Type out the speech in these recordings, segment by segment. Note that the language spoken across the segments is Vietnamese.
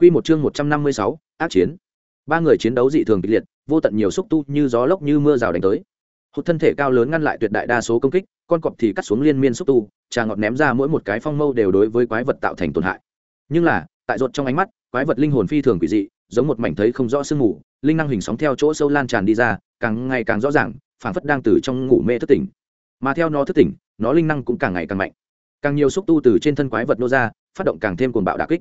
Quy một chương 156, ác chiến. Ba người chiến đấu dị thường kịch liệt, vô tận nhiều xúc tu như gió lốc như mưa rào đánh tới. Hụt thân thể cao lớn ngăn lại tuyệt đại đa số công kích, con cọp thì cắt xuống liên miên xúc tu, trà ngọt ném ra mỗi một cái phong mâu đều đối với quái vật tạo thành tổn hại. Nhưng là, tại ruột trong ánh mắt, quái vật linh hồn phi thường quỷ dị, giống một mảnh thấy không rõ sương mù, linh năng hình sóng theo chỗ sâu lan tràn đi ra, càng ngày càng rõ ràng, phản phất đang từ trong ngủ mê thức tỉnh. Mà theo nó thức tỉnh, nó linh năng cũng càng ngày càng mạnh. Càng nhiều xúc tu từ trên thân quái vật nô ra, phát động càng thêm cuồng bạo đả kích.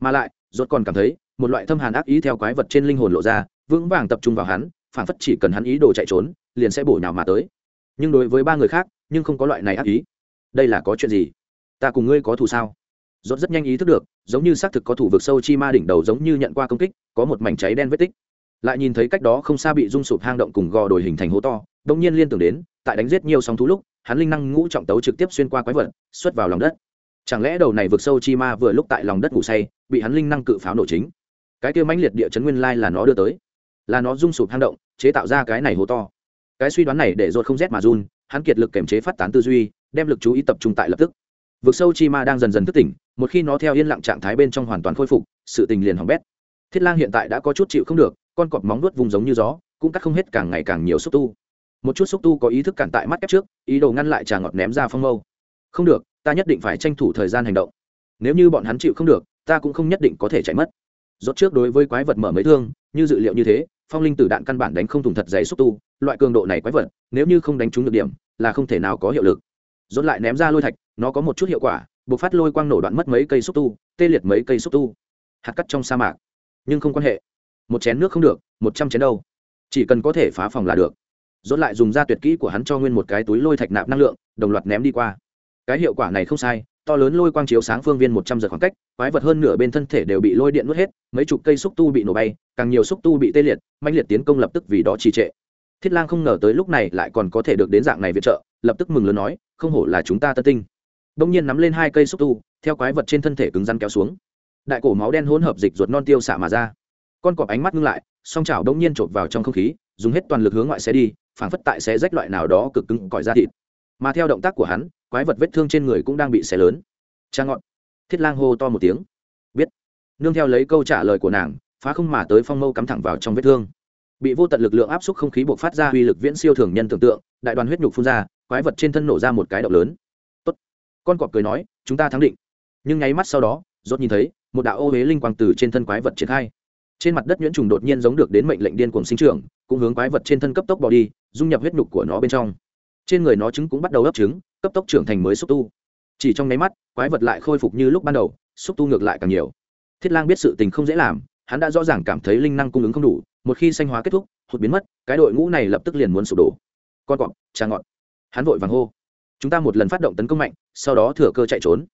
Mà lại, rốt còn cảm thấy một loại thâm hàn ác ý theo quái vật trên linh hồn lộ ra vững vàng tập trung vào hắn phản phất chỉ cần hắn ý đồ chạy trốn liền sẽ bổ nhào mà tới. Nhưng đối với ba người khác nhưng không có loại này ác ý. Đây là có chuyện gì? Ta cùng ngươi có thù sao? Rốt rất nhanh ý thức được giống như xác thực có thủ vực sâu chi ma đỉnh đầu giống như nhận qua công kích có một mảnh cháy đen vết tích. Lại nhìn thấy cách đó không xa bị rung sụp hang động cùng gò đồi hình thành hố to đông nhiên liên tưởng đến tại đánh giết nhiều sóng thú lúc hắn linh năng ngũ trọng tấu trực tiếp xuyên qua quái vật xuất vào lòng đất chẳng lẽ đầu này vượt sâu chi ma vừa lúc tại lòng đất ngủ say, bị hắn linh năng cự pháo nổ chính? Cái kia mãnh liệt địa chấn nguyên lai là nó đưa tới. Là nó rung sụp hang động, chế tạo ra cái này hố to. Cái suy đoán này để rột không rét mà run, hắn kiệt lực kềm chế phát tán tư duy, đem lực chú ý tập trung tại lập tức. Vực sâu chi ma đang dần dần thức tỉnh, một khi nó theo yên lặng trạng thái bên trong hoàn toàn khôi phục, sự tình liền hỏng bét. Thiết lang hiện tại đã có chút chịu không được, con cọp móng nuốt vùng giống như gió, cũng cắt không hết càng ngày càng nhiều xúc tu. Một chút xúc tu có ý thức cản tại mắt ép trước, ý đồ ngăn lại trà ngọt ném ra phong mâu. Không được ta nhất định phải tranh thủ thời gian hành động. Nếu như bọn hắn chịu không được, ta cũng không nhất định có thể chạy mất. Rốt trước đối với quái vật mở mấy thương, như dự liệu như thế, phong linh tử đạn căn bản đánh không thủng thật dày xúc tu, loại cường độ này quái vật, nếu như không đánh trúng được điểm, là không thể nào có hiệu lực. Rốt lại ném ra lôi thạch, nó có một chút hiệu quả buộc phát lôi quang nổ đoạn mất mấy cây xúc tu, tê liệt mấy cây xúc tu. Hạt cắt trong sa mạc. Nhưng không quan hệ. Một chén nước không được, một trăm chén đâu. Chỉ cần có thể phá phòng là được. Rốt lại dùng ra tuyệt kỹ của hắn cho nguyên một cái túi lôi thạch nạp năng lượng, đồng loạt ném đi qua cái hiệu quả này không sai, to lớn lôi quang chiếu sáng phương viên một trăm giờ khoảng cách, quái vật hơn nửa bên thân thể đều bị lôi điện nuốt hết, mấy chục cây xúc tu bị nổ bay, càng nhiều xúc tu bị tê liệt mạnh liệt tiến công lập tức vì đó trì trệ. Thiết lang không ngờ tới lúc này lại còn có thể được đến dạng này viện trợ, lập tức mừng lớn nói, không hổ là chúng ta tân tinh. Đông nhiên nắm lên hai cây xúc tu, theo quái vật trên thân thể cứng rắn kéo xuống. Đại cổ máu đen hỗn hợp dịch ruột non tiêu xạ mà ra. Con cọp ánh mắt ngưng lại, song chảo đông nhiên chộp vào trong không khí, dùng hết toàn lực hướng ngoại xe đi, phảng phất tại xe rách loại nào đó cực cứng cỏi ra thịt mà theo động tác của hắn, quái vật vết thương trên người cũng đang bị xé lớn. Cha ngọn. Thiết lang hô to một tiếng. Biết. Nương theo lấy câu trả lời của nàng, phá không mà tới phong mâu cắm thẳng vào trong vết thương. Bị vô tận lực lượng áp suất không khí buộc phát ra uy lực viễn siêu thường nhân tưởng tượng, đại đoàn huyết nhục phun ra, quái vật trên thân nổ ra một cái động lớn. Tốt. con cọp cười nói, chúng ta thắng định. Nhưng nháy mắt sau đó, rốt nhìn thấy, một đạo ô huế linh quang từ trên thân quái vật triển khai. Trên mặt đất nhuyễn trùng đột nhiên giống được đến mệnh lệnh điên cuồng sinh trưởng, cũng hướng quái vật trên thân cấp tốc bỏ đi, dung nhập huyết nhục của nó bên trong trên người nó trứng cũng bắt đầu ấp trứng, cấp tốc trưởng thành mới xúc tu. Chỉ trong nháy mắt, quái vật lại khôi phục như lúc ban đầu, xúc tu ngược lại càng nhiều. Thiết lang biết sự tình không dễ làm, hắn đã rõ ràng cảm thấy linh năng cung ứng không đủ, một khi sanh hóa kết thúc, hụt biến mất, cái đội ngũ này lập tức liền muốn sụp đổ. Con cọp trà ngọn. hắn vội vàng hô. Chúng ta một lần phát động tấn công mạnh, sau đó thừa cơ chạy trốn.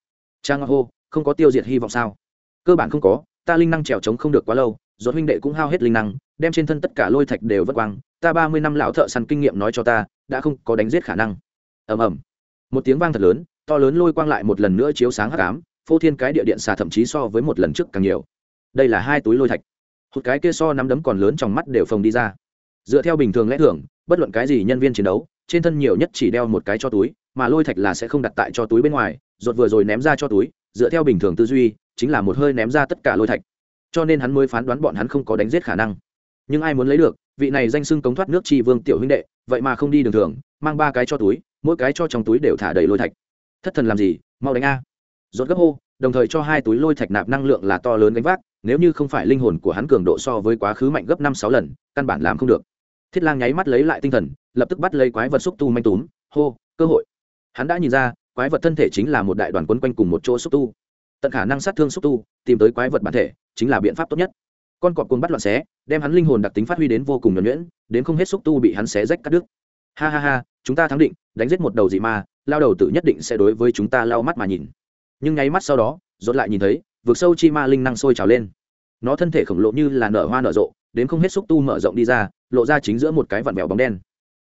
Cha ngọn hô, không có tiêu diệt hy vọng sao? Cơ bản không có, ta linh năng trèo trống không được quá lâu do huynh đệ cũng hao hết linh năng, đem trên thân tất cả lôi thạch đều vất quang. Ta ba mươi năm lão thợ săn kinh nghiệm nói cho ta đã không có đánh giết khả năng. Ầm ầm. Một tiếng vang thật lớn, to lớn lôi quang lại một lần nữa chiếu sáng hắc ám, phô thiên cái địa điện xà thậm chí so với một lần trước càng nhiều. Đây là hai túi lôi thạch. Một cái kia so nắm đấm còn lớn trong mắt đều phồng đi ra. Dựa theo bình thường lẽ thường, bất luận cái gì nhân viên chiến đấu, trên thân nhiều nhất chỉ đeo một cái cho túi, mà lôi thạch là sẽ không đặt tại cho túi bên ngoài, ruột vừa rồi ném ra cho túi, dựa theo bình thường tư duy, chính là một hơi ném ra tất cả lôi thạch. Cho nên hắn mới phán đoán bọn hắn không có đánh giết khả năng. Nhưng ai muốn lấy được vị này danh xưng cống thoát nước tri vương tiểu huynh đệ, vậy mà không đi đường thường, mang ba cái cho túi, mỗi cái cho trong túi đều thả đầy lôi thạch. Thất thần làm gì? Mau đánh a. Rốt gấp hô, đồng thời cho hai túi lôi thạch nạp năng lượng là to lớn gánh vác, nếu như không phải linh hồn của hắn cường độ so với quá khứ mạnh gấp năm sáu lần, căn bản làm không được. Thiết lang nháy mắt lấy lại tinh thần, lập tức bắt lấy quái vật xúc tu manh túm, hô, cơ hội. Hắn đã nhìn ra, quái vật thân thể chính là một đại đoàn quấn quanh cùng một chỗ xúc tu. Tận khả năng sát thương xúc tu, tìm tới quái vật bản thể, chính là biện pháp tốt nhất con cọp côn bắt loạn xé, đem hắn linh hồn đặc tính phát huy đến vô cùng nhuẩn nhuyễn, đến không hết xúc tu bị hắn xé rách cắt đứt. Ha ha ha, chúng ta thắng định, đánh giết một đầu dị ma, lao đầu tự nhất định sẽ đối với chúng ta lao mắt mà nhìn. Nhưng nháy mắt sau đó dốt lại nhìn thấy, vực sâu chi ma linh năng sôi trào lên. Nó thân thể khổng lồ như là nở hoa nở rộ, đến không hết xúc tu mở rộng đi ra, lộ ra chính giữa một cái vặn vẹo bóng đen.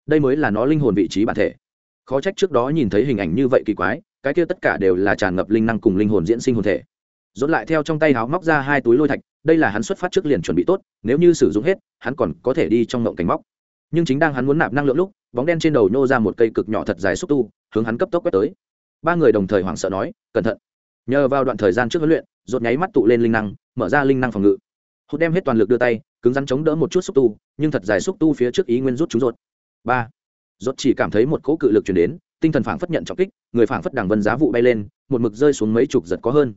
Đây mới là nó linh hồn vị trí bản thể. Khó trách trước đó nhìn thấy hình ảnh như vậy kỳ quái, cái kia tất cả đều là tràn ngập linh năng cùng linh hồn diễn sinh hồn thể. Dốt lại theo trong tay háo móc ra hai túi lôi thạch đây là hắn xuất phát trước liền chuẩn bị tốt, nếu như sử dụng hết, hắn còn có thể đi trong ngộng cánh móc. Nhưng chính đang hắn muốn nạp năng lượng lúc, bóng đen trên đầu nhô ra một cây cực nhỏ thật dài xúc tu, hướng hắn cấp tốc quét tới. Ba người đồng thời hoảng sợ nói, cẩn thận. Nhờ vào đoạn thời gian trước huấn luyện rột nháy mắt tụ lên linh năng, mở ra linh năng phòng ngự. Hốt đem hết toàn lực đưa tay, cứng rắn chống đỡ một chút xúc tu, nhưng thật dài xúc tu phía trước ý nguyên rút chúng rột. Ba. Rột chỉ cảm thấy một cỗ cự lực chuyển đến, tinh thần phảng phất nhận trọng kích, người phảng phất đằng vân giá vụ bay lên, một mực rơi xuống mấy chục giật có hơn.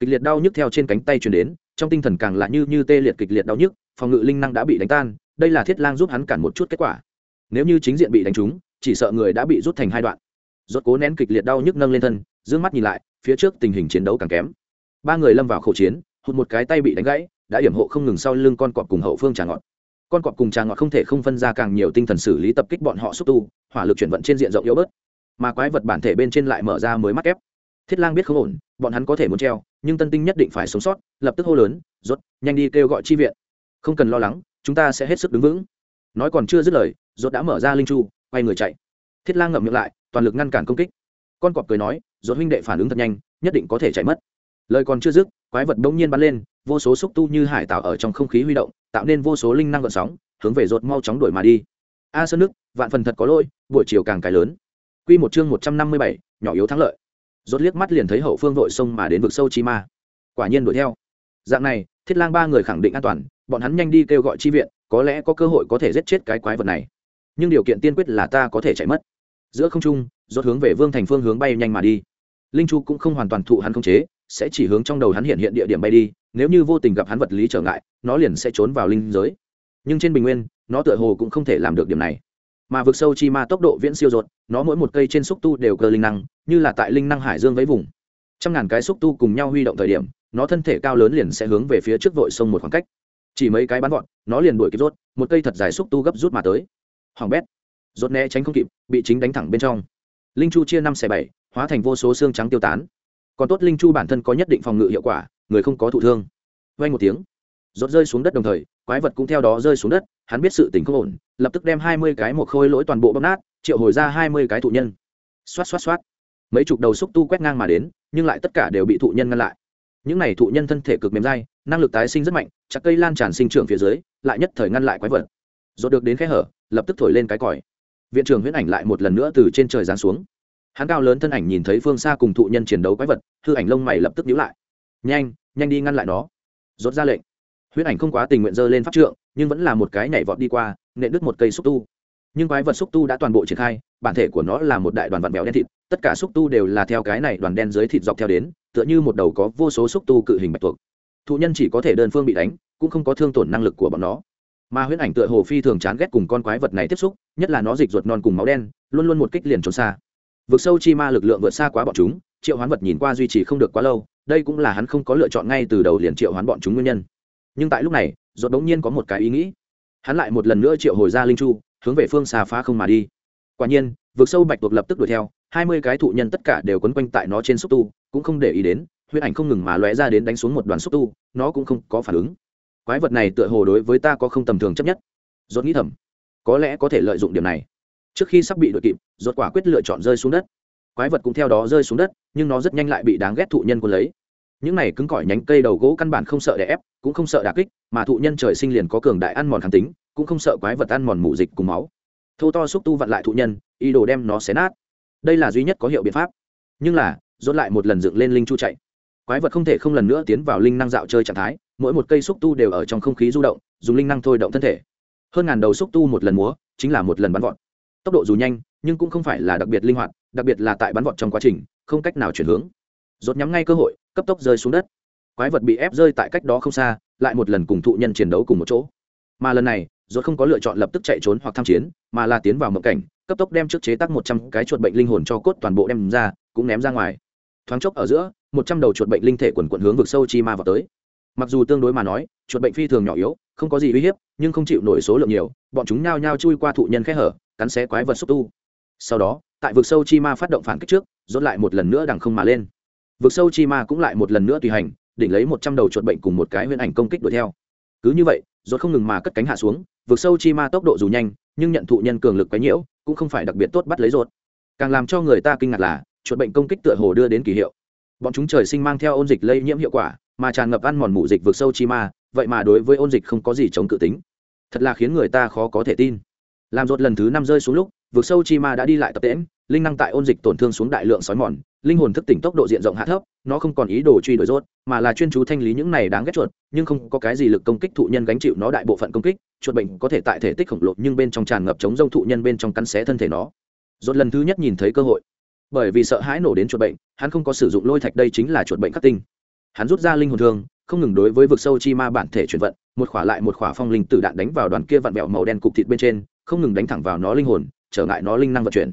Kịch liệt đau nhức theo trên cánh tay chuyển đến trong tinh thần càng lạ như như tê liệt kịch liệt đau nhức, phòng ngự linh năng đã bị đánh tan, đây là thiết lang giúp hắn cản một chút kết quả. Nếu như chính diện bị đánh trúng, chỉ sợ người đã bị rút thành hai đoạn. Rốt cố nén kịch liệt đau nhức nâng lên thân, dương mắt nhìn lại, phía trước tình hình chiến đấu càng kém. Ba người lâm vào khẩu chiến, hụt một cái tay bị đánh gãy, đã hiểm hộ không ngừng sau lưng con cọp cùng hậu phương trà ngọt. Con cọp cùng trà ngọt không thể không phân ra càng nhiều tinh thần xử lý tập kích bọn họ xúc tu, hỏa lực chuyển vận trên diện rộng yếu bớt. Mà quái vật bản thể bên trên lại mở ra mới mắc ép thiết lang biết không ổn bọn hắn có thể muốn treo nhưng tân tinh nhất định phải sống sót lập tức hô lớn rốt nhanh đi kêu gọi chi viện. Không cần lo lắng chúng ta sẽ hết sức đứng vững. Nói còn chưa dứt lời rốt đã mở ra linh chu quay người chạy. Thiết lang ngậm miệng lại toàn lực ngăn cản công kích. Con cọp cười nói rốt huynh đệ phản ứng thật nhanh nhất định có thể chạy mất. Lời còn chưa dứt quái vật bỗng nhiên bắn lên vô số xúc tu như hải tạo ở trong không khí huy động tạo nên vô số linh năng gợn sóng hướng về rốt mau chóng đuổi mà đi. A sơn nước vạn phần thật có lỗi buổi chiều càng cái lớn. Quy một chương một trăm năm mươi bảy, nhỏ yếu thắng lợi rốt liếc mắt liền thấy hậu phương vội sông mà đến vực sâu chi ma. Quả nhiên đuổi theo. Dạng này, thiết lang ba người khẳng định an toàn, bọn hắn nhanh đi kêu gọi chi viện, có lẽ có cơ hội có thể giết chết cái quái vật này. Nhưng điều kiện tiên quyết là ta có thể chạy mất. Giữa không trung, rốt hướng về vương thành phương hướng bay nhanh mà đi. Linh chu cũng không hoàn toàn thụ hắn không chế, sẽ chỉ hướng trong đầu hắn hiện hiện địa điểm bay đi, nếu như vô tình gặp hắn vật lý trở ngại, nó liền sẽ trốn vào linh giới. Nhưng trên bình nguyên, nó tựa hồ cũng không thể làm được điểm này mà vực sâu chi ma tốc độ viễn siêu rột nó mỗi một cây trên xúc tu đều cơ linh năng, như là tại linh năng hải dương với vùng. Trăm ngàn cái xúc tu cùng nhau huy động thời điểm, nó thân thể cao lớn liền sẽ hướng về phía trước vội sông một khoảng cách. Chỉ mấy cái bắn gọn, nó liền đuổi kịp rốt, một cây thật dài xúc tu gấp rút mà tới. Hoàng bét. Rốt né tránh không kịp, bị chính đánh thẳng bên trong. Linh chu chia năm xẻ bảy, hóa thành vô số xương trắng tiêu tán. Còn tốt linh chu bản thân có nhất định phòng ngự hiệu quả, người không có thụ thương. Vay một tiếng rốt rơi xuống đất đồng thời, quái vật cũng theo đó rơi xuống đất, hắn biết sự tình không ổn, lập tức đem hai mươi cái một khôi lỗi toàn bộ bóp nát, triệu hồi ra hai mươi cái thụ nhân. Xoát xoát xoát. Mấy chục đầu xúc tu quét ngang mà đến, nhưng lại tất cả đều bị thụ nhân ngăn lại. Những này thụ nhân thân thể cực mềm dai, năng lực tái sinh rất mạnh, chặt cây lan tràn sinh trưởng phía dưới, lại nhất thời ngăn lại quái vật. Rốt được đến khe hở, lập tức thổi lên cái còi. Viện trưởng huyễn ảnh lại một lần nữa từ trên trời giáng xuống. Hắn cao lớn thân ảnh nhìn thấy phương xa cùng thụ nhân chiến đấu quái vật, hư ảnh lông mày lập tức nhíu lại. Nhanh nhanh đi ngăn lại nó. Rốt ra lệnh huyễn ảnh không quá tình nguyện dơ lên pháp trượng, nhưng vẫn là một cái nhảy vọt đi qua, nện đứt một cây xúc tu. Nhưng quái vật xúc tu đã toàn bộ triển khai, bản thể của nó là một đại đoàn vạn béo đen thịt, tất cả xúc tu đều là theo cái này đoàn đen dưới thịt dọc theo đến, tựa như một đầu có vô số xúc tu cự hình bạch tuộc. Thụ nhân chỉ có thể đơn phương bị đánh, cũng không có thương tổn năng lực của bọn nó. Mà huyễn ảnh tựa hồ phi thường chán ghét cùng con quái vật này tiếp xúc, nhất là nó dịch ruột non cùng máu đen, luôn luôn một kích liền trốn xa. Vực sâu chi ma lực lượng vượt xa quá bọn chúng, triệu hoán vật nhìn qua duy trì không được quá lâu, đây cũng là hắn không có lựa chọn ngay từ đầu liền triệu hoán bọn chúng nguyên nhân nhưng tại lúc này dột bỗng nhiên có một cái ý nghĩ. Hắn lại một lần nữa triệu hồi ra linh chu, hướng về phương xa phá không mà đi. Quả nhiên, vực sâu bạch tuộc lập tức đuổi theo, hai mươi cái thụ nhân tất cả đều quấn quanh tại nó trên xúc tu, cũng không để ý đến huyết ảnh không ngừng mà lóe ra đến đánh xuống một đoàn xúc tu, nó cũng không có phản ứng. Quái vật này tựa hồ đối với ta có không tầm thường chấp nhất. Dột nghĩ thầm, có lẽ có thể lợi dụng điểm này. Trước khi sắp bị đội kịp dột quả quyết lựa chọn rơi xuống đất. Quái vật cũng theo đó rơi xuống đất, nhưng nó rất nhanh lại bị đáng ghét thụ nhân quân lấy những này cứng cỏi nhánh cây đầu gỗ căn bản không sợ đè ép, cũng không sợ đà kích, mà thụ nhân trời sinh liền có cường đại ăn mòn kháng tính, cũng không sợ quái vật ăn mòn mù dịch cùng máu. Thô to xúc tu vặn lại thụ nhân, ý đồ đem nó xé nát. Đây là duy nhất có hiệu biện pháp. Nhưng là dốt lại một lần dựng lên linh chu chạy. Quái vật không thể không lần nữa tiến vào linh năng dạo chơi trạng thái, mỗi một cây xúc tu đều ở trong không khí du động, dùng linh năng thôi động thân thể. Hơn ngàn đầu xúc tu một lần múa, chính là một lần bắn vọt. Tốc độ dù nhanh, nhưng cũng không phải là đặc biệt linh hoạt, đặc biệt là tại bắn vọt trong quá trình, không cách nào chuyển hướng rốt nhắm ngay cơ hội, cấp tốc rơi xuống đất. Quái vật bị ép rơi tại cách đó không xa, lại một lần cùng thụ nhân chiến đấu cùng một chỗ. Mà lần này, rốt không có lựa chọn lập tức chạy trốn hoặc tham chiến, mà là tiến vào mộng cảnh, cấp tốc đem trước chế tác một trăm cái chuột bệnh linh hồn cho cốt toàn bộ đem ra, cũng ném ra ngoài. Thoáng chốc ở giữa, một trăm đầu chuột bệnh linh thể quần quận hướng vực sâu chi ma vào tới. Mặc dù tương đối mà nói, chuột bệnh phi thường nhỏ yếu, không có gì uy hiếp, nhưng không chịu nổi số lượng nhiều, bọn chúng nhao nhao chui qua thụ nhân khe hở, cắn xé quái vật xúc tu. Sau đó, tại vực sâu chi ma phát động phản kích trước dốt lại một lần nữa đằng không mà lên vực sâu chi ma cũng lại một lần nữa tùy hành, đỉnh lấy một trăm đầu chuột bệnh cùng một cái huyễn ảnh công kích đuổi theo. Cứ như vậy, rốt không ngừng mà cất cánh hạ xuống, vực sâu chi ma tốc độ dù nhanh, nhưng nhận thụ nhân cường lực quấy nhiễu, cũng không phải đặc biệt tốt bắt lấy rốt. Càng làm cho người ta kinh ngạc là, chuột bệnh công kích tựa hồ đưa đến kỳ hiệu. Bọn chúng trời sinh mang theo ôn dịch lây nhiễm hiệu quả, mà tràn ngập ăn mòn mủ dịch vượt sâu chi ma, vậy mà đối với ôn dịch không có gì chống cự tính. Thật là khiến người ta khó có thể tin. Làm rốt lần thứ năm rơi xuống lúc vực sâu chi ma đã đi lại tập tễm linh năng tại ôn dịch tổn thương xuống đại lượng sói mòn, linh hồn thức tỉnh tốc độ diện rộng hạ thấp, nó không còn ý đồ truy đuổi rốt, mà là chuyên chú thanh lý những này đáng ghét chuột, nhưng không có cái gì lực công kích thụ nhân gánh chịu nó đại bộ phận công kích, chuột bệnh có thể tại thể tích khổng lồ nhưng bên trong tràn ngập chống rông thụ nhân bên trong cắn xé thân thể nó. Rốt lần thứ nhất nhìn thấy cơ hội. Bởi vì sợ hãi nổ đến chuột bệnh, hắn không có sử dụng lôi thạch đây chính là chuột bệnh khắc tinh. Hắn rút ra linh hồn thương, không ngừng đối với vực sâu chi ma bản thể chuyển vận, một khỏa lại một khỏa phong linh tử đạn đánh vào đoàn kia vặn vẹo màu đen cục thịt bên trên, không ngừng đánh thẳng vào nó linh hồn trở ngại nó linh năng vận chuyển.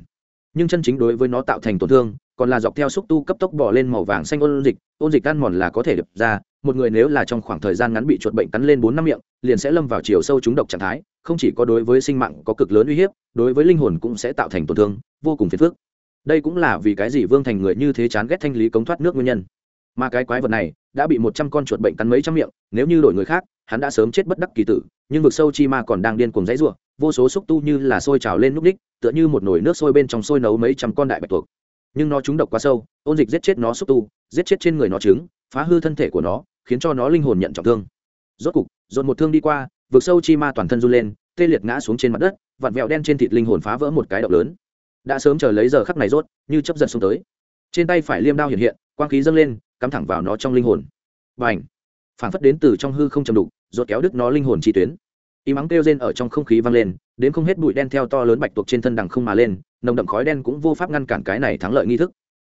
Nhưng chân chính đối với nó tạo thành tổn thương, còn là dọc theo xúc tu cấp tốc bỏ lên màu vàng xanh ôn dịch ôn dịch ăn mòn là có thể đập ra, một người nếu là trong khoảng thời gian ngắn bị chuột bệnh cắn lên bốn năm miệng, liền sẽ lâm vào chiều sâu trúng độc trạng thái, không chỉ có đối với sinh mạng có cực lớn uy hiếp, đối với linh hồn cũng sẽ tạo thành tổn thương, vô cùng phiền phức. Đây cũng là vì cái gì vương thành người như thế chán ghét thanh lý cống thoát nước nguyên nhân. Mà cái quái vật này đã bị một trăm con chuột bệnh cắn mấy trăm miệng, nếu như đổi người khác, hắn đã sớm chết bất đắc kỳ tử, nhưng vực sâu chi ma còn đang điên cuồng dãy ruộng vô số xúc tu như là sôi trào lên núc đích tựa như một nồi nước sôi bên trong sôi nấu mấy trăm con đại bạch tuộc. Nhưng nó trúng độc quá sâu, ôn dịch giết chết nó xúc tu, giết chết trên người nó trứng, phá hư thân thể của nó, khiến cho nó linh hồn nhận trọng thương. Rốt cục dồn một thương đi qua, vực sâu chi ma toàn thân run lên, tê liệt ngã xuống trên mặt đất, vặn vẹo đen trên thịt linh hồn phá vỡ một cái động lớn. Đã sớm chờ lấy giờ khắc này rốt, như chấp giật xuống tới. Trên tay phải liêm đao hiện hiện, quang khí dâng lên, cắm thẳng vào nó trong linh hồn. Và ảnh phản phất đến từ trong hư không chầm đục, rốt kéo đứt nó linh hồn chi tuyến y mắng kêu rên ở trong không khí vang lên, đến không hết bụi đen theo to lớn bạch tuộc trên thân đằng không mà lên, nồng đậm khói đen cũng vô pháp ngăn cản cái này thắng lợi nghi thức.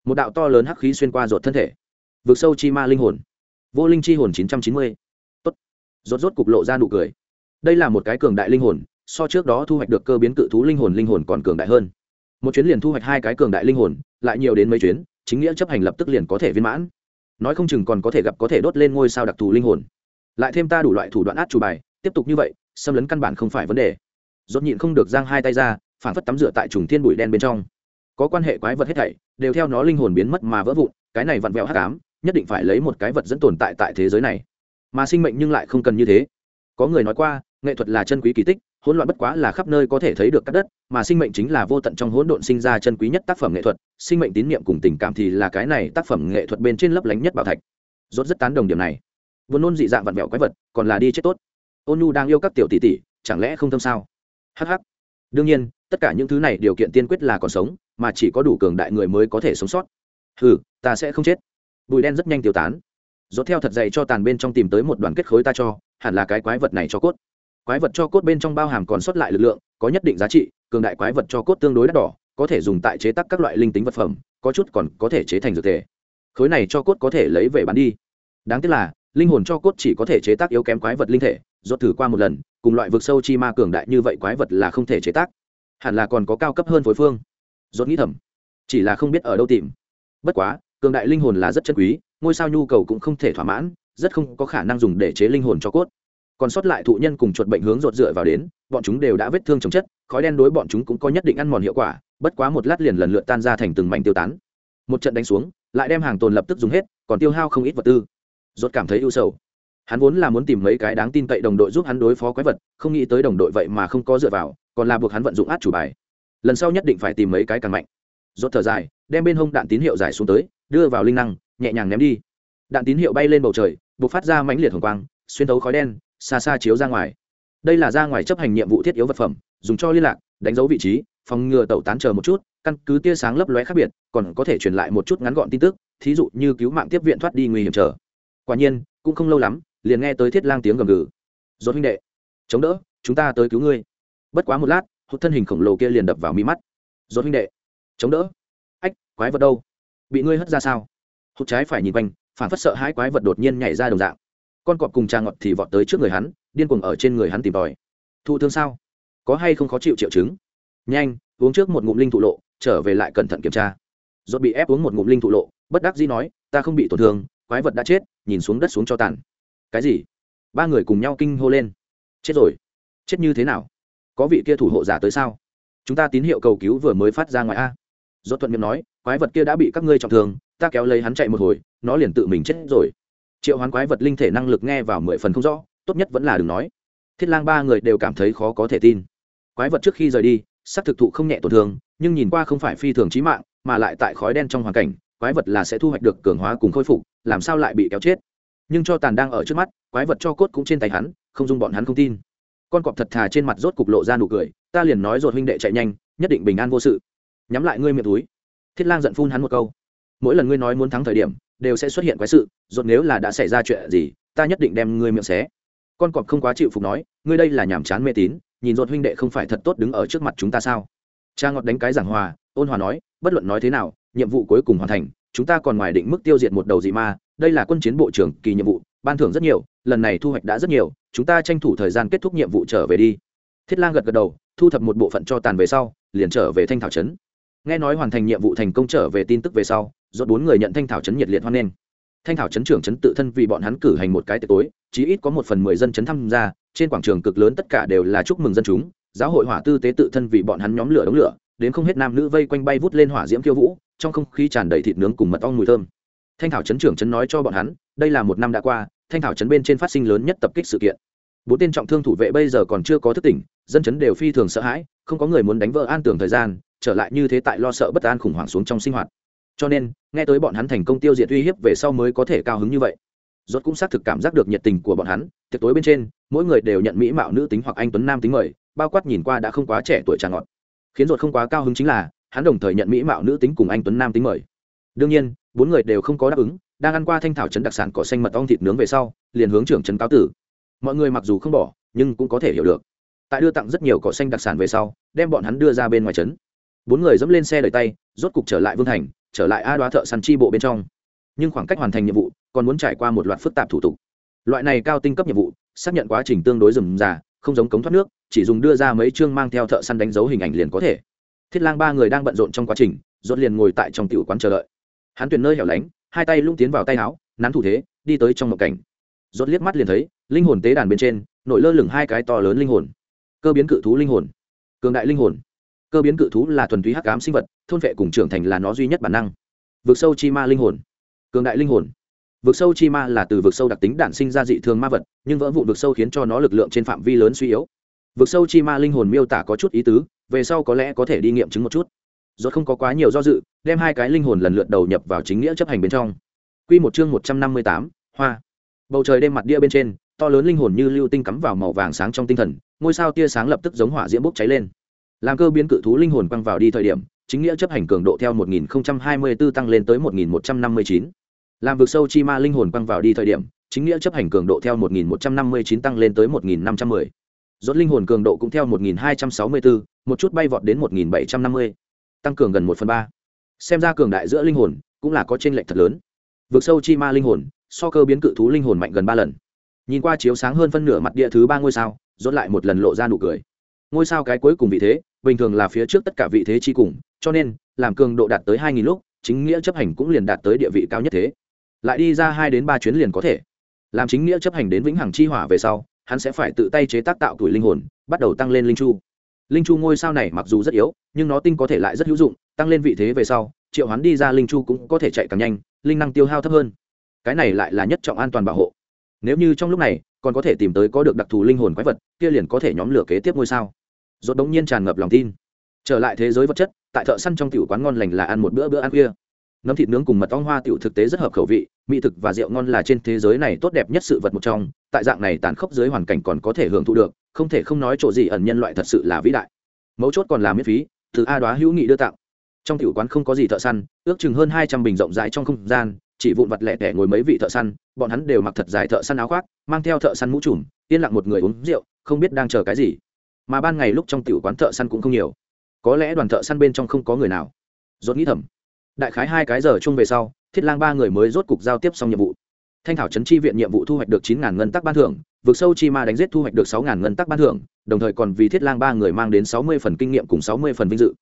Một đạo to lớn hắc khí xuyên qua ruột thân thể. Vượt sâu chi ma linh hồn. Vô linh chi hồn chín trăm chín mươi. Tốt. Rốt rốt cục lộ ra nụ cười. Đây là một cái cường đại linh hồn, so trước đó thu hoạch được cơ biến cự thú linh hồn linh hồn còn cường đại hơn. Một chuyến liền thu hoạch hai cái cường đại linh hồn, lại nhiều đến mấy chuyến, chính nghĩa chấp hành lập tức liền có thể viên mãn. Nói không chừng còn có thể gặp có thể đốt lên ngôi sao đặc thù linh hồn. Lại thêm ta đủ loại thủ đoạn át chủ bài, tiếp tục như vậy xâm lấn căn bản không phải vấn đề. Dốt nhịn không được giang hai tay ra phản phất tắm rửa tại trùng thiên bụi đen bên trong. Có quan hệ quái vật hết thảy, đều theo nó linh hồn biến mất mà vỡ vụn, cái này vặn vẹo hắc ám, nhất định phải lấy một cái vật dẫn tồn tại tại thế giới này. Mà sinh mệnh nhưng lại không cần như thế. Có người nói qua, nghệ thuật là chân quý kỳ tích, hỗn loạn bất quá là khắp nơi có thể thấy được các đất, mà sinh mệnh chính là vô tận trong hỗn độn sinh ra chân quý nhất tác phẩm nghệ thuật, sinh mệnh tín niệm cùng tình cảm thì là cái này tác phẩm nghệ thuật bên trên lấp lánh nhất bảo thạch. Rốt rất tán đồng điểm này. Vốn nôn dị dạng vặn vẹo quái vật, còn là đi chết tốt ôn nhu đang yêu các tiểu tỷ tỷ, chẳng lẽ không thâm sao? Hh đương nhiên, tất cả những thứ này điều kiện tiên quyết là còn sống, mà chỉ có đủ cường đại người mới có thể sống sót. Ừ ta sẽ không chết. Bụi đen rất nhanh tiêu tán. Dốt theo thật dày cho tàn bên trong tìm tới một đoàn kết khối ta cho, hẳn là cái quái vật này cho cốt. Quái vật cho cốt bên trong bao hàm còn sót lại lực lượng, có nhất định giá trị, cường đại quái vật cho cốt tương đối đắt đỏ, có thể dùng tại chế tác các loại linh tính vật phẩm, có chút còn có thể chế thành dược thể. Khối này cho cốt có thể lấy về bán đi. Đáng tiếc là linh hồn cho cốt chỉ có thể chế tác yếu kém quái vật linh thể dốt thử qua một lần, cùng loại vực sâu chi ma cường đại như vậy quái vật là không thể chế tác. Hẳn là còn có cao cấp hơn phối phương. Dốt nghĩ thầm, chỉ là không biết ở đâu tìm. Bất quá, cường đại linh hồn là rất chân quý, ngôi sao nhu cầu cũng không thể thỏa mãn, rất không có khả năng dùng để chế linh hồn cho cốt. Còn sót lại thụ nhân cùng chuột bệnh hướng rột dựa vào đến, bọn chúng đều đã vết thương chồng chất, khói đen đối bọn chúng cũng có nhất định ăn mòn hiệu quả, bất quá một lát liền lần lượt tan ra thành từng mảnh tiêu tán. Một trận đánh xuống, lại đem hàng tồn lập tức dùng hết, còn tiêu hao không ít vật tư rốt cảm thấy ưu sầu. Hắn vốn là muốn tìm mấy cái đáng tin cậy đồng đội giúp hắn đối phó quái vật, không nghĩ tới đồng đội vậy mà không có dựa vào, còn là buộc hắn vận dụng át chủ bài. Lần sau nhất định phải tìm mấy cái càng mạnh. Rốt thở dài, đem bên hông đạn tín hiệu giải xuống tới, đưa vào linh năng, nhẹ nhàng ném đi. Đạn tín hiệu bay lên bầu trời, buộc phát ra mãnh liệt hồng quang, xuyên thấu khói đen, xa xa chiếu ra ngoài. Đây là ra ngoài chấp hành nhiệm vụ thiết yếu vật phẩm, dùng cho liên lạc, đánh dấu vị trí, phòng ngừa tẩu tán chờ một chút, căn cứ tia sáng lấp lóe khác biệt, còn có thể truyền lại một chút ngắn gọn tin tức, thí dụ như cứu mạng tiếp viện thoát đi nguy hiểm chờ quả nhiên, cũng không lâu lắm, liền nghe tới thiết lang tiếng gầm gừ. Dốt huynh đệ, chống đỡ, chúng ta tới cứu ngươi. Bất quá một lát, hụt thân hình khổng lồ kia liền đập vào mi mắt. Dốt huynh đệ, chống đỡ. Ách, quái vật đâu? Bị ngươi hất ra sao? Hụt trái phải nhìn quanh, phản phất sợ hai quái vật đột nhiên nhảy ra đồng dạng. Con cọp cùng trà ngọt thì vọt tới trước người hắn, điên cuồng ở trên người hắn tìm tòi. Thụ thương sao? Có hay không khó chịu triệu chứng? Nhanh, uống trước một ngụm linh thụ lộ, trở về lại cẩn thận kiểm tra. Dốt bị ép uống một ngụm linh thụ lộ, bất đắc dĩ nói, ta không bị tổn thương quái vật đã chết, nhìn xuống đất xuống cho tàn. Cái gì? Ba người cùng nhau kinh hô lên. Chết rồi. Chết như thế nào? Có vị kia thủ hộ giả tới sao? Chúng ta tín hiệu cầu cứu vừa mới phát ra ngoài a. Do thuận miệng nói, quái vật kia đã bị các ngươi trọng thương, ta kéo lấy hắn chạy một hồi, nó liền tự mình chết rồi. Triệu hoán quái vật linh thể năng lực nghe vào mười phần không rõ, tốt nhất vẫn là đừng nói. Thiết lang ba người đều cảm thấy khó có thể tin. Quái vật trước khi rời đi sắc thực thụ không nhẹ tổn thương, nhưng nhìn qua không phải phi thường trí mạng, mà lại tại khói đen trong hoàn cảnh quái vật là sẽ thu hoạch được cường hóa cùng khôi phục, làm sao lại bị kéo chết? Nhưng cho tàn đang ở trước mắt, quái vật cho cốt cũng trên tay hắn, không dung bọn hắn không tin. Con cọp thật thà trên mặt rốt cục lộ ra nụ cười, ta liền nói rồi huynh đệ chạy nhanh, nhất định bình an vô sự. Nhắm lại ngươi miệng túi. Thiết lang giận phun hắn một câu. Mỗi lần ngươi nói muốn thắng thời điểm, đều sẽ xuất hiện quái sự rốt nếu là đã xảy ra chuyện gì, ta nhất định đem ngươi miệng xé. Con cọp không quá chịu phục nói, ngươi đây là nhàm chán mê tín, nhìn rốt huynh đệ không phải thật tốt đứng ở trước mặt chúng ta sao? Cha ngọt đánh cái giảng hòa, ôn hòa nói, bất luận nói thế nào nhiệm vụ cuối cùng hoàn thành, chúng ta còn ngoài định mức tiêu diệt một đầu dị ma, đây là quân chiến bộ trưởng kỳ nhiệm vụ, ban thưởng rất nhiều, lần này thu hoạch đã rất nhiều, chúng ta tranh thủ thời gian kết thúc nhiệm vụ trở về đi. Thiết lang gật gật đầu, thu thập một bộ phận cho tàn về sau, liền trở về thanh thảo trấn. Nghe nói hoàn thành nhiệm vụ thành công trở về tin tức về sau do bốn người nhận thanh thảo trấn nhiệt liệt hoan nghênh. Thanh thảo trấn trưởng trấn tự thân vì bọn hắn cử hành một cái tiệc tối, chí ít có một phần mười dân trấn tham gia, trên quảng trường cực lớn tất cả đều là chúc mừng dân chúng, giáo hội hỏa tư tế tự thân vì bọn hắn nhóm lửa đống lửa đến không hết nam nữ vây quanh bay vút lên hỏa diễm khiêu vũ, trong không khí tràn đầy thịt nướng cùng mật ong mùi thơm. Thanh thảo trấn trưởng trấn nói cho bọn hắn, đây là một năm đã qua, thanh thảo trấn bên trên phát sinh lớn nhất tập kích sự kiện. Bốn tên trọng thương thủ vệ bây giờ còn chưa có thức tỉnh, dân chấn đều phi thường sợ hãi, không có người muốn đánh vỡ an tưởng thời gian, trở lại như thế tại lo sợ bất an khủng hoảng xuống trong sinh hoạt. Cho nên, nghe tới bọn hắn thành công tiêu diệt uy hiếp về sau mới có thể cao hứng như vậy. Rốt cũng xác thực cảm giác được nhiệt tình của bọn hắn, tiệc tối bên trên, mỗi người đều nhận mỹ mạo nữ tính hoặc anh tuấn nam tính mời, bao quát nhìn qua đã không quá trẻ tuổi trà ngọt khiến ruột không quá cao hứng chính là, hắn đồng thời nhận mỹ mạo nữ tính cùng anh tuấn nam tính mời. Đương nhiên, bốn người đều không có đáp ứng, đang ăn qua thanh thảo trấn đặc sản cỏ xanh mật ong thịt nướng về sau, liền hướng trưởng trấn cáo tử. Mọi người mặc dù không bỏ, nhưng cũng có thể hiểu được. Tại đưa tặng rất nhiều cỏ xanh đặc sản về sau, đem bọn hắn đưa ra bên ngoài trấn. Bốn người dẫm lên xe đẩy tay, rốt cục trở lại vương thành, trở lại a đoá thợ săn chi bộ bên trong. Nhưng khoảng cách hoàn thành nhiệm vụ, còn muốn trải qua một loạt phức tạp thủ tục. Loại này cao tinh cấp nhiệm vụ, xác nhận quá trình tương đối rườm rà không giống cống thoát nước, chỉ dùng đưa ra mấy chương mang theo thợ săn đánh dấu hình ảnh liền có thể. Thiết lang ba người đang bận rộn trong quá trình, rốt liền ngồi tại trong tiểu quán chờ đợi. Hắn tuyển nơi hẻo lánh, hai tay lung tiến vào tay áo nắn thủ thế, đi tới trong một cảnh. Rốt liếc mắt liền thấy, linh hồn tế đàn bên trên, nổi lơ lửng hai cái to lớn linh hồn. Cơ biến cự thú linh hồn. Cường đại linh hồn. Cơ biến cự thú là thuần túy hắc ám sinh vật, thôn vệ cùng trưởng thành là nó duy nhất bản năng. Vượt sâu chi ma linh hồn. Cường đại linh hồn vực sâu chi ma là từ vực sâu đặc tính đản sinh ra dị thường ma vật nhưng vỡ vụ vực sâu khiến cho nó lực lượng trên phạm vi lớn suy yếu. Vực sâu chi ma linh hồn miêu tả có chút ý tứ về sau có lẽ có thể đi nghiệm chứng một chút. Rốt không có quá nhiều do dự đem hai cái linh hồn lần lượt đầu nhập vào chính nghĩa chấp hành bên trong. Quy một chương một trăm năm mươi tám, hoa. Bầu trời đêm mặt địa bên trên to lớn linh hồn như lưu tinh cắm vào màu vàng sáng trong tinh thần ngôi sao tia sáng lập tức giống hỏa diễm bốc cháy lên. Làm cơ biến cự thú linh hồn quăng vào đi thời điểm chính nghĩa chấp hành cường độ theo 1024 tăng lên tới 1159 làm vực sâu chi ma linh hồn quăng vào đi thời điểm chính nghĩa chấp hành cường độ theo 1159 tăng lên tới 1510. rốt linh hồn cường độ cũng theo 1264, một chút bay vọt đến 1750, tăng cường gần 1 phần 3. xem ra cường đại giữa linh hồn cũng là có chênh lệch thật lớn. Vực sâu chi ma linh hồn so cơ biến cự thú linh hồn mạnh gần ba lần. Nhìn qua chiếu sáng hơn phân nửa mặt địa thứ ba ngôi sao dốt lại một lần lộ ra nụ cười. Ngôi sao cái cuối cùng vị thế bình thường là phía trước tất cả vị thế chi cùng cho nên làm cường độ đạt tới hai nghìn lúc chính nghĩa chấp hành cũng liền đạt tới địa vị cao nhất thế lại đi ra hai đến ba chuyến liền có thể. Làm chính nghĩa chấp hành đến vĩnh hằng chi hỏa về sau, hắn sẽ phải tự tay chế tác tạo tuổi linh hồn, bắt đầu tăng lên linh chu. Linh chu ngôi sao này mặc dù rất yếu, nhưng nó tinh có thể lại rất hữu dụng, tăng lên vị thế về sau, triệu hắn đi ra linh chu cũng có thể chạy càng nhanh, linh năng tiêu hao thấp hơn. Cái này lại là nhất trọng an toàn bảo hộ. Nếu như trong lúc này, còn có thể tìm tới có được đặc thù linh hồn quái vật, kia liền có thể nhóm lửa kế tiếp ngôi sao. Rốt đống nhiên tràn ngập lòng tin. Trở lại thế giới vật chất, tại thợ săn trong tiểu quán ngon lành là ăn một bữa bữa ăn khuya nấm thịt nướng cùng mật ong hoa tiểu thực tế rất hợp khẩu vị, mỹ thực và rượu ngon là trên thế giới này tốt đẹp nhất sự vật một trong, tại dạng này tàn khốc dưới hoàn cảnh còn có thể hưởng thụ được, không thể không nói chỗ gì ẩn nhân loại thật sự là vĩ đại. Mấu chốt còn là miễn phí, từ a đoá hữu nghị đưa tặng. Trong tiểu quán không có gì thợ săn, ước chừng hơn hai trăm bình rộng rãi trong không gian, chỉ vụn vặt lẻ tẻ ngồi mấy vị thợ săn, bọn hắn đều mặc thật dài thợ săn áo khoác, mang theo thợ săn mũ trùm, yên lặng một người uống rượu, không biết đang chờ cái gì. Mà ban ngày lúc trong tiểu quán thợ săn cũng không nhiều. Có lẽ đoàn thợ săn bên trong không có người nào. Dốt nghĩ thầm đại khái hai cái giờ chung về sau, thiết lang ba người mới rốt cục giao tiếp xong nhiệm vụ. Thanh thảo trấn chi viện nhiệm vụ thu hoạch được chín ngàn ngân tắc ban thưởng, vực sâu chi ma đánh giết thu hoạch được sáu ngàn ngân tắc ban thưởng, đồng thời còn vì thiết lang ba người mang đến sáu mươi phần kinh nghiệm cùng sáu mươi phần vinh dự.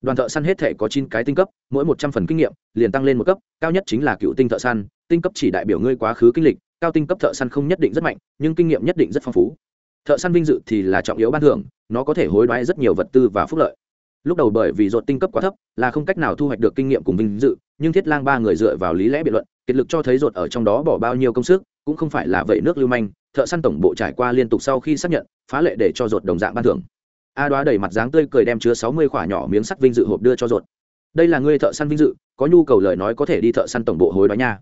Đoàn thợ săn hết thể có chín cái tinh cấp, mỗi một trăm phần kinh nghiệm liền tăng lên một cấp, cao nhất chính là cựu tinh thợ săn, tinh cấp chỉ đại biểu ngươi quá khứ kinh lịch, cao tinh cấp thợ săn không nhất định rất mạnh, nhưng kinh nghiệm nhất định rất phong phú. Thợ săn vinh dự thì là trọng yếu ban thưởng, nó có thể hối đoái rất nhiều vật tư và phúc lợi lúc đầu bởi vì dột tinh cấp quá thấp, là không cách nào thu hoạch được kinh nghiệm cùng vinh dự, nhưng thiết lang ba người dựa vào lý lẽ biện luận, kiệt lực cho thấy dột ở trong đó bỏ bao nhiêu công sức, cũng không phải là vậy nước lưu manh, thợ săn tổng bộ trải qua liên tục sau khi xác nhận, phá lệ để cho dột đồng dạng ban thưởng. A đoá đầy mặt dáng tươi cười đem chứa sáu mươi khỏa nhỏ miếng sắt vinh dự hộp đưa cho ruột. Đây là ngươi thợ săn vinh dự, có nhu cầu lời nói có thể đi thợ săn tổng bộ hối đoái nha.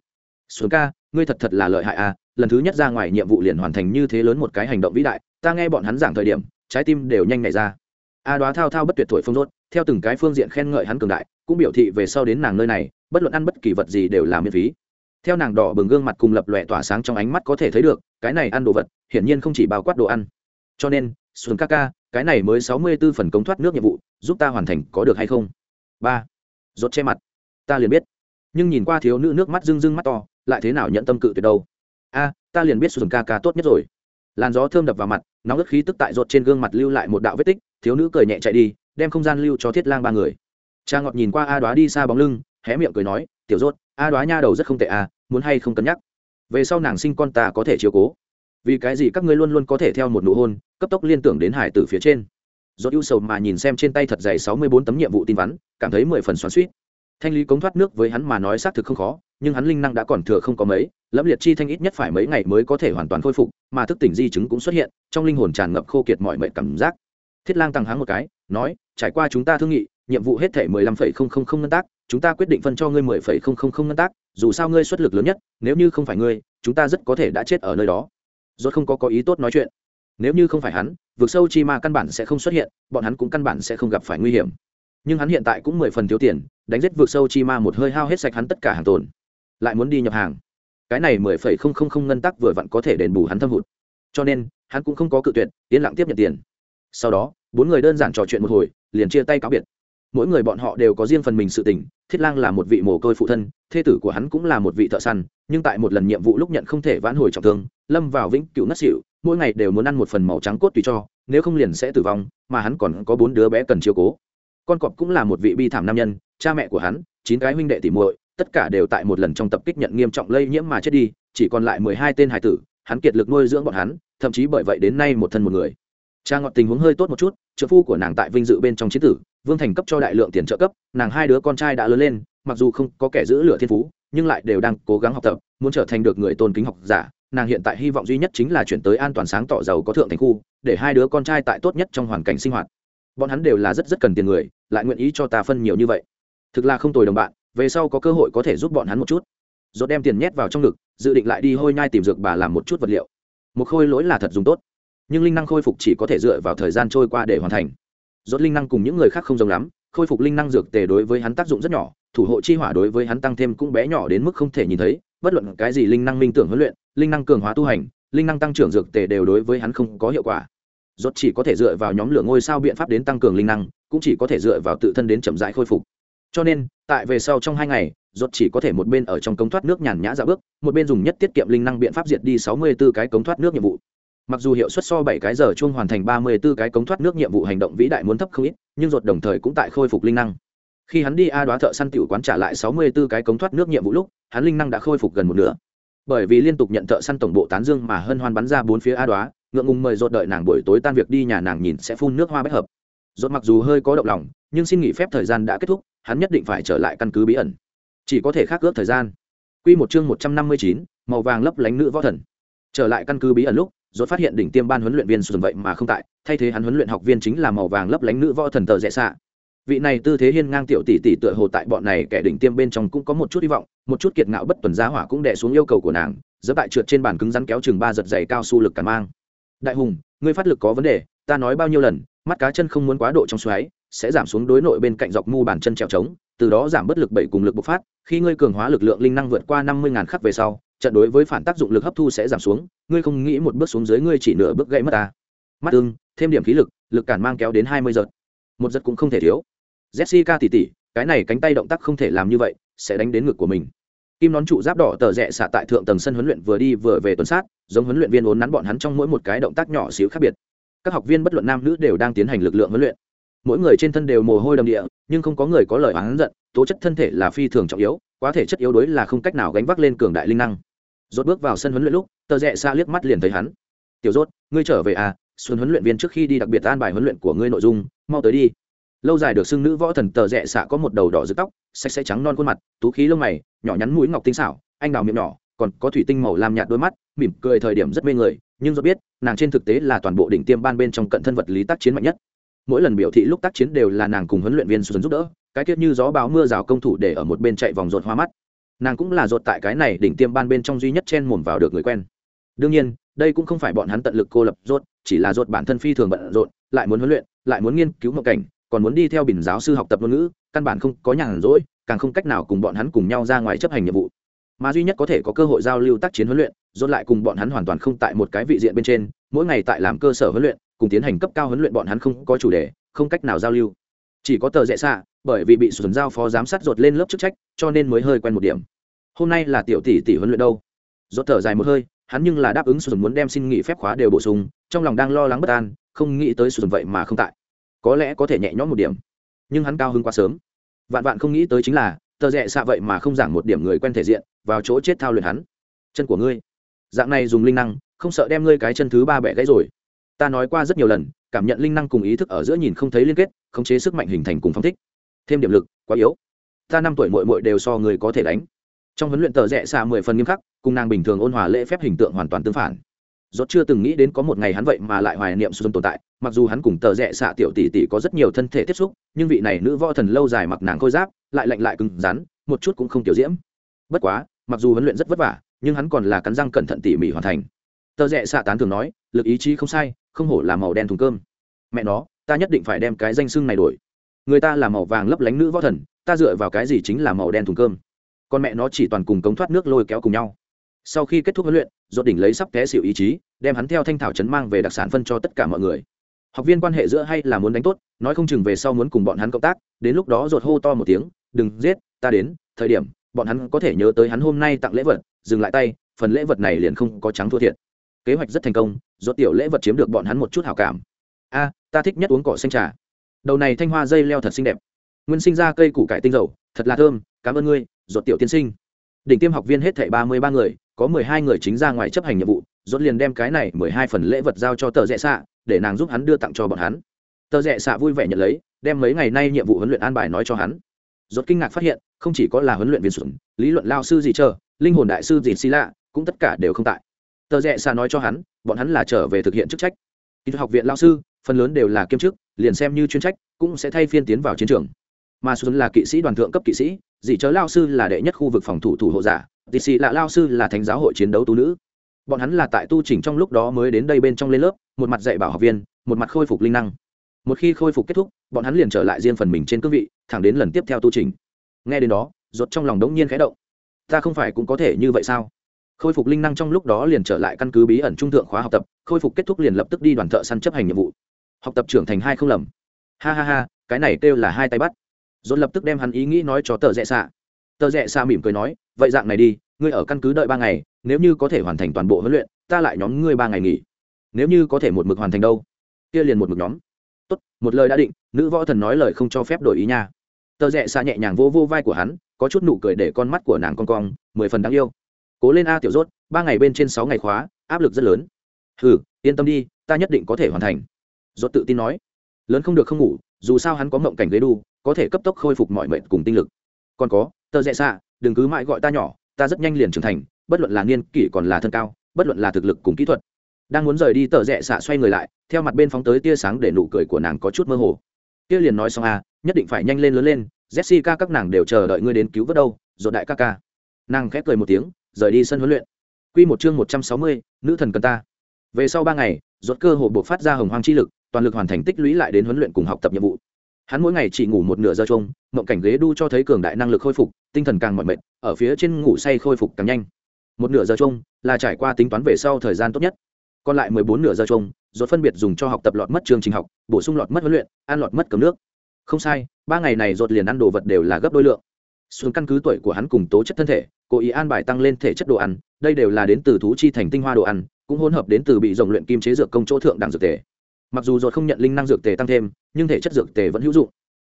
Xuống ca, ngươi thật thật là lợi hại a, lần thứ nhất ra ngoài nhiệm vụ liền hoàn thành như thế lớn một cái hành động vĩ đại, ta nghe bọn hắn giảng thời điểm, trái tim đều nhanh nảy ra a đoá thao thao bất tuyệt thổi phong rốt, theo từng cái phương diện khen ngợi hắn cường đại, cũng biểu thị về sau đến nàng nơi này, bất luận ăn bất kỳ vật gì đều là miễn phí. Theo nàng đỏ bừng gương mặt cùng lập lòe tỏa sáng trong ánh mắt có thể thấy được, cái này ăn đồ vật, hiển nhiên không chỉ bao quát đồ ăn. Cho nên, xuân ca ca, cái này mới sáu mươi b ố phần công thoát nước nhiệm vụ, giúp ta hoàn thành có được hay không? Ba. Rốt che mặt. Ta liền biết. Nhưng nhìn qua thiếu nữ nước mắt rưng rưng mắt to, lại thế nào nhận tâm cự tuyệt đâu? A, ta liền biết xuân ca ca tốt nhất rồi làn gió thơm đập vào mặt nóng ức khí tức tại rột trên gương mặt lưu lại một đạo vết tích thiếu nữ cười nhẹ chạy đi đem không gian lưu cho thiết lang ba người. Cha ngọt nhìn qua a đoá đi xa bóng lưng hé miệng cười nói tiểu rốt a đoá nha đầu rất không tệ à, muốn hay không cân nhắc? Về sau nàng sinh con ta có thể chiều cố. Vì cái gì các ngươi luôn luôn có thể theo một nụ hôn cấp tốc liên tưởng đến hải tử phía trên? Rốt ưu sầu mà nhìn xem trên tay thật dày sáu mươi bốn tấm nhiệm vụ tin vắn cảm thấy mười phần xoắn suýt thanh lý cống thoát nước với hắn mà nói xác thực không khó, nhưng hắn linh năng đã còn thừa không có mấy lẫm liệt chi thanh ít nhất phải mấy ngày mới có thể hoàn toàn khôi phục, mà thức tỉnh di chứng cũng xuất hiện, trong linh hồn tràn ngập khô kiệt mọi mệnh cảm giác. Thiết lang tăng háng một cái, nói, trải qua chúng ta thương nghị, nhiệm vụ hết thể mười lăm phẩy không không không ngân tác, chúng ta quyết định phân cho ngươi mười phẩy không không không ngân tác, dù sao ngươi xuất lực lớn nhất, nếu như không phải ngươi, chúng ta rất có thể đã chết ở nơi đó. Rốt không có có ý tốt nói chuyện. Nếu như không phải hắn, vực sâu chi ma căn bản sẽ không xuất hiện, bọn hắn cũng căn bản sẽ không gặp phải nguy hiểm. Nhưng hắn hiện tại cũng mười phần thiếu tiền đánh giết vượt sâu chi ma một hơi hao hết sạch hắn tất cả hàng tồn. Lại muốn đi nhập hàng. Cái này mười phẩy không không không ngân tắc vừa vặn có thể đền bù hắn thâm hụt. Cho nên, hắn cũng không có cự tuyệt, yên lặng tiếp nhận tiền. Sau đó, bốn người đơn giản trò chuyện một hồi, liền chia tay cáo biệt. Mỗi người bọn họ đều có riêng phần mình sự tình, thiết lang là một vị mồ côi phụ thân, thê tử của hắn cũng là một vị thợ săn, nhưng tại một lần nhiệm vụ lúc nhận không thể vãn hồi trọng thương, lâm vào vĩnh cựu ngất xỉu, mỗi ngày đều muốn ăn một phần màu trắng cốt tùy cho, nếu không liền sẽ tử vong, mà hắn còn có bốn đứa bé cần chiếu cố con cọp cũng là một vị bi thảm nam nhân, cha mẹ của hắn, chín cái huynh đệ tỉ muội, tất cả đều tại một lần trong tập kích nhận nghiêm trọng lây nhiễm mà chết đi, chỉ còn lại mười hai tên hải tử, hắn kiệt lực nuôi dưỡng bọn hắn, thậm chí bởi vậy đến nay một thân một người. Cha ngọt tình huống hơi tốt một chút, trợ phu của nàng tại vinh dự bên trong chiến tử, vương thành cấp cho đại lượng tiền trợ cấp, nàng hai đứa con trai đã lớn lên, mặc dù không có kẻ giữ lửa thiên phú, nhưng lại đều đang cố gắng học tập, muốn trở thành được người tôn kính học giả, nàng hiện tại hy vọng duy nhất chính là chuyển tới an toàn sáng tỏ giàu có thượng thành khu, để hai đứa con trai tại tốt nhất trong hoàn cảnh sinh hoạt bọn hắn đều là rất rất cần tiền người, lại nguyện ý cho ta phân nhiều như vậy. Thực là không tồi đồng bạn, về sau có cơ hội có thể giúp bọn hắn một chút. Dốt đem tiền nhét vào trong ngực, dự định lại đi hôi nhai tìm dược bà làm một chút vật liệu. Một khôi lỗi là thật dùng tốt, nhưng linh năng khôi phục chỉ có thể dựa vào thời gian trôi qua để hoàn thành. Dốt linh năng cùng những người khác không giống lắm, khôi phục linh năng dược tề đối với hắn tác dụng rất nhỏ, thủ hộ chi hỏa đối với hắn tăng thêm cũng bé nhỏ đến mức không thể nhìn thấy, bất luận cái gì linh năng minh tưởng huấn luyện, linh năng cường hóa tu hành, linh năng tăng trưởng dược tề đều đối với hắn không có hiệu quả rốt chỉ có thể dựa vào nhóm lửa ngôi sao biện pháp đến tăng cường linh năng, cũng chỉ có thể dựa vào tự thân đến chậm rãi khôi phục. Cho nên, tại về sau trong hai ngày, rốt chỉ có thể một bên ở trong cống thoát nước nhàn nhã dạo bước, một bên dùng nhất tiết kiệm linh năng biện pháp diệt đi sáu mươi 64 cái cống thoát nước nhiệm vụ. Mặc dù hiệu suất so bảy cái giờ chuông hoàn thành ba mươi 34 cái cống thoát nước nhiệm vụ hành động vĩ đại muốn thấp không ít, nhưng rốt đồng thời cũng tại khôi phục linh năng. Khi hắn đi a đoá thợ săn tiểu quán trả lại sáu mươi 64 cái cống thoát nước nhiệm vụ lúc, hắn linh năng đã khôi phục gần một nửa. Bởi vì liên tục nhận thợ săn tổng bộ tán dương mà hân hoan bắn ra bốn phía a đoá ngượng ngùng mời rột đợi nàng buổi tối tan việc đi nhà nàng nhìn sẽ phun nước hoa bách hợp rột mặc dù hơi có động lòng nhưng xin nghỉ phép thời gian đã kết thúc hắn nhất định phải trở lại căn cứ bí ẩn chỉ có thể khác ước thời gian Quy một chương một trăm năm mươi chín, màu vàng lấp lánh nữ võ thần. Trở lại căn cứ bí ẩn lúc, rốt phát hiện đỉnh tiêm ban huấn luyện viên xuân vậy mà không tại, thay thế hắn huấn luyện học viên chính là màu vàng lấp lánh nữ võ thần tờ rẽ xạ. Vị này tư thế hiên ngang tiểu tỷ tỷ tựa hồ tại bọn này kẻ đỉnh tiêm bên trong cũng có một chút hy vọng, một chút kiệt ngạo bất tuần giá hỏa cũng đè xuống yêu cầu của nàng, giẫm tại trượt trên bàn cứng rắn kéo chừng ba giật giày cao su lực cản mang đại hùng, ngươi phát lực có vấn đề, ta nói bao nhiêu lần, mắt cá chân không muốn quá độ trong xoáy, sẽ giảm xuống đối nội bên cạnh dọc mu bàn chân trèo trống, từ đó giảm bất lực bảy cùng lực bộc phát, khi ngươi cường hóa lực lượng linh năng vượt qua năm mươi ngàn khắc về sau, trận đối với phản tác dụng lực hấp thu sẽ giảm xuống, ngươi không nghĩ một bước xuống dưới ngươi chỉ nửa bước gãy mất ta. Mắt tương, thêm điểm khí lực lực cản mang kéo đến hai mươi giật. Một giật cũng không thể thiếu. Jessica tỉ tỉ, cái này cánh tay động tác không thể làm như vậy, sẽ đánh đến ngực của mình kim nón trụ giáp đỏ tờ rẽ xạ tại thượng tầng sân huấn luyện vừa đi vừa về tuần sát, giống huấn luyện viên uốn nắn bọn hắn trong mỗi một cái động tác nhỏ xíu khác biệt. Các học viên bất luận nam nữ đều đang tiến hành lực lượng huấn luyện. Mỗi người trên thân đều mồ hôi đầm địa, nhưng không có người có lời oán giận, tố chất thân thể là phi thường trọng yếu, quá thể chất yếu đối là không cách nào gánh vác lên cường đại linh năng. Rốt bước vào sân huấn luyện lúc, tờ rẽ xa liếc mắt liền thấy hắn. Tiểu rốt, ngươi trở về à? Xuân huấn luyện viên trước khi đi đặc biệt an bài huấn luyện của ngươi nội dung, mau tới đi lâu dài được xưng nữ võ thần tờ rẽ xạ có một đầu đỏ rực tóc, sạch sẽ trắng non khuôn mặt, tú khí lông mày, nhỏ nhắn mũi ngọc tinh xảo, anh đào miệng nhỏ, còn có thủy tinh màu làm nhạt đôi mắt, mỉm cười thời điểm rất mê người, nhưng do biết, nàng trên thực tế là toàn bộ đỉnh tiêm ban bên trong cận thân vật lý tác chiến mạnh nhất. Mỗi lần biểu thị lúc tác chiến đều là nàng cùng huấn luyện viên xuân giúp đỡ, cái tiết như gió báo mưa rào công thủ để ở một bên chạy vòng rột hoa mắt. Nàng cũng là rột tại cái này đỉnh tiêm ban bên trong duy nhất chen mồm vào được người quen. Đương nhiên, đây cũng không phải bọn hắn tận lực cô lập rột chỉ là rột bản thân phi thường bận rộn, lại muốn huấn luyện, lại muốn nghiên cứu mộng cảnh còn muốn đi theo bình giáo sư học tập ngôn ngữ, căn bản không có nhàn rỗi, càng không cách nào cùng bọn hắn cùng nhau ra ngoài chấp hành nhiệm vụ. Mà duy nhất có thể có cơ hội giao lưu tác chiến huấn luyện dồn lại cùng bọn hắn hoàn toàn không tại một cái vị diện bên trên, mỗi ngày tại làm cơ sở huấn luyện, cùng tiến hành cấp cao huấn luyện bọn hắn không có chủ đề, không cách nào giao lưu. Chỉ có tờ rẽ xạ, bởi vì bị sùn giao phó giám sát dột lên lớp chức trách, cho nên mới hơi quen một điểm. Hôm nay là tiểu tỷ tỷ huấn luyện đâu? Dột thở dài một hơi, hắn nhưng là đáp ứng sùn muốn đem xin nghỉ phép khóa đều bổ sung, trong lòng đang lo lắng bất an, không nghĩ tới sùn vậy mà không tại có lẽ có thể nhẹ nhõm một điểm. Nhưng hắn cao hơn quá sớm. Vạn vạn không nghĩ tới chính là, tờ rẽ xạ vậy mà không giảng một điểm người quen thể diện, vào chỗ chết thao luyện hắn. Chân của ngươi. Dạng này dùng linh năng, không sợ đem ngươi cái chân thứ ba bẻ gãy rồi. Ta nói qua rất nhiều lần, cảm nhận linh năng cùng ý thức ở giữa nhìn không thấy liên kết, khống chế sức mạnh hình thành cùng phong thích. Thêm điểm lực, quá yếu. Ta năm tuổi mội mội đều so người có thể đánh. Trong huấn luyện tờ rẽ xa mười phần nghiêm khắc, cùng nàng bình thường ôn hòa lễ phép hình tượng hoàn toàn tương phản. Rốt chưa từng nghĩ đến có một ngày hắn vậy mà lại hoài niệm xuân tồn tại. Mặc dù hắn cùng tờ rẻ xạ tiểu tỷ tỷ có rất nhiều thân thể tiếp xúc, nhưng vị này nữ võ thần lâu dài mặc nàng khôi giáp, lại lạnh lại cứng rắn, một chút cũng không tiểu diễm. Bất quá, mặc dù huấn luyện rất vất vả, nhưng hắn còn là cắn răng cẩn thận tỉ mỉ hoàn thành. Tờ rẻ xạ tán thường nói, lực ý chí không sai, không hổ là màu đen thùng cơm. Mẹ nó, ta nhất định phải đem cái danh xưng này đổi. Người ta là màu vàng lấp lánh nữ võ thần, ta dựa vào cái gì chính là màu đen thùng cơm? Con mẹ nó chỉ toàn cùng cống thoát nước lôi kéo cùng nhau sau khi kết thúc huấn luyện dốt đỉnh lấy sắp té xịu ý chí, đem hắn theo thanh thảo chấn mang về đặc sản phân cho tất cả mọi người. Học viên quan hệ giữa hay là muốn đánh tốt, nói không chừng về sau muốn cùng bọn hắn cộng tác, đến lúc đó dột hô to một tiếng, đừng giết, ta đến, thời điểm, bọn hắn có thể nhớ tới hắn hôm nay tặng lễ vật, dừng lại tay, phần lễ vật này liền không có trắng thua thiệt. Kế hoạch rất thành công dốt tiểu lễ vật chiếm được bọn hắn một chút hảo cảm. A, ta thích nhất uống cỏ xanh trà. Đầu này thanh hoa dây leo thật xinh đẹp. Nguyên sinh ra cây củ cải tinh dầu, thật là thơm, cảm ơn ngươi ruột tiểu tiên sinh đỉnh tiêm học viên hết thảy ba mươi ba người, có mười hai người chính ra ngoài chấp hành nhiệm vụ dốt liền đem cái này mười hai phần lễ vật giao cho tờ rẽ xạ, để nàng giúp hắn đưa tặng cho bọn hắn. Tờ rẽ xạ vui vẻ nhận lấy, đem mấy ngày nay nhiệm vụ huấn luyện an bài nói cho hắn. Dốt kinh ngạc phát hiện, không chỉ có là huấn luyện viên sủng, lý luận lao sư gì chờ, linh hồn đại sư gì xì lạ, cũng tất cả đều không tại. Tờ rẽ xạ nói cho hắn, bọn hắn là trở về thực hiện chức trách. Kỹ thuật học viện lao sư, phần lớn đều là kiêm chức, liền xem như chuyên trách, cũng sẽ thay phiên tiến vào chiến trường mà xuân là kỵ sĩ đoàn thượng cấp kỵ sĩ, dị chớ lao sư là đệ nhất khu vực phòng thủ thủ hộ giả tị xì là lao sư là thánh giáo hội chiến đấu tú nữ. Bọn hắn là tại tu chỉnh trong lúc đó mới đến đây bên trong lên lớp, một mặt dạy bảo học viên, một mặt khôi phục linh năng. Một khi khôi phục kết thúc, bọn hắn liền trở lại riêng phần mình trên cương vị, thẳng đến lần tiếp theo tu trình nghe đến đó rột trong lòng đống nhiên khẽ động. Ta không phải cũng có thể như vậy sao? Khôi phục linh năng trong lúc đó liền trở lại căn cứ bí ẩn trung thượng khóa học tập, khôi phục kết thúc liền lập tức đi đoàn thợ săn chấp hành nhiệm vụ. Học tập trưởng thành hai không lầm. Ha ha ha, cái này kêu là hai tay bắt dồn lập tức đem hắn ý nghĩ nói cho tờ rẽ xạ. Tờ rẽ xạ mỉm cười nói, vậy dạng này đi, ngươi ở căn cứ đợi ba ngày, nếu như có thể hoàn thành toàn bộ huấn luyện, ta lại nhóm ngươi ba ngày nghỉ. Nếu như có thể một mực hoàn thành đâu, kia liền một mực nhóm. Tốt, một lời đã định, nữ võ thần nói lời không cho phép đổi ý nha. Tờ rẽ xạ nhẹ nhàng vô vô vai của hắn, có chút nụ cười để con mắt của nàng con cong, mười phần đáng yêu. Cố lên a tiểu rốt, ba ngày bên trên sáu ngày khóa, áp lực rất lớn. Hừ, yên tâm đi, ta nhất định có thể hoàn thành. Rốt tự tin nói. Lớn không được không ngủ, dù sao hắn có mộng cảnh ghế đu có thể cấp tốc khôi phục mọi mệnh cùng tinh lực. Còn có tờ rẽ xạ đừng cứ mãi gọi ta nhỏ ta rất nhanh liền trưởng thành bất luận là niên kỷ còn là thân cao bất luận là thực lực cùng kỹ thuật. Đang muốn rời đi tờ rẽ xạ xoay người lại theo mặt bên phóng tới tia sáng để nụ cười của nàng có chút mơ hồ. Tia liền nói xong a nhất định phải nhanh lên lớn lên jessica các nàng đều chờ đợi ngươi đến cứu vớt đâu rồi đại ca ca. Nàng khép cười một tiếng rời đi sân huấn luyện. Quy một chương một trăm sáu mươi, nữ thần cần ta. Về sau ba ngày rốt cơ hội buộc phát ra hồng hoang chi lực toàn lực hoàn thành tích lũy lại đến huấn luyện cùng học tập nhiệm vụ hắn mỗi ngày chỉ ngủ một nửa giờ chung mộng cảnh ghế đu cho thấy cường đại năng lực khôi phục, tinh thần càng mỏi mệt, ở phía trên ngủ say khôi phục càng nhanh. Một nửa giờ chung là trải qua tính toán về sau thời gian tốt nhất. Còn lại mười bốn nửa giờ chung rốt phân biệt dùng cho học tập lọt mất chương trình học, bổ sung lọt mất huấn luyện, ăn lọt mất cấm nước. Không sai, ba ngày này rốt liền ăn đồ vật đều là gấp đôi lượng. Xuống căn cứ tuổi của hắn cùng tố chất thân thể, cố ý an bài tăng lên thể chất đồ ăn, đây đều là đến từ thú chi thành tinh hoa đồ ăn, cũng hỗn hợp đến từ bị rồng luyện kim chế dược công chỗ thượng đẳng dược tề mặc dù ruột không nhận linh năng dược tề tăng thêm, nhưng thể chất dược tề vẫn hữu dụng.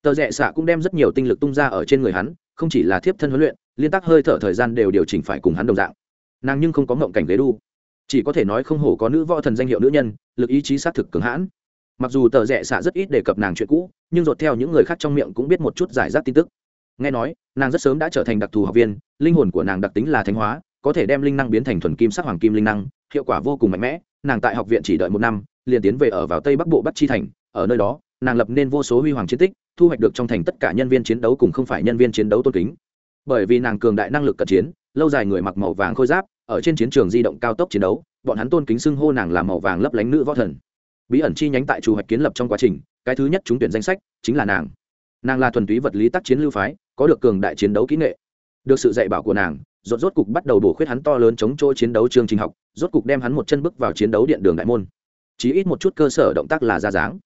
Tờ rẽ xạ cũng đem rất nhiều tinh lực tung ra ở trên người hắn, không chỉ là thiếp thân huấn luyện, liên tác hơi thở thời gian đều điều chỉnh phải cùng hắn đồng dạng. Nàng nhưng không có ngộng cảnh ghế đu. Chỉ có thể nói không hổ có nữ võ thần danh hiệu nữ nhân, lực ý chí xác thực cường hãn. Mặc dù tờ rẽ xạ rất ít đề cập nàng chuyện cũ, nhưng dột theo những người khác trong miệng cũng biết một chút giải rác tin tức. Nghe nói, nàng rất sớm đã trở thành đặc thù học viên, linh hồn của nàng đặc tính là thanh hóa, có thể đem linh năng biến thành thuần kim sắc hoàng kim linh năng, hiệu quả vô cùng mạnh mẽ, nàng tại học viện chỉ đợi một năm liền tiến về ở vào tây bắc bộ bắc chi thành, ở nơi đó, nàng lập nên vô số huy hoàng chiến tích, thu hoạch được trong thành tất cả nhân viên chiến đấu cùng không phải nhân viên chiến đấu tôn kính. Bởi vì nàng cường đại năng lực cận chiến, lâu dài người mặc màu vàng khôi giáp, ở trên chiến trường di động cao tốc chiến đấu, bọn hắn tôn kính xưng hô nàng là màu vàng lấp lánh nữ võ thần. Bí ẩn chi nhánh tại chủ hoạch kiến lập trong quá trình, cái thứ nhất trúng tuyển danh sách chính là nàng. Nàng là thuần túy vật lý tác chiến lưu phái, có được cường đại chiến đấu kỹ nghệ. Được sự dạy bảo của nàng, rốt rốt cục bắt đầu bổ khuyết hắn to lớn chống chỗ chiến đấu chương trình học, rốt cục đem hắn một chân bước vào chiến đấu điện đường đại môn chí ít một chút cơ sở động tác là ra dáng.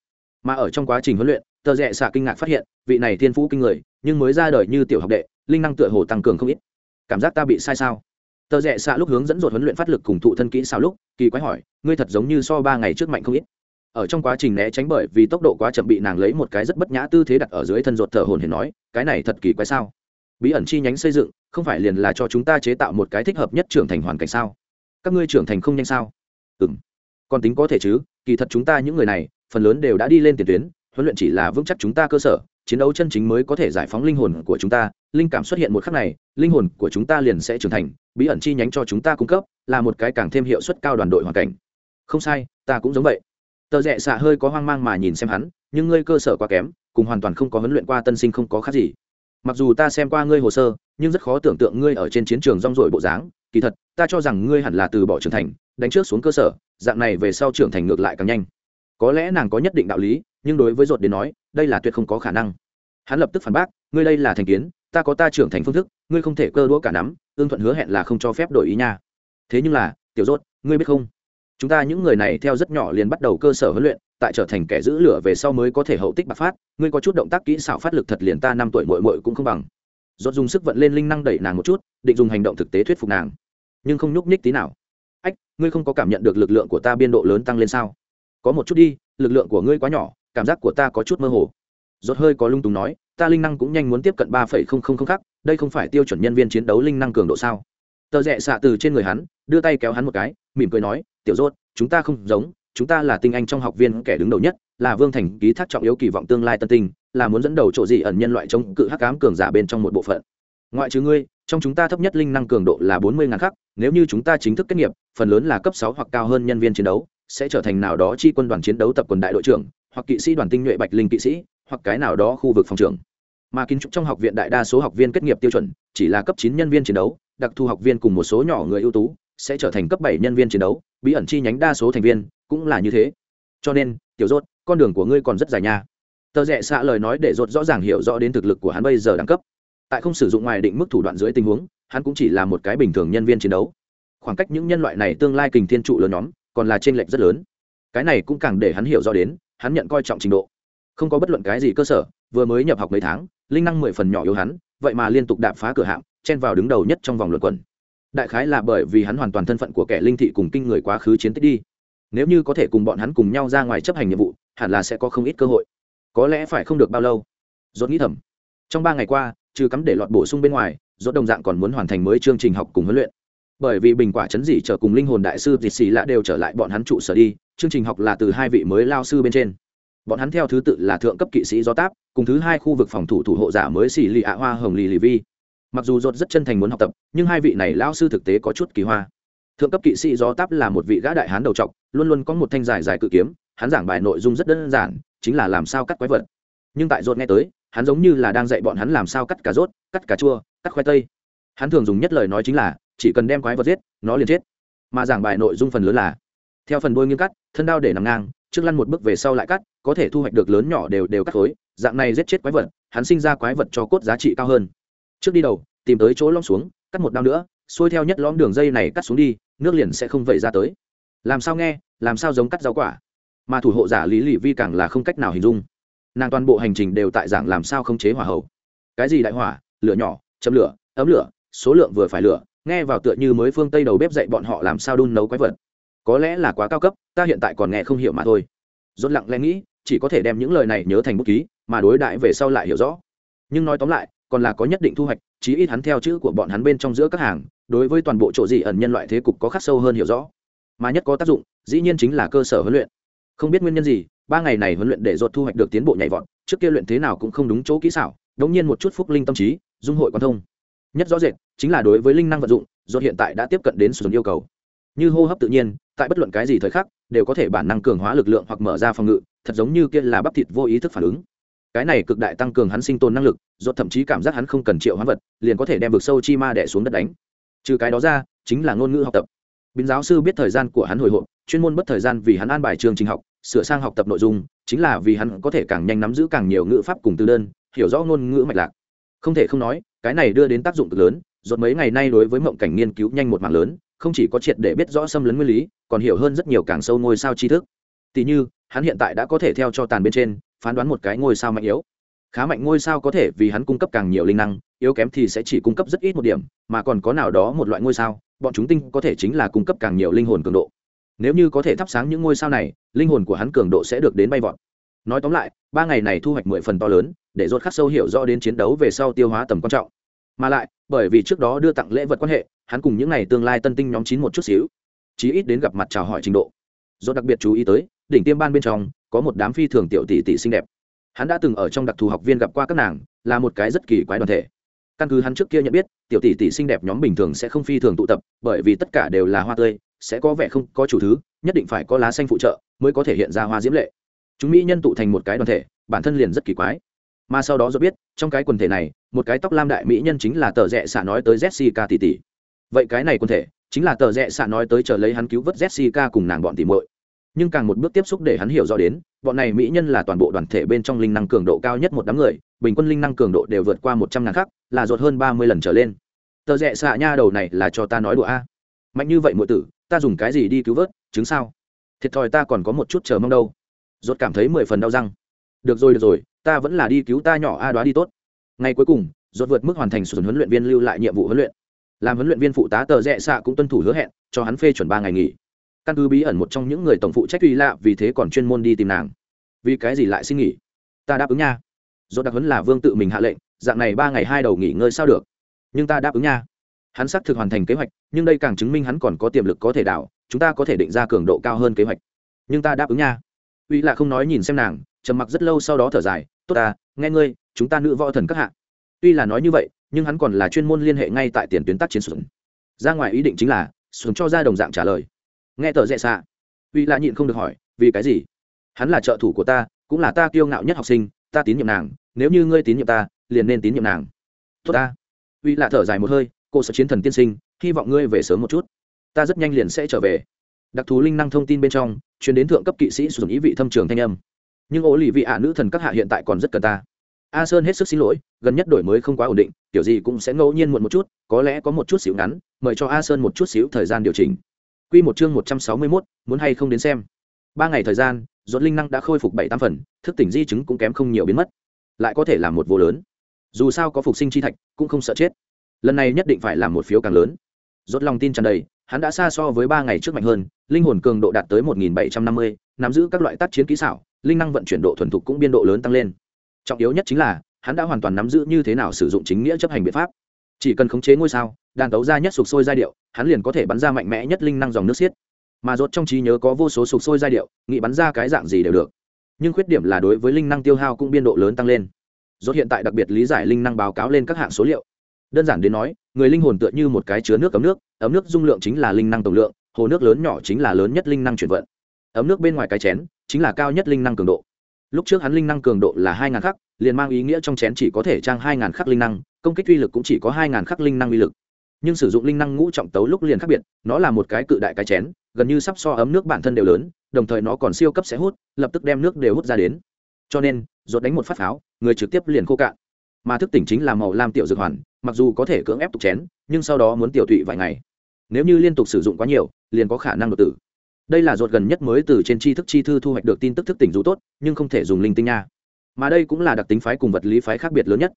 Mà ở trong quá trình huấn luyện, tờ rẽ xạ kinh ngạc phát hiện, vị này thiên phú kinh người, nhưng mới ra đời như tiểu học đệ, linh năng tựa hồ tăng cường không ít. Cảm giác ta bị sai sao? Tờ rẽ xạ lúc hướng dẫn ruột huấn luyện phát lực cùng thụ thân kỹ sao lúc, kỳ quái hỏi, ngươi thật giống như so ba ngày trước mạnh không ít. Ở trong quá trình né tránh bởi vì tốc độ quá chậm bị nàng lấy một cái rất bất nhã tư thế đặt ở dưới thân ruột thở hồn hển nói, cái này thật kỳ quái sao? Bí ẩn chi nhánh xây dựng, không phải liền là cho chúng ta chế tạo một cái thích hợp nhất trưởng thành hoàn cảnh sao? Các ngươi trưởng thành không nhanh sao? Ừ m còn tính có thể chứ, kỳ thật chúng ta những người này, phần lớn đều đã đi lên tiền tuyến, huấn luyện chỉ là vững chắc chúng ta cơ sở, chiến đấu chân chính mới có thể giải phóng linh hồn của chúng ta, linh cảm xuất hiện một khắc này, linh hồn của chúng ta liền sẽ trưởng thành, bí ẩn chi nhánh cho chúng ta cung cấp, là một cái càng thêm hiệu suất cao đoàn đội hoàn cảnh. Không sai, ta cũng giống vậy. Tờ rẽ xạ hơi có hoang mang mà nhìn xem hắn, nhưng ngươi cơ sở quá kém, cùng hoàn toàn không có huấn luyện qua tân sinh không có khác gì. Mặc dù ta xem qua ngươi hồ sơ, nhưng rất khó tưởng tượng ngươi ở trên chiến trường rong rổi bộ dáng kỳ thật, ta cho rằng ngươi hẳn là từ bỏ trưởng thành, đánh trước xuống cơ sở, dạng này về sau trưởng thành ngược lại càng nhanh. Có lẽ nàng có nhất định đạo lý, nhưng đối với ruột đến nói, đây là tuyệt không có khả năng. Hắn lập tức phản bác, ngươi đây là thành kiến, ta có ta trưởng thành phương thức, ngươi không thể cơ đũa cả nắm, ương thuận hứa hẹn là không cho phép đổi ý nha. Thế nhưng là, tiểu rốt ngươi biết không? Chúng ta những người này theo rất nhỏ liền bắt đầu cơ sở huấn luyện, tại trở thành kẻ giữ lửa về sau mới có thể hậu tích bạc phát, ngươi có chút động tác kỹ xảo phát lực thật liền ta năm tuổi mội mội cũng không bằng. Rốt dùng sức vận lên linh năng đẩy nàng một chút, định dùng hành động thực tế thuyết phục nàng nhưng không nhúc nhích tí nào. Ách, ngươi không có cảm nhận được lực lượng của ta biên độ lớn tăng lên sao? Có một chút đi, lực lượng của ngươi quá nhỏ, cảm giác của ta có chút mơ hồ. Rốt hơi có lung túng nói, ta linh năng cũng nhanh muốn tiếp cận ba phẩy không không không khác đây không phải tiêu chuẩn nhân viên chiến đấu linh năng cường độ sao? Tờ rẽ xạ từ trên người hắn, đưa tay kéo hắn một cái, mỉm cười nói, tiểu rốt, chúng ta không giống, chúng ta là tinh anh trong học viên kẻ đứng đầu nhất, là vương thành ký thác trọng yếu kỳ vọng tương lai tân tinh, là muốn dẫn đầu chỗ gì ẩn nhân loại chống cự hắc ám cường giả bên trong một bộ phận ngoại trừ ngươi, trong chúng ta thấp nhất linh năng cường độ là bốn mươi ngàn khắc, nếu như chúng ta chính thức kết nghiệp, phần lớn là cấp sáu hoặc cao hơn nhân viên chiến đấu, sẽ trở thành nào đó chi quân đoàn chiến đấu tập quần đại đội trưởng, hoặc kỵ sĩ đoàn tinh nhuệ bạch linh kỵ sĩ, hoặc cái nào đó khu vực phòng trưởng. Mà kiến trúc trong học viện đại đa số học viên kết nghiệp tiêu chuẩn, chỉ là cấp chín nhân viên chiến đấu, đặc thù học viên cùng một số nhỏ người ưu tú, sẽ trở thành cấp bảy nhân viên chiến đấu, bí ẩn chi nhánh đa số thành viên, cũng là như thế. Cho nên, tiểu rốt, con đường của ngươi còn rất dài nha. Tờ rẽ xạ lời nói để rốt rõ ràng hiểu rõ đến thực lực của hắn bây giờ đẳng cấp tại không sử dụng ngoài định mức thủ đoạn dưới tình huống, hắn cũng chỉ là một cái bình thường nhân viên chiến đấu. Khoảng cách những nhân loại này tương lai kình thiên trụ lớn nhóm, còn là trên lệch rất lớn. Cái này cũng càng để hắn hiểu rõ đến, hắn nhận coi trọng trình độ. Không có bất luận cái gì cơ sở, vừa mới nhập học mấy tháng, linh năng mười phần nhỏ yếu hắn, vậy mà liên tục đạp phá cửa hạm chen vào đứng đầu nhất trong vòng luận quẩn đại khái là bởi vì hắn hoàn toàn thân phận của kẻ linh thị cùng kinh người quá khứ chiến tích đi. Nếu như có thể cùng bọn hắn cùng nhau ra ngoài chấp hành nhiệm vụ, hẳn là sẽ có không ít cơ hội. Có lẽ phải không được bao lâu? Dốt nghĩ thầm. Trong ba ngày qua trừ cắm để lọt bổ sung bên ngoài, rốt đồng dạng còn muốn hoàn thành mới chương trình học cùng huấn luyện. Bởi vì bình quả chấn dị trở cùng linh hồn đại sư dịt xì lạ đều trở lại bọn hắn trụ sở đi, chương trình học là từ hai vị mới lao sư bên trên. Bọn hắn theo thứ tự là thượng cấp kỵ sĩ gió táp, cùng thứ hai khu vực phòng thủ thủ hộ giả mới xì lì ạ hoa hồng lì lì vi. Mặc dù rốt rất chân thành muốn học tập, nhưng hai vị này lao sư thực tế có chút kỳ hoa. Thượng cấp kỵ sĩ gió táp là một vị gã đại hán đầu trọc, luôn luôn có một thanh dài dài cự kiếm, hắn giảng bài nội dung rất đơn giản, chính là làm sao cắt quái vật. Nhưng tại rốt nghe tới hắn giống như là đang dạy bọn hắn làm sao cắt cà rốt, cắt cà chua, cắt khoai tây. Hắn thường dùng nhất lời nói chính là, chỉ cần đem quái vật giết, nó liền chết. Mà giảng bài nội dung phần lớn là, theo phần đôi nghiêm cắt, thân đao để nằm ngang, trước lăn một bước về sau lại cắt, có thể thu hoạch được lớn nhỏ đều đều cắt khối. Dạng này giết chết quái vật, hắn sinh ra quái vật cho cốt giá trị cao hơn. Trước đi đầu, tìm tới chỗ lõm xuống, cắt một đao nữa, xuôi theo nhất lõm đường dây này cắt xuống đi, nước liền sẽ không vẩy ra tới. Làm sao nghe, làm sao giống cắt rau quả. Mà thủ hộ giả lý lì vi càng là không cách nào hình dung nàng toàn bộ hành trình đều tại giảng làm sao không chế hỏa hậu cái gì đại hỏa? Lửa nhỏ châm lửa, ấm lửa, số lượng vừa phải lửa, nghe vào tựa như mới phương tây đầu bếp dạy bọn họ làm sao đun nấu quái vật. Có lẽ là quá cao cấp, ta hiện tại còn nghe không hiểu mà thôi. Dốt lặng lẽ nghĩ, chỉ có thể đem những lời này nhớ thành bút ký, mà đối đại về sau lại hiểu rõ. Nhưng nói tóm lại, còn là có nhất định thu hoạch, chí ít hắn theo chữ của bọn hắn bên trong giữa các hàng, đối với toàn bộ chỗ gì ẩn nhân loại thế cục có khắc sâu hơn hiểu rõ. Mà nhất có tác dụng, dĩ nhiên chính là cơ sở huấn luyện. Không biết nguyên nhân gì ba ngày này huấn luyện để ruột thu hoạch được tiến bộ nhảy vọt, trước kia luyện thế nào cũng không đúng chỗ kỹ xảo đống nhiên một chút phúc linh tâm trí, dung hội quan thông. Nhất rõ rệt, chính là đối với linh năng vận dụng, ruột hiện tại đã tiếp cận đến sử dụng yêu cầu. Như hô hấp tự nhiên, tại bất luận cái gì thời khắc, đều có thể bản năng cường hóa lực lượng hoặc mở ra phòng ngự, thật giống như kia là bắp thịt vô ý thức phản ứng. Cái này cực đại tăng cường hắn sinh tồn năng lực, ruột thậm chí cảm giác hắn không cần triệu hoán vật, liền có thể đem vực sâu chi ma đẻ xuống đất đánh. Trừ cái đó ra, chính là ngôn ngữ học tập. Bín giáo sư biết thời gian của hắn hồi hộp, chuyên môn bất thời gian vì hắn an bài chương trình học sửa sang học tập nội dung, chính là vì hắn có thể càng nhanh nắm giữ càng nhiều ngữ pháp cùng từ đơn, hiểu rõ ngôn ngữ mạch lạc. Không thể không nói, cái này đưa đến tác dụng cực lớn dột mấy ngày nay đối với mộng cảnh nghiên cứu nhanh một mạng lớn, không chỉ có triệt để biết rõ xâm lấn nguyên lý, còn hiểu hơn rất nhiều càng sâu ngôi sao tri thức. Tỷ như, hắn hiện tại đã có thể theo cho tàn bên trên, phán đoán một cái ngôi sao mạnh yếu. Khá mạnh ngôi sao có thể vì hắn cung cấp càng nhiều linh năng, yếu kém thì sẽ chỉ cung cấp rất ít một điểm, mà còn có nào đó một loại ngôi sao, bọn chúng tinh có thể chính là cung cấp càng nhiều linh hồn cường độ nếu như có thể thắp sáng những ngôi sao này, linh hồn của hắn cường độ sẽ được đến bay vọt. Nói tóm lại, ba ngày này thu hoạch mười phần to lớn, để rốt khắc sâu hiểu rõ đến chiến đấu về sau tiêu hóa tầm quan trọng. Mà lại, bởi vì trước đó đưa tặng lễ vật quan hệ, hắn cùng những ngày tương lai tân tinh nhóm chín một chút xíu, chí ít đến gặp mặt chào hỏi trình độ. Rốt đặc biệt chú ý tới, đỉnh tiêm ban bên trong, có một đám phi thường tiểu tỷ tỷ xinh đẹp. Hắn đã từng ở trong đặc thù học viên gặp qua các nàng, là một cái rất kỳ quái đoàn thể. Căn cứ hắn trước kia nhận biết, tiểu tỷ tỷ xinh đẹp nhóm bình thường sẽ không phi thường tụ tập, bởi vì tất cả đều là hoa tươi sẽ có vẻ không có chủ thứ, nhất định phải có lá xanh phụ trợ mới có thể hiện ra hoa diễm lệ. Chúng mỹ nhân tụ thành một cái đoàn thể, bản thân liền rất kỳ quái. Mà sau đó do biết, trong cái quần thể này, một cái tóc lam đại mỹ nhân chính là tờ rẽ xạ nói tới jessica tỷ tỷ. Vậy cái này quần thể, chính là tờ rẽ xạ nói tới chờ lấy hắn cứu vớt jessica cùng nàng bọn tỷ muội. Nhưng càng một bước tiếp xúc để hắn hiểu rõ đến, bọn này mỹ nhân là toàn bộ đoàn thể bên trong linh năng cường độ cao nhất một đám người, bình quân linh năng cường độ đều vượt qua một trăm ngàn khắc, là ruột hơn ba mươi lần trở lên. Tờ rẽ xạ nha đầu này là cho ta nói đùa a. Mạnh như vậy muội tử ta dùng cái gì đi cứu vớt chứng sao? Thiệt thòi ta còn có một chút chờ mong đâu. Rốt cảm thấy mười phần đau răng. Được rồi được rồi, ta vẫn là đi cứu ta nhỏ a đoá đi tốt. Ngày cuối cùng, rốt vượt mức hoàn thành sườn huấn luyện viên lưu lại nhiệm vụ huấn luyện. Làm huấn luyện viên phụ tá tờ rẽ xạ cũng tuân thủ hứa hẹn, cho hắn phê chuẩn ba ngày nghỉ. Căn cứ bí ẩn một trong những người tổng phụ trách uy lạ, vì thế còn chuyên môn đi tìm nàng. Vì cái gì lại xin nghỉ? Ta đáp ứng nha. Dốt đặc huấn là vương tự mình hạ lệnh, dạng này ba ngày hai đầu nghỉ ngơi sao được? Nhưng ta đáp ứng nha hắn xác thực hoàn thành kế hoạch, nhưng đây càng chứng minh hắn còn có tiềm lực có thể đảo, chúng ta có thể định ra cường độ cao hơn kế hoạch. Nhưng ta đáp ứng nha. Uy lạ không nói nhìn xem nàng, trầm mặc rất lâu sau đó thở dài, tốt ta, nghe ngươi, chúng ta nữ võ thần các hạ. Tuy là nói như vậy, nhưng hắn còn là chuyên môn liên hệ ngay tại tiền tuyến tác chiến xuân ra ngoài ý định chính là xuân cho ra đồng dạng trả lời. Nghe tờ dễ xạ. Uy lạ nhịn không được hỏi, vì cái gì? Hắn là trợ thủ của ta, cũng là ta kiêu ngạo nhất học sinh, ta tín nhiệm nàng, nếu như ngươi tín nhiệm ta, liền nên tín nhiệm nàng. Tốt ta. Uy lạ thở dài một hơi cô sẽ chiến thần tiên sinh, hy vọng ngươi về sớm một chút. Ta rất nhanh liền sẽ trở về. Đặc thù linh năng thông tin bên trong chuyến đến thượng cấp kỵ sĩ sử dụng ý vị thâm trường thanh âm. Nhưng ố lì vị ạ nữ thần các hạ hiện tại còn rất cần ta. A sơn hết sức xin lỗi, gần nhất đổi mới không quá ổn định, kiểu gì cũng sẽ ngẫu nhiên muộn một chút, có lẽ có một chút xíu ngắn, mời cho a sơn một chút xíu thời gian điều chỉnh. Q một chương một trăm sáu mươi mốt, muốn hay không đến xem. Ba ngày thời gian dốt linh năng đã khôi phục bảy tam phần, thức tỉnh di chứng cũng kém không nhiều biến mất. Lại có thể là một vô lớn. Dù sao có phục sinh chi thạch, cũng không sợ chết lần này nhất định phải làm một phiếu càng lớn. Rốt lòng tin tràn đầy, hắn đã xa so với ba ngày trước mạnh hơn, linh hồn cường độ đạt tới một nghìn bảy trăm năm mươi, nắm giữ các loại tác chiến kỹ xảo, linh năng vận chuyển độ thuần thục cũng biên độ lớn tăng lên. Trọng yếu nhất chính là, hắn đã hoàn toàn nắm giữ như thế nào sử dụng chính nghĩa chấp hành biện pháp. Chỉ cần khống chế ngôi sao, đàn tấu ra nhất sục sôi giai điệu, hắn liền có thể bắn ra mạnh mẽ nhất linh năng dòng nước xiết. Mà rốt trong trí nhớ có vô số sục sôi giai điệu, nghĩ bắn ra cái dạng gì đều được. Nhưng khuyết điểm là đối với linh năng tiêu hao cũng biên độ lớn tăng lên. Rốt hiện tại đặc biệt lý giải linh năng báo cáo lên các hạng số liệu đơn giản đến nói, người linh hồn tựa như một cái chứa nước ấm nước ấm nước dung lượng chính là linh năng tổng lượng, hồ nước lớn nhỏ chính là lớn nhất linh năng chuyển vận. Ấm nước bên ngoài cái chén chính là cao nhất linh năng cường độ. Lúc trước hắn linh năng cường độ là hai ngàn khắc, liền mang ý nghĩa trong chén chỉ có thể trang hai ngàn khắc linh năng, công kích uy lực cũng chỉ có hai ngàn khắc linh năng uy lực. Nhưng sử dụng linh năng ngũ trọng tấu lúc liền khác biệt, nó là một cái cự đại cái chén, gần như sắp so ấm nước bản thân đều lớn, đồng thời nó còn siêu cấp sẽ hút, lập tức đem nước đều hút ra đến. Cho nên dột đánh một phát pháo, người trực tiếp liền khô cạn mà thức tỉnh chính là màu lam tiểu dược hoàn, mặc dù có thể cưỡng ép tục chén, nhưng sau đó muốn tiểu tụy vài ngày. Nếu như liên tục sử dụng quá nhiều, liền có khả năng đột tử. Đây là ruột gần nhất mới từ trên tri thức chi thư thu hoạch được tin tức thức tỉnh dù tốt, nhưng không thể dùng linh tinh nha. Mà đây cũng là đặc tính phái cùng vật lý phái khác biệt lớn nhất.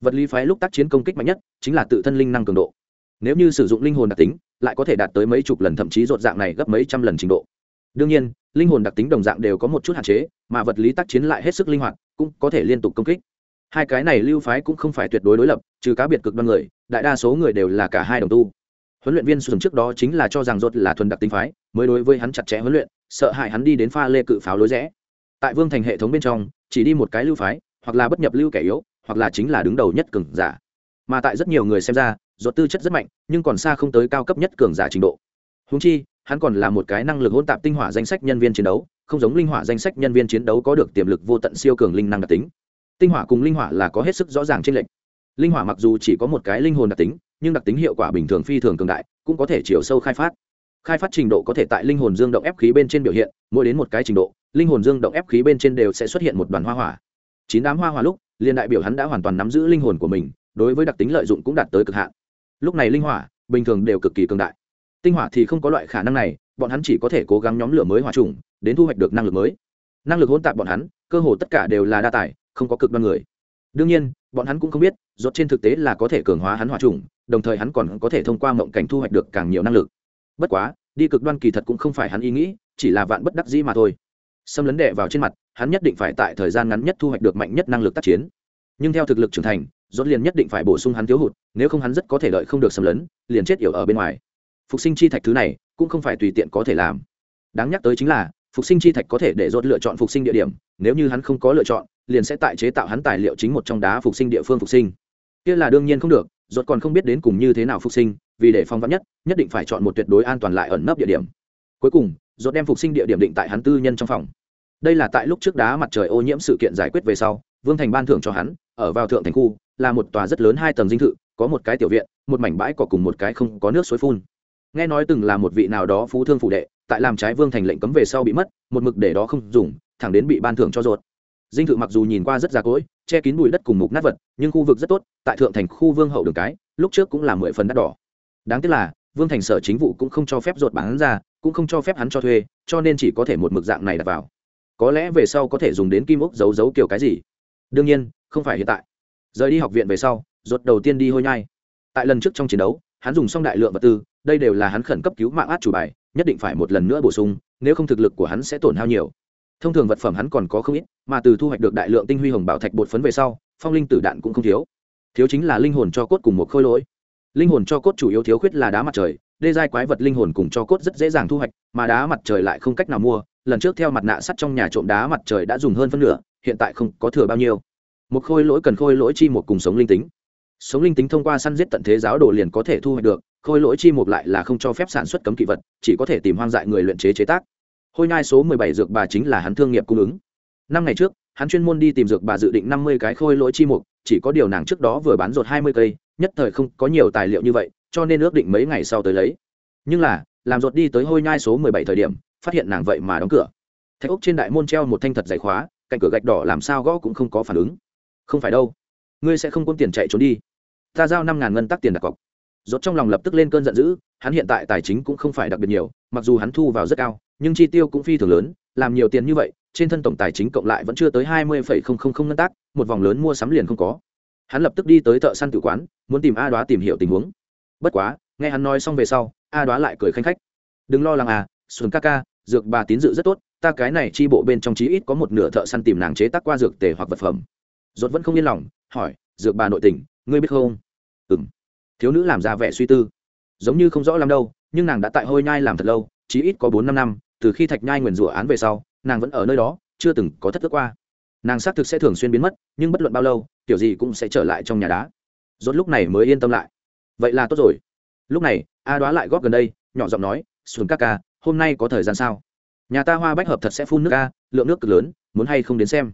Vật lý phái lúc tác chiến công kích mạnh nhất, chính là tự thân linh năng cường độ. Nếu như sử dụng linh hồn đặc tính, lại có thể đạt tới mấy chục lần, thậm chí rột dạng này gấp mấy trăm lần trình độ. Đương nhiên, linh hồn đặc tính đồng dạng đều có một chút hạn chế, mà vật lý tác chiến lại hết sức linh hoạt, cũng có thể liên tục công kích hai cái này lưu phái cũng không phải tuyệt đối đối lập, trừ cá biệt cực đoan người, đại đa số người đều là cả hai đồng tu. Huấn luyện viên xuân trước đó chính là cho rằng rốt là thuần đặc tính phái, mới đối với hắn chặt chẽ huấn luyện, sợ hại hắn đi đến pha lê cự pháo lối rẽ. Tại vương thành hệ thống bên trong, chỉ đi một cái lưu phái, hoặc là bất nhập lưu kẻ yếu, hoặc là chính là đứng đầu nhất cường giả. Mà tại rất nhiều người xem ra, rốt tư chất rất mạnh, nhưng còn xa không tới cao cấp nhất cường giả trình độ. Húng chi, hắn còn là một cái năng lực hỗn tạp tinh hỏa danh sách nhân viên chiến đấu, không giống linh hỏa danh sách nhân viên chiến đấu có được tiềm lực vô tận siêu cường linh năng đặc tính tinh hỏa cùng linh hỏa là có hết sức rõ ràng trên lệnh linh hỏa mặc dù chỉ có một cái linh hồn đặc tính, nhưng đặc tính hiệu quả bình thường phi thường cường đại, cũng có thể chiều sâu khai phát. Khai phát trình độ có thể tại linh hồn dương động ép khí bên trên biểu hiện, mỗi đến một cái trình độ, linh hồn dương động ép khí bên trên đều sẽ xuất hiện một đoàn hoa hỏa. Chín đám hoa hỏa lúc liên đại biểu hắn đã hoàn toàn nắm giữ linh hồn của mình, đối với đặc tính lợi dụng cũng đạt tới cực hạn. Lúc này linh hỏa, bình thường đều cực kỳ cường đại. Tinh hỏa thì không có loại khả năng này, bọn hắn chỉ có thể cố gắng nhóm lửa mới hòa trùng, đến thu hoạch được năng lực mới. Năng lực hỗn tạp bọn hắn, cơ hồ tất cả đều là đa tài không có cực đoan người. Đương nhiên, bọn hắn cũng không biết, rốt trên thực tế là có thể cường hóa hắn hỏa trùng, đồng thời hắn còn có thể thông qua mộng cảnh thu hoạch được càng nhiều năng lực. Bất quá, đi cực đoan kỳ thật cũng không phải hắn ý nghĩ, chỉ là vạn bất đắc dĩ mà thôi. Xâm lấn đệ vào trên mặt, hắn nhất định phải tại thời gian ngắn nhất thu hoạch được mạnh nhất năng lực tác chiến. Nhưng theo thực lực trưởng thành, rốt liền nhất định phải bổ sung hắn thiếu hụt, nếu không hắn rất có thể đợi không được xâm lấn, liền chết yểu ở bên ngoài. Phục sinh chi thạch thứ này, cũng không phải tùy tiện có thể làm. Đáng nhắc tới chính là, phục sinh chi thạch có thể để rốt lựa chọn phục sinh địa điểm, nếu như hắn không có lựa chọn liền sẽ tại chế tạo hắn tài liệu chính một trong đá phục sinh địa phương phục sinh. Kia là đương nhiên không được, rốt còn không biết đến cùng như thế nào phục sinh, vì để phong vắn nhất nhất định phải chọn một tuyệt đối an toàn lại ẩn nấp địa điểm. Cuối cùng, rốt đem phục sinh địa điểm định tại hắn tư nhân trong phòng. Đây là tại lúc trước đá mặt trời ô nhiễm sự kiện giải quyết về sau, vương thành ban thưởng cho hắn, ở vào thượng thành khu, là một tòa rất lớn hai tầng dinh thự, có một cái tiểu viện, một mảnh bãi cỏ cùng một cái không có nước suối phun. Nghe nói từng là một vị nào đó phú thương phụ đệ, tại làm trái vương thành lệnh cấm về sau bị mất, một mực để đó không dùng, thẳng đến bị ban thưởng cho ruột dinh thự mặc dù nhìn qua rất già cỗi, che kín bụi đất cùng mục nát vật, nhưng khu vực rất tốt, tại thượng thành khu vương hậu đường cái, lúc trước cũng là mười phần đắt đỏ. Đáng tiếc là, vương thành sở chính vụ cũng không cho phép ruột bán ra, cũng không cho phép hắn cho thuê, cho nên chỉ có thể một mực dạng này đặt vào. Có lẽ về sau có thể dùng đến kim ốc giấu giấu kiểu cái gì. Đương nhiên, không phải hiện tại. Rời đi học viện về sau, ruột đầu tiên đi hôi nhai. Tại lần trước trong chiến đấu, hắn dùng xong đại lượng vật tư, đây đều là hắn khẩn cấp cứu mạng át chủ bài, nhất định phải một lần nữa bổ sung, nếu không thực lực của hắn sẽ tổn hao nhiều thông thường vật phẩm hắn còn có không ít, mà từ thu hoạch được đại lượng tinh huy hồng bảo thạch bột phấn về sau, phong linh tử đạn cũng không thiếu. Thiếu chính là linh hồn cho cốt cùng một khôi lỗi. Linh hồn cho cốt chủ yếu thiếu khuyết là đá mặt trời, đê giai quái vật linh hồn cùng cho cốt rất dễ dàng thu hoạch, mà đá mặt trời lại không cách nào mua. Lần trước theo mặt nạ sắt trong nhà trộm đá mặt trời đã dùng hơn phân nửa, hiện tại không có thừa bao nhiêu. Một khôi lỗi cần khôi lỗi chi một cùng sống linh tính. Sống linh tính thông qua săn giết tận thế giáo đồ liền có thể thu hoạch được, khôi lỗi chi một lại là không cho phép sản xuất cấm kỵ vật, chỉ có thể tìm hoang dại người luyện chế chế tác hôi nhai số mười bảy dược bà chính là hắn thương nghiệp cung ứng. Năm ngày trước, hắn chuyên môn đi tìm dược bà dự định năm mươi cái khôi lỗi chi mục, chỉ có điều nàng trước đó vừa bán rột hai mươi cây, nhất thời không có nhiều tài liệu như vậy, cho nên ước định mấy ngày sau tới lấy. Nhưng là, làm rột đi tới hôi nhai số mười bảy thời điểm, phát hiện nàng vậy mà đóng cửa. Thạch úc trên đại môn treo một thanh thật dày khóa, cạnh cửa gạch đỏ làm sao gõ cũng không có phản ứng. Không phải đâu. Ngươi sẽ không quân tiền chạy trốn đi. Ta giao năm ngàn ngân tắc tiền đặt cọc. Ruột trong lòng lập tức lên cơn giận dữ hắn hiện tại tài chính cũng không phải đặc biệt nhiều, mặc dù hắn thu vào rất cao, nhưng chi tiêu cũng phi thường lớn, làm nhiều tiền như vậy, trên thân tổng tài chính cộng lại vẫn chưa tới hai mươi ngân tác, một vòng lớn mua sắm liền không có. Hắn lập tức đi tới thợ săn tự quán, muốn tìm a đoá tìm hiểu tình huống. Bất quá, nghe hắn nói xong về sau, a đoá lại cười khanh khách. Đừng lo lắng à xuân ca ca, dược bà tín dự rất tốt, ta cái này chi bộ bên trong chí ít có một nửa thợ săn tìm nàng chế tác qua dược tề hoặc vật phẩm. Dốt vẫn không yên lòng, hỏi, dược bà nội tình, ngươi biết không? Ừ m thiếu nữ làm ra vẻ suy tư giống như không rõ lắm đâu nhưng nàng đã tại hôi nhai làm thật lâu chí ít có bốn năm năm từ khi thạch nhai nguyền rủa án về sau nàng vẫn ở nơi đó chưa từng có thất thức qua. Nàng xác thực sẽ thường xuyên biến mất nhưng bất luận bao lâu kiểu gì cũng sẽ trở lại trong nhà đá. Rốt lúc này mới yên tâm lại. Vậy là tốt rồi. Lúc này a đoá lại góp gần đây nhỏ giọng nói xuống các ca hôm nay có thời gian sao? Nhà ta hoa bách hợp thật sẽ phun nước ca lượng nước cực lớn muốn hay không đến xem.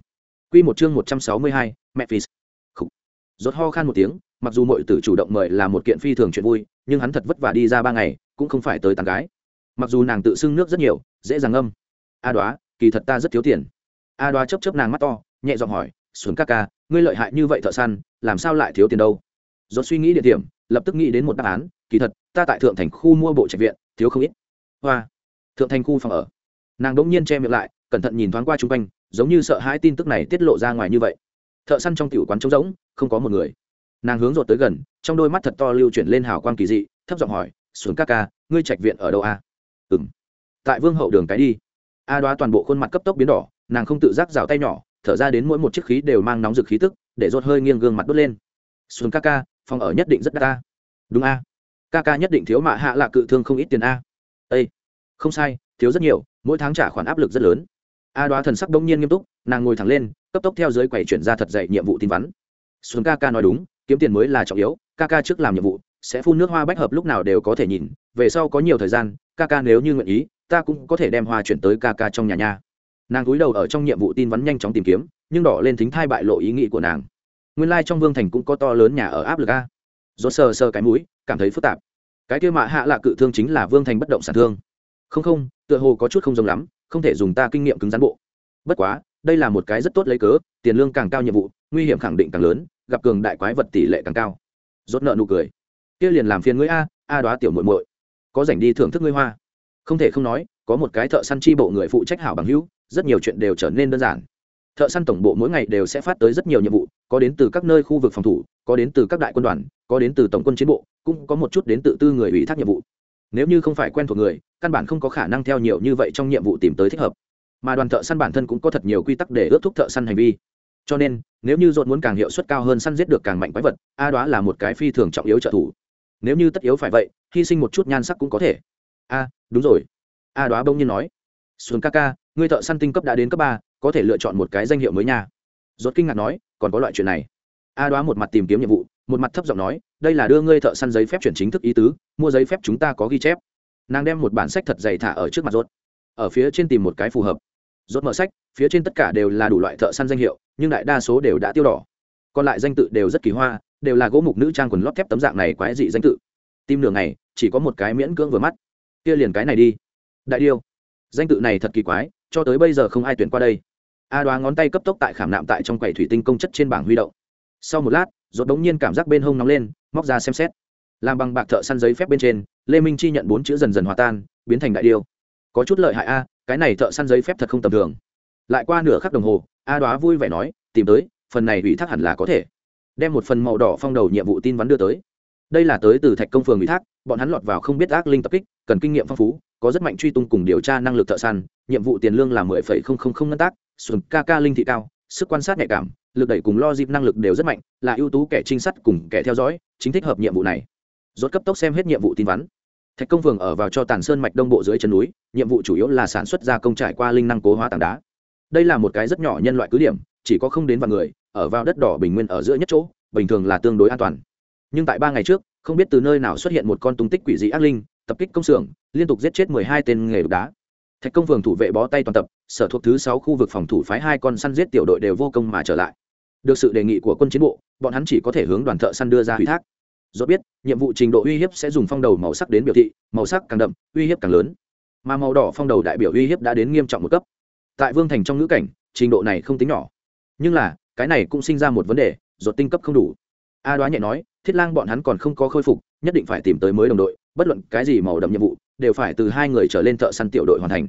Quy một chương một trăm sáu mươi hai, mẹ phì rốt ho khan một tiếng mặc dù mọi tử chủ động mời là một kiện phi thường chuyện vui, nhưng hắn thật vất vả đi ra ba ngày, cũng không phải tới tàn gái. Mặc dù nàng tự xưng nước rất nhiều, dễ dàng âm a đoá, kỳ thật ta rất thiếu tiền. A đoá chấp chấp nàng mắt to, nhẹ giọng hỏi xuống ca ca, ngươi lợi hại như vậy thợ săn, làm sao lại thiếu tiền đâu? Do suy nghĩ địa điểm, lập tức nghĩ đến một đáp án, kỳ thật, ta tại thượng thành khu mua bộ trạch viện, thiếu không ít. Hoa. Thượng thành khu phòng ở. Nàng đ ỗ n g nhiên che miệng lại, cẩn thận nhìn thoáng qua chung quanh, giống như sợ hãi tin tức này tiết lộ ra ngoài như vậy. Thợ săn trong tiểu quán trống rỗng, không có một người nàng hướng rột tới gần, trong đôi mắt thật to lưu chuyển lên hào quang kỳ dị, thấp giọng hỏi xuống các ca, ngươi trạch viện ở đâu à? a ừng tại vương hậu đường cái đi. A đoá toàn bộ khuôn mặt cấp tốc biến đỏ, nàng không tự giác rào tay nhỏ, thở ra đến mỗi một chiếc khí đều mang nóng rực khí tức, để rột hơi nghiêng gương mặt đốt lên. Xuống các ca, phòng ở nhất định rất đắt ta. Đúng a. Ca ca nhất định thiếu mạ hạ là cự thương không ít tiền a. Ây không sai, thiếu rất nhiều, mỗi tháng trả khoản áp lực rất lớn. A đoá thần sắc đông nhiên nghiêm túc, nàng ngồi thẳng lên, cấp tốc theo giới quầy chuyển ra thật dạy nhiệm vụ tin vắn. Xuân ca ca nói đúng kiếm tiền mới là trọng yếu, ca ca trước làm nhiệm vụ, sẽ phun nước hoa bách hợp lúc nào đều có thể nhìn, về sau có nhiều thời gian, ca ca nếu như nguyện ý, ta cũng có thể đem hoa chuyển tới ca ca trong nhà nha. Nàng cúi đầu ở trong nhiệm vụ tin vắn nhanh chóng tìm kiếm, nhưng đỏ lên thính thai bại lộ ý nghĩ của nàng. Nguyên lai、like、trong vương thành cũng có to lớn nhà ở áp lực a. Do sờ sờ cái mũi, cảm thấy phức tạp. Cái kia mạ hạ lạ cự thương chính là vương thành bất động sản thương. Không không, tựa hồ có chút không giống lắm, không thể dùng ta kinh nghiệm cứng rắn bộ. Bất quá, đây là một cái rất tốt lấy cớ, tiền lương càng cao nhiệm vụ, nguy hiểm khẳng định càng lớn gặp cường đại quái vật tỷ lệ càng cao. Rốt nợ nụ cười. Kia liền làm phiền ngươi a a đoá tiểu muội muội. Có rảnh đi thưởng thức ngươi hoa. Không thể không nói, có một cái thợ săn chi bộ người phụ trách hảo bằng hữu, rất nhiều chuyện đều trở nên đơn giản. Thợ săn tổng bộ mỗi ngày đều sẽ phát tới rất nhiều nhiệm vụ, có đến từ các nơi khu vực phòng thủ, có đến từ các đại quân đoàn, có đến từ tổng quân chiến bộ, cũng có một chút đến tự tư người ủy thác nhiệm vụ. Nếu như không phải quen thuộc người, căn bản không có khả năng theo nhiều như vậy trong nhiệm vụ tìm tới thích hợp. Mà đoàn thợ săn bản thân cũng có thật nhiều quy tắc để ước thúc thợ săn hành vi cho nên, nếu như dồn muốn càng hiệu suất cao hơn săn giết được càng mạnh quái vật, a đó là một cái phi thường trọng yếu trợ thủ. Nếu như tất yếu phải vậy, hy sinh một chút nhan sắc cũng có thể. A, đúng rồi. A đoá bỗng nhiên nói. Xuống ca ca người thợ săn tinh cấp đã đến cấp ba, có thể lựa chọn một cái danh hiệu mới nha. Rốt kinh ngạc nói, còn có loại chuyện này. A đoá một mặt tìm kiếm nhiệm vụ, một mặt thấp giọng nói, đây là đưa ngươi thợ săn giấy phép chuyển chính thức ý tứ, mua giấy phép chúng ta có ghi chép. Nàng đem một bản sách thật dày thả ở trước mặt rốt ở phía trên tìm một cái phù hợp. Rốt mở sách phía trên tất cả đều là đủ loại thợ săn danh hiệu, nhưng đại đa số đều đã tiêu đỏ. Còn lại danh tự đều rất kỳ hoa, đều là gỗ mục nữ trang quần lót thép tấm dạng này quái dị danh tự. Tim nửa ngày, chỉ có một cái miễn cưỡng vừa mắt. Kia liền cái này đi. Đại điêu. Danh tự này thật kỳ quái, cho tới bây giờ không ai tuyển qua đây. A đoá ngón tay cấp tốc tại khảm nạm tại trong quầy thủy tinh công chất trên bảng huy động. Sau một lát, rốt đống nhiên cảm giác bên hông nóng lên, móc ra xem xét. Làm bằng bạc thợ săn giấy phép bên trên, lê minh chi nhận bốn chữ dần dần hòa tan, biến thành đại điêu. Có chút lợi hại a, cái này thợ săn giấy phép thật không tầm thường lại qua nửa khắc đồng hồ, a đoá vui vẻ nói, tìm tới, phần này ủy thác hẳn là có thể. Đem một phần màu đỏ phong đầu nhiệm vụ tin vắn đưa tới. Đây là tới từ thạch công phường ủy thác, bọn hắn lọt vào không biết ác linh tập kích, cần kinh nghiệm phong phú, có rất mạnh truy tung cùng điều tra năng lực thợ săn, nhiệm vụ tiền lương là mười phẩy không không không ngân tác, xuân ca ca linh thị cao, sức quan sát nhạy cảm, lực đẩy cùng lo dịp năng lực đều rất mạnh, là ưu tú kẻ trinh sát cùng kẻ theo dõi, chính thích hợp nhiệm vụ này. Rốt cấp tốc xem hết nhiệm vụ tin vắn. Thạch công phường ở vào cho tàn sơn mạch đông bộ dưới chân núi, nhiệm vụ chủ yếu là sản xuất gia công trải qua linh năng cố hóa tảng đá đây là một cái rất nhỏ nhân loại cứ điểm, chỉ có không đến vài người, ở vào đất đỏ bình nguyên ở giữa nhất chỗ, bình thường là tương đối an toàn. Nhưng tại ba ngày trước, không biết từ nơi nào xuất hiện một con tung tích quỷ dị ác linh, tập kích công xưởng, liên tục giết chết mười hai tên nghề đục đá. Thạch công phường thủ vệ bó tay toàn tập, sở thuộc thứ sáu khu vực phòng thủ phái hai con săn giết tiểu đội đều vô công mà trở lại. Được sự đề nghị của quân chiến bộ, bọn hắn chỉ có thể hướng đoàn thợ săn đưa ra ủy thác. Do biết, nhiệm vụ trình độ uy hiếp sẽ dùng phong đầu màu sắc đến biểu thị, màu sắc càng đậm, uy hiếp càng lớn. Mà màu đỏ phong đầu đại biểu uy hiếp đã đến nghiêm trọng một cấp tại vương thành trong ngữ cảnh, trình độ này không tính nhỏ. Nhưng là, cái này cũng sinh ra một vấn đề, ruột tinh cấp không đủ. A đoá nhẹ nói, thiết lang bọn hắn còn không có khôi phục, nhất định phải tìm tới mới đồng đội, bất luận cái gì màu đậm nhiệm vụ, đều phải từ hai người trở lên thợ săn tiểu đội hoàn thành.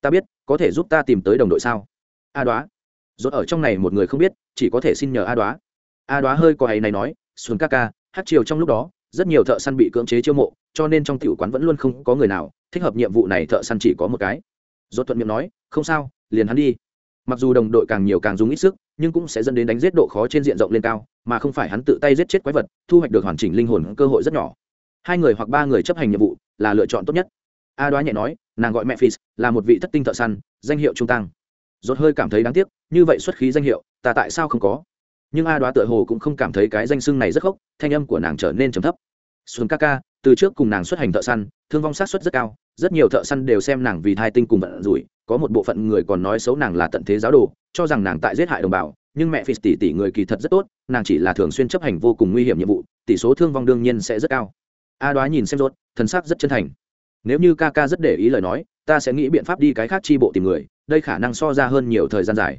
Ta biết, có thể giúp ta tìm tới đồng đội sao? A đoá. Rốt ở trong này một người không biết, chỉ có thể xin nhờ a đoá. A đoá hơi có hay này nói, xuân ca ca, hát chiều trong lúc đó, rất nhiều thợ săn bị cưỡng chế chiêu mộ, cho nên trong tiểu quán vẫn luôn không có người nào thích hợp nhiệm vụ này thợ săn chỉ có một cái. Rốt thuận miệng nói, không sao liền hắn đi. Mặc dù đồng đội càng nhiều càng dùng ít sức, nhưng cũng sẽ dẫn đến đánh giết độ khó trên diện rộng lên cao, mà không phải hắn tự tay giết chết quái vật, thu hoạch được hoàn chỉnh linh hồn cơ hội rất nhỏ. Hai người hoặc ba người chấp hành nhiệm vụ là lựa chọn tốt nhất. A đoá nhẹ nói, nàng gọi mẹ phis là một vị thất tinh thợ săn, danh hiệu trung tăng. Rốt hơi cảm thấy đáng tiếc, như vậy xuất khí danh hiệu, ta tại sao không có? Nhưng a đoá tựa hồ cũng không cảm thấy cái danh xưng này rất khốc thanh âm của nàng trở nên trầm thấp. Xuân ca ca từ trước cùng nàng xuất hành thợ săn, thương vong sát xuất rất cao, rất nhiều thợ săn đều xem nàng vì thai tinh cùng vận rủi, có một bộ phận người còn nói xấu nàng là tận thế giáo đồ, cho rằng nàng tại giết hại đồng bào, nhưng mẹ phi tỷ tỷ người kỳ thật rất tốt, nàng chỉ là thường xuyên chấp hành vô cùng nguy hiểm nhiệm vụ, tỷ số thương vong đương nhiên sẽ rất cao. A đoá nhìn xem rốt, thần sắc rất chân thành. Nếu như ca ca rất để ý lời nói, ta sẽ nghĩ biện pháp đi cái khác chi bộ tìm người, đây khả năng so ra hơn nhiều thời gian dài.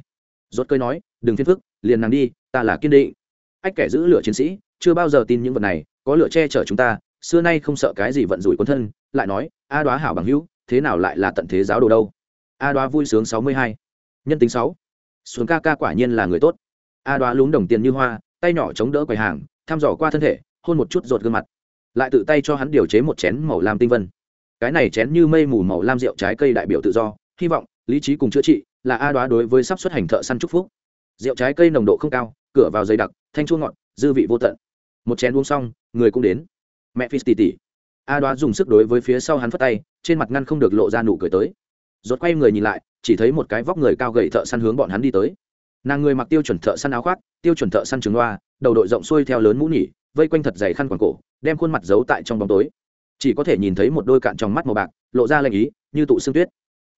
Rốt cơi nói, đừng phiền phức, liền nàng đi, ta là kiên định. Ách kẻ giữ lửa chiến sĩ, chưa bao giờ tin những vật này, có lửa che chở chúng ta xưa nay không sợ cái gì vận rủi quân thân, lại nói, a đoá hảo bằng hữu, thế nào lại là tận thế giáo đồ đâu? A đoá vui sướng sáu mươi hai. Nhân tính sáu. Xuống ca ca quả nhiên là người tốt. A đoá lún đồng tiền như hoa, tay nhỏ chống đỡ quầy hàng, thăm dò qua thân thể, hôn một chút ruột gương mặt. Lại tự tay cho hắn điều chế một chén màu lam tinh vân. Cái này chén như mây mù màu lam rượu trái cây đại biểu tự do, hy vọng, lý trí cùng chữa trị, là a đoá đối với sắp xuất hành thợ săn trúc phúc. Rượu trái cây nồng độ không cao, cửa vào dày đặc, thanh chua ngọt, dư vị vô tận. Một chén uống xong, người cũng đến mẹ phi tỉ tỉ a đoá dùng sức đối với phía sau hắn phất tay, trên mặt ngăn không được lộ ra nụ cười tới. Rốt quay người nhìn lại, chỉ thấy một cái vóc người cao gầy thợ săn hướng bọn hắn đi tới. Nàng người mặc tiêu chuẩn thợ săn áo khoác, tiêu chuẩn thợ săn trứng loa đầu đội rộng xuôi theo lớn mũ nhỉ, vây quanh thật dày khăn quàng cổ, đem khuôn mặt giấu tại trong bóng tối. Chỉ có thể nhìn thấy một đôi cạn trong mắt màu bạc, lộ ra lệnh ý, như tụ xương tuyết.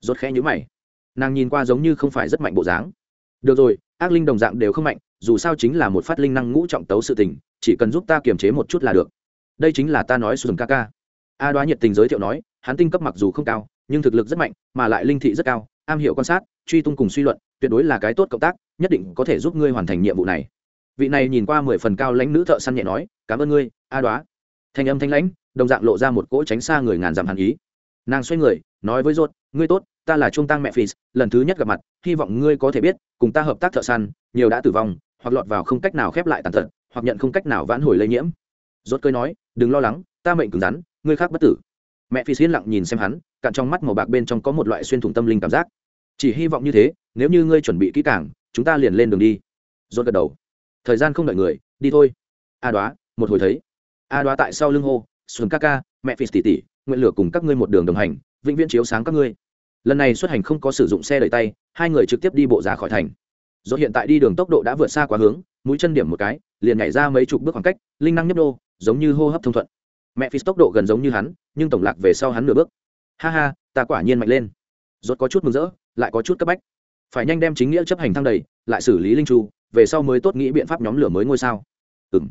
Rốt khẽ nhíu mày. Nàng nhìn qua giống như không phải rất mạnh bộ dáng. Được rồi, ác linh đồng dạng đều không mạnh, dù sao chính là một phát linh năng ngũ trọng tấu sự tình, chỉ cần giúp ta kiềm chế một chút là được đây chính là ta nói sùn ca ca. A đoá nhiệt tình giới thiệu nói, hắn tinh cấp mặc dù không cao, nhưng thực lực rất mạnh, mà lại linh thị rất cao, am hiểu quan sát, truy tung cùng suy luận, tuyệt đối là cái tốt cộng tác, nhất định có thể giúp ngươi hoàn thành nhiệm vụ này. Vị này nhìn qua mười phần cao lãnh nữ thợ săn nhẹ nói, cảm ơn ngươi, a đoá. Thanh âm thanh lãnh, đồng dạng lộ ra một cỗ tránh xa người ngàn dặm hàn ý. Nàng xoay người, nói với rốt ngươi tốt, ta là trung tăng mẹ phi lần thứ nhất gặp mặt, hy vọng ngươi có thể biết, cùng ta hợp tác thợ săn, nhiều đã tử vong, hoặc lọt vào không cách nào khép lại tàn tật, hoặc nhận không cách nào vãn hồi lây nhiễm rốt cơi nói đừng lo lắng ta mệnh cứng rắn ngươi khác bất tử. Mẹ phi yên lặng nhìn xem hắn cạn trong mắt màu bạc bên trong có một loại xuyên thủng tâm linh cảm giác. Chỉ hy vọng như thế nếu như ngươi chuẩn bị kỹ càng chúng ta liền lên đường đi. Rốt gật đầu. Thời gian không đợi người đi thôi. A đoá một hồi thấy. A đoá tại sau lưng hô xuân ca ca mẹ phi Tỷ Tỷ, nguyện lửa cùng các ngươi một đường đồng hành vĩnh viễn chiếu sáng các ngươi. Lần này xuất hành không có sử dụng xe đẩy tay hai người trực tiếp đi bộ ra khỏi thành. Do hiện tại đi đường tốc độ đã vượt xa quá hướng mũi chân điểm một cái liền nhảy ra mấy chục bước khoảng cách linh năng nhấp đô giống như hô hấp thông thuận. Mẹ phi tốc độ gần giống như hắn, nhưng tổng lạc về sau hắn nửa bước. Ha ha, ta quả nhiên mạnh lên. Rốt có chút mừng rỡ, lại có chút cấp bách. Phải nhanh đem chính nghĩa chấp hành thăng đầy, lại xử lý linh chu, về sau mới tốt nghĩ biện pháp nhóm lửa mới ngôi sao. Ừm.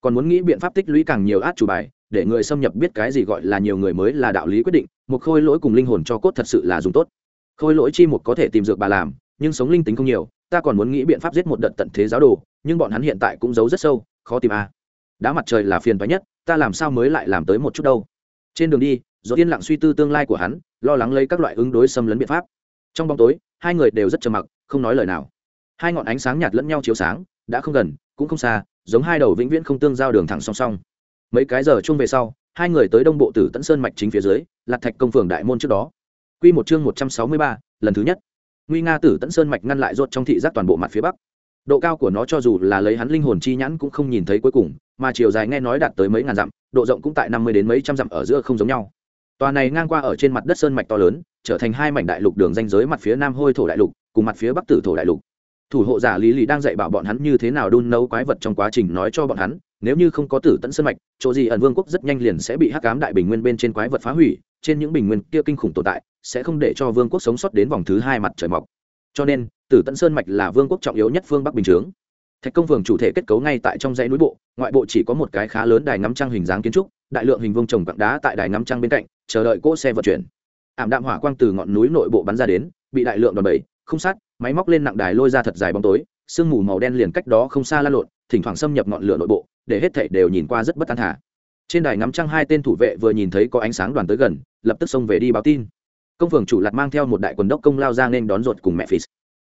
Còn muốn nghĩ biện pháp tích lũy càng nhiều át chủ bài, để người xâm nhập biết cái gì gọi là nhiều người mới là đạo lý quyết định, một khôi lỗi cùng linh hồn cho cốt thật sự là dùng tốt. Khôi lỗi chi một có thể tìm dược bà làm, nhưng sống linh tính không nhiều, ta còn muốn nghĩ biện pháp giết một đợt tận thế giáo đồ, nhưng bọn hắn hiện tại cũng giấu rất sâu, khó tìm a. à đá mặt trời là phiền toái nhất, ta làm sao mới lại làm tới một chút đâu? Trên đường đi do yên lặng suy tư tương lai của hắn, lo lắng lấy các loại ứng đối xâm lấn biện pháp. Trong bóng tối, hai người đều rất trầm mặc, không nói lời nào. Hai ngọn ánh sáng nhạt lẫn nhau chiếu sáng, đã không gần, cũng không xa, giống hai đầu vĩnh viễn không tương giao đường thẳng song song. Mấy cái giờ chung về sau, hai người tới đông bộ tử tẫn sơn mạch chính phía dưới, lạc thạch công phường đại môn trước đó. Q một chương một trăm sáu mươi ba, lần thứ nhất. Nguy nga tử tẫn sơn mạch ngăn lại rốt trong thị giác toàn bộ mặt phía bắc độ cao của nó cho dù là lấy hắn linh hồn chi nhãn cũng không nhìn thấy cuối cùng, mà chiều dài nghe nói đạt tới mấy ngàn dặm, độ rộng cũng tại năm mươi đến mấy trăm dặm ở giữa không giống nhau. Tòa này ngang qua ở trên mặt đất sơn mạch to lớn, trở thành hai mảnh đại lục đường danh giới mặt phía nam hôi thổ đại lục, cùng mặt phía bắc tử thổ đại lục. Thủ hộ giả lý lý đang dạy bảo bọn hắn như thế nào đun nấu quái vật trong quá trình nói cho bọn hắn, nếu như không có tử tẫn sơn mạch, chỗ gì ẩn vương quốc rất nhanh liền sẽ bị hắc cám đại bình nguyên bên trên quái vật phá hủy, trên những bình nguyên kia kinh khủng tồn tại, sẽ không để cho vương quốc sống sót đến vòng thứ hai mặt trời mọc. Cho nên tử tận sơn mạch là vương quốc trọng yếu nhất phương bắc bình chướng. Thạch công phường chủ thể kết cấu ngay tại trong dãy núi bộ, ngoại bộ chỉ có một cái khá lớn đài ngắm trăng hình dáng kiến trúc, đại lượng hình vông trồng quặng đá tại đài ngắm trăng bên cạnh, chờ đợi cỗ xe vận chuyển. Ảm đạm hỏa quang từ ngọn núi nội bộ bắn ra đến, bị đại lượng đòn bẩy không sát máy móc lên nặng đài lôi ra thật dài bóng tối, sương mù màu đen liền cách đó không xa lan lộn, thỉnh thoảng xâm nhập ngọn lửa nội bộ, để hết thảy đều nhìn qua rất bất an thả. Trên đài ngắm trăng hai tên thủ vệ vừa nhìn thấy có ánh sáng đoàn tới gần, lập tức xông về đi báo tin. Công phường chủ lạt mang theo một đại quần đốc công lao ra nên đón ruột cùng mẹ phì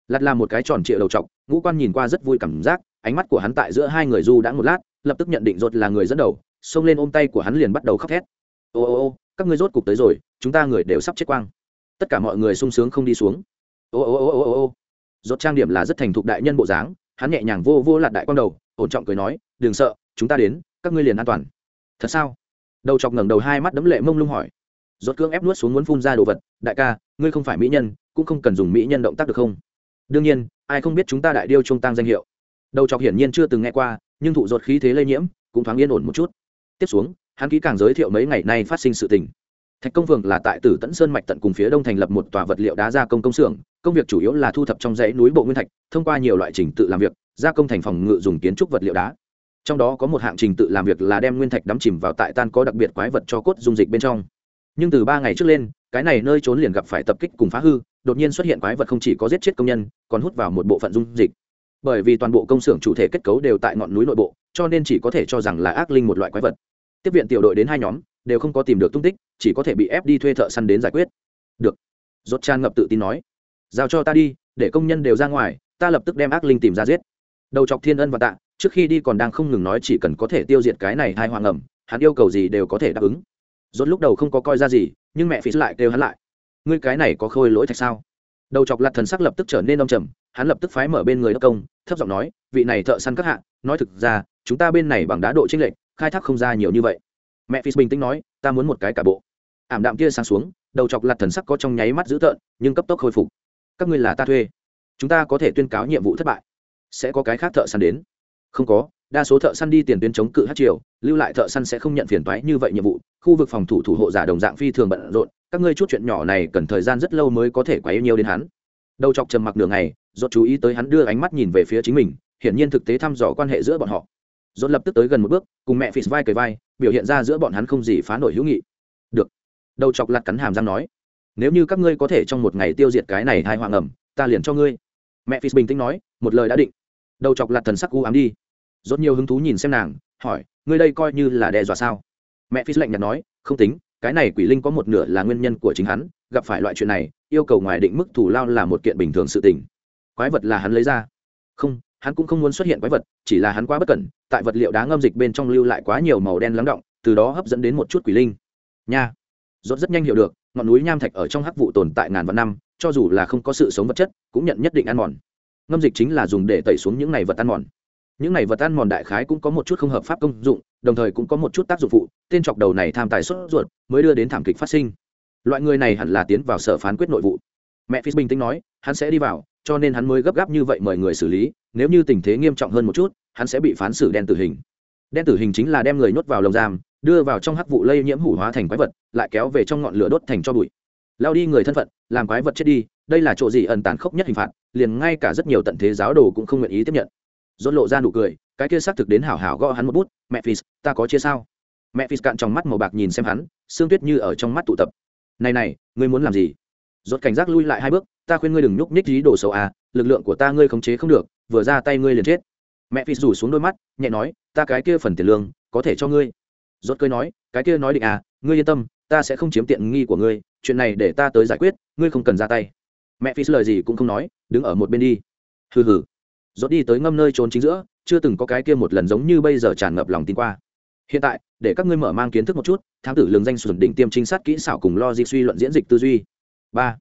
lạt là một cái tròn trịa đầu trọc, ngũ quan nhìn qua rất vui cảm giác, ánh mắt của hắn tại giữa hai người du đã một lát, lập tức nhận định rột là người dẫn đầu, xông lên ôm tay của hắn liền bắt đầu khóc thét. Ô ô ô, các ngươi rốt cục tới rồi, chúng ta người đều sắp chết quang. Tất cả mọi người sung sướng không đi xuống. Ô ô ô ô ô ô. Rốt trang điểm là rất thành thục đại nhân bộ dáng, hắn nhẹ nhàng vô vô lạt đại quang đầu, ổn trọng cười nói, đừng sợ, chúng ta đến, các ngươi liền an toàn. Thật sao? Đầu chọc ngẩng đầu hai mắt đấm lệ mông lung hỏi. Rốt cương ép nuốt xuống muốn phun ra đồ vật, đại ca, ngươi không phải mỹ nhân, cũng không cần dùng mỹ nhân động tác được không? Đương nhiên, ai không biết chúng ta đại điêu trung tăng danh hiệu. Đầu chọc hiển nhiên chưa từng nghe qua, nhưng thụ ruột khí thế lây nhiễm, cũng thoáng yên ổn một chút. Tiếp xuống, hắn kỹ càng giới thiệu mấy ngày nay phát sinh sự tình. Thạch công phường là tại tử tẫn sơn mạch tận cùng phía đông thành lập một tòa vật liệu đá gia công công xưởng, công việc chủ yếu là thu thập trong dãy núi bộ nguyên thạch, thông qua nhiều loại trình tự làm việc, gia công thành phòng ngự dùng kiến trúc vật liệu đá. Trong đó có một hạng trình tự làm việc là đem nguyên thạch đắm chìm vào tại tan có đặc biệt quái vật cho cốt dung dịch bên trong. Nhưng từ ba ngày trước lên, cái này nơi trốn liền gặp phải tập kích cùng phá hư đột nhiên xuất hiện quái vật không chỉ có giết chết công nhân, còn hút vào một bộ phận dung dịch. Bởi vì toàn bộ công xưởng chủ thể kết cấu đều tại ngọn núi nội bộ, cho nên chỉ có thể cho rằng là ác linh một loại quái vật. Tiếp viện tiểu đội đến hai nhóm, đều không có tìm được tung tích, chỉ có thể bị ép đi thuê thợ săn đến giải quyết. Được. Rốt tràn ngập tự tin nói. Giao cho ta đi, để công nhân đều ra ngoài, ta lập tức đem ác linh tìm ra giết. Đầu chọc thiên ân và tạ, trước khi đi còn đang không ngừng nói chỉ cần có thể tiêu diệt cái này hai hoàng ẩm, hắn yêu cầu gì đều có thể đáp ứng. Rốt lúc đầu không có coi ra gì, nhưng mẹ phí lại kêu hắn lại ngươi cái này có khôi lỗi thạch sao? Đầu chọc lạt thần sắc lập tức trở nên đông trầm, hắn lập tức phái mở bên người đốc công, thấp giọng nói, vị này thợ săn các hạ, nói thực ra, chúng ta bên này bằng đá độ chênh lệch, khai thác không ra nhiều như vậy. Mẹ phi bình tĩnh nói, ta muốn một cái cả bộ. Ảm đạm kia sáng xuống, đầu chọc lạt thần sắc có trong nháy mắt dữ tợn, nhưng cấp tốc khôi phục. Các ngươi là ta thuê. Chúng ta có thể tuyên cáo nhiệm vụ thất bại. Sẽ có cái khác thợ săn đến. Không có, đa số thợ săn đi tiền tuyến chống cự hát triều, lưu lại thợ săn sẽ không nhận phiền toái như vậy nhiệm vụ, khu vực phòng thủ thủ hộ giả đồng dạng phi thường bận rộn các ngươi chút chuyện nhỏ này cần thời gian rất lâu mới có thể quá yêu nhiều đến hắn. Đầu chọc trầm mặc nửa ngày dốt chú ý tới hắn đưa ánh mắt nhìn về phía chính mình, hiển nhiên thực tế thăm dò quan hệ giữa bọn họ. Dốt lập tức tới gần một bước, cùng mẹ phì vai cười vai, biểu hiện ra giữa bọn hắn không gì phá nổi hữu nghị. Được. Đầu chọc lặt cắn hàm răng nói, nếu như các ngươi có thể trong một ngày tiêu diệt cái này hai hoàng ẩm, ta liền cho ngươi. Mẹ phi bình tĩnh nói, một lời đã định. Đầu chọc lặt thần sắc u ám đi. Rốt nhiều hứng thú nhìn xem nàng, hỏi, ngươi đây coi như là đe dọa sao? Mẹ phi lạnh nhạt nói, không tính cái này quỷ linh có một nửa là nguyên nhân của chính hắn, gặp phải loại chuyện này, yêu cầu ngoài định mức thủ lao là một kiện bình thường sự tình. Quái vật là hắn lấy ra. Không, hắn cũng không muốn xuất hiện quái vật, chỉ là hắn quá bất cẩn, tại vật liệu đá ngâm dịch bên trong lưu lại quá nhiều màu đen lắng động, từ đó hấp dẫn đến một chút quỷ linh. Nha. Rốt rất nhanh hiểu được, ngọn núi nham thạch ở trong hắc vụ tồn tại ngàn vạn năm, cho dù là không có sự sống vật chất, cũng nhận nhất định ăn mòn. Ngâm dịch chính là dùng để tẩy xuống những này vật ăn mòn những này vật ăn mòn đại khái cũng có một chút không hợp pháp công dụng, đồng thời cũng có một chút tác dụng phụ, tên chọc đầu này tham tài xuất ruột, mới đưa đến thảm kịch phát sinh. Loại người này hẳn là tiến vào sở phán quyết nội vụ. Mẹ phi bình tĩnh nói, hắn sẽ đi vào, cho nên hắn mới gấp gáp như vậy mời người xử lý, nếu như tình thế nghiêm trọng hơn một chút, hắn sẽ bị phán xử đen tử hình. Đen tử hình chính là đem người nhốt vào lồng giam, đưa vào trong hắc vụ lây nhiễm hủ hóa thành quái vật, lại kéo về trong ngọn lửa đốt thành cho bụi. Lao đi người thân phận, làm quái vật chết đi, đây là chỗ gì ẩn tàn khốc nhất hình phạt, liền ngay cả rất nhiều tận thế giáo đồ cũng không nguyện ý tiếp nhận dốt lộ ra nụ cười, cái kia xác thực đến hảo hảo gõ hắn một bút, mẹ phis, ta có chia sao? Mẹ phis cạn trong mắt màu bạc nhìn xem hắn xương tuyết như ở trong mắt tụ tập. Này này, ngươi muốn làm gì? Dốt cảnh giác lui lại hai bước, ta khuyên ngươi đừng nhúc nhích dí đồ xấu à lực lượng của ta ngươi khống chế không được, vừa ra tay ngươi liền chết. Mẹ phis rủ xuống đôi mắt, nhẹ nói, ta cái kia phần tiền lương, có thể cho ngươi. Rốt cười nói, cái kia nói định à ngươi yên tâm, ta sẽ không chiếm tiện nghi của ngươi, chuyện này để ta tới giải quyết, ngươi không cần ra tay. Mẹ phi lời gì cũng không nói, đứng ở một bên đi. Hừ hừ rốt đi tới ngâm nơi trốn chính giữa, chưa từng có cái kia một lần giống như bây giờ tràn ngập lòng tin qua. Hiện tại, để các ngươi mở mang kiến thức một chút, thám tử lường danh sườn đỉnh tiêm trinh sát kỹ xảo cùng lo di suy luận diễn dịch tư duy. Ba.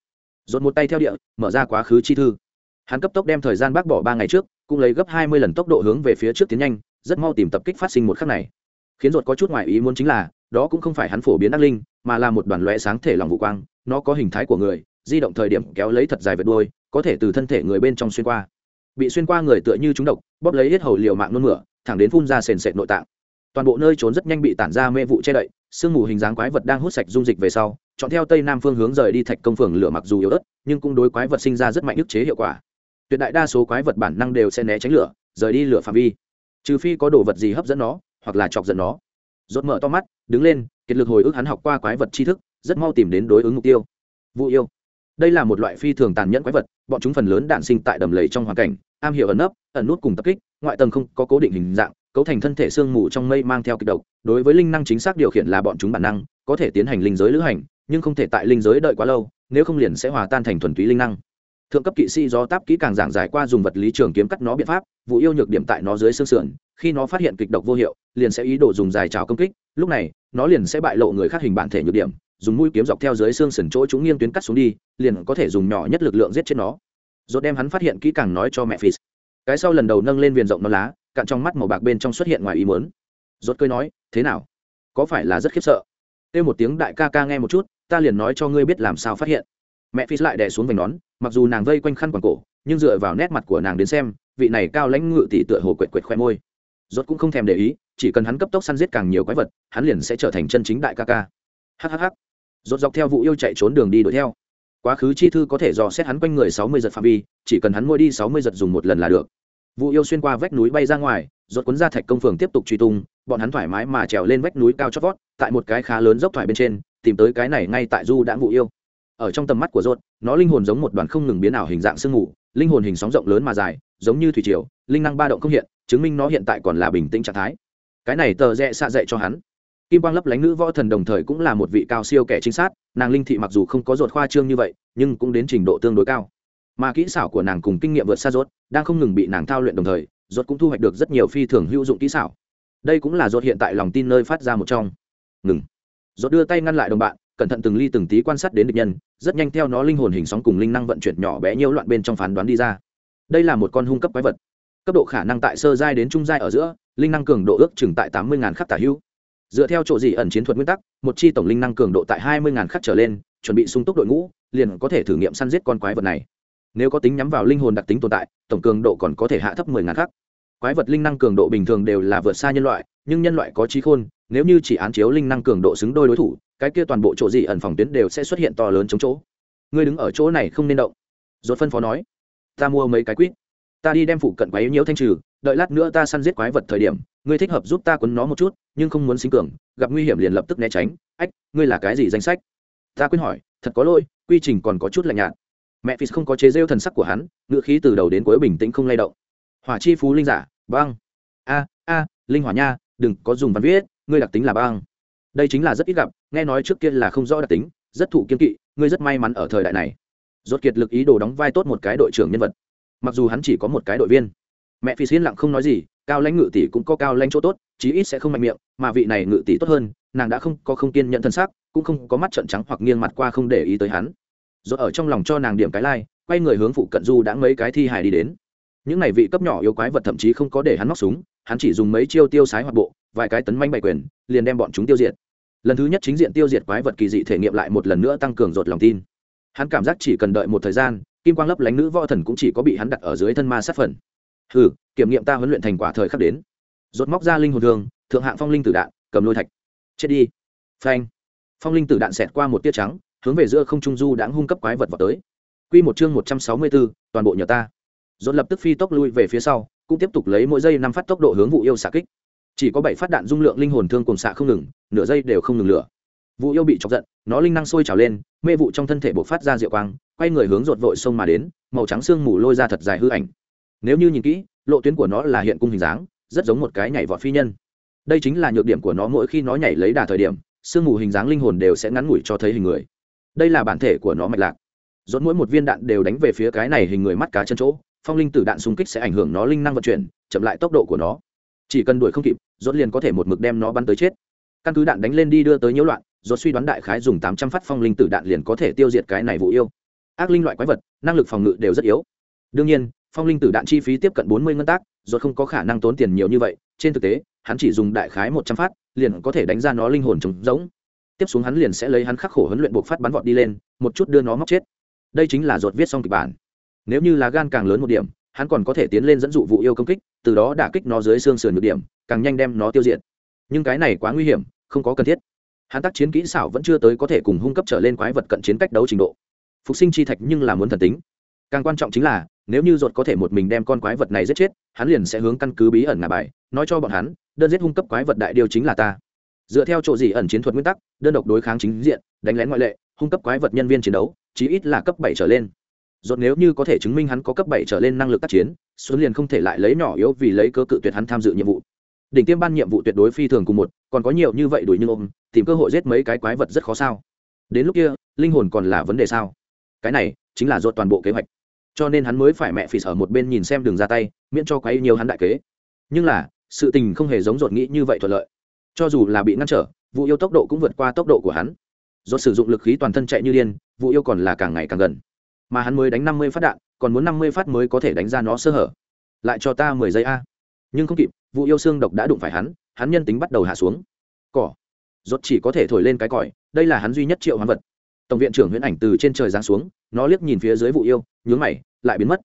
Rốt một tay theo địa, mở ra quá khứ chi thư. Hắn cấp tốc đem thời gian bác bỏ ba ngày trước, cũng lấy gấp hai mươi lần tốc độ hướng về phía trước tiến nhanh, rất mau tìm tập kích phát sinh một khắc này. Khiến rốt có chút ngoài ý muốn chính là, đó cũng không phải hắn phổ biến ác linh, mà là một đoàn lõe sáng thể lòng vũ quang, nó có hình thái của người, di động thời điểm kéo lấy thật dài vệt đuôi, có thể từ thân thể người bên trong xuyên qua bị xuyên qua người tựa như trúng độc, bóp lấy hết hầu liều mạng nôn mửa, thẳng đến phun ra sền sệt nội tạng. Toàn bộ nơi trốn rất nhanh bị tản ra mê vụ che đậy, sương mù hình dáng quái vật đang hút sạch dung dịch về sau, chọn theo tây nam phương hướng rời đi thạch công phường lửa mặc dù yếu ớt, nhưng cũng đối quái vật sinh ra rất mạnh ức chế hiệu quả. Tuyệt đại đa số quái vật bản năng đều sẽ né tránh lửa, rời đi lửa phạm vi. Trừ phi có đồ vật gì hấp dẫn nó, hoặc là chọc giận nó. Rốt mở to mắt, đứng lên, kiệt lực hồi ức hắn học qua quái vật tri thức, rất mau tìm đến đối ứng mục tiêu. Vụ yêu. Đây là một loại phi thường tàn nhẫn quái vật, bọn chúng phần lớn đạn sinh tại đầm lầy trong hoàn cảnh am hiểu ẩn nấp, ẩn nút cùng tập kích, ngoại tầng không có cố định hình dạng, cấu thành thân thể xương mù trong mây mang theo kịch độc. Đối với linh năng chính xác điều khiển là bọn chúng bản năng, có thể tiến hành linh giới lữ hành, nhưng không thể tại linh giới đợi quá lâu, nếu không liền sẽ hòa tan thành thuần túy linh năng. Thượng cấp kỵ sĩ do táp kỹ càng giảng giải qua dùng vật lý trường kiếm cắt nó biện pháp, vụ yêu nhược điểm tại nó dưới xương sườn, khi nó phát hiện kịch độc vô hiệu, liền sẽ ý đồ dùng dài trào công kích, lúc này, nó liền sẽ bại lộ người khác hình bản thể nhược điểm, dùng mũi kiếm dọc theo dưới xương sườn chỗ chúng nghiêng tuyến cắt xuống đi, liền có thể dùng nhỏ nhất lực lượng giết chết nó rồi đem hắn phát hiện kỹ càng nói cho mẹ phì. Cái sau lần đầu nâng lên viền rộng non lá, cạn trong mắt màu bạc bên trong xuất hiện ngoài ý muốn. Rốt cười nói, thế nào? Có phải là rất khiếp sợ? Kêu một tiếng đại ca ca nghe một chút, ta liền nói cho ngươi biết làm sao phát hiện. Mẹ phi lại đè xuống vành nón, mặc dù nàng vây quanh khăn quàng cổ, nhưng dựa vào nét mặt của nàng đến xem, vị này cao lãnh ngự tỷ tựa hồ quệt quệt khoe môi. Rốt cũng không thèm để ý, chỉ cần hắn cấp tốc săn giết càng nhiều quái vật, hắn liền sẽ trở thành chân chính đại ca ca. Hhh rốt dọc theo vụ yêu chạy trốn đường đi đuổi theo quá khứ chi thư có thể dò xét hắn quanh người sáu mươi giật phạm vi, chỉ cần hắn mua đi sáu mươi giật dùng một lần là được. Vụ yêu xuyên qua vách núi bay ra ngoài, rốt cuốn ra thạch công phường tiếp tục truy tung, bọn hắn thoải mái mà trèo lên vách núi cao chót vót, tại một cái khá lớn dốc thoải bên trên, tìm tới cái này ngay tại du đã vụ yêu. Ở trong tầm mắt của rốt, nó linh hồn giống một đoàn không ngừng biến ảo hình dạng sương mù, linh hồn hình sóng rộng lớn mà dài, giống như thủy triều, linh năng ba động không hiện, chứng minh nó hiện tại còn là bình tĩnh trạng thái. Cái này tờ rẽ xạ dạy cho hắn kim quang lấp lánh nữ võ thần đồng thời cũng là một vị cao siêu kẻ chính sát, nàng linh thị mặc dù không có ruột khoa trương như vậy, nhưng cũng đến trình độ tương đối cao. Mà kỹ xảo của nàng cùng kinh nghiệm vượt xa rốt đang không ngừng bị nàng thao luyện đồng thời rốt cũng thu hoạch được rất nhiều phi thường hữu dụng kỹ xảo. Đây cũng là rốt hiện tại lòng tin nơi phát ra một trong. Ngừng. Rốt đưa tay ngăn lại đồng bạn, cẩn thận từng ly từng tí quan sát đến địch nhân, rất nhanh theo nó linh hồn hình sóng cùng linh năng vận chuyển nhỏ bé nhiễu loạn bên trong phán đoán đi ra. Đây là một con hung cấp quái vật. Cấp độ khả năng tại sơ giai đến trung giai ở giữa, linh năng cường độ ước chừng tại tám mươi khắc tả hữu dựa theo chỗ gì ẩn chiến thuật nguyên tắc, một chi tổng linh năng cường độ tại hai mươi khắc trở lên, chuẩn bị sung túc đội ngũ, liền có thể thử nghiệm săn giết con quái vật này. Nếu có tính nhắm vào linh hồn đặc tính tồn tại, tổng cường độ còn có thể hạ thấp mười ngàn khắc. Quái vật linh năng cường độ bình thường đều là vượt xa nhân loại, nhưng nhân loại có trí khôn, nếu như chỉ án chiếu linh năng cường độ xứng đôi đối thủ, cái kia toàn bộ chỗ gì ẩn phòng tuyến đều sẽ xuất hiện to lớn chống chỗ. Ngươi đứng ở chỗ này không nên động. Dốt phân phó nói, ta mua mấy cái quýt. Ta đi đem phụ cận quái nhiễu thanh trừ, đợi lát nữa ta săn giết quái vật thời điểm ngươi thích hợp giúp ta quấn nó một chút, nhưng không muốn sinh cường, gặp nguy hiểm liền lập tức né tránh. Ách, ngươi là cái gì danh sách? Ta quên hỏi, thật có lỗi, quy trình còn có chút lạnh nhạt. Mẹ phi không có chế rêu thần sắc của hắn, ngựa khí từ đầu đến cuối bình tĩnh không lay động. Hỏa chi phú linh giả, băng. A a, linh hỏa nha, đừng có dùng văn viết, ngươi đặc tính là băng. Đây chính là rất ít gặp, nghe nói trước kia là không rõ đặc tính, rất thụ kiên kỵ, ngươi rất may mắn ở thời đại này. Rốt kiệt lực ý đồ đóng vai tốt một cái đội trưởng nhân vật. Mặc dù hắn chỉ có một cái đội viên. Mẹ phi xiên lặng không nói gì cao lãnh ngự tỷ cũng có cao lãnh chỗ tốt, chí ít sẽ không mạnh miệng, mà vị này ngự tỷ tốt hơn, nàng đã không có không kiên nhận thân xác, cũng không có mắt trợn trắng hoặc nghiêng mặt qua không để ý tới hắn. Rồi ở trong lòng cho nàng điểm cái lai quay người hướng phụ cận du đã mấy cái thi hài đi đến. Những này vị cấp nhỏ yêu quái vật thậm chí không có để hắn móc súng, hắn chỉ dùng mấy chiêu tiêu sái hoạt bộ, vài cái tấn manh bày quyền, liền đem bọn chúng tiêu diệt. Lần thứ nhất chính diện tiêu diệt quái vật kỳ dị thể nghiệm lại một lần nữa tăng cường rột lòng tin. Hắn cảm giác chỉ cần đợi một thời gian, kim quang lấp lánh nữ võ thần cũng chỉ có bị hắn đặt ở dưới thân ma sát phần hừ kiểm nghiệm ta huấn luyện thành quả thời khắc đến rột móc ra linh hồn thương thượng hạng phong linh tử đạn cầm lôi thạch chết đi phanh phong linh tử đạn xẹt qua một tia trắng hướng về giữa không trung du đãng hung cấp quái vật vào tới Quy một chương một trăm sáu mươi 164, toàn bộ nhờ ta. Rốt lập tức phi tốc lui về phía sau, cũng tiếp tục lấy mỗi giây năm phát tốc độ hướng vụ yêu xạ kích. Chỉ có bảy phát đạn dung lượng linh hồn thương cùng xạ không ngừng, nửa giây đều không ngừng lửa. Vụ yêu bị chọc giận, nó linh năng sôi trào lên, mê vụ trong thân thể bộc phát ra diệu quang, quay người hướng rột vội sông mà đến, màu trắng xương mù lôi ra thật dài hư ảnh. Nếu như nhìn kỹ, lộ tuyến của nó là hiện cung hình dáng, rất giống một cái nhảy vọt phi nhân. Đây chính là nhược điểm của nó mỗi khi nó nhảy lấy đà thời điểm, xương mù hình dáng linh hồn đều sẽ ngắn ngủi cho thấy hình người. Đây là bản thể của nó mạch lạc. Dốt mỗi một viên đạn đều đánh về phía cái này hình người mắt cá chân chỗ phong linh tử đạn xung kích sẽ ảnh hưởng nó linh năng vận chuyển chậm lại tốc độ của nó. Chỉ cần đuổi không kịp dốt liền có thể một mực đem nó bắn tới chết. Căn cứ đạn đánh lên đi đưa tới nhiễu loạn dốt suy đoán đại khái dùng tám trăm phát phong linh tử đạn liền có thể tiêu diệt cái này vụ yêu. Ác linh loại quái vật năng lực phòng ngự đều rất yếu. Đương nhiên phong linh tử đạn chi phí tiếp cận bốn mươi ngân tác dốt không có khả năng tốn tiền nhiều như vậy, trên thực tế, hắn chỉ dùng đại khái một trăm phát, liền có thể đánh ra nó linh hồn trống rỗng. Tiếp xuống hắn liền sẽ lấy hắn khắc khổ huấn luyện buộc phát bắn vọt đi lên, một chút đưa nó móc chết. Đây chính là ruột viết xong kịch bản. Nếu như là gan càng lớn một điểm, hắn còn có thể tiến lên dẫn dụ vụ yêu công kích, từ đó đả kích nó dưới xương sườn nhược điểm, càng nhanh đem nó tiêu diệt. Nhưng cái này quá nguy hiểm, không có cần thiết. Hắn tác chiến kỹ xảo vẫn chưa tới có thể cùng hung cấp trở lên quái vật cận chiến cách đấu trình độ. Phục sinh chi thạch nhưng là muốn thần tính càng quan trọng chính là, nếu như ruột có thể một mình đem con quái vật này giết chết, hắn liền sẽ hướng căn cứ bí ẩn ngà bài, nói cho bọn hắn, đơn giết hung cấp quái vật đại điều chính là ta. Dựa theo chỗ gì ẩn chiến thuật nguyên tắc, đơn độc đối kháng chính diện, đánh lén ngoại lệ, hung cấp quái vật nhân viên chiến đấu, chí ít là cấp bảy trở lên. Dốt nếu như có thể chứng minh hắn có cấp bảy trở lên năng lực tác chiến, xuân liền không thể lại lấy nhỏ yếu vì lấy cơ cự tuyệt hắn tham dự nhiệm vụ. Đỉnh tiêm ban nhiệm vụ tuyệt đối phi thường cùng một, còn có nhiều như vậy đuổi như ôm, tìm cơ hội giết mấy cái quái vật rất khó sao? Đến lúc kia, linh hồn còn là vấn đề sao? Cái này chính là dốt toàn bộ kế hoạch cho nên hắn mới phải mẹ phì ở một bên nhìn xem đường ra tay, miễn cho quấy nhiều hắn đại kế. Nhưng là, sự tình không hề giống rột nghĩ như vậy thuận lợi. Cho dù là bị ngăn trở vụ yêu tốc độ cũng vượt qua tốc độ của hắn. Do sử dụng lực khí toàn thân chạy như điên vụ yêu còn là càng ngày càng gần. Mà hắn mới đánh năm mươi phát đạn, còn muốn năm mươi phát mới có thể đánh ra nó sơ hở. Lại cho ta mười giây a. Nhưng không kịp vụ yêu xương độc đã đụng phải hắn hắn nhân tính bắt đầu hạ xuống. Cỏ. Rốt chỉ có thể thổi lên cái còi, đây là hắn duy nhất triệu hoán vật tổng viện trưởng huyễn ảnh từ trên trời giáng xuống nó liếc nhìn phía dưới vụ yêu nhướng mày lại biến mất.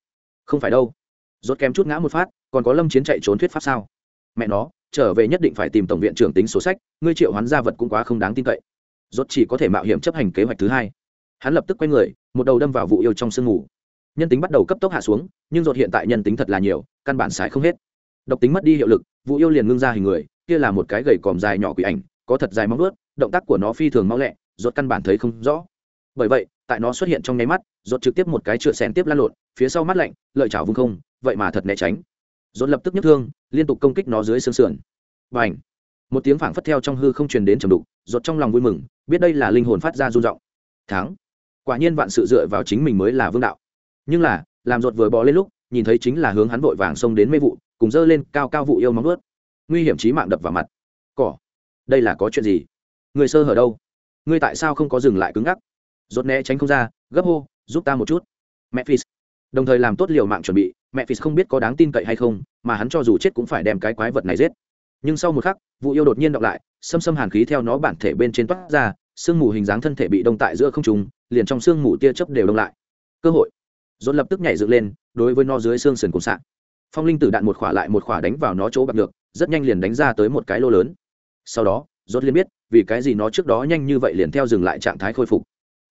Không phải đâu. Rốt kém chút ngã một phát còn có lâm chiến chạy trốn thuyết pháp sao? Mẹ nó trở về nhất định phải tìm tổng viện trưởng tính số sách ngươi triệu hoán gia vật cũng quá không đáng tin cậy. Rốt chỉ có thể mạo hiểm chấp hành kế hoạch thứ hai. Hắn lập tức quay người một đầu đâm vào vụ yêu trong sương ngủ, nhân tính bắt đầu cấp tốc hạ xuống nhưng rốt hiện tại nhân tính thật là nhiều căn bản xài không hết. Độc tính mất đi hiệu lực vụ yêu liền ngưng ra hình người kia là một cái gầy còm dài nhỏ quỷ ảnh có thật dài móng vuốt động tác của nó phi thường mau lẹ rốt căn bản thấy không rõ. Bởi vậy, tại nó xuất hiện trong nháy mắt, rốt trực tiếp một cái chữa xén tiếp lan lộn, phía sau mắt lạnh, lợi chảo vung không, vậy mà thật né tránh. Rốt lập tức nhấc thương, liên tục công kích nó dưới xương sườn. Bành! Một tiếng phảng phất theo trong hư không truyền đến trầm đục, rốt trong lòng vui mừng, biết đây là linh hồn phát ra run rộng thắng! Quả nhiên vạn sự dựa vào chính mình mới là vương đạo. Nhưng là, làm rốt vừa bò lên lúc, nhìn thấy chính là hướng hắn vội vàng xông đến mê vụ, cùng dơ lên cao cao vụ yêu móng ướt nguy hiểm chí mạng đập vào mặt. Cỏ! Đây là có chuyện gì? Người sơ hở đâu? Ngươi tại sao không có dừng lại cứng ngắc? Rốt né tránh không ra, gấp hô, giúp ta một chút. Mẹ phis đồng thời làm tốt liều mạng chuẩn bị mẹ phis không biết có đáng tin cậy hay không, mà hắn cho dù chết cũng phải đem cái quái vật này giết. Nhưng sau một khắc vụ yêu đột nhiên đọc lại, xâm xâm hàn khí theo nó bản thể bên trên toát ra, sương mù hình dáng thân thể bị đông tại giữa không trùng liền trong sương mù tia chớp đều đông lại. Cơ hội. Dồn lập tức nhảy dựng lên, đối với nó dưới xương sườn cùng sạn phong linh tử đạn một khỏa lại một khỏa đánh vào nó chỗ bạc được rất nhanh liền đánh ra tới một cái lô lớn. Sau đó dốt liền biết vì cái gì nó trước đó nhanh như vậy liền theo dừng lại trạng thái khôi phục?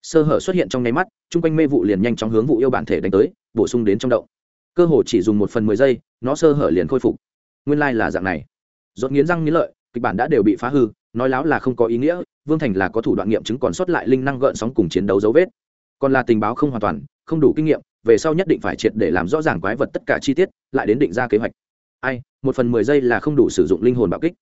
Sơ hở xuất hiện trong nháy mắt, chung quanh mê vụ liền nhanh chóng hướng vụ yêu bản thể đánh tới, bổ sung đến trong động. Cơ hội chỉ dùng một phần mười giây, nó sơ hở liền khôi phục. Nguyên lai、like、là dạng này. Dốt nghiến răng nghiến lợi, kịch bản đã đều bị phá hư, nói láo là không có ý nghĩa, vương thành là có thủ đoạn nghiệm chứng còn sót lại linh năng gợn sóng cùng chiến đấu dấu vết. Còn là tình báo không hoàn toàn, không đủ kinh nghiệm, về sau nhất định phải triệt để làm rõ ràng quái vật tất cả chi tiết, lại đến định ra kế hoạch. Ai, một phần mười giây là không đủ sử dụng linh hồn bạo kích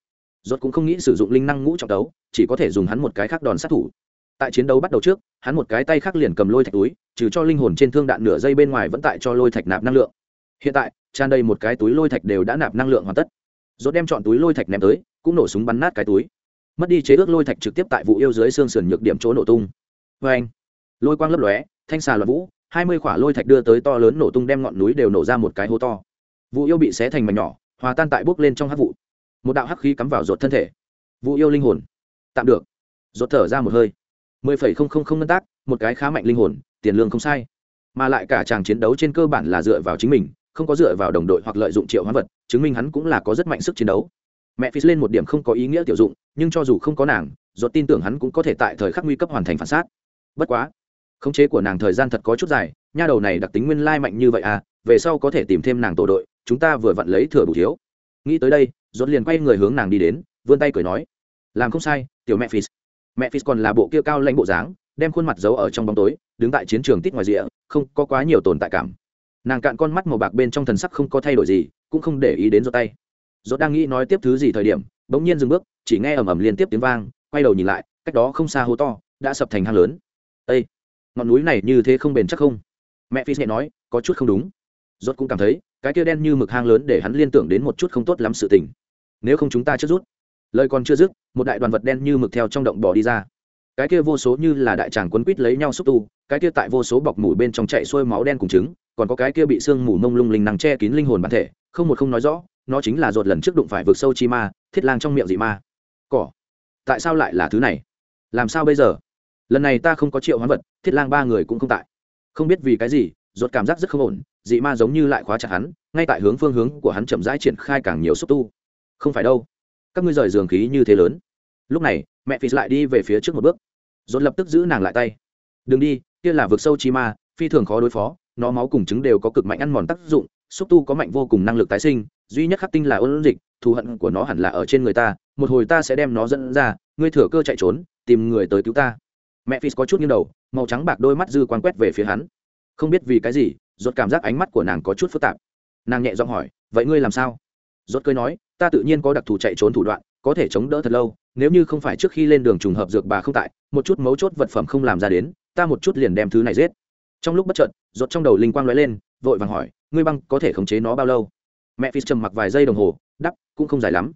rốt cũng không nghĩ sử dụng linh năng ngũ trọng đấu chỉ có thể dùng hắn một cái khác đòn sát thủ. Tại chiến đấu bắt đầu trước, hắn một cái tay khác liền cầm lôi thạch túi, trừ cho linh hồn trên thương đạn nửa giây bên ngoài vẫn tại cho lôi thạch nạp năng lượng. Hiện tại, tràn đầy một cái túi lôi thạch đều đã nạp năng lượng hoàn tất. Rốt đem chọn túi lôi thạch ném tới, cũng nổ súng bắn nát cái túi. Mất đi chế ước lôi thạch trực tiếp tại vụ yêu dưới xương sườn nhược điểm chỗ nổ tung. Vê anh lôi quang lấp lóe, thanh xà loạn vũ, hai mươi quả lôi thạch đưa tới to lớn nổ tung đem ngọn núi đều nổ ra một cái hố to. Vụ yêu bị xé thành mảnh nhỏ, hòa tan tại bốc lên trong hắc vụ một đạo hắc khí cắm vào ruột thân thể. Vụ yêu linh hồn. Tạm được. Ruột thở ra một hơi. Mười phẩy không không không ngân tác, một cái khá mạnh linh hồn, tiền lương không sai. Mà lại cả chàng chiến đấu trên cơ bản là dựa vào chính mình, không có dựa vào đồng đội hoặc lợi dụng triệu hoán vật, chứng minh hắn cũng là có rất mạnh sức chiến đấu. Mẹ phí lên một điểm không có ý nghĩa tiểu dụng, nhưng cho dù không có nàng, ruột tin tưởng hắn cũng có thể tại thời khắc nguy cấp hoàn thành phản xác bất quá, khống chế của nàng thời gian thật có chút dài, nha đầu này đặc tính nguyên lai mạnh như vậy à về sau có thể tìm thêm nàng tổ đội, chúng ta vừa vặn lấy thừa đủ thiếu. Nghĩ tới đây Rốt liền quay người hướng nàng đi đến, vươn tay cười nói, làm không sai, tiểu mẹ phi mẹ phi còn là bộ kia cao lãnh bộ dáng, đem khuôn mặt giấu ở trong bóng tối, đứng tại chiến trường tít ngoài rìa, không có quá nhiều tồn tại cảm. Nàng cạn con mắt màu bạc bên trong thần sắc không có thay đổi gì, cũng không để ý đến giọt tay. Giọt đang nghĩ nói tiếp thứ gì thời điểm, bỗng nhiên dừng bước, chỉ nghe ầm ầm liên tiếp tiếng vang, quay đầu nhìn lại, cách đó không xa hố to, đã sập thành hang lớn. Ây ngọn núi này như thế không bền chắc không? Mẹ phi nhẹ nói, có chút không đúng. Giọt cũng cảm thấy, cái kia đen như mực hang lớn để hắn liên tưởng đến một chút không tốt lắm sự tình nếu không chúng ta chưa rút. Lời còn chưa dứt, một đại đoàn vật đen như mực theo trong động bò đi ra. Cái kia vô số như là đại tràng quấn quít lấy nhau xúc tu, cái kia tại vô số bọc mủ bên trong chạy xuôi máu đen cùng trứng, còn có cái kia bị sương mù mông lung linh năng che kín linh hồn bản thể, không một không nói rõ, nó chính là ruột lần trước đụng phải vượt sâu chi ma, thiết lang trong miệng dị ma. Cỏ, tại sao lại là thứ này? Làm sao bây giờ? Lần này ta không có triệu hoán vật, thiết lang ba người cũng không tại. Không biết vì cái gì, ruột cảm giác rất không ổn, dị ma giống như lại khóa chặt hắn, ngay tại hướng phương hướng của hắn chậm rãi triển khai càng nhiều xúc tu không phải đâu. Các ngươi rời giường khí như thế lớn. Lúc này, mẹ phi lại đi về phía trước một bước. Dồn lập tức giữ nàng lại tay. Đừng đi, kia là vực sâu chi ma, phi thường khó đối phó, nó máu cùng trứng đều có cực mạnh ăn mòn tác dụng, xúc tu có mạnh vô cùng năng lực tái sinh, duy nhất khắc tinh là ôn dịch, thù hận của nó hẳn là ở trên người ta, một hồi ta sẽ đem nó dẫn ra, ngươi thừa cơ chạy trốn, tìm người tới cứu ta. Mẹ phi có chút nghiêng đầu, màu trắng bạc đôi mắt dư quan quét về phía hắn. Không biết vì cái gì, rốt cảm giác ánh mắt của nàng có chút phức tạp. Nàng nhẹ giọng hỏi, vậy ngươi làm sao? Rốt cười nói ta tự nhiên có đặc thù chạy trốn thủ đoạn, có thể chống đỡ thật lâu, nếu như không phải trước khi lên đường trùng hợp dược bà không tại, một chút mấu chốt vật phẩm không làm ra đến, ta một chút liền đem thứ này giết. Trong lúc bất chợt rột trong đầu linh quang lóe lên, vội vàng hỏi, ngươi băng có thể khống chế nó bao lâu? Mẹ phi trầm mặc vài giây đồng hồ đắp cũng không dài lắm.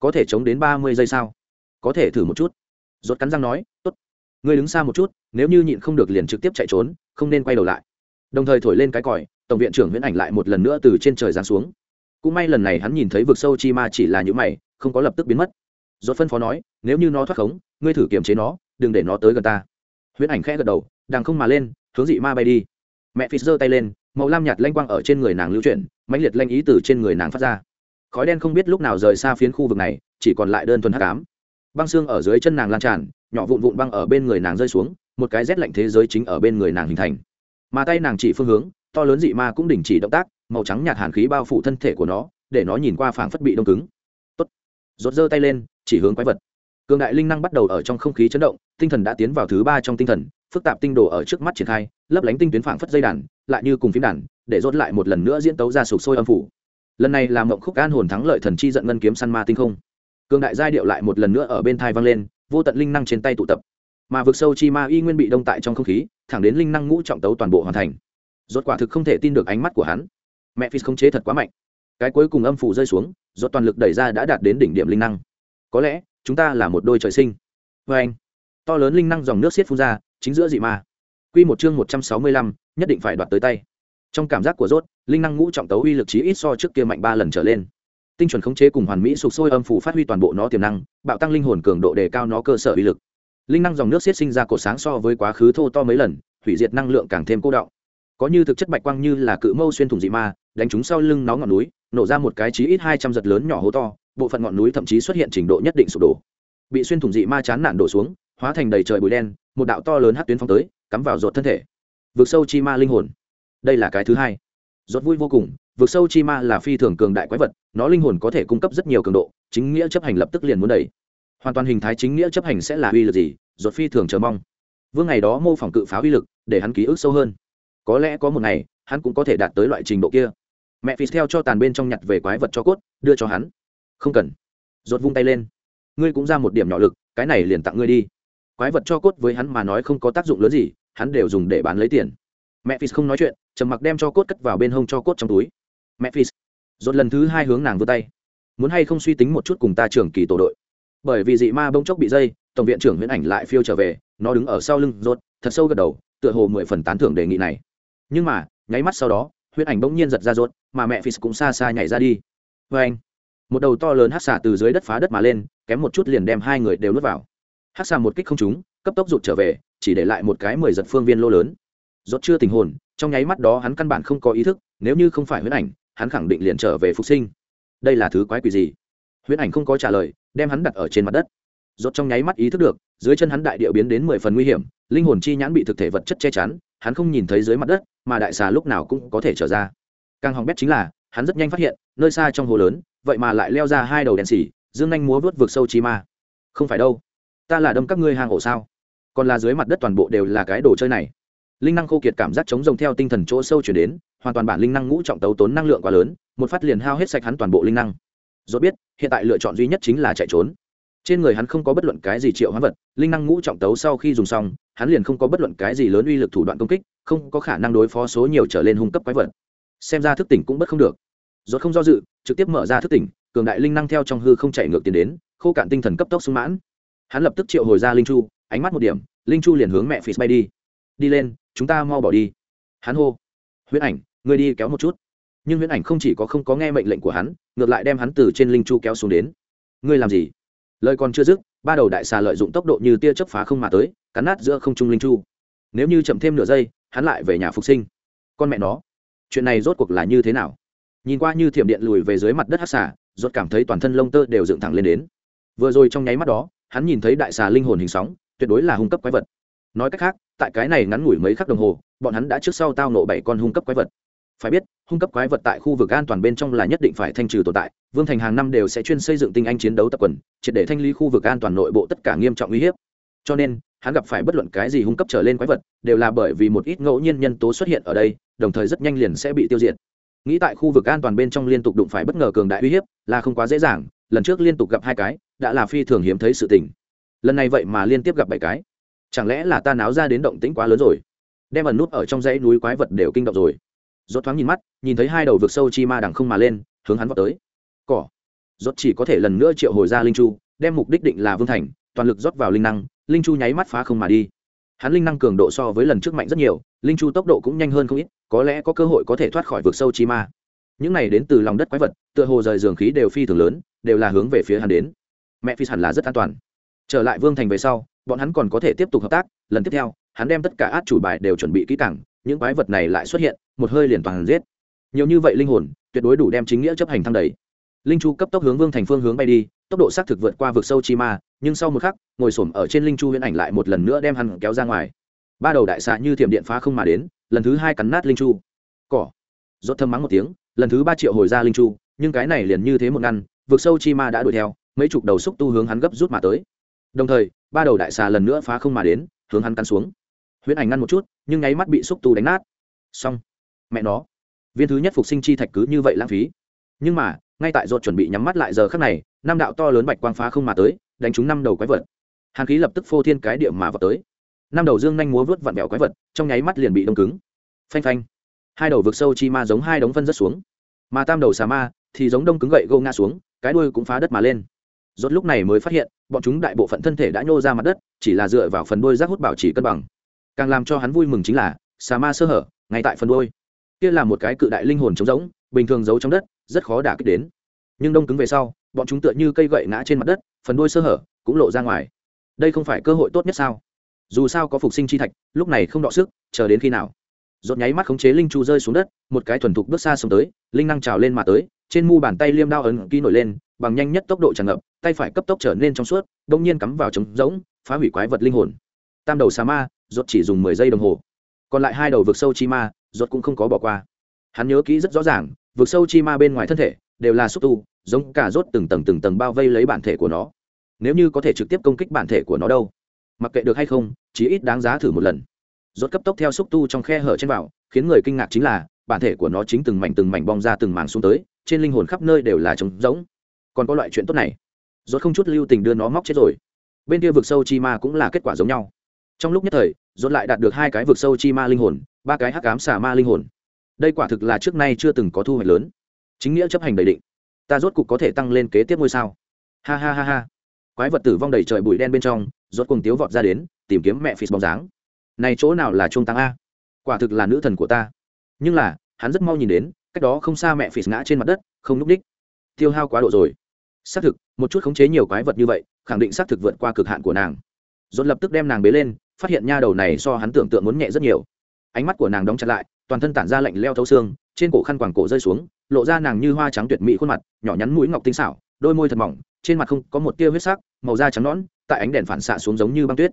Có thể chống đến ba mươi giây sao? Có thể thử một chút. Rột cắn răng nói, tốt. Ngươi đứng xa một chút, nếu như nhịn không được liền trực tiếp chạy trốn, không nên quay đầu lại. Đồng thời thổi lên cái còi, tổng viện trưởng nguyễn ảnh lại một lần nữa từ trên trời giáng xuống cũng may lần này hắn nhìn thấy vực sâu chi ma chỉ là những mày, không có lập tức biến mất. Rốt phân phó nói, nếu như nó thoát khống, ngươi thử kiềm chế nó, đừng để nó tới gần ta. Huyễn ảnh khẽ gật đầu, đằng không mà lên, hướng dị ma bay đi. Mẹ phi giơ tay lên, màu lam nhạt lanh quang ở trên người nàng lưu chuyển, mãnh liệt lanh ý từ trên người nàng phát ra. Khói đen không biết lúc nào rời xa phiến khu vực này, chỉ còn lại đơn thuần hắc ám. Băng xương ở dưới chân nàng lan tràn, nhỏ vụn vụn băng ở bên người nàng rơi xuống, một cái rét lạnh thế giới chính ở bên người nàng hình thành. Mà tay nàng chỉ phương hướng, to lớn dị ma cũng đình chỉ động tác màu trắng nhạt hàn khí bao phủ thân thể của nó, để nó nhìn qua phảng phất bị đông cứng. Tốt. Rốt giơ tay lên, chỉ hướng quái vật. Cường đại linh năng bắt đầu ở trong không khí chấn động, tinh thần đã tiến vào thứ ba trong tinh thần, phức tạp tinh đồ ở trước mắt triển khai, lấp lánh tinh tuyến phảng phất dây đàn, lại như cùng phím đàn, để rốt lại một lần nữa diễn tấu ra sục sôi âm phủ. Lần này là mộng khúc an hồn thắng lợi thần chi giận ngân kiếm săn ma tinh không. Cường đại giai điệu lại một lần nữa ở bên thai vang lên, vô tận linh năng trên tay tụ tập. Mà vực sâu chi ma y nguyên bị đông tại trong không khí, thẳng đến linh năng ngũ trọng tấu toàn bộ hoàn thành. Rốt quả thực không thể tin được ánh mắt của hắn mẹ phi không chế thật quá mạnh. Cái cuối cùng âm phủ rơi xuống rốt toàn lực đẩy ra đã đạt đến đỉnh điểm linh năng. Có lẽ chúng ta là một đôi trời sinh. Vê anh to lớn linh năng dòng nước xiết phun ra chính giữa dị ma. Quy một chương một trăm sáu mươi lăm, nhất định phải đoạt tới tay. Trong cảm giác của rốt linh năng ngũ trọng tấu uy lực chí ít so trước kia mạnh ba lần trở lên. Tinh chuẩn khống chế cùng hoàn mỹ sụp sôi âm phủ phát huy toàn bộ nó tiềm năng bạo tăng linh hồn cường độ đề cao nó cơ sở uy lực. Linh năng dòng nước xiết sinh ra cổ sáng so với quá khứ thô to mấy lần hủy diệt năng lượng càng thêm cô đọng có như thực chất bạch quang như là cự mâu xuyên thủng dị ma, đánh chúng sau lưng nó ngọn núi, nổ ra một cái chí ít hai trăm giật lớn nhỏ hố to, bộ phận ngọn núi thậm chí xuất hiện trình độ nhất định sụp đổ. Bị xuyên thủng dị ma chán nản đổ xuống, hóa thành đầy trời bụi đen, một đạo to lớn hát tuyến phong tới, cắm vào ruột thân thể. Vượt sâu chi ma linh hồn. Đây là cái thứ hai. Ruột vui vô cùng vượt sâu chi ma là phi thường cường đại quái vật, nó linh hồn có thể cung cấp rất nhiều cường độ, chính nghĩa chấp hành lập tức liền muốn đẩy. Hoàn toàn hình thái chính nghĩa chấp hành sẽ là uy lực gì, ruột phi thường chờ mong. Vương ngày đó mô phỏng cự pháo uy lực, để hắn ký ức sâu hơn có lẽ có một ngày, hắn cũng có thể đạt tới loại trình độ kia. Mẹ phi theo cho tàn bên trong nhặt về quái vật cho cốt, đưa cho hắn. Không cần. Rột vung tay lên. Ngươi cũng ra một điểm nhỏ lực, cái này liền tặng ngươi đi. Quái vật cho cốt với hắn mà nói không có tác dụng lớn gì, hắn đều dùng để bán lấy tiền. Mẹ phi không nói chuyện, trầm mặc đem cho cốt cất vào bên hông cho cốt trong túi. Mẹ phi rột lần thứ hai hướng nàng vươn tay. Muốn hay không suy tính một chút cùng ta trưởng kỳ tổ đội? Bởi vì dị ma bông chốc bị dây, tổng viện trưởng huyễn ảnh lại phiêu trở về, nó đứng ở sau lưng rột thật sâu gật đầu, tựa hồ mười phần tán thưởng đề nghị này nhưng mà, nháy mắt sau đó huyễn ảnh bỗng nhiên giật ra rột mà mẹ phi cũng xa xa nhảy ra đi. Vê anh, một đầu to lớn hát xả từ dưới đất phá đất mà lên, kém một chút liền đem hai người đều nuốt vào. Hát xả một kích không trúng, cấp tốc rụt trở về, chỉ để lại một cái mười giật phương viên lô lớn. Rốt chưa tình hồn, trong nháy mắt đó hắn căn bản không có ý thức, nếu như không phải huyễn ảnh, hắn khẳng định liền trở về phục sinh. Đây là thứ quái quỷ gì? Huyễn ảnh không có trả lời, đem hắn đặt ở trên mặt đất. Rốt trong nháy mắt ý thức được, dưới chân hắn đại địa biến đến mười phần nguy hiểm, linh hồn chi nhãn bị thực thể vật chất che chắn hắn không nhìn thấy dưới mặt đất, mà đại xà lúc nào cũng có thể trở ra. Càng hỏng bét chính là, hắn rất nhanh phát hiện, nơi xa trong hồ lớn, vậy mà lại leo ra hai đầu đèn xỉ, dương nhanh múa vớt vượt sâu chi ma. Không phải đâu, ta là đâm các ngươi hang ổ sao? Còn là dưới mặt đất toàn bộ đều là cái đồ chơi này. Linh năng khô kiệt cảm giác chống rồng theo tinh thần chỗ sâu chuyển đến, hoàn toàn bản linh năng ngũ trọng tấu tốn năng lượng quá lớn, một phát liền hao hết sạch hắn toàn bộ linh năng. Dốt biết, hiện tại lựa chọn duy nhất chính là chạy trốn trên người hắn không có bất luận cái gì triệu hoán vật, linh năng ngũ trọng tấu sau khi dùng xong, hắn liền không có bất luận cái gì lớn uy lực thủ đoạn công kích, không có khả năng đối phó số nhiều trở lên hung cấp quái vật. Xem ra thức tỉnh cũng bất không được. Dốt không do dự, trực tiếp mở ra thức tỉnh, cường đại linh năng theo trong hư không chạy ngược tiền đến, khô cạn tinh thần cấp tốc sung mãn. Hắn lập tức triệu hồi ra linh chu, ánh mắt một điểm, linh chu liền hướng mẹ phì bay đi. Đi lên, chúng ta mau bỏ đi. Hắn hô. Huyễn ảnh người đi kéo một chút. Nhưng huyễn ảnh không chỉ có không có nghe mệnh lệnh của hắn, ngược lại đem hắn từ trên linh chu kéo xuống đến. Ngươi làm gì? Lời còn chưa dứt, ba đầu đại xà lợi dụng tốc độ như tia chớp phá không mà tới, cắn nát giữa không trung linh chu. Nếu như chậm thêm nửa giây, hắn lại về nhà phục sinh. Con mẹ nó, chuyện này rốt cuộc là như thế nào? Nhìn qua như thiểm điện lùi về dưới mặt đất hát xà, rốt cảm thấy toàn thân lông tơ đều dựng thẳng lên đến. Vừa rồi trong nháy mắt đó, hắn nhìn thấy đại xà linh hồn hình sóng, tuyệt đối là hung cấp quái vật. Nói cách khác, tại cái này ngắn ngủi mấy khắc đồng hồ, bọn hắn đã trước sau tao nộ bảy con hung cấp quái vật phải biết, hung cấp quái vật tại khu vực an toàn bên trong là nhất định phải thanh trừ tồn tại, vương thành hàng năm đều sẽ chuyên xây dựng tinh anh chiến đấu tập quần, triệt để thanh lý khu vực an toàn nội bộ tất cả nghiêm trọng uy hiếp. Cho nên, hắn gặp phải bất luận cái gì hung cấp trở lên quái vật, đều là bởi vì một ít ngẫu nhiên nhân tố xuất hiện ở đây, đồng thời rất nhanh liền sẽ bị tiêu diệt. Nghĩ tại khu vực an toàn bên trong liên tục đụng phải bất ngờ cường đại uy hiếp, là không quá dễ dàng, lần trước liên tục gặp hai cái, đã là phi thường hiếm thấy sự tình. Lần này vậy mà liên tiếp gặp bảy cái. Chẳng lẽ là ta náo ra đến động tĩnh quá lớn rồi? Đem ẩn nút ở trong dãy núi quái vật đều kinh động rồi rốt thoáng nhìn mắt, nhìn thấy hai đầu vực sâu chi ma đằng không mà lên, hướng hắn vào tới. Cỏ. Rốt chỉ có thể lần nữa triệu hồi ra linh chu, đem mục đích định là vương thành, toàn lực rót vào linh năng, linh chu nháy mắt phá không mà đi. Hắn linh năng cường độ so với lần trước mạnh rất nhiều, linh chu tốc độ cũng nhanh hơn không ít, có lẽ có cơ hội có thể thoát khỏi vực sâu chi ma. Những này đến từ lòng đất quái vật, tựa hồ rời giường khí đều phi thường lớn, đều là hướng về phía hắn đến. Mẹ phi hẳn là rất an toàn. Trở lại vương thành về sau, bọn hắn còn có thể tiếp tục hợp tác, lần tiếp theo, hắn đem tất cả át chủ bài đều chuẩn bị kỹ càng những quái vật này lại xuất hiện, một hơi liền toàn giết. Nhiều như vậy linh hồn, tuyệt đối đủ đem chính nghĩa chấp hành thăng đầy linh chu cấp tốc hướng vương thành phương hướng bay đi, tốc độ xác thực vượt qua vực sâu chi ma, nhưng sau một khắc, ngồi s ổ m ở trên linh chu huyễn ảnh lại một lần nữa đem hắn kéo ra ngoài. Ba đầu đại xạ như thiểm điện phá không mà đến, lần thứ hai cắn nát linh chu. Cỏ. Rốt thâm mắng một tiếng, lần thứ ba triệu hồi ra linh chu, nhưng cái này liền như thế một ngăn, vực sâu chi ma đã đuổi theo, mấy chục đầu xúc tu hướng hắn gấp rút mà tới. Đồng thời, ba đầu đại xà lần nữa phá không mà đến, hướng hắn cắn xuống huyễn ảnh ngăn một chút, nhưng nháy mắt bị xúc tu đánh nát. Xong. Mẹ nó. Viên thứ nhất phục sinh chi thạch cứ như vậy lãng phí. Nhưng mà, ngay tại ruột chuẩn bị nhắm mắt lại giờ khắc này, năm đạo to lớn bạch quang phá không mà tới, đánh trúng năm đầu quái vật. Hàn khí lập tức phô thiên cái địa mà vào tới. Năm đầu dương nhanh múa vớt vặn bẹo quái vật, trong nháy mắt liền bị đông cứng. Phanh phanh. Hai đầu vực sâu chi ma giống hai đống phân rất xuống. Mà tam đầu xà ma thì giống đông cứng gậy gô ngã xuống, cái đuôi cũng phá đất mà lên. Rốt lúc này mới phát hiện, bọn chúng đại bộ phận thân thể đã nhô ra mặt đất, chỉ là dựa vào phần đuôi rác hút bảo trì cân bằng càng làm cho hắn vui mừng chính là, xà ma sơ hở, ngay tại phần đuôi. Kia là một cái cự đại linh hồn trống rỗng, bình thường giấu trong đất, rất khó đả kích đến. Nhưng đông cứng về sau, bọn chúng tựa như cây gậy ngã trên mặt đất, phần đuôi sơ hở cũng lộ ra ngoài. Đây không phải cơ hội tốt nhất sao? Dù sao có phục sinh chi thạch, lúc này không đọ sức, chờ đến khi nào? Giọt nháy mắt khống chế linh chu rơi xuống đất, một cái thuần thục bước xa xông tới, linh năng trào lên mà tới, trên mu bàn tay liêm đao ấn ký nổi lên, bằng nhanh nhất tốc độ tràn ngập, tay phải cấp tốc trở nên trong suốt đông nhiên cắm vào trống rỗng, phá hủy quái vật linh hồn. Tam đầu xà ma rốt chỉ dùng mười giây đồng hồ. Còn lại hai đầu vực sâu chi ma, rốt cũng không có bỏ qua. Hắn nhớ kỹ rất rõ ràng, vực sâu chi ma bên ngoài thân thể đều là xúc tu, giống cả rốt từng tầng từng tầng bao vây lấy bản thể của nó. Nếu như có thể trực tiếp công kích bản thể của nó đâu, mặc kệ được hay không chí ít đáng giá thử một lần. Rốt cấp tốc theo xúc tu trong khe hở trên vào, khiến người kinh ngạc chính là, bản thể của nó chính từng mảnh từng mảnh bong ra từng mảng xuống tới, trên linh hồn khắp nơi đều là trống rỗng. Còn có loại chuyện tốt này. Rốt không chút lưu tình đưa nó móc chết rồi. Bên kia vực sâu chi ma cũng là kết quả giống nhau trong lúc nhất thời dồn lại đạt được hai cái vực sâu chi ma linh hồn, ba cái hắc ám xà ma linh hồn. Đây quả thực là trước nay chưa từng có thu hoạch lớn. Chính nghĩa chấp hành đầy định. Ta rốt cục có thể tăng lên kế tiếp ngôi sao. Ha ha ha ha. Quái vật tử vong đầy trời bụi đen bên trong, rốt cùng tiếu vọt ra đến, tìm kiếm mẹ phì bóng dáng. Này chỗ nào là trung tăng a? Quả thực là nữ thần của ta. Nhưng là, hắn rất mau nhìn đến, cách đó không xa mẹ phì ngã trên mặt đất, không núp đích. Tiêu hao quá độ rồi. Xác thực, một chút khống chế nhiều quái vật như vậy, khẳng định xác thực vượt qua cực hạn của nàng. Dồn lập tức đem nàng bế lên phát hiện nha đầu này so hắn tưởng tượng muốn nhẹ rất nhiều. Ánh mắt của nàng đóng chặt lại, toàn thân tản ra lạnh leo thấu xương, trên cổ khăn quàng cổ rơi xuống, lộ ra nàng như hoa trắng tuyệt mỹ khuôn mặt, nhỏ nhắn mũi ngọc tinh xảo, đôi môi thật mỏng, trên mặt không có một tia huyết sắc, màu da trắng nõn, tại ánh đèn phản xạ xuống giống như băng tuyết.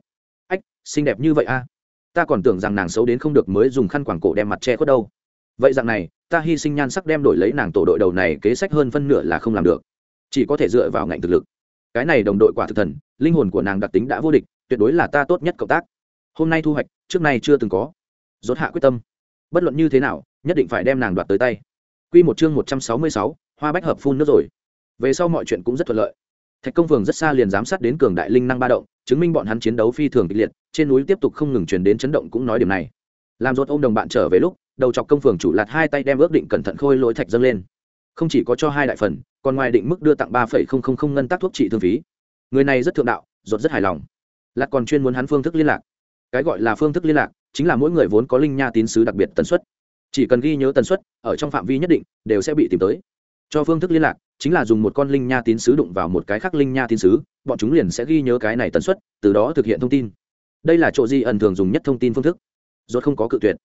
Ách, xinh đẹp như vậy a ta còn tưởng rằng nàng xấu đến không được mới dùng khăn quàng cổ đem mặt che khuất đâu. Vậy dạng này, ta hy sinh nhan sắc đem đổi lấy nàng tổ đội đầu này kế sách hơn phân nửa là không làm được. Chỉ có thể dựa vào ngạnh thực lực. Cái này đồng đội quả thực thần, linh hồn của nàng đặc tính đã vô địch, tuyệt đối là ta tốt nhất cộng tác hôm nay thu hoạch, trước nay chưa từng có. Dốt hạ quyết tâm. Bất luận như thế nào, nhất định phải đem nàng đoạt tới tay. Q một chương một trăm sáu mươi sáu, hoa bách hợp phun nước rồi. Về sau mọi chuyện cũng rất thuận lợi. Thạch công phường rất xa liền giám sát đến cường đại linh năng ba động, chứng minh bọn hắn chiến đấu phi thường kịch liệt, trên núi tiếp tục không ngừng chuyển đến chấn động cũng nói điểm này. Làm rốt ôm đồng bạn trở về lúc, đầu chọc công phường chủ lạt hai tay đem ước định cẩn thận khôi lỗi thạch dâng lên. Không chỉ có cho hai đại phần, còn ngoài định mức đưa tặng ba phẩy không không không ngân tác thuốc trị thương phí. Người này rất thượng đạo, rốt rất hài lòng. Lạt còn chuyên muốn hắn phương thức liên lạc cái gọi là phương thức liên lạc chính là mỗi người vốn có linh nha tín sứ đặc biệt tần suất. Chỉ cần ghi nhớ tần suất, ở trong phạm vi nhất định, đều sẽ bị tìm tới. Cho phương thức liên lạc, chính là dùng một con linh nha tín sứ đụng vào một cái khác linh nha tín sứ, bọn chúng liền sẽ ghi nhớ cái này tần suất, từ đó thực hiện thông tin. Đây là chỗ di ẩn thường dùng nhất thông tin phương thức? Rốt không có cự tuyệt.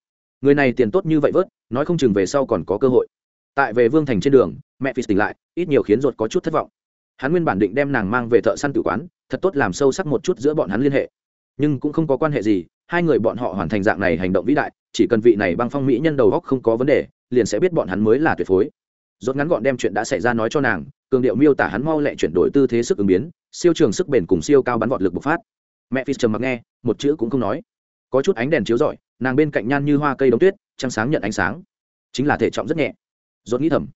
Người này tiền tốt như vậy vớt, nói không chừng về sau còn có cơ hội. Tại về vương thành trên đường, mẹ phi tỉnh lại, ít nhiều khiến ruột có chút thất vọng. Hắn nguyên bản định đem nàng mang về thợ săn tử quán, thật tốt làm sâu sắc một chút giữa bọn hắn liên hệ nhưng cũng không có quan hệ gì, hai người bọn họ hoàn thành dạng này hành động vĩ đại, chỉ cần vị này băng phong mỹ nhân đầu góc không có vấn đề, liền sẽ biết bọn hắn mới là tuyệt phối. Rốt ngắn gọn đem chuyện đã xảy ra nói cho nàng, cường điệu miêu tả hắn mau lẹ chuyển đổi tư thế sức ứng biến, siêu trường sức bền cùng siêu cao bắn vọt lực bộc phát. Mẹ phi trầm mặc nghe, một chữ cũng không nói. Có chút ánh đèn chiếu rọi, nàng bên cạnh nhan như hoa cây đống tuyết, trăng sáng nhận ánh sáng. Chính là thể trọng rất nhẹ. Rốt nghĩ thầm.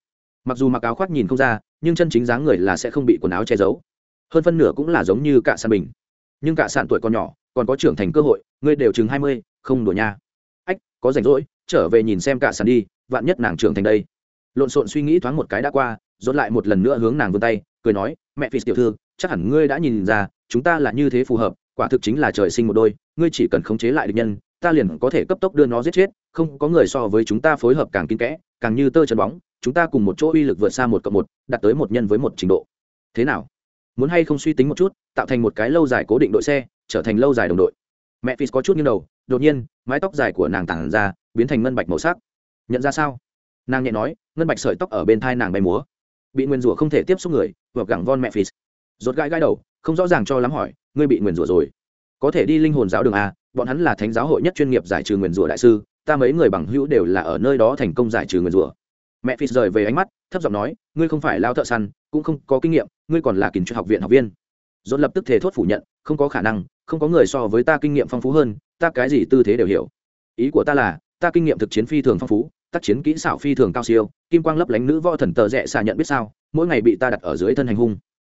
Mặc dù mặc áo khoác nhìn không ra, nhưng chân chính dáng người là sẽ không bị quần áo che giấu. Hơn phân nửa cũng là giống như cả sàn bình. Nhưng cả sản tuổi còn nhỏ còn có trưởng thành cơ hội, ngươi đều chừng hai mươi, không đùa nha. Ách, có rảnh rỗi, trở về nhìn xem cả sàn đi, vạn nhất nàng trưởng thành đây. Lộn xộn suy nghĩ thoáng một cái đã qua dốt lại một lần nữa hướng nàng vươn tay, cười nói, mẹ phi tiểu thư, chắc hẳn ngươi đã nhìn ra, chúng ta là như thế phù hợp, quả thực chính là trời sinh một đôi, ngươi chỉ cần khống chế lại được nhân, ta liền có thể cấp tốc đưa nó giết chết, không có người so với chúng ta phối hợp càng kín kẽ, càng như tơ chân bóng, chúng ta cùng một chỗ uy lực vượt xa một cộng một, đạt tới một nhân với một trình độ. Thế nào? Muốn hay không suy tính một chút, tạo thành một cái lâu dài cố định đội xe trở thành lâu dài đồng đội. Mẹ phi có chút như đầu, đột nhiên, mái tóc dài của nàng tản ra, biến thành ngân bạch màu sắc. Nhận ra sao? Nàng nhẹ nói, ngân bạch sợi tóc ở bên thai nàng bay múa. Bị nguyền rủa không thể tiếp xúc người vượt gẳng von mẹ phi rột gãi gãi đầu, không rõ ràng cho lắm hỏi, ngươi bị nguyền rủa rồi? Có thể đi linh hồn giáo đường a, bọn hắn là thánh giáo hội nhất chuyên nghiệp giải trừ nguyền rủa đại sư, ta mấy người bằng hữu đều là ở nơi đó thành công giải trừ nguyền rủa. Mẹ phi rời về ánh mắt, thấp giọng nói, ngươi không phải lao thợ săn, cũng không có kinh nghiệm, ngươi còn là kiến trúc học viện học viên. Dồn lập tức thể thốt phủ nhận, không có khả năng không có người so với ta kinh nghiệm phong phú hơn, ta cái gì tư thế đều hiểu. Ý của ta là, ta kinh nghiệm thực chiến phi thường phong phú, tác chiến kỹ xảo phi thường cao siêu, kim quang lấp lánh nữ võ thần tờ rẽ xà nhận biết sao, mỗi ngày bị ta đặt ở dưới thân hành hung.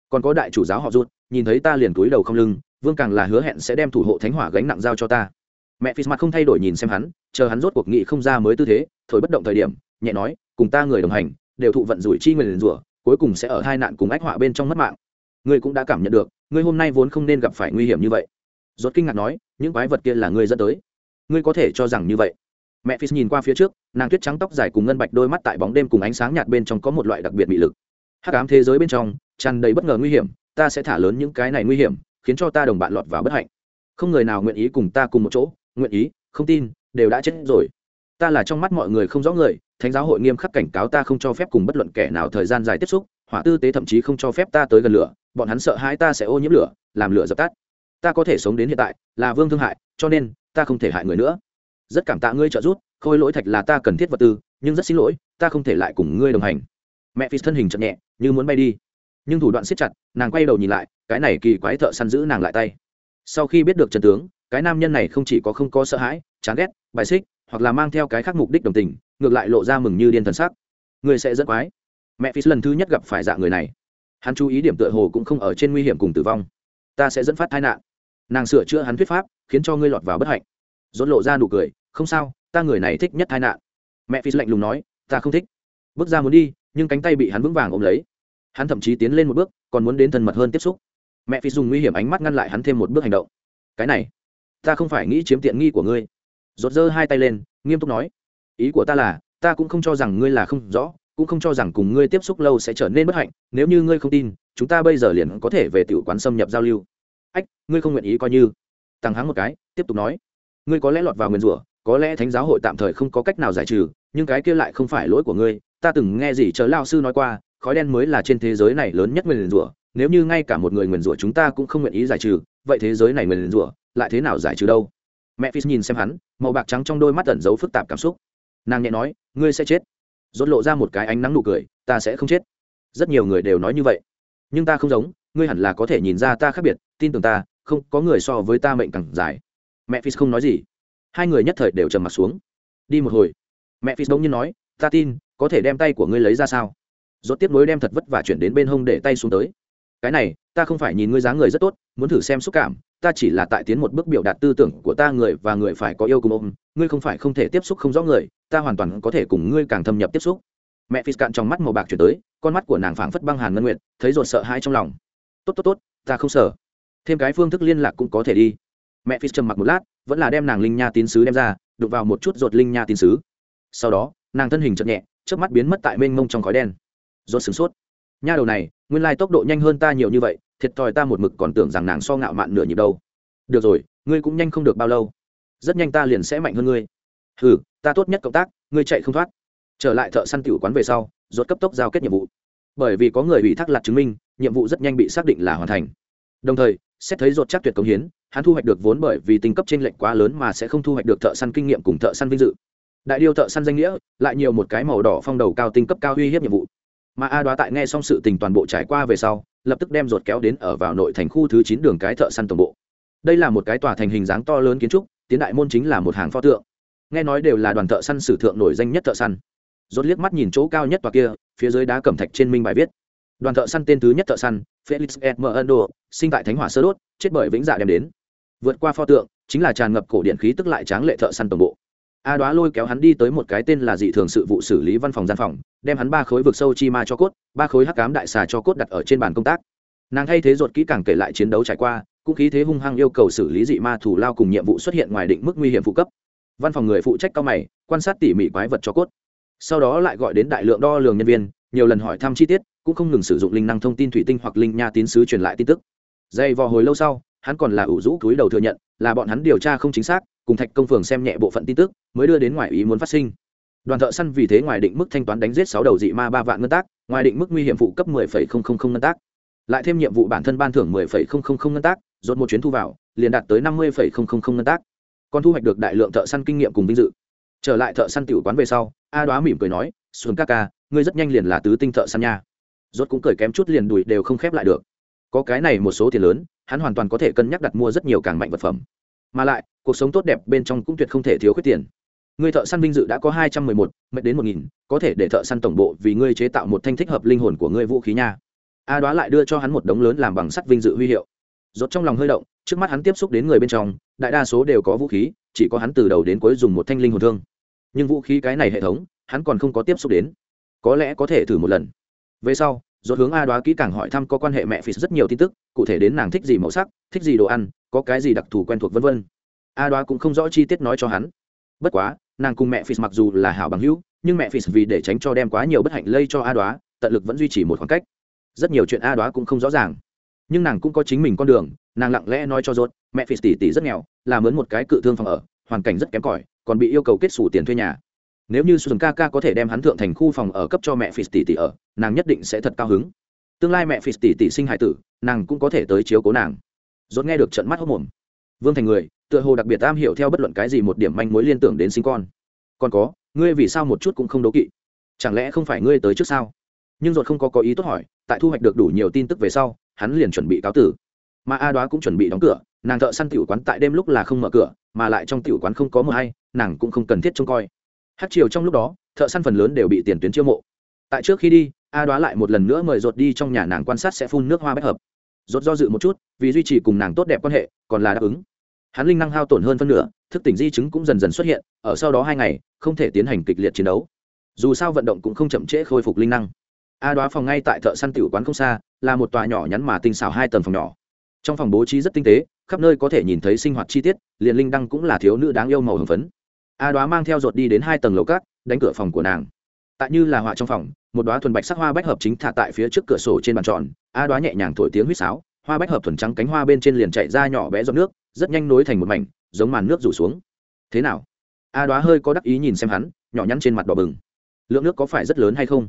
Còn có đại chủ giáo họ rút nhìn thấy ta liền túi đầu không lưng, vương càng là hứa hẹn sẽ đem thủ hộ thánh hỏa gánh nặng giao cho ta. Mẹ phi mặt không thay đổi nhìn xem hắn, chờ hắn rốt cuộc nghị không ra mới tư thế, thổi bất động thời điểm, nhẹ nói, cùng ta người đồng hành, đều thụ vận rủi chi người liền rủa, cuối cùng sẽ ở hai nạn cùng ách họa bên trong mất mạng. Ngươi cũng đã cảm nhận được, ngươi hôm nay vốn không nên gặp phải nguy hiểm như vậy rốt kinh ngạc nói, những quái vật kia là ngươi dẫn tới. Ngươi có thể cho rằng như vậy. Mẹ phi nhìn qua phía trước, nàng tuyết trắng tóc dài cùng ngân bạch đôi mắt tại bóng đêm cùng ánh sáng nhạt bên trong có một loại đặc biệt bị lực. Hắc ám thế giới bên trong, tràn đầy bất ngờ nguy hiểm, ta sẽ thả lớn những cái này nguy hiểm, khiến cho ta đồng bạn lọt vào bất hạnh. Không người nào nguyện ý cùng ta cùng một chỗ, nguyện ý, không tin, đều đã chết rồi. Ta là trong mắt mọi người không rõ người, thánh giáo hội nghiêm khắc cảnh cáo ta không cho phép cùng bất luận kẻ nào thời gian dài tiếp xúc, hỏa tư tế thậm chí không cho phép ta tới gần lửa, bọn hắn sợ hãi ta sẽ ô nhiễm lửa, làm lửa dập tắt ta có thể sống đến hiện tại, là vương thương hại, cho nên, ta không thể hại người nữa. Rất cảm tạ ngươi trợ giúp, khôi lỗi thạch là ta cần thiết vật tư, nhưng rất xin lỗi, ta không thể lại cùng ngươi đồng hành. Mẹ phi thân hình chậm nhẹ, như muốn bay đi. Nhưng thủ đoạn siết chặt, nàng quay đầu nhìn lại, cái này kỳ quái thợ săn giữ nàng lại tay. Sau khi biết được trần tướng, cái nam nhân này không chỉ có không có sợ hãi, chán ghét, bài xích, hoặc là mang theo cái khác mục đích đồng tình, ngược lại lộ ra mừng như điên thần sắc. Người sẽ dẫn quái. Mẹ phi lần thứ nhất gặp phải dạng người này. Hắn chú ý điểm tựa hồ cũng không ở trên nguy hiểm cùng tử vong. Ta sẽ dẫn phát tai nạn nàng sửa chữa hắn thuyết pháp, khiến cho ngươi lọt vào bất hạnh. Dốt lộ ra nụ cười, không sao, ta người này thích nhất tai nạn. Mẹ phi lạnh lùng nói, ta không thích. Bước ra muốn đi, nhưng cánh tay bị hắn vững vàng ôm lấy. Hắn thậm chí tiến lên một bước, còn muốn đến thân mật hơn tiếp xúc. Mẹ phi dùng nguy hiểm ánh mắt ngăn lại hắn thêm một bước hành động. Cái này, ta không phải nghĩ chiếm tiện nghi của ngươi. Rột giơ hai tay lên, nghiêm túc nói, ý của ta là, ta cũng không cho rằng ngươi là không rõ, cũng không cho rằng cùng ngươi tiếp xúc lâu sẽ trở nên bất hạnh. Nếu như ngươi không tin, chúng ta bây giờ liền có thể về tiểu quán xâm nhập giao lưu ách, ngươi không nguyện ý coi như. Tăng hắng một cái, tiếp tục nói, ngươi có lẽ lọt vào nguyên rủa, có lẽ thánh giáo hội tạm thời không có cách nào giải trừ, nhưng cái kia lại không phải lỗi của ngươi. Ta từng nghe gì chờ lao sư nói qua, khói đen mới là trên thế giới này lớn nhất nguyền rủa. Nếu như ngay cả một người nguyền rủa chúng ta cũng không nguyện ý giải trừ, vậy thế giới này nguyền rủa lại thế nào giải trừ đâu? Mẹ phi nhìn xem hắn, màu bạc trắng trong đôi mắt ẩn giấu phức tạp cảm xúc. Nàng nhẹ nói, ngươi sẽ chết. Rốt lộ ra một cái ánh nắng nụ cười, ta sẽ không chết. Rất nhiều người đều nói như vậy. Nhưng ta không giống, ngươi hẳn là có thể nhìn ra ta khác biệt tin tưởng ta, không có người so với ta mệnh càng dài. Mẹ phi không nói gì. Hai người nhất thời đều trầm mặt xuống. Đi một hồi. Mẹ phi bỗng nhiên nói, ta tin, có thể đem tay của ngươi lấy ra sao? Rốt tiếp nối đem thật vất vả chuyển đến bên hông để tay xuống tới. Cái này, ta không phải nhìn ngươi dáng người rất tốt, muốn thử xem xúc cảm, ta chỉ là tại tiến một bước biểu đạt tư tưởng của ta người và người phải có yêu cùng ôm, ngươi không phải không thể tiếp xúc không rõ người, ta hoàn toàn có thể cùng ngươi càng thâm nhập tiếp xúc. Mẹ phi cạn trong mắt màu bạc chuyển tới, con mắt của nàng phảng phất băng hàn ngân nguyện thấy rột sợ hãi trong lòng. Tốt tốt tốt, ta không sợ thêm cái phương thức liên lạc cũng có thể đi. Mẹ phi trầm mặc một lát, vẫn là đem nàng linh nha tín sứ đem ra đục vào một chút ruột linh nha tín sứ. Sau đó, nàng thân hình chậm nhẹ trước mắt biến mất tại mênh mông trong khói đen. Rột sửng sốt. Nha đầu này, nguyên lai tốc độ nhanh hơn ta nhiều như vậy, thiệt thòi ta một mực còn tưởng rằng nàng so ngạo mạn nửa nhịp đâu. Được rồi, ngươi cũng nhanh không được bao lâu. Rất nhanh ta liền sẽ mạnh hơn ngươi. Ừ ta tốt nhất cộng tác, ngươi chạy không thoát. Trở lại thợ săn tiểu quán về sau rốt cấp tốc giao kết nhiệm vụ. Bởi vì có người bị thác lặt chứng minh, nhiệm vụ rất nhanh bị xác định là hoàn thành. Đồng thời xét thấy rốt chắc tuyệt công hiến, hắn thu hoạch được vốn bởi vì tinh cấp trên lệnh quá lớn mà sẽ không thu hoạch được thợ săn kinh nghiệm cùng thợ săn vinh dự. Đại điêu thợ săn danh nghĩa, lại nhiều một cái màu đỏ phong đầu cao tinh cấp cao uy hiếp nhiệm vụ. Mà a đoá tại nghe xong sự tình toàn bộ trải qua về sau, lập tức đem rột kéo đến ở vào nội thành khu thứ chín đường cái thợ săn tổng bộ. Đây là một cái tòa thành hình dáng to lớn kiến trúc, tiến đại môn chính là một hàng pho tượng. Nghe nói đều là đoàn thợ săn sử thượng nổi danh nhất thợ săn. Rốt liếc mắt nhìn chỗ cao nhất tòa kia, phía dưới đá cẩm thạch trên minh bài viết đoàn thợ săn tên thứ nhất thợ săn, felix edmundo sinh tại thánh hỏa sơ đốt, chết bởi vĩnh dạ đem đến. Vượt qua pho tượng, chính là tràn ngập cổ điện khí tức lại tráng lệ thợ săn tổng bộ. A đoá lôi kéo hắn đi tới một cái tên là dị thường sự vụ xử lý văn phòng gian phòng, đem hắn ba khối vực sâu chi ma cho cốt, ba khối hắc cám đại xà cho cốt đặt ở trên bàn công tác. Nàng thay thế ruột kỹ càng kể lại chiến đấu trải qua, cũng khí thế hung hăng yêu cầu xử lý dị ma thủ lao cùng nhiệm vụ xuất hiện ngoài định mức nguy hiểm phụ cấp. Văn phòng người phụ trách cao mày, quan sát tỉ mỉ quái vật cho cốt. Sau đó lại gọi đến đại lượng đo lường nhân viên nhiều lần hỏi thăm chi tiết, cũng không ngừng sử dụng linh năng thông tin thủy tinh hoặc linh nha tín sứ truyền lại tin tức. Dây vò hồi lâu sau, hắn còn là ủ rũ túi đầu thừa nhận là bọn hắn điều tra không chính xác, cùng thạch công phường xem nhẹ bộ phận tin tức, mới đưa đến ngoài ý muốn phát sinh. Đoàn thợ săn vì thế ngoài định mức thanh toán đánh giết sáu đầu dị ma ba vạn ngân tác, ngoài định mức nguy hiểm phụ cấp mười phẩy không không không ngân tác. Lại thêm nhiệm vụ bản thân ban thưởng mười phẩy không không không ngân tác dồn một chuyến thu vào, liền đạt tới năm mươi phẩy không không không ngân tác. Còn thu hoạch được đại lượng thợ săn kinh nghiệm cùng vinh dự. Trở lại thợ săn tiểu quán về sau, a đoá mỉm cười nói, xuân ca ca ngươi rất nhanh liền là tứ tinh thợ săn nha. Rốt cũng cười kém chút liền đùi đều không khép lại được. Có cái này một số tiền lớn, hắn hoàn toàn có thể cân nhắc đặt mua rất nhiều càng mạnh vật phẩm. Mà lại, cuộc sống tốt đẹp bên trong cũng tuyệt không thể thiếu khuyết tiền. Người thợ săn vinh dự đã có hai trăm mười một mệnh đến một nghìn, có thể để thợ săn tổng bộ vì ngươi chế tạo một thanh thích hợp linh hồn của ngươi vũ khí nha. A đoá lại đưa cho hắn một đống lớn làm bằng sắt vinh dự huy hiệu. Rốt trong lòng hơi động, trước mắt hắn tiếp xúc đến người bên trong, đại đa số đều có vũ khí, chỉ có hắn từ đầu đến cuối dùng một thanh linh hồn thương. Nhưng vũ khí cái này hệ thống, hắn còn không có tiếp xúc đến có lẽ có thể thử một lần. Về sau dốt hướng a đoá kỹ càng hỏi thăm có quan hệ mẹ Phì rất nhiều tin tức, cụ thể đến nàng thích gì màu sắc, thích gì đồ ăn, có cái gì đặc thù quen thuộc vân vân. A đoá cũng không rõ chi tiết nói cho hắn. Bất quá, nàng cùng mẹ Phì mặc dù là hảo bằng hữu, nhưng mẹ Phì vì để tránh cho đem quá nhiều bất hạnh lây cho a đoá, tận lực vẫn duy trì một khoảng cách. Rất nhiều chuyện a đoá cũng không rõ ràng. Nhưng nàng cũng có chính mình con đường, nàng lặng lẽ nói cho dốt mẹ Phì tỷ tỷ rất nghèo là mướn một cái cự thương phòng ở, hoàn cảnh rất kém cỏi, còn bị yêu cầu kết sủ tiền thuê nhà nếu như xuân ca ca có thể đem hắn thượng thành khu phòng ở cấp cho mẹ phi tỷ tỷ ở, nàng nhất định sẽ thật cao hứng. Tương lai mẹ phi tỷ tỷ sinh hải tử, nàng cũng có thể tới chiếu cố nàng. Dốt nghe được trận mắt hốc mồm. Vương thành người, tựa hồ đặc biệt am hiểu theo bất luận cái gì một điểm manh mối liên tưởng đến sinh con. Còn có, ngươi vì sao một chút cũng không đố kỵ? Chẳng lẽ không phải ngươi tới trước sao? Nhưng ruột không có có ý tốt hỏi, tại thu hoạch được đủ nhiều tin tức về sau, hắn liền chuẩn bị cáo tử. Mà a đoá cũng chuẩn bị đóng cửa, nàng thợ săn tiểu quán tại đêm lúc là không mở cửa, mà lại trong tiểu quán không có mờ hay, nàng cũng không cần thiết trông coi hát chiều trong lúc đó, thợ săn phần lớn đều bị tiền tuyến chiêu mộ. Tại trước khi đi, a đoá lại một lần nữa mời rột đi trong nhà nàng quan sát sẽ phun nước hoa bách hợp. Rột do dự một chút, vì duy trì cùng nàng tốt đẹp quan hệ, còn là đáp ứng. Hắn linh năng hao tổn hơn phân nửa, thức tỉnh di chứng cũng dần dần xuất hiện, ở sau đó hai ngày, không thể tiến hành kịch liệt chiến đấu. Dù sao vận động cũng không chậm trễ khôi phục linh năng. A đoá phòng ngay tại thợ săn tiểu quán không xa, là một tòa nhỏ nhắn mà tinh xảo hai tầng phòng nhỏ. Trong phòng bố trí rất tinh tế, khắp nơi có thể nhìn thấy sinh hoạt chi tiết, liền linh đăng cũng là thiếu nữ đáng yêu màu hồng phấn a đoá mang theo ruột đi đến hai tầng lầu cát đánh cửa phòng của nàng. Tại như là họa trong phòng, một đoá thuần bạch sắc hoa bách hợp chính thả tại phía trước cửa sổ trên bàn tròn. A đoá nhẹ nhàng thổi tiếng huýt sáo, hoa bách hợp thuần trắng cánh hoa bên trên liền chạy ra nhỏ bé giọt nước, rất nhanh nối thành một mảnh, giống màn nước rủ xuống. Thế nào? A đoá hơi có đắc ý nhìn xem hắn, nhỏ nhắn trên mặt đỏ bừng. Lượng nước có phải rất lớn hay không?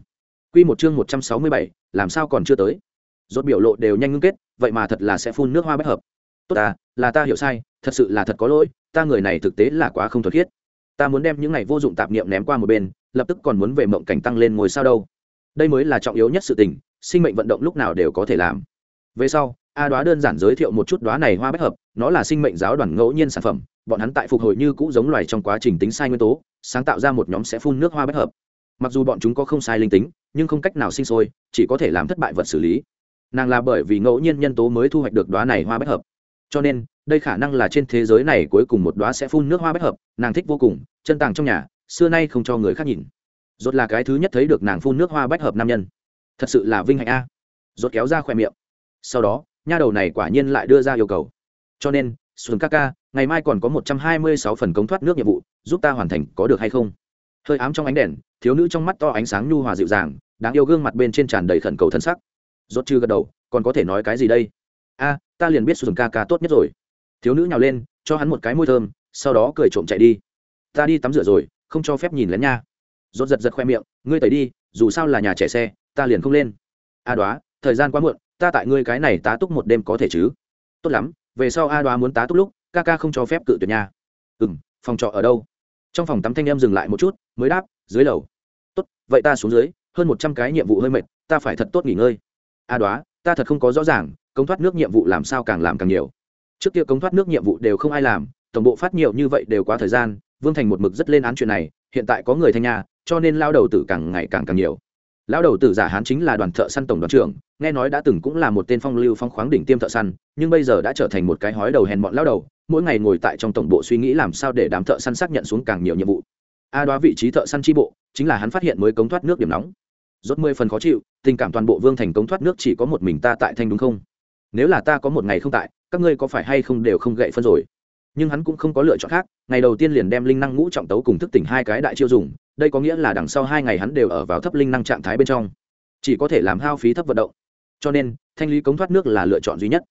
Q một chương một trăm sáu mươi bảy, làm sao còn chưa tới? Rốt biểu lộ đều nhanh ngưng kết, vậy mà thật là sẽ phun nước hoa bách hợp. Tốt à là ta hiểu sai, thật sự là thật có lỗi, ta người này thực tế là quá không thuật khiết ta muốn đem những ngày vô dụng tạp niệm ném qua một bên, lập tức còn muốn về mộng cảnh tăng lên ngồi sao đâu. Đây mới là trọng yếu nhất sự tình, sinh mệnh vận động lúc nào đều có thể làm. Về sau, a đoá đơn giản giới thiệu một chút đoá này hoa bách hợp, nó là sinh mệnh giáo đoàn ngẫu nhiên sản phẩm, bọn hắn tại phục hồi như cũ giống loài trong quá trình tính sai nguyên tố, sáng tạo ra một nhóm sẽ phun nước hoa bách hợp. Mặc dù bọn chúng có không sai linh tính, nhưng không cách nào sinh sôi, chỉ có thể làm thất bại vật xử lý. Nàng là bởi vì ngẫu nhiên nhân tố mới thu hoạch được đoá này hoa bách hợp cho nên, đây khả năng là trên thế giới này cuối cùng một đoá sẽ phun nước hoa bách hợp, nàng thích vô cùng, chân tàng trong nhà, xưa nay không cho người khác nhìn. Rốt là cái thứ nhất thấy được nàng phun nước hoa bách hợp nam nhân. Thật sự là vinh hạnh a. Rốt kéo ra khỏe miệng. Sau đó, nha đầu này quả nhiên lại đưa ra yêu cầu. Cho nên, xuân ca ca, ngày mai còn có một trăm hai mươi sáu phần công thoát nước nhiệm vụ, giúp ta hoàn thành có được hay không? Hơi ám trong ánh đèn, thiếu nữ trong mắt to ánh sáng nhu hòa dịu dàng, đáng yêu gương mặt bên trên tràn đầy khẩn cầu thân sắc. Rốt chưa gật đầu, còn có thể nói cái gì đây? A ta liền biết xuân ca ca tốt nhất rồi. Thiếu nữ nhào lên, cho hắn một cái môi thơm, sau đó cười trộm chạy đi. Ta đi tắm rửa rồi, không cho phép nhìn lén nha. Rốt giật giật khoe miệng, ngươi tẩy đi, dù sao là nhà trẻ xe, ta liền không lên. A đoá, thời gian quá muộn, ta tại ngươi cái này tá túc một đêm có thể chứ? Tốt lắm, về sau a đoá muốn tá túc lúc, ca ca không cho phép cự tuyệt nha. Ừ m phòng trọ ở đâu? Trong phòng tắm thanh em dừng lại một chút, mới đáp, dưới lầu. Tốt, vậy ta xuống dưới, hơn một trăm cái nhiệm vụ hơi mệt, ta phải thật tốt nghỉ ngơi. A đoá, ta thật không có rõ ràng công thoát nước nhiệm vụ làm sao càng làm càng nhiều. Trước kia công thoát nước nhiệm vụ đều không ai làm, tổng bộ phát nhiều như vậy đều quá thời gian, vương thành một mực rất lên án chuyện này, hiện tại có người thanh nhà cho nên lao đầu tử càng ngày càng càng nhiều. Lao đầu tử giả hán chính là đoàn thợ săn tổng đoàn trưởng, nghe nói đã từng cũng là một tên phong lưu phong khoáng đỉnh tiêm thợ săn, nhưng bây giờ đã trở thành một cái hói đầu hèn bọn lao đầu, mỗi ngày ngồi tại trong tổng bộ suy nghĩ làm sao để đám thợ săn xác nhận xuống càng nhiều nhiệm vụ. A đoá vị trí thợ săn tri bộ, chính là hắn phát hiện mới cống thoát nước điểm nóng. Rốt mười phần khó chịu, tình cảm toàn bộ vương thành cống thoát nước chỉ có một mình ta tại thanh đúng không? Nếu là ta có một ngày không tại, các ngươi có phải hay không đều không gậy phân rồi? Nhưng hắn cũng không có lựa chọn khác, ngày đầu tiên liền đem linh năng ngũ trọng tấu cùng thức tỉnh hai cái đại chiêu dùng, đây có nghĩa là đằng sau hai ngày hắn đều ở vào thấp linh năng trạng thái bên trong. Chỉ có thể làm hao phí thấp vận động. Cho nên, thanh lý cống thoát nước là lựa chọn duy nhất.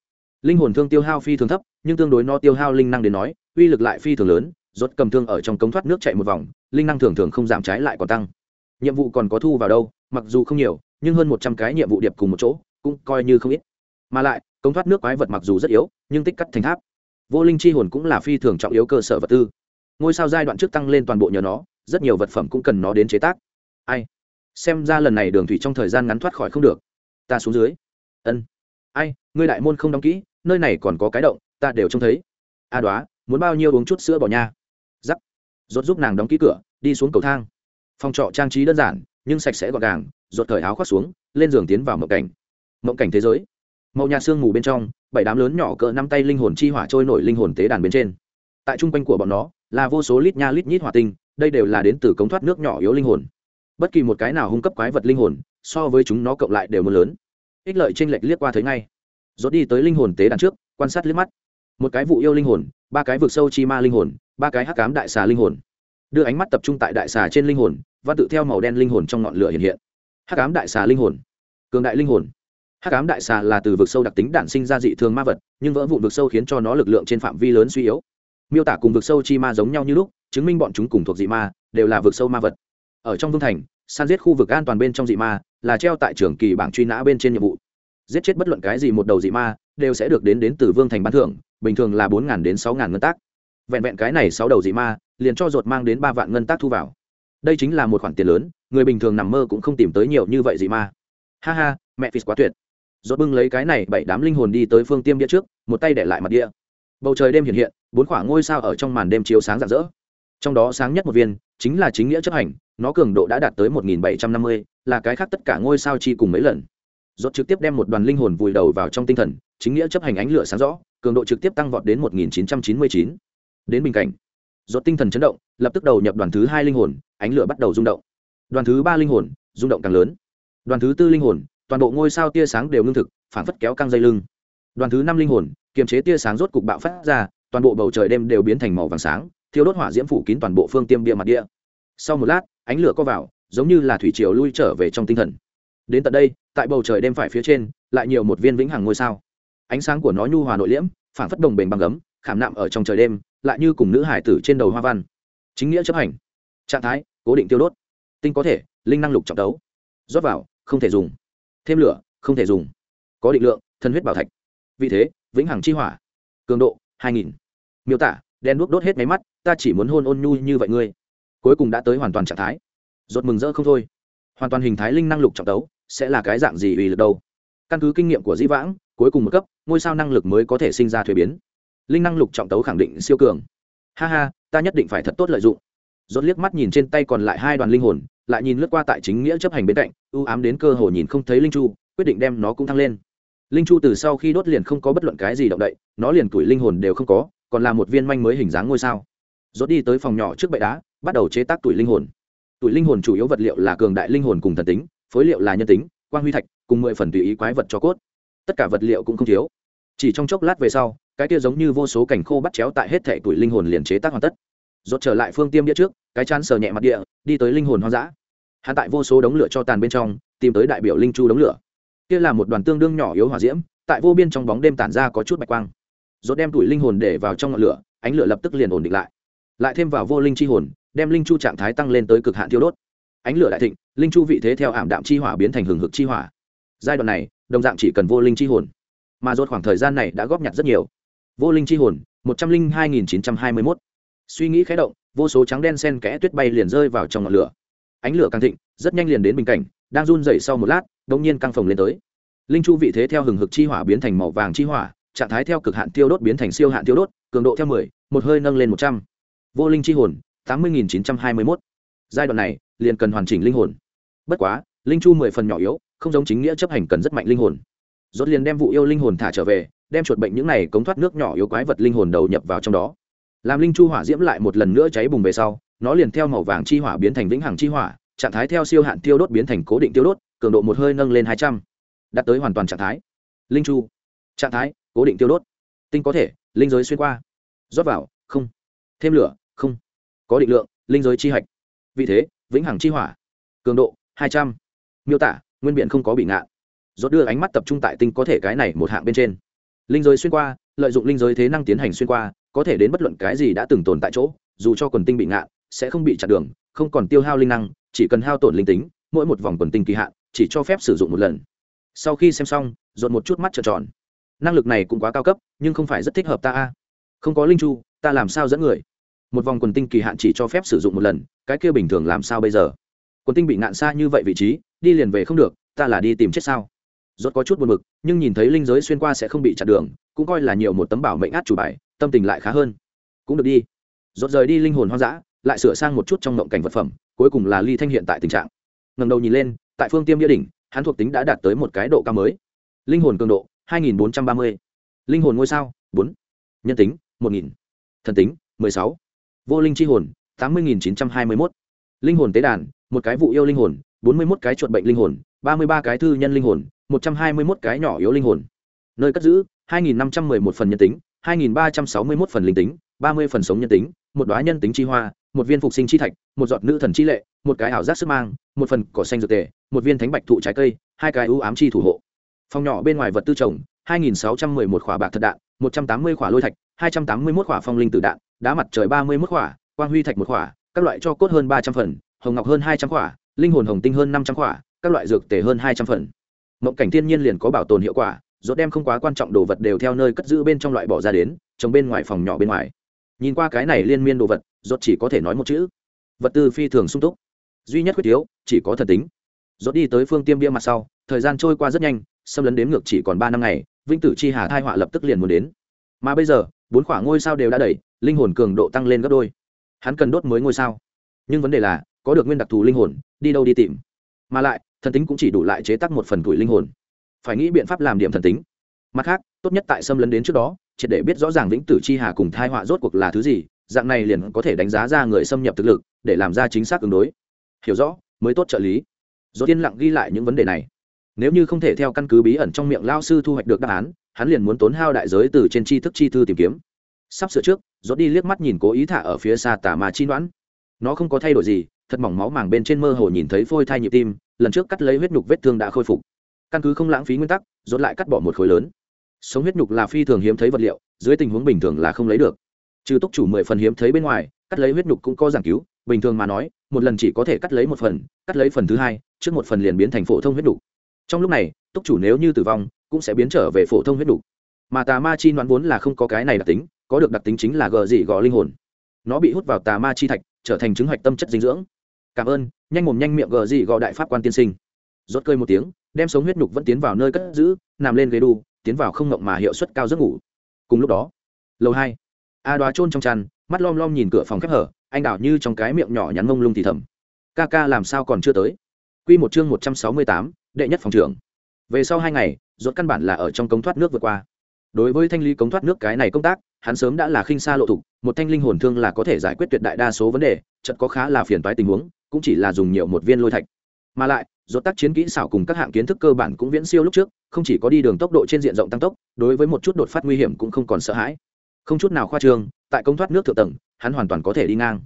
Linh hồn thương tiêu hao phi thường thấp, nhưng tương đối no tiêu hao linh năng đến nói, uy lực lại phi thường lớn, rốt cầm thương ở trong cống thoát nước chạy một vòng, linh năng thường thường không giảm trái lại còn tăng. Nhiệm vụ còn có thu vào đâu, mặc dù không nhiều, nhưng hơn một trăm cái nhiệm vụ điệp cùng một chỗ, cũng coi như không ít. Mà lại cống thoát nước quái vật mặc dù rất yếu, nhưng tích cắt thành tháp. Vô linh chi hồn cũng là phi thường trọng yếu cơ sở vật tư. Ngôi sao giai đoạn trước tăng lên toàn bộ nhờ nó, rất nhiều vật phẩm cũng cần nó đến chế tác. Ai? Xem ra lần này đường thủy trong thời gian ngắn thoát khỏi không được. Ta xuống dưới. Ân. Ai, ngươi đại môn không đóng kỹ, nơi này còn có cái động, ta đều trông thấy. A à đoá, muốn bao nhiêu uống chút sữa bỏ nha. Giắc rốt giúp nàng đóng kỹ cửa, đi xuống cầu thang. Phòng trọ trang trí đơn giản, nhưng sạch sẽ gọn gàng rột thời áo khoác xuống, lên giường tiến vào mộng cảnh. Mộng cảnh thế giới màu nhà sương mù bên trong, bảy đám lớn nhỏ cỡ năm tay linh hồn chi hỏa trôi nổi linh hồn tế đàn bên trên. Tại trung quanh của bọn nó, là vô số lít nha lít nhít hỏa tinh, đây đều là đến từ cống thoát nước nhỏ yếu linh hồn. Bất kỳ một cái nào hung cấp quái vật linh hồn, so với chúng nó cộng lại đều mưa lớn. Ích lợi tranh lệch liếc qua thấy ngay. Rốt đi tới linh hồn tế đàn trước, quan sát liếc mắt. Một cái vụ yêu linh hồn, ba cái vực sâu chi ma linh hồn, ba cái hắc cám đại xà linh hồn. Đưa ánh mắt tập trung tại đại xà trên linh hồn và tự theo màu đen linh hồn trong ngọn lửa hiện hiện. Hắc cám đại xà linh hồn. Cường đại linh hồn hắc ám đại xà là từ vực sâu đặc tính đản sinh ra dị thường ma vật, nhưng vỡ vụn vực sâu khiến cho nó lực lượng trên phạm vi lớn suy yếu. Miêu tả cùng vực sâu chi ma giống nhau như lúc, chứng minh bọn chúng cùng thuộc dị ma, đều là vực sâu ma vật. Ở trong vương thành, san giết khu vực an toàn bên trong dị ma, là treo tại trường kỳ bảng truy nã bên trên nhiệm vụ. Giết chết bất luận cái gì một đầu dị ma, đều sẽ được đến đến từ vương thành ban thưởng, bình thường là bốn đến sáu ngân tác. Vẹn vẹn cái này sáu đầu dị ma, liền cho ruột mang đến ba vạn ngân tác thu vào. Đây chính là một khoản tiền lớn, người bình thường nằm mơ cũng không tìm tới nhiều như vậy dị ma. Ha ha, mẹ phì quá tuyệt rốt bưng lấy cái này bảy đám linh hồn đi tới phương tiêm địa trước, một tay để lại mặt địa bầu trời đêm hiện hiện, bốn khoảng ngôi sao ở trong màn đêm chiếu sáng rạng rỡ. Trong đó sáng nhất một viên, chính là chính nghĩa chấp hành, nó cường độ đã đạt tới một nghìn bảy trăm năm mươi, là cái khác tất cả ngôi sao chi cùng mấy lần. Rốt trực tiếp đem một đoàn linh hồn vùi đầu vào trong tinh thần, chính nghĩa chấp hành ánh lửa sáng rõ, cường độ trực tiếp tăng vọt đến một nghìn chín trăm chín mươi chín. Đến bình cảnh, rốt tinh thần chấn động, lập tức đầu nhập đoàn thứ hai linh hồn, ánh lửa bắt đầu rung động. Đoàn thứ ba linh hồn, rung động càng lớn. Đoàn thứ tư linh hồn toàn bộ ngôi sao tia sáng đều ngưng thực phản phất kéo căng dây lưng. Đoàn thứ năm linh hồn, kiềm chế tia sáng rốt cục bạo phát ra, toàn bộ bầu trời đêm đều biến thành màu vàng sáng, thiêu đốt hỏa diễm phủ kín toàn bộ phương tiêm bia mặt địa. Sau một lát, ánh lửa co vào, giống như là thủy triều lui trở về trong tinh thần. Đến tận đây, tại bầu trời đêm phải phía trên, lại nhiều một viên vĩnh hằng ngôi sao. Ánh sáng của nó nhu hòa nội liễm phản phất đồng bền bằng gấm, khảm nạm ở trong trời đêm, lại như cùng nữ hải tử trên đầu hoa văn. Chính nghĩa chấp hành. Trạng thái, cố định tiêu đốt. Tinh có thể, linh năng lục trọng tấu. Rót vào, không thể dùng thêm lửa, không thể dùng. Có định lượng, thân huyết bảo thạch. Vì thế, vĩnh hằng chi hỏa. Cường độ, hai nghìn. Miêu tả, đen đuốc đốt hết máy mắt, ta chỉ muốn hôn ôn nhu như vậy ngươi. Cuối cùng đã tới hoàn toàn trạng thái. Rốt mừng rỡ không thôi. Hoàn toàn hình thái linh năng lục trọng tấu, sẽ là cái dạng gì uy lực đâu? Căn cứ kinh nghiệm của dĩ vãng, cuối cùng một cấp, ngôi sao năng lực mới có thể sinh ra thuế biến. Linh năng lục trọng tấu khẳng định siêu cường. Ha ha, ta nhất định phải thật tốt lợi dụng. Rốt liếc mắt nhìn trên tay còn lại hai đoàn linh hồn lại nhìn lướt qua tại chính nghĩa chấp hành bên cạnh ưu ám đến cơ hồ nhìn không thấy linh chu, quyết định đem nó cũng thăng lên. Linh chu từ sau khi đốt liền không có bất luận cái gì động đậy, nó liền tuổi linh hồn đều không có, còn là một viên manh mới hình dáng ngôi sao. Rốt đi tới phòng nhỏ trước bệ đá, bắt đầu chế tác tuổi linh hồn. Tuổi linh hồn chủ yếu vật liệu là cường đại linh hồn cùng thần tính, phối liệu là nhân tính, quang huy thạch, cùng mười phần tùy ý quái vật cho cốt. Tất cả vật liệu cũng không thiếu. Chỉ trong chốc lát về sau, cái kia giống như vô số cảnh khô bắt chéo tại hết thể tuổi linh hồn liền chế tác hoàn tất rốt trở lại phương tiêm địa trước, cái chán sờ nhẹ mặt địa, đi tới linh hồn hoang dã. Hạ tại vô số đống lửa cho tàn bên trong, tìm tới đại biểu linh chu đống lửa. Kia là một đoàn tương đương nhỏ yếu hỏa diễm, tại vô biên trong bóng đêm tản ra có chút bạch quang. Rốt đem tuổi linh hồn để vào trong ngọn lửa, ánh lửa lập tức liền ổn định lại. Lại thêm vào vô linh chi hồn, đem linh chu trạng thái tăng lên tới cực hạn thiêu đốt. Ánh lửa đại thịnh, linh chu vị thế theo ảm đạm chi hỏa biến thành hừng hực chi hỏa. Giai đoạn này, đồng dạng chỉ cần vô linh chi hồn. Mà rốt khoảng thời gian này đã góp nhặt rất nhiều. Vô linh chi hồn, một trăm linh hai nghìn chín trăm hai mươi mốt suy nghĩ khẽ động, vô số trắng đen sen kẽ tuyết bay liền rơi vào trong ngọn lửa. Ánh lửa càng thịnh, rất nhanh liền đến bình cảnh, đang run dậy sau một lát đ ỗ n g nhiên căng phồng lên tới. Linh chu vị thế theo hừng hực chi hỏa biến thành màu vàng chi hỏa, trạng thái theo cực hạn tiêu đốt biến thành siêu hạn tiêu đốt, cường độ theo mười, một hơi nâng lên một trăm. Vô linh chi hồn, tám mươi nghìn chín trăm hai mươi mốt. Giai đoạn này, liền cần hoàn chỉnh linh hồn. Bất quá, linh chu mười phần nhỏ yếu, không giống chính nghĩa chấp hành cần rất mạnh linh hồn. Rốt liền đem vụ yêu linh hồn thả trở về, đem chuột bệnh những này cống thoát nước nhỏ yếu quái vật linh hồn đầu nhập vào trong đó làm linh chu hỏa diễm lại một lần nữa cháy bùng về sau, nó liền theo màu vàng chi hỏa biến thành vĩnh hằng chi hỏa, trạng thái theo siêu hạn tiêu đốt biến thành cố định tiêu đốt, cường độ một hơi nâng lên hai trăm, đạt tới hoàn toàn trạng thái. Linh chu, trạng thái, cố định tiêu đốt. Tinh có thể, linh giới xuyên qua. Rót vào, không. Thêm lửa, không. Có định lượng, linh giới chi hạch. Vì thế, vĩnh hằng chi hỏa, cường độ, hai trăm. Miêu tả, nguyên biện không có bị ngạn. Rốt đưa ánh mắt tập trung tại tinh có thể cái này một hạng bên trên. Linh giới xuyên qua, lợi dụng linh giới thế năng tiến hành xuyên qua có thể đến bất luận cái gì đã từng tồn tại chỗ, dù cho quần tinh bị ngạn, sẽ không bị chặn đường, không còn tiêu hao linh năng, chỉ cần hao tổn linh tính, mỗi một vòng quần tinh kỳ hạn, chỉ cho phép sử dụng một lần. Sau khi xem xong, dồn một chút mắt trợn tròn. Năng lực này cũng quá cao cấp, nhưng không phải rất thích hợp ta a. Không có linh chu, ta làm sao dẫn người? Một vòng quần tinh kỳ hạn chỉ cho phép sử dụng một lần, cái kia bình thường làm sao bây giờ? Quần tinh bị nạn xa như vậy vị trí, đi liền về không được, ta là đi tìm chết sao? Rốt có chút buồn bực, nhưng nhìn thấy linh giới xuyên qua sẽ không bị chặn đường, cũng coi là nhiều một tấm bảo mệnh át chủ bài tâm tình lại khá hơn cũng được đi dọn rời đi linh hồn hoang dã, lại sửa sang một chút trong mộng cảnh vật phẩm, cuối cùng là ly thanh hiện tại tình trạng ngẩng đầu nhìn lên, tại phương tiêm địa đỉnh, hắn thuộc tính đã đạt tới một cái độ cao mới linh hồn cường độ 2430. linh hồn ngôi sao 4. nhân tính 1000. thần tính 16. vô linh chi hồn 80921. linh hồn tế đàn, một cái vụ yêu linh hồn 41 cái chuột bệnh linh hồn 33 cái thư nhân linh hồn 121 cái nhỏ yếu linh hồn nơi cất giữ 2511 phần nhân tính 2361 phần linh tính 30 phần sống nhân tính, một đóa nhân tính chi hoa, một viên phục sinh chi thạch, một giọt nữ thần chi lệ, một cái ảo giác sức mang, một phần cỏ xanh dược tề, một viên thánh bạch thụ trái cây, hai cái ưu ám chi thủ hộ. Phòng nhỏ bên ngoài vật tư trồng 2611 khỏa bạc thật đạn 180 khỏa lôi thạch 281 khỏa phong linh tử đạn, đá mặt trời 31 khỏa, quang huy thạch một khỏa, các loại cho cốt hơn 300 phần, hồng ngọc hơn 200 khỏa, linh hồn hồng tinh hơn 500 khỏa, các loại dược tề hơn 200 phần. Mộng cảnh thiên nhiên liền có bảo tồn hiệu quả rốt đem không quá quan trọng đồ vật đều theo nơi cất giữ bên trong loại bỏ ra đến, trồng bên ngoài phòng nhỏ bên ngoài. Nhìn qua cái này liên miên đồ vật, rốt chỉ có thể nói một chữ. Vật tư phi thường sung túc. Duy nhất khuyết thiếu chỉ có thần tính. Rốt đi tới phương tiêm bia mặt sau, thời gian trôi qua rất nhanh, xâm lấn đếm ngược chỉ còn ba năm ngày vinh tử chi hà thai họa lập tức liền muốn đến. Mà bây giờ, bốn khoảng ngôi sao đều đã đầy linh hồn cường độ tăng lên gấp đôi. Hắn cần đốt mới ngôi sao. Nhưng vấn đề là, có được nguyên đặc thù linh hồn, đi đâu đi tìm. Mà lại, thần tính cũng chỉ đủ lại chế tác một phần tuổi linh hồn phải nghĩ biện pháp làm điểm thần tính. Mặt khác, tốt nhất tại xâm lấn đến trước đó, triệt để biết rõ ràng vĩnh tử chi hà cùng thai họa rốt cuộc là thứ gì, dạng này liền có thể đánh giá ra người xâm nhập thực lực, để làm ra chính xác ứng đối. Hiểu rõ, mới tốt trợ lý. Do tiên lặng ghi lại những vấn đề này. Nếu như không thể theo căn cứ bí ẩn trong miệng lao sư thu hoạch được đáp án, hắn liền muốn tốn hao đại giới từ trên tri thức chi thư tìm kiếm. Sắp sửa trước dốt đi liếc mắt nhìn cố ý thả ở phía xa tà mà chi đoán nó không có thay đổi gì, thật mỏng máu màng bên trên mơ hồ nhìn thấy phôi thai nhịp tim, lần trước cắt lấy huyết nhục vết thương đã khôi phục căn cứ không lãng phí nguyên tắc, dồn lại cắt bỏ một khối lớn. Sống huyết nhục là phi thường hiếm thấy vật liệu, dưới tình huống bình thường là không lấy được. Trừ túc chủ mười phần hiếm thấy bên ngoài, cắt lấy huyết nhục cũng có giảng cứu, bình thường mà nói, một lần chỉ có thể cắt lấy một phần, cắt lấy phần thứ hai, trước một phần liền biến thành phổ thông huyết nhục. Trong lúc này, túc chủ nếu như tử vong, cũng sẽ biến trở về phổ thông huyết nhục. Mà tà ma chi đoán vốn là không có cái này đặc tính, có được đặc tính chính là gờ dị gò linh hồn. Nó bị hút vào tà ma chi thạch, trở thành chứng hoạch tâm chất dinh dưỡng. Cảm ơn, nhanh mồm nhanh miệng gờ dị gò đại pháp quan tiên sinh rốt cơi một tiếng, đem sống huyết nhục vẫn tiến vào nơi cất giữ, nằm lên ghế đu, tiến vào không ngộng mà hiệu suất cao giấc ngủ. Cùng lúc đó, lầu hai, a đoá trôn trong chăn, mắt lom lom nhìn cửa phòng khép hở, anh đảo như trong cái miệng nhỏ nhắn mông lung thì thầm. Ca ca làm sao còn chưa tới? Q một chương một trăm sáu mươi tám, đệ nhất phòng trưởng. Về sau hai ngày, rốt căn bản là ở trong cống thoát nước vượt qua. Đối với thanh lý cống thoát nước cái này công tác, hắn sớm đã là khinh xa lộ thục, một thanh linh hồn thương là có thể giải quyết tuyệt đại đa số vấn đề chật có khá là phiền toái tình huống, cũng chỉ là dùng nhiều một viên lôi thạch. Mà lại rốt tác chiến kỹ xảo cùng các hạng kiến thức cơ bản cũng viễn siêu lúc trước, không chỉ có đi đường tốc độ trên diện rộng tăng tốc, đối với một chút đột phát nguy hiểm cũng không còn sợ hãi. Không chút nào khoa trương, tại công thoát nước thượng tầng, hắn hoàn toàn có thể đi ngang.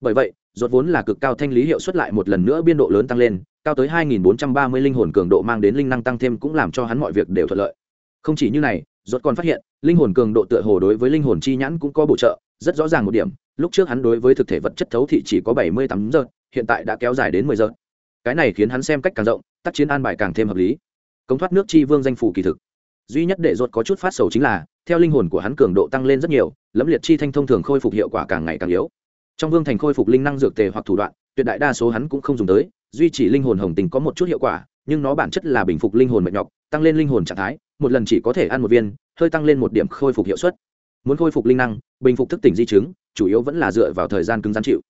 Bởi vậy, rốt vốn là cực cao thanh lý hiệu suất lại một lần nữa biên độ lớn tăng lên, cao tới 2430 linh hồn cường độ mang đến linh năng tăng thêm cũng làm cho hắn mọi việc đều thuận lợi. Không chỉ như này, rốt còn phát hiện, linh hồn cường độ tựa hồ đối với linh hồn chi nhãn cũng có bổ trợ, rất rõ ràng một điểm, lúc trước hắn đối với thực thể vật chất thấu thị chỉ có 78 giờ, hiện tại đã kéo dài đến 10 giờ cái này khiến hắn xem cách càng rộng, tác chiến an bài càng thêm hợp lý. Cống thoát nước chi vương danh phủ kỳ thực. Duy nhất để rốt có chút phát sầu chính là, theo linh hồn của hắn cường độ tăng lên rất nhiều, lẫm liệt chi thanh thông thường khôi phục hiệu quả càng ngày càng yếu. Trong vương thành khôi phục linh năng dược tề hoặc thủ đoạn, tuyệt đại đa số hắn cũng không dùng tới, duy chỉ linh hồn hồng tình có một chút hiệu quả, nhưng nó bản chất là bình phục linh hồn mệt nhọc, tăng lên linh hồn trạng thái, một lần chỉ có thể ăn một viên, hơi tăng lên một điểm khôi phục hiệu suất. Muốn khôi phục linh năng, bình phục thức tỉnh di chứng, chủ yếu vẫn là dựa vào thời gian cứng gian chịu.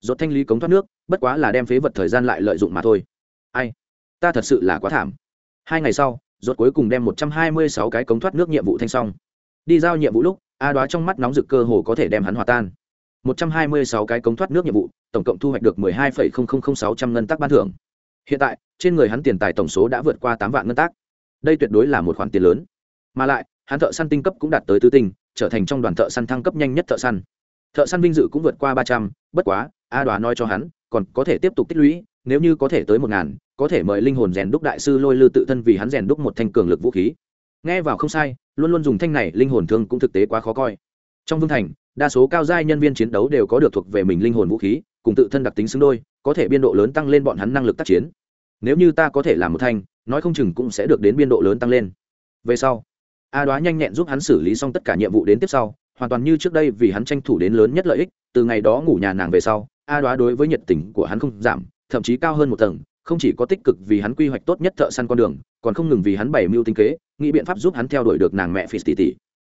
Dốt thanh lý cống thoát nước bất quá là đem phế vật thời gian lại lợi dụng mà thôi. Ai? Ta thật sự là quá thảm. Hai ngày sau, rốt cuối cùng đem một trăm hai mươi sáu cái cống thoát nước nhiệm vụ thanh xong. Đi giao nhiệm vụ lúc, a đoá trong mắt nóng rực cơ hồ có thể đem hắn hòa tan. một trăm hai mươi sáu cái cống thoát nước nhiệm vụ, tổng cộng thu hoạch được mười hai phẩy không không không sáu trăm ngân tác ban thưởng. Hiện tại, trên người hắn tiền tài tổng số đã vượt qua tám vạn ngân tác đây tuyệt đối là một khoản tiền lớn. Mà lại, hắn thợ săn tinh cấp cũng đạt tới tứ tinh, trở thành trong đoàn thợ săn thăng cấp nhanh nhất thợ săn. Thợ săn vinh dự cũng vượt qua ba trăm, bất quá, a đoá nói cho hắn còn có thể tiếp tục tích lũy, nếu như có thể tới một ngàn, có thể mời linh hồn rèn đúc đại sư lôi lư tự thân vì hắn rèn đúc một thanh cường lực vũ khí. Nghe vào không sai, luôn luôn dùng thanh này, linh hồn thương cũng thực tế quá khó coi. Trong vương thành, đa số cao giai nhân viên chiến đấu đều có được thuộc về mình linh hồn vũ khí, cùng tự thân đặc tính xứng đôi, có thể biên độ lớn tăng lên bọn hắn năng lực tác chiến. Nếu như ta có thể làm một thanh, nói không chừng cũng sẽ được đến biên độ lớn tăng lên. Về sau, a đoá nhanh nhẹn giúp hắn xử lý xong tất cả nhiệm vụ đến tiếp sau, hoàn toàn như trước đây vì hắn tranh thủ đến lớn nhất lợi ích, từ ngày đó ngủ nhà nàng về sau a đoá đối với nhiệt tình của hắn không giảm, thậm chí cao hơn một tầng, không chỉ có tích cực vì hắn quy hoạch tốt nhất thợ săn con đường, còn không ngừng vì hắn bày mưu tinh kế, nghĩ biện pháp giúp hắn theo đuổi được nàng mẹ phi tỷ tỷ.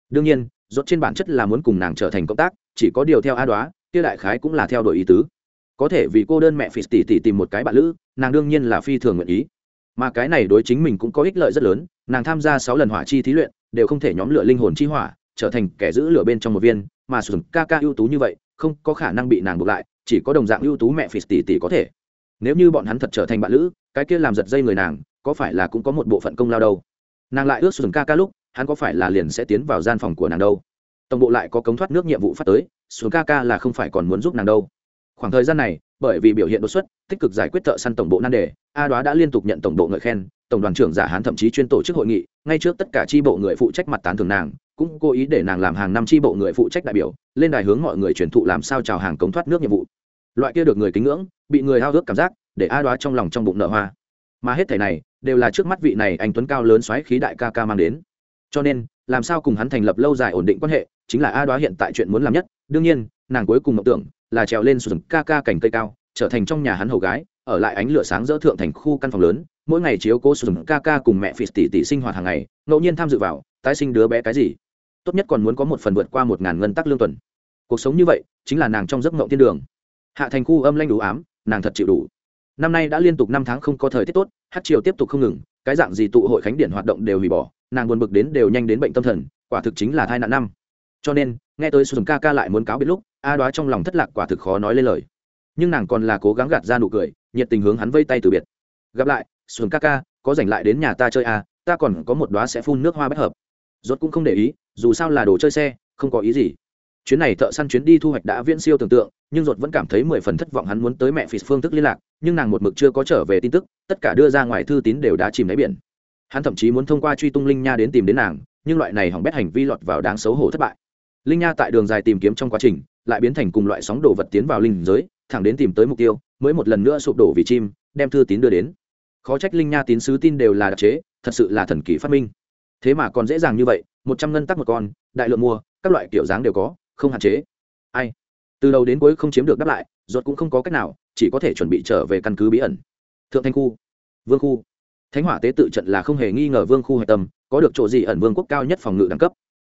Đương nhiên, rốt trên bản chất là muốn cùng nàng trở thành cộng tác, chỉ có điều theo a đoá, kia đại khái cũng là theo đuổi ý tứ. Có thể vì cô đơn mẹ phi tỷ tỷ tìm một cái bạn lữ, nàng đương nhiên là phi thường nguyện ý. Mà cái này đối chính mình cũng có ích lợi rất lớn, nàng tham gia sáu lần hỏa chi thí luyện, đều không thể nhóm lửa linh hồn chi hỏa, trở thành kẻ giữ lửa bên trong một viên, mà sử dụng ca ca ưu tú như vậy, không có khả năng bị nàng buộc lại chỉ có đồng dạng ưu tú mẹ phì tỷ tỷ có thể. Nếu như bọn hắn thật trở thành bạn lữ, cái kia làm giật dây người nàng, có phải là cũng có một bộ phận công lao đâu? Nàng lại ước sử ca ca lúc, hắn có phải là liền sẽ tiến vào gian phòng của nàng đâu? Tổng bộ lại có cống thoát nước nhiệm vụ phát tới xuống ca ca là không phải còn muốn giúp nàng đâu. Khoảng thời gian này, bởi vì biểu hiện đột xuất, tích cực giải quyết thợ săn tổng bộ nan đề, a đoá đã liên tục nhận tổng bộ ngợi khen tổng đoàn trưởng giả hán thậm chí chuyên tổ chức hội nghị, ngay trước tất cả tri bộ người phụ trách mặt tán thường nàng, cũng cố ý để nàng làm hàng năm tri bộ người phụ trách đại biểu, lên đài hướng mọi người truyền thụ làm sao chào hàng cống thoát nước nhiệm vụ. Loại kia được người kính ngưỡng, bị người hao ước cảm giác, để a đoá trong lòng trong bụng nợ hoa. Mà hết thẻ này, đều là trước mắt vị này anh tuấn cao lớn xoáy khí đại ca ca mang đến. Cho nên, làm sao cùng hắn thành lập lâu dài ổn định quan hệ, chính là a đoá hiện tại chuyện muốn làm nhất. Đương nhiên, nàng cuối cùng mộng tưởng là trèo lên sườn ca ca cành cây cao, trở thành trong nhà hắn hầu gái ở lại ánh lửa sáng dỡ thượng thành khu căn phòng lớn, mỗi ngày chiếu cố dụng ca ca cùng mẹ phì tỷ tỷ sinh hoạt hàng ngày, ngẫu nhiên tham dự vào, tái sinh đứa bé cái gì. Tốt nhất còn muốn có một phần vượt qua một ngàn ngân tắc lương tuần. Cuộc sống như vậy, chính là nàng trong giấc mộng thiên đường. Hạ thành khu âm lanh đủ ám, nàng thật chịu đủ. Năm nay đã liên tục năm tháng không có thời tiết tốt, hát triều tiếp tục không ngừng, cái dạng gì tụ hội khánh điển hoạt động đều hủy bỏ, nàng buồn bực đến đều nhanh đến bệnh tâm thần, quả thực chính là thai nạn năm. Cho nên, nghe tới sùng ca ca lại muốn cáo biết lúc, a đoá trong lòng thất lạc quả thực khó nói lên lời. Nhưng nàng còn là cố gắng gạt ra nụ cười nhiệt tình hướng hắn vây tay từ biệt. Gặp lại, Xuân ca ca, có dành lại đến nhà ta chơi à ta còn có một đoá sẽ phun nước hoa bất hợp. Rốt cũng không để ý, dù sao là đồ chơi xe, không có ý gì. Chuyến này thợ săn chuyến đi thu hoạch đã viễn siêu tưởng tượng, nhưng rốt vẫn cảm thấy mười phần thất vọng hắn muốn tới mẹ phì phương thức liên lạc, nhưng nàng một mực chưa có trở về tin tức, tất cả đưa ra ngoài thư tín đều đã chìm đáy biển. Hắn thậm chí muốn thông qua truy tung linh nha đến tìm đến nàng, nhưng loại này hỏng bét hành vi lọt vào đáng xấu hổ thất bại. Linh nha tại đường dài tìm kiếm trong quá trình lại biến thành cùng loại sóng đồ vật tiến vào linh giới, thẳng đến tìm tới mục tiêu, mới một lần nữa sụp đổ vì chim, đem thư tín đưa đến. Khó trách linh nha tín sứ tin đều là đặc chế, thật sự là thần kỳ phát minh. Thế mà còn dễ dàng như vậy, một trăm ngân tắc một con, đại lượng mua, các loại kiểu dáng đều có, không hạn chế. Ai? Từ đầu đến cuối không chiếm được đáp lại, ruột cũng không có cách nào, chỉ có thể chuẩn bị trở về căn cứ bí ẩn. Thượng thanh khu. Vương khu. Thánh hỏa tế tự trận là không hề nghi ngờ vương khu hạch tâm, có được chỗ gì ẩn vương quốc cao nhất phòng ngự đẳng cấp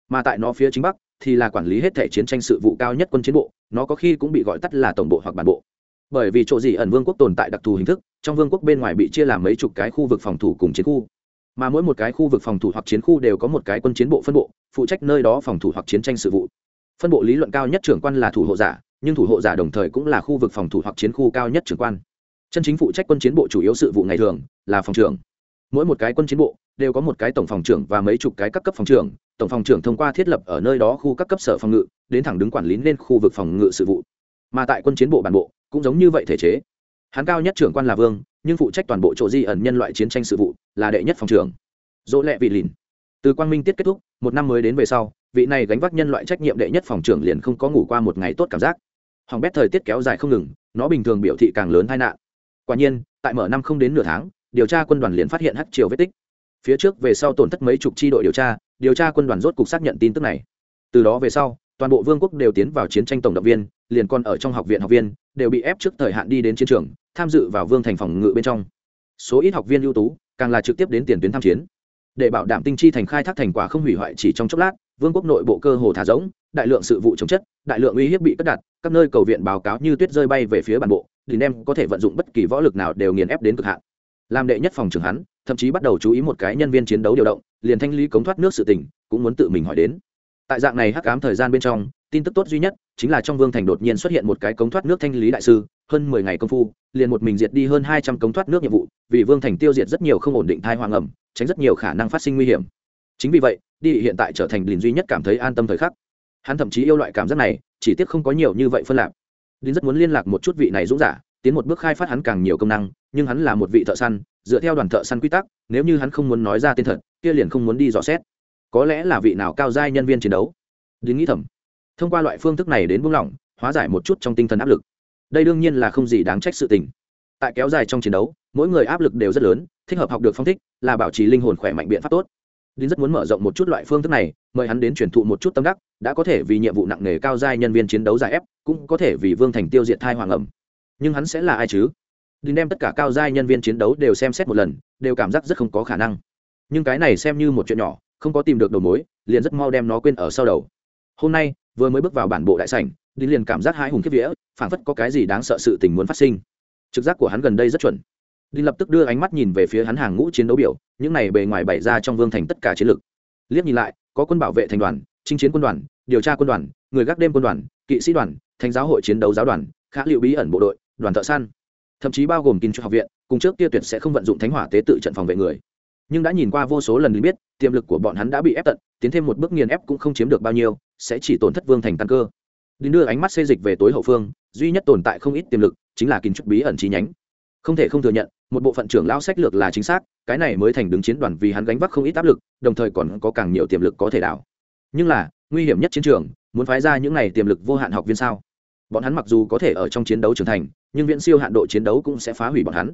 mà tại nó phía chính bắc thì là quản lý hết thể chiến tranh sự vụ cao nhất quân chiến bộ, nó có khi cũng bị gọi tắt là tổng bộ hoặc bản bộ. Bởi vì chỗ gì ẩn vương quốc tồn tại đặc thù hình thức, trong vương quốc bên ngoài bị chia làm mấy chục cái khu vực phòng thủ cùng chiến khu. Mà mỗi một cái khu vực phòng thủ hoặc chiến khu đều có một cái quân chiến bộ phân bộ, phụ trách nơi đó phòng thủ hoặc chiến tranh sự vụ. Phân bộ lý luận cao nhất trưởng quan là thủ hộ giả, nhưng thủ hộ giả đồng thời cũng là khu vực phòng thủ hoặc chiến khu cao nhất trưởng quan. Chân chính phụ trách quân chiến bộ chủ yếu sự vụ ngày thường là phòng trưởng. Mỗi một cái quân chiến bộ đều có một cái tổng phòng trưởng và mấy chục cái các cấp phòng trưởng. Tổng phòng trưởng thông qua thiết lập ở nơi đó khu các cấp sở phòng ngự, đến thẳng đứng quản lý lên khu vực phòng ngự sự vụ. Mà tại quân chiến bộ bản bộ, cũng giống như vậy thể chế. Hắn cao nhất trưởng quan là vương, nhưng phụ trách toàn bộ chỗ di ẩn nhân loại chiến tranh sự vụ là đệ nhất phòng trưởng. Dỗ lẹ vị lìn. Từ quang minh tiết kết thúc, một năm mới đến về sau, vị này gánh vác nhân loại trách nhiệm đệ nhất phòng trưởng liền không có ngủ qua một ngày tốt cảm giác. Hoàng bét thời tiết kéo dài không ngừng, nó bình thường biểu thị càng lớn tai nạn. Quả nhiên, tại mở năm không đến nửa tháng, điều tra quân đoàn liền phát hiện hắc triều vết tích phía trước về sau tổn thất mấy chục tri đội điều tra điều tra quân đoàn rốt cục xác nhận tin tức này. Từ đó về sau, toàn bộ vương quốc đều tiến vào chiến tranh tổng động viên, liền còn ở trong học viện học viên, đều bị ép trước thời hạn đi đến chiến trường, tham dự vào vương thành phòng ngự bên trong. Số ít học viên ưu tú, càng là trực tiếp đến tiền tuyến tham chiến. Để bảo đảm tinh chi thành khai thác thành quả không hủy hoại chỉ trong chốc lát, vương quốc nội bộ cơ hồ thả rỗng, đại lượng sự vụ chống chất, đại lượng uy hiếp bị cất đặt, các nơi cầu viện báo cáo như tuyết rơi bay về phía bản bộ, thì đem có thể vận dụng bất kỳ võ lực nào đều nghiền ép đến cực hạn. Làm đệ nhất phòng trưởng hắn thậm chí bắt đầu chú ý một cái nhân viên chiến đấu điều động, liền thanh lý cống thoát nước sự tỉnh cũng muốn tự mình hỏi đến. Tại dạng này hắc ám thời gian bên trong, tin tức tốt duy nhất chính là trong vương thành đột nhiên xuất hiện một cái cống thoát nước thanh lý đại sư, hơn mười ngày công phu, liền một mình diệt đi hơn hai trăm cống thoát nước nhiệm vụ, vì vương thành tiêu diệt rất nhiều không ổn định thai hoàng ẩm, tránh rất nhiều khả năng phát sinh nguy hiểm. Chính vì vậy, đi hiện tại trở thành đình duy nhất cảm thấy an tâm thời khắc. Hắn thậm chí yêu loại cảm giác này, chỉ tiếc không có nhiều như vậy phân lạc. Đinh rất muốn liên lạc một chút vị này dũng giả, tiến một bước khai phát hắn càng nhiều công năng, nhưng hắn là một vị thợ săn dựa theo đoàn thợ săn quy tắc, nếu như hắn không muốn nói ra tên thật, kia liền không muốn đi dò xét. Có lẽ là vị nào cao giai nhân viên chiến đấu? Đến nghĩ thầm. Thông qua loại phương thức này đến buông lỏng, hóa giải một chút trong tinh thần áp lực. Đây đương nhiên là không gì đáng trách sự tình. Tại kéo dài trong chiến đấu, mỗi người áp lực đều rất lớn, thích hợp học được phong thích, là bảo trì linh hồn khỏe mạnh biện pháp tốt. Đinh rất muốn mở rộng một chút loại phương thức này, mời hắn đến truyền thụ một chút tâm đắc, đã có thể vì nhiệm vụ nặng nề cao giai nhân viên chiến đấu giải ép, cũng có thể vì vương thành tiêu diệt thai hoàng ẩm. Nhưng hắn sẽ là ai chứ? Đinh đem tất cả cao giai nhân viên chiến đấu đều xem xét một lần, đều cảm giác rất không có khả năng. Nhưng cái này xem như một chuyện nhỏ, không có tìm được đầu mối, liền rất mau đem nó quên ở sau đầu. Hôm nay, vừa mới bước vào bản bộ đại sảnh đinh liền cảm giác hai hùng kiếp vía, phảng phất có cái gì đáng sợ sự tình muốn phát sinh. Trực giác của hắn gần đây rất chuẩn. Đinh lập tức đưa ánh mắt nhìn về phía hắn hàng ngũ chiến đấu biểu, những này bề ngoài bày ra trong vương thành tất cả chiến lược liếc nhìn lại, có quân bảo vệ thành đoàn, chinh chiến quân đoàn, điều tra quân đoàn, người gác đêm quân đoàn, kỵ sĩ đoàn, thánh giáo hội chiến đấu giáo đoàn, khá liệu bí ẩn bộ đội, đoàn thợ săn thậm chí bao gồm kinh cho học viện, cùng trước kia tuyệt sẽ không vận dụng thánh hỏa tế tự trận phòng vệ người. Nhưng đã nhìn qua vô số lần biết, tiềm lực của bọn hắn đã bị ép tận, tiến thêm một bước nghiền ép cũng không chiếm được bao nhiêu, sẽ chỉ tổn thất vương thành căn cơ. Đinh đưa ánh mắt xê dịch về tối hậu phương, duy nhất tồn tại không ít tiềm lực chính là kinh trúc bí ẩn chi nhánh. Không thể không thừa nhận, một bộ phận trưởng lao sách lược là chính xác, cái này mới thành đứng chiến đoàn vì hắn gánh vác không ít áp lực, đồng thời còn có càng nhiều tiềm lực có thể đảo. Nhưng là, nguy hiểm nhất chiến trường, muốn phái ra những này tiềm lực vô hạn học viên sao? Bọn hắn mặc dù có thể ở trong chiến đấu trưởng thành nhưng viễn siêu hạn độ chiến đấu cũng sẽ phá hủy bọn hắn.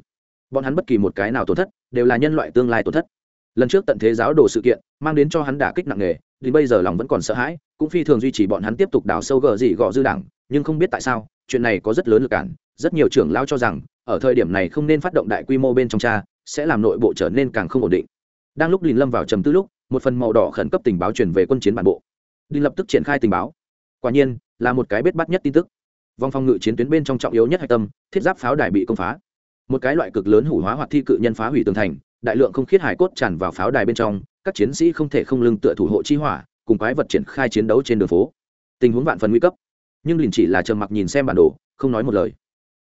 Bọn hắn bất kỳ một cái nào tổn thất đều là nhân loại tương lai tổn thất. Lần trước tận thế giáo đồ sự kiện, mang đến cho hắn đả kích nặng nề đến bây giờ lòng vẫn còn sợ hãi, cũng phi thường duy trì bọn hắn tiếp tục đào sâu gờ gì gọ dư đảng, nhưng không biết tại sao, chuyện này có rất lớn lực cản, rất nhiều trưởng lao cho rằng, ở thời điểm này không nên phát động đại quy mô bên trong cha, sẽ làm nội bộ trở nên càng không ổn định. Đang lúc lìn lâm vào trầm tư lúc, một phần màu đỏ khẩn cấp tình báo truyền về quân chiến bản bộ. Đình lập tức triển khai tình báo. Quả nhiên, là một cái bết bắt nhất tin tức vòng phòng ngự chiến tuyến bên trong trọng yếu nhất hạch tâm, thiết giáp pháo đài bị công phá. Một cái loại cực lớn hủ hóa hoặc thi cự nhân phá hủy tường thành, đại lượng không khiết hải cốt tràn vào pháo đài bên trong, các chiến sĩ không thể không lưng tựa thủ hộ chi hỏa, cùng quái vật triển khai chiến đấu trên đường phố. Tình huống vạn phần nguy cấp. Nhưng liền chỉ là trầm mặc nhìn xem bản đồ, không nói một lời.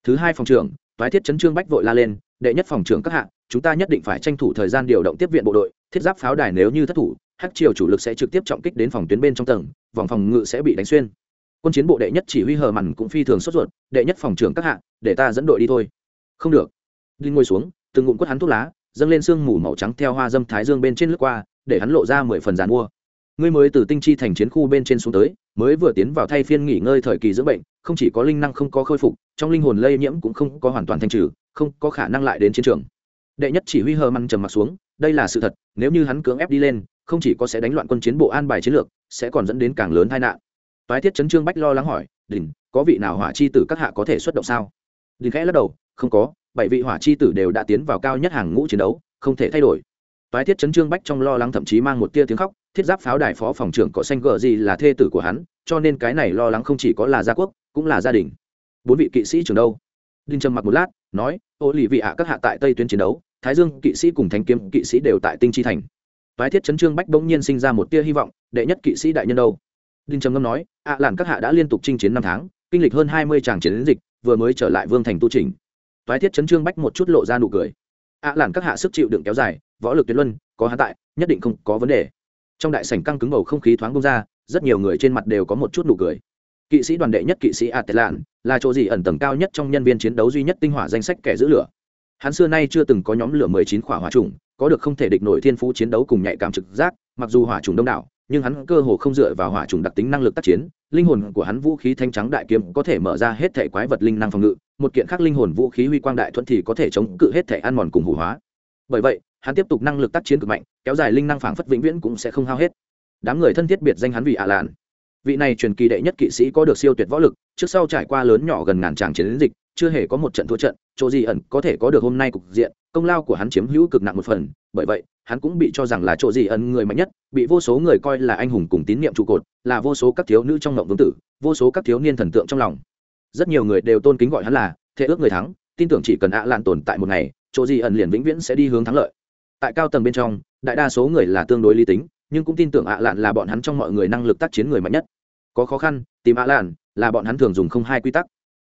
Thứ hai phòng trưởng, toái thiết chấn trương bách vội la lên, đệ nhất phòng trưởng các hạng chúng ta nhất định phải tranh thủ thời gian điều động tiếp viện bộ đội, thiết giáp pháo đài nếu như thất thủ, hắc triều chủ lực sẽ trực tiếp trọng kích đến phòng tuyến bên trong tầng, vòng phòng ngự sẽ bị đánh xuyên quân chiến bộ đệ nhất chỉ huy hờ mằn cũng phi thường sốt ruột đệ nhất phòng trưởng các hạ, để ta dẫn đội đi thôi. Không được. Đi ngồi xuống từng ngụm quất hắn thuốc lá dâng lên sương mù màu trắng theo hoa dâm thái dương bên trên lướt qua để hắn lộ ra mười phần giàn mua. Ngươi mới từ tinh chi thành chiến khu bên trên xuống tới mới vừa tiến vào thay phiên nghỉ ngơi thời kỳ dưỡng bệnh không chỉ có linh năng không có khôi phục trong linh hồn lây nhiễm cũng không có hoàn toàn thanh trừ không có khả năng lại đến chiến trường. Đệ nhất chỉ huy hờ măn trầm m ặ t xuống đây là sự thật nếu như hắn cưỡng ép đi lên không chỉ có sẽ đánh loạn quân chiến bộ an bài chiến lược sẽ còn dẫn đến càng lớn tai nạn toái thiết chấn trương bách lo lắng hỏi đình có vị nào hỏa chi tử các hạ có thể xuất động sao? Đình khẽ lắc đầu, không có, bảy vị hỏa chi tử đều đã tiến vào cao nhất hàng ngũ chiến đấu, không thể thay đổi. Toái thiết chấn trương bách trong lo lắng thậm chí mang một tia tiếng khóc, thiết giáp pháo đài phó phòng trưởng cỏ xanh gờ gì là thê tử của hắn, cho nên cái này lo lắng không chỉ có là gia quốc, cũng là gia đình. Bốn vị kỵ sĩ trưởng đâu? Đinh trầm mặc một lát, nói, ô lì vị hạ các hạ tại tây tuyến chiến đấu, thái dương kỵ sĩ cùng Thánh kiếm kỵ sĩ đều tại tinh chi thành. Toái thiết chấn trương bách bỗng nhiên sinh ra một tia hy vọng, đệ nhất kỵ sĩ đại nhân đâu? Đinh trầm ngâm nói ạ làn các hạ đã liên tục chinh chiến năm tháng, kinh lịch hơn hai mươi tràng chiến dịch, vừa mới trở lại vương thành tu trình. Toái thiết chấn trương bách một chút lộ ra nụ cười. Ạ làn các hạ sức chịu đựng kéo dài, võ lực tuyệt luân, có hạ tại, nhất định không có vấn đề. Trong đại sảnh căng cứng bầu không khí thoáng bông ra, rất nhiều người trên mặt đều có một chút nụ cười. Kỵ sĩ đoàn đệ nhất kỵ sĩ atelan là chỗ gì ẩn tầng cao nhất trong nhân viên chiến đấu duy nhất tinh hỏa danh sách kẻ giữ lửa. Hắn xưa nay chưa từng có nhóm lửa mười chín khỏa hỏa trùng có được không thể địch nổi thiên phú chiến đấu cùng nhạy cảm trực giác, mặc dù hỏa trùng đông đảo nhưng hắn cơ hồ không dựa vào hỏa trùng đặc tính năng lực tác chiến, linh hồn của hắn vũ khí thanh trắng đại kiếm có thể mở ra hết thể quái vật linh năng phòng ngự, một kiện khác linh hồn vũ khí huy quang đại thuận thì có thể chống cự hết thể ăn mòn cùng hủ hóa. Bởi vậy, hắn tiếp tục năng lực tác chiến cực mạnh, kéo dài linh năng phảng phất vĩnh viễn cũng sẽ không hao hết. Đám người thân thiết biệt danh hắn vì ạ lạn. Vị này truyền kỳ đệ nhất kỵ sĩ có được siêu tuyệt võ lực, trước sau trải qua lớn nhỏ gần ngàn tràng chiến dịch, chưa hề có một trận thua trận, chỗ gì ẩn có thể có được hôm nay cục diện, công lao của hắn chiếm hữu cực nặng một phần, bởi vậy hắn cũng bị cho rằng là chỗ gì ẩn người mạnh nhất, bị vô số người coi là anh hùng cùng tín nhiệm trụ cột, là vô số các thiếu nữ trong ngộng vương tử, vô số các thiếu niên thần tượng trong lòng. Rất nhiều người đều tôn kính gọi hắn là thế ước người thắng, tin tưởng chỉ cần ạ lạn tồn tại một ngày, chỗ gì ẩn liền vĩnh viễn sẽ đi hướng thắng lợi. Tại cao tầng bên trong, đại đa số người là tương đối lý tính, nhưng cũng tin tưởng ạ lạn là bọn hắn trong mọi người năng lực tác chiến người mạnh nhất. Có khó khăn, tìm ạ lạn là bọn hắn thường dùng không hai quy tắc.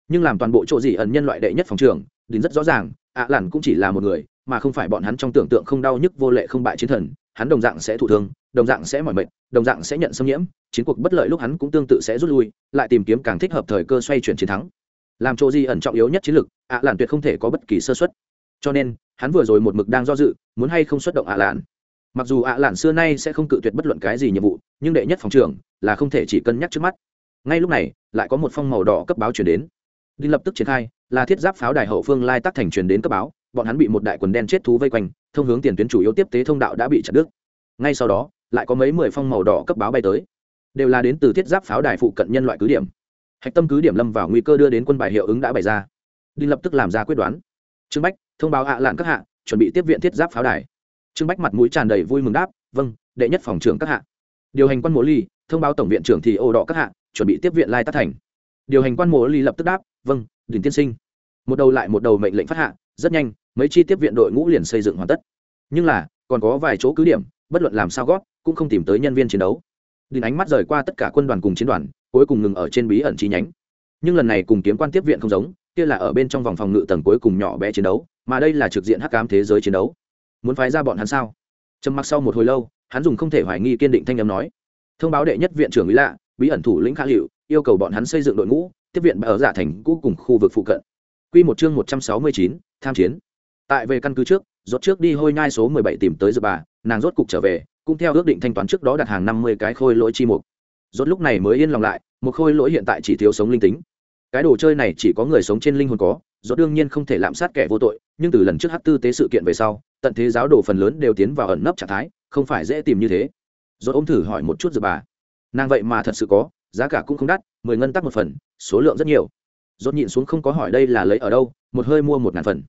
Nhưng làm toàn bộ chỗ gì ẩn nhân loại đệ nhất phòng trường, đến rất rõ ràng, ạ lạn cũng chỉ là một người mà không phải bọn hắn trong tưởng tượng không đau nhức vô lệ không bại chiến thần, hắn đồng dạng sẽ thụ thương, đồng dạng sẽ mỏi mệt, đồng dạng sẽ nhận xâm nhiễm, chiến cuộc bất lợi lúc hắn cũng tương tự sẽ rút lui, lại tìm kiếm càng thích hợp thời cơ xoay chuyển chiến thắng. Làm chỗ gì ẩn trọng yếu nhất chiến lược, ạ lạn tuyệt không thể có bất kỳ sơ xuất cho nên, hắn vừa rồi một mực đang do dự, muốn hay không xuất động ạ lạn. Mặc dù ạ lạn xưa nay sẽ không cự tuyệt bất luận cái gì nhiệm vụ, nhưng đệ nhất phòng trưởng là không thể chỉ cân nhắc trước mắt. Ngay lúc này, lại có một phong màu đỏ cấp báo chuyển đến. Đi lập tức triển khai, là thiết giáp pháo đài hậu phương lai tắc thành truyền đến cấp báo bọn hắn bị một đại quần đen chết thú vây quanh, thông hướng tiền tuyến chủ yếu tiếp tế thông đạo đã bị chặt đứt. Ngay sau đó, lại có mấy mười phong màu đỏ cấp báo bay tới. Đều là đến từ thiết giáp pháo đài phụ cận nhân loại cứ điểm. Hạch tâm cứ điểm lâm vào nguy cơ đưa đến quân bài hiệu ứng đã bày ra. Đinh lập tức làm ra quyết đoán. Trương bách, thông báo hạ lạn các hạ, chuẩn bị tiếp viện thiết giáp pháo đài. Trương bách mặt mũi tràn đầy vui mừng đáp vâng đệ nhất phòng trưởng các hạ. Điều hành quan mộ ly, thông báo tổng viện trưởng thì ô đỏ các hạ, chuẩn bị tiếp viện lai tát thành. Điều hành quan mộ ly lập tức đáp vâng đình tiên sinh. Một đầu lại một đầu mệnh lệnh phát hạ rất nhanh mấy chi tiếp viện đội ngũ liền xây dựng hoàn tất. Nhưng là còn có vài chỗ cứ điểm bất luận làm sao gót cũng không tìm tới nhân viên chiến đấu. Đình ánh mắt rời qua tất cả quân đoàn cùng chiến đoàn cuối cùng ngừng ở trên bí ẩn chi nhánh. Nhưng lần này cùng kiếm quan tiếp viện không giống kia là ở bên trong vòng phòng ngự tầng cuối cùng nhỏ bé chiến đấu mà đây là trực diện hắc cám thế giới chiến đấu. Muốn phái ra bọn hắn sao? Trầm mặc sau một hồi lâu hắn dùng không thể hoài nghi kiên định thanh âm nói. Thông báo đệ nhất viện trưởng ý lạ bí ẩn thủ lĩnh khả hiệu yêu cầu bọn hắn xây dựng đội ngũ tiếp viện ở giả thành cũ cùng khu vực phụ cận. Quy một chương một trăm sáu mươi chín, tham chiến. Tại về căn cứ trước, rốt trước đi hôi nhai số mười bảy tìm tới dược bà, nàng rốt cục trở về, cũng theo ước định thanh toán trước đó đặt hàng năm mươi cái khôi lỗi chi mục. Rốt lúc này mới yên lòng lại, một khôi lỗi hiện tại chỉ thiếu sống linh tính. Cái đồ chơi này chỉ có người sống trên linh hồn có, rốt đương nhiên không thể lạm sát kẻ vô tội, nhưng từ lần trước hắc tư tế sự kiện về sau, tận thế giáo đồ phần lớn đều tiến vào ẩn nấp trạng thái, không phải dễ tìm như thế. Rốt ôm thử hỏi một chút dược bà. Nàng vậy mà thật sự có, giá cả cũng không đắt, mười ngân tắc một phần, số lượng rất nhiều rốt nhịn xuống không có hỏi đây là lấy ở đâu một hơi mua một ngàn phần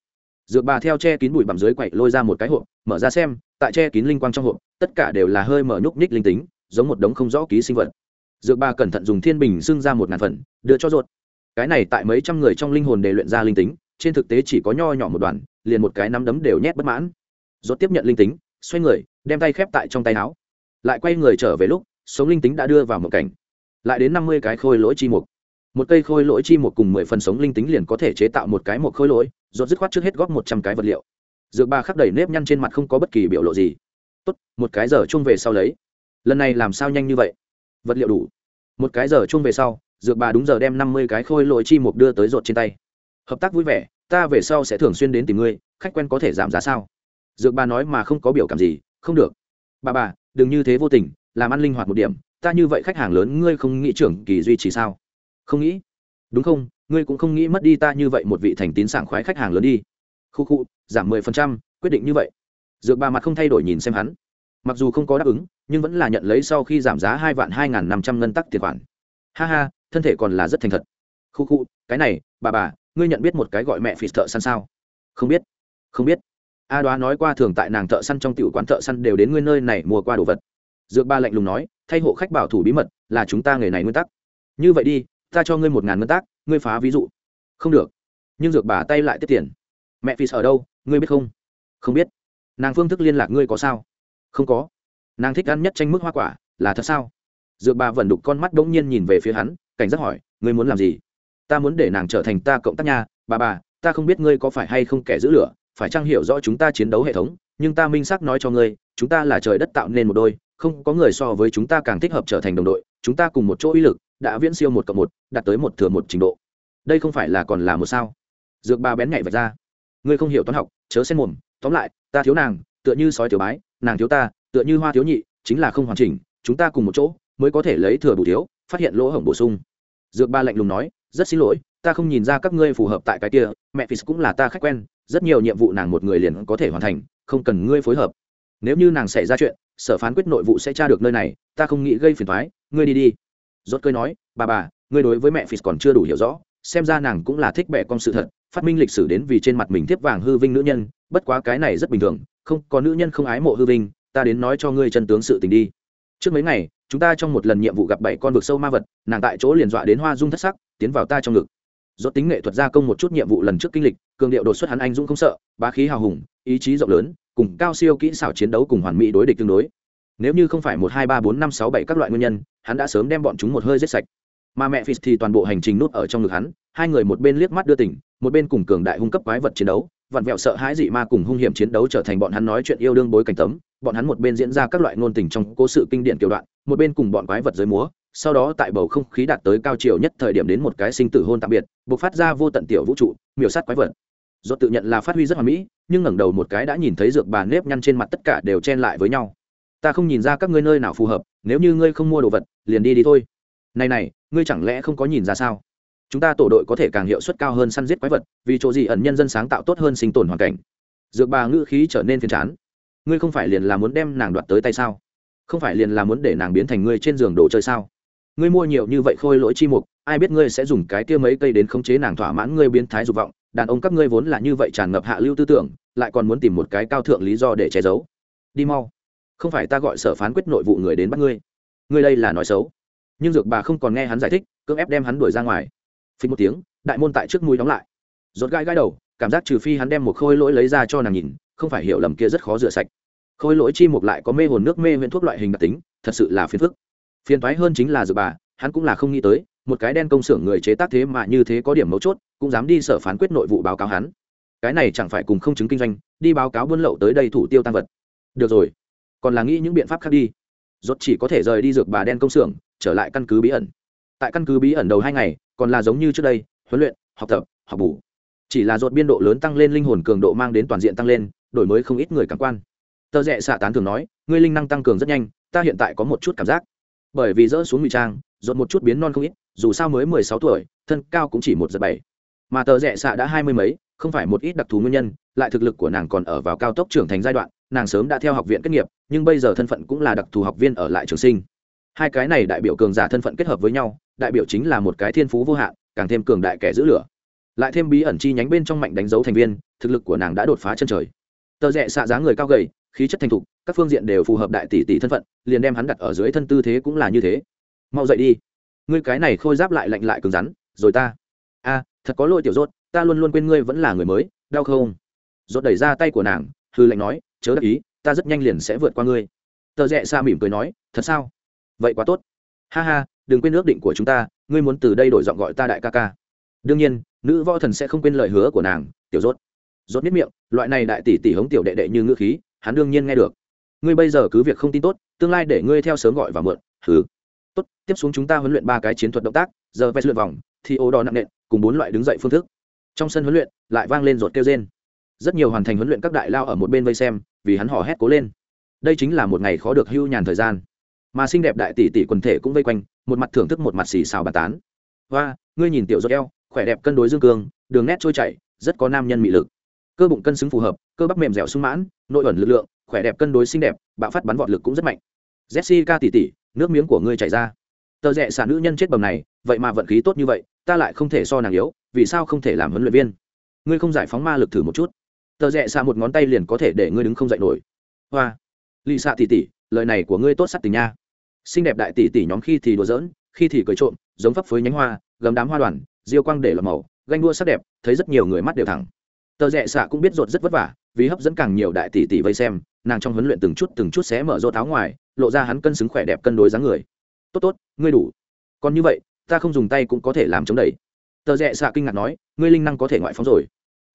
dược bà theo che kín bụi bằm dưới quậy lôi ra một cái hộp, mở ra xem, tại che kín linh quang trong hộp, tất cả đều là hơi mở nhúc nhích linh tính, giống một đống không rõ ký sinh vật. Dược bà cẩn thận dùng thiên bình xưng ra một ngàn phần, đưa cho ruột. Cái này tại mấy trăm người trong linh hồn để luyện ra linh tính, trên thực tế chỉ có nho nhỏ một đoàn, liền một cái nắm đấm đều nhét bất mãn. Ruột tiếp nhận linh tính, xoay người, đem tay khép tại trong tay áo. Lại quay người trở về lúc, sống linh tính đã đưa vào một cảnh. Lại đến năm mươi cái khôi lỗi chi mục một cây khôi lỗi chi một cùng mười phần sống linh tính liền có thể chế tạo một cái một khôi lỗi, rốt dứt khoát trước hết góp một trăm cái vật liệu. Dược ba khắc đầy nếp nhăn trên mặt không có bất kỳ biểu lộ gì. Tốt, một cái giờ chung về sau lấy. Lần này làm sao nhanh như vậy? Vật liệu đủ. Một cái giờ chung về sau, dược bà đúng giờ đem năm mươi cái khôi lỗi chi mục đưa tới rột trên tay. Hợp tác vui vẻ, ta về sau sẽ thường xuyên đến tìm ngươi, khách quen có thể giảm giá sao? Dược bà nói mà không có biểu cảm gì, không được. Bà bà, đừng như thế vô tình, làm ăn linh hoạt một điểm, ta như vậy khách hàng lớn ngươi không nghĩ trưởng kỳ duy trì sao? Không nghĩ. Đúng không? Ngươi cũng không nghĩ mất đi ta như vậy một vị thành tín sảng khoái khách hàng lớn đi. Khu khu, giảm mười phần trăm, quyết định như vậy. Dược bà mặt không thay đổi nhìn xem hắn. Mặc dù không có đáp ứng, nhưng vẫn là nhận lấy sau khi giảm giá hai vạn hai n g h n năm trăm ngân tắc tiền khoản. Ha ha, thân thể còn là rất thành thật. Khu khu, cái này, bà bà, ngươi nhận biết một cái gọi mẹ phì thợ săn sao? Không biết. Không biết. A đoá nói qua thường tại nàng thợ săn trong tiểu quán thợ săn đều đến ngươi nơi này mua qua đồ vật. Dược ba lạnh lùng nói, thay hộ khách bảo thủ bí mật là chúng ta nghề này nguyên tắc. Như vậy đi ta cho ngươi một ngàn ngân tác, ngươi phá ví dụ. Không được. Nhưng dược bà tay lại tiết tiền. Mẹ phi ở đâu, ngươi biết không? Không biết. Nàng phương thức liên lạc ngươi có sao? Không có. Nàng thích ăn nhất tranh mức hoa quả, là thật sao? Dược bà vẫn đục con mắt bỗng nhiên nhìn về phía hắn, cảnh giác hỏi, ngươi muốn làm gì? Ta muốn để nàng trở thành ta cộng tác nhà. bà bà, ta không biết ngươi có phải hay không kẻ giữ lửa, phải chăng hiểu rõ chúng ta chiến đấu hệ thống, nhưng ta minh xác nói cho ngươi, chúng ta là trời đất tạo nên một đôi, không có người so với chúng ta càng thích hợp trở thành đồng đội chúng ta cùng một chỗ uy lực, đã viễn siêu một cộng một, đạt tới một thừa một trình độ. Đây không phải là còn là một sao? Dược ba bén nhảy vật ra. Ngươi không hiểu toán học, chớ xen mồm. Tóm lại, ta thiếu nàng, tựa như sói thiếu bái, nàng thiếu ta, tựa như hoa thiếu nhị, chính là không hoàn chỉnh, chúng ta cùng một chỗ, mới có thể lấy thừa bù thiếu, phát hiện lỗ hổng bổ sung. Dược ba lạnh lùng nói, rất xin lỗi, ta không nhìn ra các ngươi phù hợp tại cái kia, mẹ phis cũng là ta khách quen, rất nhiều nhiệm vụ nàng một người liền có thể hoàn thành, không cần ngươi phối hợp. Nếu như nàng xảy ra chuyện sở phán quyết nội vụ sẽ tra được nơi này, ta không nghĩ gây phiền thoái ngươi đi đi. Rốt cơi nói, bà bà, ngươi đối với mẹ phì còn chưa đủ hiểu rõ, xem ra nàng cũng là thích bẻ con sự thật, phát minh lịch sử đến vì trên mặt mình tiếp vàng hư vinh nữ nhân, bất quá cái này rất bình thường, không, có nữ nhân không ái mộ hư vinh, ta đến nói cho ngươi chân tướng sự tình đi. Trước mấy ngày, chúng ta trong một lần nhiệm vụ gặp bảy con vực sâu ma vật, nàng tại chỗ liền dọa đến hoa dung thất sắc, tiến vào ta trong ngực. Do tính nghệ thuật gia công một chút nhiệm vụ lần trước kinh lịch, cường điệu đột xuất hắn anh dũng không sợ, bá khí hào hùng, ý chí rộng lớn cùng cao siêu kỹ xảo chiến đấu cùng hoàn mỹ đối địch tương đối. Nếu như không phải một, hai, ba, bốn, năm, sáu, bảy các loại nguyên nhân, hắn đã sớm đem bọn chúng một hơi giết sạch. Mà mẹ phis thì toàn bộ hành trình nút ở trong ngực hắn, hai người một bên liếc mắt đưa tỉnh một bên cùng cường đại hung cấp quái vật chiến đấu, vặn vẹo sợ hãi dị ma cùng hung hiểm chiến đấu trở thành bọn hắn nói chuyện yêu đương bối cảnh tấm. Bọn hắn một bên diễn ra các loại ngôn tình trong cố sự kinh điển kiểu đoạn, một bên cùng bọn quái vật dưới múa, sau đó tại bầu không khí đạt tới cao chiều nhất thời điểm đến một cái sinh tử hôn tạm biệt buộc phát ra vô tận tiểu vũ trụ, miểu sát quái vật do tự nhận là phát huy rất hoàn mỹ, nhưng ngẩng đầu một cái đã nhìn thấy dược bà nếp nhăn trên mặt tất cả đều chen lại với nhau. Ta không nhìn ra các ngươi nơi nào phù hợp, nếu như ngươi không mua đồ vật, liền đi đi thôi. Này này, ngươi chẳng lẽ không có nhìn ra sao? Chúng ta tổ đội có thể càng hiệu suất cao hơn săn giết quái vật, vì chỗ gì ẩn nhân dân sáng tạo tốt hơn sinh tồn hoàn cảnh. Dược bà ngữ khí trở nên phiền chán. Ngươi không phải liền là muốn đem nàng đoạt tới tay sao? Không phải liền là muốn để nàng biến thành ngươi trên giường đồ chơi sao? Ngươi mua nhiều như vậy khôi lỗi chi mục, ai biết ngươi sẽ dùng cái kia mấy cây đến khống chế nàng thỏa mãn ngươi biến thái dục vọng đàn ông các ngươi vốn là như vậy tràn ngập hạ lưu tư tưởng, lại còn muốn tìm một cái cao thượng lý do để che giấu. Đi mau. Không phải ta gọi sở phán quyết nội vụ người đến bắt ngươi. Ngươi đây là nói xấu. Nhưng dược bà không còn nghe hắn giải thích, cưỡng ép đem hắn đuổi ra ngoài. Phí một tiếng, đại môn tại trước mũi đóng lại. Rột gai gai đầu, cảm giác trừ phi hắn đem một khôi lỗi lấy ra cho nàng nhìn, không phải hiểu lầm kia rất khó rửa sạch. Khôi lỗi chi mục lại có mê hồn nước mê huyện thuốc loại hình đặc tính, thật sự là phiền phức. Phiền thoái hơn chính là dược bà, hắn cũng là không nghĩ tới, một cái đen công xưởng người chế tác thế mà như thế có điểm mấu chốt cũng dám đi sở phán quyết nội vụ báo cáo hắn. Cái này chẳng phải cùng không chứng kinh doanh, đi báo cáo buôn lậu tới đây thủ tiêu tăng vật. Được rồi, còn là nghĩ những biện pháp khác đi. Rốt chỉ có thể rời đi dược bà đen công xưởng, trở lại căn cứ bí ẩn. Tại căn cứ bí ẩn đầu hai ngày, còn là giống như trước đây, huấn luyện, học tập, học bù. Chỉ là rốt biên độ lớn tăng lên linh hồn cường độ mang đến toàn diện tăng lên, đổi mới không ít người cảm quan. Tờ rẽ xạ tán thường nói, ngươi linh năng tăng cường rất nhanh, ta hiện tại có một chút cảm giác. Bởi vì dỡ xuống ngụy trang, rốt một chút biến non không ít, dù sao mới mười sáu tuổi, thân cao cũng chỉ một giật bảy mà tờ rẽ xạ đã hai mươi mấy, không phải một ít đặc thù nguyên nhân, lại thực lực của nàng còn ở vào cao tốc trưởng thành giai đoạn, nàng sớm đã theo học viện kết nghiệp, nhưng bây giờ thân phận cũng là đặc thù học viên ở lại trường sinh. Hai cái này đại biểu cường giả thân phận kết hợp với nhau, đại biểu chính là một cái thiên phú vô hạn, càng thêm cường đại kẻ giữ lửa. Lại thêm bí ẩn chi nhánh bên trong mạnh đánh dấu thành viên, thực lực của nàng đã đột phá chân trời. Tờ rẽ xạ dáng người cao gầy, khí chất thành thục, các phương diện đều phù hợp đại tỷ tỷ thân phận, liền đem hắn đặt ở dưới thân tư thế cũng là như thế. Mau dậy đi. Ngươi cái này khôi giáp lại lạnh lại cứng rắn, rồi ta. A thật có lỗi tiểu rốt, ta luôn luôn quên ngươi vẫn là người mới, đau không? Rốt đẩy ra tay của nàng, hư lạnh nói, chớ đắc ý, ta rất nhanh liền sẽ vượt qua ngươi. Tờ rẽ xa mỉm cười nói, thật sao? Vậy quá tốt. Ha ha, đừng quên ước định của chúng ta, ngươi muốn từ đây đổi giọng gọi ta đại ca ca. Đương nhiên, nữ võ thần sẽ không quên lời hứa của nàng, tiểu rốt. Rốt biết miệng, loại này đại tỷ tỷ hống tiểu đệ đệ như ngữ khí, hắn đương nhiên nghe được. Ngươi bây giờ cứ việc không tin tốt, tương lai để ngươi theo sớm gọi và mượn hứ tốt, tiếp xuống chúng ta huấn luyện ba cái chiến thuật động tác, giờ vẽ luyện vòng thì ô đo nặng nện cùng bốn loại đứng dậy phương thức. Trong sân huấn luyện, lại vang lên rột kêu rên. Rất nhiều hoàn thành huấn luyện các đại lao ở một bên vây xem, vì hắn hò hét cố lên. Đây chính là một ngày khó được hưu nhàn thời gian. Mà xinh đẹp đại tỷ tỷ quần thể cũng vây quanh, một mặt thưởng thức một mặt xì xào bàn tán. Và ngươi nhìn tiểu rốt eo, khỏe đẹp cân đối dương cương, đường nét trôi chảy, rất có nam nhân mị lực. Cơ bụng cân xứng phù hợp, cơ bắp mềm dẻo sung mãn, nội ẩn lực lượng, khỏe đẹp cân đối xinh đẹp, bạo phát bắn vọt lực cũng rất mạnh. Jessica tỷ tỷ, nước miếng của ngươi chảy ra. Tờ rẽ xả nữ nhân chết bầm này, vậy mà vận khí tốt như vậy ta lại không thể so nàng yếu, vì sao không thể làm huấn luyện viên? Ngươi không giải phóng ma lực thử một chút. Tờ rẽ xạ một ngón tay liền có thể để ngươi đứng không dậy nổi. Hoa. Lì xạ tỷ tỷ lời này của ngươi tốt sắc tình nha. Xinh đẹp đại tỷ tỷ nhóm khi thì đùa giỡn, khi thì cười trộm, giống phấp phới nhánh hoa, gấm đám hoa đoàn, diêu quang để lọt màu, ganh đua sắc đẹp, thấy rất nhiều người mắt đều thẳng. Tờ rẽ xạ cũng biết rột rất vất vả, vì hấp dẫn càng nhiều đại tỷ tỷ vây xem, nàng trong huấn luyện từng chút từng chút xé mở rô tháo ngoài, lộ ra hắn cân xứng khỏe đẹp cân đối dáng người. Tốt tốt, ngươi đủ. Còn như vậy ta không dùng tay cũng có thể làm chống đẩy. Tờ rẽ xạ kinh ngạc nói, ngươi linh năng có thể ngoại phóng rồi.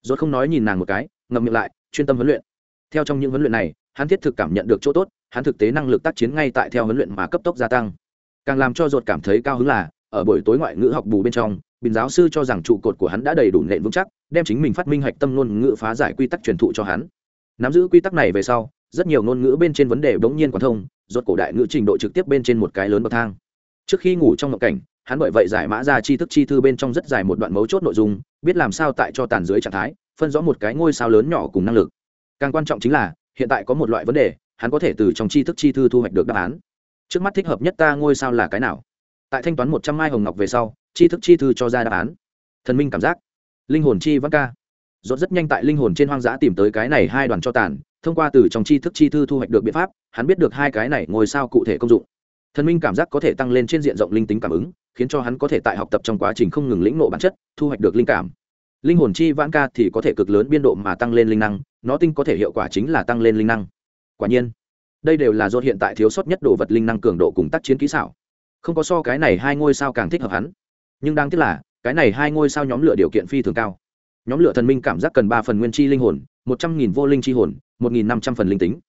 Rồi không nói nhìn nàng một cái, ngậm miệng lại, chuyên tâm huấn luyện. Theo trong những huấn luyện này, hắn thiết thực cảm nhận được chỗ tốt, hắn thực tế năng lực tác chiến ngay tại theo huấn luyện mà cấp tốc gia tăng. Càng làm cho ruột cảm thấy cao hứng là, ở buổi tối ngoại ngữ học bù bên trong, bình giáo sư cho rằng trụ cột của hắn đã đầy đủ nện vững chắc, đem chính mình phát minh hạch tâm ngôn ngữ phá giải quy tắc truyền thụ cho hắn. Nắm giữ quy tắc này về sau, rất nhiều ngôn ngữ bên trên vấn đề bỗng nhiên quan thông, rốt cổ đại ngữ trình độ trực tiếp bên trên một cái lớn bậc thang. Trước khi ngủ trong ngộ cảnh hắn bởi vậy giải mã ra tri thức chi thư bên trong rất dài một đoạn mấu chốt nội dung, biết làm sao tại cho tàn dưới trạng thái, phân rõ một cái ngôi sao lớn nhỏ cùng năng lực. Càng quan trọng chính là, hiện tại có một loại vấn đề, hắn có thể từ trong tri thức chi thư thu hoạch được đáp án. Trước mắt thích hợp nhất ta ngôi sao là cái nào? Tại thanh toán một trăm mai hồng ngọc về sau tri thức chi thư cho ra đáp án. Thần minh cảm giác. Linh hồn chi văn ca. Dốt rất nhanh tại linh hồn trên hoang dã tìm tới cái này hai đoàn cho tàn, thông qua từ trong tri thức chi thư thu hoạch được biện pháp, hắn biết được hai cái này ngôi sao cụ thể công dụng thần minh cảm giác có thể tăng lên trên diện rộng linh tính cảm ứng, khiến cho hắn có thể tại học tập trong quá trình không ngừng lĩnh nộ bản chất, thu hoạch được linh cảm. Linh hồn chi vãn ca thì có thể cực lớn biên độ mà tăng lên linh năng, nó tinh có thể hiệu quả chính là tăng lên linh năng. Quả nhiên, đây đều là do hiện tại thiếu sót nhất đồ vật linh năng cường độ cùng tác chiến kỹ xảo. Không có so cái này hai ngôi sao càng thích hợp hắn. Nhưng đáng tiếc là, cái này hai ngôi sao nhóm lửa điều kiện phi thường cao. Nhóm lửa thần minh cảm giác cần ba phần nguyên chi linh hồn, một trăm nghìn vô linh chi hồn, một nghìn năm trăm phần linh tính.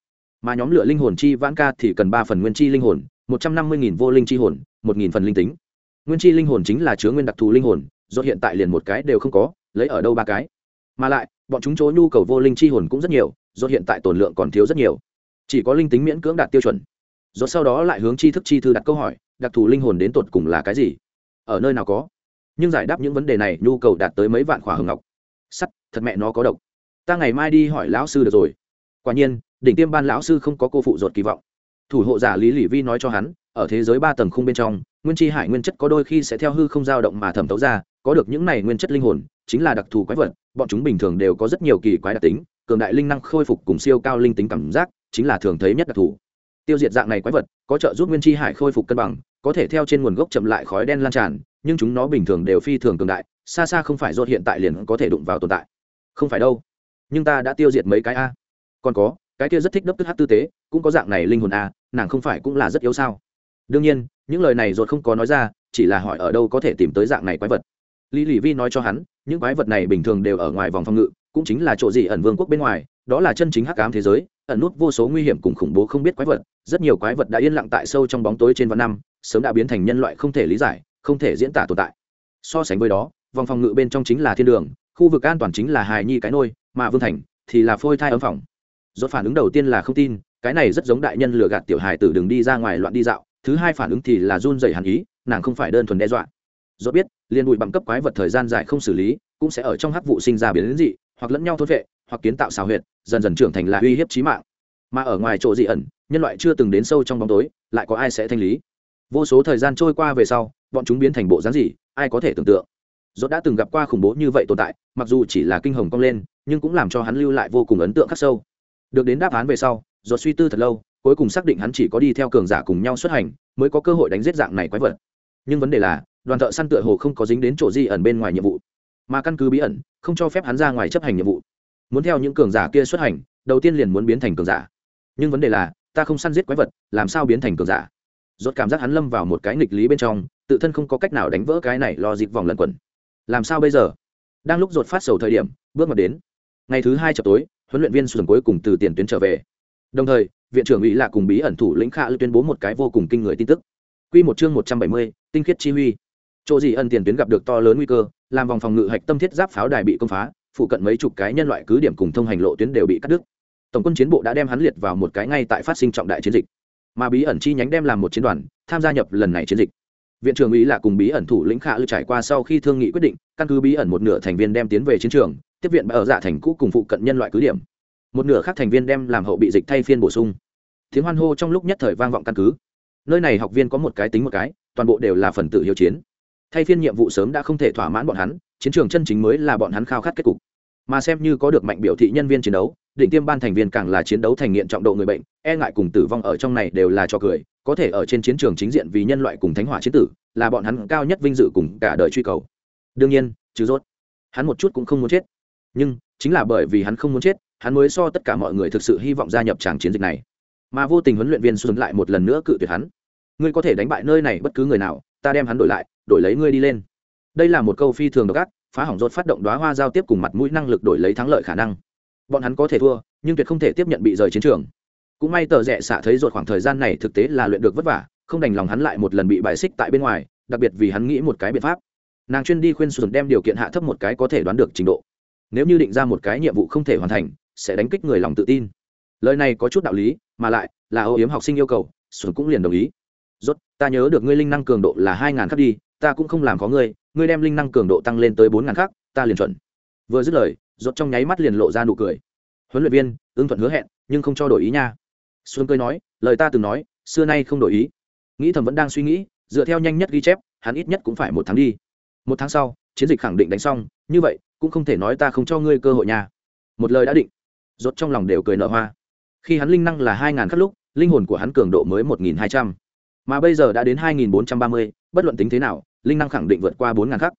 Mà nhóm lửa linh hồn chi vãn ca thì cần ba phần nguyên chi linh hồn một trăm năm mươi nghìn vô linh chi hồn, một nghìn phần linh tính. Nguyên chi linh hồn chính là chứa nguyên đặc thù linh hồn, do hiện tại liền một cái đều không có, lấy ở đâu ba cái. Mà lại, bọn chúng chỗ nhu cầu vô linh chi hồn cũng rất nhiều, do hiện tại tồn lượng còn thiếu rất nhiều. Chỉ có linh tính miễn cưỡng đạt tiêu chuẩn. Do sau đó lại hướng chi thức chi thư đặt câu hỏi, đặc thù linh hồn đến tột cùng là cái gì? Ở nơi nào có? Nhưng giải đáp những vấn đề này, nhu cầu đạt tới mấy vạn khỏa hồng ngọc. Sắt, thật mẹ nó có độc. Ta ngày mai đi hỏi lão sư được rồi. Quả nhiên, đỉnh tiêm ban lão sư không có cô phụ ruột kỳ vọng thủ hộ giả lý lỷ vi nói cho hắn, ở thế giới ba tầng khung bên trong, nguyên chi hải nguyên chất có đôi khi sẽ theo hư không dao động mà thẩm tấu ra, có được những này nguyên chất linh hồn, chính là đặc thù quái vật, bọn chúng bình thường đều có rất nhiều kỳ quái đặc tính, cường đại linh năng khôi phục cùng siêu cao linh tính cảm giác, chính là thường thấy nhất đặc thù. Tiêu diệt dạng này quái vật, có trợ giúp nguyên chi hải khôi phục cân bằng, có thể theo trên nguồn gốc chậm lại khói đen lan tràn, nhưng chúng nó bình thường đều phi thường cường đại, xa xa không phải do hiện tại liền có thể đụng vào tồn tại. Không phải đâu. Nhưng ta đã tiêu diệt mấy cái a. Còn có cái kia rất thích đấp tức hát tư tế, cũng có dạng này linh hồn à nàng không phải cũng là rất yếu sao? Đương nhiên, những lời này ruột không có nói ra, chỉ là hỏi ở đâu có thể tìm tới dạng này quái vật. Lý lì vi nói cho hắn, những quái vật này bình thường đều ở ngoài vòng phòng ngự, cũng chính là chỗ gì ẩn vương quốc bên ngoài, đó là chân chính hắc ám thế giới, ẩn nút vô số nguy hiểm cùng khủng bố không biết quái vật, rất nhiều quái vật đã yên lặng tại sâu trong bóng tối trên vạn năm, sớm đã biến thành nhân loại không thể lý giải, không thể diễn tả tồn tại. So sánh với đó, vòng phòng ngự bên trong chính là thiên đường, khu vực an toàn chính là hài nhi cái nôi, mà vương thành thì là phôi thai ấm phòng rốt phản ứng đầu tiên là không tin, cái này rất giống đại nhân lừa gạt tiểu hài tử đừng đi ra ngoài loạn đi dạo, thứ hai phản ứng thì là run rẩy hẳn ý, nàng không phải đơn thuần đe dọa. Rốt biết, liên bụi bằng cấp quái vật thời gian dài không xử lý, cũng sẽ ở trong hắc vụ sinh ra biến dị, hoặc lẫn nhau thôn vệ, hoặc kiến tạo xào huyệt, dần dần trưởng thành là uy hiếp chí mạng. Mà ở ngoài chỗ dị ẩn, nhân loại chưa từng đến sâu trong bóng tối, lại có ai sẽ thanh lý? Vô số thời gian trôi qua về sau, bọn chúng biến thành bộ dáng gì, ai có thể tưởng tượng? Dốt đã từng gặp qua khủng bố như vậy tồn tại, mặc dù chỉ là kinh hồng cong lên, nhưng cũng làm cho hắn lưu lại vô cùng ấn tượng khắc sâu được đến đáp án về sau dốt suy tư thật lâu, cuối cùng xác định hắn chỉ có đi theo cường giả cùng nhau xuất hành, mới có cơ hội đánh giết dạng này quái vật. Nhưng vấn đề là, đoàn thợ săn tựa hồ không có dính đến chỗ di ẩn bên ngoài nhiệm vụ, mà căn cứ bí ẩn, không cho phép hắn ra ngoài chấp hành nhiệm vụ. Muốn theo những cường giả kia xuất hành, đầu tiên liền muốn biến thành cường giả. Nhưng vấn đề là, ta không săn giết quái vật, làm sao biến thành cường giả? Rốt cảm giác hắn lâm vào một cái nghịch lý bên trong, tự thân không có cách nào đánh vỡ cái này lo dịp vòng lẩn quẩn. Làm sao bây giờ? Đang lúc rột phát sầu thời điểm, bước mặt đến. Ngày thứ hai chập tối huấn luyện viên xuân cuối cùng từ tiền tuyến trở về. Đồng thời viện trưởng ủy là cùng bí ẩn thủ lĩnh khả tuyên bố một cái vô cùng kinh người tin tức. Quy một chương một trăm bảy mươi, tinh khiết chi huy. Chỗ gì ân tiền tuyến gặp được to lớn nguy cơ làm vòng phòng ngự hạch tâm thiết giáp pháo đài bị công phá phụ cận mấy chục cái nhân loại cứ điểm cùng thông hành lộ tuyến đều bị cắt đứt. Tổng quân chiến bộ đã đem hắn liệt vào một cái ngay tại phát sinh trọng đại chiến dịch. Mà bí ẩn chi nhánh đem làm một chiến đoàn tham gia nhập lần này chiến dịch. Viện trưởng ý là cùng bí ẩn thủ lĩnh khả lưu trải qua sau khi thương nghị quyết định căn cứ bí ẩn một nửa thành viên đem tiến về chiến trường tiếp viện ở dạ thành cũ cùng phụ cận nhân loại cứ điểm. Một nửa khác thành viên đem làm hậu bị dịch thay phiên bổ sung. Tiếng hoan hô trong lúc nhất thời vang vọng căn cứ. Nơi này học viên có một cái tính một cái, toàn bộ đều là phần tử hiếu chiến. Thay phiên nhiệm vụ sớm đã không thể thỏa mãn bọn hắn, chiến trường chân chính mới là bọn hắn khao khát kết cục. Mà xem như có được mạnh biểu thị nhân viên chiến đấu định tiêm ban thành viên càng là chiến đấu thành nghiện trọng độ người bệnh e ngại cùng tử vong ở trong này đều là cho cười, có thể ở trên chiến trường chính diện vì nhân loại cùng thánh hỏa chiến tử, là bọn hắn cao nhất vinh dự cùng cả đời truy cầu. Đương nhiên, chứ rốt, hắn một chút cũng không muốn chết nhưng, chính là bởi vì hắn không muốn chết, hắn mới so tất cả mọi người thực sự hy vọng gia nhập tràng chiến dịch này. Mà vô tình huấn luyện viên xuân lại một lần nữa cự tuyệt hắn. Ngươi có thể đánh bại nơi này bất cứ người nào, ta đem hắn đổi lại, đổi lấy ngươi đi lên. Đây là một câu phi thường độc ác, phá hỏng rốt phát động đoá hoa giao tiếp cùng mặt mũi năng lực đổi lấy thắng lợi khả năng. Bọn hắn có thể thua, nhưng tuyệt không thể tiếp nhận bị rời chiến trường. Cũng may tờ rẽ xạ thấy rốt khoảng thời gian này thực tế là luyện được vất vả, không đành lòng hắn lại một lần bị bài xích tại bên ngoài, đặc biệt vì hắn nghĩ một cái biện pháp. Nàng chuyên đi khuyên sùn đem điều kiện hạ thấp một cái có thể đoán được trình độ nếu như định ra một cái nhiệm vụ không thể hoàn thành, sẽ đánh kích người lòng tự tin. Lời này có chút đạo lý, mà lại là âu yếm học sinh yêu cầu sùn cũng liền đồng ý. Rốt, ta nhớ được ngươi linh năng cường độ là hai ngàn khắc đi, ta cũng không làm có ngươi ngươi đem linh năng cường độ tăng lên tới bốn ngàn khắc, ta liền chuẩn. Vừa dứt lời, rốt trong nháy mắt liền lộ ra nụ cười. Huấn luyện viên, ưng thuận hứa hẹn, nhưng không cho đổi ý nha. Xuân cười nói, lời ta từng nói, xưa nay không đổi ý. Nghĩ thầm vẫn đang suy nghĩ, dựa theo nhanh nhất ghi chép, hắn ít nhất cũng phải một tháng đi. Một tháng sau chiến dịch khẳng định đánh xong, như vậy, cũng không thể nói ta không cho ngươi cơ hội nhà. một lời đã định, rốt trong lòng đều cười nở hoa. Khi hắn linh năng là hai ngàn khắc lúc, linh hồn của hắn cường độ mới một nghìn hai trăm. Mà bây giờ đã đến hai nghìn bốn trăm ba mươi, bất luận tính thế nào, linh năng khẳng định vượt qua bốn ngàn khắc.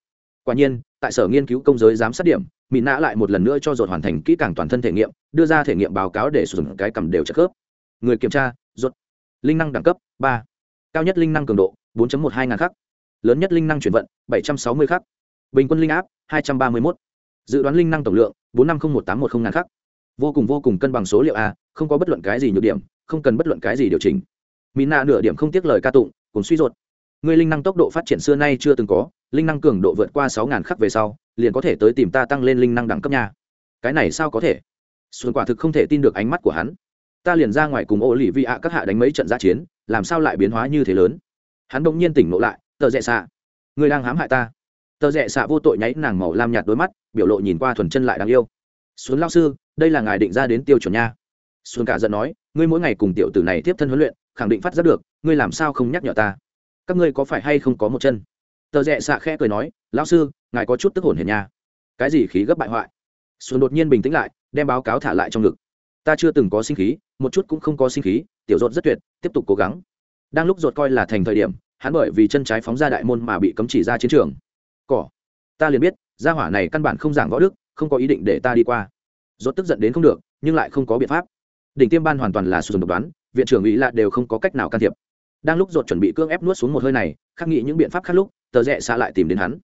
Quả nhiên, tại sở nghiên cứu công giới giám sát điểm mỹ nã lại một lần nữa cho dột hoàn thành kỹ càng toàn thân thể nghiệm, đưa ra thể nghiệm báo cáo để sử dụng cái cầm đều chất khớp. Người kiểm tra, rốt. Linh năng đẳng cấp, ba. Cao nhất linh năng cường độ 4 một hai ngàn khắc. Lớn nhất linh năng chuyển vận 760 khắc bình quân linh áp 231. dự đoán linh năng tổng lượng 4501810 ngàn khắc. Vô cùng vô cùng cân bằng số liệu a, không có bất luận cái gì nhược điểm, không cần bất luận cái gì điều chỉnh. Mỹ nạ nửa điểm không tiếc lời ca tụng cùng suy ruột. Người linh năng tốc độ phát triển xưa nay chưa từng có, linh năng cường độ vượt qua sáu ngàn khắc về sau, liền có thể tới tìm ta tăng lên linh năng đẳng cấp nha. Cái này sao có thể? Xuân quả thực không thể tin được ánh mắt của hắn. Ta liền ra ngoài cùng ô lì vi ạ các hạ đánh mấy trận giã chiến, làm sao lại biến hóa như thế lớn? Hắn bỗng nhiên tỉnh ngộ lại, tờ rẽ xạ. Người đang hãm hại ta tờ rẽ xạ vô tội nháy nàng màu lam nhạt đôi mắt, biểu lộ nhìn qua thuần chân lại đáng yêu. Xuân lao sư, đây là ngài định ra đến tiêu chuẩn nha. Xuân cả giận nói, ngươi mỗi ngày cùng tiểu tử này tiếp thân huấn luyện, khẳng định phát giác được, ngươi làm sao không nhắc nhở ta? Các ngươi có phải hay không có một chân? Tờ rẽ xạ khẽ cười nói lao sư, ngài có chút tức hồn hiền nha. Cái gì khí gấp bại hoại? Xuân đột nhiên bình tĩnh lại, đem báo cáo thả lại trong ngực. Ta chưa từng có sinh khí, một chút cũng không có sinh khí, tiểu dột rất tuyệt, tiếp tục cố gắng. Đang lúc dột coi là thành thời điểm, hắn bởi vì chân trái phóng ra đại môn mà bị cấm chỉ ra chiến trường cỏ. Ta liền biết gia hỏa này căn bản không giảng võ đức không có ý định để ta đi qua. Rốt tức giận đến không được nhưng lại không có biện pháp. Đỉnh tiêm ban hoàn toàn là sử dụng độc đoán viện trưởng ý lạ đều không có cách nào can thiệp. Đang lúc rốt chuẩn bị cưỡng ép nuốt xuống một hơi này khắc nghĩ những biện pháp khác lúc tờ rẽ xa lại tìm đến hắn.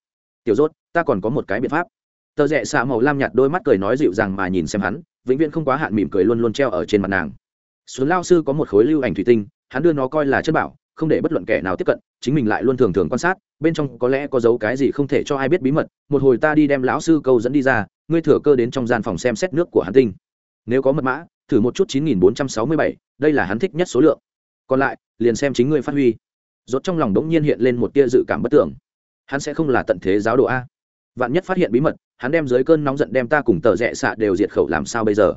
Tiểu rốt, ta còn có một cái biện pháp. Tờ rẽ xạ màu lam nhạt đôi mắt cười nói dịu dàng mà nhìn xem hắn vĩnh viễn không quá hạn mỉm cười luôn luôn treo ở trên mặt nàng. Xuống lao sư có một khối lưu ảnh thủy tinh hắn đưa nó coi là chất bảo không để bất luận kẻ nào tiếp cận chính mình lại luôn thường thường quan sát bên trong có lẽ có dấu cái gì không thể cho ai biết bí mật, một hồi ta đi đem lão sư câu dẫn đi ra, ngươi thừa cơ đến trong gian phòng xem xét nước của hắn tinh. Nếu có mật mã, thử một chút chín nghìn bốn trăm sáu mươi bảy, đây là hắn thích nhất số lượng. Còn lại, liền xem chính ngươi phát huy. Rốt trong lòng đống nhiên hiện lên một tia dự cảm bất tưởng. Hắn sẽ không là tận thế giáo đồ a. Vạn nhất phát hiện bí mật, hắn đem dưới cơn nóng giận đem ta cùng tờ rẽ xạ đều diệt khẩu làm sao bây giờ?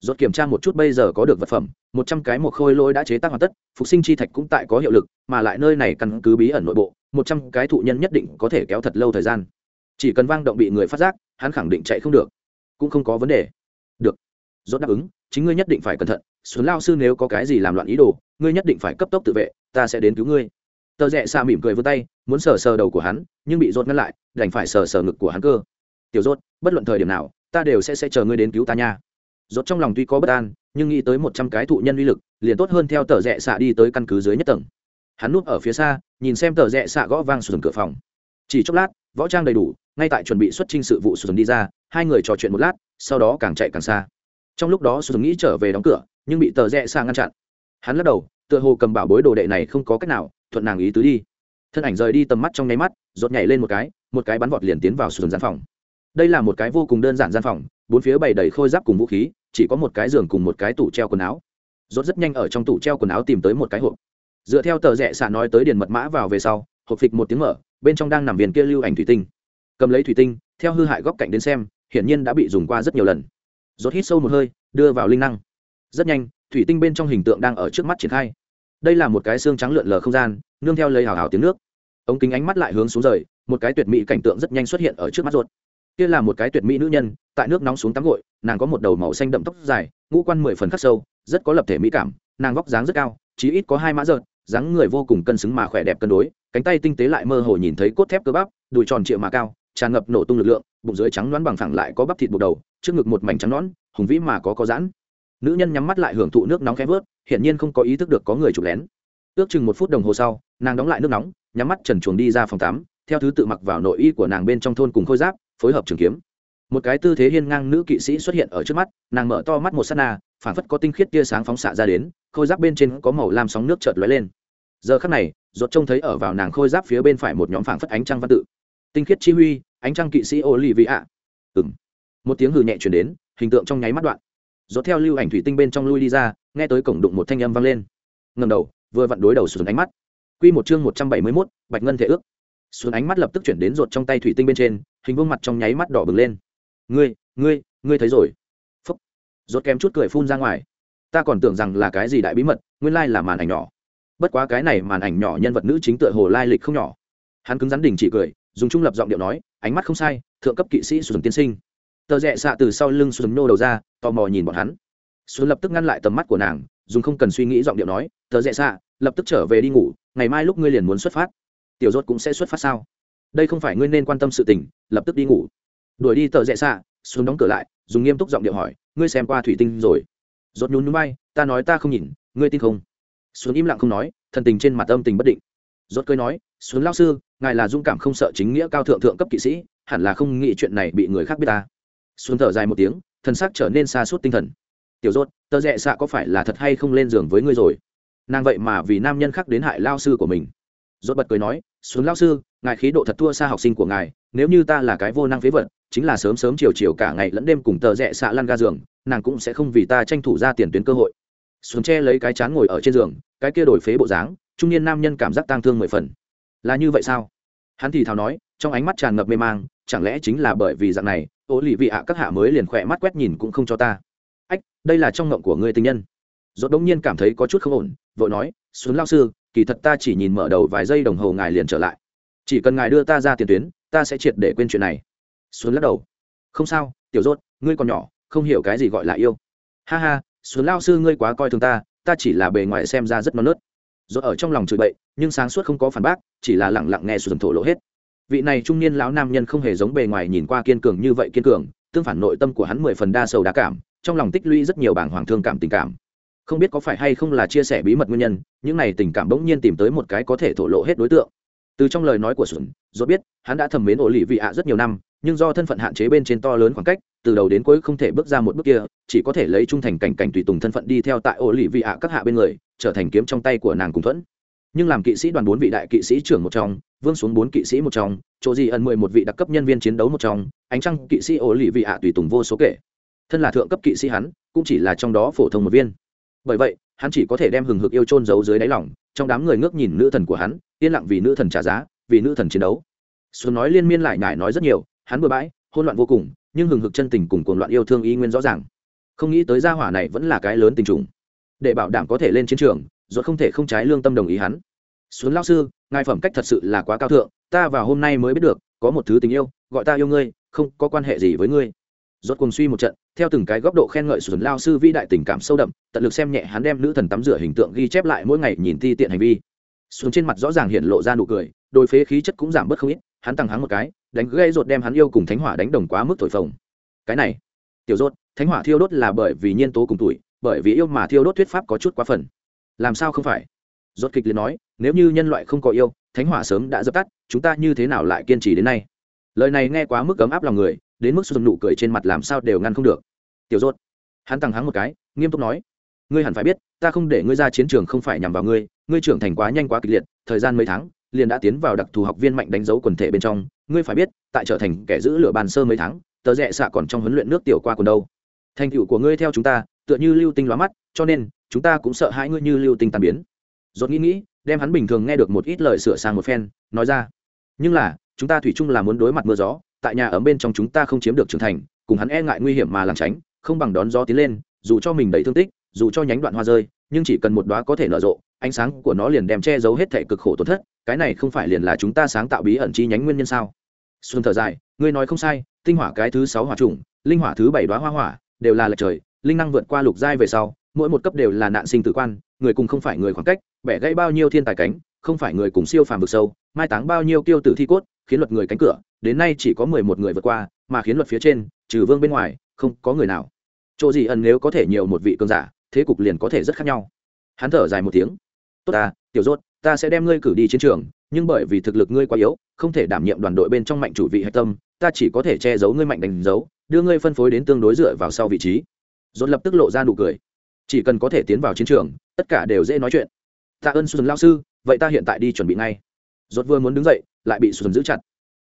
Rốt kiểm tra một chút bây giờ có được vật phẩm, một trăm cái một khôi lỗi đã chế tác hoàn tất, phục sinh chi thạch cũng tại có hiệu lực, mà lại nơi này căn cứ bí ẩn nội bộ một trăm cái thụ nhân nhất định có thể kéo thật lâu thời gian. Chỉ cần vang động bị người phát giác, hắn khẳng định chạy không được. Cũng không có vấn đề. Được. Rốt đáp ứng, chính ngươi nhất định phải cẩn thận. Xuân lao sư nếu có cái gì làm loạn ý đồ, ngươi nhất định phải cấp tốc tự vệ, ta sẽ đến cứu ngươi. Tờ rẽ xa mỉm cười vươn tay, muốn sờ sờ đầu của hắn, nhưng bị rốt ngăn lại, đành phải sờ sờ ngực của hắn cơ. Tiểu rốt, bất luận thời điểm nào, ta đều sẽ sẽ chờ ngươi đến cứu ta nha. Rốt trong lòng tuy có bất an, nhưng nghĩ tới một trăm cái thụ nhân uy lực, liền tốt hơn theo tờ rẽ xạ đi tới căn cứ dưới nhất tầng hắn núp ở phía xa, nhìn xem tờ rẽ xạ gõ vang sườn cửa phòng. Chỉ chốc lát, võ trang đầy đủ, ngay tại chuẩn bị xuất trình sự vụ sườn đi ra, hai người trò chuyện một lát, sau đó càng chạy càng xa. Trong lúc đó sườn nghĩ trở về đóng cửa, nhưng bị tờ rẽ xạ ngăn chặn. Hắn lắc đầu, tựa hồ cầm bảo bối đồ đệ này không có cách nào, thuận nàng ý tứ đi. Thân ảnh rời đi tầm mắt trong nháy mắt rột nhảy lên một cái một cái bắn vọt liền tiến vào sườn gian phòng. Đây là một cái vô cùng đơn giản gian phòng, bốn phía bày đầy khôi giáp cùng vũ khí, chỉ có một cái giường cùng một cái tủ treo quần áo. Rốt rất nhanh ở trong tủ treo quần áo tìm tới một cái hộp dựa theo tờ rẽ xạ nói tới điền mật mã vào về sau, hộp phịch một tiếng mở, bên trong đang nằm viên kia lưu ảnh thủy tinh. Cầm lấy thủy tinh, theo hư hại góc cạnh đến xem, hiển nhiên đã bị dùng qua rất nhiều lần. Rốt hít sâu một hơi, đưa vào linh năng. Rất nhanh, thủy tinh bên trong hình tượng đang ở trước mắt triển khai. Đây là một cái xương trắng lượn lờ không gian, nương theo lấy hào hào tiếng nước. Ống kính ánh mắt lại hướng xuống rời, một cái tuyệt mỹ cảnh tượng rất nhanh xuất hiện ở trước mắt ruột kia là một cái tuyệt mỹ nữ nhân, tại nước nóng xuống tắm gội, nàng có một đầu màu xanh đậm tóc dài, ngũ quan mười phần khắc sâu, rất có lập thể mỹ cảm, nàng vóc dáng rất cao, chí ít có hai mã rợn dáng người vô cùng cân xứng mà khỏe đẹp cân đối, cánh tay tinh tế lại mơ hồ nhìn thấy cốt thép cơ bắp, đùi tròn trịa mà cao, tràn ngập nổ tung lực lượng, bụng dưới trắng đoán bằng phẳng lại có bắp thịt buộc đầu, trước ngực một mảnh trắng nón hùng vĩ mà có có giãn. Nữ nhân nhắm mắt lại hưởng thụ nước nóng khẽ vớt, hiển nhiên không có ý thức được có người chụp lén. Ước chừng một phút đồng hồ sau, nàng đóng lại nước nóng, nhắm mắt trần chuồng đi ra phòng tắm, theo thứ tự mặc vào nội y của nàng bên trong thôn cùng khôi giáp, phối hợp trường kiếm. Một cái tư thế hiên ngang nữ kỵ sĩ xuất hiện ở trước mắt, nàng mở to mắt một s á t na phản phất có tinh khiết tia sáng phóng xạ ra đến, khôi giáp bên trên có màu lam sóng nước chợt lóe lên. Giờ khắc này, ruột trông thấy ở vào nàng khôi giáp phía bên phải một nhóm phản phất ánh trăng văn tự. Tinh khiết chi huy, ánh trăng kỵ sĩ ô lì vị ạ ừ m một tiếng hừ nhẹ chuyển đến, hình tượng trong nháy mắt đoạn. Ruột theo lưu ảnh thủy tinh bên trong lui đi ra, nghe tới cổng đụng một thanh âm vang lên. Ngầm đầu, vừa vặn đối đầu xuống ánh mắt. Q một chương một trăm bảy mươi mốt, bạch ngân thể ước. Xuống ánh mắt lập tức chuyển đến ruột trong tay thủy tinh bên trên, hình vương mặt trong nháy mắt đỏ bừng lên. Ngươi ngươi ngươi thấy rồi. Rốt kém chút cười phun ra ngoài. Ta còn tưởng rằng là cái gì đại bí mật, nguyên lai là màn ảnh nhỏ. Bất quá cái này màn ảnh nhỏ nhân vật nữ chính tựa hồ lai lịch không nhỏ. Hắn cứng rắn đình chỉ cười, dùng trung lập giọng điệu nói, ánh mắt không sai, thượng cấp kỵ sĩ xuân tiên sinh. Tờ rẽ xạ từ sau lưng xuân nô đầu ra, tò mò nhìn bọn hắn. Xuân lập tức ngăn lại tầm mắt của nàng, dùng không cần suy nghĩ giọng điệu nói, tờ rẽ xạ, lập tức trở về đi ngủ, ngày mai lúc ngươi liền muốn xuất phát. Tiểu rốt cũng sẽ xuất phát sao? Đây không phải ngươi nên quan tâm sự tình, lập tức đi ngủ. Đuổi đi tờ rẽ xạ, Xuân đóng cửa lại, dùng nghiêm túc giọng điệu hỏi ngươi xem qua thủy tinh rồi. Rốt nhún nhún bay ta nói ta không nhìn, ngươi tin không? Xuống im lặng không nói, thần tình trên mặt âm tình bất định. Rốt cười nói, xuống lão sư, ngài là dũng cảm không sợ chính nghĩa cao thượng thượng cấp kỵ sĩ, hẳn là không nghĩ chuyện này bị người khác biết ta. Xuống thở dài một tiếng, thần sắc trở nên xa suốt tinh thần. Tiểu rốt tờ rẽ xạ có phải là thật hay không lên giường với ngươi rồi? Nàng vậy mà vì nam nhân khác đến hại lao sư của mình. Rốt bật cười nói, xuống lao sư, ngài khí độ thật thua xa học sinh của ngài, nếu như ta là cái vô năng phế vật, chính là sớm sớm chiều chiều cả ngày lẫn đêm cùng tờ rẽ xạ lăn ga giường nàng cũng sẽ không vì ta tranh thủ ra tiền tuyến cơ hội. Xuống che lấy cái chán ngồi ở trên giường, cái kia đổi phế bộ dáng, trung niên nam nhân cảm giác tang thương mười phần. Là như vậy sao? Hắn thì thào nói, trong ánh mắt tràn ngập mê mang, chẳng lẽ chính là bởi vì dạng này ô lì vị ạ các hạ mới liền khỏe mắt quét nhìn cũng không cho ta. Ách, đây là trong ngộng của người tình nhân. Dốt đống nhiên cảm thấy có chút không ổn, vội nói xuống lao sư, kỳ thật ta chỉ nhìn mở đầu vài giây đồng hồ ngài liền trở lại. Chỉ cần ngài đưa ta ra tiền tuyến, ta sẽ triệt để quên chuyện này. Xuống lắc đầu. Không sao, tiểu dốt ngươi còn nhỏ không hiểu cái gì gọi là yêu. Ha ha xuống lao sư ngươi quá coi thường ta ta chỉ là bề ngoài xem ra rất non nớt. Rồi ở trong lòng chửi bậy, nhưng sáng suốt không có phản bác, chỉ là lẳng lặng nghe xuống thổ lộ hết. Vị này trung niên lão nam nhân không hề giống bề ngoài nhìn qua kiên cường như vậy kiên cường, tương phản nội tâm của hắn mười phần đa sầu đa cảm, trong lòng tích lũy rất nhiều bảng hoàng thương cảm tình cảm. Không biết có phải hay không là chia sẻ bí mật nguyên nhân, những này tình cảm bỗng nhiên tìm tới một cái có thể thổ lộ hết đối tượng. Từ trong lời nói của xuân dốt biết, hắn đã thầm mến ổ lì vị ạ rất nhiều năm nhưng do thân phận hạn chế bên trên to lớn khoảng cách, từ đầu đến cuối không thể bước ra một bước kia, chỉ có thể lấy trung thành cảnh cảnh tùy tùng thân phận đi theo tại ô lì vị ạ các hạ bên người, trở thành kiếm trong tay của nàng cùng thuẫn. Nhưng làm kỵ sĩ đoàn bốn vị đại kỵ sĩ trưởng một trong, vương xuống bốn kỵ sĩ một trong, chỗ gì ẩn mười một vị đặc cấp nhân viên chiến đấu một trong, ánh trăng kỵ sĩ ô lì vị ạ tùy tùng vô số kể. Thân là thượng cấp kỵ sĩ hắn, cũng chỉ là trong đó phổ thông một viên. Bởi vậy, hắn chỉ có thể đem hừng hực yêu trôn giấu dưới đáy lỏng trong đám người ngước nhìn nữ thần của hắn, yên lặng vì nữ thần trả giá, vì nữ thần chiến đấu. Xuân nói liên miên lại nhải nói rất nhiều hắn bừa bãi hôn loạn vô cùng, nhưng hừng hực chân tình cùng cuồng loạn yêu thương y nguyên rõ ràng. Không nghĩ tới gia hỏa này vẫn là cái lớn tình trùng. Để bảo đảm có thể lên chiến trường, rồi không thể không trái lương tâm đồng ý hắn. Xuống lao sư, ngài phẩm cách thật sự là quá cao thượng, ta vào hôm nay mới biết được, có một thứ tình yêu, gọi ta yêu ngươi, không có quan hệ gì với ngươi. Rốt cùng suy một trận, theo từng cái góc độ khen ngợi Xuân lao sư vĩ đại tình cảm sâu đậm, tận lực xem nhẹ hắn đem nữ thần tắm rửa hình tượng ghi chép lại mỗi ngày nhìn ti tiện hành vi. Xuống trên mặt rõ ràng hiện lộ ra nụ cười đôi phế khí chất cũng giảm bớt không ít, hắn tăng hắn một cái đánh gây rột đem hắn yêu cùng thánh hỏa đánh đồng quá mức thổi phồng. Cái này, tiểu rốt, thánh hỏa thiêu đốt là bởi vì nhiên tố cùng tuổi, bởi vì yêu mà thiêu đốt thuyết pháp có chút quá phần. Làm sao không phải? Rốt kịch liền nói, nếu như nhân loại không có yêu, thánh hỏa sớm đã dập tắt, chúng ta như thế nào lại kiên trì đến nay? Lời này nghe quá mức ấm áp lòng người, đến mức sụt nụ cười trên mặt làm sao đều ngăn không được. Tiểu rốt, hắn tăng hắn một cái, nghiêm túc nói, ngươi hẳn phải biết, ta không để ngươi ra chiến trường không phải nhằm vào ngươi ngươi trưởng thành quá nhanh quá kịch liệt, thời gian mấy tháng, liền đã tiến vào đặc thù học viên mạnh đánh dấu quần thể bên trong ngươi phải biết, tại trở thành kẻ giữ lửa bàn sơ mấy tháng, tờ rẽ xạ còn trong huấn luyện nước tiểu qua còn đâu. Thành tựu của ngươi theo chúng ta, tựa như lưu tinh lóa mắt, cho nên, chúng ta cũng sợ hãi ngươi như lưu tinh tàn biến. Dốt nghĩ nghĩ, đem hắn bình thường nghe được một ít lời sửa sang một phen, nói ra. Nhưng là, chúng ta thủy chung là muốn đối mặt mưa gió, tại nhà ở bên trong chúng ta không chiếm được trưởng thành, cùng hắn e ngại nguy hiểm mà làm tránh, không bằng đón gió tiến lên, dù cho mình đầy thương tích, dù cho nhánh đoạn hoa rơi, nhưng chỉ cần một đóa có thể nở rộ, ánh sáng của nó liền đem che giấu hết thể cực khổ tổn thất, cái này không phải liền là chúng ta sáng tạo bí ẩn chi nhánh nguyên nhân sao? Xuân thở dài, ngươi nói không sai, tinh hỏa cái thứ sáu hỏa trùng linh hỏa thứ bảy đoá hoa hỏa, đều là lệch trời, linh năng vượt qua lục giai về sau, mỗi một cấp đều là nạn sinh tử quan, người cùng không phải người khoảng cách, bẻ gãy bao nhiêu thiên tài cánh, không phải người cùng siêu phàm vực sâu, mai táng bao nhiêu tiêu tử thi cốt, khiến luật người cánh cửa, đến nay chỉ có mười một người vượt qua, mà khiến luật phía trên, trừ vương bên ngoài, không có người nào. Chỗ gì ẩn nếu có thể nhiều một vị cường giả, thế cục liền có thể rất khác nhau. Hắn thở dài một tiếng. Tốt ta, tiểu rốt ta sẽ đem ngươi cử đi chiến trường, nhưng bởi vì thực lực ngươi quá yếu, không thể đảm nhiệm đoàn đội bên trong mạnh chủ vị hạch tâm, ta chỉ có thể che giấu ngươi mạnh đánh dấu, đưa ngươi phân phối đến tương đối dựa vào sau vị trí. Dồn lập tức lộ ra nụ cười. Chỉ cần có thể tiến vào chiến trường, tất cả đều dễ nói chuyện. Tạ ơn xuân lao sư, vậy ta hiện tại đi chuẩn bị ngay. Dốt vừa muốn đứng dậy, lại bị xuân giữ chặt.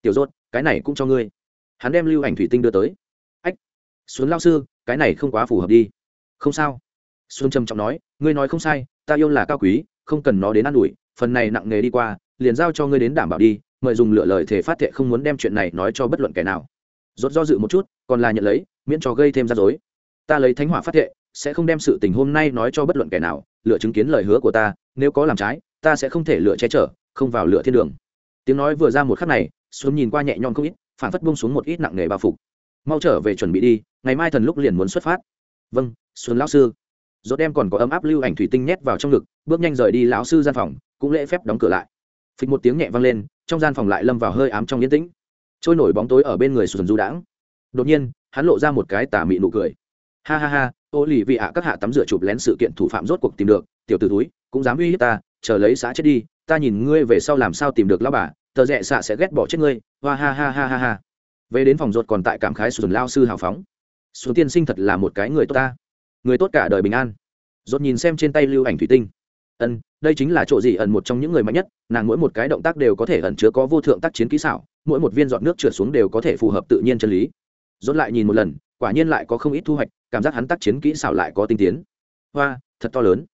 Tiểu dốt cái này cũng cho ngươi. Hắn đem lưu ảnh thủy tinh đưa tới. Ách, xuân lao sư, cái này không quá phù hợp đi. Không sao. Xuân trầm trọng nói, ngươi nói không sai, ta yêu là cao quý, không cần nó đến ă n ủi phần này nặng nghề đi qua, liền giao cho ngươi đến đảm bảo đi, mời dùng lựa lời thể phát thệ không muốn đem chuyện này nói cho bất luận kẻ nào. Rốt do dự một chút, còn là nhận lấy, miễn cho gây thêm ra dối ta lấy thánh hỏa phát thệ, sẽ không đem sự tình hôm nay nói cho bất luận kẻ nào, lựa chứng kiến lời hứa của ta, nếu có làm trái, ta sẽ không thể lựa che chở, không vào lựa thiên đường. Tiếng nói vừa ra một khắc này xuống nhìn qua nhẹ nhõm không ít phản phất bung xuống một ít nặng nề bao phục. Mau trở về chuẩn bị đi, ngày mai thần lúc liền muốn xuất phát. Vâng xuân lão sư dốt đem còn có ấm áp lưu ảnh thủy tinh nhét vào trong ngực, bước nhanh rời đi lão sư gian phòng, cũng lễ phép đóng cửa lại. Phịch một tiếng nhẹ vang lên, trong gian phòng lại lâm vào hơi ám trong yên tĩnh. Trôi nổi bóng tối ở bên người sùn du đãng. Đột nhiên, hắn lộ ra một cái tà mị nụ cười. Ha ha ha, ô lì vị ạ, các hạ tắm rửa chụp lén sự kiện thủ phạm rốt cuộc tìm được, tiểu t túi cũng dám uy hiếp ta, chờ lấy xã chết đi, ta nhìn ngươi về sau làm sao tìm được lao bà, tờ rẽ xạ sẽ ghét bỏ chết ngươi, hoa ha ha ha ha ha. Về đến phòng ruột còn tại cảm khái sùn lao sư hào phóng. Sùn tiên sinh thật là một cái người tốt ta người tốt cả đời bình an. Ruột nhìn xem trên tay lưu ảnh thủy tinh. Ân, đây chính là chỗ gì ẩn một trong những người mạnh nhất, nàng mỗi một cái động tác đều có thể ẩn chứa có vô thượng tác chiến kỹ xảo, mỗi một viên giọt nước trượt xuống đều có thể phù hợp tự nhiên chân lý. Dốt lại nhìn một lần, quả nhiên lại có không ít thu hoạch, cảm giác hắn tác chiến kỹ xảo lại có tinh tiến. Hoa, thật to lớn.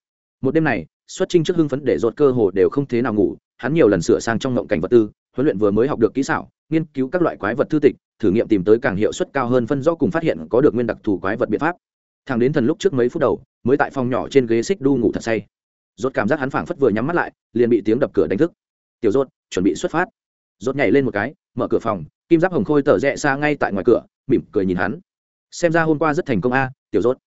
Một đêm này, xuất trinh trước hưng phấn để dột cơ hồ đều không thế nào ngủ, hắn nhiều lần sửa sang trong ngộng cảnh vật tư, huấn luyện vừa mới học được kỹ xảo, nghiên cứu các loại quái vật thư tịch, thử nghiệm tìm tới càng hiệu suất cao hơn phân rõ cùng phát hiện có được nguyên đặc thù quái vật biện pháp thằng đến thần lúc trước mấy phút đầu, mới tại phòng nhỏ trên ghế xích đu ngủ thật say. Rốt cảm giác hắn phảng phất vừa nhắm mắt lại, liền bị tiếng đập cửa đánh thức. Tiểu Rốt, chuẩn bị xuất phát. Rốt nhảy lên một cái, mở cửa phòng, kim giáp hồng khôi tở rẽ xa ngay tại ngoài cửa, mỉm cười nhìn hắn. Xem ra hôm qua rất thành công a, tiểu rốt.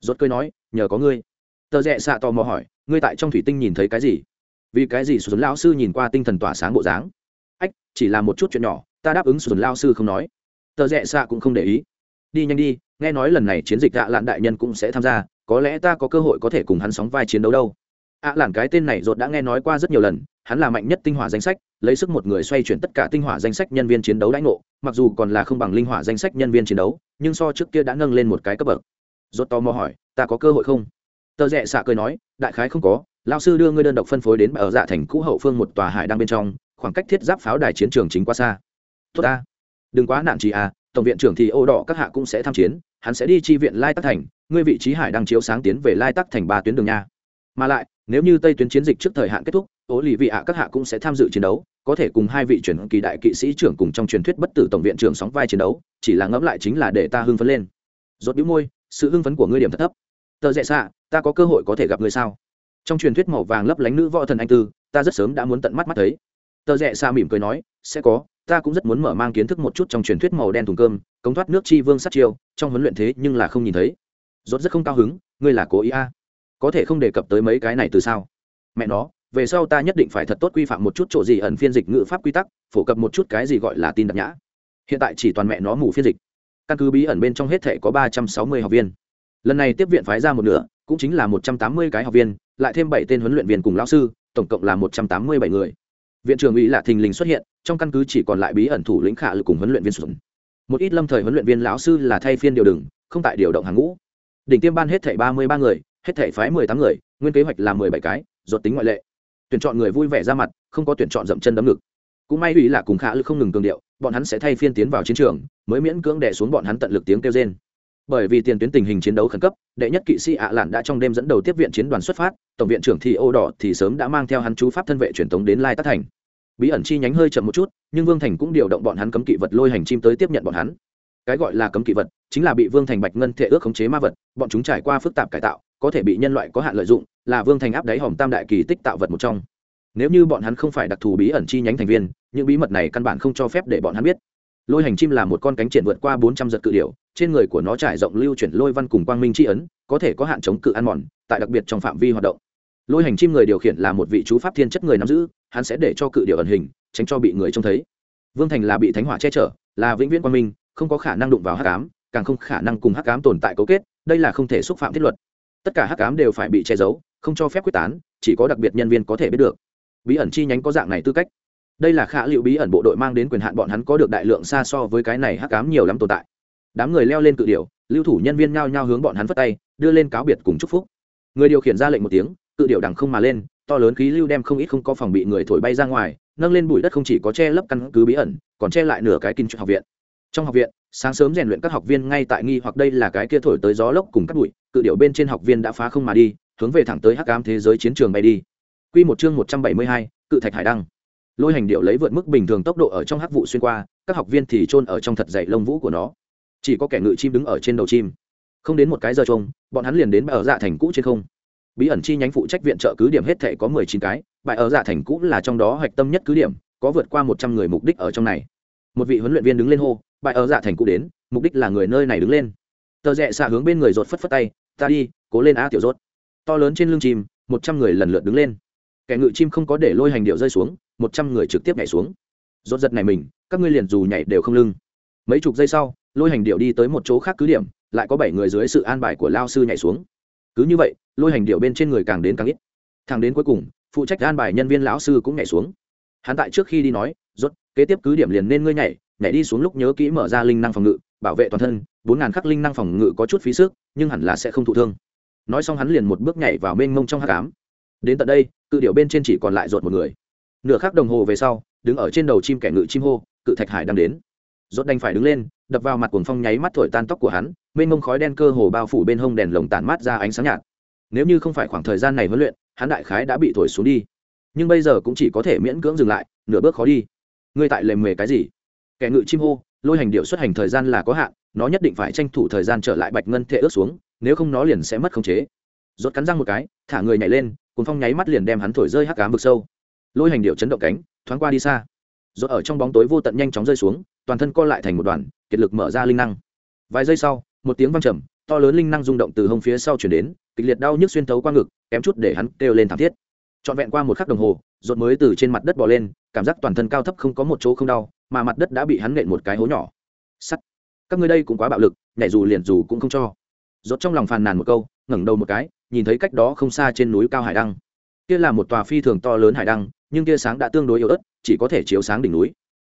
Rốt cười nói, nhờ có ngươi. Tờ rẽ xạ tò mò hỏi, ngươi tại trong thủy tinh nhìn thấy cái gì? Vì cái gì xuân lão sư nhìn qua tinh thần tỏa sáng bộ dáng? Ách, chỉ là một chút chuyện nhỏ, ta đáp ứng xuân lão sư không nói. Tờ rẽ xạ cũng không để ý. Đi nhanh đi nghe nói lần này chiến dịch ạ lạn đại nhân cũng sẽ tham gia, có lẽ ta có cơ hội có thể cùng hắn sóng vai chiến đấu đâu. Ạ lạn cái tên này rốt đã nghe nói qua rất nhiều lần, hắn là mạnh nhất tinh hỏa danh sách, lấy sức một người xoay chuyển tất cả tinh hỏa danh sách nhân viên chiến đấu đãi ngộ, mặc dù còn là không bằng linh hỏa danh sách nhân viên chiến đấu, nhưng so trước kia đã nâng lên một cái cấp bậc. Rốt to mò hỏi, ta có cơ hội không? Tờ rẽ xạ cười nói, đại khái không có lao sư đưa ngươi đơn độc phân phối đến ở dạ thành cũ hậu phương một tòa hải đang bên trong, khoảng cách thiết giáp pháo đài chiến trường chính quá xa. Tốt ta, đừng quá nặng trí à tổng viện trưởng thì ô đỏ các hạ cũng sẽ tham chiến hắn sẽ đi chi viện lai tắc thành, ngươi vị trí hải đang chiếu sáng tiến về lai tắc thành ba tuyến đường nha. Mà lại, nếu như tây tuyến chiến dịch trước thời hạn kết thúc ố lì vị ạ các hạ cũng sẽ tham dự chiến đấu, có thể cùng hai vị truyền kỳ đại kỵ sĩ trưởng cùng trong truyền thuyết bất tử tổng viện trưởng sóng vai chiến đấu, chỉ là ngẫm lại chính là để ta hưng phấn lên. Rốt bĩu môi, sự hưng phấn của ngươi điểm thật thấp. Tờ rẽ xạ ta có cơ hội có thể gặp ngươi sao? Trong truyền thuyết màu vàng lấp lánh nữ võ thần anh tư, ta rất sớm đã muốn tận mắt mắt thấy tờ rẽ xa mỉm cười nói, sẽ có, ta cũng rất muốn mở mang kiến thức một chút trong truyền thuyết màu đen thùng cơm, cống thoát nước chi vương sát chiêu, trong huấn luyện thế nhưng là không nhìn thấy. Rốt rất không cao hứng, ngươi là cố ý a? À. có thể không đề cập tới mấy cái này từ sao? Mẹ nó, về sau ta nhất định phải thật tốt quy phạm một chút chỗ gì ẩn phiên dịch ngữ pháp quy tắc, phổ cập một chút cái gì gọi là tin đặc nhã. Hiện tại chỉ toàn mẹ nó mù phiên dịch. Căn cứ bí ẩn bên trong hết thể có ba trăm sáu mươi học viên. Lần này tiếp viện phái ra một nửa, cũng chính là một trăm tám mươi cái học viên, lại thêm bảy tên huấn luyện viên cùng lão sư, tổng cộng là một trăm tám mươi bảy người viện trưởng ủy là thình lình xuất hiện, trong căn cứ chỉ còn lại bí ẩn thủ lĩnh khả lực cùng huấn luyện viên sụn một ít lâm thời huấn luyện viên lão sư là thay phiên điều đừng không tại điều động hàng ngũ. Đỉnh tiêm ban hết thảy ba mươi ba người, hết thảy phái mười tám người, nguyên kế hoạch là mười bảy cái, ruột tính ngoại lệ. Tuyển chọn người vui vẻ ra mặt, không có tuyển chọn dậm chân đấm ngực. Cũng may ủy là cùng khả lực không ngừng cường điệu, bọn hắn sẽ thay phiên tiến vào chiến trường, mới miễn cưỡng đè xuống bọn hắn tận lực tiếng kêu trên bởi vì tiền tuyến tình hình chiến đấu khẩn cấp, đệ nhất kỵ sĩ ạ lạn đã trong đêm dẫn đầu tiếp viện chiến đoàn xuất phát, tổng viện trưởng thị ô đỏ thì sớm đã mang theo hắn chú pháp thân vệ truyền thống đến lai tắc thành. Bí ẩn chi nhánh hơi chậm một chút, nhưng vương thành cũng điều động bọn hắn cấm kỵ vật lôi hành chim tới tiếp nhận bọn hắn. Cái gọi là cấm kỵ vật, chính là bị vương thành bạch ngân thể ước khống chế ma vật, bọn chúng trải qua phức tạp cải tạo, có thể bị nhân loại có hạn lợi dụng, là vương thành áp đáy hòm tam đại kỳ tích tạo vật một trong. Nếu như bọn hắn không phải đặc thù bí ẩn chi nhánh thành viên, những bí mật này căn bản không cho phép để bọn hắn biết lôi hành chim là một con cánh triển vượt qua bốn trăm giật cự điểu, trên người của nó trải rộng lưu chuyển lôi văn cùng quang minh tri ấn, có thể có hạn chống cự ăn mòn, tại đặc biệt trong phạm vi hoạt động. Lôi hành chim người điều khiển là một vị chú pháp thiên chất người nắm giữ, hắn sẽ để cho cự điểu ẩn hình, tránh cho bị người trông thấy. Vương thành là bị thánh hỏa che chở, là vĩnh viễn quang minh, không có khả năng đụng vào hắc ám, càng không khả năng cùng hắc ám tồn tại cấu kết, đây là không thể xúc phạm thiết luật. Tất cả hắc ám đều phải bị che giấu, không cho phép quyết tán, chỉ có đặc biệt nhân viên có thể biết được. Bí ẩn chi nhánh có dạng này tư cách đây là khả liệu bí ẩn bộ đội mang đến quyền hạn bọn hắn có được đại lượng xa so với cái này hắc ám nhiều lắm tồn tại. Đám người leo lên cự điệu, lưu thủ nhân viên nhao nhao hướng bọn hắn phất tay đưa lên cáo biệt cùng chúc phúc. Người điều khiển ra lệnh một tiếng cự điệu đằng không mà lên to lớn khí lưu đem không ít không có phòng bị người thổi bay ra ngoài nâng lên bụi đất không chỉ có che lấp căn cứ bí ẩn còn che lại nửa cái kinh học viện. Trong học viện sáng sớm rèn luyện các học viên ngay tại nghi hoặc đây là cái kia thổi tới gió lốc cùng các bụi cự điệu bên trên học viên đã phá không mà đi hướng về thẳng tới hắc ám thế giới chiến trường bay đi. Quy một chương một trăm bảy mươi hai, cự thạch hải đăng lôi hành điệu lấy vượt mức bình thường tốc độ ở trong hắc vụ xuyên qua, các học viên thì trôn ở trong thật dày lông vũ của nó. Chỉ có kẻ ngự chim đứng ở trên đầu chim. Không đến một cái giờ trông, bọn hắn liền đến bãi ở dạ thành cũ trên không. Bí ẩn chi nhánh phụ trách viện trợ cứ điểm hết thể có mười chín cái, bãi ở dạ thành cũ là trong đó hạch tâm nhất cứ điểm, có vượt qua một trăm người mục đích ở trong này. Một vị huấn luyện viên đứng lên hô, bãi ở dạ thành cũ đến, mục đích là người nơi này đứng lên. Tờ rẽ xạ hướng bên người rột phất phất tay, ta đi, cố lên a tiểu rốt to lớn trên lưng chim, một trăm người lần lượt đứng lên. Kẻ ngự chim không có để lôi hành điệu rơi xuống một trăm người trực tiếp nhảy xuống. Rốt giật này mình, các ngươi liền dù nhảy đều không lưng. Mấy chục giây sau, lôi hành điệu đi tới một chỗ khác cứ điểm, lại có bảy người dưới sự an bài của lao sư nhảy xuống. Cứ như vậy, lôi hành điệu bên trên người càng đến càng ít. Thằng đến cuối cùng, phụ trách an bài nhân viên lão sư cũng nhảy xuống. Hắn tại trước khi đi nói, rốt, kế tiếp cứ điểm liền nên ngươi nhảy nhảy đi xuống lúc nhớ kỹ mở ra linh năng phòng ngự, bảo vệ toàn thân, bốn ngàn khắc linh năng phòng ngự có chút phí sức, nhưng hẳn là sẽ không thụ thương. Nói xong hắn liền một bước nhảy vào mênh mông trong hát cám đến tận đây, cự điệu bên trên chỉ còn lại rột một người nửa khắc đồng hồ về sau, đứng ở trên đầu chim kẻ ngự chim hô, cự thạch hải đang đến. Rốt đành phải đứng lên, đập vào mặt cuồng phong nháy mắt thổi tan tóc của hắn, mênh mông khói đen cơ hồ bao phủ bên hông đèn lồng tàn mát ra ánh sáng nhạt. Nếu như không phải khoảng thời gian này huấn luyện, hắn đại khái đã bị thổi xuống đi. Nhưng bây giờ cũng chỉ có thể miễn cưỡng dừng lại, nửa bước khó đi. Ngươi tại lề mề cái gì? Kẻ ngự chim hô, lôi hành điệu xuất hành thời gian là có hạn, nó nhất định phải tranh thủ thời gian trở lại bạch ngân thệ ướt xuống, nếu không nó liền sẽ mất khống chế. Rốt cắn răng một cái, thả người nhảy lên, cuồng phong nháy mắt liền đem hắn thổi rơi hắc cám vực sâu lôi hành điệu chấn động cánh, thoáng qua đi xa. Rồi ở trong bóng tối vô tận nhanh chóng rơi xuống, toàn thân co lại thành một đoàn, kiệt lực mở ra linh năng. Vài giây sau, một tiếng vang trầm, to lớn linh năng rung động từ hông phía sau chuyển đến, kịch liệt đau nhức xuyên thấu qua ngực, kém chút để hắn kêu lên thảm thiết. Trọn vẹn qua một khắc đồng hồ, rốt mới từ trên mặt đất bò lên, cảm giác toàn thân cao thấp không có một chỗ không đau, mà mặt đất đã bị hắn nện một cái hố nhỏ. Sắt. Các ngươi đây cũng quá bạo lực, nhảy dù liền dù cũng không cho. Rốt trong lòng phàn nàn một câu, ngẩng đầu một cái, nhìn thấy cách đó không xa trên núi cao hải đăng kia là một tòa phi thường to lớn hải đăng, nhưng tia sáng đã tương đối yếu ớt, chỉ có thể chiếu sáng đỉnh núi.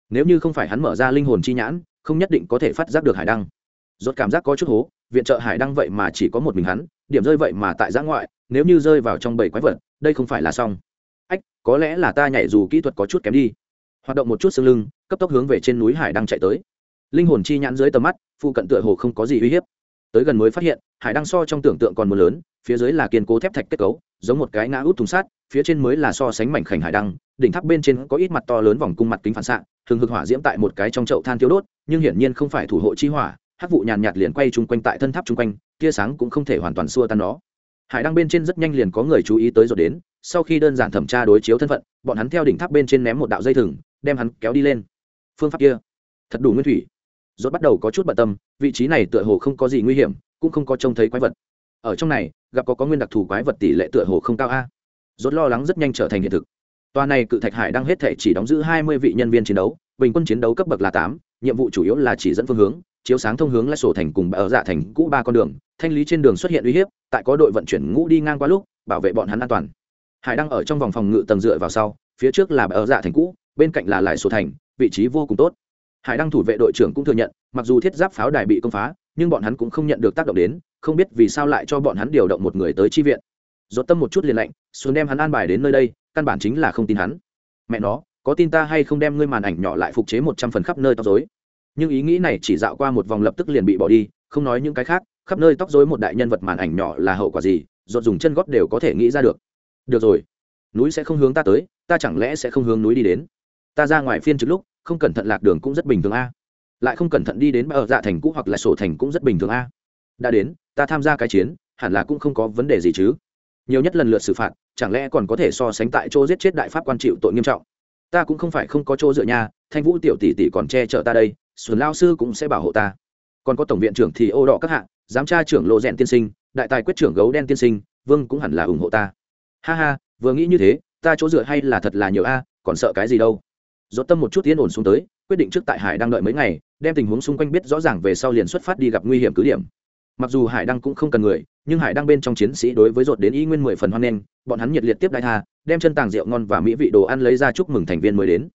Nếu như không phải hắn mở ra linh hồn chi nhãn, không nhất định có thể phát giác được hải đăng. Rốt cảm giác có chút hố, viện trợ hải đăng vậy mà chỉ có một mình hắn, điểm rơi vậy mà tại giã ngoại, nếu như rơi vào trong bảy quái vật, đây không phải là xong. Ách, có lẽ là ta nhảy dù kỹ thuật có chút kém đi. Hoạt động một chút xương lưng, cấp tốc hướng về trên núi hải đăng chạy tới. Linh hồn chi nhãn dưới tầm mắt, phụ cận tựa hồ không có gì uy hiếp. Tới gần mới phát hiện, hải đăng so trong tưởng tượng còn mưa lớn, phía dưới là kiên cố thép thạch kết cấu giống một cái ngã út thùng sát phía trên mới là so sánh mảnh khảnh hải đăng, đỉnh tháp bên trên có ít mặt to lớn vòng cung mặt kính phản xạ, thường hực hỏa diễm tại một cái trong chậu than thiếu đốt, nhưng hiển nhiên không phải thủ hộ chi hỏa, hắc vụ nhàn nhạt liền quay chung quanh tại thân tháp chung quanh, tia sáng cũng không thể hoàn toàn xua tan nó. Hải đăng bên trên rất nhanh liền có người chú ý tới rồi đến, sau khi đơn giản thẩm tra đối chiếu thân phận, bọn hắn theo đỉnh tháp bên trên ném một đạo dây thừng, đem hắn kéo đi lên. Phương pháp kia, thật đủ nguyên thủy. Rốt bắt đầu có chút bận tâm, vị trí này tựa hồ không có gì nguy hiểm, cũng không có trông thấy quái vật. Ở trong này gặp có có nguyên đặc thù quái vật tỷ lệ tựa hồ không cao a rốt lo lắng rất nhanh trở thành hiện thực Toa này cự thạch hải đang hết thể chỉ đóng giữ hai mươi vị nhân viên chiến đấu, bình quân chiến đấu cấp bậc là tám, nhiệm vụ chủ yếu là chỉ dẫn phương hướng, chiếu sáng thông hướng lại sổ thành cùng ở dạ thành cũ ba con đường, thanh lý trên đường xuất hiện uy hiếp, tại có đội vận chuyển ngũ đi ngang qua lúc, bảo vệ bọn hắn an toàn. Hải đang ở trong vòng phòng ngự tầng dựa vào sau, phía trước là ở dạ thành cũ, bên cạnh là lại sổ thành, vị trí vô cùng tốt. Hải đăng thủ vệ đội trưởng cũng thừa nhận, mặc dù thiết giáp pháo đài bị công phá, nhưng bọn hắn cũng không nhận được tác động đến, không biết vì sao lại cho bọn hắn điều động một người tới chi viện. Rốt tâm một chút liền lạnh, xuống đem hắn an bài đến nơi đây, căn bản chính là không tin hắn. Mẹ nó có tin ta hay không đem ngươi màn ảnh nhỏ lại phục chế một trăm phần khắp nơi tóc dối nhưng ý nghĩ này chỉ dạo qua một vòng lập tức liền bị bỏ đi không nói những cái khác khắp nơi tóc dối một đại nhân vật màn ảnh nhỏ là hậu quả gì dột dùng chân góp đều có thể nghĩ ra được. Được rồi núi sẽ không hướng ta tới ta chẳng lẽ sẽ không hướng núi đi đến? Ta ra ngoài phiên trực lúc không cẩn thận lạc đường cũng rất bình thường a. Lại không cẩn thận đi đến bờ dạ thành cũ hoặc là sổ thành cũng rất bình thường a. Đã đến ta tham gia cái chiến, hẳn là cũng không có vấn đề gì chứ. Nhiều nhất lần lượt xử phạt, chẳng lẽ còn có thể so sánh tại chỗ giết chết đại pháp quan chịu tội nghiêm trọng? Ta cũng không phải không có chỗ dựa nhà thanh vũ tiểu tỷ tỷ còn che chở ta đây, xuân lao sư cũng sẽ bảo hộ ta. Còn có tổng viện trưởng thì ô đỏ các hạng giám tra trưởng lộ rèn tiên sinh, đại tài quyết trưởng gấu đen tiên sinh, vương cũng hẳn là ủng hộ ta. Ha ha, vừa nghĩ như thế, ta chỗ dựa hay là thật là nhiều a, còn sợ cái gì đâu. Dốt tâm một chút tiến ổn xuống tới, quyết định trước tại hải đang đợi mấy ngày, đem tình huống xung quanh biết rõ ràng về sau liền xuất phát đi gặp nguy hiểm cứ điểm mặc dù hải đăng cũng không cần người, nhưng hải đăng bên trong chiến sĩ đối với rột đến y nguyên mười phần hoan nghênh, bọn hắn nhiệt liệt tiếp đại tha, đem chân tàng rượu ngon và mỹ vị đồ ăn lấy ra chúc mừng thành viên mới đến.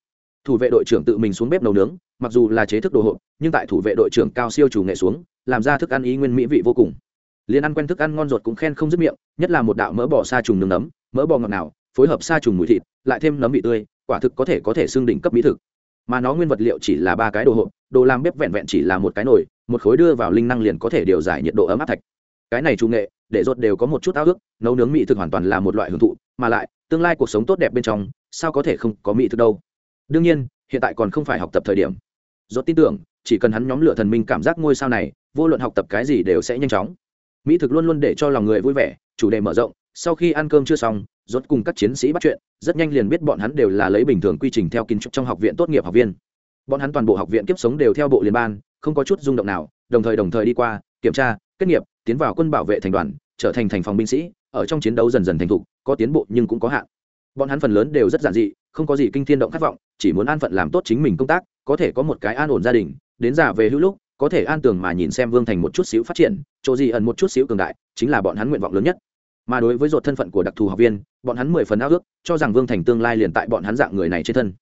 Thủ vệ đội trưởng tự mình xuống bếp nấu nướng, mặc dù là chế thức đồ hộp, nhưng tại thủ vệ đội trưởng cao siêu chủ nghệ xuống, làm ra thức ăn y nguyên mỹ vị vô cùng. Liên ăn quen thức ăn ngon ruột cũng khen không dứt miệng, nhất là một đạo mỡ bò sa trùng nướng nấm, mỡ bò ngọt nào, phối hợp sa trùng mùi thịt, lại thêm nấm vị tươi, quả thực có thể có thể xương đỉnh cấp mỹ thực mà nó nguyên vật liệu chỉ là ba cái đồ hộp, đồ làm bếp vẹn vẹn chỉ là một cái nồi, một khối đưa vào linh năng liền có thể điều giải nhiệt độ ấm áp thạch. Cái này trung nghệ, để rốt đều có một chút ao ước, nấu nướng mỹ thực hoàn toàn là một loại hưởng thụ, mà lại, tương lai cuộc sống tốt đẹp bên trong, sao có thể không có mỹ thực đâu? Đương nhiên, hiện tại còn không phải học tập thời điểm. Rốt tin tưởng, chỉ cần hắn nhóm lửa thần minh cảm giác ngôi sao này, vô luận học tập cái gì đều sẽ nhanh chóng. Mỹ thực luôn luôn để cho lòng người vui vẻ, chủ đề mở rộng sau khi ăn cơm chưa xong, rốt cùng các chiến sĩ bắt chuyện, rất nhanh liền biết bọn hắn đều là lấy bình thường quy trình theo kiến trúc trong học viện tốt nghiệp học viên. Bọn hắn toàn bộ học viện kiếp sống đều theo bộ liên ban không có chút rung động nào, đồng thời đồng thời đi qua, kiểm tra, kết nghiệp, tiến vào quân bảo vệ thành đoàn, trở thành thành phòng binh sĩ, ở trong chiến đấu dần dần thành thục, có tiến bộ nhưng cũng có hạn. Bọn hắn phần lớn đều rất giản dị, không có gì kinh thiên động khát vọng, chỉ muốn an phận làm tốt chính mình công tác, có thể có một cái an ổn gia đình, đến già về hữu lúc, có thể an tường mà nhìn xem vương thành một chút xíu phát triển, chỗ gì ẩn một chút xíu cường đại, chính là bọn hắn nguyện vọng lớn nhất mà đối với ruột thân phận của đặc thù học viên bọn hắn mười phần ao ước cho rằng vương thành tương lai liền tại bọn hắn dạng người này trên thân.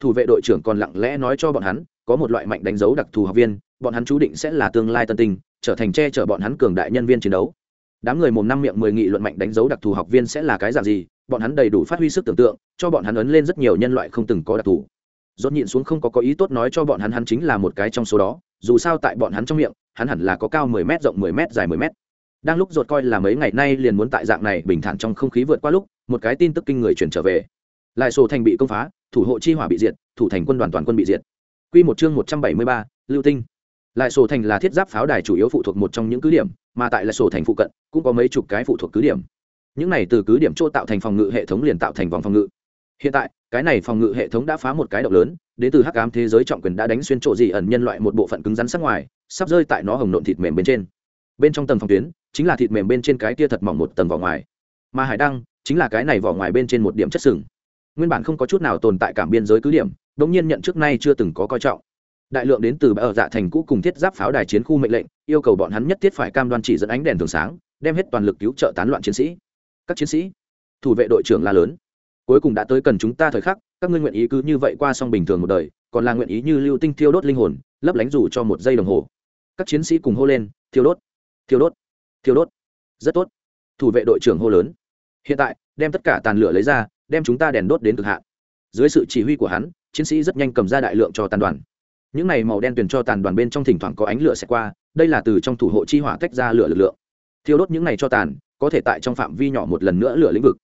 Thủ vệ đội trưởng còn lặng lẽ nói cho bọn hắn có một loại mạnh đánh dấu đặc thù học viên bọn hắn chú định sẽ là tương lai tân tình, trở thành che chở bọn hắn cường đại nhân viên chiến đấu. Đám người mồm năm miệng mười nghị luận mạnh đánh dấu đặc thù học viên sẽ là cái dạng gì bọn hắn đầy đủ phát huy sức tưởng tượng cho bọn hắn ấn lên rất nhiều nhân loại không từng có đặc thù. Dốt nhịn xuống không có có ý tốt nói cho bọn hắn hắn chính là một cái trong số đó dù sao tại bọn hắn trong miệng hắn hẳn là có cao mười m rộng mười m dài mười m đang lúc ruột coi là mấy ngày nay liền muốn tại dạng này bình thản trong không khí vượt qua lúc, một cái tin tức kinh người chuyển trở về. Lại sổ thành bị công phá, thủ hộ chi hỏa bị diệt, thủ thành quân đoàn toàn quân bị diệt. Q một chương một trăm bảy mươi ba, lưu tinh. Lại sổ thành là thiết giáp pháo đài chủ yếu phụ thuộc một trong những cứ điểm, mà tại lại sổ thành phụ cận, cũng có mấy chục cái phụ thuộc cứ điểm. Những này từ cứ điểm chỗ tạo thành phòng ngự hệ thống liền tạo thành vòng phòng ngự. Hiện tại, cái này phòng ngự hệ thống đã phá một cái động lớn, đến từ hắc ám thế giới trọng quyền đã đánh xuyên chỗ dị ẩn nhân loại một bộ phận cứng rắn sắc ngoài, sắp rơi tại nó hồng nộn thịt mềm bên trên. Bên trong tầng phòng tuyến chính là thịt mềm bên trên cái tia thật mỏng một tầng vỏ ngoài. Mà hải đăng, chính là cái này vỏ ngoài bên trên một điểm chất sừng. Nguyên bản không có chút nào tồn tại cảm biên giới cứ điểm đ ỗ n g nhiên nhận trước nay chưa từng có coi trọng. Đại lượng đến từ ở dạ thành cũ cùng thiết giáp pháo đài chiến khu mệnh lệnh, yêu cầu bọn hắn nhất thiết phải cam đoan chỉ dẫn ánh đèn thường sáng, đem hết toàn lực cứu trợ tán loạn chiến sĩ. Các chiến sĩ, thủ vệ đội trưởng la lớn. Cuối cùng đã tới cần chúng ta thời khắc, các ngươi nguyện ý cứ như vậy qua xong bình thường một đời, còn là nguyện ý như lưu tinh thiêu đốt linh hồn, lấp lánh dù cho một giây đồng hồ. Các chiến sĩ cùng hô lên, thiêu đốt thiêu đốt thiêu đốt. Rất tốt. Thủ vệ đội trưởng hô lớn. Hiện tại, đem tất cả tàn lửa lấy ra, đem chúng ta đèn đốt đến cực hạn. Dưới sự chỉ huy của hắn, chiến sĩ rất nhanh cầm ra đại lượng cho tàn đoàn. Những này màu đen tuyền cho tàn đoàn bên trong thỉnh thoảng có ánh lửa xẹt qua, đây là từ trong thủ hộ chi hỏa tách ra lửa lực lượng. Thiêu đốt những này cho tàn, có thể tại trong phạm vi nhỏ một lần nữa lửa lĩnh vực.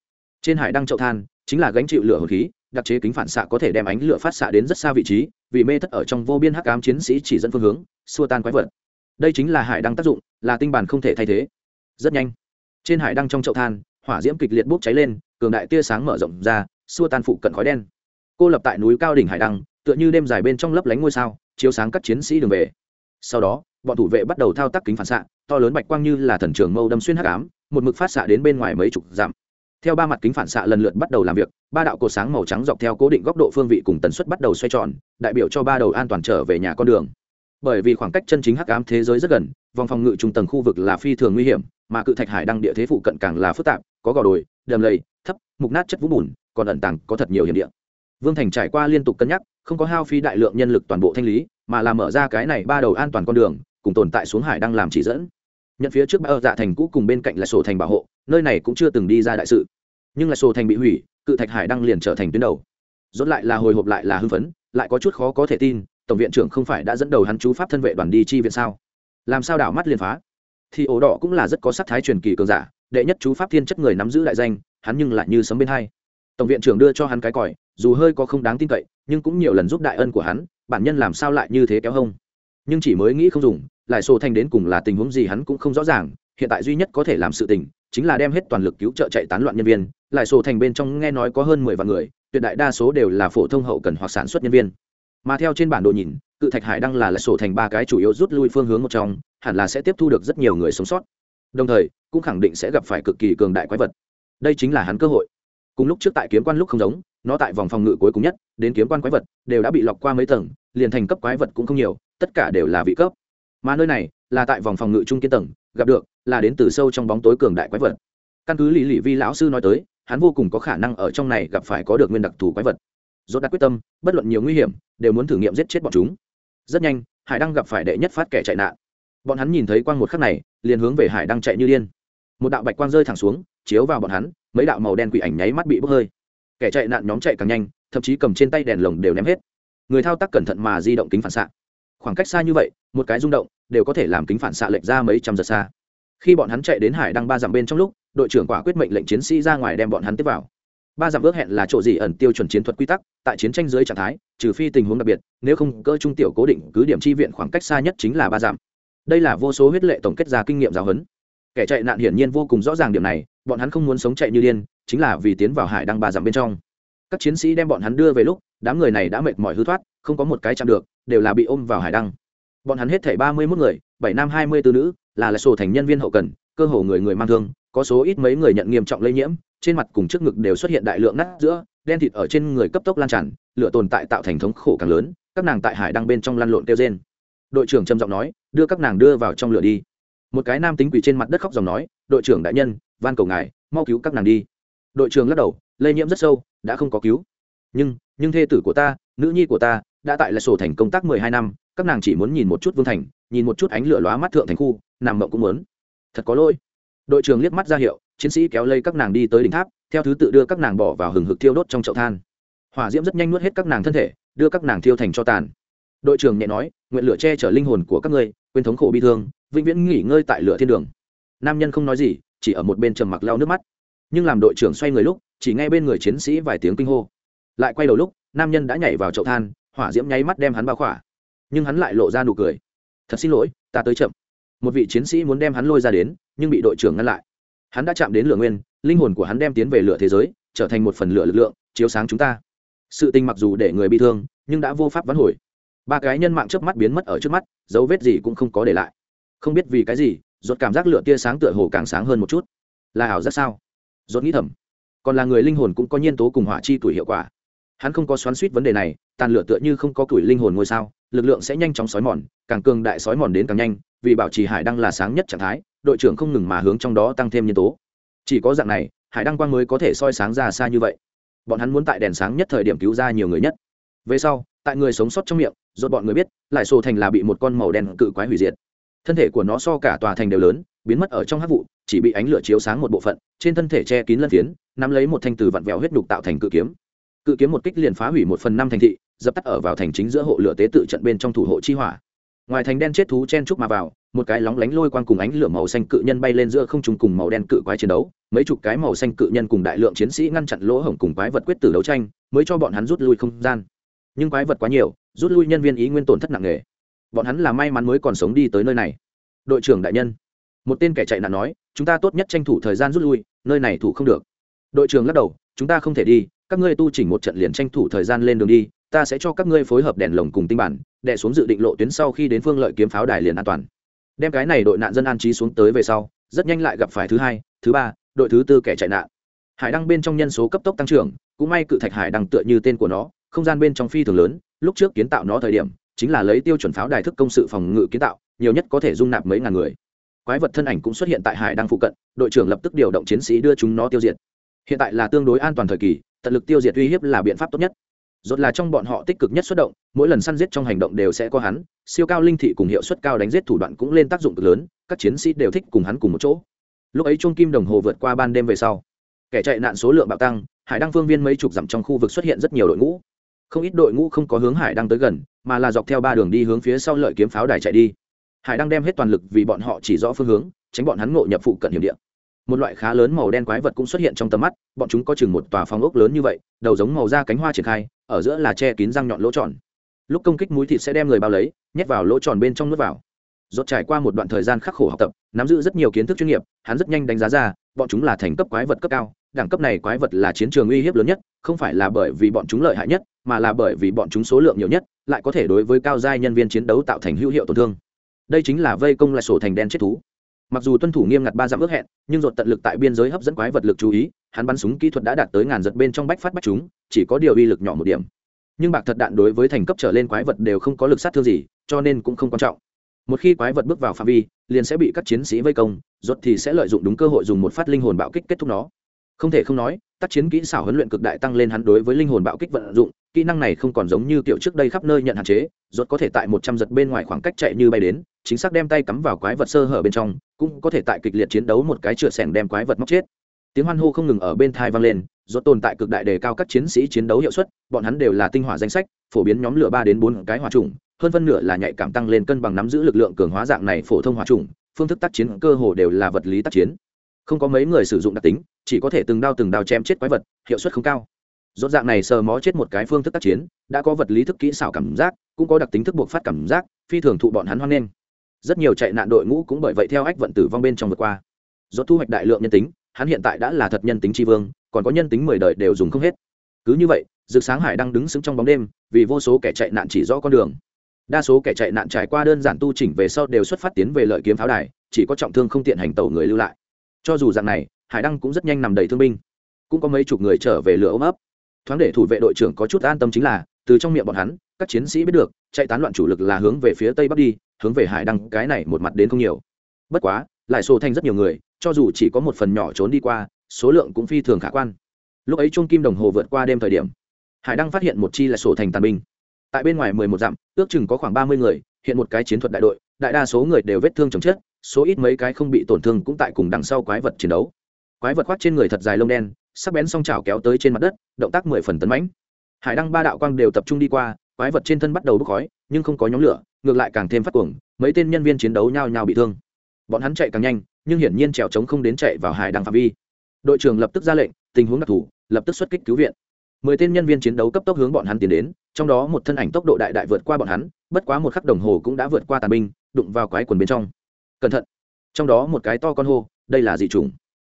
Trên hải đăng chậu than, chính là gánh chịu lửa hồn khí, đặc chế kính phản xạ có thể đem ánh lửa phát xạ đến rất xa vị trí, vì mê thất ở trong vô biên hắc ám chiến sĩ chỉ dẫn phương hướng, xua tan quái vật đây chính là hải đăng tác dụng, là tinh bản không thể thay thế. Rất nhanh, trên hải đăng trong chậu than, hỏa diễm kịch liệt bốc cháy lên, cường đại tia sáng mở rộng ra, xua tan phụ cận khói đen. Cô lập tại núi cao đỉnh hải đăng, tựa như đêm dài bên trong lấp lánh ngôi sao, chiếu sáng các chiến sĩ đường về. Sau đó, bọn thủ vệ bắt đầu thao tác kính phản xạ, to lớn bạch quang như là thần trường mâu đâm xuyên hắc ám, một mực phát xạ đến bên ngoài mấy chục dặm. Theo ba mặt kính phản xạ lần lượt bắt đầu làm việc, ba đạo cột sáng màu trắng dọc theo cố định góc độ phương vị cùng tần suất bắt đầu xoay tròn, đại biểu cho ba đầu an toàn trở về nhà con đường bởi vì khoảng cách chân chính hắc ám thế giới rất gần, vòng phòng ngự trung tầng khu vực là phi thường nguy hiểm, mà cự thạch hải đăng địa thế phụ cận càng là phức tạp, có gò đồi, đầm lầy, thấp, mục nát chất vũ bùn, còn ẩn tàng có thật nhiều hiểm địa. Vương thành trải qua liên tục cân nhắc, không có hao phí đại lượng nhân lực toàn bộ thanh lý, mà là mở ra cái này ba đầu an toàn con đường, cùng tồn tại xuống hải đang làm chỉ dẫn. Nhận phía trước ba ở dạ thành cũ cùng bên cạnh là sổ thành bảo hộ, nơi này cũng chưa từng đi ra đại sự. Nhưng là sổ thành bị hủy, cự thạch hải đăng liền trở thành tuyến đầu. Dốt lại là hồi hộp lại là hưng phấn, lại có chút khó có thể tin tổng viện trưởng không phải đã dẫn đầu hắn chú pháp thân vệ đoàn đi chi viện sao? Làm sao đảo mắt liền phá? Thì ổ đỏ cũng là rất có sắc thái truyền kỳ cường giả, đệ nhất chú pháp thiên chất người nắm giữ đại danh, hắn nhưng lại như sấm bên hai. Tổng viện trưởng đưa cho hắn cái còi, dù hơi có không đáng tin cậy, nhưng cũng nhiều lần giúp đại ân của hắn, bản nhân làm sao lại như thế kéo hông? Nhưng chỉ mới nghĩ không dùng, lại sổ thành đến cùng là tình huống gì hắn cũng không rõ ràng, hiện tại duy nhất có thể làm sự tình, chính là đem hết toàn lực cứu trợ chạy tán loạn nhân viên, lại sổ thành bên trong nghe nói có hơn mười vạn người, tuyệt đại đa số đều là phổ thông hậu cần hoặc sản xuất nhân viên mà theo trên bản đồ nhìn, cự thạch hải đăng là lại sổ thành ba cái chủ yếu rút lui phương hướng một trong, hẳn là sẽ tiếp thu được rất nhiều người sống sót. Đồng thời, cũng khẳng định sẽ gặp phải cực kỳ cường đại quái vật. Đây chính là hắn cơ hội. Cùng lúc trước tại kiếm quan lúc không giống, nó tại vòng phòng ngự cuối cùng nhất, đến kiếm quan quái vật, đều đã bị lọc qua mấy tầng, liền thành cấp quái vật cũng không nhiều, tất cả đều là vị cấp. Mà nơi này, là tại vòng phòng ngự trung kiên tầng, gặp được, là đến từ sâu trong bóng tối cường đại quái vật. Căn cứ lý lị vi lão sư nói tới, hắn vô cùng có khả năng ở trong này gặp phải có được nguyên đặc thù quái vật dốt đặt quyết tâm, bất luận nhiều nguy hiểm, đều muốn thử nghiệm giết chết bọn chúng. Rất nhanh, hải đăng gặp phải đệ nhất phát kẻ chạy nạn. Bọn hắn nhìn thấy quang một khắc này, liền hướng về hải đăng chạy như điên. Một đạo bạch quang rơi thẳng xuống, chiếu vào bọn hắn, mấy đạo màu đen quỷ ảnh nháy mắt bị bốc hơi. Kẻ chạy nạn nhóm chạy càng nhanh, thậm chí cầm trên tay đèn lồng đều ném hết. Người thao tác cẩn thận mà di động kính phản xạ. Khoảng cách xa như vậy, một cái rung động, đều có thể làm kính phản xạ lệch ra mấy trăm giật xa. Khi bọn hắn chạy đến hải đăng ba dặm bên trong lúc, đội trưởng quả quyết mệnh lệnh chiến sĩ ra ngoài đem bọn hắn tiếp vào ba dặm ước hẹn là chỗ gì ẩn tiêu chuẩn chiến thuật quy tắc, tại chiến tranh dưới trạng thái, trừ phi tình huống đặc biệt, nếu không cơ trung tiểu cố định cứ điểm chi viện khoảng cách xa nhất chính là ba dặm. Đây là vô số huyết lệ tổng kết ra kinh nghiệm giáo huấn. Kẻ chạy nạn hiển nhiên vô cùng rõ ràng điểm này, bọn hắn không muốn sống chạy như điên, chính là vì tiến vào hải đăng ba dặm bên trong. Các chiến sĩ đem bọn hắn đưa về lúc, đám người này đã mệt mỏi hư thoát, không có một cái chạm được, đều là bị ôm vào hải đăng. Bọn hắn hết thảy ba mươi mốt người, bảy nam hai mươi bốn nữ, là lại sổ thành nhân viên hậu cần, cơ hồ người người mang thương có số ít mấy người nhận nghiêm trọng lây nhiễm, trên mặt cùng trước ngực đều xuất hiện đại lượng nát giữa, đen thịt ở trên người cấp tốc lan tràn, lửa tồn tại tạo thành thống khổ càng lớn, các nàng tại hải đang bên trong lăn lộn kêu trên đội trưởng trầm giọng nói, đưa các nàng đưa vào trong lửa đi. Một cái nam tính quỷ trên mặt đất khóc dòng nói, đội trưởng đại nhân, van cầu ngài, mau cứu các nàng đi. Đội trưởng lắc đầu, lây nhiễm rất sâu, đã không có cứu. Nhưng nhưng thê tử của ta, nữ nhi của ta, đã tại là sổ thành công tác mười hai năm, các nàng chỉ muốn nhìn một chút vương thành, nhìn một chút ánh lửa lóa mắt thượng thành khu, nằm mộng cũng muốn. Thật có lỗi đội trưởng liếc mắt ra hiệu, chiến sĩ kéo lây các nàng đi tới đỉnh tháp, theo thứ tự đưa các nàng bỏ vào hừng hực thiêu đốt trong chậu than. Hỏa diễm rất nhanh nuốt hết các nàng thân thể, đưa các nàng thiêu thành cho tàn. Đội trưởng nhẹ nói, nguyện lửa che chở linh hồn của các ngươi, quên thống khổ bi thương, vĩnh viễn nghỉ ngơi tại lửa thiên đường. Nam nhân không nói gì, chỉ ở một bên trầm mặc lau nước mắt. Nhưng làm đội trưởng xoay người lúc, chỉ nghe bên người chiến sĩ vài tiếng kinh hô. Lại quay đầu lúc, nam nhân đã nhảy vào chậu than, hỏa diễm nháy mắt đem hắn bao khỏa. Nhưng hắn lại lộ ra nụ cười. Thật xin lỗi, ta tới chậm. Một vị chiến sĩ muốn đem hắn lôi ra đến nhưng bị đội trưởng ngăn lại. Hắn đã chạm đến lửa nguyên, linh hồn của hắn đem tiến về lửa thế giới, trở thành một phần lửa lực lượng, chiếu sáng chúng ta. Sự tình mặc dù để người bị thương, nhưng đã vô pháp vãn hồi. Ba cái nhân mạng trước mắt biến mất ở trước mắt, dấu vết gì cũng không có để lại. Không biết vì cái gì, rốt cảm giác lửa tia sáng tựa hồ càng sáng hơn một chút. Là ảo rất sao? Rốt nghĩ thầm. Còn là người linh hồn cũng có nhân tố cùng hỏa chi tuổi hiệu quả. Hắn không có xoắn suýt vấn đề này, tàn lửa tựa như không có tuổi linh hồn ngôi sao, lực lượng sẽ nhanh chóng sói mòn, càng cường đại sói mòn đến càng nhanh, vì bảo trì hải đang là sáng nhất trạng thái đội trưởng không ngừng mà hướng trong đó tăng thêm nhân tố. Chỉ có dạng này, hải đăng quang mới có thể soi sáng ra xa như vậy. Bọn hắn muốn tại đèn sáng nhất thời điểm cứu ra nhiều người nhất. Về sau, tại người sống sót trong miệng, rốt bọn người biết, lại sổ thành là bị một con màu đen cự quái hủy diệt. Thân thể của nó so cả tòa thành đều lớn, biến mất ở trong hát vụ, chỉ bị ánh lửa chiếu sáng một bộ phận, trên thân thể che kín lân phiến, nắm lấy một thanh từ vặn vẹo huyết đục tạo thành cự kiếm. Cự kiếm một kích liền phá hủy một phần năm thành thị, dập tắt ở vào thành chính giữa hộ lửa tế tự trận bên trong thủ hộ chi hỏa. Ngoài thành đen chết thú chen trúc mà vào một cái lóng lánh lôi quang cùng ánh lửa màu xanh cự nhân bay lên giữa không trung cùng màu đen cự quái chiến đấu, mấy chục cái màu xanh cự nhân cùng đại lượng chiến sĩ ngăn chặn lỗ hổng cùng quái vật quyết tử đấu tranh, mới cho bọn hắn rút lui không gian. Nhưng quái vật quá nhiều, rút lui nhân viên ý nguyên tổn thất nặng nề. Bọn hắn là may mắn mới còn sống đi tới nơi này. Đội trưởng đại nhân, một tên kẻ chạy nạn nói, chúng ta tốt nhất tranh thủ thời gian rút lui, nơi này thủ không được. Đội trưởng lắc đầu, chúng ta không thể đi, các ngươi tu chỉnh một trận liền tranh thủ thời gian lên đường đi, ta sẽ cho các ngươi phối hợp đèn lồng cùng tinh bản đè xuống dự định lộ tuyến sau khi đến phương lợi kiếm pháo đài liền an toàn đem cái này đội nạn dân an trí xuống tới về sau, rất nhanh lại gặp phải thứ hai, thứ ba, đội thứ tư kẻ chạy nạn. Hải đăng bên trong nhân số cấp tốc tăng trưởng, cũng may cự thạch hải đăng tựa như tên của nó, không gian bên trong phi thường lớn, lúc trước kiến tạo nó thời điểm, chính là lấy tiêu chuẩn pháo đài thức công sự phòng ngự kiến tạo, nhiều nhất có thể dung nạp mấy ngàn người. Quái vật thân ảnh cũng xuất hiện tại hải đăng phụ cận, đội trưởng lập tức điều động chiến sĩ đưa chúng nó tiêu diệt. Hiện tại là tương đối an toàn thời kỳ, tận lực tiêu diệt uy hiếp là biện pháp tốt nhất rốt là trong bọn họ tích cực nhất xuất động, mỗi lần săn giết trong hành động đều sẽ có hắn, siêu cao linh thị cùng hiệu suất cao đánh giết thủ đoạn cũng lên tác dụng cực lớn, các chiến sĩ đều thích cùng hắn cùng một chỗ. Lúc ấy chuông kim đồng hồ vượt qua ban đêm về sau, kẻ chạy nạn số lượng bạo tăng, hải đăng phương viên mấy chục dặm trong khu vực xuất hiện rất nhiều đội ngũ. Không ít đội ngũ không có hướng hải đăng tới gần, mà là dọc theo ba đường đi hướng phía sau lợi kiếm pháo đài chạy đi. Hải đăng đem hết toàn lực vì bọn họ chỉ rõ phương hướng, tránh bọn hắn ngộ nhập phụ cận hiểm địa một loại khá lớn màu đen quái vật cũng xuất hiện trong tầm mắt, bọn chúng có chừng một tòa phòng ốc lớn như vậy, đầu giống màu da cánh hoa triển khai, ở giữa là che kín răng nhọn lỗ tròn. Lúc công kích mũi thịt sẽ đem người bao lấy, nhét vào lỗ tròn bên trong nước vào. Dốt trải qua một đoạn thời gian khắc khổ học tập, nắm giữ rất nhiều kiến thức chuyên nghiệp, hắn rất nhanh đánh giá ra, bọn chúng là thành cấp quái vật cấp cao, đẳng cấp này quái vật là chiến trường uy hiếp lớn nhất, không phải là bởi vì bọn chúng lợi hại nhất, mà là bởi vì bọn chúng số lượng nhiều nhất, lại có thể đối với cao giai nhân viên chiến đấu tạo thành hữu hiệu tổn thương. Đây chính là vây công lại sổ thành đen chết thú mặc dù tuân thủ nghiêm ngặt ba dặm ước hẹn, nhưng dột tận lực tại biên giới hấp dẫn quái vật lực chú ý, hắn bắn súng kỹ thuật đã đạt tới ngàn giật bên trong bách phát bách chúng, chỉ có điều uy lực nhỏ một điểm. Nhưng bạc thật đạn đối với thành cấp trở lên quái vật đều không có lực sát thương gì, cho nên cũng không quan trọng. Một khi quái vật bước vào phạm vi, liền sẽ bị các chiến sĩ vây công rốt thì sẽ lợi dụng đúng cơ hội dùng một phát linh hồn bạo kích kết thúc nó. Không thể không nói, tác chiến kỹ xảo huấn luyện cực đại tăng lên hắn đối với linh hồn bạo kích vận dụng kỹ năng này không còn giống như kiểu trước đây khắp nơi nhận hạn chế, rốt có thể tại một trăm giật bên ngoài khoảng cách chạy như bay đến, chính xác đem tay cắm vào quái vật sơ hở bên trong, cũng có thể tại kịch liệt chiến đấu một cái chửa sẻng đem quái vật móc chết. Tiếng hoan hô không ngừng ở bên thai vang lên, rốt tồn tại cực đại đề cao các chiến sĩ chiến đấu hiệu suất, bọn hắn đều là tinh hỏa danh sách, phổ biến nhóm lửa ba đến bốn cái hỏa trùng hơn phân nửa là nhạy cảm tăng lên cân bằng nắm giữ lực lượng cường hóa dạng này phổ thông hỏa trùng phương thức tác chiến cơ hồ đều là vật lý tác chiến. Không có mấy người sử dụng đặc tính, chỉ có thể từng đao từng đao chém chết quái vật, hiệu suất không cao rốt dạng này sờ mó chết một cái phương thức tác chiến, đã có vật lý thức kỹ xảo cảm giác, cũng có đặc tính thức buộc phát cảm giác, phi thường thụ bọn hắn hoan nghênh. Rất nhiều chạy nạn đội ngũ cũng bởi vậy theo ách vận tử vong bên trong vượt qua. Rốt thu hoạch đại lượng nhân tính, hắn hiện tại đã là thật nhân tính tri vương, còn có nhân tính mười đời đều dùng không hết. Cứ như vậy, rực sáng hải đang đứng sững trong bóng đêm, vì vô số kẻ chạy nạn chỉ rõ con đường. Đa số kẻ chạy nạn trải qua đơn giản tu chỉnh về sau đều xuất phát tiến về lợi kiếm pháo đài, chỉ có trọng thương không tiện hành tẩu người lưu lại. Cho dù dạng này, hải đăng cũng rất nhanh nằm đầy thương binh. Cũng có mấy chục người trở về lửa ôm ấp thoáng để thủ vệ đội trưởng có chút an tâm chính là, từ trong miệng bọn hắn, các chiến sĩ biết được, chạy tán loạn chủ lực là hướng về phía tây bắc đi, hướng về hải đăng, cái này một mặt đến không nhiều. Bất quá, lại sổ thành rất nhiều người, cho dù chỉ có một phần nhỏ trốn đi qua, số lượng cũng phi thường khả quan. Lúc ấy Chung kim đồng hồ vượt qua đêm thời điểm, hải đăng phát hiện một chi là sổ thành tàn binh. Tại bên ngoài mười một dặm, ước chừng có khoảng ba mươi người, hiện một cái chiến thuật đại đội, đại đa số người đều vết thương chồng chết số ít mấy cái không bị tổn thương cũng tại cùng đằng sau quái vật chiến đấu. Quái vật khoác trên người thật dài lông đen sắc bén song trào kéo tới trên mặt đất, động tác mười phần tấn mãnh. Hải đăng ba đạo quang đều tập trung đi qua, quái vật trên thân bắt đầu bốc khói, nhưng không có nhóm lửa, ngược lại càng thêm phát cuồng, mấy tên nhân viên chiến đấu nhao nhao bị thương. Bọn hắn chạy càng nhanh, nhưng hiển nhiên trèo trống không đến chạy vào hải đăng phạm vi. Đội trưởng lập tức ra lệnh, tình huống đặc thù, lập tức xuất kích cứu viện. Mười tên nhân viên chiến đấu cấp tốc hướng bọn hắn tiến đến, trong đó một thân ảnh tốc độ đại đại vượt qua bọn hắn, bất quá một khắc đồng hồ cũng đã vượt qua tàn binh, đụng vào quái quần bên trong. Cẩn thận! Trong đó một cái to con hô, đây là dị trùng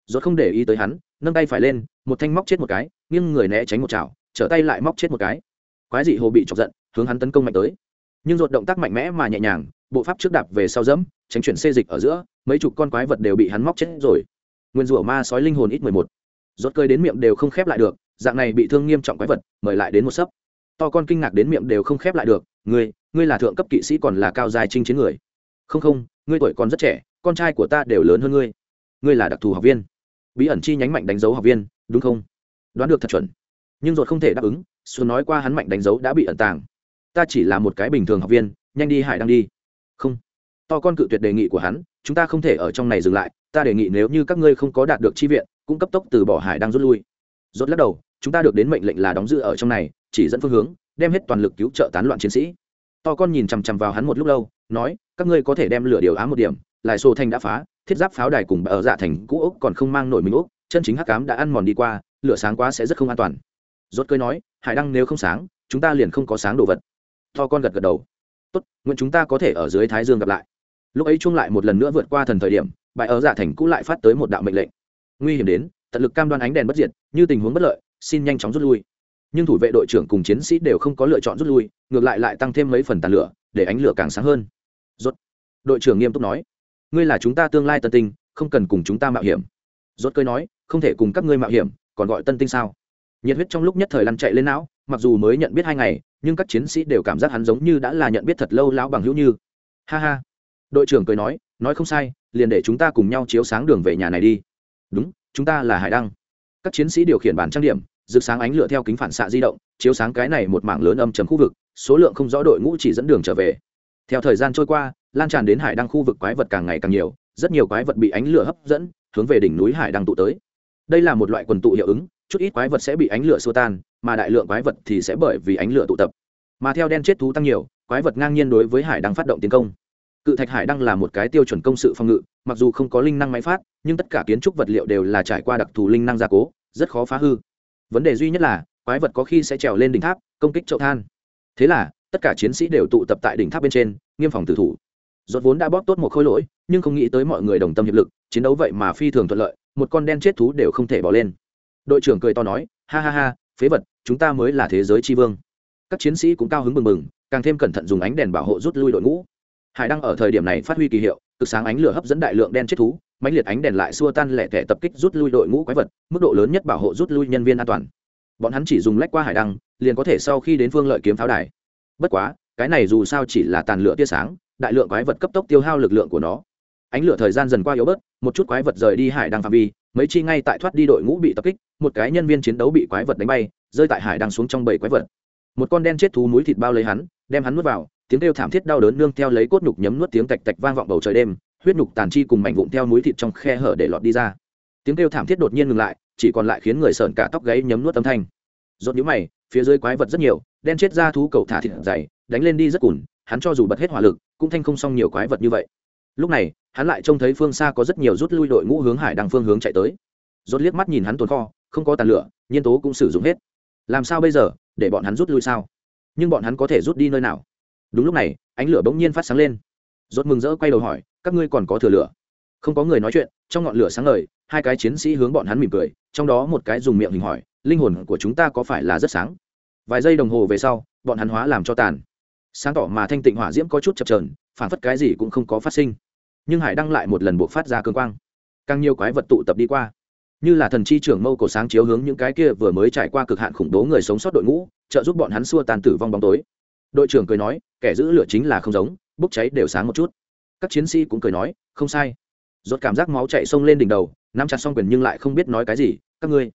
rốt không để ý tới hắn nâng tay phải lên, một thanh móc chết một cái, nghiêng người né tránh một chảo, trở tay lại móc chết một cái. Quái dị hồ bị chọc giận, hướng hắn tấn công mạnh tới. Nhưng ruột động tác mạnh mẽ mà nhẹ nhàng, bộ pháp trước đạp về sau dẫm, tránh chuyển xê dịch ở giữa, mấy chục con quái vật đều bị hắn móc chết rồi. Nguyên rủa ma sói linh hồn ít mười một. Rốt cơi đến miệng đều không khép lại được, dạng này bị thương nghiêm trọng quái vật, mời lại đến một sấp. To con kinh ngạc đến miệng đều không khép lại được, ngươi ngươi là thượng cấp kỵ sĩ còn là cao dài trinh chiến người? Không không, ngươi tuổi còn rất trẻ, con trai của ta đều lớn hơn ngươi. Ngươi là đặc thù học viên bí ẩn chi nhánh mạnh đánh dấu học viên, đúng không? Đoán được thật chuẩn. Nhưng ruột không thể đáp ứng, xuân nói qua hắn mạnh đánh dấu đã bị ẩn tàng. Ta chỉ là một cái bình thường học viên, nhanh đi hải đang đi. Không. To con cự tuyệt đề nghị của hắn, chúng ta không thể ở trong này dừng lại, ta đề nghị nếu như các ngươi không có đạt được chi viện, cũng cấp tốc từ bỏ hải đang rút lui. Rốt lắc đầu, chúng ta được đến mệnh lệnh là đóng giữ ở trong này, chỉ dẫn phương hướng, đem hết toàn lực cứu trợ tán loạn chiến sĩ. To con nhìn chằm chằm vào hắn một lúc lâu, nói, các ngươi có thể đem lửa điều ám một điểm lại sổ thành đã phá, thiết giáp pháo đài cùng ở dạ thành cũ ốc còn không mang nổi mình ốc chân chính hắc cám đã ăn mòn đi qua, lửa sáng quá sẽ rất không an toàn. Rốt cơi nói, hải đăng nếu không sáng, chúng ta liền không có sáng đồ vật. To con gật gật đầu. Tốt, nguyện chúng ta có thể ở dưới thái dương gặp lại. Lúc ấy chung lại một lần nữa vượt qua thần thời điểm bại ở dạ thành cũ lại phát tới một đạo mệnh lệnh. Nguy hiểm đến, tận lực cam đoan ánh đèn bất diệt, như tình huống bất lợi, xin nhanh chóng rút lui. Nhưng thủ vệ đội trưởng cùng chiến sĩ đều không có lựa chọn rút lui, ngược lại lại tăng thêm mấy phần tàn lửa, để ánh lửa càng sáng hơn. Rốt, đội trưởng nghiêm túc nói ngươi là chúng ta tương lai tân tinh, không cần cùng chúng ta mạo hiểm. Rốt cơi nói, không thể cùng các ngươi mạo hiểm, còn gọi tân tinh sao? Nhiệt huyết trong lúc nhất thời lăn chạy lên não, mặc dù mới nhận biết hai ngày, nhưng các chiến sĩ đều cảm giác hắn giống như đã là nhận biết thật lâu lão bằng hữu như. Ha ha. Đội trưởng cười nói nói không sai, liền để chúng ta cùng nhau chiếu sáng đường về nhà này đi. Đúng, chúng ta là hải đăng. Các chiến sĩ điều khiển bản trang điểm, rực sáng ánh lửa theo kính phản xạ di động, chiếu sáng cái này một mảng lớn âm chấm khu vực, số lượng không rõ đội ngũ chỉ dẫn đường trở về. Theo thời gian trôi qua lan tràn đến hải đăng khu vực quái vật càng ngày càng nhiều, rất nhiều quái vật bị ánh lửa hấp dẫn, hướng về đỉnh núi hải đăng tụ tới. Đây là một loại quần tụ hiệu ứng, chút ít quái vật sẽ bị ánh lửa xua tan, mà đại lượng quái vật thì sẽ bởi vì ánh lửa tụ tập. Mà theo đen chết thú tăng nhiều, quái vật ngang nhiên đối với hải đăng phát động tiến công. Cự thạch hải đăng là một cái tiêu chuẩn công sự phòng ngự, mặc dù không có linh năng máy phát, nhưng tất cả kiến trúc vật liệu đều là trải qua đặc thù linh năng gia cố, rất khó phá hư. Vấn đề duy nhất là, quái vật có khi sẽ trèo lên đỉnh tháp, công kích chậu than. Thế là, tất cả chiến sĩ đều tụ tập tại đỉnh tháp bên trên, nghiêm phòng tử thủ rốt vốn đã bóp tốt một khối lỗi, nhưng không nghĩ tới mọi người đồng tâm hiệp lực, chiến đấu vậy mà phi thường thuận lợi, một con đen chết thú đều không thể bỏ lên. Đội trưởng cười to nói, ha ha ha, phế vật, chúng ta mới là thế giới tri vương. Các chiến sĩ cũng cao hứng mừng mừng càng thêm cẩn thận dùng ánh đèn bảo hộ rút lui đội ngũ. Hải đăng ở thời điểm này phát huy kỳ hiệu, cực sáng ánh lửa hấp dẫn đại lượng đen chết thú, mãnh liệt ánh đèn lại xua tan lẻ tẻ tập kích rút lui đội ngũ quái vật, mức độ lớn nhất bảo hộ rút lui nhân viên an toàn. Bọn hắn chỉ dùng lách qua hải đăng, liền có thể sau khi đến phương lợi kiếm pháo đài. Bất quá, cái này dù sao chỉ là tàn lửa tia sáng đại lượng quái vật cấp tốc tiêu hao lực lượng của nó. Ánh lửa thời gian dần qua yếu bớt, một chút quái vật rời đi hải đăng phạm vi, mấy chi ngay tại thoát đi đội ngũ bị tập kích, một cái nhân viên chiến đấu bị quái vật đánh bay, rơi tại hải đăng xuống trong bầy quái vật. Một con đen chết thú núi thịt bao lấy hắn, đem hắn nuốt vào, tiếng kêu thảm thiết đau đớn nương theo lấy cốt nhục nhấm nuốt tiếng tạch tạch vang vọng bầu trời đêm, huyết nhục tàn chi cùng mảnh vụn theo núi thịt trong khe hở để lọt đi ra. Tiếng kêu thảm thiết đột nhiên ngừng lại, chỉ còn lại khiến người sợn cả tóc gáy nhấm nuốt âm thanh. Rốt nhíu mày, phía dưới quái vật rất nhiều, đen chết ra thú cầu thả thịt dày, đánh lên đi rất cùn hắn cho dù bật hết hỏa lực, cũng thanh không xong nhiều quái vật như vậy. Lúc này, hắn lại trông thấy phương xa có rất nhiều rút lui đội ngũ hướng hải đăng phương hướng chạy tới. Rốt liếc mắt nhìn hắn tồn kho, không có tàn lửa, nhiên tố cũng sử dụng hết. Làm sao bây giờ, để bọn hắn rút lui sao? Nhưng bọn hắn có thể rút đi nơi nào? Đúng lúc này, ánh lửa bỗng nhiên phát sáng lên. Rốt mừng rỡ quay đầu hỏi, các ngươi còn có thừa lửa? Không có người nói chuyện, trong ngọn lửa sáng ngời, hai cái chiến sĩ hướng bọn hắn mỉm cười, trong đó một cái dùng miệng hình hỏi, linh hồn của chúng ta có phải là rất sáng? Vài giây đồng hồ về sau, bọn hắn hóa làm cho tàn sáng tỏ mà thanh tịnh hỏa diễm có chút chập trờn phản phất cái gì cũng không có phát sinh. Nhưng hải đăng lại một lần buộc phát ra cơn quang. Càng nhiều quái vật tụ tập đi qua. Như là thần chi trưởng mâu cổ sáng chiếu hướng những cái kia vừa mới trải qua cực hạn khủng bố người sống sót đội ngũ, trợ giúp bọn hắn xua tàn tử vong bóng tối. Đội trưởng cười nói, kẻ giữ lửa chính là không giống, bốc cháy đều sáng một chút. Các chiến sĩ cũng cười nói, không sai. Rốt cảm giác máu chạy sông lên đỉnh đầu, nắm chặt xong quyền nhưng lại không biết nói cái gì, các ngươi.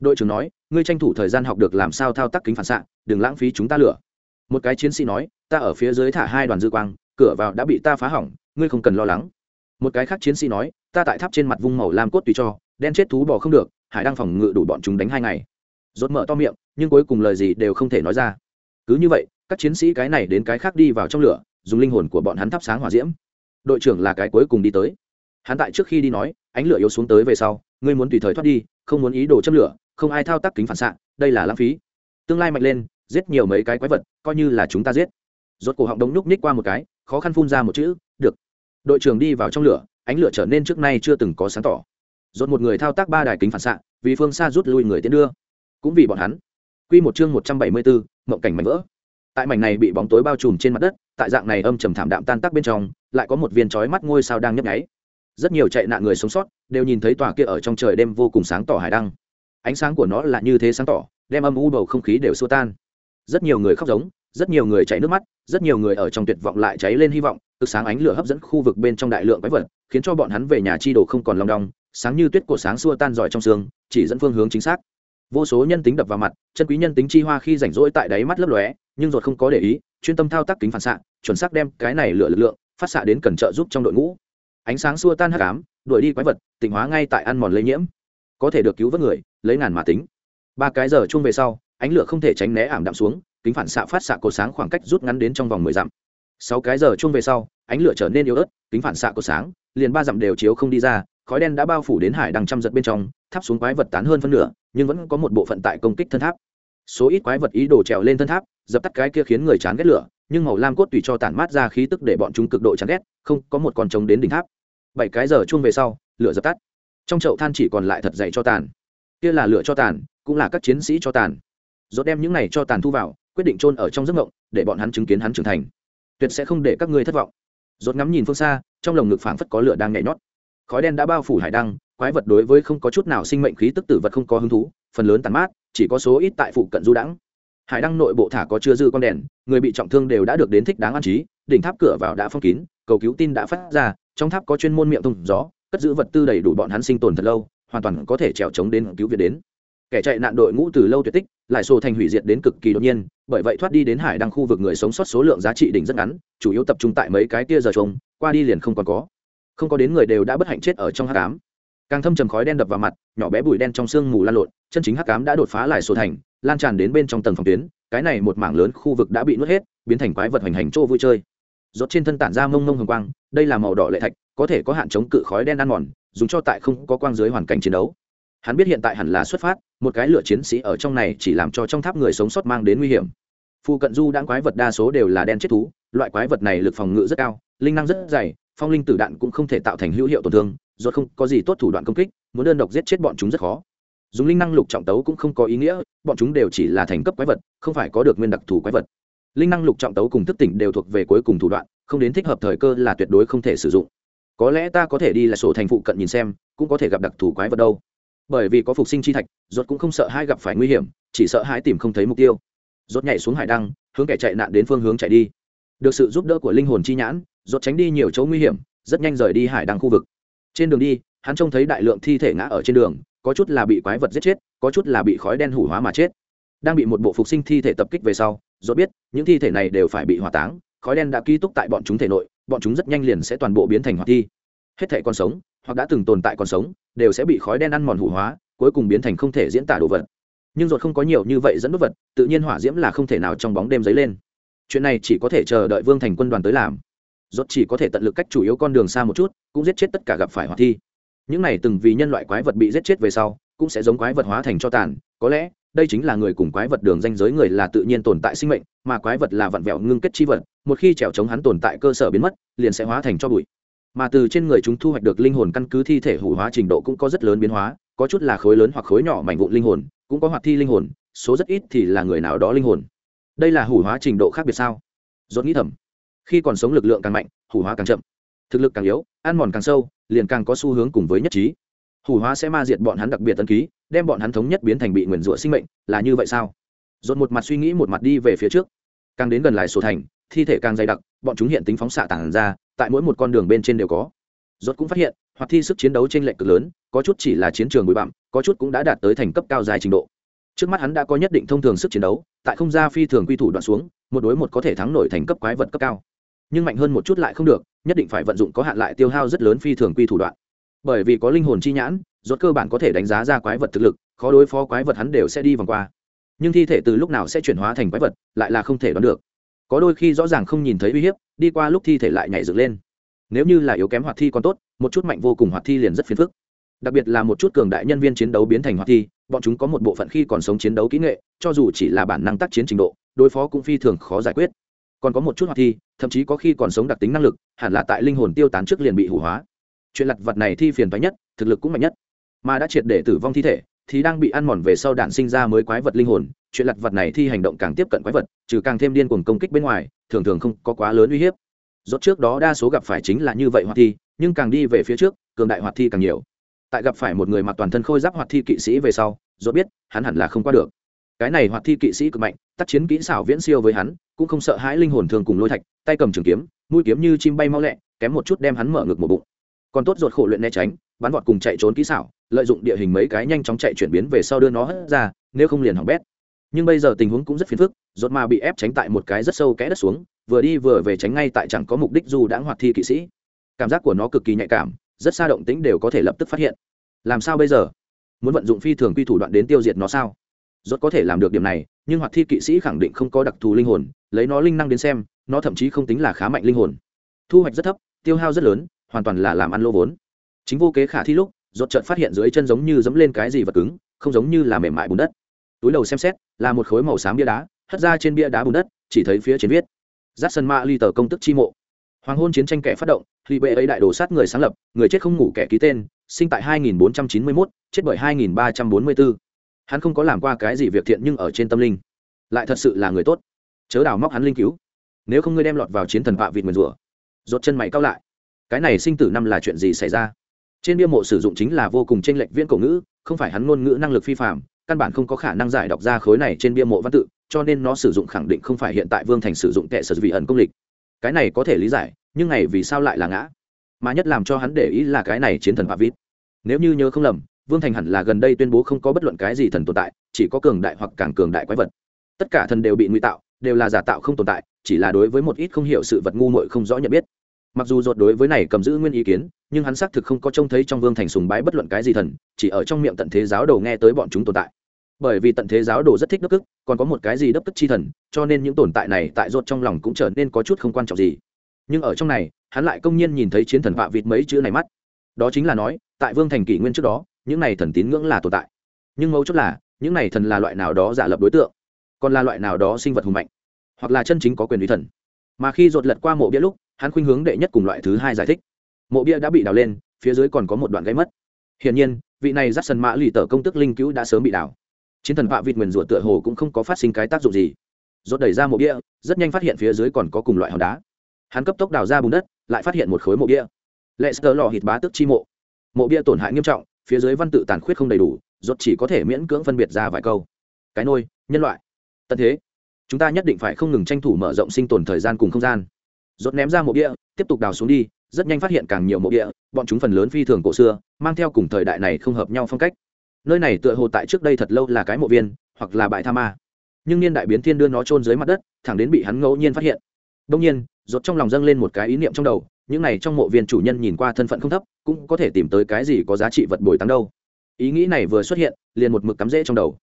Đội trưởng nói, ngươi tranh thủ thời gian học được làm sao thao tác kính phản xạ, đừng lãng phí chúng ta lửa một cái chiến sĩ nói, ta ở phía dưới thả hai đoàn dư quang, cửa vào đã bị ta phá hỏng, ngươi không cần lo lắng. Một cái khác chiến sĩ nói, ta tại tháp trên mặt vung màu lam cốt tùy cho, đen chết thú bò không được, hải đang phòng ngự đủ bọn chúng đánh hai ngày. Rốt mở to miệng, nhưng cuối cùng lời gì đều không thể nói ra. Cứ như vậy, các chiến sĩ cái này đến cái khác đi vào trong lửa, dùng linh hồn của bọn hắn thắp sáng hỏa diễm. Đội trưởng là cái cuối cùng đi tới. Hắn tại trước khi đi nói, ánh lửa yếu xuống tới về sau, ngươi muốn tùy thời thoát đi, không muốn ý đồ châm lửa, không ai thao tác kính phản xạ, đây là lãng phí. Tương lai mạnh lên giết nhiều mấy cái quái vật coi như là chúng ta giết. Rốt cổ họng đống nhúc ních qua một cái khó khăn phun ra một chữ được. Đội trưởng đi vào trong lửa ánh lửa trở nên trước nay chưa từng có sáng tỏ. Rốt một người thao tác ba đài kính phản xạ vì phương xa rút lui người tiến đưa. Cũng vì bọn hắn. Quy một chương một trăm bảy mươi 174, mộng cảnh mảnh vỡ. Tại mảnh này bị bóng tối bao trùm trên mặt đất tại dạng này âm trầm thảm đạm tan tác bên trong lại có một viên chói mắt ngôi sao đang nhấp nháy. Rất nhiều chạy nạn người sống sót đều nhìn thấy tòa kia ở trong trời đêm vô cùng sáng tỏ hải đăng. Ánh sáng của nó là như thế sáng tỏ đem âm u bầu không khí đều xua tan rất nhiều người khóc giống, rất nhiều người chảy nước mắt, rất nhiều người ở trong tuyệt vọng lại cháy lên hy vọng, cực sáng ánh lửa hấp dẫn khu vực bên trong đại lượng quái vật, khiến cho bọn hắn về nhà chi đồ không còn lòng đong, sáng như tuyết cổ sáng xua tan giỏi trong xương chỉ dẫn phương hướng chính xác. Vô số nhân tính đập vào mặt, chân quý nhân tính chi hoa khi rảnh rỗi tại đáy mắt lấp lóe, nhưng ruột không có để ý, chuyên tâm thao tác kính phản xạ, chuẩn xác đem cái này lửa lực lượng, phát xạ đến cần trợ giúp trong đội ngũ. Ánh sáng xua tan hắc ám, đuổi đi quái vật, tịnh hóa ngay tại ăn mòn lây nhiễm. Có thể được cứu vớt người, lấy ngàn mà tính. Ba cái giờ chung về sau ánh lửa không thể tránh né ảm đạm xuống, kính phản xạ phát xạ cột sáng khoảng cách rút ngắn đến trong vòng mười dặm. Sáu cái giờ chung về sau, ánh lửa trở nên yếu ớt, kính phản xạ cột sáng, liền ba dặm đều chiếu không đi ra, khói đen đã bao phủ đến hải đằng trăm giật bên trong tháp xuống quái vật tán hơn phân nửa, nhưng vẫn có một bộ phận tại công kích thân tháp. Số ít quái vật ý đồ trèo lên thân tháp, dập tắt cái kia khiến người chán ghét lửa, nhưng màu lam cốt tùy cho tản mát ra khí tức để bọn chúng cực độ chán ghét, không có một con trống đến đỉnh tháp. Bảy cái giờ chung về sau, lửa dập tắt. Trong chậu than chỉ còn lại thật dày cho tàn. Kia là lửa cho tàn, cũng là các chiến sĩ cho tàn dốt đem những này cho tàn thu vào, quyết định chôn ở trong giấc mộng, để bọn hắn chứng kiến hắn trưởng thành. Tuyệt sẽ không để các ngươi thất vọng. Dốt ngắm nhìn phương xa, trong lồng ngực phảng phất có lửa đang nhảy nhót. Khói đen đã bao phủ hải đăng, quái vật đối với không có chút nào sinh mệnh khí tức tử vật không có hứng thú, phần lớn tàn mát, chỉ có số ít tại phụ cận du đãng. Hải đăng nội bộ thả có chưa dư con đèn, người bị trọng thương đều đã được đến thích đáng an trí, đỉnh tháp cửa vào đã phong kín, cầu cứu tin đã phát ra, trong tháp có chuyên môn miệng thông gió, cất giữ vật tư đầy đủ bọn hắn sinh tồn thật lâu, hoàn toàn có thể trèo trống đến cứu viện đến kẻ chạy nạn đội ngũ từ lâu tuyệt tích, lại sổ thành hủy diệt đến cực kỳ đột nhiên, bởi vậy thoát đi đến hải đăng khu vực người sống sót số lượng giá trị đỉnh rất ngắn, chủ yếu tập trung tại mấy cái tia giờ trông qua đi liền không còn có. Không có đến người đều đã bất hạnh chết ở trong hắc ám. Càng thâm trầm khói đen đập vào mặt, nhỏ bé bụi đen trong sương mù lan lộn, chân chính hắc ám đã đột phá lại sổ thành, lan tràn đến bên trong tầng phòng tuyến, cái này một mảng lớn khu vực đã bị nuốt hết, biến thành quái vật hoành hành chỗ vui chơi. Rốt trên thân tản ra mông mông hồng quang, đây là màu đỏ lệ thạch, có thể có hạn chống cự khói đen ăn mòn, dùng cho tại không có quang dưới hoàn cảnh chiến đấu hắn biết hiện tại hẳn là xuất phát, một cái lửa chiến sĩ ở trong này chỉ làm cho trong tháp người sống sót mang đến nguy hiểm. Phu cận du đang quái vật đa số đều là đen chết thú, loại quái vật này lực phòng ngự rất cao, linh năng rất dày, phong linh tử đạn cũng không thể tạo thành hữu hiệu tổn thương, rốt không có gì tốt thủ đoạn công kích, muốn đơn độc giết chết bọn chúng rất khó. Dùng linh năng lục trọng tấu cũng không có ý nghĩa, bọn chúng đều chỉ là thành cấp quái vật, không phải có được nguyên đặc thù quái vật. Linh năng lục trọng tấu cùng thức tỉnh đều thuộc về cuối cùng thủ đoạn, không đến thích hợp thời cơ là tuyệt đối không thể sử dụng. Có lẽ ta có thể đi là sổ thành phụ cận nhìn xem, cũng có thể gặp đặc thù quái vật đâu bởi vì có phục sinh chi thạch rốt cũng không sợ hai gặp phải nguy hiểm, chỉ sợ hai tìm không thấy mục tiêu. Rốt nhảy xuống hải đăng, hướng kẻ chạy nạn đến phương hướng chạy đi. Được sự giúp đỡ của linh hồn chi nhãn rốt tránh đi nhiều chỗ nguy hiểm, rất nhanh rời đi hải đăng khu vực. Trên đường đi, hắn trông thấy đại lượng thi thể ngã ở trên đường, có chút là bị quái vật giết chết, có chút là bị khói đen hủ hóa mà chết. Đang bị một bộ phục sinh thi thể tập kích về sau rốt biết, những thi thể này đều phải bị hỏa táng, khói đen đã ký túc tại bọn chúng thể nội, bọn chúng rất nhanh liền sẽ toàn bộ biến thành hỏa thi hết thể còn sống, hoặc đã từng tồn tại còn sống, đều sẽ bị khói đen ăn mòn hủ hóa, cuối cùng biến thành không thể diễn tả đồ vật. Nhưng ruột không có nhiều như vậy dẫn đốt vật, tự nhiên hỏa diễm là không thể nào trong bóng đêm dấy lên. Chuyện này chỉ có thể chờ đợi vương thành quân đoàn tới làm. Ruột chỉ có thể tận lực cách chủ yếu con đường xa một chút, cũng giết chết tất cả gặp phải hỏa thi. Những này từng vì nhân loại quái vật bị giết chết về sau, cũng sẽ giống quái vật hóa thành cho tàn, có lẽ, đây chính là người cùng quái vật đường danh giới người là tự nhiên tồn tại sinh mệnh, mà quái vật là vặn vẹo ngưng kết chi vật, một khi trèo chống hắn tồn tại cơ sở biến mất, liền sẽ hóa thành cho bụi mà từ trên người chúng thu hoạch được linh hồn căn cứ thi thể hủ hóa trình độ cũng có rất lớn biến hóa, có chút là khối lớn hoặc khối nhỏ mảnh vụn linh hồn, cũng có hoạt thi linh hồn, số rất ít thì là người nào đó linh hồn. Đây là hủ hóa trình độ khác biệt sao? Dốt nghĩ thầm. Khi còn sống lực lượng càng mạnh, hủ hóa càng chậm. Thực lực càng yếu, ăn mòn càng sâu, liền càng có xu hướng cùng với nhất trí. Hủ hóa sẽ ma diệt bọn hắn đặc biệt tân ký, đem bọn hắn thống nhất biến thành bị nguyền rủa sinh mệnh, là như vậy sao? Dốt một mặt suy nghĩ một mặt đi về phía trước. Càng đến gần lại sổ thành, thi thể càng dày đặc, bọn chúng hiện tính phóng xạ tản ra tại mỗi một con đường bên trên đều có. Rốt cũng phát hiện, hoặc thi sức chiến đấu trên lệnh cực lớn, có chút chỉ là chiến trường bụi bặm, có chút cũng đã đạt tới thành cấp cao dài trình độ. Trước mắt hắn đã có nhất định thông thường sức chiến đấu, tại không gia phi thường quy thủ đoạn xuống, một đối một có thể thắng nổi thành cấp quái vật cấp cao. Nhưng mạnh hơn một chút lại không được, nhất định phải vận dụng có hạn lại tiêu hao rất lớn phi thường quy thủ đoạn. Bởi vì có linh hồn chi nhãn, rốt cơ bản có thể đánh giá ra quái vật thực lực, khó đối phó quái vật hắn đều sẽ đi vòng qua. Nhưng thi thể từ lúc nào sẽ chuyển hóa thành quái vật, lại là không thể đoán được. Có đôi khi rõ ràng không nhìn thấy uy hiếp đi qua lúc thi thể lại nhảy dựng lên. Nếu như là yếu kém hoạt thi còn tốt, một chút mạnh vô cùng hoạt thi liền rất phiền phức. Đặc biệt là một chút cường đại nhân viên chiến đấu biến thành hoạt thi, bọn chúng có một bộ phận khi còn sống chiến đấu kỹ nghệ, cho dù chỉ là bản năng tác chiến trình độ, đối phó cũng phi thường khó giải quyết. Còn có một chút hoạt thi, thậm chí có khi còn sống đặc tính năng lực, hẳn là tại linh hồn tiêu tán trước liền bị hủ hóa. Chuyện lặt vật này thi phiền toái nhất, thực lực cũng mạnh nhất. Mà đã triệt để tử vong thi thể, thì đang bị ăn mòn về sau đạn sinh ra mới quái vật linh hồn chuyện lặt vật này thi hành động càng tiếp cận quái vật, trừ càng thêm điên cuồng công kích bên ngoài, thường thường không có quá lớn uy hiếp. Rốt trước đó đa số gặp phải chính là như vậy hoạt thi, nhưng càng đi về phía trước, cường đại hoạt thi càng nhiều. Tại gặp phải một người mặc toàn thân khôi giáp hoạt thi kỵ sĩ về sau, rốt biết, hắn hẳn là không qua được. Cái này hoạt thi kỵ sĩ cực mạnh, tác chiến kỹ xảo viễn siêu với hắn, cũng không sợ hãi linh hồn thường cùng lôi thạch, tay cầm trường kiếm, mũi kiếm như chim bay mau lẹ, kém một chút đem hắn mở ngực một bụng. Còn tốt ruột khổ luyện né tránh, bắn vọt cùng chạy trốn kỹ xảo, lợi dụng địa hình mấy cái nhanh chóng chạy chuyển biến về sau đưa nó hất ra, nếu không liền hỏng bét nhưng bây giờ tình huống cũng rất phiền phức, rốt mà bị ép tránh tại một cái rất sâu kẽ đất xuống, vừa đi vừa về tránh ngay tại chẳng có mục đích dù đã hoạt thi kỵ sĩ. Cảm giác của nó cực kỳ nhạy cảm, rất xa động tĩnh đều có thể lập tức phát hiện. Làm sao bây giờ? Muốn vận dụng phi thường quy thủ đoạn đến tiêu diệt nó sao? Rốt có thể làm được điểm này, nhưng hoạt thi kỵ sĩ khẳng định không có đặc thù linh hồn, lấy nó linh năng đến xem, nó thậm chí không tính là khá mạnh linh hồn. Thu hoạch rất thấp, tiêu hao rất lớn, hoàn toàn là làm ăn lô vốn. Chính vô kế khả thi lúc, rốt chợt phát hiện dưới chân giống như dẫm lên cái gì vật cứng, không giống như là mềm mại bùn đất túi đầu xem xét là một khối màu xám bia đá hất ra trên bia đá bùn đất chỉ thấy phía trên viết giáp sân ma ly tờ công tức chi mộ. Hoàng hôn chiến tranh kẻ phát động ly bệ ấy đại đồ sát người sáng lập người chết không ngủ kẻ ký tên sinh tại 2491, chết bởi 2344. hắn không có làm qua cái gì việc thiện nhưng ở trên tâm linh. Lại thật sự là người tốt. Chớ đào móc hắn linh cứu. Nếu không ngươi đem lọt vào chiến thần bạ vịt mượn rủa. Rột chân mày cao lại. Cái này sinh tử năm là chuyện gì xảy ra? Trên bia mộ sử dụng chính là vô cùng tranh lệch viễn cổ ngữ không phải hắn ngôn ngữ năng lực phi phạm căn bản không có khả năng giải đọc ra khối này trên bia mộ văn tự, cho nên nó sử dụng khẳng định không phải hiện tại vương thành sử dụng kệ sở vị ẩn công lịch. Cái này có thể lý giải, nhưng ngày vì sao lại là ngã? Mà nhất làm cho hắn để ý là cái này chiến thần phạm vít. Nếu như nhớ không lầm, vương thành hẳn là gần đây tuyên bố không có bất luận cái gì thần tồn tại, chỉ có cường đại hoặc càng cường đại quái vật. Tất cả thần đều bị nguy tạo, đều là giả tạo không tồn tại, chỉ là đối với một ít không hiểu sự vật ngu muội không rõ nhận biết mặc dù ruột đối với này cầm giữ nguyên ý kiến nhưng hắn xác thực không có trông thấy trong vương thành sùng bái bất luận cái gì thần chỉ ở trong miệng tận thế giáo đồ nghe tới bọn chúng tồn tại. Bởi vì tận thế giáo đồ rất thích đức cức, còn có một cái gì đốc tức chi thần cho nên những tồn tại này tại ruột trong lòng cũng trở nên có chút không quan trọng gì. Nhưng ở trong này hắn lại công nhiên nhìn thấy chiến thần vạ vịt mấy chữ này mắt. Đó chính là nói tại vương thành kỷ nguyên trước đó những này thần tín ngưỡng là tồn tại. Nhưng mấu chốt là những này thần là loại nào đó giả lập đối tượng? Còn là loại nào đó sinh vật hùng mạnh? Hoặc là chân chính có quyền uy thần? Mà khi dột lật qua mộ bia lúc hắn khuynh hướng đệ nhất cùng loại thứ hai giải thích. Mộ bia đã bị đào lên, phía dưới còn có một đoạn gãy mất. Hiển nhiên, vị này dắt sân mã lì tờ công tức linh cứu đã sớm bị đào. Chiến thần vạ vịt nguyền rủa tựa hồ cũng không có phát sinh cái tác dụng gì. Rốt đẩy ra mộ bia, rất nhanh phát hiện phía dưới còn có cùng loại hòn đá. Hắn cấp tốc đào ra bùn đất, lại phát hiện một khối mộ bia. Lệ sơ lò hít bá tức chi mộ. Mộ bia tổn hại nghiêm trọng, phía dưới văn tự tàn khuyết không đầy đủ, rốt chỉ có thể miễn cưỡng phân biệt ra vài câu. Cái nôi, nhân loại. Tận thế, chúng ta nhất định phải không ngừng tranh thủ mở rộng sinh tồn thời gian cùng không gian rốt ném ra mộ bia, tiếp tục đào xuống đi, rất nhanh phát hiện càng nhiều mộ bia, bọn chúng phần lớn phi thường cổ xưa, mang theo cùng thời đại này không hợp nhau phong cách. Nơi này tựa hồ tại trước đây thật lâu là cái mộ viên, hoặc là bãi tha ma. Nhưng niên đại biến thiên đưa nó chôn dưới mặt đất, thẳng đến bị hắn ngẫu nhiên phát hiện. Đông nhiên, rốt trong lòng dâng lên một cái ý niệm trong đầu, những này trong mộ viên chủ nhân nhìn qua thân phận không thấp, cũng có thể tìm tới cái gì có giá trị vật bồi tăng đâu. Ý nghĩ này vừa xuất hiện, liền một mực cắm rễ trong đầu.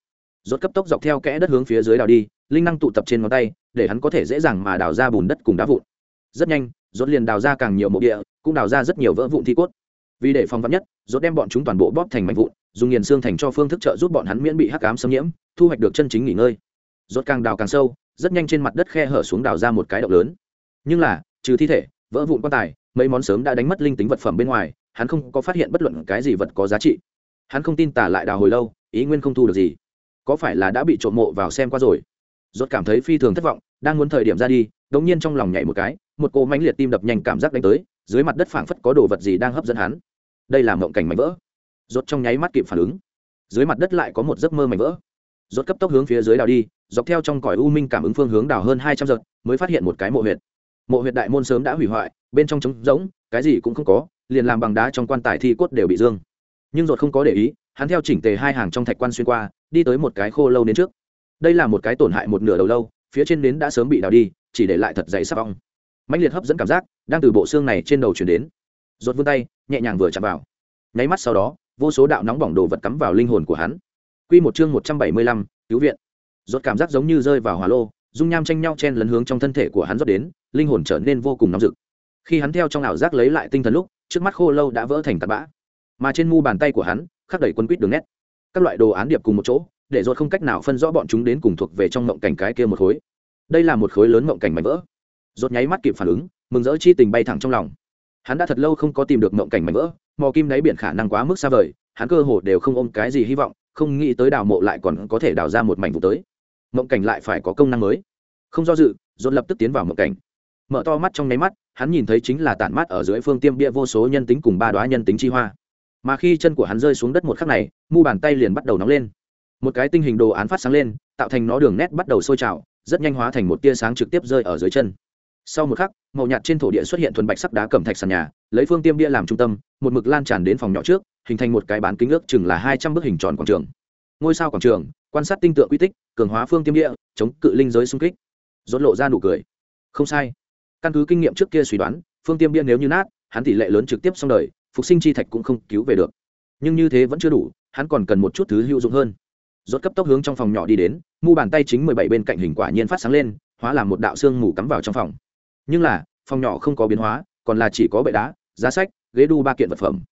Rốt cấp tốc dọc theo kẽ đất hướng phía dưới đào đi, linh năng tụ tập trên ngón tay, để hắn có thể dễ dàng mà đào ra bùn đất cùng đá vụn rất nhanh, rốt liền đào ra càng nhiều mộ địa, cũng đào ra rất nhiều vỡ vụn thi cốt. Vì để phòng vắn nhất, rốt đem bọn chúng toàn bộ bóp thành mảnh vụn, dùng nghiền xương thành cho phương thức trợ giúp bọn hắn miễn bị hắc ám xâm nhiễm, thu hoạch được chân chính nghỉ ngơi. Rốt càng đào càng sâu, rất nhanh trên mặt đất khe hở xuống đào ra một cái động lớn. Nhưng là, trừ thi thể, vỡ vụn quan tài, mấy món sớm đã đánh mất linh tính vật phẩm bên ngoài, hắn không có phát hiện bất luận cái gì vật có giá trị. Hắn không tin tả lại đào hồi lâu, ý nguyên không thu được gì. Có phải là đã bị trộm mộ vào xem qua rồi? Rốt cảm thấy phi thường thất vọng, đang muốn thời điểm ra đi, đống nhiên trong lòng nhảy một cái một cô mãnh liệt tim đập nhanh cảm giác đánh tới, dưới mặt đất phảng phất có đồ vật gì đang hấp dẫn hắn. Đây là mộng cảnh mảnh vỡ. Rốt trong nháy mắt kịp phản ứng. Dưới mặt đất lại có một giấc mơ mảnh vỡ. Rốt cấp tốc hướng phía dưới đào đi, dọc theo trong cõi u minh cảm ứng phương hướng đào hơn hai trăm giật mới phát hiện một cái mộ huyệt. Mộ huyệt đại môn sớm đã hủy hoại, bên trong trống rỗng, cái gì cũng không có, liền làm bằng đá trong quan tài thi cốt đều bị dương. Nhưng rốt không có để ý, hắn theo chỉnh tề hai hàng trong thạch quan xuyên qua, đi tới một cái khô lâu đến trước. Đây là một cái tổn hại một nửa đầu lâu, phía trên nến đã sớm bị đào đi, chỉ để lại thật dày sắp ong mạnh liệt hấp dẫn cảm giác đang từ bộ xương này trên đầu chuyển đến. Rột vươn tay nhẹ nhàng vừa chạm vào. Nháy mắt sau đó vô số đạo nóng bỏng đồ vật cắm vào linh hồn của hắn. Quy một chương một trăm bảy mươi lăm, cứu viện. Rốt cảm giác giống như rơi vào hỏa lô, dung nham tranh nhau chen lấn hướng trong thân thể của hắn rót đến, linh hồn trở nên vô cùng nóng rực. Khi hắn theo trong ảo giác lấy lại tinh thần lúc trước mắt khô lâu đã vỡ thành tạt bã. Mà trên mu bàn tay của hắn khắc đầy quân quýt đường nét. Các loại đồ án điệp cùng một chỗ để rột không cách nào phân rõ bọn chúng đến cùng thuộc về trong mộng cảnh cái kia một khối. Đây là một khối lớn mộng cảnh mảnh vỡ rốt nháy mắt kịp phản ứng, mừng rỡ chi tình bay thẳng trong lòng. Hắn đã thật lâu không có tìm được mộng cảnh mảnh vỡ, mò kim đáy biển khả năng quá mức xa vời, hắn cơ hồ đều không ôm cái gì hy vọng, không nghĩ tới đào mộ lại còn có thể đào ra một mảnh vụ tới. Mộng cảnh lại phải có công năng mới. Không do dự dồn lập tức tiến vào mộng cảnh. Mở to mắt trong nháy mắt, hắn nhìn thấy chính là tản mát ở dưới phương tiêm bia vô số nhân tính cùng ba đoá nhân tính chi hoa. Mà khi chân của hắn rơi xuống đất một khắc này, mu bàn tay liền bắt đầu nóng lên. Một cái tinh hình đồ án phát sáng lên, tạo thành nó đường nét bắt đầu sôi trào, rất nhanh hóa thành một tia sáng trực tiếp rơi ở dưới chân sau một khắc màu nhạt trên thổ địa xuất hiện thuần bạch sắc đá cẩm thạch sàn nhà lấy phương tiêm bia làm trung tâm một mực lan tràn đến phòng nhỏ trước hình thành một cái bán kính ước chừng là hai trăm bức hình tròn quảng trường. Ngôi sao quảng trường quan sát tinh tượng quy tích cường hóa phương tiêm địa, chống cự linh giới xung kích. Rốt lộ ra nụ cười. Không sai. Căn cứ kinh nghiệm trước kia suy đoán phương tiêm bia nếu như nát hắn tỷ lệ lớn trực tiếp xong đời phục sinh chi thạch cũng không cứu về được. Nhưng như thế vẫn chưa đủ hắn còn cần một chút thứ hữu dụng hơn. Rốt cấp tốc hướng trong phòng nhỏ đi đến mu bàn tay chính mười bảy bên cạnh hình quả nhiên phát sáng lên hóa làm một đạo xương mù cắm vào trong phòng nhưng là phòng nhỏ không có biến hóa còn là chỉ có bệ đá giá sách ghế đu ba kiện vật phẩm.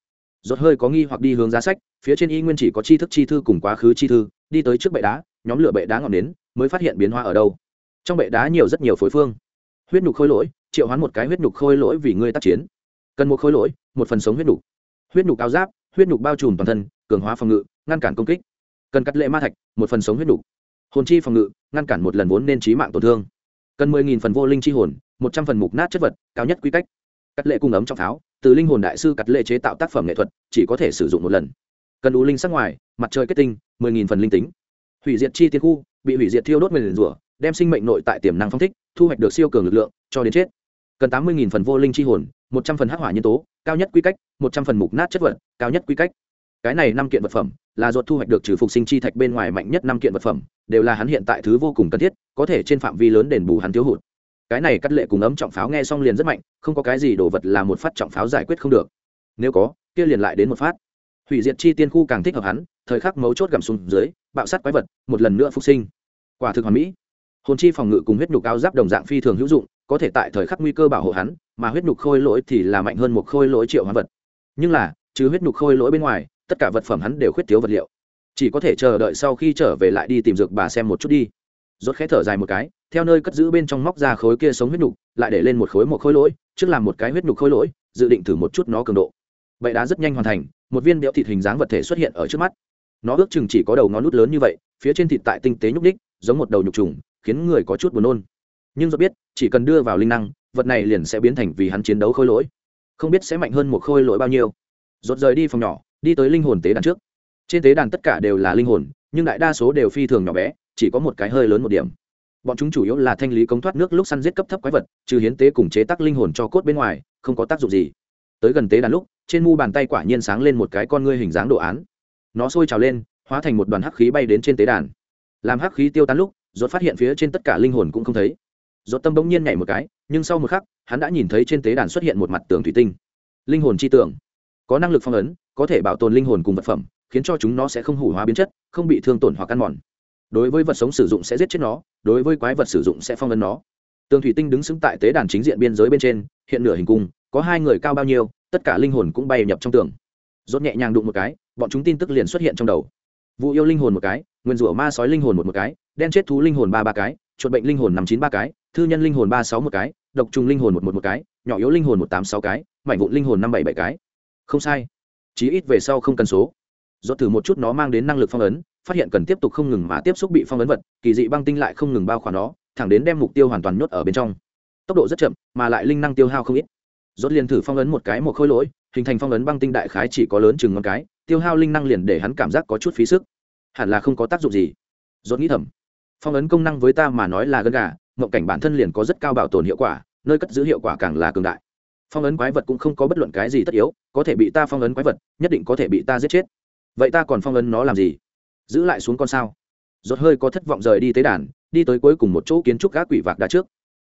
Rốt hơi có nghi hoặc đi hướng giá sách phía trên y nguyên chỉ có chi thức chi thư cùng quá khứ chi thư đi tới trước bệ đá nhóm lửa bệ đá ngọn nến, mới phát hiện biến hóa ở đâu. Trong bệ đá nhiều rất nhiều phối phương. Huyết nhục khôi lỗi triệu hoán một cái huyết nhục khôi lỗi vì ngươi tác chiến. Cần một khôi lỗi một phần sống huyết nhục. Huyết nhục áo giáp huyết nhục bao trùm toàn thân cường hóa phòng ngự ngăn cản công kích. Cần cắt lệ ma thạch một phần sống huyết nhục. Hồn chi phòng ngự ngăn cản một lần vốn nên trí mạng tổn thương. Cần mười nghìn phần vô linh chi hồn một trăm phần mục nát chất vật, cao nhất quy cách. Cắt lệ cung ấm trong tháo, từ linh hồn đại sư cắt lệ chế tạo tác phẩm nghệ thuật, chỉ có thể sử dụng một lần. Cần đủ linh sắc ngoài, mặt trời kết tinh, mười nghìn phần linh tính. Hủy diệt chi tiên khu, bị hủy diệt thiêu đốt mười lần rủa, đem sinh mệnh nội tại tiềm năng phong thích, thu hoạch được siêu cường lực lượng, cho đến chết. Cần tám mươi nghìn phần vô linh chi hồn, một trăm phần hắc hỏa nhân tố, cao nhất quy cách, một trăm phần mục nát chất vật, cao nhất quy cách. Cái này năm kiện vật phẩm, là ruột thu hoạch được trừ phục sinh chi thạch bên ngoài mạnh nhất năm kiện vật phẩm, đều là hắn hiện tại thứ vô cùng cần thiết, có thể trên phạm vi lớn đền bù hắn thiếu hụt cái này cắt lệ cùng ấm trọng pháo nghe xong liền rất mạnh, không có cái gì đồ vật là một phát trọng pháo giải quyết không được. Nếu có, kia liền lại đến một phát. Hủy diệt chi tiên khu càng thích hợp hắn, thời khắc mấu chốt gầm xuống dưới, bạo sát quái vật, một lần nữa phục sinh. Quả thực hoàn mỹ. Hồn chi phòng ngự cùng huyết nhục áo giáp đồng dạng phi thường hữu dụng, có thể tại thời khắc nguy cơ bảo hộ hắn, mà huyết nhục khôi lỗi thì là mạnh hơn một khôi lỗi triệu hóa vật. Nhưng là chứ huyết nhục khôi lỗi bên ngoài, tất cả vật phẩm hắn đều khuyết thiếu vật liệu. Chỉ có thể chờ đợi sau khi trở về lại đi tìm dược bà xem một chút đi. Rốt khẽ thở dài một cái theo nơi cất giữ bên trong móc ra khối kia sống huyết nhục, lại để lên một khối một khối lỗi, trước làm một cái huyết nhục khối lỗi, dự định thử một chút nó cường độ. Vậy đá rất nhanh hoàn thành, một viên đẽo thịt hình dáng vật thể xuất hiện ở trước mắt. Nó ước chừng chỉ có đầu ngón nút lớn như vậy, phía trên thịt tại tinh tế nhúc ních giống một đầu nhục trùng, khiến người có chút buồn nôn. Nhưng do biết, chỉ cần đưa vào linh năng, vật này liền sẽ biến thành vì hắn chiến đấu khôi lỗi. Không biết sẽ mạnh hơn một khôi lỗi bao nhiêu. Rột rời đi phòng nhỏ, đi tới linh hồn tế đàn trước. Trên tế đàn tất cả đều là linh hồn, nhưng đại đa số đều phi thường nhỏ bé, chỉ có một cái hơi lớn một điểm bọn chúng chủ yếu là thanh lý cống thoát nước lúc săn giết cấp thấp quái vật, trừ hiến tế cùng chế tác linh hồn cho cốt bên ngoài, không có tác dụng gì. Tới gần tế đàn lúc, trên mu bàn tay quả nhiên sáng lên một cái con ngươi hình dáng đồ án. Nó sôi trào lên, hóa thành một đoàn hắc khí bay đến trên tế đàn. Làm hắc khí tiêu tan lúc, rốt phát hiện phía trên tất cả linh hồn cũng không thấy. Rốt tâm bỗng nhiên nhảy một cái, nhưng sau một khắc, hắn đã nhìn thấy trên tế đàn xuất hiện một mặt tường thủy tinh. Linh hồn chi tường. Có năng lực phong ấn, có thể bảo tồn linh hồn cùng vật phẩm, khiến cho chúng nó sẽ không hủ hóa biến chất, không bị thương tổn hoặc ăn mòn đối với vật sống sử dụng sẽ giết chết nó, đối với quái vật sử dụng sẽ phong ấn nó. Tường thủy tinh đứng xứng tại tế đàn chính diện biên giới bên trên, hiện nửa hình cung, có hai người cao bao nhiêu, tất cả linh hồn cũng bay nhập trong tường. Rốt nhẹ nhàng đụng một cái, bọn chúng tin tức liền xuất hiện trong đầu. Vụ yêu linh hồn một cái, nguyên rủa ma sói linh hồn một một cái, đen chết thú linh hồn ba ba cái, chuột bệnh linh hồn năm chín ba cái, thư nhân linh hồn ba sáu một cái, độc trùng linh hồn một một một cái, nhỏ yếu linh hồn một tám sáu cái, mảnh vụn linh hồn năm bảy bảy cái. Không sai. Chí ít về sau không cần số. Do thử một chút nó mang đến năng lực phong ấn phát hiện cần tiếp tục không ngừng mà tiếp xúc bị phong ấn vật, kỳ dị băng tinh lại không ngừng bao khỏa nó, thẳng đến đem mục tiêu hoàn toàn nhốt ở bên trong. Tốc độ rất chậm, mà lại linh năng tiêu hao không ít. Rốt liền thử phong ấn một cái một khối lỗi, hình thành phong ấn băng tinh đại khái chỉ có lớn chừng ngón cái, tiêu hao linh năng liền để hắn cảm giác có chút phí sức. Hẳn là không có tác dụng gì. Rốt nghĩ thầm, phong ấn công năng với ta mà nói là gân gà, mộng cảnh bản thân liền có rất cao bảo tồn hiệu quả, nơi cất giữ hiệu quả càng là cường đại. Phong ấn quái vật cũng không có bất luận cái gì tất yếu, có thể bị ta phong ấn quái vật, nhất định có thể bị ta giết chết. Vậy ta còn phong ấn nó làm gì? Giữ lại xuống con sao. Rốt hơi có thất vọng rời đi tế đàn, đi tới cuối cùng một chỗ kiến trúc gác quỷ vạc đá trước.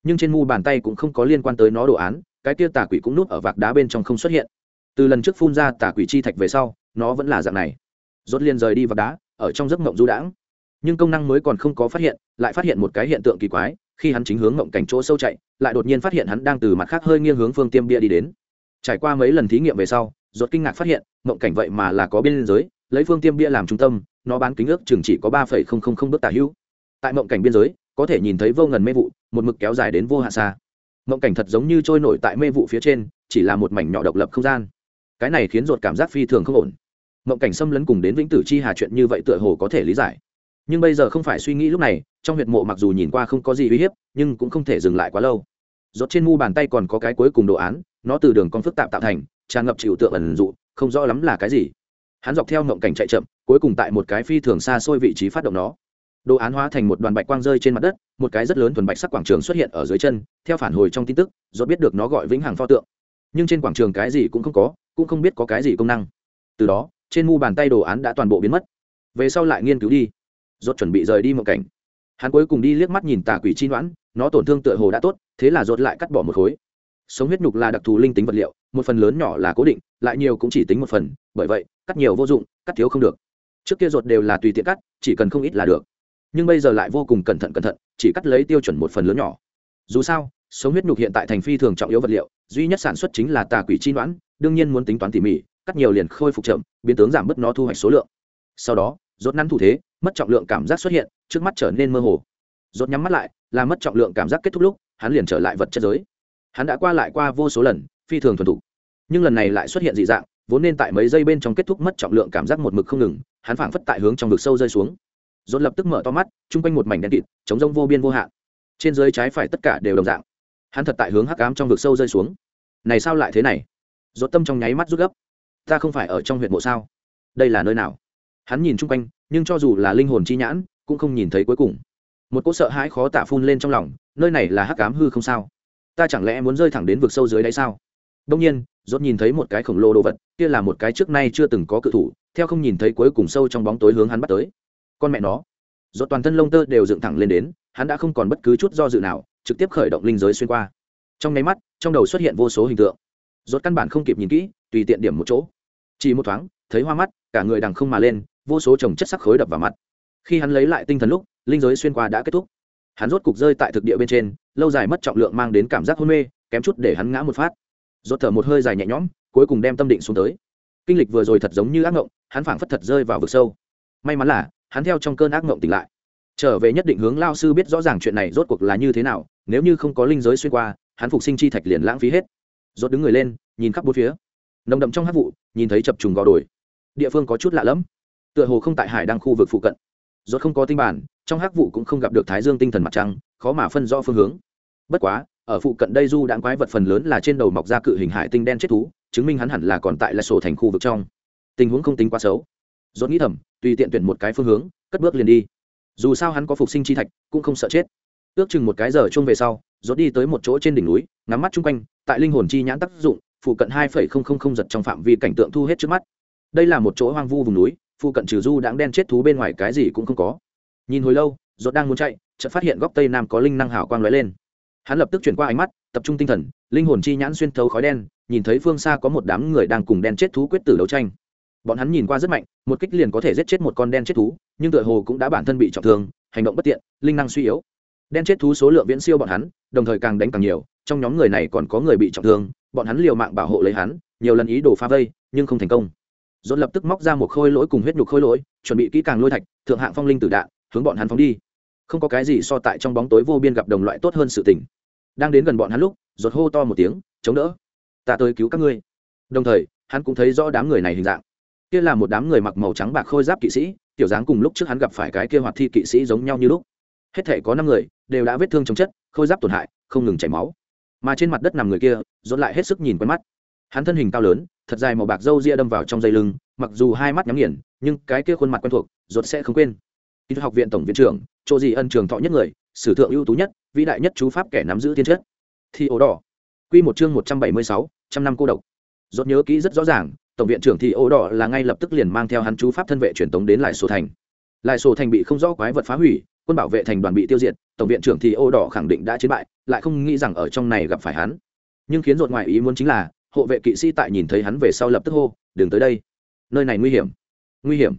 Nhưng trên mu bàn tay cũng không có liên quan tới nó đồ án, cái kia tà quỷ cũng núp ở vạc đá bên trong không xuất hiện. Từ lần trước phun ra tà quỷ chi thạch về sau, nó vẫn là dạng này. Rốt liền rời đi vạc đá, ở trong giấc mộng du đãng. Nhưng công năng mới còn không có phát hiện, lại phát hiện một cái hiện tượng kỳ quái, khi hắn chính hướng mộng cảnh chỗ sâu chạy, lại đột nhiên phát hiện hắn đang từ mặt khác hơi nghiêng hướng phương tiêm bia đi đến. Trải qua mấy lần thí nghiệm về sau, rốt kinh ngạc phát hiện, mộng cảnh vậy mà là có biên giới, lấy phương tiêm bia làm trung tâm nó bán kính ước chừng chỉ có ba phẩy không không không bước tả hữu. Tại mộng cảnh biên giới, có thể nhìn thấy vô ngần mê vụ, một mực kéo dài đến vô hạn xa. Mộng cảnh thật giống như trôi nổi tại mê vụ phía trên, chỉ là một mảnh nhỏ độc lập không gian. Cái này khiến ruột cảm giác phi thường không ổn. Mộng cảnh xâm lấn cùng đến vĩnh tử chi hà chuyện như vậy tựa hồ có thể lý giải. Nhưng bây giờ không phải suy nghĩ lúc này, trong huyệt mộ mặc dù nhìn qua không có gì uy hiếp, nhưng cũng không thể dừng lại quá lâu. Rốt trên mu bàn tay còn có cái cuối cùng đồ án, nó từ đường con phức tạp tạo thành, tràn ngập chịu tượng ẩn dụ, không rõ lắm là cái gì. Hắn dọc theo mộng cảnh chạy chậm cuối cùng tại một cái phi thường xa xôi vị trí phát động nó. Đồ án hóa thành một đoàn bạch quang rơi trên mặt đất, một cái rất lớn thuần bạch sắc quảng trường xuất hiện ở dưới chân, theo phản hồi trong tin tức do biết được nó gọi vĩnh hằng pho tượng. Nhưng trên quảng trường cái gì cũng không có, cũng không biết có cái gì công năng. Từ đó, trên mu bàn tay đồ án đã toàn bộ biến mất. Về sau lại nghiên cứu đi. Rốt chuẩn bị rời đi một cảnh. Hắn cuối cùng đi liếc mắt nhìn tà quỷ chi noãn, nó tổn thương tựa hồ đã tốt, thế là rốt lại cắt bỏ một khối. Sống huyết nhục là đặc thù linh tính vật liệu, một phần lớn nhỏ là cố định, lại nhiều cũng chỉ tính một phần, bởi vậy, cắt nhiều vô dụng, cắt thiếu không được trước kia ruột đều là tùy tiện cắt, chỉ cần không ít là được. Nhưng bây giờ lại vô cùng cẩn thận cẩn thận, chỉ cắt lấy tiêu chuẩn một phần lớn nhỏ. Dù sao, sống huyết nhục hiện tại thành phi thường trọng yếu vật liệu, duy nhất sản xuất chính là tà quỷ chi đoán đương nhiên muốn tính toán tỉ mỉ, cắt nhiều liền khôi phục chậm, biến tướng giảm bớt nó thu hoạch số lượng. Sau đó rốt nắn thủ thế, mất trọng lượng cảm giác xuất hiện, trước mắt trở nên mơ hồ. Rốt nhắm mắt lại, là mất trọng lượng cảm giác kết thúc lúc, hắn liền trở lại vật chất giới. Hắn đã qua lại qua vô số lần, phi thường thuần thục. Nhưng lần này lại xuất hiện dị dạng, vốn nên tại mấy giây bên trong kết thúc mất trọng lượng cảm giác một mực không ngừng hắn phảng phất tại hướng trong vực sâu rơi xuống. Dồn lập tức mở to mắt, chung quanh một mảnh đen kịt chống rông vô biên vô hạn. Trên dưới trái phải tất cả đều đồng dạng. Hắn thật tại hướng hắc ám trong vực sâu rơi xuống. Này sao lại thế này? Rốt tâm trong nháy mắt rút gấp. Ta không phải ở trong huyện mộ sao? Đây là nơi nào? Hắn nhìn chung quanh, nhưng cho dù là linh hồn chi nhãn, cũng không nhìn thấy cuối cùng. Một cỗ sợ hãi khó tả phun lên trong lòng, nơi này là hắc ám hư không sao? Ta chẳng lẽ muốn rơi thẳng đến vực sâu dưới đáy sao? Đông nhiên, rốt nhìn thấy một cái khổng lồ đồ vật, kia là một cái trước nay chưa từng có cự thủ theo không nhìn thấy cuối cùng sâu trong bóng tối hướng hắn bắt tới. Con mẹ nó. Rốt toàn thân lông tơ đều dựng thẳng lên đến, hắn đã không còn bất cứ chút do dự nào, trực tiếp khởi động linh giới xuyên qua. Trong nháy mắt, trong đầu xuất hiện vô số hình tượng. Rốt căn bản không kịp nhìn kỹ, tùy tiện điểm một chỗ. Chỉ một thoáng, thấy hoa mắt, cả người đằng không mà lên, vô số chồng chất sắc khối đập vào mặt. Khi hắn lấy lại tinh thần lúc, linh giới xuyên qua đã kết thúc. Hắn rốt cục rơi tại thực địa bên trên, lâu dài mất trọng lượng mang đến cảm giác hôn mê, kém chút để hắn ngã một phát. Rốt thở một hơi dài nhẹ nhõm, cuối cùng đem tâm định xuống tới kinh lịch vừa rồi thật giống như ác ngộng, hắn phảng phất thật rơi vào vực sâu. May mắn là, hắn theo trong cơn ác ngộng tỉnh lại. Trở về nhất định hướng lao sư biết rõ ràng chuyện này rốt cuộc là như thế nào, nếu như không có linh giới xuyên qua, hắn phục sinh chi thạch liền lãng phí hết. Rốt đứng người lên, nhìn khắp bốn phía. Nồng đậm trong hát vụ, nhìn thấy chập trùng gò đồi. Địa phương có chút lạ lẫm. Tựa hồ không tại hải đang khu vực phụ cận. Rốt không có tinh bản, trong hắc vụ cũng không gặp được thái dương tinh thần mặt trăng, khó mà phân rõ phương hướng. Bất quá, ở phụ cận đây du đãng quái vật phần lớn là trên đầu mọc ra cự hình hải tinh đen chết thú chứng minh hắn hẳn là còn tại là sổ thành khu vực trong. Tình huống không tính quá xấu. Rốt nghĩ thầm, tùy tiện tuyển một cái phương hướng, cất bước liền đi. Dù sao hắn có phục sinh chi thạch, cũng không sợ chết. Ước chừng một cái giờ chung về sau, rốt đi tới một chỗ trên đỉnh núi, ngắm mắt chung quanh, tại linh hồn chi nhãn tác dụng, phụ cận hai phẩy không không không giật trong phạm vi cảnh tượng thu hết trước mắt. Đây là một chỗ hoang vu vùng núi, phụ cận trừ du đáng đen chết thú bên ngoài cái gì cũng không có. Nhìn hồi lâu, rốt đang muốn chạy, chợt phát hiện góc tây nam có linh năng hào quang lóe lên. Hắn lập tức chuyển qua ánh mắt, tập trung tinh thần, linh hồn chi nhãn xuyên thấu khói đen nhìn thấy phương xa có một đám người đang cùng đen chết thú quyết tử đấu tranh. Bọn hắn nhìn qua rất mạnh, một kích liền có thể giết chết một con đen chết thú, nhưng tựa hồ cũng đã bản thân bị trọng thương, hành động bất tiện, linh năng suy yếu. Đen chết thú số lượng viễn siêu bọn hắn, đồng thời càng đánh càng nhiều, trong nhóm người này còn có người bị trọng thương, bọn hắn liều mạng bảo hộ lấy hắn, nhiều lần ý đồ phá vây, nhưng không thành công. Dồn lập tức móc ra một khôi lỗi cùng huyết nhục khôi lỗi, chuẩn bị kỹ càng lôi thạch, thượng hạng phong linh tử đạn, hướng bọn hắn phóng đi. Không có cái gì so tại trong bóng tối vô biên gặp đồng loại tốt hơn sự tình. Đang đến gần bọn hắn lúc dột hô to một tiếng, chống đỡ! Ta tới cứu các ngươi. Đồng thời, hắn cũng thấy rõ đám người này hình dạng. Kia là một đám người mặc màu trắng bạc khôi giáp kỵ sĩ, tiểu dáng cùng lúc trước hắn gặp phải cái kia hoạt thi kỵ sĩ giống nhau như lúc. Hết thể có năm người, đều đã vết thương chống chất, khôi giáp tổn hại, không ngừng chảy máu. Mà trên mặt đất nằm người kia dồn lại hết sức nhìn quen mắt. Hắn thân hình cao lớn, thật dài màu bạc râu ria đâm vào trong dây lưng, mặc dù hai mắt nhắm nghiền, nhưng cái kia khuôn mặt quen thuộc dồn sẽ không quên. Kỹ thuật học viện tổng viện trưởng, chỗ gì ân trường thọ nhất người, sử thượng ưu tú nhất, vĩ đại nhất chú pháp kẻ nắm giữ thiên chất. Thi ố đỏ. Quy một chương một trăm bảy mươi sáu trăm năm cô độc. Dốt nhớ kỹ rất rõ ràng, tổng viện trưởng thì ô đỏ là ngay lập tức liền mang theo hắn chú pháp thân vệ truyền tống đến lại sổ thành. Lại sổ thành bị không rõ quái vật phá hủy, quân bảo vệ thành đoàn bị tiêu diệt, tổng viện trưởng thì ô đỏ khẳng định đã chiến bại, lại không nghĩ rằng ở trong này gặp phải hắn. Nhưng khiến dột ngoại ý muốn chính là, hộ vệ kỵ sĩ tại nhìn thấy hắn về sau lập tức hô, đừng tới đây. Nơi này nguy hiểm. Nguy hiểm.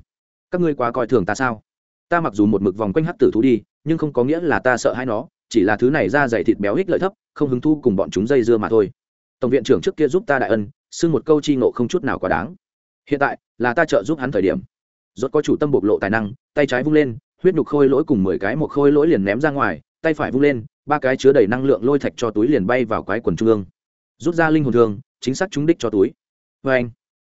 Các ngươi quá coi thường ta sao? Ta mặc dù một mực vòng quanh hắc tử thú đi, nhưng không có nghĩa là ta sợ hai nó, chỉ là thứ này ra dày thịt béo ích lợi thấp, không hứng thu cùng bọn chúng dây dưa mà thôi tổng viện trưởng trước kia giúp ta đại ân, xưng một câu chi ngộ không chút nào quá đáng. Hiện tại, là ta trợ giúp hắn thời điểm. Rốt có chủ tâm bộc lộ tài năng, tay trái vung lên, huyết nhục khôi lỗi cùng mười cái một khôi lỗi liền ném ra ngoài, tay phải vung lên, ba cái chứa đầy năng lượng lôi thạch cho túi liền bay vào quái quần trung ương. Rút ra linh hồn thương chính xác trúng đích cho túi. Vê anh,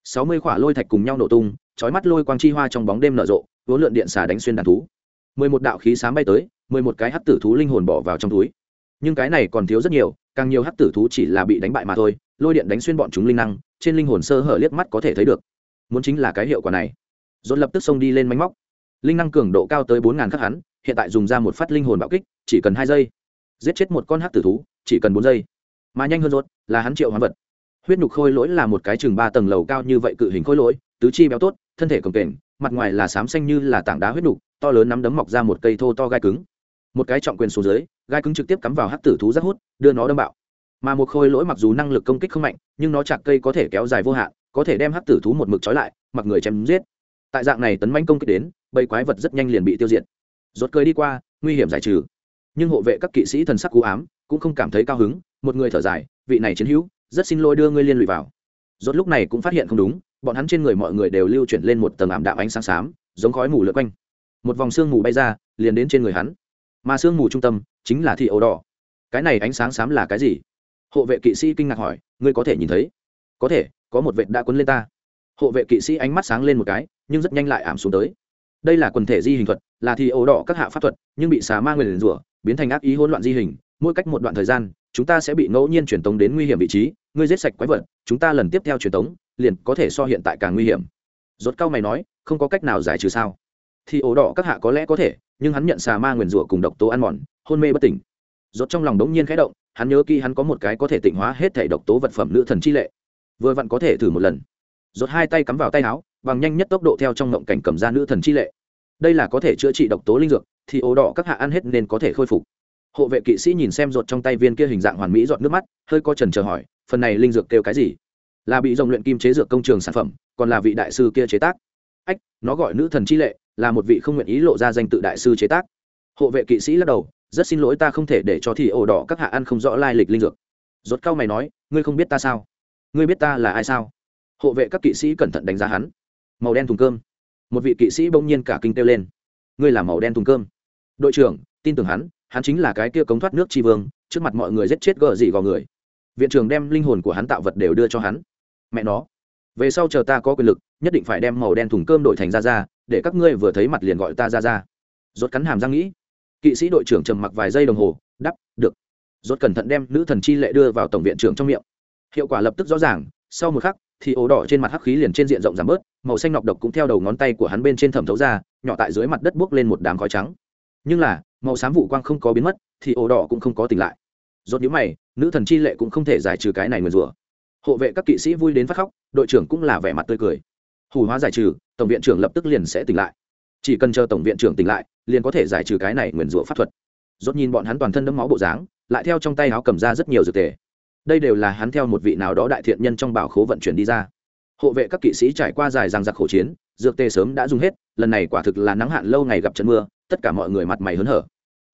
sáu mươi khỏa lôi thạch cùng nhau nổ tung trói mắt lôi quang chi hoa trong bóng đêm nở rộ, vốn lượn điện xà đánh xuyên đàn thú. Mười một đạo khí sáng bay tới, mười một cái hắc tử thú linh hồn bỏ vào trong túi nhưng cái này còn thiếu rất nhiều, càng nhiều hắc tử thú chỉ là bị đánh bại mà thôi, lôi điện đánh xuyên bọn chúng linh năng, trên linh hồn sơ hở liếc mắt có thể thấy được. Muốn chính là cái hiệu quả này. Dồn lập tức xông đi lên máy móc. Linh năng cường độ cao tới bốn ngàn khắc hắn, hiện tại dùng ra một phát linh hồn bạo kích, chỉ cần hai giây. Giết chết một con hắc tử thú, chỉ cần bốn giây. Mà nhanh hơn rốt, là hắn triệu hoán vật. Huyết nhục khôi lỗi là một cái chừng ba tầng lầu cao như vậy cự hình khôi lỗi, tứ chi béo tốt, thân thể cồng kềnh, mặt ngoài là xám xanh như là tảng đá huyết nhục, to lớn nắm đấm mọc ra một cây thô to gai cứng một cái trọng quyền xuống dưới, gai cứng trực tiếp cắm vào hắc tử thú rất hút, đưa nó đâm bạo. Mà một khôi lỗi mặc dù năng lực công kích không mạnh, nhưng nó chặt cây có thể kéo dài vô hạn, có thể đem hắc tử thú một mực trói lại, mặc người chém giết. Tại dạng này tấn manh công kích đến, bầy quái vật rất nhanh liền bị tiêu diệt. Rốt cười đi qua, nguy hiểm giải trừ. Nhưng hộ vệ các kỵ sĩ thần sắc cú ám, cũng không cảm thấy cao hứng, một người thở dài, vị này chiến hữu, rất xin lỗi đưa ngươi liên lụy vào. Rốt lúc này cũng phát hiện không đúng, bọn hắn trên người mọi người đều lưu chuyển lên một tầng ảm đạm ánh sáng xám, giống khói mù lượn quanh. Một vòng xương mù bay ra, liền đến trên người hắn mà sương mù trung tâm chính là thị ấu đỏ. Cái này ánh sáng xám là cái gì? Hộ vệ kỵ sĩ kinh ngạc hỏi, ngươi có thể nhìn thấy? Có thể, có một vệ đã quấn lên ta. Hộ vệ kỵ sĩ ánh mắt sáng lên một cái, nhưng rất nhanh lại ảm xuống tới. Đây là quần thể di hình thuật, là thị ấu đỏ các hạ pháp thuật, nhưng bị xà ma người liền rủa, biến thành ác ý hỗn loạn di hình. Mỗi cách một đoạn thời gian, chúng ta sẽ bị ngẫu nhiên truyền tống đến nguy hiểm vị trí. Ngươi giết sạch quái vật, chúng ta lần tiếp theo truyền tống, liền có thể so hiện tại càng nguy hiểm. Rốt cao mày nói, không có cách nào giải trừ sao? Thì ổ đỏ các hạ có lẽ có thể, nhưng hắn nhận xà ma nguyền rủa cùng độc tố ăn mòn, hôn mê bất tỉnh. Rốt trong lòng đống nhiên khẽ động, hắn nhớ kỹ hắn có một cái có thể tịnh hóa hết thể độc tố vật phẩm nữ thần chi lệ. Vừa vặn có thể thử một lần. Rốt hai tay cắm vào tay áo, bằng nhanh nhất tốc độ theo trong ngộng cảnh cầm ra nữ thần chi lệ. Đây là có thể chữa trị độc tố linh dược, thì ổ đỏ các hạ ăn hết nên có thể khôi phục. Hộ vệ kỵ sĩ nhìn xem rột trong tay viên kia hình dạng hoàn mỹ giọt nước mắt, hơi co trần chờ hỏi, phần này linh dược kêu cái gì? Là bị dòng luyện kim chế dược công trường sản phẩm, còn là vị đại sư kia chế tác. Ách, nó gọi nữ thần chi lệ là một vị không nguyện ý lộ ra danh tự đại sư chế tác. Hộ vệ kỵ sĩ lắc đầu, rất xin lỗi ta không thể để cho thì ổ đỏ các hạ ăn không rõ lai lịch linh dược. Rốt cao mày nói, ngươi không biết ta sao? Ngươi biết ta là ai sao? Hộ vệ các kỵ sĩ cẩn thận đánh giá hắn. Màu đen thùng cơm. Một vị kỵ sĩ bỗng nhiên cả kinh kêu lên. Ngươi là màu đen thùng cơm. Đội trưởng, tin tưởng hắn hắn chính là cái kia cống thoát nước tri vương, trước mặt mọi người giết chết gờ gì gò người. Viện trưởng đem linh hồn của hắn tạo vật đều đưa cho hắn. Mẹ nó, về sau chờ ta có quyền lực, nhất định phải đem màu đen thùng cơm đổi thành ra ra để các ngươi vừa thấy mặt liền gọi ta ra ra. Rốt cắn hàm răng nghĩ. Kỵ sĩ đội trưởng trầm mặc vài giây đồng hồ đắp được. Rốt cẩn thận đem nữ thần chi lệ đưa vào tổng viện trưởng trong miệng. Hiệu quả lập tức rõ ràng, sau một khắc, thì ố đỏ trên mặt hắc khí liền trên diện rộng giảm bớt, màu xanh nọc độc cũng theo đầu ngón tay của hắn bên trên thẩm thấu ra, nhỏ tại dưới mặt đất buốc lên một đám khói trắng. Nhưng là, màu xám vụ quang không có biến mất, thì ố đỏ cũng không có tỉnh lại. Rốt nhíu mày, nữ thần chi lệ cũng không thể giải trừ cái này nguyền rủa. Hộ vệ các kỵ sĩ vui đến phát khóc, đội trưởng cũng là vẻ mặt tươi cười hủ hóa giải trừ, tổng viện trưởng lập tức liền sẽ tỉnh lại. Chỉ cần chờ tổng viện trưởng tỉnh lại, liền có thể giải trừ cái này nguyền rủa pháp thuật. Rốt nhìn bọn hắn toàn thân đẫm máu bộ dáng, lại theo trong tay áo cầm ra rất nhiều dược tề. Đây đều là hắn theo một vị nào đó đại thiện nhân trong bảo khố vận chuyển đi ra. Hộ vệ các kỵ sĩ trải qua dài ràng giặc khổ chiến, dược tề sớm đã dùng hết, lần này quả thực là nắng hạn lâu ngày gặp trận mưa, tất cả mọi người mặt mày hớn hở.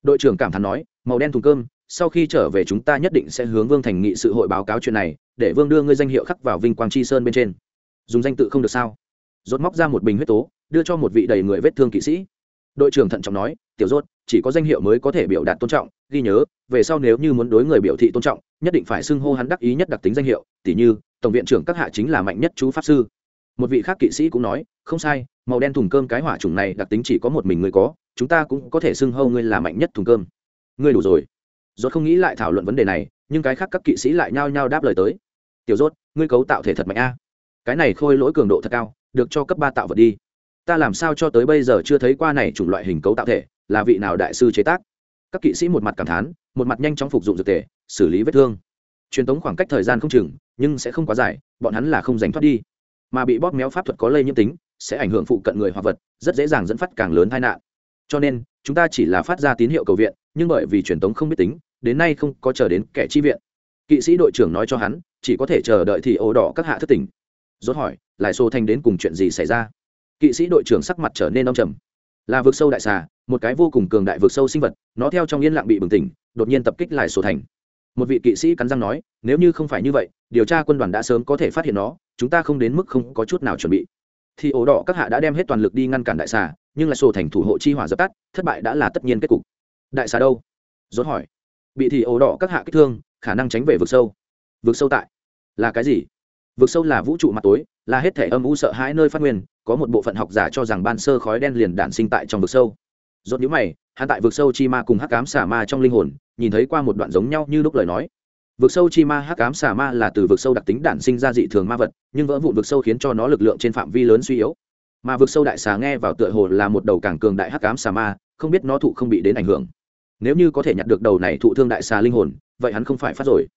Đội trưởng cảm thán nói, màu đen thùng cơm, sau khi trở về chúng ta nhất định sẽ hướng vương thành nghị sự hội báo cáo chuyện này, để vương đưa ngươi danh hiệu khắc vào vinh quang chi sơn bên trên. Dùng danh tự không được sao? Rốt móc ra một bình huyết tố, đưa cho một vị đầy người vết thương kỵ sĩ. Đội trưởng thận trọng nói, tiểu rốt, chỉ có danh hiệu mới có thể biểu đạt tôn trọng, ghi nhớ, về sau nếu như muốn đối người biểu thị tôn trọng, nhất định phải xưng hô hắn đắc ý nhất đặc tính danh hiệu tỷ như, tổng viện trưởng các hạ chính là mạnh nhất chú pháp sư. Một vị khác kỵ sĩ cũng nói, không sai, màu đen thùng cơm cái hỏa chủng này đặc tính chỉ có một mình người có, chúng ta cũng có thể xưng hô ngươi là mạnh nhất thùng cơm. Ngươi đủ rồi. Rốt không nghĩ lại thảo luận vấn đề này, nhưng cái khác các kỵ sĩ lại nhao nhao đáp lời tới. Tiểu rốt, ngươi cấu tạo thể thật mạnh a. Cái này khôi lỗi cường độ thật cao được cho cấp ba tạo vật đi. Ta làm sao cho tới bây giờ chưa thấy qua này chủng loại hình cấu tạo thể, là vị nào đại sư chế tác? Các kỵ sĩ một mặt cảm thán, một mặt nhanh chóng phục dụng dược tề xử lý vết thương. Truyền tống khoảng cách thời gian không chừng, nhưng sẽ không quá dài, bọn hắn là không giành thoát đi. Mà bị bóp méo pháp thuật có lây nhiễm tính, sẽ ảnh hưởng phụ cận người hoặc vật, rất dễ dàng dẫn phát càng lớn tai nạn. Cho nên, chúng ta chỉ là phát ra tín hiệu cầu viện, nhưng bởi vì truyền tống không biết tính, đến nay không có chờ đến kẻ chi viện. Kỵ sĩ đội trưởng nói cho hắn, chỉ có thể chờ đợi thì ổ đỏ các hạ thất tỉnh rốt hỏi, lại xô thành đến cùng chuyện gì xảy ra? Kỵ sĩ đội trưởng sắc mặt trở nên đông trầm. Là vực sâu đại xà, một cái vô cùng cường đại vực sâu sinh vật, nó theo trong yên lặng bị bừng tỉnh, đột nhiên tập kích lại sổ thành một vị kỵ sĩ cắn răng nói, nếu như không phải như vậy, điều tra quân đoàn đã sớm có thể phát hiện nó, chúng ta không đến mức không có chút nào chuẩn bị. Thì ổ đỏ các hạ đã đem hết toàn lực đi ngăn cản đại xà, nhưng lại sổ thành thủ hộ chi hỏa dập tắt, thất bại đã là tất nhiên kết cục. Đại xà đâu? Rốt hỏi. Bị thì ổ đỏ các hạ kích thương, khả năng tránh về vực sâu. Vực sâu tại? Là cái gì? Vực sâu là vũ trụ mặt tối, là hết thể âm u sợ hãi nơi phát nguyên, có một bộ phận học giả cho rằng ban sơ khói đen liền đản sinh tại trong vực sâu. Dốt nhíu mày, hắn tại vực sâu chi ma cùng hắc ám xà ma trong linh hồn, nhìn thấy qua một đoạn giống nhau như lúc lời nói. Vực sâu chi ma, hắc ám xà ma là từ vực sâu đặc tính đản sinh ra dị thường ma vật, nhưng vỡ vụn vực sâu khiến cho nó lực lượng trên phạm vi lớn suy yếu. Mà vực sâu đại xà nghe vào tựa hồ là một đầu cảng cường đại hắc ám xà ma, không biết nó thụ không bị đến ảnh hưởng. Nếu như có thể nhặt được đầu này thụ thương đại xà linh hồn, vậy hắn không phải phát rồi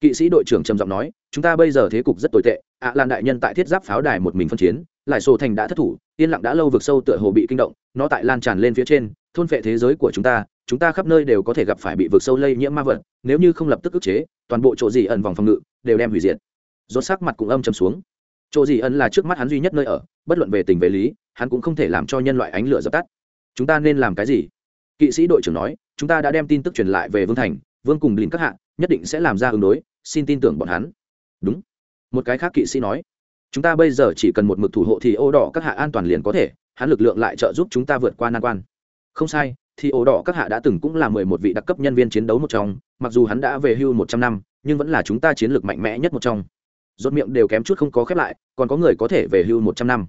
kỵ sĩ đội trưởng trầm giọng nói, chúng ta bây giờ thế cục rất tồi tệ, ạ lan đại nhân tại thiết giáp pháo đài một mình phân chiến, lại sổ thành đã thất thủ, yên lặng đã lâu vực sâu tựa hồ bị kinh động, nó tại lan tràn lên phía trên, thôn phệ thế giới của chúng ta chúng ta khắp nơi đều có thể gặp phải bị vực sâu lây nhiễm ma vật, nếu như không lập tức ức chế, toàn bộ chỗ gì ẩn vòng phòng ngự, đều đem hủy diệt. Rốt sắc mặt cũng âm trầm xuống. Chỗ gì ẩn là trước mắt hắn duy nhất nơi ở, bất luận về tình về lý, hắn cũng không thể làm cho nhân loại ánh lửa dập tắt. Chúng ta nên làm cái gì? Kỵ sĩ đội trưởng nói, chúng ta đã đem tin tức truyền lại về vương thành, vương cùng đình các hạ nhất định sẽ làm ra ứng đối, xin tin tưởng bọn hắn. Đúng. Một cái khác kỵ sĩ nói, chúng ta bây giờ chỉ cần một mực thủ hộ thì ô đỏ các hạ an toàn liền có thể, hắn lực lượng lại trợ giúp chúng ta vượt qua nan quan. Không sai, thì ô đỏ các hạ đã từng cũng là mười một vị đặc cấp nhân viên chiến đấu một trong, mặc dù hắn đã về hưu một trăm năm, nhưng vẫn là chúng ta chiến lược mạnh mẽ nhất một trong. Rốt miệng đều kém chút không có khép lại, còn có người có thể về hưu một trăm năm.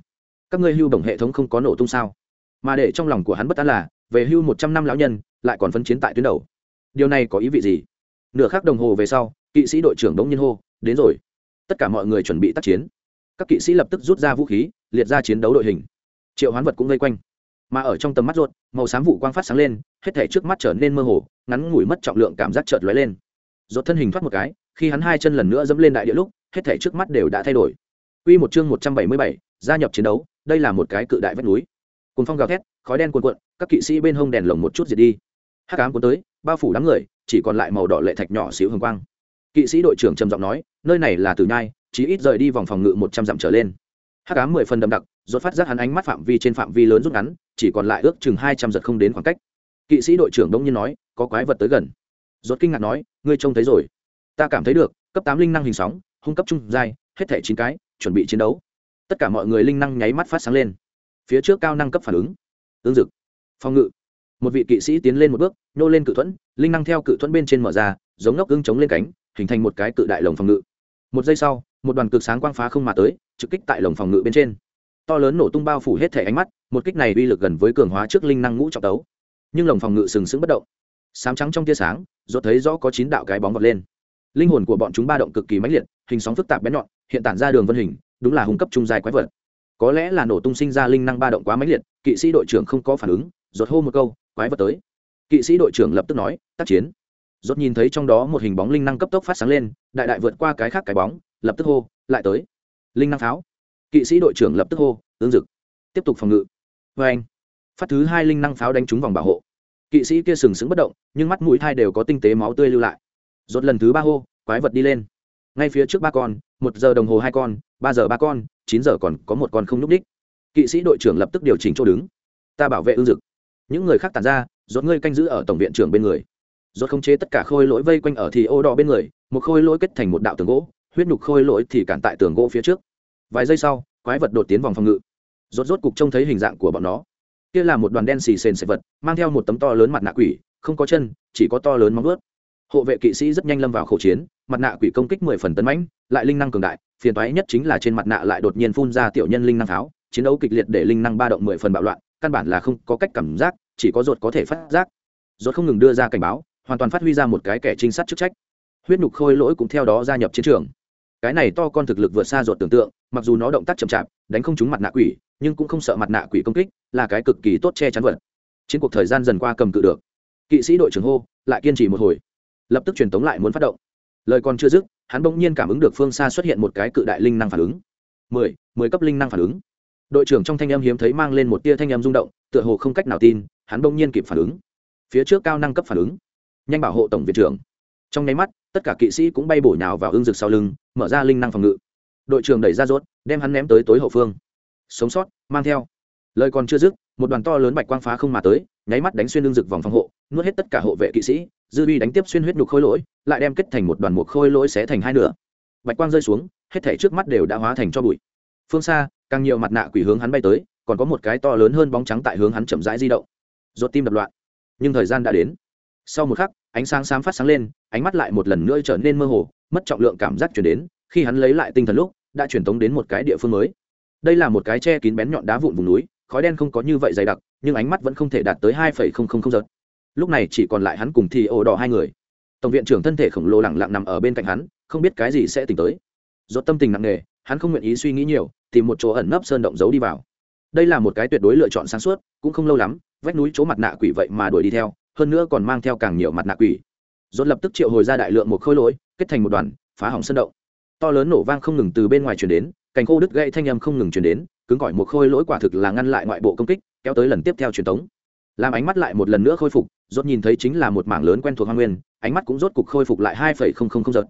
Các ngươi hưu đồng hệ thống không có nổ tung sao? Mà để trong lòng của hắn bất an là, về hưu một trăm năm lão nhân, lại còn phân chiến tại tuyến đầu. Điều này có ý vị gì? Nửa khắc đồng hồ về sau kỵ sĩ đội trưởng đống nhiên hô đến rồi. Tất cả mọi người chuẩn bị tác chiến. Các kỵ sĩ lập tức rút ra vũ khí liệt ra chiến đấu đội hình. Triệu hoán vật cũng vây quanh. Mà ở trong tầm mắt ruột màu xám vụ quang phát sáng lên hết thể trước mắt trở nên mơ hồ ngắn ngủi mất trọng lượng cảm giác chợt lóe lên. Ruột thân hình thoát một cái khi hắn hai chân lần nữa dẫm lên đại địa lúc hết thể trước mắt đều đã thay đổi. Quy một chương 177, gia nhập chiến đấu, đây là một cái cự đại vách núi. Cùng phong gào thét, khói đen cuồn cuộn, các kỵ sĩ bên hông đèn lồng một chút diệt đi. Hắc ám cuốn tới, bao phủ đám người, chỉ còn lại màu đỏ lệ thạch nhỏ xíu hồng quang. Kỵ sĩ đội trưởng trầm giọng nói, nơi này là Tử Nhai, chí ít rời đi vòng phòng ngự 100 dặm trở lên. hát cá mười phần đậm đặc, rốt phát giác hắn ánh mắt phạm vi trên phạm vi lớn rút ngắn, chỉ còn lại ước chừng 200 giật không đến khoảng cách. Kỵ sĩ đội trưởng đông nhiên nói, có quái vật tới gần. Rốt kinh ngạc nói, ngươi trông thấy rồi? Ta cảm thấy được, cấp tám linh năng hình sóng, hung cấp trung giai, hết thẻ chín cái, chuẩn bị chiến đấu tất cả mọi người linh năng nháy mắt phát sáng lên phía trước cao năng cấp phản ứng tương dực phòng ngự một vị kỵ sĩ tiến lên một bước nhô lên cự thuẫn, linh năng theo cự thuẫn bên trên mở ra, giống ngốc ưng chống lên cánh, hình thành một cái cự đại lồng phòng ngự. Một giây sau, một đoàn cực sáng quang phá không mà tới, trực kích tại lồng phòng ngự bên trên. To lớn nổ tung bao phủ hết thể ánh mắt, một kích này uy lực gần với cường hóa trước linh năng ngũ trọng tấu. Nhưng lồng phòng ngự sừng sững bất động. Sám trắng trong tia sáng do thấy rõ có chín đạo cái bóng vọt lên. Linh hồn của bọn chúng ba động cực kỳ mãnh liệt, hình sóng phức tạp bén nhọn, hiện tản ra đường vân hình, đúng là hung cấp trung dài quái vật. Có lẽ là nổ tung sinh ra linh năng ba động quá mãnh liệt, kỵ sĩ đội trưởng không có phản ứng rột hô một câu quái vật tới. Kỵ sĩ đội trưởng lập tức nói, tác chiến. Dốt nhìn thấy trong đó một hình bóng linh năng cấp tốc phát sáng lên, đại đại vượt qua cái khác cái bóng, lập tức hô, lại tới. Linh năng pháo. Kỵ sĩ đội trưởng lập tức hô, ứng dực, tiếp tục phòng ngự. Vê anh, phát thứ hai linh năng pháo đánh trúng vòng bảo hộ. Kỵ sĩ kia sừng sững bất động, nhưng mắt mũi thai đều có tinh tế máu tươi lưu lại. Dốt lần thứ ba hô, quái vật đi lên. Ngay phía trước ba con, một giờ đồng hồ hai con, ba giờ ba con, chín giờ còn có một con không núp đích kỵ sĩ đội trưởng lập tức điều chỉnh chỗ đứng. Ta bảo vệ ương dực những người khác tàn ra dốt ngươi canh giữ ở tổng viện trưởng bên người. Dốt không chế tất cả khôi lỗi vây quanh ở thì ô đỏ bên người, một khôi lỗi kết thành một đạo tường gỗ, huyết nhục khôi lỗi thì cản tại tường gỗ phía trước. Vài giây sau, quái vật đột tiến vòng phòng ngự. Rốt rốt cục trông thấy hình dạng của bọn nó. Kia là một đoàn đen xì sền sệt vật, mang theo một tấm to lớn mặt nạ quỷ, không có chân, chỉ có to lớn móng vuốt. Hộ vệ kỵ sĩ rất nhanh lâm vào khẩu chiến, mặt nạ quỷ công kích mười phần tấn mãnh, lại linh năng cường đại, phiền toái nhất chính là trên mặt nạ lại đột nhiên phun ra tiểu nhân linh năng tháo, chiến đấu kịch liệt để linh năng ba động mười phần bạo loạn căn bản là không có cách cảm giác, chỉ có ruột có thể phát giác. Ruột không ngừng đưa ra cảnh báo, hoàn toàn phát huy ra một cái kẻ trinh sát chức trách. Huyết nhục khôi lỗi cũng theo đó gia nhập chiến trường. Cái này to con thực lực vượt xa ruột tưởng tượng, mặc dù nó động tác chậm chạp, đánh không trúng mặt nạ quỷ, nhưng cũng không sợ mặt nạ quỷ công kích, là cái cực kỳ tốt che chắn vật. Chiến cuộc thời gian dần qua cầm cự được. Kỵ sĩ đội trưởng hô, lại kiên trì một hồi. Lập tức truyền tống lại muốn phát động. Lời còn chưa dứt, hắn bỗng nhiên cảm ứng được phương xa xuất hiện một cái cự đại linh năng phản ứng. Mười mười cấp linh năng phản ứng đội trưởng trong thanh em hiếm thấy mang lên một tia thanh em rung động, tựa hồ không cách nào tin, hắn bỗng nhiên kịp phản ứng. Phía trước cao năng cấp phản ứng. Nhanh bảo hộ tổng viện trưởng. Trong nháy mắt, tất cả kỵ sĩ cũng bay bổ nhào vào hương rực sau lưng, mở ra linh năng phòng ngự. Đội trưởng đẩy ra rốt, đem hắn ném tới tối hậu phương. Sống sót, mang theo. Lời còn chưa dứt, một đoàn to lớn bạch quang phá không mà tới, nháy mắt đánh xuyên hương rực vòng phòng hộ, nuốt hết tất cả hộ vệ kỵ sĩ, dư vi đánh tiếp xuyên huyết nhục khôi lỗi, lại đem kết thành một đoàn mục khôi lỗi xé thành hai nửa. Bạch quang rơi xuống, hết thể trước mắt đều đã hóa thành cho bụi. Phương xa càng nhiều mặt nạ quỷ hướng hắn bay tới, còn có một cái to lớn hơn bóng trắng tại hướng hắn chậm rãi di động. Rốt tim đập loạn. Nhưng thời gian đã đến. Sau một khắc, ánh sáng xám phát sáng lên, ánh mắt lại một lần nữa trở nên mơ hồ, mất trọng lượng cảm giác chuyển đến, khi hắn lấy lại tinh thần lúc, đã chuyển tống đến một cái địa phương mới. Đây là một cái che kín bén nhọn đá vụn vùng núi, khói đen không có như vậy dày đặc, nhưng ánh mắt vẫn không thể đạt tới hai phẩy không không không giật lúc này chỉ còn lại hắn cùng thì ổ đỏ hai người. Tổng viện trưởng thân thể khổng lồ lẳng lặng nằm ở bên cạnh hắn, không biết cái gì sẽ tỉnh tới. Dốt tâm tình nặng nề hắn không nguyện ý suy nghĩ nhiều, tìm một chỗ ẩn nấp sơn động giấu đi vào. Đây là một cái tuyệt đối lựa chọn sáng suốt, cũng không lâu lắm, vách núi chỗ mặt nạ quỷ vậy mà đuổi đi theo, hơn nữa còn mang theo càng nhiều mặt nạ quỷ. Dồn lập tức triệu hồi ra đại lượng một khối lỗi, kết thành một đoàn, phá hỏng sơn động. To lớn nổ vang không ngừng từ bên ngoài chuyển đến, cành khô đứt gãy thanh âm không ngừng chuyển đến, cứng cỏi một khôi lỗi quả thực là ngăn lại ngoại bộ công kích, kéo tới lần tiếp theo truyền tống. Làm ánh mắt lại một lần nữa khôi phục, rốt nhìn thấy chính là một mảng lớn quen thuộc hoa nguyên, ánh mắt cũng rốt cục khôi phục lại hai phẩy không không không giật.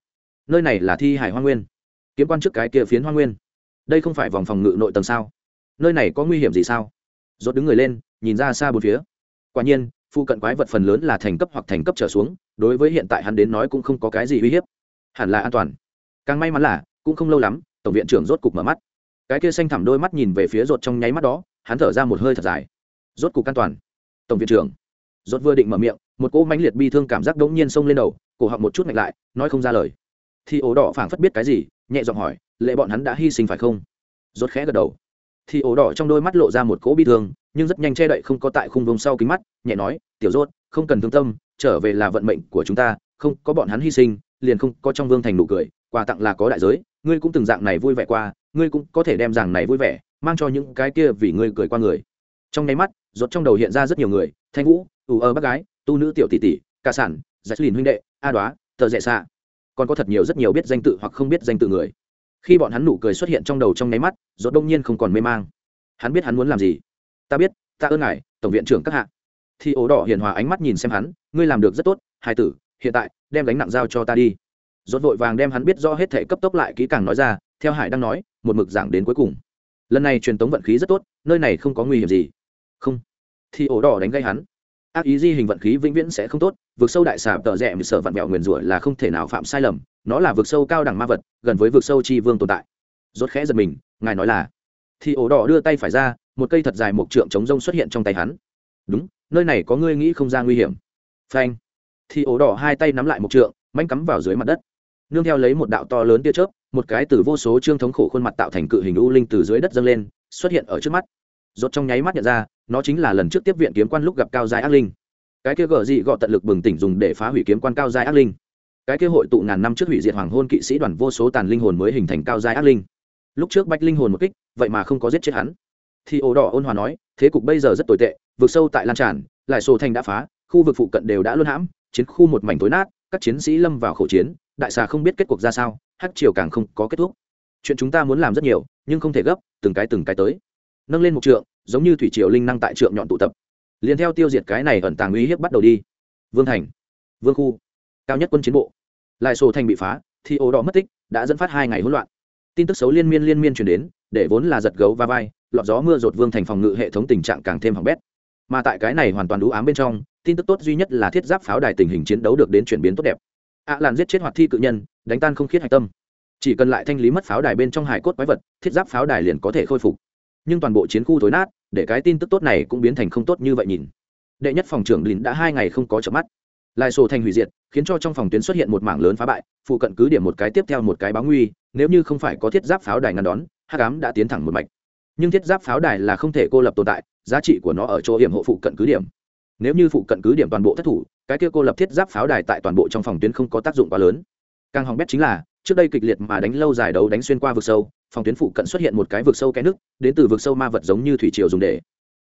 Nơi này là thi hải hoa nguyên kiếm quan trước cái kia phiến hoa nguyên. Đây không phải vòng phòng ngự nội tầng sao? Nơi này có nguy hiểm gì sao? Rốt đứng người lên, nhìn ra xa bốn phía. Quả nhiên, phụ cận quái vật phần lớn là thành cấp hoặc thành cấp trở xuống, đối với hiện tại hắn đến nói cũng không có cái gì uy hiếp. Hẳn là an toàn. Càng may mắn là, cũng không lâu lắm, tổng viện trưởng rốt cục mở mắt. Cái kia xanh thẳm đôi mắt nhìn về phía rột trong nháy mắt đó, hắn thở ra một hơi thật dài. Rốt cục an toàn. Tổng viện trưởng. Rốt vừa định mở miệng, một cỗ mãnh liệt bi thương cảm giác đống nhiên xông lên đầu, cổ họng một chút ngạch lại, nói không ra lời. Thì ố đỏ phảng phất biết cái gì nhẹ giọng hỏi, lệ bọn hắn đã hy sinh phải không? Rốt khẽ gật đầu. Thì ổ đỏ trong đôi mắt lộ ra một cỗ bi thương, nhưng rất nhanh che đậy không có tại khung vùng sau kính mắt, nhẹ nói, tiểu rốt, không cần thương tâm, trở về là vận mệnh của chúng ta, không có bọn hắn hy sinh, liền không có trong vương thành nụ cười, quà tặng là có đại giới, ngươi cũng từng dạng này vui vẻ qua, ngươi cũng có thể đem dạng này vui vẻ, mang cho những cái kia vì ngươi cười qua người. Trong nháy mắt, rốt trong đầu hiện ra rất nhiều người, thanh vũ ủ ơ bác gái, tu nữ tiểu tỷ tỷ ca sản, giải lìn huynh đệ, a đoá, tờ rẽ xạ còn có thật nhiều rất nhiều biết danh tự hoặc không biết danh tự người. Khi bọn hắn nụ cười xuất hiện trong đầu trong nháy mắt, rốt đông nhiên không còn mê mang. Hắn biết hắn muốn làm gì. Ta biết, ta ơn ngài, tổng viện trưởng các hạ. Thì ố đỏ hiền hòa ánh mắt nhìn xem hắn, ngươi làm được rất tốt, hai tử, hiện tại, đem gánh nặng giao cho ta đi. Rốt vội vàng đem hắn biết do hết thể cấp tốc lại kỹ càng nói ra, theo hải đang nói, một mực giảng đến cuối cùng. Lần này truyền tống vận khí rất tốt, nơi này không có nguy hiểm gì. Không. Thì ổ đỏ đánh gây hắn. Ác ý di hình vận khí vĩnh viễn sẽ không tốt vượt sâu đại xà tợ rẽ mười sở vạn mẹo nguyền rủa là không thể nào phạm sai lầm, nó là vượt sâu cao đẳng ma vật, gần với vượt sâu chi vương tồn tại. Rốt khẽ giật mình, ngài nói là, thì ổ đỏ đưa tay phải ra, một cây thật dài một trượng chống rông xuất hiện trong tay hắn. Đúng, nơi này có ngươi nghĩ không ra nguy hiểm. Phanh. Thì ổ đỏ hai tay nắm lại một trượng, manh cắm vào dưới mặt đất. Nương theo lấy một đạo to lớn tia chớp, một cái từ vô số trương thống khổ khuôn mặt tạo thành cự hình u linh từ dưới đất dâng lên, xuất hiện ở trước mắt. Rốt trong nháy mắt nhận ra, nó chính là lần trước tiếp viện kiếm quan lúc gặp cao dài ác linh cái kia gờ dị gọ tận lực bừng tỉnh dùng để phá hủy kiếm quan cao giai ác linh. Cái kia hội tụ ngàn năm trước hủy diệt hoàng hôn kỵ sĩ đoàn vô số tàn linh hồn mới hình thành cao giai ác linh. Lúc trước bách linh hồn một kích, vậy mà không có giết chết hắn. Thì ổ đỏ ôn hòa nói, thế cục bây giờ rất tồi tệ vượt sâu tại lan tràn, lại sổ thành đã phá, khu vực phụ cận đều đã luân hãm, chiến khu một mảnh tối nát, các chiến sĩ lâm vào khẩu chiến, đại xà không biết kết cuộc ra sao, hắc triều càng không có kết thúc. Chuyện chúng ta muốn làm rất nhiều, nhưng không thể gấp, từng cái từng cái tới. Nâng lên một trượng, giống như thủy triều linh năng tại trượng nhọn tụ tập liền theo tiêu diệt cái này ẩn tàng uy hiếp bắt đầu đi. Vương thành, vương khu, cao nhất quân chiến bộ. Lại sổ thành bị phá, thì ổ đỏ mất tích, đã dẫn phát hai ngày hỗn loạn. Tin tức xấu liên miên liên miên chuyển đến, để vốn là giật gấu va vai, lọt gió mưa rột vương thành phòng ngự hệ thống tình trạng càng thêm hỏng bét. Mà tại cái này hoàn toàn đủ ám bên trong, tin tức tốt duy nhất là thiết giáp pháo đài tình hình chiến đấu được đến chuyển biến tốt đẹp. Ạ à làn giết chết hoạt thi cự nhân, đánh tan không khiết hạch tâm. Chỉ cần lại thanh lý mất pháo đài bên trong hải cốt quái vật, thiết giáp pháo đài liền có thể khôi phục. Nhưng toàn bộ chiến khu thối nát để cái tin tức tốt này cũng biến thành không tốt như vậy nhìn. Đệ nhất phòng trưởng lìn đã hai ngày không có chợp mắt. Lại sổ thành hủy diệt, khiến cho trong phòng tuyến xuất hiện một mảng lớn phá bại, phụ cận cứ điểm một cái tiếp theo một cái báo nguy, nếu như không phải có thiết giáp pháo đài ngăn đón, hắc ám đã tiến thẳng một mạch. Nhưng thiết giáp pháo đài là không thể cô lập tồn tại, giá trị của nó ở chỗ hiểm hộ phụ cận cứ điểm. Nếu như phụ cận cứ điểm toàn bộ thất thủ, cái kia cô lập thiết giáp pháo đài tại toàn bộ trong phòng tuyến không có tác dụng quá lớn. Càng hỏng bét chính là trước đây kịch liệt mà đánh lâu dài đấu đánh xuyên qua vực sâu, phòng tuyến phụ cận xuất hiện một cái vực sâu cái nước, đến từ vực sâu ma vật giống như thủy triều dùng để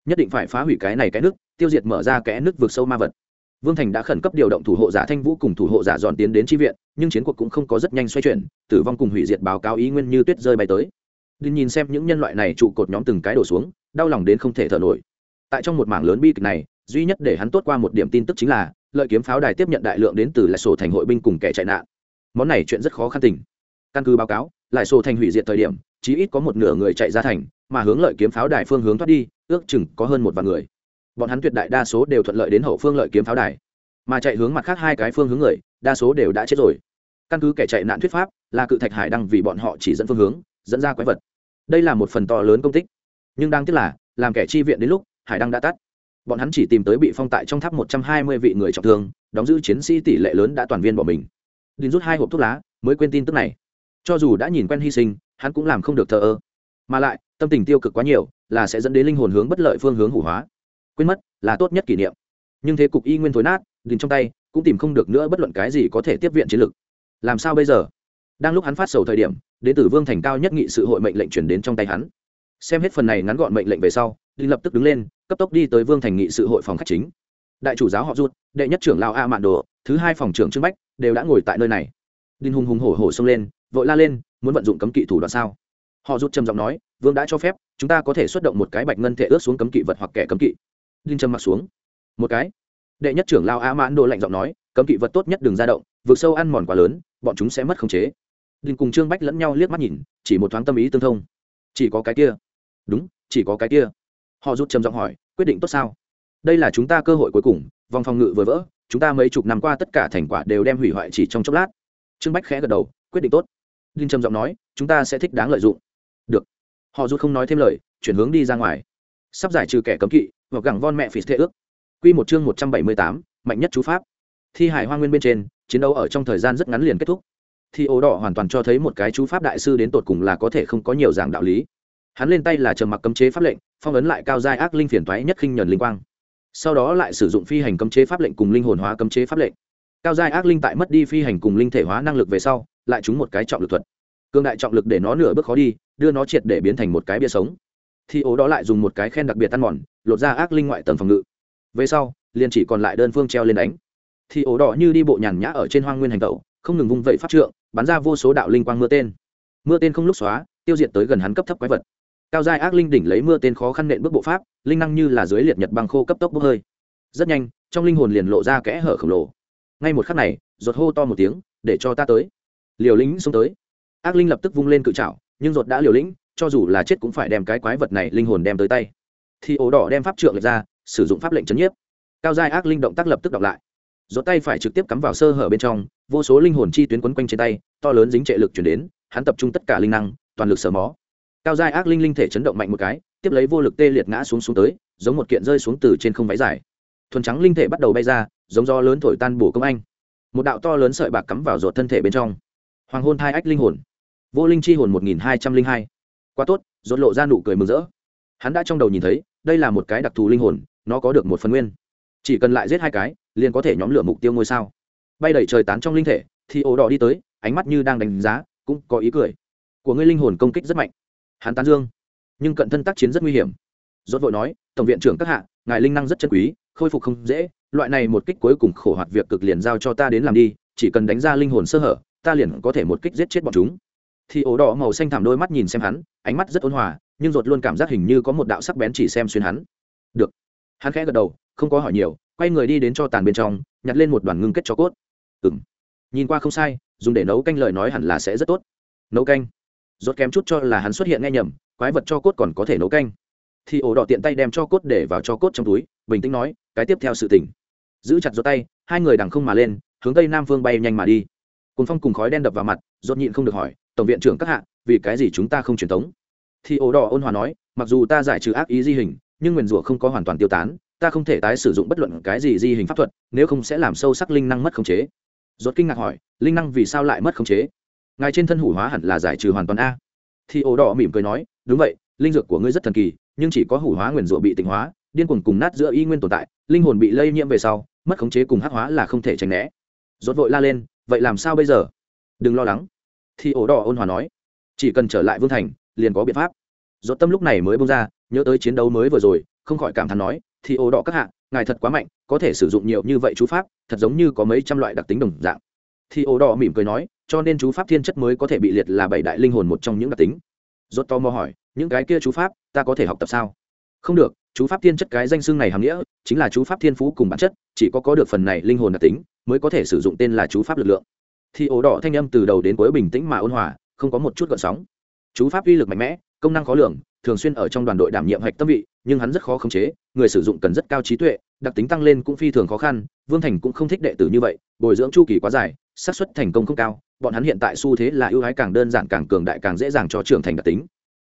nhất định phải phá hủy cái này cái nước, tiêu diệt mở ra cái nước vực sâu ma vật. Vương thành đã khẩn cấp điều động thủ hộ giả thanh vũ cùng thủ hộ giả dọn tiến đến tri viện, nhưng chiến cuộc cũng không có rất nhanh xoay chuyển, tử vong cùng hủy diệt báo cáo ý nguyên như tuyết rơi bay tới. Đinh nhìn xem những nhân loại này trụ cột nhóm từng cái đổ xuống, đau lòng đến không thể thở nổi. Tại trong một mảng lớn bi kịch này, duy nhất để hắn tốt qua một điểm tin tức chính là, lợi kiếm pháo đài tiếp nhận đại lượng đến từ lại sổ thành hội binh cùng kẻ chạy nạn món này chuyện rất khó khăn tình. Căn cứ báo cáo, lại sổ thành hủy diệt thời điểm, chí ít có một nửa người chạy ra thành, mà hướng lợi kiếm pháo đài phương hướng thoát đi, ước chừng có hơn một vạn người. Bọn hắn tuyệt đại đa số đều thuận lợi đến hậu phương lợi kiếm pháo đài. Mà chạy hướng mặt khác hai cái phương hướng người, đa số đều đã chết rồi. Căn cứ kẻ chạy nạn thuyết pháp, là cự thạch hải đăng vì bọn họ chỉ dẫn phương hướng, dẫn ra quái vật. Đây là một phần to lớn công tích. Nhưng đang tiếc là, làm kẻ chi viện đến lúc, hải đăng đã tắt. Bọn hắn chỉ tìm tới bị phong tại trong tháp một trăm hai mươi vị người trọng thương, đóng giữ chiến sĩ tỷ lệ lớn đã toàn viên bỏ mình đình rút hai hộp thuốc lá, mới quên tin tức này. Cho dù đã nhìn quen hy sinh, hắn cũng làm không được thờ ơ. Mà lại, tâm tình tiêu cực quá nhiều, là sẽ dẫn đến linh hồn hướng bất lợi phương hướng hủ hóa. Quên mất, là tốt nhất kỷ niệm. Nhưng thế cục y nguyên thối nát đình trong tay, cũng tìm không được nữa bất luận cái gì có thể tiếp viện chiến lược làm sao bây giờ? Đang lúc hắn phát sầu thời điểm đến từ vương thành cao nhất nghị sự hội mệnh lệnh chuyển đến trong tay hắn. Xem hết phần này ngắn gọn mệnh lệnh về sau đình lập tức đứng lên, cấp tốc đi tới vương thành nghị sự hội phòng khách chính đại chủ giáo họ rút, đệ nhất trưởng lao a mạn đồ, thứ hai phòng trưởng trương bách, đều đã ngồi tại nơi này. Đinh hùng hùng hổ hổ xông lên, vội la lên, muốn vận dụng cấm kỵ thủ đoạn sao? Họ rút trầm giọng nói, vương đã cho phép, chúng ta có thể xuất động một cái bạch ngân thể ướt xuống cấm kỵ vật hoặc kẻ cấm kỵ. Đinh trầm mặc xuống. Một cái? Đệ nhất trưởng lao a mãn đồ lạnh giọng nói, cấm kỵ vật tốt nhất đừng ra động vượt sâu ăn mòn quá lớn, bọn chúng sẽ mất khống chế. Đinh cùng trương bách lẫn nhau liếc mắt nhìn, chỉ một thoáng tâm ý tương thông. Chỉ có cái kia. Đúng, chỉ có cái kia. Họ rút trầm giọng hỏi, quyết định tốt sao? Đây là chúng ta cơ hội cuối cùng, vòng phòng ngự vừa vỡ, chúng ta mấy chục năm qua tất cả thành quả đều đem hủy hoại chỉ trong chốc lát. Trương bách khẽ gật đầu, quyết định tốt. Đinh trầm giọng nói, chúng ta sẽ thích đáng lợi dụng. Được. Họ rút không nói thêm lời, chuyển hướng đi ra ngoài. Sắp giải trừ kẻ cấm kỵ và gẳng von mẹ phì thệ ước. Quy một chương một trăm bảy mươi tám, mạnh nhất chú pháp. Thi hải hoa nguyên bên trên, chiến đấu ở trong thời gian rất ngắn liền kết thúc. Thì ố đỏ hoàn toàn cho thấy một cái chú pháp đại sư đến tột cùng là có thể không có nhiều dạng đạo lý. Hắn lên tay là trầm mặc cấm chế pháp lệnh, phong ấn lại cao giai ác linh phiền toái nhất khinh nhẫn linh quang sau đó lại sử dụng phi hành cấm chế pháp lệnh cùng linh hồn hóa cấm chế pháp lệnh. Cao giai ác linh tại mất đi phi hành cùng linh thể hóa năng lực về sau, lại trúng một cái trọng lực thuật. Cương đại trọng lực để nó nửa bước khó đi, đưa nó triệt để biến thành một cái bia sống. Thì ố đó lại dùng một cái khen đặc biệt ăn mòn, lột ra ác linh ngoại tầng phòng ngự. Về sau, liền chỉ còn lại đơn phương treo lên đánh. Thì ố đỏ như đi bộ nhàn nhã ở trên hoang nguyên hành tẩu, không ngừng vung vẩy pháp trượng, bắn ra vô số đạo linh quang mưa tên. Mưa tên không lúc xóa, tiêu diệt tới gần hắn cấp thấp quái vật cao giai ác linh đỉnh lấy mưa tên khó khăn nện bước bộ pháp, linh năng như là dưới liệt nhật băng khô cấp tốc bốc hơi. Rất nhanh, trong linh hồn liền lộ ra kẽ hở khổng lồ. Ngay một khắc này, ruột hô to một tiếng, để cho ta tới. Liều lĩnh xông tới. Ác linh lập tức vung lên cự trảo, nhưng ruột đã liều lĩnh, cho dù là chết cũng phải đem cái quái vật này linh hồn đem tới tay. Thì ổ đỏ đem pháp trượng ra, sử dụng pháp lệnh chấn nhiếp. Cao giai ác linh động tác lập tức đọc lại. Ruột tay phải trực tiếp cắm vào sơ hở bên trong, vô số linh hồn chi tuyến quấn quanh trên tay, to lớn dính trệ lực chuyển đến, hắn tập trung tất cả linh năng, toàn lực sờ mó cao giai ác linh linh thể chấn động mạnh một cái, tiếp lấy vô lực tê liệt ngã xuống xuống tới, giống một kiện rơi xuống từ trên không váy dài. Thuần trắng linh thể bắt đầu bay ra, giống do lớn thổi tan bổ công anh. Một đạo to lớn sợi bạc cắm vào ruột thân thể bên trong. Hoàng hôn thai ách linh hồn. Vô linh chi hồn một nghìn hai trăm linh hai. Quá tốt, ruột lộ ra nụ cười mừng rỡ. Hắn đã trong đầu nhìn thấy, đây là một cái đặc thù linh hồn, nó có được một phần nguyên. Chỉ cần lại giết hai cái, liền có thể nhóm lửa mục tiêu ngôi sao. Bay đẩy trời tán trong linh thể, thì ổ đỏ đi tới, ánh mắt như đang đánh giá, cũng có ý cười. Của ngươi linh hồn công kích rất mạnh hắn tán dương. Nhưng cận thân tác chiến rất nguy hiểm. Rốt vội nói, tổng viện trưởng các hạ, ngài linh năng rất chân quý, khôi phục không dễ, loại này một kích cuối cùng khổ hoạt việc cực liền giao cho ta đến làm đi, chỉ cần đánh ra linh hồn sơ hở, ta liền có thể một kích giết chết bọn chúng. Thì ổ đỏ màu xanh thảm đôi mắt nhìn xem hắn, ánh mắt rất ôn hòa, nhưng ruột luôn cảm giác hình như có một đạo sắc bén chỉ xem xuyên hắn. Được. Hắn khẽ gật đầu, không có hỏi nhiều, quay người đi đến cho tàn bên trong, nhặt lên một đoàn ngưng kết cho cốt. Ừng nhìn qua không sai, dùng để nấu canh lời nói hẳn là sẽ rất tốt. Nấu canh rốt kém chút cho là hắn xuất hiện nghe nhầm, quái vật cho cốt còn có thể nấu canh. Thì ổ đỏ tiện tay đem cho cốt để vào cho cốt trong túi, bình tĩnh nói, cái tiếp theo sự tỉnh giữ chặt rốt tay, hai người đằng không mà lên, hướng tây nam phương bay nhanh mà đi. Cùng phong cùng khói đen đập vào mặt, rốt nhịn không được hỏi, tổng viện trưởng các hạ, vì cái gì chúng ta không truyền tống? Thì ổ đỏ ôn hòa nói, mặc dù ta giải trừ ác ý di hình, nhưng nguyền rủa không có hoàn toàn tiêu tán, ta không thể tái sử dụng bất luận cái gì di hình pháp thuật, nếu không sẽ làm sâu sắc linh năng mất khống chế. Rốt kinh ngạc hỏi, linh năng vì sao lại mất khống chế? Ngài trên thân hủ hóa hẳn là giải trừ hoàn toàn a. Thì ổ đỏ mỉm cười nói, đúng vậy, linh dược của ngươi rất thần kỳ, nhưng chỉ có hủ hóa nguyền rủa bị tịnh hóa, điên cuồng cùng nát giữa y nguyên tồn tại, linh hồn bị lây nhiễm về sau, mất khống chế cùng hắc hóa là không thể tránh né. Rốt vội la lên, vậy làm sao bây giờ? Đừng lo lắng. Thì ổ đỏ ôn hòa nói, chỉ cần trở lại vương thành, liền có biện pháp. Rốt tâm lúc này mới bung ra, nhớ tới chiến đấu mới vừa rồi, không khỏi cảm thán nói, thì ổ đỏ các hạ, ngài thật quá mạnh, có thể sử dụng nhiều như vậy chú pháp, thật giống như có mấy trăm loại đặc tính đồng dạng thì ổ đỏ mỉm cười nói, cho nên chú pháp thiên chất mới có thể bị liệt là bảy đại linh hồn một trong những đặc tính. Rốt to mò hỏi, những cái kia chú pháp, ta có thể học tập sao? Không được, chú pháp thiên chất cái danh xưng này hàm nghĩa, chính là chú pháp thiên phú cùng bản chất, chỉ có có được phần này linh hồn đặc tính, mới có thể sử dụng tên là chú pháp lực lượng. Thì ổ đỏ thanh âm từ đầu đến cuối bình tĩnh mà ôn hòa, không có một chút gợn sóng. Chú pháp uy lực mạnh mẽ, công năng khó lường, thường xuyên ở trong đoàn đội đảm nhiệm hạch tâm vị, nhưng hắn rất khó khống chế, người sử dụng cần rất cao trí tuệ, đặc tính tăng lên cũng phi thường khó khăn, vương thành cũng không thích đệ tử như vậy, bồi dưỡng chu kỳ quá dài xác suất thành công không cao, bọn hắn hiện tại xu thế là ưu ái càng đơn giản càng cường đại càng dễ dàng cho trưởng thành đặc tính.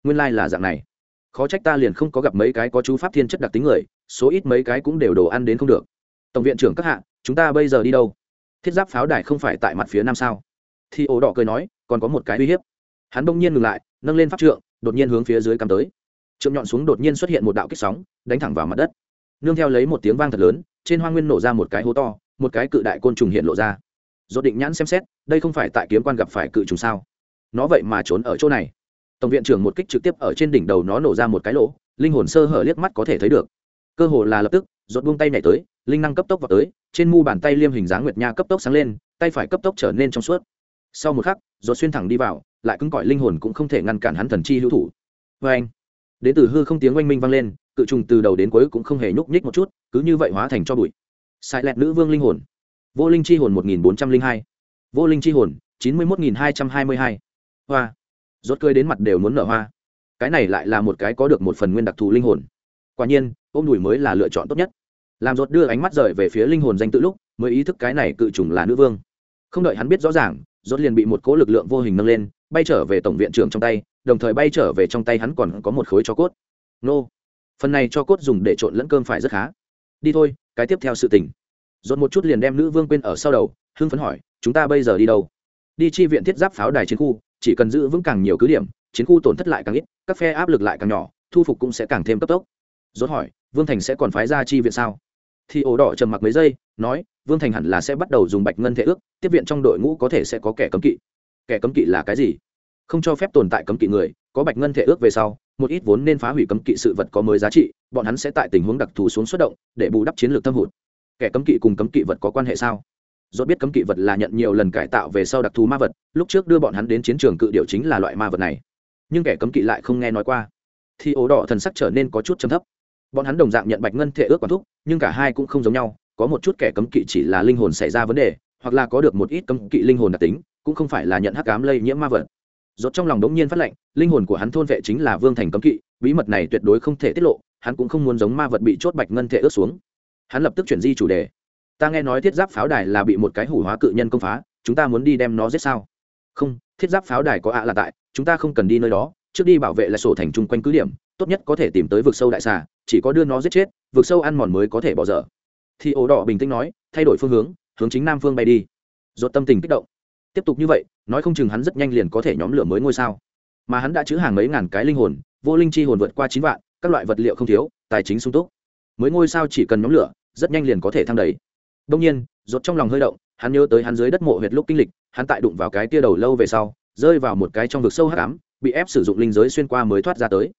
Nguyên lai、like、là dạng này. Khó trách ta liền không có gặp mấy cái có chú pháp thiên chất đặc tính người, số ít mấy cái cũng đều đồ ăn đến không được. Tổng viện trưởng các hạ, chúng ta bây giờ đi đâu? Thiết giáp pháo đài không phải tại mặt phía nam sao? Thì ổ đỏ cười nói, còn có một cái uy hiếp. Hắn bỗng nhiên ngừng lại, nâng lên pháp trượng, đột nhiên hướng phía dưới cắm tới. Trượng nhọn xuống đột nhiên xuất hiện một đạo kích sóng, đánh thẳng vào mặt đất. Nương theo lấy một tiếng vang thật lớn, trên hoa nguyên nổ ra một cái hố to, một cái cự đại côn trùng hiện lộ ra. Rốt định nhãn xem xét, đây không phải tại kiếm quan gặp phải cự trùng sao? Nó vậy mà trốn ở chỗ này. Tổng viện trưởng một kích trực tiếp ở trên đỉnh đầu nó nổ ra một cái lỗ, linh hồn sơ hở liếc mắt có thể thấy được. Cơ hồ là lập tức, rốt buông tay nhảy tới, linh năng cấp tốc vào tới, trên mu bàn tay liêm hình dáng nguyệt nha cấp tốc sáng lên, tay phải cấp tốc trở nên trong suốt. Sau một khắc, rốt xuyên thẳng đi vào, lại cứng cỏi linh hồn cũng không thể ngăn cản hắn thần chi hữu thủ. Vê anh đến từ hư không tiếng oanh minh vang lên, cự trùng từ đầu đến cuối cũng không hề nhúc nhích một chút, cứ như vậy hóa thành cho bụi. Sai lẹt nữ vương linh hồn vô linh chi hồn một nghìn bốn trăm linh hai. Vô linh chi hồn chín mươi một nghìn hai trăm hai mươi hai. Hoa. Rốt cười đến mặt đều muốn nở hoa. Cái này lại là một cái có được một phần nguyên đặc thù linh hồn. Quả nhiên, ôm đùi mới là lựa chọn tốt nhất. Làm rốt đưa ánh mắt rời về phía linh hồn danh tự lúc, mới ý thức cái này cự trùng là nữ vương. Không đợi hắn biết rõ ràng, rốt liền bị một cỗ lực lượng vô hình nâng lên, bay trở về tổng viện trưởng trong tay, đồng thời bay trở về trong tay hắn còn có một khối cho cốt. Nô. Phần này cho cốt dùng để trộn lẫn cơm phải rất khá. Đi thôi, cái tiếp theo sự tình dồn một chút liền đem nữ vương quên ở sau đầu, hưng phấn hỏi, chúng ta bây giờ đi đâu? Đi chi viện thiết giáp pháo đài chiến khu, chỉ cần giữ vững càng nhiều cứ điểm, chiến khu tổn thất lại càng ít, các phe áp lực lại càng nhỏ, thu phục cũng sẽ càng thêm cấp tốc. Dốt hỏi, vương thành sẽ còn phái ra chi viện sao? Thì ổ đỏ trầm mặc mấy giây, nói, vương thành hẳn là sẽ bắt đầu dùng bạch ngân thể ước, tiếp viện trong đội ngũ có thể sẽ có kẻ cấm kỵ. Kẻ cấm kỵ là cái gì? Không cho phép tồn tại cấm kỵ người, có bạch ngân thể ước về sau, một ít vốn nên phá hủy cấm kỵ sự vật có mới giá trị, bọn hắn sẽ tại tình huống đặc thù xuống xuất động, để bù đắp chiến lược thâm hụt kẻ cấm kỵ cùng cấm kỵ vật có quan hệ sao? Dốt biết cấm kỵ vật là nhận nhiều lần cải tạo về sau đặc thù ma vật, lúc trước đưa bọn hắn đến chiến trường cự điệu chính là loại ma vật này. Nhưng kẻ cấm kỵ lại không nghe nói qua. Thì ố đỏ thần sắc trở nên có chút chấm thấp. Bọn hắn đồng dạng nhận bạch ngân thể ước quản thúc, nhưng cả hai cũng không giống nhau, có một chút kẻ cấm kỵ chỉ là linh hồn xảy ra vấn đề, hoặc là có được một ít cấm kỵ linh hồn đặc tính, cũng không phải là nhận hắc cám lây nhiễm ma vật. Rốt trong lòng đống nhiên phát lệnh, linh hồn của hắn thôn vệ chính là vương thành cấm kỵ, bí mật này tuyệt đối không thể tiết lộ, hắn cũng không muốn giống ma vật bị chốt bạch ngân thể ướt xuống hắn lập tức chuyển di chủ đề. Ta nghe nói thiết giáp pháo đài là bị một cái hủ hóa cự nhân công phá, chúng ta muốn đi đem nó giết sao? Không, thiết giáp pháo đài có ạ là tại, chúng ta không cần đi nơi đó, trước đi bảo vệ lại sổ thành chung quanh cứ điểm, tốt nhất có thể tìm tới vực sâu đại xà, chỉ có đưa nó giết chết, vực sâu ăn mòn mới có thể bỏ dở. Thì ổ đỏ bình tĩnh nói, thay đổi phương hướng hướng chính nam phương bay đi. Dột tâm tình kích động. Tiếp tục như vậy, nói không chừng hắn rất nhanh liền có thể nhóm lửa mới ngôi sao. Mà hắn đã chữ hàng mấy ngàn cái linh hồn, vô linh chi hồn vượt qua chín vạn, các loại vật liệu không thiếu, tài chính sung túc. Mới ngôi sao chỉ cần nhóm lửa rất nhanh liền có thể thăng đầy. Đông nhiên rột trong lòng hơi động, hắn nhớ tới hắn dưới đất mộ huyệt lúc kinh lịch, hắn tại đụng vào cái tia đầu lâu về sau, rơi vào một cái trong vực sâu hắc ám, bị ép sử dụng linh giới xuyên qua mới thoát ra tới.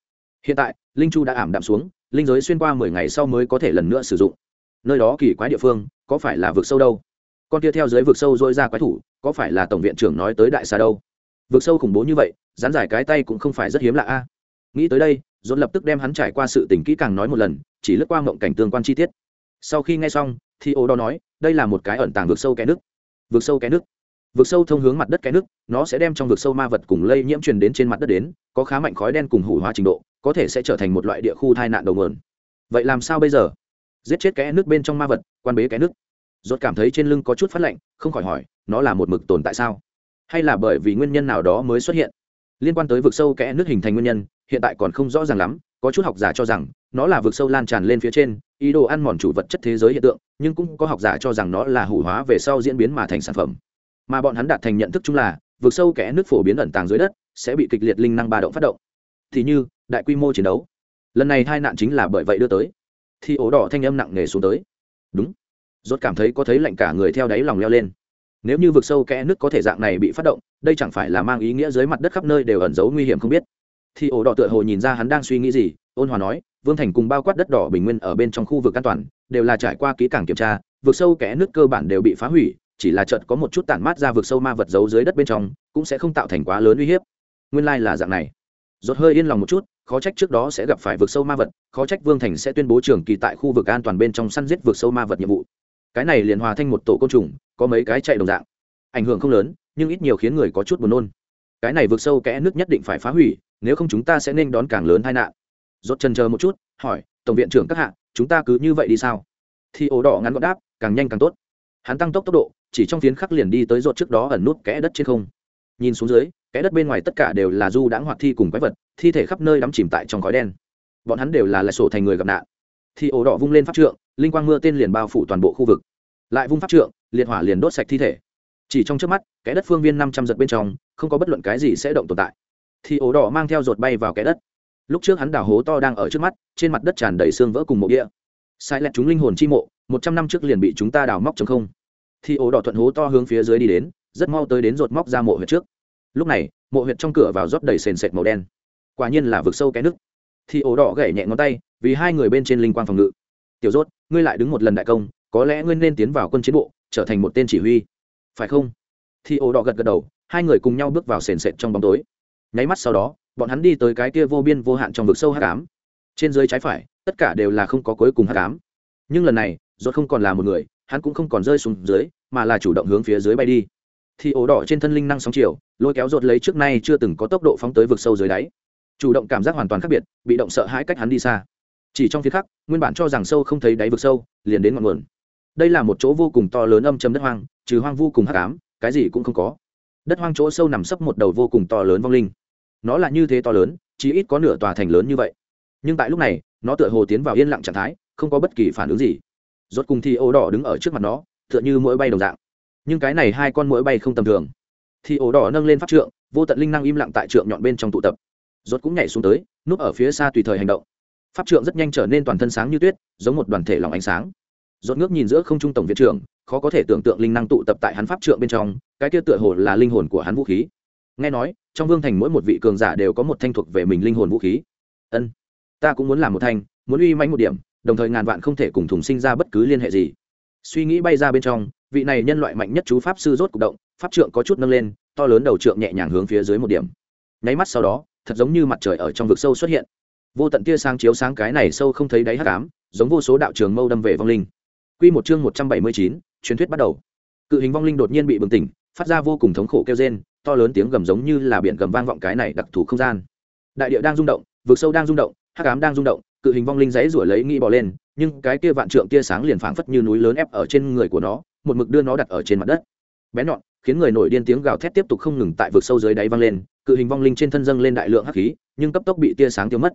Hiện tại, linh chu đã ảm đạm xuống, linh giới xuyên qua mười ngày sau mới có thể lần nữa sử dụng. Nơi đó kỳ quái địa phương, có phải là vực sâu đâu? Con kia theo dưới vực sâu dôi ra quái thủ, có phải là tổng viện trưởng nói tới đại xa đâu? Vực sâu khủng bố như vậy dán giải cái tay cũng không phải rất hiếm lạ a. Nghĩ tới đây dồn lập tức đem hắn trải qua sự tình kỹ càng nói một lần, chỉ lướt qua mộng cảnh tương quan chi tiết sau khi nghe xong, thì ô đó nói, đây là một cái ẩn tàng vực sâu cái nước. Vực sâu cái nước. Vực sâu thông hướng mặt đất cái nước, nó sẽ đem trong vực sâu ma vật cùng lây nhiễm truyền đến trên mặt đất đến, có khá mạnh khói đen cùng hủ hóa trình độ, có thể sẽ trở thành một loại địa khu tai nạn đầu nguồn. Vậy làm sao bây giờ? Giết chết cái nước bên trong ma vật, quan bế cái nước. Rốt cảm thấy trên lưng có chút phát lạnh, không khỏi hỏi, nó là một mực tồn tại sao? Hay là bởi vì nguyên nhân nào đó mới xuất hiện? Liên quan tới vực sâu kẽ nước hình thành nguyên nhân hiện tại còn không rõ ràng lắm, có chút học giả cho rằng nó là vực sâu lan tràn lên phía trên, ý đồ ăn mòn chủ vật chất thế giới hiện tượng, nhưng cũng có học giả cho rằng nó là hủ hóa về sau diễn biến mà thành sản phẩm. Mà bọn hắn đạt thành nhận thức chung là, vực sâu kẽ nước phổ biến ẩn tàng dưới đất, sẽ bị kịch liệt linh năng ba động phát động. Thì như, đại quy mô chiến đấu. Lần này hai nạn chính là bởi vậy đưa tới. Thì ố đỏ thanh âm nặng nề xuống tới. Đúng. Rốt cảm thấy có thấy lạnh cả người theo đáy lòng leo lên. Nếu như vực sâu kẽ nước có thể dạng này bị phát động, đây chẳng phải là mang ý nghĩa dưới mặt đất khắp nơi đều ẩn giấu nguy hiểm không biết thì ổ đỏ tựa hồ nhìn ra hắn đang suy nghĩ gì, ôn hòa nói, vương thành cùng bao quát đất đỏ bình nguyên ở bên trong khu vực an toàn, đều là trải qua kỹ càng kiểm tra, vực sâu kẽ nước cơ bản đều bị phá hủy, chỉ là chợt có một chút tản mát ra vực sâu ma vật giấu dưới đất bên trong, cũng sẽ không tạo thành quá lớn uy hiếp. Nguyên lai là dạng này. Rốt hơi yên lòng một chút, khó trách trước đó sẽ gặp phải vực sâu ma vật, khó trách vương thành sẽ tuyên bố trường kỳ tại khu vực an toàn bên trong săn giết vực sâu ma vật nhiệm vụ. Cái này liền hòa thành một tổ côn trùng, có mấy cái chạy đồng dạng. Ảnh hưởng không lớn, nhưng ít nhiều khiến người có chút buồn nôn. Cái này vượt sâu kẽ nước nhất định phải phá hủy nếu không chúng ta sẽ nên đón càng lớn tai nạn. Rốt chân chờ một chút, hỏi, tổng viện trưởng các hạ, chúng ta cứ như vậy đi sao? Thì ổ đỏ ngắn gọn đáp, càng nhanh càng tốt. Hắn tăng tốc tốc độ, chỉ trong phiến khắc liền đi tới rột trước đó ẩn nút kẽ đất trên không. Nhìn xuống dưới, kẽ đất bên ngoài tất cả đều là du đãng hoạt thi cùng quái vật, thi thể khắp nơi đắm chìm tại trong khói đen. Bọn hắn đều là lại sổ thành người gặp nạn. Thì ổ đỏ vung lên pháp trượng, linh quang mưa tên liền bao phủ toàn bộ khu vực. Lại vung pháp trượng, liệt hỏa liền đốt sạch thi thể. Chỉ trong trước mắt, kẽ đất phương viên năm trăm giật bên trong, không có bất luận cái gì sẽ động tồn tại thì ổ đỏ mang theo rột bay vào kẽ đất. Lúc trước hắn đào hố to đang ở trước mắt, trên mặt đất tràn đầy xương vỡ cùng mộ địa. Sai lẹt chúng linh hồn chi mộ, một trăm năm trước liền bị chúng ta đào móc chống không. Thì ổ đỏ thuận hố to hướng phía dưới đi đến, rất mau tới đến rột móc ra mộ huyệt trước. Lúc này, mộ huyệt trong cửa vào rót đầy sền sệt màu đen. Quả nhiên là vực sâu cái nước thì ổ đỏ gảy nhẹ ngón tay, vì hai người bên trên linh quang phòng ngự. Tiểu rốt, ngươi lại đứng một lần đại công, có lẽ ngươi nên tiến vào quân chiến bộ, trở thành một tên chỉ huy. Phải không? Thì ổ đỏ gật gật đầu, hai người cùng nhau bước vào sền sệt trong bóng tối nháy mắt sau đó, bọn hắn đi tới cái kia vô biên vô hạn trong vực sâu hát cám trên dưới trái phải, tất cả đều là không có cuối cùng hát cám nhưng lần này, rốt không còn là một người, hắn cũng không còn rơi xuống dưới, mà là chủ động hướng phía dưới bay đi. Thì ổ đỏ trên thân linh năng sóng chiều, lôi kéo rột lấy trước nay chưa từng có tốc độ phóng tới vực sâu dưới đáy. Chủ động cảm giác hoàn toàn khác biệt, bị động sợ hãi cách hắn đi xa. Chỉ trong phía khắc, nguyên bản cho rằng sâu không thấy đáy vực sâu, liền đến ngọn nguồn. Đây là một chỗ vô cùng to lớn âm chấm đất hoang, trừ hoang vô cùng hắc ám, cái gì cũng không có. Đất hoang chỗ sâu nằm sấp một đầu vô cùng to lớn vong linh nó là như thế to lớn chỉ ít có nửa tòa thành lớn như vậy. Nhưng tại lúc này, nó tựa hồ tiến vào yên lặng trạng thái, không có bất kỳ phản ứng gì. Rốt cùng thì Ô đỏ đứng ở trước mặt nó, tựa như mũi bay đồng dạng. Nhưng cái này hai con mũi bay không tầm thường. Thì ổ đỏ nâng lên pháp trượng, vô tận linh năng im lặng tại trượng nhọn bên trong tụ tập. Rốt cũng nhảy xuống tới, núp ở phía xa tùy thời hành động. Pháp trượng rất nhanh trở nên toàn thân sáng như tuyết, giống một đoàn thể lòng ánh sáng. Rốt ngước nhìn giữa không trung tổng viện trưởng, khó có thể tưởng tượng linh năng tụ tập tại hắn pháp trượng bên trong, cái kia tựa hồ là linh hồn của hắn vũ khí nghe nói, trong vương thành mỗi một vị cường giả đều có một thanh thuộc về mình linh hồn vũ khí. Ân, ta cũng muốn làm một thanh, muốn uy mãnh một điểm, đồng thời ngàn vạn không thể cùng thùng sinh ra bất cứ liên hệ gì. Suy nghĩ bay ra bên trong, vị này nhân loại mạnh nhất chú pháp sư rốt cục động, pháp trượng có chút nâng lên, to lớn đầu trượng nhẹ nhàng hướng phía dưới một điểm. Nháy mắt sau đó, thật giống như mặt trời ở trong vực sâu xuất hiện. Vô tận tia sáng chiếu sáng cái này sâu không thấy đáy hắc ám, giống vô số đạo trường mâu đâm về vong linh. Quy một chương một trăm bảy mươi chín, truyền thuyết bắt đầu. Cự hình vong linh đột nhiên bị bừng tỉnh, phát ra vô cùng thống khổ kêu rên to lớn tiếng gầm giống như là biển gầm vang vọng cái này đặc thù không gian. Đại địa đang rung động, vực sâu đang rung động, hắc ám đang rung động, cự hình vong linh dãy rủa lấy nghĩ bỏ lên, nhưng cái kia vạn trượng tia sáng liền phảng phất như núi lớn ép ở trên người của nó, một mực đưa nó đặt ở trên mặt đất. Bé nhọn, khiến người nổi điên tiếng gào thét tiếp tục không ngừng tại vực sâu dưới đáy vang lên, cự hình vong linh trên thân dâng lên đại lượng hắc khí, nhưng cấp tốc bị tia sáng tiêu mất.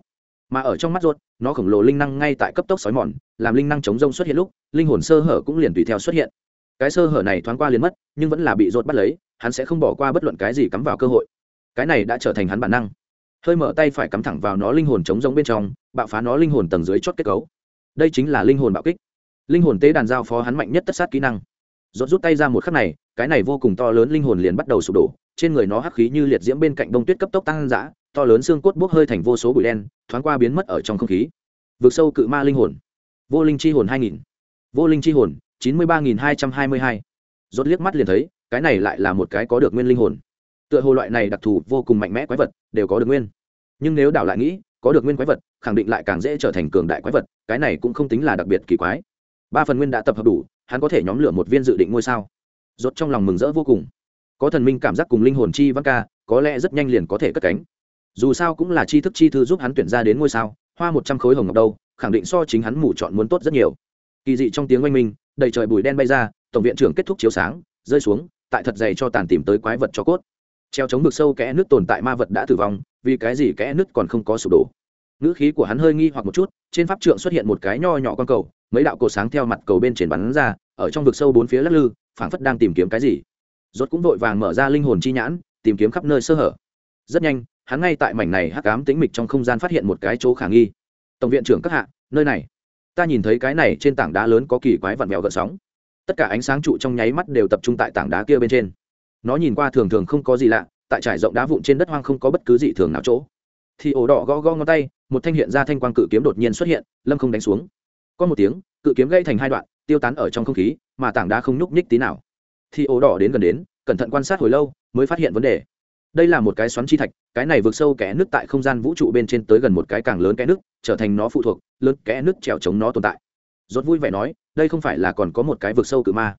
Mà ở trong mắt ruột, nó khổng lồ linh năng ngay tại cấp tốc sói mòn, làm linh năng chống rông xuất hiện lúc, linh hồn sơ hở cũng liền tùy theo xuất hiện cái sơ hở này thoáng qua liền mất, nhưng vẫn là bị rột bắt lấy, hắn sẽ không bỏ qua bất luận cái gì cắm vào cơ hội. Cái này đã trở thành hắn bản năng. Hơi mở tay phải cắm thẳng vào nó linh hồn chống giống bên trong, bạo phá nó linh hồn tầng dưới chót kết cấu. Đây chính là linh hồn bạo kích. Linh hồn tế đàn giao phó hắn mạnh nhất tất sát kỹ năng. Rốt rút tay ra một khắc này, cái này vô cùng to lớn linh hồn liền bắt đầu sụp đổ, trên người nó hắc khí như liệt diễm bên cạnh bông tuyết cấp tốc tăng dã, to lớn xương cốt bốc hơi thành vô số bụi đen, thoáng qua biến mất ở trong không khí. Vượt sâu cự ma linh hồn. Vô linh chi hồn hai nghìn. Vô linh chi hồn chín mươi ba nghìn hai trăm hai mươi hai. Rốt liếc mắt liền thấy, cái này lại là một cái có được nguyên linh hồn. Tựa hồ loại này đặc thù vô cùng mạnh mẽ quái vật, đều có được nguyên. Nhưng nếu đảo lại nghĩ, có được nguyên quái vật, khẳng định lại càng dễ trở thành cường đại quái vật, cái này cũng không tính là đặc biệt kỳ quái. Ba phần nguyên đã tập hợp đủ, hắn có thể nhóm lửa một viên dự định ngôi sao. Rốt trong lòng mừng rỡ vô cùng. Có thần minh cảm giác cùng linh hồn chi văn ca, có lẽ rất nhanh liền có thể cất cánh. Dù sao cũng là chi thức chi thư giúp hắn tuyển ra đến ngôi sao, hoa một trăm khối hồng ngọc đâu, khẳng định so chính hắn mù chọn muốn tốt rất nhiều. Kỳ dị trong tiếng oanh minh đầy trời bụi đen bay ra, tổng viện trưởng kết thúc chiếu sáng, rơi xuống, tại thật dày cho tàn tìm tới quái vật cho cốt. Treo chống vực sâu kẽ nước tồn tại ma vật đã tử vong, vì cái gì kẽ nước còn không có sụp đổ. Ngữ khí của hắn hơi nghi hoặc một chút, trên pháp trượng xuất hiện một cái nho nhỏ con cầu, mấy đạo cột sáng theo mặt cầu bên trên bắn ra, ở trong vực sâu bốn phía lắc lư, phảng phất đang tìm kiếm cái gì. Rốt cũng vội vàng mở ra linh hồn chi nhãn, tìm kiếm khắp nơi sơ hở. Rất nhanh, hắn ngay tại mảnh này hắc ám tĩnh mịch trong không gian phát hiện một cái chỗ khả nghi. Tổng viện trưởng các hạ, nơi này ta nhìn thấy cái này trên tảng đá lớn có kỳ quái vặn vẹo gợn sóng. Tất cả ánh sáng trụ trong nháy mắt đều tập trung tại tảng đá kia bên trên. Nó nhìn qua thường thường không có gì lạ, tại trải rộng đá vụn trên đất hoang không có bất cứ gì thường nào chỗ. Thì ổ đỏ gõ gõ ngón tay, một thanh hiện ra thanh quang cự kiếm đột nhiên xuất hiện, lâm không đánh xuống. Có một tiếng, cự kiếm gây thành hai đoạn, tiêu tán ở trong không khí, mà tảng đá không nhúc nhích tí nào. Thì ổ đỏ đến gần đến, cẩn thận quan sát hồi lâu, mới phát hiện vấn đề đây là một cái xoắn chi thạch, cái này vượt sâu kẽ nước tại không gian vũ trụ bên trên tới gần một cái càng lớn kẽ nước, trở thành nó phụ thuộc, lớn kẽ nước trèo chống nó tồn tại. Rốt vui vẻ nói, đây không phải là còn có một cái vượt sâu cự ma.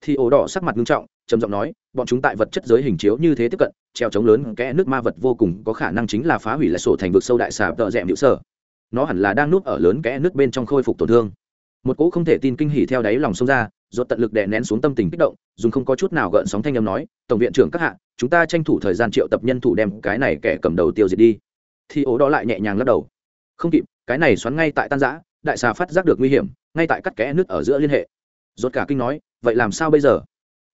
Thì ổ đỏ sắc mặt nghiêm trọng, trầm giọng nói, bọn chúng tại vật chất giới hình chiếu như thế tiếp cận treo chống lớn kẽ nước ma vật vô cùng có khả năng chính là phá hủy lại sổ thành vực sâu đại xà tợ dẹm hữu sở. Nó hẳn là đang núp ở lớn kẽ nước bên trong khôi phục tổn thương. Một cỗ không thể tin kinh hỉ theo đáy lòng sông ra, rốt tận lực đè nén xuống tâm tình kích động, dùng không có chút nào gợn sóng thanh âm nói, tổng viện trưởng các hạ chúng ta tranh thủ thời gian triệu tập nhân thủ đem cái này kẻ cầm đầu tiêu diệt đi. Thì ố đó lại nhẹ nhàng lắc đầu. Không kịp, cái này xoắn ngay tại tan giã đại xà phát giác được nguy hiểm, ngay tại cắt kẽ nước ở giữa liên hệ. Rốt cả kinh nói, vậy làm sao bây giờ?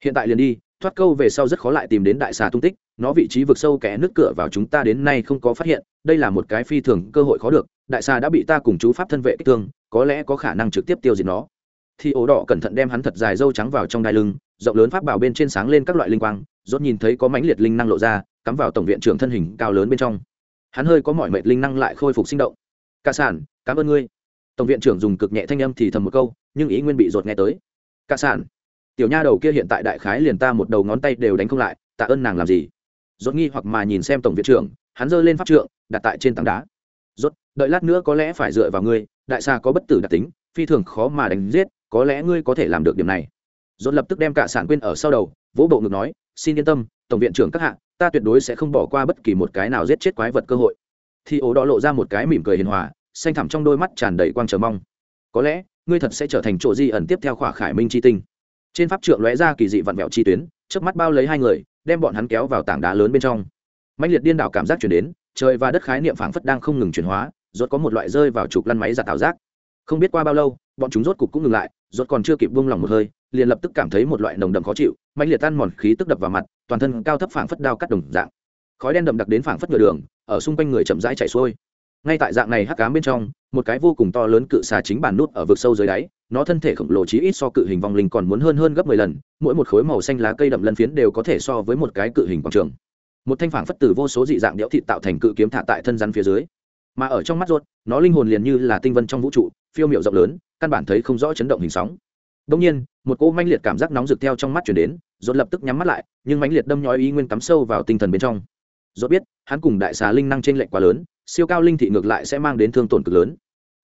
Hiện tại liền đi, thoát câu về sau rất khó lại tìm đến đại xà tung tích, nó vị trí vực sâu kẽ nước cửa vào chúng ta đến nay không có phát hiện, đây là một cái phi thường cơ hội khó được, đại xà đã bị ta cùng chú pháp thân vệ kích thương, có lẽ có khả năng trực tiếp tiêu diệt nó. Thì ố đỏ cẩn thận đem hắn thật dài dâu trắng vào trong đai lưng, rộng lớn pháp bảo bên trên sáng lên các loại linh quang rốt nhìn thấy có mãnh liệt linh năng lộ ra, cắm vào tổng viện trưởng thân hình cao lớn bên trong. Hắn hơi có mọi mệt linh năng lại khôi phục sinh động. Ca sản, cảm ơn ngươi. Tổng viện trưởng dùng cực nhẹ thanh âm thì thầm một câu, nhưng ý nguyên bị rột nghe tới. Ca sản, tiểu nha đầu kia hiện tại đại khái liền ta một đầu ngón tay đều đánh không lại, tạ ơn nàng làm gì? Rốt nghi hoặc mà nhìn xem tổng viện trưởng, hắn giơ lên pháp trượng, đặt tại trên tảng đá. Rốt, đợi lát nữa có lẽ phải dựa vào ngươi, đại xa có bất tử đặc tính, phi thường khó mà đánh giết, có lẽ ngươi có thể làm được điểm này rốt lập tức đem cả sản quên ở sau đầu, vỗ bộ ngực nói, xin yên tâm, tổng viện trưởng các hạ, ta tuyệt đối sẽ không bỏ qua bất kỳ một cái nào giết chết quái vật cơ hội. Thì ố đỏ lộ ra một cái mỉm cười hiền hòa, xanh thẳm trong đôi mắt tràn đầy quang chờ mong. Có lẽ, ngươi thật sẽ trở thành chỗ di ẩn tiếp theo khỏa khải minh chi tinh. Trên pháp trượng lóe ra kỳ dị vặn vẹo chi tuyến trước mắt bao lấy hai người, đem bọn hắn kéo vào tảng đá lớn bên trong. Mạnh liệt điên đảo cảm giác chuyển đến, trời và đất khái niệm phảng phất đang không ngừng chuyển hóa, rốt có một loại rơi vào trục lăn máy giả tạo giác. Không biết qua bao lâu, bọn chúng rốt cục cũng ngừng lại, rốt còn chưa kịp buông lòng một hơi liền lập tức cảm thấy một loại nồng đậm khó chịu mạnh liệt tan mòn khí tức đập vào mặt, toàn thân cao thấp phảng phất đao cắt đồng dạng. Khói đen đậm đặc đến phảng phất ngựa đường, ở xung quanh người chậm rãi chảy xuôi. Ngay tại dạng này hắc cám bên trong, một cái vô cùng to lớn cự xà chính bản nút ở vực sâu dưới đáy, nó thân thể khổng lồ chí ít so cự hình vong linh còn muốn hơn hơn gấp mười lần, mỗi một khối màu xanh lá cây đậm lân phiến đều có thể so với một cái cự hình quảng trường. Một thanh phản phất tử vô số dị dạng đẽo thịt tạo thành cự kiếm thả tại thân rắn phía dưới. Mà ở trong mắt ruột, nó linh hồn liền như là tinh vân trong vũ trụ, phiêu miệu rộng lớn, căn bản thấy không rõ chấn động hình sóng. Đông nhiên một cỗ manh liệt cảm giác nóng rực theo trong mắt chuyển đến dốt lập tức nhắm mắt lại, nhưng mãnh liệt đâm nhói ý nguyên cắm sâu vào tinh thần bên trong. Dốt biết, hắn cùng đại xà linh năng trên lệnh quá lớn, siêu cao linh thị ngược lại sẽ mang đến thương tổn cực lớn.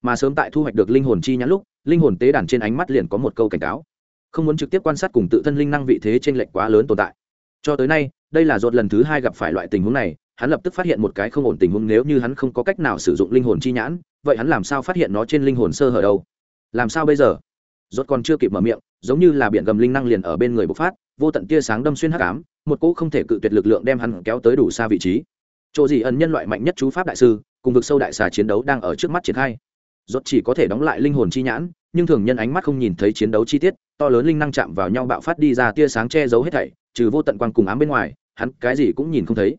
Mà sớm tại thu hoạch được linh hồn chi nhãn lúc, linh hồn tế đàn trên ánh mắt liền có một câu cảnh cáo. Không muốn trực tiếp quan sát cùng tự thân linh năng vị thế trên lệnh quá lớn tồn tại. Cho tới nay, đây là dột lần thứ hai gặp phải loại tình huống này, hắn lập tức phát hiện một cái không ổn tình huống nếu như hắn không có cách nào sử dụng linh hồn chi nhãn, vậy hắn làm sao phát hiện nó trên linh hồn sơ hở đâu? Làm sao bây giờ? Rốt còn chưa kịp mở miệng, giống như là biển gầm linh năng liền ở bên người bộc phát, vô tận tia sáng đâm xuyên hắc ám, một cỗ không thể cự tuyệt lực lượng đem hắn kéo tới đủ xa vị trí. Chỗ gì ẩn nhân loại mạnh nhất chú pháp đại sư, cùng vực sâu đại xà chiến đấu đang ở trước mắt triển khai. Rốt chỉ có thể đóng lại linh hồn chi nhãn, nhưng thường nhân ánh mắt không nhìn thấy chiến đấu chi tiết, to lớn linh năng chạm vào nhau bạo phát đi ra tia sáng che giấu hết thảy, trừ vô tận quang cùng ám bên ngoài, hắn cái gì cũng nhìn không thấy.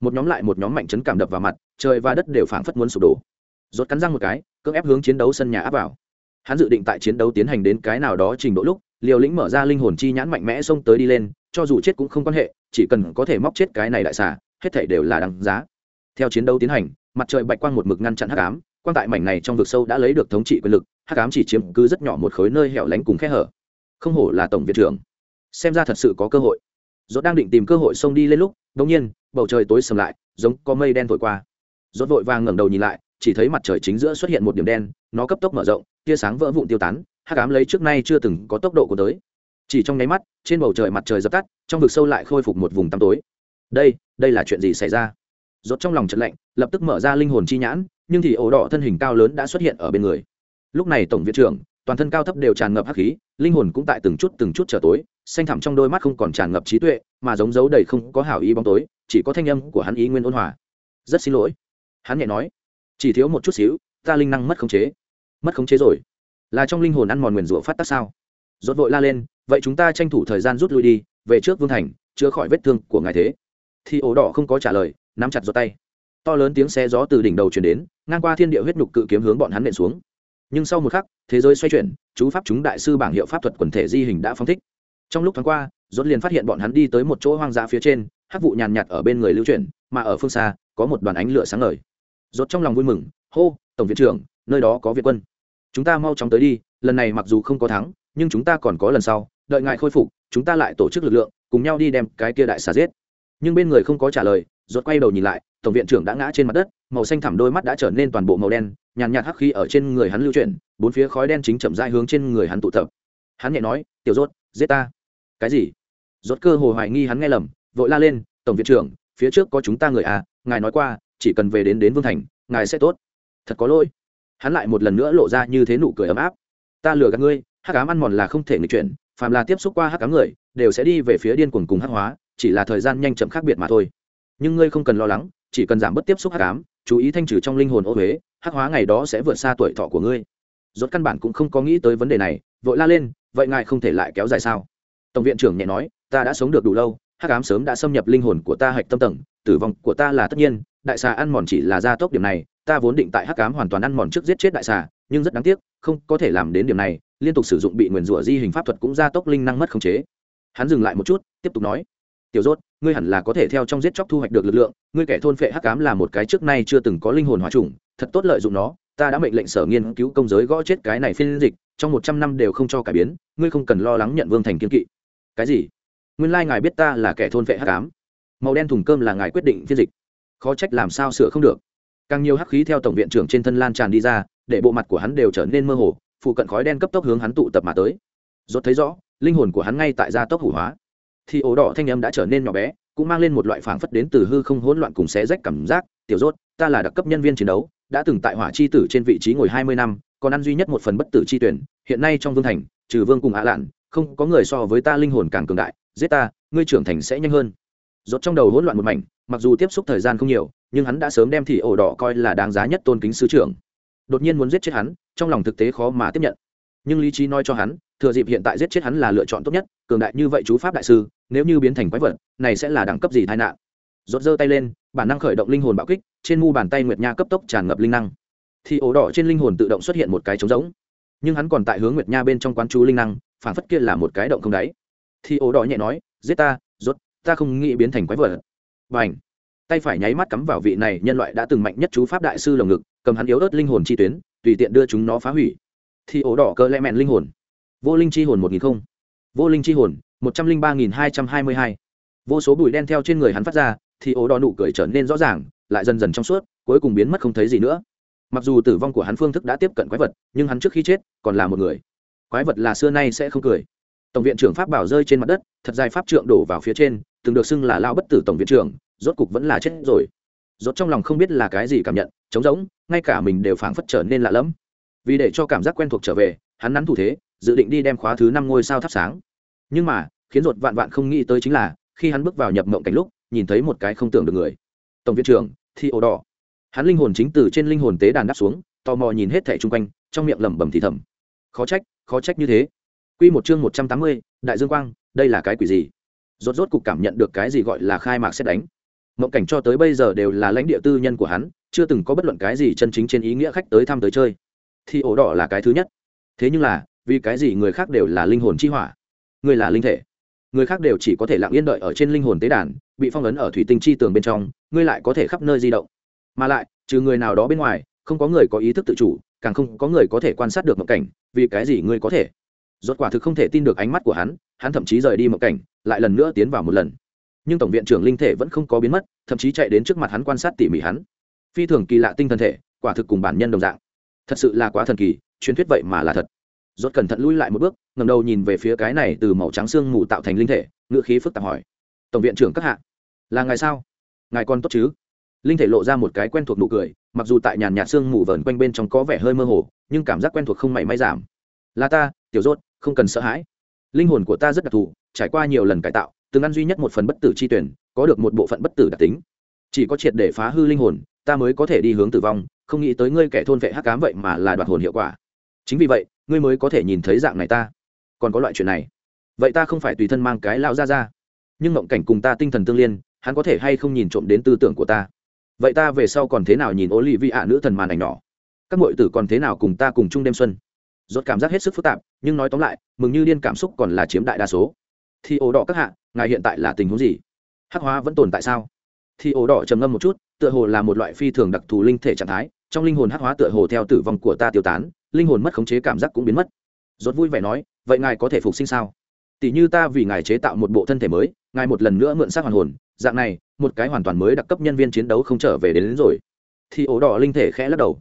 Một nhóm lại một nhóm mạnh chấn cảm đập vào mặt, trời và đất đều phảng phất muốn sụp đổ. Rốt cắn răng một cái, cưỡng ép hướng chiến đấu sân nhà áp vào hắn dự định tại chiến đấu tiến hành đến cái nào đó trình độ lúc liều lĩnh mở ra linh hồn chi nhãn mạnh mẽ xông tới đi lên, cho dù chết cũng không quan hệ, chỉ cần có thể móc chết cái này đại xà, hết thảy đều là đáng giá. Theo chiến đấu tiến hành, mặt trời bạch quang một mực ngăn chặn hắc ám, quang tại mảnh này trong vực sâu đã lấy được thống trị quyền lực, hắc ám chỉ chiếm cứ rất nhỏ một khối nơi hẻo lánh cùng khe hở. Không hổ là tổng viện trưởng. Xem ra thật sự có cơ hội. Dốt đang định tìm cơ hội xông đi lên lúc đống nhiên, bầu trời tối sầm lại, giống có mây đen thổi qua. Dốt vội vàng ngẩng đầu nhìn lại chỉ thấy mặt trời chính giữa xuất hiện một điểm đen, nó cấp tốc mở rộng, tia sáng vỡ vụn tiêu tán, hắc ám lấy trước nay chưa từng có tốc độ của tới. Chỉ trong nháy mắt, trên bầu trời mặt trời dập tắt, trong vực sâu lại khôi phục một vùng tăm tối. Đây đây là chuyện gì xảy ra? Rốt trong lòng chợt lạnh, lập tức mở ra linh hồn chi nhãn, nhưng thì ổ đỏ thân hình cao lớn đã xuất hiện ở bên người. Lúc này tổng viện trưởng, toàn thân cao thấp đều tràn ngập hắc khí, linh hồn cũng tại từng chút từng chút trở tối, xanh thẳm trong đôi mắt không còn tràn ngập trí tuệ, mà giống dấu đầy không có hảo ý bóng tối, chỉ có thanh âm của hắn ý nguyên ôn hòa. Rất xin lỗi. Hắn nhẹ nói chỉ thiếu một chút xíu, ta linh năng mất khống chế. Mất khống chế rồi. Là trong linh hồn ăn mòn nguyền rủa phát tác sao? Rốt vội la lên, vậy chúng ta tranh thủ thời gian rút lui đi, về trước vương thành, chữa khỏi vết thương của ngài thế. Thì ổ đỏ không có trả lời, nắm chặt giọt tay. To lớn tiếng xe gió từ đỉnh đầu chuyển đến, ngang qua thiên địa huyết nhục cự kiếm hướng bọn hắn nện xuống. Nhưng sau một khắc, thế giới xoay chuyển, chú pháp chúng đại sư bảng hiệu pháp thuật quần thể di hình đã phóng thích. Trong lúc thoáng qua, rốt liền phát hiện bọn hắn đi tới một chỗ hoang dã phía trên, hắc vụ nhàn nhạt ở bên người lưu chuyển, mà ở phương xa, có một đoàn ánh lửa sáng ngời. Rốt trong lòng vui mừng, hô, tổng viện trưởng, nơi đó có viện quân. Chúng ta mau chóng tới đi, lần này mặc dù không có thắng, nhưng chúng ta còn có lần sau, đợi ngài khôi phục, chúng ta lại tổ chức lực lượng, cùng nhau đi đem cái kia đại xà giết. Nhưng bên người không có trả lời, rốt quay đầu nhìn lại, tổng viện trưởng đã ngã trên mặt đất, màu xanh thẳm đôi mắt đã trở nên toàn bộ màu đen, nhàn nhạt hắc khí ở trên người hắn lưu chuyển, bốn phía khói đen chính chậm rãi hướng trên người hắn tụ tập. Hắn nhẹ nói, tiểu rốt, giết ta. Cái gì? Rốt cơ hồ hoài nghi hắn nghe lầm, vội la lên, tổng viện trưởng, phía trước có chúng ta người à ngài nói qua chỉ cần về đến đến vương thành, ngài sẽ tốt. Thật có lỗi. Hắn lại một lần nữa lộ ra như thế nụ cười ấm áp. Ta lừa gạt ngươi, hắc ám ăn mòn là không thể người chuyển, phàm là tiếp xúc qua hắc ám người, đều sẽ đi về phía điên cuồng cùng hắc hóa, chỉ là thời gian nhanh chậm khác biệt mà thôi. Nhưng ngươi không cần lo lắng, chỉ cần giảm bớt tiếp xúc hắc ám, chú ý thanh trừ trong linh hồn ô huế hắc hóa ngày đó sẽ vượt xa tuổi thọ của ngươi. Rốt căn bản cũng không có nghĩ tới vấn đề này, vội la lên, vậy ngài không thể lại kéo dài sao? Tổng viện trưởng nhẹ nói, ta đã sống được đủ lâu, hắc ám sớm đã xâm nhập linh hồn của ta hạch tâm tầng, tử vong của ta là tất nhiên đại xà ăn mòn chỉ là gia tốc điểm này, ta vốn định tại hắc Cám hoàn toàn ăn mòn trước giết chết đại xà, nhưng rất đáng tiếc, không có thể làm đến điểm này, liên tục sử dụng bị nguyền rủa di hình pháp thuật cũng gia tốc linh năng mất khống chế. Hắn dừng lại một chút, tiếp tục nói, tiểu rốt, ngươi hẳn là có thể theo trong giết chóc thu hoạch được lực lượng, ngươi kẻ thôn phệ hắc Cám là một cái trước nay chưa từng có linh hồn hóa trùng thật tốt lợi dụng nó, ta đã mệnh lệnh sở nghiên cứu công giới gõ chết cái này phiên dịch, trong một trăm năm đều không cho cải biến, ngươi không cần lo lắng nhận vương thành kiên kỵ. Cái gì? Nguyên lai ngài biết ta là kẻ thôn phệ hắc ám. Màu đen thùng cơm là ngài quyết định phiên dịch khó trách làm sao sửa không được. Càng nhiều hắc khí theo tổng viện trưởng trên thân lan tràn đi ra, để bộ mặt của hắn đều trở nên mơ hồ, phụ cận khói đen cấp tốc hướng hắn tụ tập mà tới. Rốt thấy rõ, linh hồn của hắn ngay tại gia tốc hủ hóa. Thì ổ đỏ thanh âm đã trở nên nhỏ bé, cũng mang lên một loại phảng phất đến từ hư không hỗn loạn cùng xé rách cảm giác. Tiểu rốt, ta là đặc cấp nhân viên chiến đấu, đã từng tại hỏa chi tử trên vị trí ngồi hai mươi năm, còn ăn duy nhất một phần bất tử chi tuyển, hiện nay trong vương thành, trừ vương cùng ạ lạn, không có người so với ta linh hồn càng cường đại. Giết ta, ngươi trưởng thành sẽ nhanh hơn. Rốt trong đầu hỗn loạn một mảnh mặc dù tiếp xúc thời gian không nhiều, nhưng hắn đã sớm đem thì ổ đỏ coi là đáng giá nhất tôn kính sứ trưởng. Đột nhiên muốn giết chết hắn, trong lòng thực tế khó mà tiếp nhận. Nhưng lý trí nói cho hắn, thừa dịp hiện tại giết chết hắn là lựa chọn tốt nhất, cường đại như vậy chú pháp đại sư, nếu như biến thành quái vật, này sẽ là đẳng cấp gì tai nạn? Rốt giơ tay lên, bản năng khởi động linh hồn bạo kích, trên mu bàn tay nguyệt nha cấp tốc tràn ngập linh năng. Thì ổ đỏ trên linh hồn tự động xuất hiện một cái trống rỗng. Nhưng hắn còn tại hướng nguyệt nha bên trong quán chú linh năng, phản phất kia là một cái động không đáy. Thì ổ đỏ nhẹ nói, giết ta, rốt, ta không nghĩ biến thành quái vật và ảnh. Tay phải nháy mắt cắm vào vị này nhân loại đã từng mạnh nhất chú pháp đại sư lồng ngực, cầm hắn yếu ớt linh hồn chi tuyến, tùy tiện đưa chúng nó phá hủy. Thì ổ đỏ cơ lẽ mẹn linh hồn. Vô linh chi hồn một nghìn không. Vô linh chi hồn, một trăm linh ba nghìn hai trăm hai mươi hai. Vô số bụi đen theo trên người hắn phát ra, thì ổ đỏ nụ cười trở nên rõ ràng, lại dần dần trong suốt, cuối cùng biến mất không thấy gì nữa. Mặc dù tử vong của hắn phương thức đã tiếp cận quái vật, nhưng hắn trước khi chết còn là một người. Quái vật là xưa nay sẽ không cười. Tổng viện trưởng pháp bảo rơi trên mặt đất, thật dài pháp trượng đổ vào phía trên từng được xưng là lao bất tử tổng viện trưởng, rốt cục vẫn là chết rồi. Rốt trong lòng không biết là cái gì cảm nhận, trống rỗng, ngay cả mình đều phảng phất trở nên lạ lẫm. Vì để cho cảm giác quen thuộc trở về, hắn nắn thủ thế, dự định đi đem khóa thứ năm ngôi sao thắp sáng. Nhưng mà, khiến ruột vạn vạn không nghĩ tới chính là, khi hắn bước vào nhập mộng cảnh lúc, nhìn thấy một cái không tưởng được người. Tổng viện trưởng thi ổ đỏ hắn linh hồn chính từ trên linh hồn tế đàn đáp xuống, tò mò nhìn hết thẻ chung quanh, trong miệng lẩm bẩm thì thầm. Khó trách khó trách như thế. Quy một chương một trăm tám mươi, đại dương quang, đây là cái quỷ gì? Rốt rốt cục cảm nhận được cái gì gọi là khai mạc xét đánh. Mộng cảnh cho tới bây giờ đều là lãnh địa tư nhân của hắn, chưa từng có bất luận cái gì chân chính trên ý nghĩa khách tới thăm tới chơi. Thì ổ đỏ là cái thứ nhất. Thế nhưng là, vì cái gì người khác đều là linh hồn chi hỏa? Người là linh thể. Người khác đều chỉ có thể lặng yên đợi ở trên linh hồn tế đàn, bị phong ấn ở thủy tinh chi tường bên trong, ngươi lại có thể khắp nơi di động. Mà lại, trừ người nào đó bên ngoài, không có người có ý thức tự chủ, càng không có người có thể quan sát được mộng cảnh, vì cái gì ngươi có thể? Rốt quả thực không thể tin được ánh mắt của hắn hắn thậm chí rời đi mộng cảnh, lại lần nữa tiến vào một lần. Nhưng tổng viện trưởng linh thể vẫn không có biến mất, thậm chí chạy đến trước mặt hắn quan sát tỉ mỉ hắn. Phi thường kỳ lạ tinh thần thể, quả thực cùng bản nhân đồng dạng. Thật sự là quá thần kỳ, truyền thuyết vậy mà là thật. Rốt cẩn thận lui lại một bước, ngẩng đầu nhìn về phía cái này từ màu trắng xương mù tạo thành linh thể ngựa khí phức tạp hỏi. Tổng viện trưởng các hạ, là ngài sao? Ngài còn tốt chứ? Linh thể lộ ra một cái quen thuộc nụ cười, mặc dù tại nhàn nhạt xương mù vờn quanh bên trong có vẻ hơi mơ hồ, nhưng cảm giác quen thuộc không mảy may giảm. Là ta tiểu rốt, không cần sợ hãi. Linh hồn của ta rất đặc thù, trải qua nhiều lần cải tạo, từng ăn duy nhất một phần bất tử chi tuyển, có được một bộ phận bất tử đặc tính. Chỉ có triệt để phá hư linh hồn, ta mới có thể đi hướng tử vong, không nghĩ tới ngươi kẻ thôn vệ hắc cám vậy mà là đoạt hồn hiệu quả. Chính vì vậy, ngươi mới có thể nhìn thấy dạng này ta. Còn có loại chuyện này. Vậy ta không phải tùy thân mang cái lao ra ra nhưng mộng cảnh cùng ta tinh thần tương liên, hắn có thể hay không nhìn trộm đến tư tưởng của ta? Vậy ta về sau còn thế nào nhìn ô lì vi ạ nữ thần màn ảnh nhỏ? Các m tử còn thế nào cùng ta cùng chung đêm xuân? Rốt cảm giác hết sức phức tạp nhưng nói tóm lại mừng như điên cảm xúc còn là chiếm đại đa số. Thì ổ đỏ các hạ ngài hiện tại là tình huống gì? Hắc hóa vẫn tồn tại sao? Thì ổ đỏ trầm ngâm một chút tựa hồ là một loại phi thường đặc thù linh thể trạng thái trong linh hồn hắc hóa tựa hồ theo tử vong của ta tiêu tán linh hồn mất khống chế cảm giác cũng biến mất. Rốt vui vẻ nói vậy ngài có thể phục sinh sao? Tỷ như ta vì ngài chế tạo một bộ thân thể mới ngài một lần nữa mượn xác hoàn hồn dạng này một cái hoàn toàn mới đặc cấp nhân viên chiến đấu không trở về đến, đến rồi. Thì ổ đỏ linh thể khẽ lắc đầu.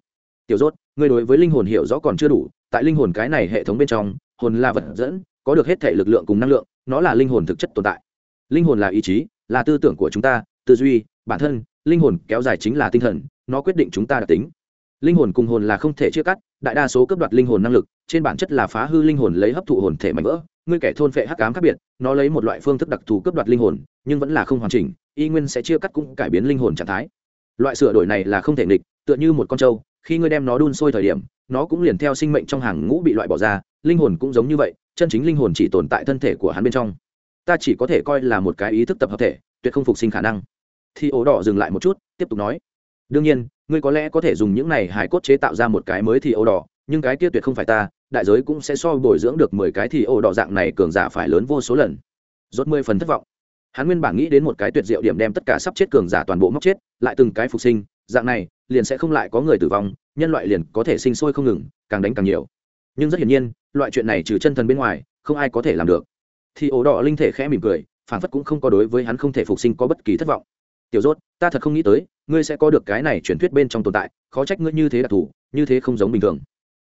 Tiểu rốt ngươi đối với linh hồn hiểu rõ còn chưa đủ tại linh hồn cái này hệ thống bên trong, hồn là vật dẫn, có được hết thể lực lượng cùng năng lượng, nó là linh hồn thực chất tồn tại. Linh hồn là ý chí, là tư tưởng của chúng ta, tư duy, bản thân, linh hồn kéo dài chính là tinh thần, nó quyết định chúng ta đặc tính. Linh hồn cùng hồn là không thể chia cắt, đại đa số cấp đoạt linh hồn năng lực, trên bản chất là phá hư linh hồn lấy hấp thụ hồn thể mạnh vỡ, ngươi kẻ thôn phệ hắc ám khác biệt, nó lấy một loại phương thức đặc thù cấp đoạt linh hồn, nhưng vẫn là không hoàn chỉnh, y nguyên sẽ chia cắt cũng cải biến linh hồn trạng thái. Loại sửa đổi này là không thể nghịch, tựa như một con trâu, khi ngươi đem nó đun sôi thời điểm nó cũng liền theo sinh mệnh trong hàng ngũ bị loại bỏ ra, linh hồn cũng giống như vậy, chân chính linh hồn chỉ tồn tại thân thể của hắn bên trong. Ta chỉ có thể coi là một cái ý thức tập hợp thể, tuyệt không phục sinh khả năng. Thì ổ đỏ dừng lại một chút, tiếp tục nói, đương nhiên, ngươi có lẽ có thể dùng những này hài cốt chế tạo ra một cái mới thì ổ đỏ, nhưng cái kia tuyệt không phải ta, đại giới cũng sẽ so bồi dưỡng được mười cái thì ổ đỏ dạng này cường giả phải lớn vô số lần. Rốt mười phần thất vọng. Hắn nguyên bản nghĩ đến một cái tuyệt diệu điểm đem tất cả sắp chết cường giả toàn bộ móc chết, lại từng cái phục sinh dạng này, liền sẽ không lại có người tử vong, nhân loại liền có thể sinh sôi không ngừng, càng đánh càng nhiều. Nhưng rất hiển nhiên, loại chuyện này trừ chân thần bên ngoài, không ai có thể làm được. Thì ổ đỏ linh thể khẽ mỉm cười, phản phất cũng không có đối với hắn không thể phục sinh có bất kỳ thất vọng. Tiểu rốt, ta thật không nghĩ tới, ngươi sẽ có được cái này truyền thuyết bên trong tồn tại, khó trách ngươi như thế đặc thù, như thế không giống bình thường.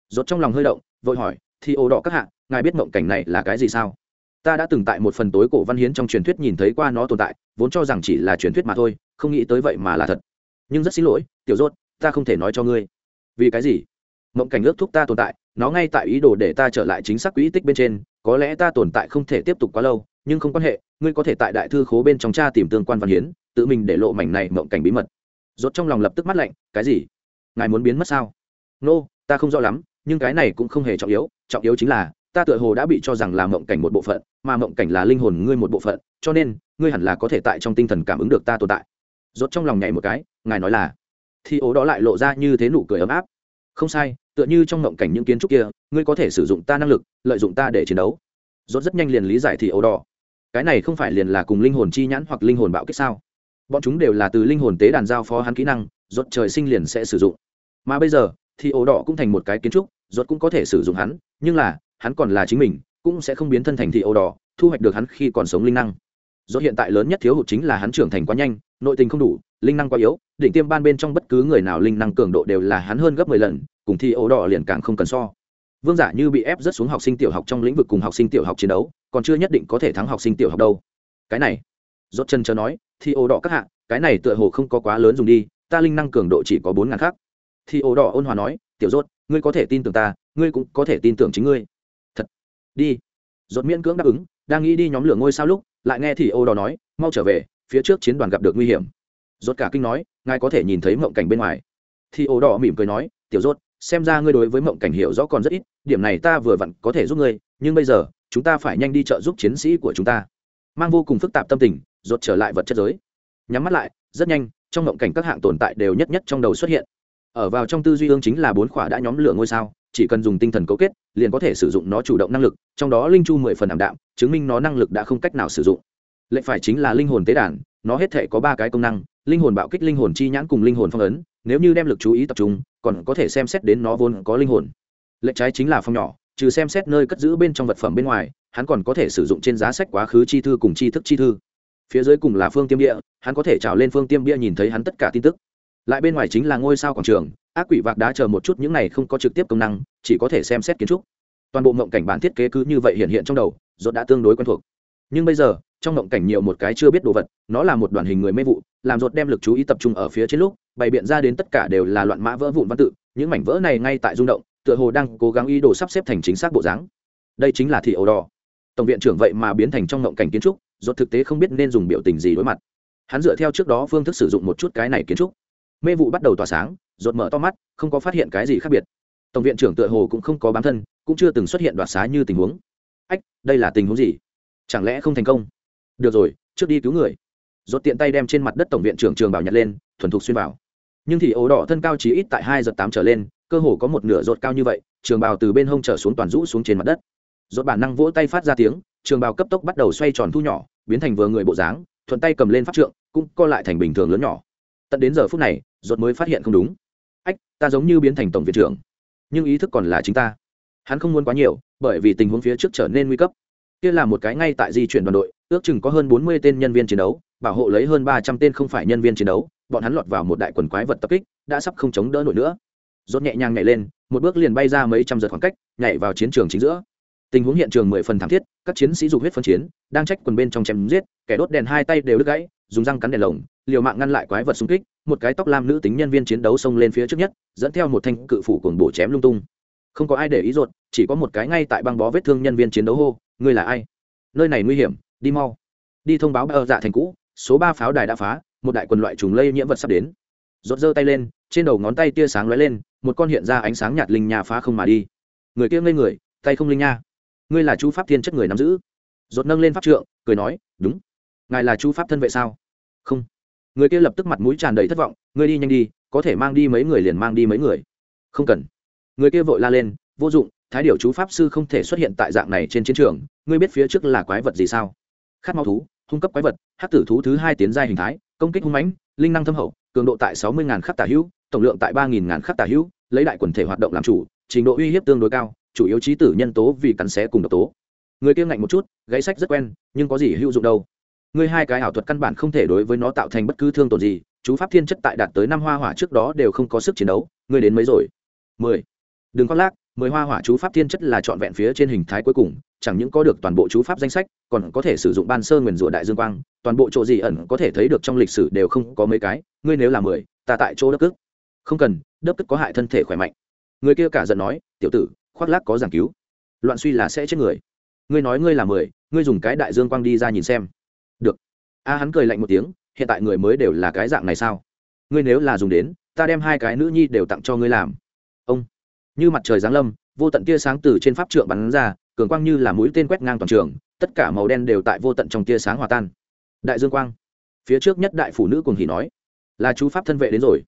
Rốt trong lòng hơi động, vội hỏi, thì ổ đỏ các hạ, ngài biết mộng cảnh này là cái gì sao? Ta đã từng tại một phần tối cổ văn hiến trong truyền thuyết nhìn thấy qua nó tồn tại, vốn cho rằng chỉ là truyền thuyết mà thôi, không nghĩ tới vậy mà là thật nhưng rất xin lỗi tiểu rốt ta không thể nói cho ngươi. Vì cái gì? Mộng cảnh ước thúc ta tồn tại nó ngay tại ý đồ để ta trở lại chính xác quỹ tích bên trên có lẽ ta tồn tại không thể tiếp tục quá lâu nhưng không quan hệ ngươi có thể tại đại thư khố bên trong cha tìm tương quan văn hiến tự mình để lộ mảnh này mộng cảnh bí mật. Rốt trong lòng lập tức mắt lạnh cái gì? Ngài muốn biến mất sao? Nô、no, ta không rõ lắm nhưng cái này cũng không hề trọng yếu trọng yếu chính là ta tựa hồ đã bị cho rằng là mộng cảnh một bộ phận mà mộng cảnh là linh hồn ngươi một bộ phận cho nên ngươi hẳn là có thể tại trong tinh thần cảm ứng được ta tồn tại. Rốt trong lòng nhảy một cái ngài nói là, thì ố đó lại lộ ra như thế nụ cười ấm áp. Không sai, tựa như trong ngộng cảnh những kiến trúc kia, ngươi có thể sử dụng ta năng lực, lợi dụng ta để chiến đấu. Rốt rất nhanh liền lý giải thì ố đỏ cái này không phải liền là cùng linh hồn chi nhãn hoặc linh hồn bạo kích sao? Bọn chúng đều là từ linh hồn tế đàn giao phó hắn kỹ năng, rốt trời sinh liền sẽ sử dụng. Mà bây giờ, thì ố đỏ cũng thành một cái kiến trúc, rốt cũng có thể sử dụng hắn, nhưng là, hắn còn là chính mình, cũng sẽ không biến thân thành thị ố đỏ thu hoạch được hắn khi còn sống linh năng. Rốt hiện tại lớn nhất thiếu hụt chính là hắn trưởng thành quá nhanh nội tình không đủ, linh năng quá yếu định tiêm ban bên trong bất cứ người nào linh năng cường độ đều là hắn hơn gấp mười lần, cùng thi ố đỏ liền càng không cần so. Vương giả như bị ép rất xuống học sinh tiểu học trong lĩnh vực cùng học sinh tiểu học chiến đấu, còn chưa nhất định có thể thắng học sinh tiểu học đâu. Cái này, rốt chân chờ nói, thi ố đỏ các hạ, cái này tựa hồ không có quá lớn dùng đi, ta linh năng cường độ chỉ có bốn ngàn khác. Thi ố đỏ ôn hòa nói, tiểu rốt, ngươi có thể tin tưởng ta, ngươi cũng có thể tin tưởng chính ngươi. Thật, đi. Rốt miễn cưỡng đáp ứng, đang nghĩ đi nhóm lửa ngôi sao lúc, lại nghe thì ô đỏ nói, mau trở về phía trước chiến đoàn gặp được nguy hiểm. Rốt cả kinh nói, ngài có thể nhìn thấy mộng cảnh bên ngoài. Thì ổ đỏ mỉm cười nói, tiểu rốt, xem ra ngươi đối với mộng cảnh hiểu rõ còn rất ít, điểm này ta vừa vặn có thể giúp ngươi, nhưng bây giờ, chúng ta phải nhanh đi trợ giúp chiến sĩ của chúng ta. Mang vô cùng phức tạp tâm tình, rốt trở lại vật chất giới. Nhắm mắt lại, rất nhanh, trong mộng cảnh các hạng tồn tại đều nhất nhất trong đầu xuất hiện. Ở vào trong tư duy ương chính là bốn khỏa đã nhóm lửa ngôi sao, chỉ cần dùng tinh thần cấu kết, liền có thể sử dụng nó chủ động năng lực, trong đó linh chu mười phần ảm đạm, chứng minh nó năng lực đã không cách nào sử dụng lệnh phải chính là linh hồn tế đàn, nó hết thể có ba cái công năng, linh hồn bạo kích, linh hồn chi nhãn cùng linh hồn phong ấn, nếu như đem lực chú ý tập trung, còn có thể xem xét đến nó vốn có linh hồn. Lệnh trái chính là phong nhỏ, trừ xem xét nơi cất giữ bên trong vật phẩm bên ngoài, hắn còn có thể sử dụng trên giá sách quá khứ chi thư cùng chi thức chi thư. Phía dưới cùng là phương tiêm địa hắn có thể trào lên phương tiêm bia nhìn thấy hắn tất cả tin tức. Lại bên ngoài chính là ngôi sao quảng trường, ác quỷ vạc đá chờ một chút những này không có trực tiếp công năng, chỉ có thể xem xét kiến trúc. Toàn bộ mộng cảnh bản thiết kế cứ như vậy hiện hiện trong đầu dốt đã tương đối quen thuộc. Nhưng bây giờ trong mộng cảnh nhiều một cái chưa biết đồ vật, nó là một đoàn hình người mê vụ, làm dốt đem lực chú ý tập trung ở phía trên lúc, bày biện ra đến tất cả đều là loạn mã vỡ vụn văn tự, những mảnh vỡ này ngay tại rung động, tựa hồ đang cố gắng ý đồ sắp xếp thành chính xác bộ dáng. Đây chính là thị ấu đỏ. Tổng viện trưởng vậy mà biến thành trong mộng cảnh kiến trúc dốt thực tế không biết nên dùng biểu tình gì đối mặt. Hắn dựa theo trước đó phương thức sử dụng một chút cái này kiến trúc. Mê vụ bắt đầu tỏa sáng rột mở to mắt, không có phát hiện cái gì khác biệt. Tổng viện trưởng tựa hồ cũng không có bám thân, cũng chưa từng xuất hiện đoạt xá như tình huống. Ách, đây là tình huống gì? Chẳng lẽ không thành công? Được rồi, trước đi cứu người. Rột tiện tay đem trên mặt đất tổng viện trưởng trường bảo nhặt lên, thuần thục xuyên vào. Nhưng thì ố đỏ thân cao chỉ ít tại hai giật tám trở lên, cơ hồ có một nửa rột cao như vậy, trường bào từ bên hông trở xuống toàn rũ xuống trên mặt đất. Rột bản năng vỗ tay phát ra tiếng, trường bào cấp tốc bắt đầu xoay tròn thu nhỏ, biến thành vừa người bộ dáng, thuận tay cầm lên pháp trượng, cũng co lại thành bình thường lớn nhỏ. Tận đến giờ phút này rột mới phát hiện không đúng. Ách, ta giống như biến thành tổng viện trưởng, nhưng ý thức còn là chính ta. Hắn không muốn quá nhiều, bởi vì tình huống phía trước trở nên nguy cấp kia là một cái ngay tại di chuyển đoàn đội, ước chừng có hơn bốn mươi tên nhân viên chiến đấu, bảo hộ lấy hơn ba trăm tên không phải nhân viên chiến đấu, bọn hắn lọt vào một đại quần quái vật tập kích, đã sắp không chống đỡ nổi nữa. Rốt nhẹ nhàng nhảy lên, một bước liền bay ra mấy trăm giật khoảng cách, nhảy vào chiến trường chính giữa. Tình huống hiện trường mười phần thảm thiết, các chiến sĩ dục huyết phân chiến, đang trách quần bên trong chém giết, kẻ đốt đèn hai tay đều đứt gãy, dùng răng cắn đèn lồng, liều mạng ngăn lại quái vật xung kích, một cái tóc lam nữ tính nhân viên chiến đấu xông lên phía trước nhất, dẫn theo một thanh cự phủ cuồng bổ chém lung tung không có ai để ý ruột, chỉ có một cái ngay tại băng bó vết thương nhân viên chiến đấu hô, ngươi là ai? Nơi này nguy hiểm, đi mau. Đi thông báo bờ dạ thành cũ, số ba pháo đài đã phá, một đại quần loại trùng lây nhiễm vật sắp đến. Rốt giơ tay lên, trên đầu ngón tay tia sáng lóe lên, một con hiện ra ánh sáng nhạt linh nha phá không mà đi. Người kia ngây người, tay không linh nha. Ngươi là chú pháp thiên chất người nắm giữ. Rốt nâng lên pháp trượng, cười nói, đúng. Ngài là chú pháp thân vệ sao? Không. Người kia lập tức mặt mũi tràn đầy thất vọng, ngươi đi nhanh đi, có thể mang đi mấy người liền mang đi mấy người. Không cần người kia vội la lên, vô dụng, thái điều chú pháp sư không thể xuất hiện tại dạng này trên chiến trường, ngươi biết phía trước là quái vật gì sao? Khát máu thú, hung cấp quái vật hát tử thú thứ hai tiến giai hình thái, công kích hung mãnh, linh năng thâm hậu, cường độ tại sáu mươi ngàn khắc tả hữu, tổng lượng tại ba nghìn ngàn khắc tả hữu, lấy đại quần thể hoạt động làm chủ, trình độ uy hiếp tương đối cao, chủ yếu trí tử nhân tố vì cắn xé cùng độc tố. Người kia ngạnh một chút gãy sách rất quen, nhưng có gì hữu dụng đâu. Ngươi hai cái ảo thuật căn bản không thể đối với nó tạo thành bất cứ thương tổn gì, chú pháp thiên chất tại đạt tới năm hoa hỏa trước đó đều không có sức chiến đấu, ngươi đến mấy rồi? mười đừng khoác lác, mười hoa hỏa chú pháp thiên chất là trọn vẹn phía trên hình thái cuối cùng, chẳng những có được toàn bộ chú pháp danh sách, còn có thể sử dụng ban sơ nguyền rủa đại dương quang, toàn bộ chỗ gì ẩn có thể thấy được trong lịch sử đều không có mấy cái, ngươi nếu là mười, ta tại chỗ đất cức không cần đất cức có hại thân thể khỏe mạnh. Người kia cả giận nói, tiểu tử, khoác lác có giảng cứu. Loạn suy là sẽ chết người. Ngươi nói ngươi là mười, ngươi dùng cái đại dương quang đi ra nhìn xem. Được. A hắn cười lạnh một tiếng, hiện tại người mới đều là cái dạng này sao? Ngươi nếu là dùng đến, ta đem hai cái nữ nhi đều tặng cho ngươi làm như mặt trời giáng lâm, vô tận tia sáng từ trên pháp trượng bắn ra, cường quang như là mũi tên quét ngang toàn trường, tất cả màu đen đều tại vô tận trong tia sáng hòa tan. Đại dương quang. Phía trước nhất đại phụ nữ cùng hỉ nói, là chú pháp thân vệ đến rồi.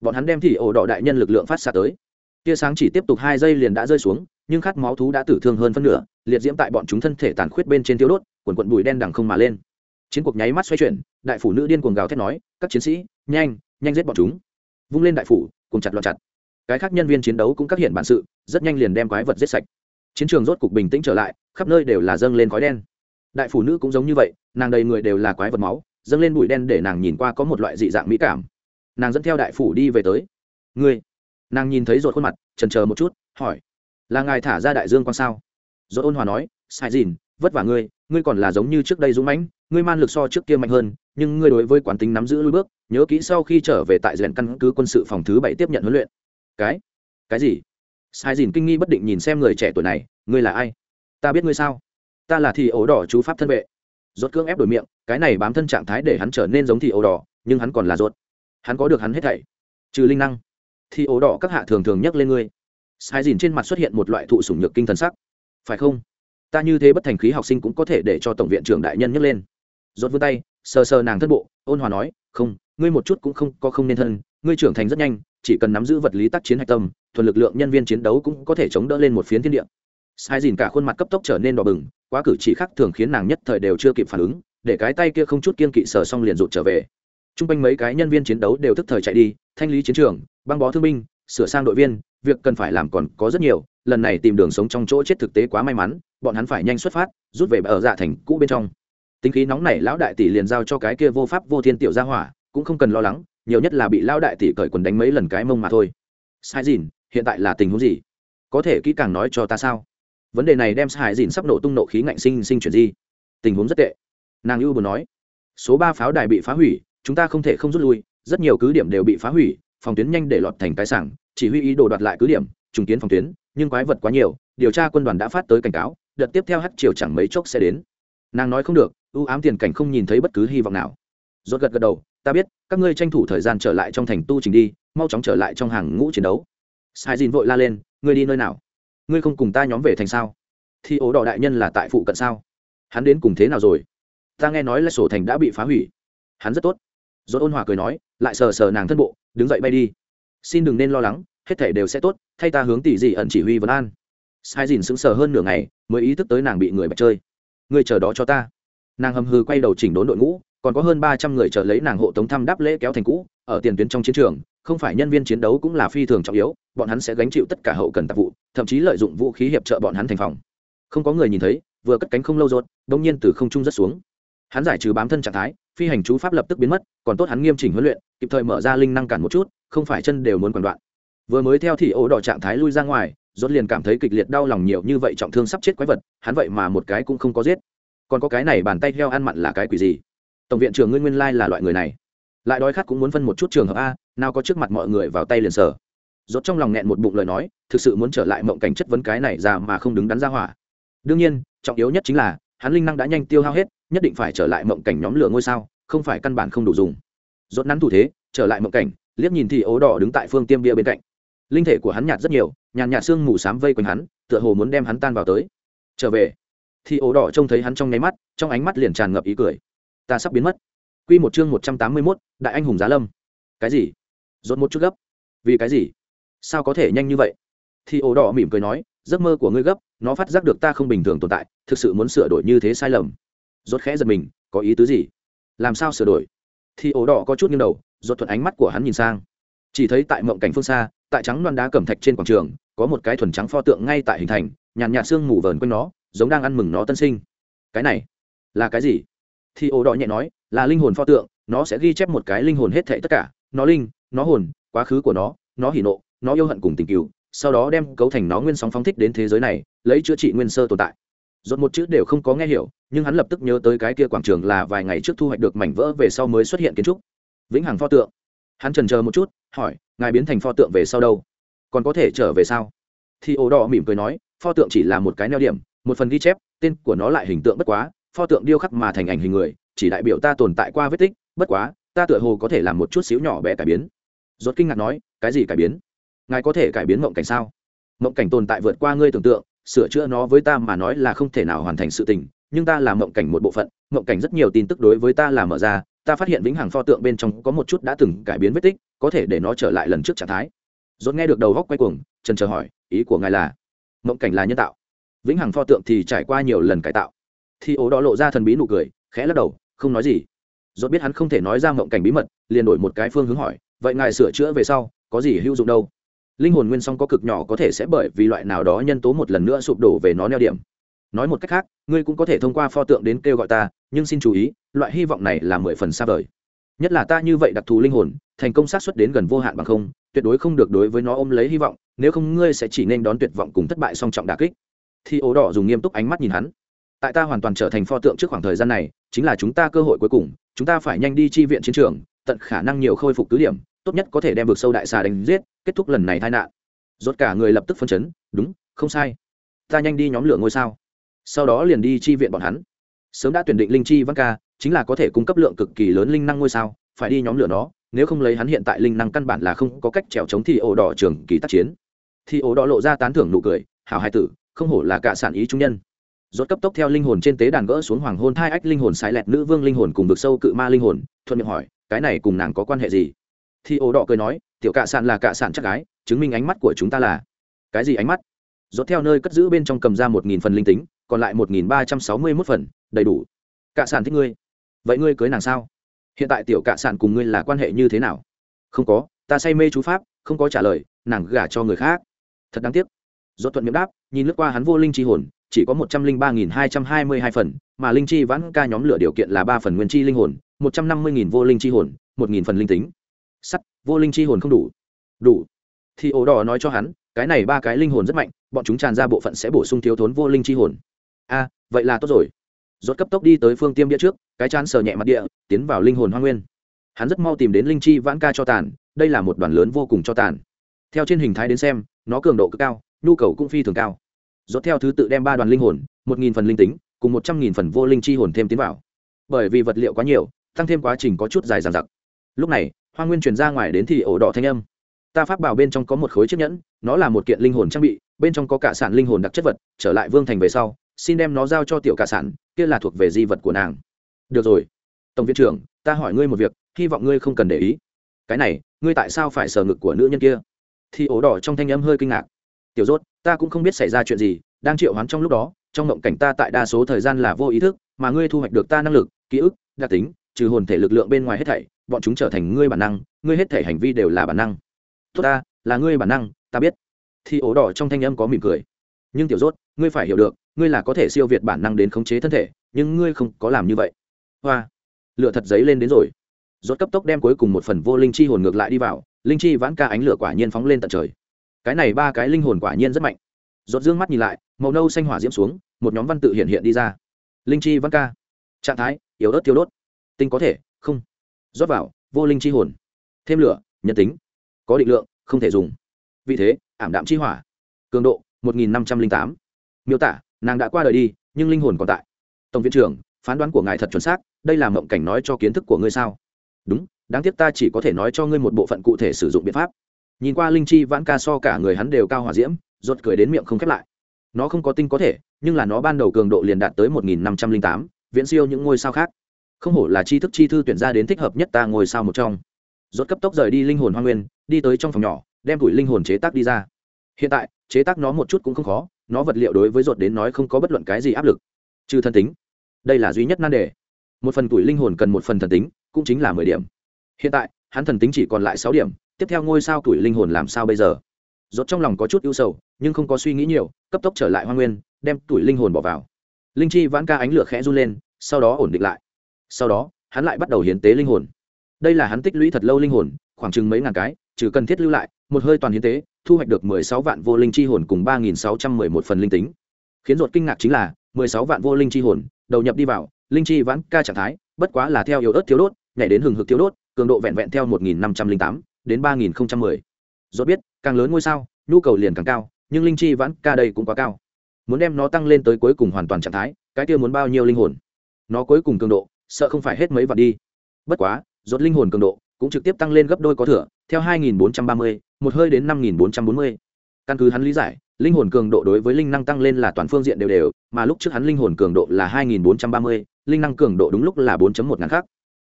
Bọn hắn đem thì ổ đỏ đại nhân lực lượng phát xạ tới. Tia sáng chỉ tiếp tục hai giây liền đã rơi xuống, nhưng khát máu thú đã tử thương hơn phân nửa, liệt diễm tại bọn chúng thân thể tàn khuyết bên trên tiêu đốt, quần quận bụi đen đằng không mà lên. Chiến cuộc nháy mắt xoay chuyển, đại phủ nữ điên cuồng gào thét nói, các chiến sĩ, nhanh nhanh giết bọn chúng. Vung lên đại phủ cùng chặt loạn chặt cái khác nhân viên chiến đấu cũng các hiện bản sự, rất nhanh liền đem quái vật giết sạch. Chiến trường rốt cục bình tĩnh trở lại, khắp nơi đều là dâng lên khói đen. Đại phủ nữ cũng giống như vậy, nàng đầy người đều là quái vật máu, dâng lên bụi đen để nàng nhìn qua có một loại dị dạng mỹ cảm. Nàng dẫn theo đại phủ đi về tới. Ngươi? Nàng nhìn thấy rột khuôn mặt trần chờ một chút, hỏi. Là ngài thả ra đại dương quan sao? Rột ôn hòa nói, sai dìn, vất vả ngươi ngươi còn là giống như trước đây dũng mãnh, ngươi man lực so trước kia mạnh hơn, nhưng ngươi đối với quán tính nắm giữ lui bước, nhớ kỹ sau khi trở về tại rèn căn cứ quân sự phòng thứ bảy tiếp nhận huấn luyện cái? Cái gì? Sai dìn kinh nghi bất định nhìn xem người trẻ tuổi này, ngươi là ai? Ta biết ngươi sao? Ta là thì ổ đỏ chú pháp thân vệ. Rốt cưỡng ép đổi miệng, cái này bám thân trạng thái để hắn trở nên giống thì ổ đỏ, nhưng hắn còn là rốt. Hắn có được hắn hết thảy. Trừ linh năng. Thì ổ đỏ các hạ thường thường nhắc lên ngươi. Sai dìn trên mặt xuất hiện một loại thụ sủng nhược kinh thần sắc. Phải không? Ta như thế bất thành khí học sinh cũng có thể để cho tổng viện trưởng đại nhân nhắc lên. Rốt vươn tay, sờ sờ nàng thân bộ, ôn hòa nói, không, ngươi một chút cũng không, có không nên thân. Ngươi trưởng thành rất nhanh chỉ cần nắm giữ vật lý tác chiến hạch tâm, thuần lực lượng nhân viên chiến đấu cũng có thể chống đỡ lên một phiến thiên địa. Sai dìn cả khuôn mặt cấp tốc trở nên đỏ bừng, quá cử chỉ khác thường khiến nàng nhất thời đều chưa kịp phản ứng, để cái tay kia không chút kiên kỵ sờ xong liền rụt trở về. T r u n g quanh mấy cái nhân viên chiến đấu đều thức thời chạy đi, thanh lý chiến trường, băng bó thương binh, sửa sang đội viên, việc cần phải làm còn có rất nhiều, lần này tìm đường sống trong chỗ chết thực tế quá may mắn, bọn hắn phải nhanh xuất phát, rút về ở dạ thành cũ bên trong. Tính khí nóng này lão đại tỷ liền giao cho cái kia vô pháp vô thiên tiểu gia hỏa, cũng không cần lo lắng nhiều nhất là bị lão đại tỷ cởi quần đánh mấy lần cái mông mà thôi. Sai dìn, hiện tại là tình huống gì? Có thể kỹ càng nói cho ta sao? Vấn đề này đem sai dìn sắp nổ tung nộ khí ngạnh sinh sinh chuyển di. Tình huống rất tệ. Nàng ưu buồn nói, số ba pháo đài bị phá hủy, chúng ta không thể không rút lui, rất nhiều cứ điểm đều bị phá hủy, phòng tuyến nhanh để lọt thành cái sảng, chỉ huy ý đồ đoạt lại cứ điểm, trùng kiến phòng tuyến, nhưng quái vật quá nhiều, điều tra quân đoàn đã phát tới cảnh cáo, đợt tiếp theo hát chiều chẳng mấy chốc sẽ đến. Nàng nói không được, ưu ám tiền cảnh không nhìn thấy bất cứ hy vọng nào. Rốt gật gật đầu ta biết, các ngươi tranh thủ thời gian trở lại trong thành tu trình đi, mau chóng trở lại trong hàng ngũ chiến đấu. Sai dìn vội la lên, ngươi đi nơi nào? Ngươi không cùng ta nhóm về thành sao? Thì ố đỏ đại nhân là tại phụ cận sao? Hắn đến cùng thế nào rồi? Ta nghe nói là sổ thành đã bị phá hủy. Hắn rất tốt. Dốt ôn hòa cười nói, lại sờ sờ nàng thân bộ, đứng dậy bay đi. Xin đừng nên lo lắng, hết thể đều sẽ tốt, thay ta hướng tỷ dị ẩn chỉ huy vấn an. Sai dìn sững sờ hơn nửa ngày, mới ý thức tới nàng bị người bạch chơi. Ngươi chờ đó cho ta. Nàng hầm hư quay đầu chỉnh đốn đội ngũ còn có hơn ba trăm người chờ lấy nàng hộ tống thăm đáp lễ kéo thành cũ, ở tiền tuyến trong chiến trường, không phải nhân viên chiến đấu cũng là phi thường trọng yếu, bọn hắn sẽ gánh chịu tất cả hậu cần tạp vụ, thậm chí lợi dụng vũ khí hiệp trợ bọn hắn thành phòng. Không có người nhìn thấy, vừa cất cánh không lâu rốt đông nhiên từ không trung rất xuống. Hắn giải trừ bám thân trạng thái, phi hành chú pháp lập tức biến mất, còn tốt hắn nghiêm chỉnh huấn luyện, kịp thời mở ra linh năng cản một chút, không phải chân đều muốn quản đoạn. Vừa mới theo thì ổ đỏ trạng thái lui ra ngoài, rốt liền cảm thấy kịch liệt đau lòng nhiều như vậy trọng thương sắp chết quái vật, hắn vậy mà một cái cũng không có giết. Còn có cái này bàn tay heo ăn mặn là cái quỷ gì? Tổng viện trưởng ngươi nguyên lai là loại người này. Lại đói khát cũng muốn phân một chút trường hợp a, nào có trước mặt mọi người vào tay liền sở rốt trong lòng nghẹn một bụng lời nói, thực sự muốn trở lại mộng cảnh chất vấn cái này ra mà không đứng đắn ra hỏa. Đương nhiên, trọng yếu nhất chính là, hắn linh năng đã nhanh tiêu hao hết, nhất định phải trở lại mộng cảnh nhóm lửa ngôi sao, không phải căn bản không đủ dùng. Rốt nắn thủ thế, trở lại mộng cảnh, liếc nhìn thì ố đỏ đứng tại phương tiêm bia bên cạnh. Linh thể của hắn nhạt rất nhiều, nhàn nhạt xương mù sám vây quanh hắn, tựa hồ muốn đem hắn tan vào tới. Trở về, thì ố đỏ trông thấy hắn trong nháy mắt, trong ánh mắt liền tràn ngập ý cười ta sắp biến mất. Quy một chương một trăm tám mươi 181, đại anh hùng giá lâm. Cái gì? Rốt một chút gấp. Vì cái gì? Sao có thể nhanh như vậy? Thì ổ đỏ mỉm cười nói giấc mơ của ngươi gấp nó phát giác được ta không bình thường tồn tại thực sự muốn sửa đổi như thế sai lầm. Rốt khẽ giật mình có ý tứ gì? Làm sao sửa đổi? Thì ổ đỏ có chút nghiêng đầu rốt thuận ánh mắt của hắn nhìn sang. Chỉ thấy tại mộng cảnh phương xa tại trắng loan đá cẩm thạch trên quảng trường có một cái thuần trắng pho tượng ngay tại hình thành nhàn nhạt xương mù vờn quanh nó giống đang ăn mừng nó tân sinh. Cái này là cái gì? Thì ổ đỏ nhẹ nói, là linh hồn pho tượng, nó sẽ ghi chép một cái linh hồn hết thệ tất cả, nó linh, nó hồn, quá khứ của nó nó hỉ nộ, nó yêu hận cùng tình cựu sau đó đem cấu thành nó nguyên sóng phóng thích đến thế giới này, lấy chữa trị nguyên sơ tồn tại. Dốt một chữ đều không có nghe hiểu, nhưng hắn lập tức nhớ tới cái kia quảng trường là vài ngày trước thu hoạch được mảnh vỡ về sau mới xuất hiện kiến trúc. Vĩnh hằng pho tượng. Hắn trần chờ một chút, hỏi, ngài biến thành pho tượng về sau đâu? Còn có thể trở về sao? Thì ổ đỏ mỉm cười nói, pho tượng chỉ là một cái neo điểm, một phần ghi chép, tên của nó lại hình tượng bất quá pho tượng điêu khắc mà thành ảnh hình người, chỉ đại biểu ta tồn tại qua vết tích, bất quá, ta tựa hồ có thể làm một chút xíu nhỏ bé cải biến. Rốt kinh ngạc nói, cái gì cải biến? Ngài có thể cải biến mộng cảnh sao? Mộng cảnh tồn tại vượt qua ngươi tưởng tượng, sửa chữa nó với ta mà nói là không thể nào hoàn thành sự tình, nhưng ta là mộng cảnh một bộ phận, mộng cảnh rất nhiều tin tức đối với ta là mở ra, ta phát hiện vĩnh hằng pho tượng bên trong có một chút đã từng cải biến vết tích, có thể để nó trở lại lần trước trạng thái. Dốt nghe được đầu góc quay cuồng, trần chờ hỏi, ý của ngài là, mộng cảnh là nhân tạo? Vĩnh hằng pho tượng thì trải qua nhiều lần cải tạo thì ố đó lộ ra thần bí nụ cười, khẽ lắc đầu, không nói gì. Dốt biết hắn không thể nói ra mộng cảnh bí mật, liền đổi một cái phương hướng hỏi, vậy ngài sửa chữa về sau, có gì hữu dụng đâu? Linh hồn nguyên song có cực nhỏ có thể sẽ bởi vì loại nào đó nhân tố một lần nữa sụp đổ về nó neo điểm. Nói một cách khác, ngươi cũng có thể thông qua pho tượng đến kêu gọi ta, nhưng xin chú ý, loại hy vọng này là mười phần xa vời. Nhất là ta như vậy đặc thù linh hồn, thành công sát xuất đến gần vô hạn bằng không, tuyệt đối không được đối với nó ôm lấy hy vọng, nếu không ngươi sẽ chỉ nên đón tuyệt vọng cùng thất bại song trọng đà kích. Thì ố đỏ dùng nghiêm túc ánh mắt nhìn hắn tại ta hoàn toàn trở thành pho tượng trước khoảng thời gian này, chính là chúng ta cơ hội cuối cùng, chúng ta phải nhanh đi chi viện chiến trường, tận khả năng nhiều khôi phục cứ điểm, tốt nhất có thể đem vực sâu đại xà đánh giết, kết thúc lần này tai nạn. Rốt cả người lập tức phân chấn, đúng, không sai. Ta nhanh đi nhóm lửa ngôi sao. Sau đó liền đi chi viện bọn hắn. Sớm đã tuyển định linh chi văn ca, chính là có thể cung cấp lượng cực kỳ lớn linh năng ngôi sao, phải đi nhóm lửa nó, nếu không lấy hắn hiện tại linh năng căn bản là không có cách trèo chống thì ổ đỏ trường kỳ tác chiến. Thì ổ đỏ lộ ra tán thưởng nụ cười, hảo hai tử, không hổ là cả sản ý trung nhân rốt cấp tốc theo linh hồn trên tế đàn gỡ xuống hoàng hôn thai ách linh hồn sái lẹt nữ vương linh hồn cùng vực sâu cự ma linh hồn, thuận miệng hỏi, cái này cùng nàng có quan hệ gì? Thì ổ đỏ cười nói, tiểu cạ sạn là cạ sạn chắc gái, chứng minh ánh mắt của chúng ta là cái gì ánh mắt? Rốt theo nơi cất giữ bên trong cầm ra một nghìn phần linh tính, còn lại một nghìn ba trăm sáu mươi mốt phần, đầy đủ. Cạ sạn thích ngươi. Vậy ngươi cưới nàng sao? Hiện tại tiểu cạ sạn cùng ngươi là quan hệ như thế nào? Không có, ta say mê chú pháp, không có trả lời, nàng gả cho người khác. Thật đáng tiếc. Rốt thuận miệng đáp, nhìn lướt qua hắn vô linh chi hồn chỉ có một trăm linh ba nghìn hai trăm hai mươi hai phần, mà linh chi vãn ca nhóm lửa điều kiện là ba phần nguyên chi linh hồn, một trăm năm mươi nghìn vô linh chi hồn, một nghìn phần linh tính. Sắt, vô linh chi hồn không đủ. Đủ. Thì ổ đỏ nói cho hắn, cái này ba cái linh hồn rất mạnh, bọn chúng tràn ra bộ phận sẽ bổ sung thiếu thốn vô linh chi hồn. A, vậy là tốt rồi. Rốt cấp tốc đi tới phương tiêm địa trước, cái chán sờ nhẹ mặt địa, tiến vào linh hồn hoa nguyên. Hắn rất mau tìm đến linh chi vãn ca cho tàn, đây là một đoàn lớn vô cùng cho tàn. Theo trên hình thái đến xem, nó cường độ cực cao, nhu cầu cũng phi thường cao rốt theo thứ tự đem ba đoàn linh hồn, một nghìn phần linh tính, cùng một trăm nghìn phần vô linh chi hồn thêm tiến vào. Bởi vì vật liệu quá nhiều, tăng thêm quá trình có chút dài dằng dặc. Lúc này, hoa nguyên truyền ra ngoài đến thì ổ đỏ thanh âm. Ta phát bảo bên trong có một khối chiếc nhẫn, nó là một kiện linh hồn trang bị, bên trong có cả sản linh hồn đặc chất vật, trở lại vương thành về sau, xin đem nó giao cho tiểu cả sản, kia là thuộc về di vật của nàng. Được rồi. Tổng viện trưởng, ta hỏi ngươi một việc, hy vọng ngươi không cần để ý. Cái này, ngươi tại sao phải sờ ngực của nữ nhân kia? Thì ổ đỏ trong thanh âm hơi kinh ngạc tiểu rốt, ta cũng không biết xảy ra chuyện gì, đang triệu hoán trong lúc đó, trong mộng cảnh ta tại đa số thời gian là vô ý thức, mà ngươi thu hoạch được ta năng lực, ký ức, đặc tính, trừ hồn thể lực lượng bên ngoài hết thảy, bọn chúng trở thành ngươi bản năng, ngươi hết thể hành vi đều là bản năng. Tốt ta, là ngươi bản năng, ta biết. Thì ố đỏ trong thanh âm có mỉm cười. Nhưng tiểu rốt, ngươi phải hiểu được, ngươi là có thể siêu việt bản năng đến khống chế thân thể, nhưng ngươi không có làm như vậy. Hoa. Lửa thật giấy lên đến rồi. Rốt cấp tốc đem cuối cùng một phần vô linh chi hồn ngược lại đi vào, linh chi vãn ca ánh lửa quả nhiên phóng lên tận trời cái này ba cái linh hồn quả nhiên rất mạnh. Rốt dương mắt nhìn lại, màu nâu xanh hỏa diễm xuống, một nhóm văn tự hiện hiện đi ra. Linh chi văn ca. Trạng thái, yếu ớt thiếu đốt. Tinh có thể, không. Rót vào, vô linh chi hồn. Thêm lửa, nhân tính. Có định lượng, không thể dùng. Vì thế, ảm đạm chi hỏa. Cường độ, một nghìn năm trăm linh tám. Miêu tả, nàng đã qua đời đi, nhưng linh hồn còn tại. Tổng viện trưởng, phán đoán của ngài thật chuẩn xác, đây là mộng cảnh nói cho kiến thức của ngươi sao? Đúng, đáng tiếc ta chỉ có thể nói cho ngươi một bộ phận cụ thể sử dụng biện pháp nhìn qua linh chi, vãn ca so cả người hắn đều cao hỏa diễm rột cười đến miệng không khép lại. Nó không có tinh có thể, nhưng là nó ban đầu cường độ liền đạt tới một nghìn năm trăm linh tám, viễn siêu những ngôi sao khác. Không hổ là chi thức chi thư tuyển ra đến thích hợp nhất ta ngồi sao một trong. Rốt cấp tốc rời đi linh hồn hoa nguyên, đi tới trong phòng nhỏ, đem tuổi linh hồn chế tác đi ra. Hiện tại, chế tác nó một chút cũng không khó, nó vật liệu đối với rột đến nói không có bất luận cái gì áp lực. Trừ thần tính, đây là duy nhất nan đề. Một phần tuổi linh hồn cần một phần thần tính, cũng chính là mười điểm. Hiện tại, hắn thần tính chỉ còn lại sáu điểm tiếp theo ngôi sao tuổi linh hồn làm sao bây giờ? Rốt trong lòng có chút ưu sầu, nhưng không có suy nghĩ nhiều, cấp tốc trở lại hoa nguyên, đem tuổi linh hồn bỏ vào. Linh chi vãn ca ánh lửa khẽ run lên, sau đó ổn định lại. Sau đó, hắn lại bắt đầu hiến tế linh hồn. Đây là hắn tích lũy thật lâu linh hồn, khoảng chừng mấy ngàn cái, trừ cần thiết lưu lại, một hơi toàn hiến tế, thu hoạch được mười sáu vạn vô linh chi hồn cùng ba nghìn sáu trăm mười một phần linh tính. Khiến ruột kinh ngạc chính là, mười sáu vạn vô linh chi hồn, đầu nhập đi vào, linh chi vãn ca trạng thái, bất quá là theo yếu ớt thiếu đốt, nhảy đến hừng hực thiếu đốt, cường độ vẹn vẹn theo một nghìn năm trăm linh tám đến ba nghìn dốt biết càng lớn ngôi sao nhu cầu liền càng cao nhưng linh chi vãn ca đây cũng quá cao. Muốn đem nó tăng lên tới cuối cùng hoàn toàn trạng thái cái kia muốn bao nhiêu linh hồn? Nó cuối cùng cường độ sợ không phải hết mấy vạn đi. Bất quá rốt linh hồn cường độ cũng trực tiếp tăng lên gấp đôi có thừa theo 2430, một hơi đến 5440. căn cứ hắn lý giải linh hồn cường độ đối với linh năng tăng lên là toàn phương diện đều đều mà lúc trước hắn linh hồn cường độ là 2430, linh năng cường độ đúng lúc là 4.1 ngàn khác.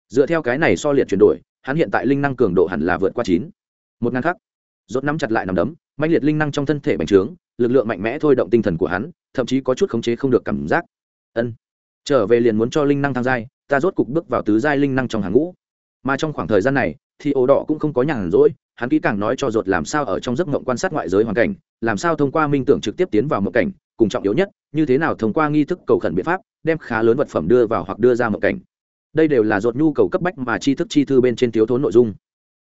Dựa theo cái này so liệt chuyển đổi hắn hiện tại linh năng cường độ hẳn là vượt qua chín. Một ngàn khắc. Rốt nắm chặt lại nằm đấm mạnh liệt linh năng trong thân thể bành trướng, lực lượng mạnh mẽ thôi động tinh thần của hắn, thậm chí có chút khống chế không được cảm giác. Ân. Trở về liền muốn cho linh năng thăng giai, ta rốt cục bước vào tứ giai linh năng trong hàng ngũ. Mà trong khoảng thời gian này, thì ổ đỏ cũng không có nhàn rỗi, hắn kỹ càng nói cho rốt làm sao ở trong giấc mộng quan sát ngoại giới hoàn cảnh, làm sao thông qua minh tưởng trực tiếp tiến vào mộng cảnh, cùng trọng yếu nhất, như thế nào thông qua nghi thức cầu khẩn biện pháp, đem khá lớn vật phẩm đưa vào hoặc đưa ra mộng cảnh đây đều là ruột nhu cầu cấp bách mà tri thức chi thư bên trên thiếu thốn nội dung.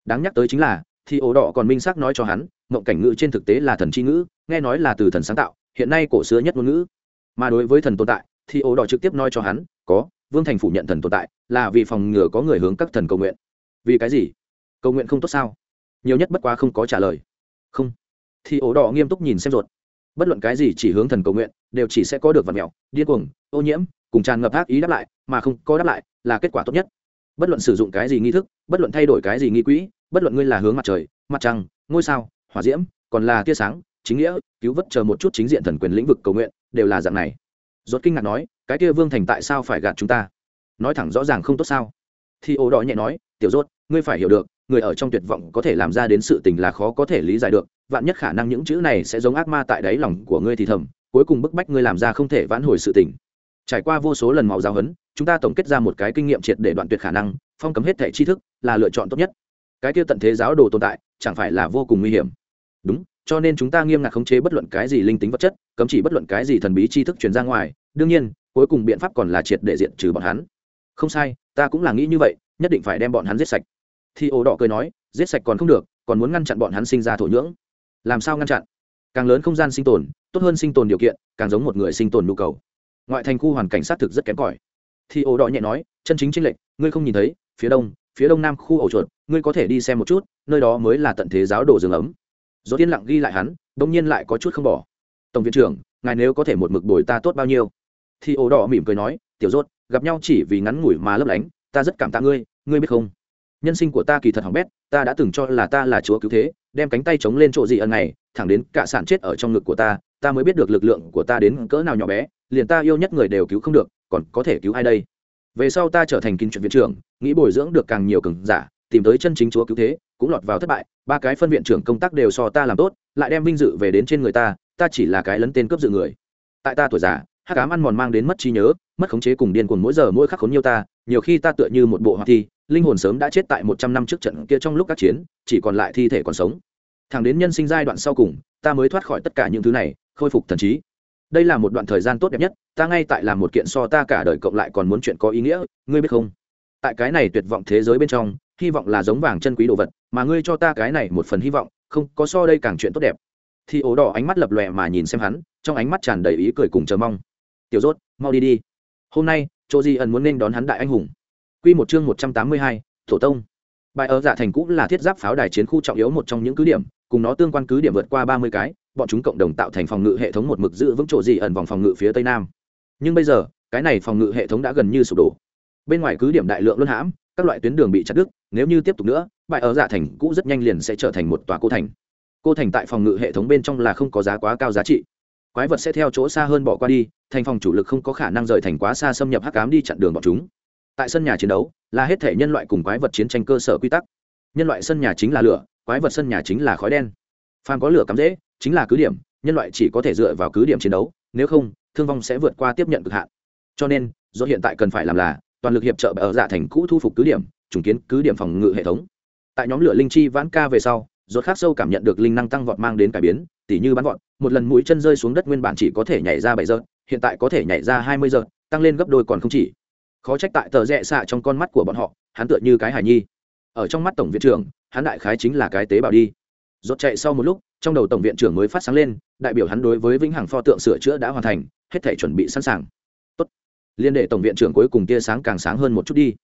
Đáng nhắc tới chính là, thì ổ đỏ còn minh xác nói cho hắn, mộng cảnh ngữ trên thực tế là thần c h i ngữ, nghe nói là từ thần sáng tạo, hiện nay cổ xưa nhất ngôn ngữ. Mà đối với thần tồn tại, thì ổ đỏ trực tiếp nói cho hắn, có, vương thành phủ nhận thần tồn tại, là vì phòng ngừa có người hướng các thần cầu nguyện. Vì cái gì? Cầu nguyện không tốt sao? Nhiều nhất bất quá không có trả lời. Không. Thì ổ đỏ nghiêm túc nhìn xem ruột. Bất luận cái gì chỉ hướng thần cầu nguyện, đều chỉ sẽ có được vật mèo điên cuồng, ô nhiễm cùng tràn ngập ác ý đáp lại, mà không có đáp lại là kết quả tốt nhất. Bất luận sử dụng cái gì nghi thức, bất luận thay đổi cái gì nghi quỹ, bất luận ngươi là hướng mặt trời, mặt trăng, ngôi sao, hỏa diễm, còn là tia sáng, chính nghĩa, cứu vớt chờ một chút chính diện thần quyền lĩnh vực cầu nguyện, đều là dạng này. Rốt kinh ngạc nói, cái kia vương thành tại sao phải gạt chúng ta? Nói thẳng rõ ràng không tốt sao? Thì ô đỏ nhẹ nói, tiểu rốt, ngươi phải hiểu được, người ở trong tuyệt vọng có thể làm ra đến sự tình là khó có thể lý giải được, vạn nhất khả năng những chữ này sẽ giống ác ma tại đáy lòng của ngươi thì thầm, cuối cùng bức bách ngươi làm ra không thể vãn hồi sự tình trải qua vô số lần máu giáo hấn chúng ta tổng kết ra một cái kinh nghiệm triệt để đoạn tuyệt khả năng, phong cấm hết thẻ tri thức là lựa chọn tốt nhất. Cái kia tận thế giáo đồ tồn tại, chẳng phải là vô cùng nguy hiểm. Đúng, cho nên chúng ta nghiêm ngặt khống chế bất luận cái gì linh tính vật chất, cấm chỉ bất luận cái gì thần bí tri thức truyền ra ngoài. Đương nhiên, cuối cùng biện pháp còn là triệt để diện trừ bọn hắn. Không sai, ta cũng là nghĩ như vậy, nhất định phải đem bọn hắn giết sạch. Thì ổ đỏ cười nói, giết sạch còn không được, còn muốn ngăn chặn bọn hắn sinh ra thổ nhưỡng. Làm sao ngăn chặn? Càng lớn không gian sinh tồn, tốt hơn sinh tồn điều kiện, càng giống một người sinh tồn nhu cầu ngoại thành khu hoàn cảnh sát thực rất kém cỏi. Thì ổ đỏ nhẹ nói, chân chính tranh lệch, ngươi không nhìn thấy, phía đông phía đông nam khu ổ chuột, ngươi có thể đi xem một chút, nơi đó mới là tận thế giáo đồ rừng ấm. Do tiên lặng ghi lại hắn, đông nhiên lại có chút không bỏ. Tổng viện trưởng, ngài nếu có thể một mực bồi ta tốt bao nhiêu? Thì ổ đỏ mỉm cười nói, tiểu rốt, gặp nhau chỉ vì ngắn ngủi mà lấp lánh, ta rất cảm tạ ngươi ngươi biết không? Nhân sinh của ta kỳ thật hỏng bét, ta đã từng cho là ta là chúa cứu thế, đem cánh tay chống lên chỗ gì ẩn này, thẳng đến cả sản chết ở trong ngực của ta ta mới biết được lực lượng của ta đến cỡ nào nhỏ bé liền ta yêu nhất người đều cứu không được, còn có thể cứu ai đây? Về sau ta trở thành kinh truyện viện trưởng, nghĩ bồi dưỡng được càng nhiều cường giả, tìm tới chân chính chúa cứu thế, cũng lọt vào thất bại, ba cái phân viện trưởng công tác đều so ta làm tốt, lại đem vinh dự về đến trên người ta ta chỉ là cái lấn tên cướp dự người. Tại ta tuổi già, hắc ám ăn mòn mang đến mất trí nhớ, mất khống chế cùng điên cuồng mỗi giờ mỗi khắc khốn nhiều ta, nhiều khi ta tựa như một bộ hoạt thi, linh hồn sớm đã chết tại một trăm năm trước trận kia trong lúc các chiến, chỉ còn lại thi thể còn sống. Thẳng đến nhân sinh giai đoạn sau cùng, ta mới thoát khỏi tất cả những thứ này, khôi phục thần trí đây là một đoạn thời gian tốt đẹp nhất ta ngay tại làm một kiện so ta cả đời cộng lại còn muốn chuyện có ý nghĩa ngươi biết không? Tại cái này tuyệt vọng thế giới bên trong hy vọng là giống vàng chân quý đồ vật mà ngươi cho ta cái này một phần hy vọng không có so đây càng chuyện tốt đẹp. Thì ố đỏ ánh mắt lập lòe mà nhìn xem hắn trong ánh mắt tràn đầy ý cười cùng chờ mong. Tiểu rốt mau đi đi. Hôm nay chỗ di ẩn muốn nên đón hắn đại anh hùng. Quy một chương 182, Thổ Tông. Bài ở Dạ Thành cũng là thiết giáp pháo đài chiến khu trọng yếu một trong những cứ điểm, cùng nó tương quan cứ điểm vượt qua 30 cái, bọn chúng cộng đồng tạo thành phòng ngự hệ thống một mực giữ vững chỗ gì ẩn vòng phòng ngự phía tây nam. Nhưng bây giờ, cái này phòng ngự hệ thống đã gần như sụp đổ. Bên ngoài cứ điểm đại lượng luân hãm, các loại tuyến đường bị chặt đứt, nếu như tiếp tục nữa, bại ở giả Thành cũng rất nhanh liền sẽ trở thành một tòa cô thành. Cô thành tại phòng ngự hệ thống bên trong là không có giá quá cao giá trị. Quái vật sẽ theo chỗ xa hơn bỏ qua đi, thành phòng chủ lực không có khả năng rời thành quá xa xâm nhập hắc ám đi chặn đường bọn chúng tại sân nhà chiến đấu là hết thể nhân loại cùng quái vật chiến tranh cơ sở quy tắc nhân loại sân nhà chính là lửa quái vật sân nhà chính là khói đen phàm có lửa cắm dễ, chính là cứ điểm, nhân loại chỉ có thể dựa vào cứ điểm chiến đấu, nếu không, thương vong sẽ vượt qua tiếp nhận cực hạn. Cho nên, do hiện tại cần phải làm là, toàn lực hiệp trợ ở dạ thành cũ thu phục cứ điểm, trùng kiến cứ điểm phòng ngự hệ thống. Tại nhóm lửa linh chi vãn ca về sau rốt khác sâu cảm nhận được linh năng tăng vọt mang đến cải biến, tỉ như bắn vọt, một lần mũi chân rơi xuống đất nguyên bản chỉ có thể nhảy ra bảy giờ, hiện tại có thể nhảy ra hai mươi giờ, tăng lên gấp đôi còn không chỉ. Khó trách tại tờ rẽ xạ trong con mắt của bọn họ, hắn tựa như cái hài nhi. Ở trong mắt tổng viện trưởng, hắn đại khái chính là cái tế bào đi rốt chạy sau một lúc, trong đầu tổng viện trưởng mới phát sáng lên, đại biểu hắn đối với vĩnh hằng pho tượng sửa chữa đã hoàn thành, hết thể chuẩn bị sẵn sàng. Tốt. Liên đệ tổng viện trưởng cuối cùng tia sáng càng sáng hơn một chút đi.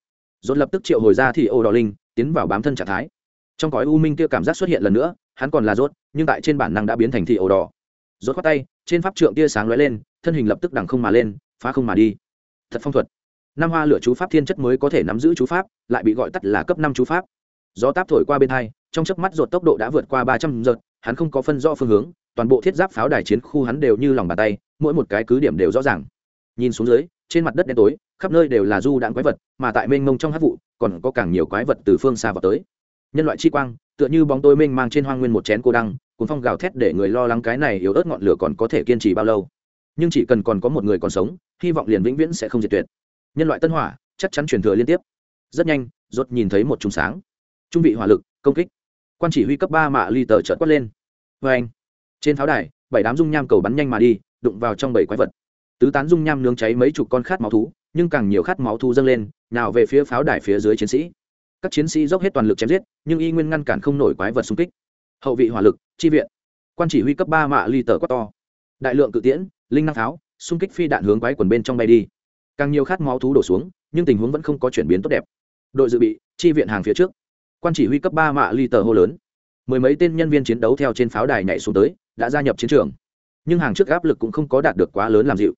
Rốt lập tức triệu hồi ra thì ô đỏ linh, tiến vào bám thân trạng thái. Trong cõi u minh kia cảm giác xuất hiện lần nữa, hắn còn là rốt, nhưng tại trên bản năng đã biến thành thị ổ đỏ. Rốt khoát tay, trên pháp trượng tia sáng lóe lên, thân hình lập tức đằng không mà lên, phá không mà đi. Thật phong thuật. Năm hoa lửa chú pháp thiên chất mới có thể nắm giữ chú pháp, lại bị gọi tắt là cấp năm chú pháp. Gió táp thổi qua bên hai trong chớp mắt ruột tốc độ đã vượt qua ba trăm giật, hắn không có phân rõ phương hướng, toàn bộ thiết giáp pháo đài chiến khu hắn đều như lòng bàn tay, mỗi một cái cứ điểm đều rõ ràng. Nhìn xuống dưới, trên mặt đất đen tối, khắp nơi đều là du đạn quái vật, mà tại mênh mông trong hát vụ, còn có càng nhiều quái vật từ phương xa vào tới. Nhân loại chi quang, tựa như bóng tối mênh mang trên hoang nguyên một chén cô đăng, cuốn phong gào thét để người lo lắng cái này yếu ớt ngọn lửa còn có thể kiên trì bao lâu. Nhưng chỉ cần còn có một người còn sống, hy vọng liền vĩnh viễn sẽ không diệt tuyệt. Nhân loại tân hỏa, chắc chắn truyền thừa liên tiếp. Rất nhanh, rốt nhìn thấy một chùm sáng. Trung vị hỏa lực, công kích quan chỉ huy cấp ba mạ ly tờ chợt quát lên. Vê anh. Trên tháo đài, bảy đám dung nham cầu bắn nhanh mà đi, đụng vào trong bảy quái vật. Tứ tán dung nham nướng cháy mấy chục con khát máu thú, nhưng càng nhiều khát máu thú dâng lên, nào về phía pháo đài phía dưới chiến sĩ. Các chiến sĩ dốc hết toàn lực chém giết, nhưng y nguyên ngăn cản không nổi quái vật xung kích. Hậu vị hỏa lực, chi viện. Quan chỉ huy cấp ba mạ ly tờ quát to. Đại lượng cự tiễn, linh năng pháo, xung kích phi đạn hướng quái quần bên trong bay đi. Càng nhiều khát máu thú đổ xuống, nhưng tình huống vẫn không có chuyển biến tốt đẹp. Đội dự bị, chi viện hàng phía trước quan chỉ huy cấp ba mạ ly tờ hô lớn. Mười mấy tên nhân viên chiến đấu theo trên pháo đài nhảy xuống tới, đã gia nhập chiến trường. Nhưng hàng trước áp lực cũng không có đạt được quá lớn làm dịu.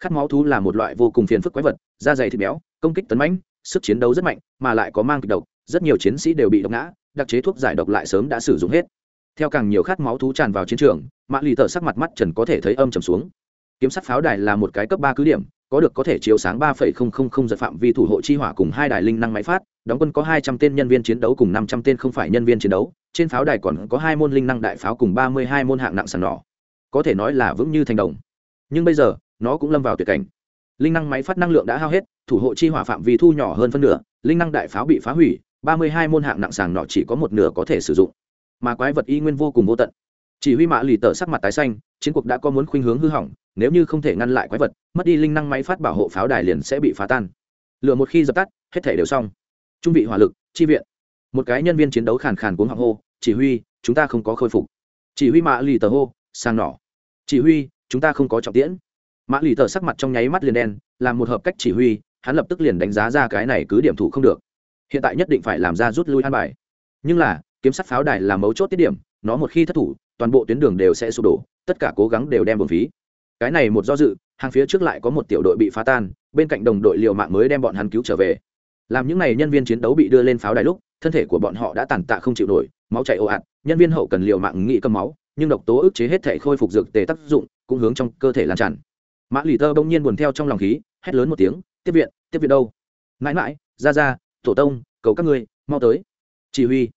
Khát máu thú là một loại vô cùng phiền phức quái vật, da dày thịt béo, công kích tấn mãnh, sức chiến đấu rất mạnh, mà lại có mang kịch độc, rất nhiều chiến sĩ đều bị độc ngã, đặc chế thuốc giải độc lại sớm đã sử dụng hết. Theo càng nhiều khát máu thú tràn vào chiến trường, mạ lì tờ sắc mặt mắt trần có thể thấy âm trầm xuống kiếm sắt pháo đài là một cái cấp ba cứ điểm, có được có thể chiếu sáng ba phẩy không không không giật phạm vi thủ hộ chi hỏa cùng hai đài linh năng máy phát, đóng quân có hai trăm tên nhân viên chiến đấu cùng năm trăm tên không phải nhân viên chiến đấu, trên pháo đài còn có hai môn linh năng đại pháo cùng ba mươi hai môn hạng nặng sàn nỏ có thể nói là vững như thành đồng. Nhưng bây giờ, nó cũng lâm vào tuyệt cảnh. Linh năng máy phát năng lượng đã hao hết, thủ hộ chi hỏa phạm vi thu nhỏ hơn phân nửa, linh năng đại pháo bị phá hủy, ba mươi hai môn hạng nặng sàng nọ chỉ có một nửa có thể sử dụng. Mà quái vật y nguyên vô cùng vô tận. Chỉ huy mạ lì tờ sắc mặt tái xanh, chiến cuộc đã có muốn khuynh hướng hư hỏng nếu như không thể ngăn lại quái vật, mất đi linh năng máy phát bảo hộ pháo đài liền sẽ bị phá tan. Lửa một khi dập tắt, hết thể đều xong. Trung vị hỏa lực, chi viện. Một cái nhân viên chiến đấu khàn khàn cuống họng hô, chỉ huy, chúng ta không có khôi phục. Chỉ huy mạ lì tờ hô sang nỏ. Chỉ huy, chúng ta không có trọng tiễn. Mã lì tờ sắc mặt trong nháy mắt liền đen, làm một hợp cách chỉ huy, hắn lập tức liền đánh giá ra cái này cứ điểm thủ không được. Hiện tại nhất định phải làm ra rút lui an bài. Nhưng là, kiếm sắt pháo đài là mấu chốt tiết điểm, nó một khi thất thủ, toàn bộ tuyến đường đều sẽ sụp đổ, tất cả cố gắng đều đem bồn phí cái này một do dự, hàng phía trước lại có một tiểu đội bị phá tan, bên cạnh đồng đội liều mạng mới đem bọn hắn cứu trở về. Làm những n à y nhân viên chiến đấu bị đưa lên pháo đài lúc, thân thể của bọn họ đã tàn tạ không chịu nổi, máu chảy ồ ạt, nhân viên hậu cần liều mạng nghị cầm máu, nhưng độc tố ức chế hết thể khôi phục dược tề tác dụng, cũng hướng trong cơ thể lan tràn. Mã lì tơ bỗng nhiên buồn theo trong lòng khí, hét lớn một tiếng, tiếp viện tiếp viện đâu? Mãi mãi, ra ra, tổ tông, cầu các ngươi, mau tới. Chỉ huy.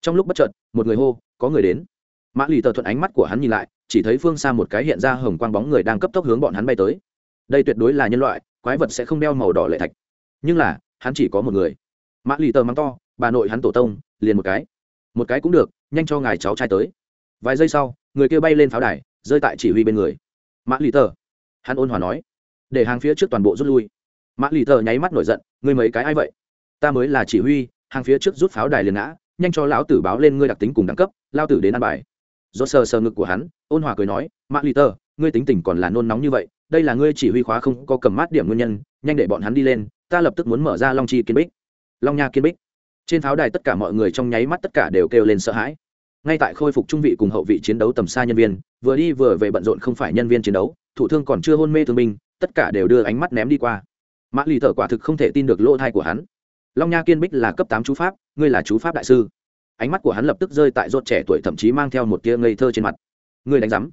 Trong lúc bất trợt một người hô, có người đến mã lì tờ thuận ánh mắt của hắn nhìn lại, chỉ thấy phương xa một cái hiện ra hồng quang bóng người đang cấp tốc hướng bọn hắn bay tới. Đây tuyệt đối là nhân loại, quái vật sẽ không đeo màu đỏ lệ thạch. Nhưng là, hắn chỉ có một người. Mã lì tờ mắng to, bà nội hắn tổ tông, liền một cái. Một cái cũng được, nhanh cho ngài cháu trai tới. Vài giây sau, người kia bay lên pháo đài, rơi tại chỉ huy bên người. Mã lì tờ, hắn ôn hòa nói, để hàng phía trước toàn bộ rút lui. Mã lì tờ nháy mắt nổi giận, ngươi mấy cái ai vậy? Ta mới là chỉ huy, hàng phía trước rút pháo đài liền ngã, nhanh cho lão tử báo lên ngươi đặc tính cùng đẳng cấp, lao tử đến ăn bài do sờ sờ ngực của hắn, ôn hòa cười nói mã lì tờ, ngươi tính tình còn là nôn nóng như vậy, đây là ngươi chỉ huy khóa không có cầm mát điểm nguyên nhân, nhanh để bọn hắn đi lên, ta lập tức muốn mở ra long chi kiên bích. Long nha kiên bích. Trên pháo đài tất cả mọi người trong nháy mắt tất cả đều kêu lên sợ hãi. Ngay tại khôi phục trung vị cùng hậu vị chiến đấu tầm xa nhân viên, vừa đi vừa về bận rộn không phải nhân viên chiến đấu, thủ thương còn chưa hôn mê thương binh, tất cả đều đưa ánh mắt ném đi qua. Mã lì thở quả thực không thể tin được lỗ thai của hắn. Long nha kiên bích là cấp tám chú pháp, ngươi là chú pháp đại sư ánh mắt của hắn lập tức rơi tại rốt trẻ tuổi thậm chí mang theo một tia ngây thơ trên mặt. Ngươi đánh rắm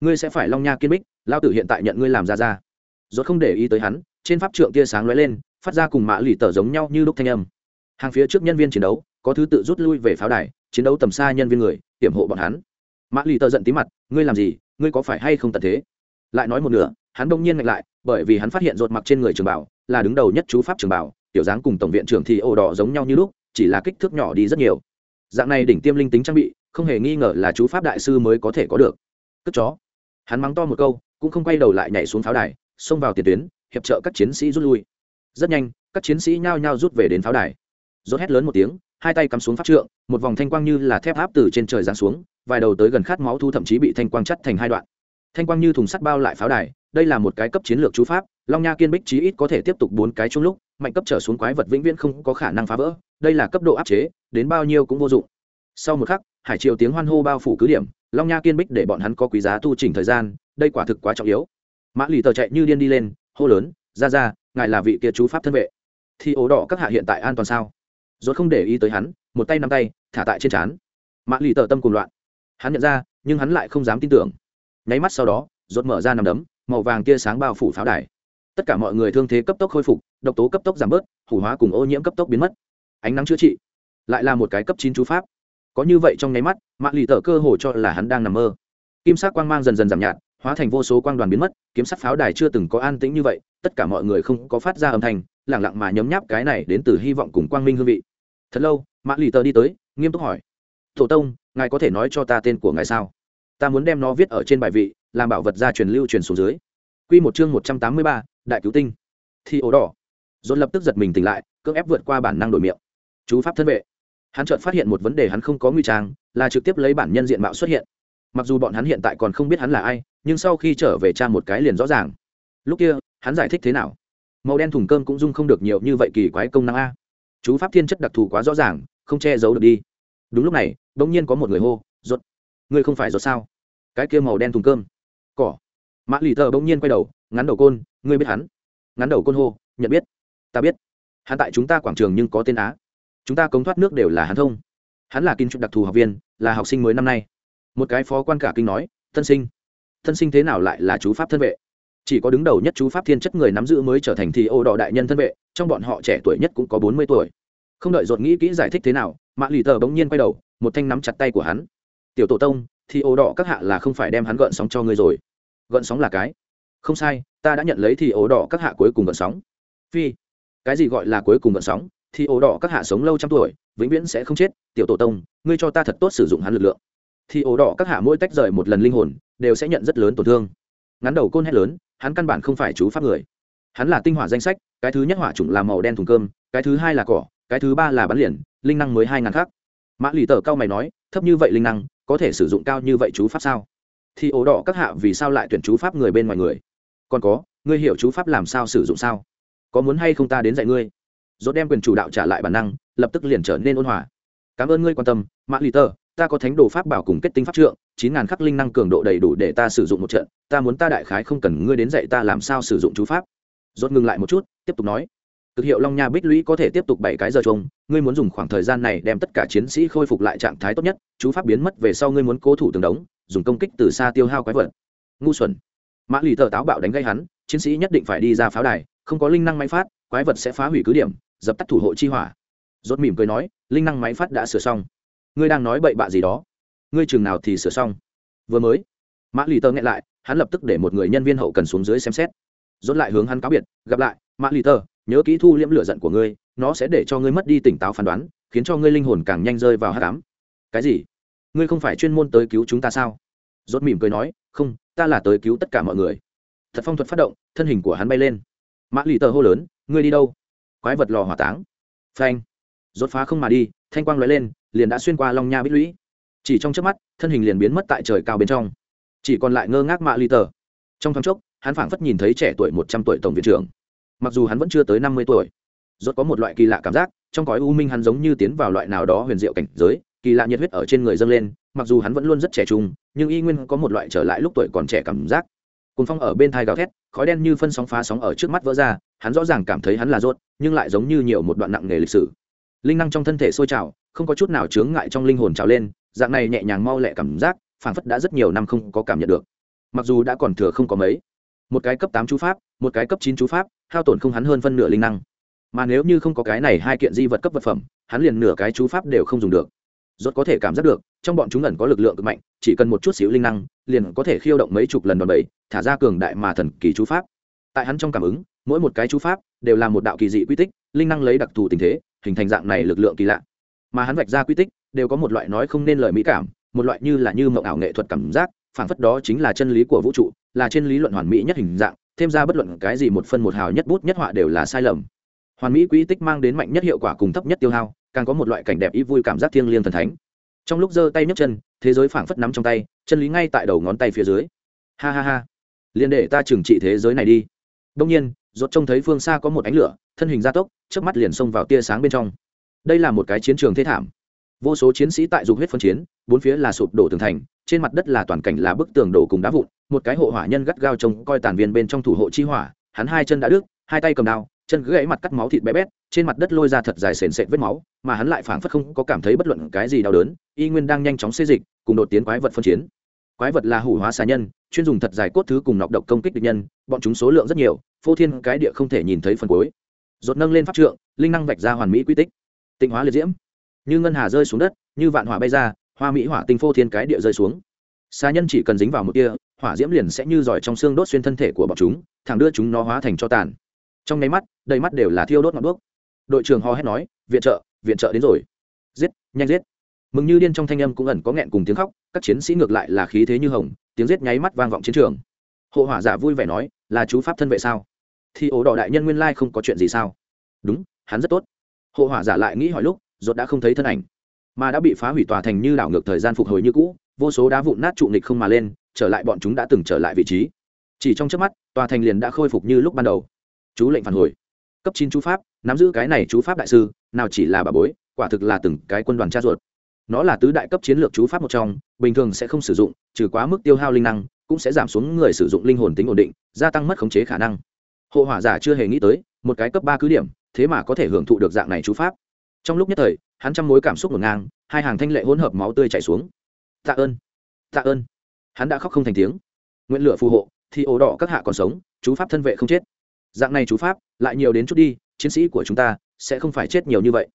ngươi sẽ phải long nha kiên bích lao tử hiện tại nhận ngươi làm ra ra. Rốt không để ý tới hắn, trên pháp trượng tia sáng lóe lên, phát ra cùng mã lì tở giống nhau như lúc thanh âm. Hàng phía trước nhân viên chiến đấu, có thứ tự rút lui về pháo đài, chiến đấu tầm xa nhân viên người, tiểm hộ bọn hắn. Mã lì tở giận tí mặt, ngươi làm gì, ngươi có phải hay không tận thế? Lại nói một nửa, hắn đông nhiên ngạch lại, bởi vì hắn phát hiện rột mặc trên người trường bảo, là đứng đầu nhất chú pháp trường bảo, tiểu dáng cùng tổng viện trưởng thì ồ đỏ giống nhau như lúc, chỉ là kích thước nhỏ đi rất nhiều dạng này đỉnh tiêm linh tính trang bị, không hề nghi ngờ là chú pháp đại sư mới có thể có được. Cất chó. Hắn mắng to một câu, cũng không quay đầu lại nhảy xuống pháo đài, xông vào tiền tuyến, hiệp trợ các chiến sĩ rút lui. Rất nhanh, các chiến sĩ nhao nhao rút về đến pháo đài. Rốt hét lớn một tiếng, hai tay cắm xuống pháp trượng, một vòng thanh quang như là thép áp từ trên trời giáng xuống, vài đầu tới gần khát máu thu thậm chí bị thanh quang chắt thành hai đoạn. Thanh quang như thùng sắt bao lại pháo đài, đây là một cái cấp chiến lược chú pháp, long nha kiên bích chí ít có thể tiếp tục bốn cái chung lúc, mạnh cấp trở xuống quái vật vĩnh viễn không có khả năng phá vỡ đây là cấp độ áp chế, đến bao nhiêu cũng vô dụng. Sau một khắc, hải triều tiếng hoan hô bao phủ cứ điểm, long nha kiên bích để bọn hắn có quý giá tu chỉnh thời gian, đây quả thực quá trọng yếu. Mã lì tờ chạy như điên đi lên, hô lớn, ra ra, ngài là vị kia chú pháp thân vệ. Thì ố đỏ các hạ hiện tại an toàn sao? Rốt không để ý tới hắn, một tay nắm tay, thả tại trên trán. Mã lì tờ tâm cùng loạn. Hắn nhận ra, nhưng hắn lại không dám tin tưởng. Nháy mắt sau đó, rốt mở ra nằm đấm, màu vàng tia sáng bao phủ pháo đài. Tất cả mọi người thương thế cấp tốc khôi phục, độc tố cấp tốc giảm bớt, hủ hóa cùng ô nhiễm cấp tốc biến mất ánh nắng chữa trị, lại là một cái cấp chín chú pháp. Có như vậy trong nháy mắt mạng lì tờ cơ hồ cho là hắn đang nằm mơ. Kim sắc quang mang dần dần giảm nhạt, hóa thành vô số quang đoàn biến mất, kiếm sắc pháo đài chưa từng có an tĩnh như vậy, tất cả mọi người không có phát ra âm thanh lẳng lặng mà nhấm nháp cái này đến từ hy vọng cùng quang minh hương vị. Thật lâu mạng lì tờ đi tới, nghiêm túc hỏi, tổ tông, ngài có thể nói cho ta tên của ngài sao? Ta muốn đem nó viết ở trên bài vị, làm bảo vật gia truyền lưu truyền xuống dưới. Q một chương một trăm tám mươi ba, đại cứu tinh. Thi ố đỏ. Dồn lập tức giật mình tỉnh lại, cưỡng ép vượt qua bản năng đổi miệng chú pháp thân vệ. Hắn chợt phát hiện một vấn đề hắn không có nguy trang, là trực tiếp lấy bản nhân diện mạo xuất hiện. Mặc dù bọn hắn hiện tại còn không biết hắn là ai, nhưng sau khi trở về cha một cái liền rõ ràng. Lúc kia, hắn giải thích thế nào? Màu đen thùng cơm cũng dung không được nhiều như vậy kỳ quái công năng a. Chú pháp thiên chất đặc thù quá rõ ràng, không che giấu được đi. Đúng lúc này đ ỗ n g nhiên có một người hô, ruột. ngươi không phải ruột sao? Cái kia màu đen thùng cơm. Cỏ. Mã lì thợ bỗng nhiên quay đầu, ngắn đầu côn, ngươi biết hắn? Ngắn đầu côn hô, nhận biết. Ta biết. Hắn tại chúng ta quảng trường nhưng có tên á chúng ta cống thoát nước đều là hắn thông. Hắn là kinh trục đặc thù học viên, là học sinh mới năm nay. Một cái phó quan cả kinh nói tân sinh tân sinh thế nào lại là chú pháp thân vệ? Chỉ có đứng đầu nhất chú pháp thiên chất người nắm giữ mới trở thành thì ô đỏ đại nhân thân vệ, trong bọn họ trẻ tuổi nhất cũng có bốn mươi tuổi. Không đợi dột nghĩ kỹ giải thích thế nào mạ lì tờ bỗng nhiên quay đầu, một thanh nắm chặt tay của hắn. Tiểu tổ tông, thì ô đỏ các hạ là không phải đem hắn gợn sóng cho ngươi rồi. Gợn sóng là cái? Không sai, ta đã nhận lấy thì ố đỏ các hạ cuối cùng gợn sóng. Phi, cái gì gọi là cuối cùng gợn sóng? Thì ổ đỏ các hạ sống lâu trăm tuổi, vĩnh viễn sẽ không chết, tiểu tổ tông, ngươi cho ta thật tốt sử dụng hắn lực lượng. Thì ổ đỏ các hạ mỗi tách rời một lần linh hồn, đều sẽ nhận rất lớn tổn thương. Ngắn đầu côn hét lớn, hắn căn bản không phải chú pháp người. Hắn là tinh hỏa danh sách, cái thứ nhất hỏa chủng là màu đen thùng cơm, cái thứ hai là cỏ, cái thứ ba là bắn liền, linh năng mới hai ngàn khác mã lì tờ cao mày nói, thấp như vậy linh năng, có thể sử dụng cao như vậy chú pháp sao? Thì ổ đỏ các hạ vì sao lại tuyển chú pháp người bên ngoài người? Còn có, ngươi hiểu chú pháp làm sao sử dụng sao? Có muốn hay không ta đến dạy ngươi? Dốt đem quyền chủ đạo trả lại bản năng, lập tức liền trở nên ôn hòa. Cảm ơn ngươi quan tâm mã lì tờ ta có thánh đồ pháp bảo cùng kết tinh pháp trượng, chín ngàn khắc linh năng cường độ đầy đủ để ta sử dụng một trận, ta muốn ta đại khái không cần ngươi đến dạy ta làm sao sử dụng chú pháp. Rốt ngừng lại một chút, tiếp tục nói, cực hiệu long nha bích lũy có thể tiếp tục bảy cái giờ chung, ngươi muốn dùng khoảng thời gian này đem tất cả chiến sĩ khôi phục lại trạng thái tốt nhất, chú pháp biến mất về sau ngươi muốn cố thủ tường đống, dùng công kích từ xa tiêu hao quái vật. Ngu xuẩn. Mã lì thợ táo bạo đánh gây hắn, chiến sĩ nhất định phải đi ra pháo đài, không có linh năng máy phát, quái vật sẽ phá hủy cứ điểm dập tắt thủ hộ chi hỏa. Rốt mỉm cười nói, linh năng máy phát đã sửa xong. Ngươi đang nói bậy bạ gì đó? Ngươi chừng nào thì sửa xong? Vừa mới, mã lì tơ nghe lại, hắn lập tức để một người nhân viên hậu cần xuống dưới xem xét. Rốt lại hướng hắn cáo biệt, gặp lại, mã lì tơ, nhớ kỹ thu liễm lửa giận của ngươi, nó sẽ để cho ngươi mất đi tỉnh táo phán đoán, khiến cho ngươi linh hồn càng nhanh rơi vào hắc ám. Cái gì? Ngươi không phải chuyên môn tới cứu chúng ta sao? Rốt mỉm cười nói, không, ta là tới cứu tất cả mọi người. Thật phong thuật phát động, thân hình của hắn bay lên. Mã lì tơ hô lớn, ngươi đi đâu? Quái vật lò hỏa táng. Phanh. Rốt phá không mà đi, thanh quang lóe lên, liền đã xuyên qua long nha bích lũy. Chỉ trong chớp mắt, thân hình liền biến mất tại trời cao bên trong. Chỉ còn lại ngơ ngác mạ ly tờ. Trong thoáng chốc, hắn phảng phất nhìn thấy trẻ tuổi một trăm tuổi tổng viện trưởng. Mặc dù hắn vẫn chưa tới năm mươi tuổi, rốt có một loại kỳ lạ cảm giác, trong cõi u minh hắn giống như tiến vào loại nào đó huyền diệu cảnh giới, kỳ lạ nhiệt huyết ở trên người dâng lên, mặc dù hắn vẫn luôn rất trẻ trung, nhưng y nguyên có một loại trở lại lúc tuổi còn trẻ cảm giác. Cùng phong ở bên thai gào thét, khói đen như phân sóng phá sóng ở trước mắt vỡ ra, hắn rõ ràng cảm thấy hắn là rốt, nhưng lại giống như nhiều một đoạn nặng nghề lịch sử. Linh năng trong thân thể sôi trào, không có chút nào chướng ngại trong linh hồn trào lên, dạng này nhẹ nhàng mau lẹ cảm giác, phảng phất đã rất nhiều năm không có cảm nhận được. Mặc dù đã còn thừa không có mấy, một cái cấp tám chú pháp, một cái cấp chín chú pháp, hao tổn không hắn hơn phân nửa linh năng. Mà nếu như không có cái này hai kiện di vật cấp vật phẩm, hắn liền nửa cái chú pháp đều không dùng được rốt có thể cảm giác được, trong bọn chúng ẩn có lực lượng cực mạnh, chỉ cần một chút xíu linh năng, liền có thể khiêu động mấy chục lần đòn bẩy, thả ra cường đại mà thần kỳ chú pháp. Tại hắn trong cảm ứng, mỗi một cái chú pháp đều là một đạo kỳ dị quy tích, linh năng lấy đặc thù tình thế, hình thành dạng này lực lượng kỳ lạ. Mà hắn vạch ra quy tích đều có một loại nói không nên lời mỹ cảm, một loại như là như mộng ảo nghệ thuật cảm giác phản phất đó chính là chân lý của vũ trụ, là trên lý luận hoàn mỹ nhất hình dạng, thêm ra bất luận cái gì một phân một hào nhất bút nhất họa đều là sai lầm. Hoàn mỹ quy tích mang đến mạnh nhất hiệu quả cùng thấp nhất tiêu hao càng có một loại cảnh đẹp ý vui cảm giác thiêng liêng thần thánh. Trong lúc giơ tay nhấc chân, thế giới phảng phất nắm trong tay, chân lý ngay tại đầu ngón tay phía dưới. Ha ha ha. Liền để ta trừng trị thế giới này đi. Đông nhiên, rốt trông thấy phương xa có một ánh lửa, thân hình gia tốc trước mắt liền xông vào tia sáng bên trong. Đây là một cái chiến trường thế thảm. Vô số chiến sĩ tại dục huyết phân chiến, bốn phía là sụp đổ tường thành, trên mặt đất là toàn cảnh là bức tường đổ cùng đá vụn, một cái hộ hỏa nhân gắt gao trông coi tàn viên bên trong thủ hộ chi hỏa, hắn hai chân đã đứt, hai tay cầm đao chân gãy mặt cắt máu thịt bé bét, trên mặt đất lôi ra thật dài sền sệt vết máu, mà hắn lại phảng phất không có cảm thấy bất luận cái gì đau đớn, y nguyên đang nhanh chóng xê dịch, cùng đột tiến quái vật phân chiến. Quái vật là hủ hóa xà nhân, chuyên dùng thật dài cốt thứ cùng nọc độc công kích địch nhân, bọn chúng số lượng rất nhiều, phô thiên cái địa không thể nhìn thấy phần cuối. Dột nâng lên pháp trượng, linh năng vạch ra hoàn mỹ quy tích. Tịnh hóa liệt diễm. Như ngân hà rơi xuống đất, như vạn hỏa bay ra, hoa mỹ hỏa tinh phô thiên cái địa rơi xuống. Xa nhân chỉ cần dính vào một tia, hỏa diễm liền sẽ như giỏi trong xương đốt xuyên thân thể của bọn chúng, thẳng đưa chúng nó hóa thành cho tàn trong nháy mắt, đầy mắt đều là thiêu đốt ngọn đuốc. Đội trưởng ho hét nói, viện trợ viện trợ đến rồi. Giết, nhanh giết. Mừng như điên trong thanh âm cũng ẩn có nghẹn cùng tiếng khóc, các chiến sĩ ngược lại là khí thế như hồng, tiếng giết nháy mắt vang vọng chiến trường. Hộ hỏa giả vui vẻ nói, là chú pháp thân vệ sao? Thì ổ đỏ đại nhân nguyên lai không có chuyện gì sao? Đúng, hắn rất tốt. Hộ hỏa giả lại nghĩ hỏi lúc, rốt đã không thấy thân ảnh, mà đã bị phá hủy tòa thành như đảo ngược thời gian phục hồi như cũ, vô số đá vụn nát trụ nghịch không mà lên, trở lại bọn chúng đã từng trở lại vị trí. Chỉ trong chớp mắt, tòa thành liền đã khôi phục như lúc ban đầu chú lệnh phản hồi. Cấp chín chú pháp, nắm giữ cái này chú pháp đại sư, nào chỉ là bà bối, quả thực là từng cái quân đoàn cha ruột. Nó là tứ đại cấp chiến lược chú pháp một trong, bình thường sẽ không sử dụng, trừ quá mức tiêu hao linh năng, cũng sẽ giảm xuống người sử dụng linh hồn tính ổn định, gia tăng mất khống chế khả năng. Hộ hỏa giả chưa hề nghĩ tới, một cái cấp ba cứ điểm, thế mà có thể hưởng thụ được dạng này chú pháp. Trong lúc nhất thời, hắn trăm mối cảm xúc ngổn ngang, hai hàng thanh lệ hỗn hợp máu tươi chảy xuống. Tạ ơn tạ ơn. Hắn đã khóc không thành tiếng. Nguyện lửa phù hộ, thì ổ đỏ các hạ còn sống, chú pháp thân vệ không chết dạng này chú pháp, lại nhiều đến chút đi, chiến sĩ của chúng ta sẽ không phải chết nhiều như vậy.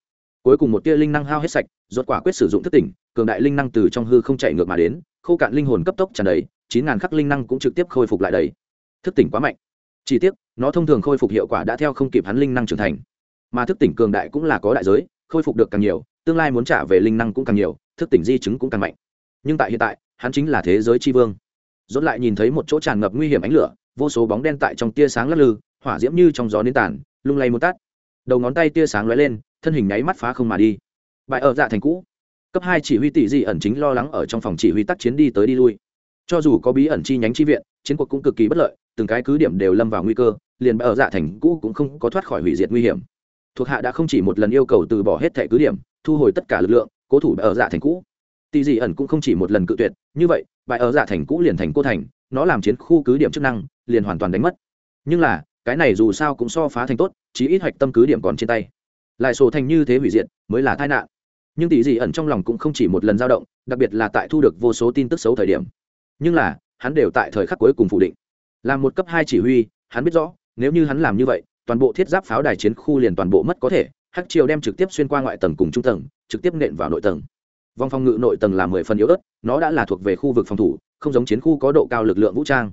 Cuối cùng một tia linh năng hao hết sạch, rốt quả quyết sử dụng thức tỉnh, cường đại linh năng từ trong hư không chạy ngược mà đến, khô cạn linh hồn cấp tốc tràn đầy, chín ngàn khắc linh năng cũng trực tiếp khôi phục lại đầy. Thức tỉnh quá mạnh. Chỉ tiếc, nó thông thường khôi phục hiệu quả đã theo không kịp hắn linh năng trưởng thành. Mà thức tỉnh cường đại cũng là có đại giới, khôi phục được càng nhiều, tương lai muốn trả về linh năng cũng càng nhiều, thức tỉnh di chứng cũng càng mạnh. Nhưng tại hiện tại, hắn chính là thế giới tri vương. Dốt lại nhìn thấy một chỗ tràn ngập nguy hiểm ánh lửa, vô số bóng đen tại trong tia sáng lắc lư hỏa diễm như trong gió nến tàn, lung lay một tát. Đầu ngón tay tia sáng lóe lên, thân hình nháy mắt phá không mà đi. Bại ở dạ thành cũ. Cấp hai chỉ huy tỷ dị ẩn chính lo lắng ở trong phòng chỉ huy tác chiến đi tới đi lui. Cho dù có bí ẩn chi nhánh chi viện, chiến cuộc cũng cực kỳ bất lợi, từng cái cứ điểm đều lâm vào nguy cơ, liền bại ở dạ thành cũ cũng không có thoát khỏi hủy diệt nguy hiểm. Thuộc hạ đã không chỉ một lần yêu cầu từ bỏ hết thẻ cứ điểm, thu hồi tất cả lực lượng, cố thủ bại ở dạ thành cũ. Tỷ dị ẩn cũng không chỉ một lần cự tuyệt, như vậy, bại ở dạ thành cũ liền thành cô thành, nó làm chiến khu cứ điểm chức năng, liền hoàn toàn đánh mất. Nhưng là cái này dù sao cũng so phá thành tốt, chí ít hoạch tâm cứ điểm còn trên tay. Lại sổ thành như thế hủy diệt, mới là tai nạn. Nhưng tỷ dị ẩn trong lòng cũng không chỉ một lần dao động, đặc biệt là tại thu được vô số tin tức xấu thời điểm. Nhưng là, hắn đều tại thời khắc cuối cùng phủ định. Làm một cấp hai chỉ huy, hắn biết rõ, nếu như hắn làm như vậy, toàn bộ thiết giáp pháo đài chiến khu liền toàn bộ mất có thể, hắc triều đem trực tiếp xuyên qua ngoại tầng cùng trung tầng, trực tiếp nện vào nội tầng. Vòng phòng ngự nội tầng là mười phần yếu ớt, nó đã là thuộc về khu vực phòng thủ, không giống chiến khu có độ cao lực lượng vũ trang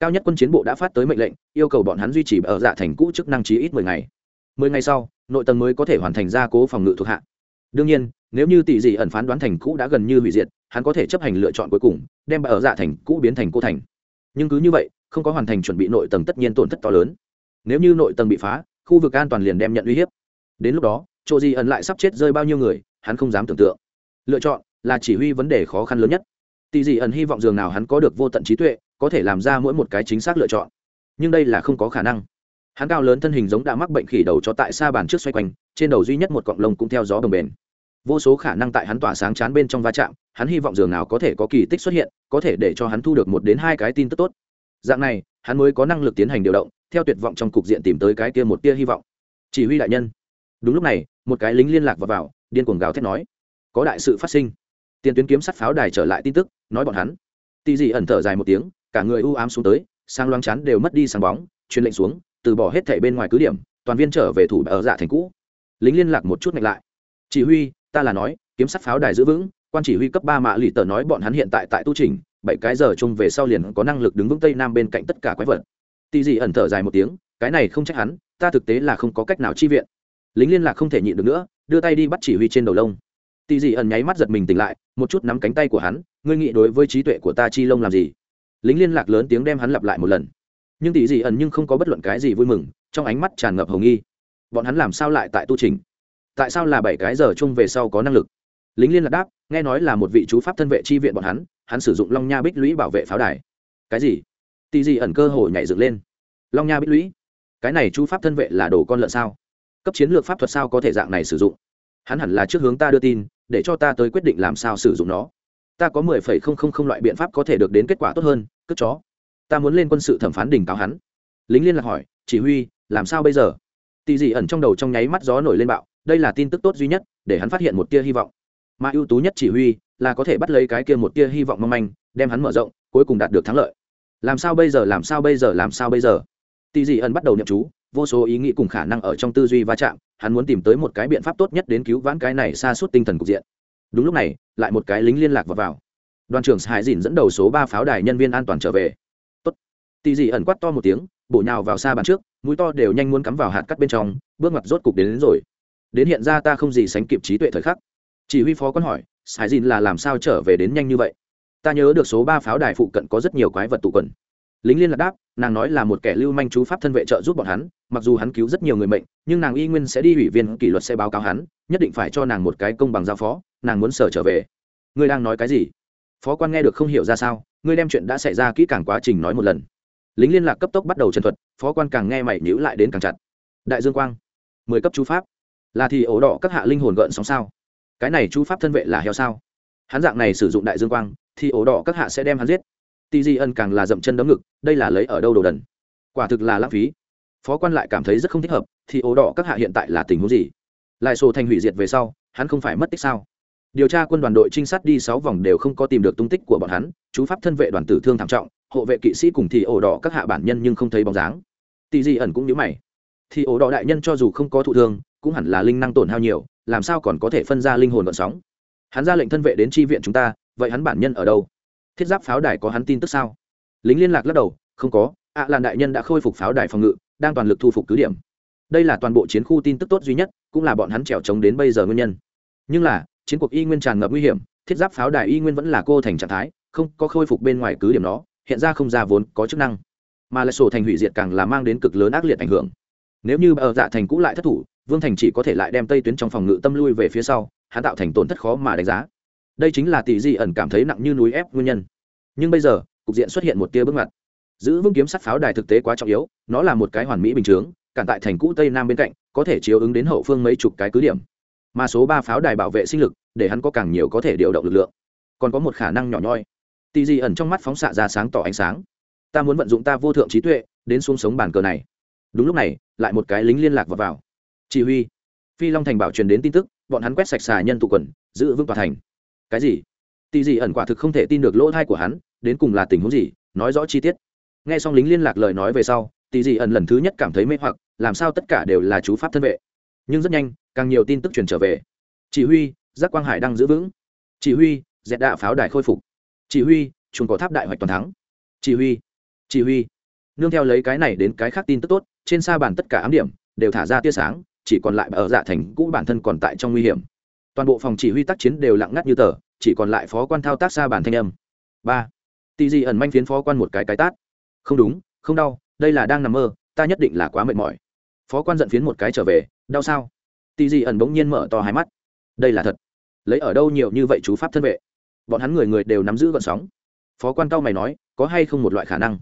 cao nhất quân chiến bộ đã phát tới mệnh lệnh, yêu cầu bọn hắn duy trì ở dạ thành cũ chức năng trí ít mười ngày. Mười ngày sau, nội tầng mới có thể hoàn thành gia cố phòng ngự thuộc hạ. Đương nhiên, nếu như tỷ dị ẩn phán đoán thành cũ đã gần như hủy diệt, hắn có thể chấp hành lựa chọn cuối cùng, đem ở dạ thành cũ biến thành cô thành. Nhưng cứ như vậy, không có hoàn thành chuẩn bị nội tầng tất nhiên tổn thất to lớn. Nếu như nội tầng bị phá, khu vực an toàn liền đem nhận uy hiếp. Đến lúc đó, chỗ gì ẩn lại sắp chết rơi bao nhiêu người, hắn không dám tưởng tượng. Lựa chọn là chỉ huy vấn đề khó khăn lớn nhất. Tỷ dị ẩn hy vọng dường nào hắn có được vô tận trí tuệ có thể làm ra mỗi một cái chính xác lựa chọn. Nhưng đây là không có khả năng. Hắn cao lớn thân hình giống đã mắc bệnh khỉ đầu cho tại xa bàn trước xoay quanh trên đầu duy nhất một cọng lông cũng theo gió đồng bền vô số khả năng tại hắn tỏa sáng chán bên trong va chạm hắn hy vọng dường nào có thể có kỳ tích xuất hiện có thể để cho hắn thu được một đến hai cái tin tức tốt. Dạng này hắn mới có năng lực tiến hành điều động theo tuyệt vọng trong cục diện tìm tới cái kia một tia hy vọng. Chỉ huy đại nhân. Đúng lúc này một cái lính liên lạc vào, vào điên cuồng gào thét nói có đại sự phát sinh. Tiền tuyến kiếm sắt pháo đài trở lại tin tức nói bọn hắn. Tì dị ẩn thở dài một tiếng cả người u ám xuống tới sang loang chắn đều mất đi sáng bóng, truyền lệnh xuống, từ bỏ hết thảy bên ngoài cứ điểm, toàn viên trở về thủ ở dạ thành cũ. Lính liên lạc một chút ngạch lại. Chỉ huy, ta là nói, kiếm sắt pháo đài giữ vững, quan chỉ huy cấp ba mạ lì tờ nói bọn hắn hiện tại tại tu trình, bảy cái giờ chung về sau liền có năng lực đứng vững tây nam bên cạnh tất cả quái vật. Tì dị ẩn thở dài một tiếng, cái này không trách hắn, ta thực tế là không có cách nào chi viện. Lính liên lạc không thể nhịn được nữa, đưa tay đi bắt chỉ huy trên đầu lông. Tì dị ẩn nháy mắt giật mình tỉnh lại, một chút nắm cánh tay của hắn, ngươi nghĩ đối với trí tuệ của ta chi lông làm gì? Lính liên lạc lớn tiếng đem hắn lặp lại một lần. Nhưng tỷ dị ẩn nhưng không có bất luận cái gì vui mừng, trong ánh mắt tràn ngập hồng nghi. Bọn hắn làm sao lại tại tu trình? Tại sao là bảy cái giờ chung về sau có năng lực? Lính liên lạc đáp, nghe nói là một vị chú pháp thân vệ chi viện bọn hắn hắn sử dụng long nha bích lũy bảo vệ pháo đài. Cái gì? Tỷ dị ẩn cơ hồ nhảy dựng lên. Long nha bích lũy? Cái này chú pháp thân vệ là đồ con lợn sao? Cấp chiến lược pháp thuật sao có thể dạng này sử dụng? Hắn hẳn là trước hướng ta đưa tin, để cho ta tới quyết định làm sao sử dụng nó. Ta có mười phẩy không không không loại biện pháp có thể được đến kết quả tốt hơn cất chó. Ta muốn lên quân sự thẩm phán đỉnh cáo hắn. Lính liên lạc hỏi chỉ huy làm sao bây giờ? Tỳ dị ẩn trong đầu trong nháy mắt gió nổi lên bạo đây là tin tức tốt duy nhất để hắn phát hiện một tia hy vọng. Mà ưu tú nhất chỉ huy là có thể bắt lấy cái kia một tia hy vọng mong manh đem hắn mở rộng cuối cùng đạt được thắng lợi. Làm sao bây giờ làm sao bây giờ làm sao bây giờ? Tỷ dị ẩn bắt đầu nhậm chú vô số ý nghĩ cùng khả năng ở trong tư duy va chạm hắn muốn tìm tới một cái biện pháp tốt nhất đến cứu vãn cái này xa suốt tinh thần cục diện. Đúng lúc này lại một cái lính liên lạc vào, vào đoàn trưởng hải dìn dẫn đầu số ba pháo đài nhân viên an toàn trở về. Tốt. Tỷ dị ẩn quát to một tiếng bổ nhào vào xa bàn trước mũi to đều nhanh muốn cắm vào hạt cắt bên trong bước mặt rốt cục đến, đến rồi. Đến hiện ra ta không gì sánh kịp trí tuệ thời khắc. Chỉ huy phó quan hỏi hải dìn là làm sao trở về đến nhanh như vậy? Ta nhớ được số ba pháo đài phụ cận có rất nhiều quái vật tụ quần. Lính liên lạc đáp nàng nói là một kẻ lưu manh chú pháp thân vệ trợ giúp bọn hắn mặc dù hắn cứu rất nhiều người mệnh nhưng nàng y nguyên sẽ đi ủy viên kỷ luật sẽ báo cáo hắn nhất định phải cho nàng một cái công bằng giao phó nàng muốn sở trở về. Ngươi đang nói cái gì? Phó quan nghe được không hiểu ra sao, ngươi đem chuyện đã xảy ra kỹ càng quá trình nói một lần. Lính liên lạc cấp tốc bắt đầu chân thuật, phó quan càng nghe mày nhữ lại đến càng chặt. Đại dương quang, mười cấp chú pháp. Là thì ổ đỏ các hạ linh hồn gợn sóng sao? Cái này chú pháp thân vệ là heo sao? Hắn dạng này sử dụng đại dương quang, thì ổ đỏ các hạ sẽ đem hắn giết. Tì di ân càng là dậm chân đấm ngực, đây là lấy ở đâu đồ đần? Quả thực là lãng phí. Phó quan lại cảm thấy rất không thích hợp, thì ổ đỏ các hạ hiện tại là tình huống gì? Lại sổ thành hủy diệt về sau, hắn không phải mất tích sao? Điều tra quân đoàn đội trinh sát đi sáu vòng đều không có tìm được tung tích của bọn hắn, chú pháp thân vệ đoàn tử thương thảm trọng, hộ vệ kỵ sĩ cùng thì ổ đỏ các hạ bản nhân nhưng không thấy bóng dáng. Tỷ di ẩn cũng nhớ mày. Thì ổ đỏ đại nhân cho dù không có thụ thương, cũng hẳn là linh năng tổn hao nhiều, làm sao còn có thể phân ra linh hồn vận sóng? Hắn ra lệnh thân vệ đến tri viện chúng ta, vậy hắn bản nhân ở đâu? Thiết giáp pháo đài có hắn tin tức sao? Lính liên lạc lắc đầu, không có, ạ à làn đại nhân đã khôi phục pháo đài phòng ngự, đang toàn lực thu phục cứ điểm. Đây là toàn bộ chiến khu tin tức tốt duy nhất, cũng là bọn hắn trèo trống đến bây giờ nguyên nhân. Nhưng là chiến cuộc y nguyên tràn ngập nguy hiểm, thiết giáp pháo đài y nguyên vẫn là cô thành trạng thái, không có khôi phục bên ngoài cứ điểm nó, hiện ra không ra vốn có chức năng. Mà lại sổ thành hủy diệt càng là mang đến cực lớn ác liệt ảnh hưởng. Nếu như ở dạ thành cũ lại thất thủ, vương thành chỉ có thể lại đem tây tuyến trong phòng ngự tâm lui về phía sau, hắn tạo thành tổn thất khó mà đánh giá. Đây chính là tỷ di ẩn cảm thấy nặng như núi ép nguyên nhân. Nhưng bây giờ, cục diện xuất hiện một tia bước ngoặt. Giữ vững kiếm sắt pháo đài thực tế quá trọng yếu, nó là một cái hoàn mỹ bình chướng, cản tại thành cũ tây nam bên cạnh, có thể chiếu ứng đến hậu phương mấy chục cái cứ điểm mà số ba pháo đài bảo vệ sinh lực để hắn có càng nhiều có thể điều động lực lượng. Còn có một khả năng nhỏ nhoi. Tỷ dị ẩn trong mắt phóng xạ ra sáng tỏ ánh sáng. Ta muốn vận dụng ta vô thượng trí tuệ đến xuống sống bàn cờ này. Đúng lúc này lại một cái lính liên lạc vào, vào. chỉ huy. Phi long thành bảo truyền đến tin tức bọn hắn quét sạch xà nhân tụ quần giữ vững tòa thành. Cái gì? Tỷ dị ẩn quả thực không thể tin được lỗ thai của hắn đến cùng là tình huống gì nói rõ chi tiết. Nghe xong lính liên lạc lời nói về sau tỷ dị ẩn lần thứ nhất cảm thấy mê hoặc làm sao tất cả đều là chú pháp thân vệ? Nhưng rất nhanh, càng nhiều tin tức truyền trở về. Chỉ huy, giác quang hải đang giữ vững. Chỉ huy dẹt đạ pháo đài khôi phục. Chỉ huy, chuồng cỏ tháp đại hoạch toàn thắng. Chỉ huy chỉ huy. Nương theo lấy cái này đến cái khác tin tức tốt, trên sa bàn tất cả ám điểm, đều thả ra tia sáng, chỉ còn lại ở dạ thành cũ bản thân còn tại trong nguy hiểm. Toàn bộ phòng chỉ huy tác chiến đều lặng ngắt như tờ, chỉ còn lại phó quan thao tác xa bản thanh âm. Ba. Tì gì ẩn manh phiến phó quan một cái cái tát. Không đúng, không đau, đây là đang nằm mơ, ta nhất định là quá mệt mỏi. Phó quan giận phiến một cái trở về đau sao? Tì Dị ẩn bỗng nhiên mở to hai mắt. Đây là thật. Lấy ở đâu nhiều như vậy chú pháp thân vệ? Bọn hắn người người đều nắm giữ gọn sóng. Phó quan cao mày nói, có hay không một loại khả năng?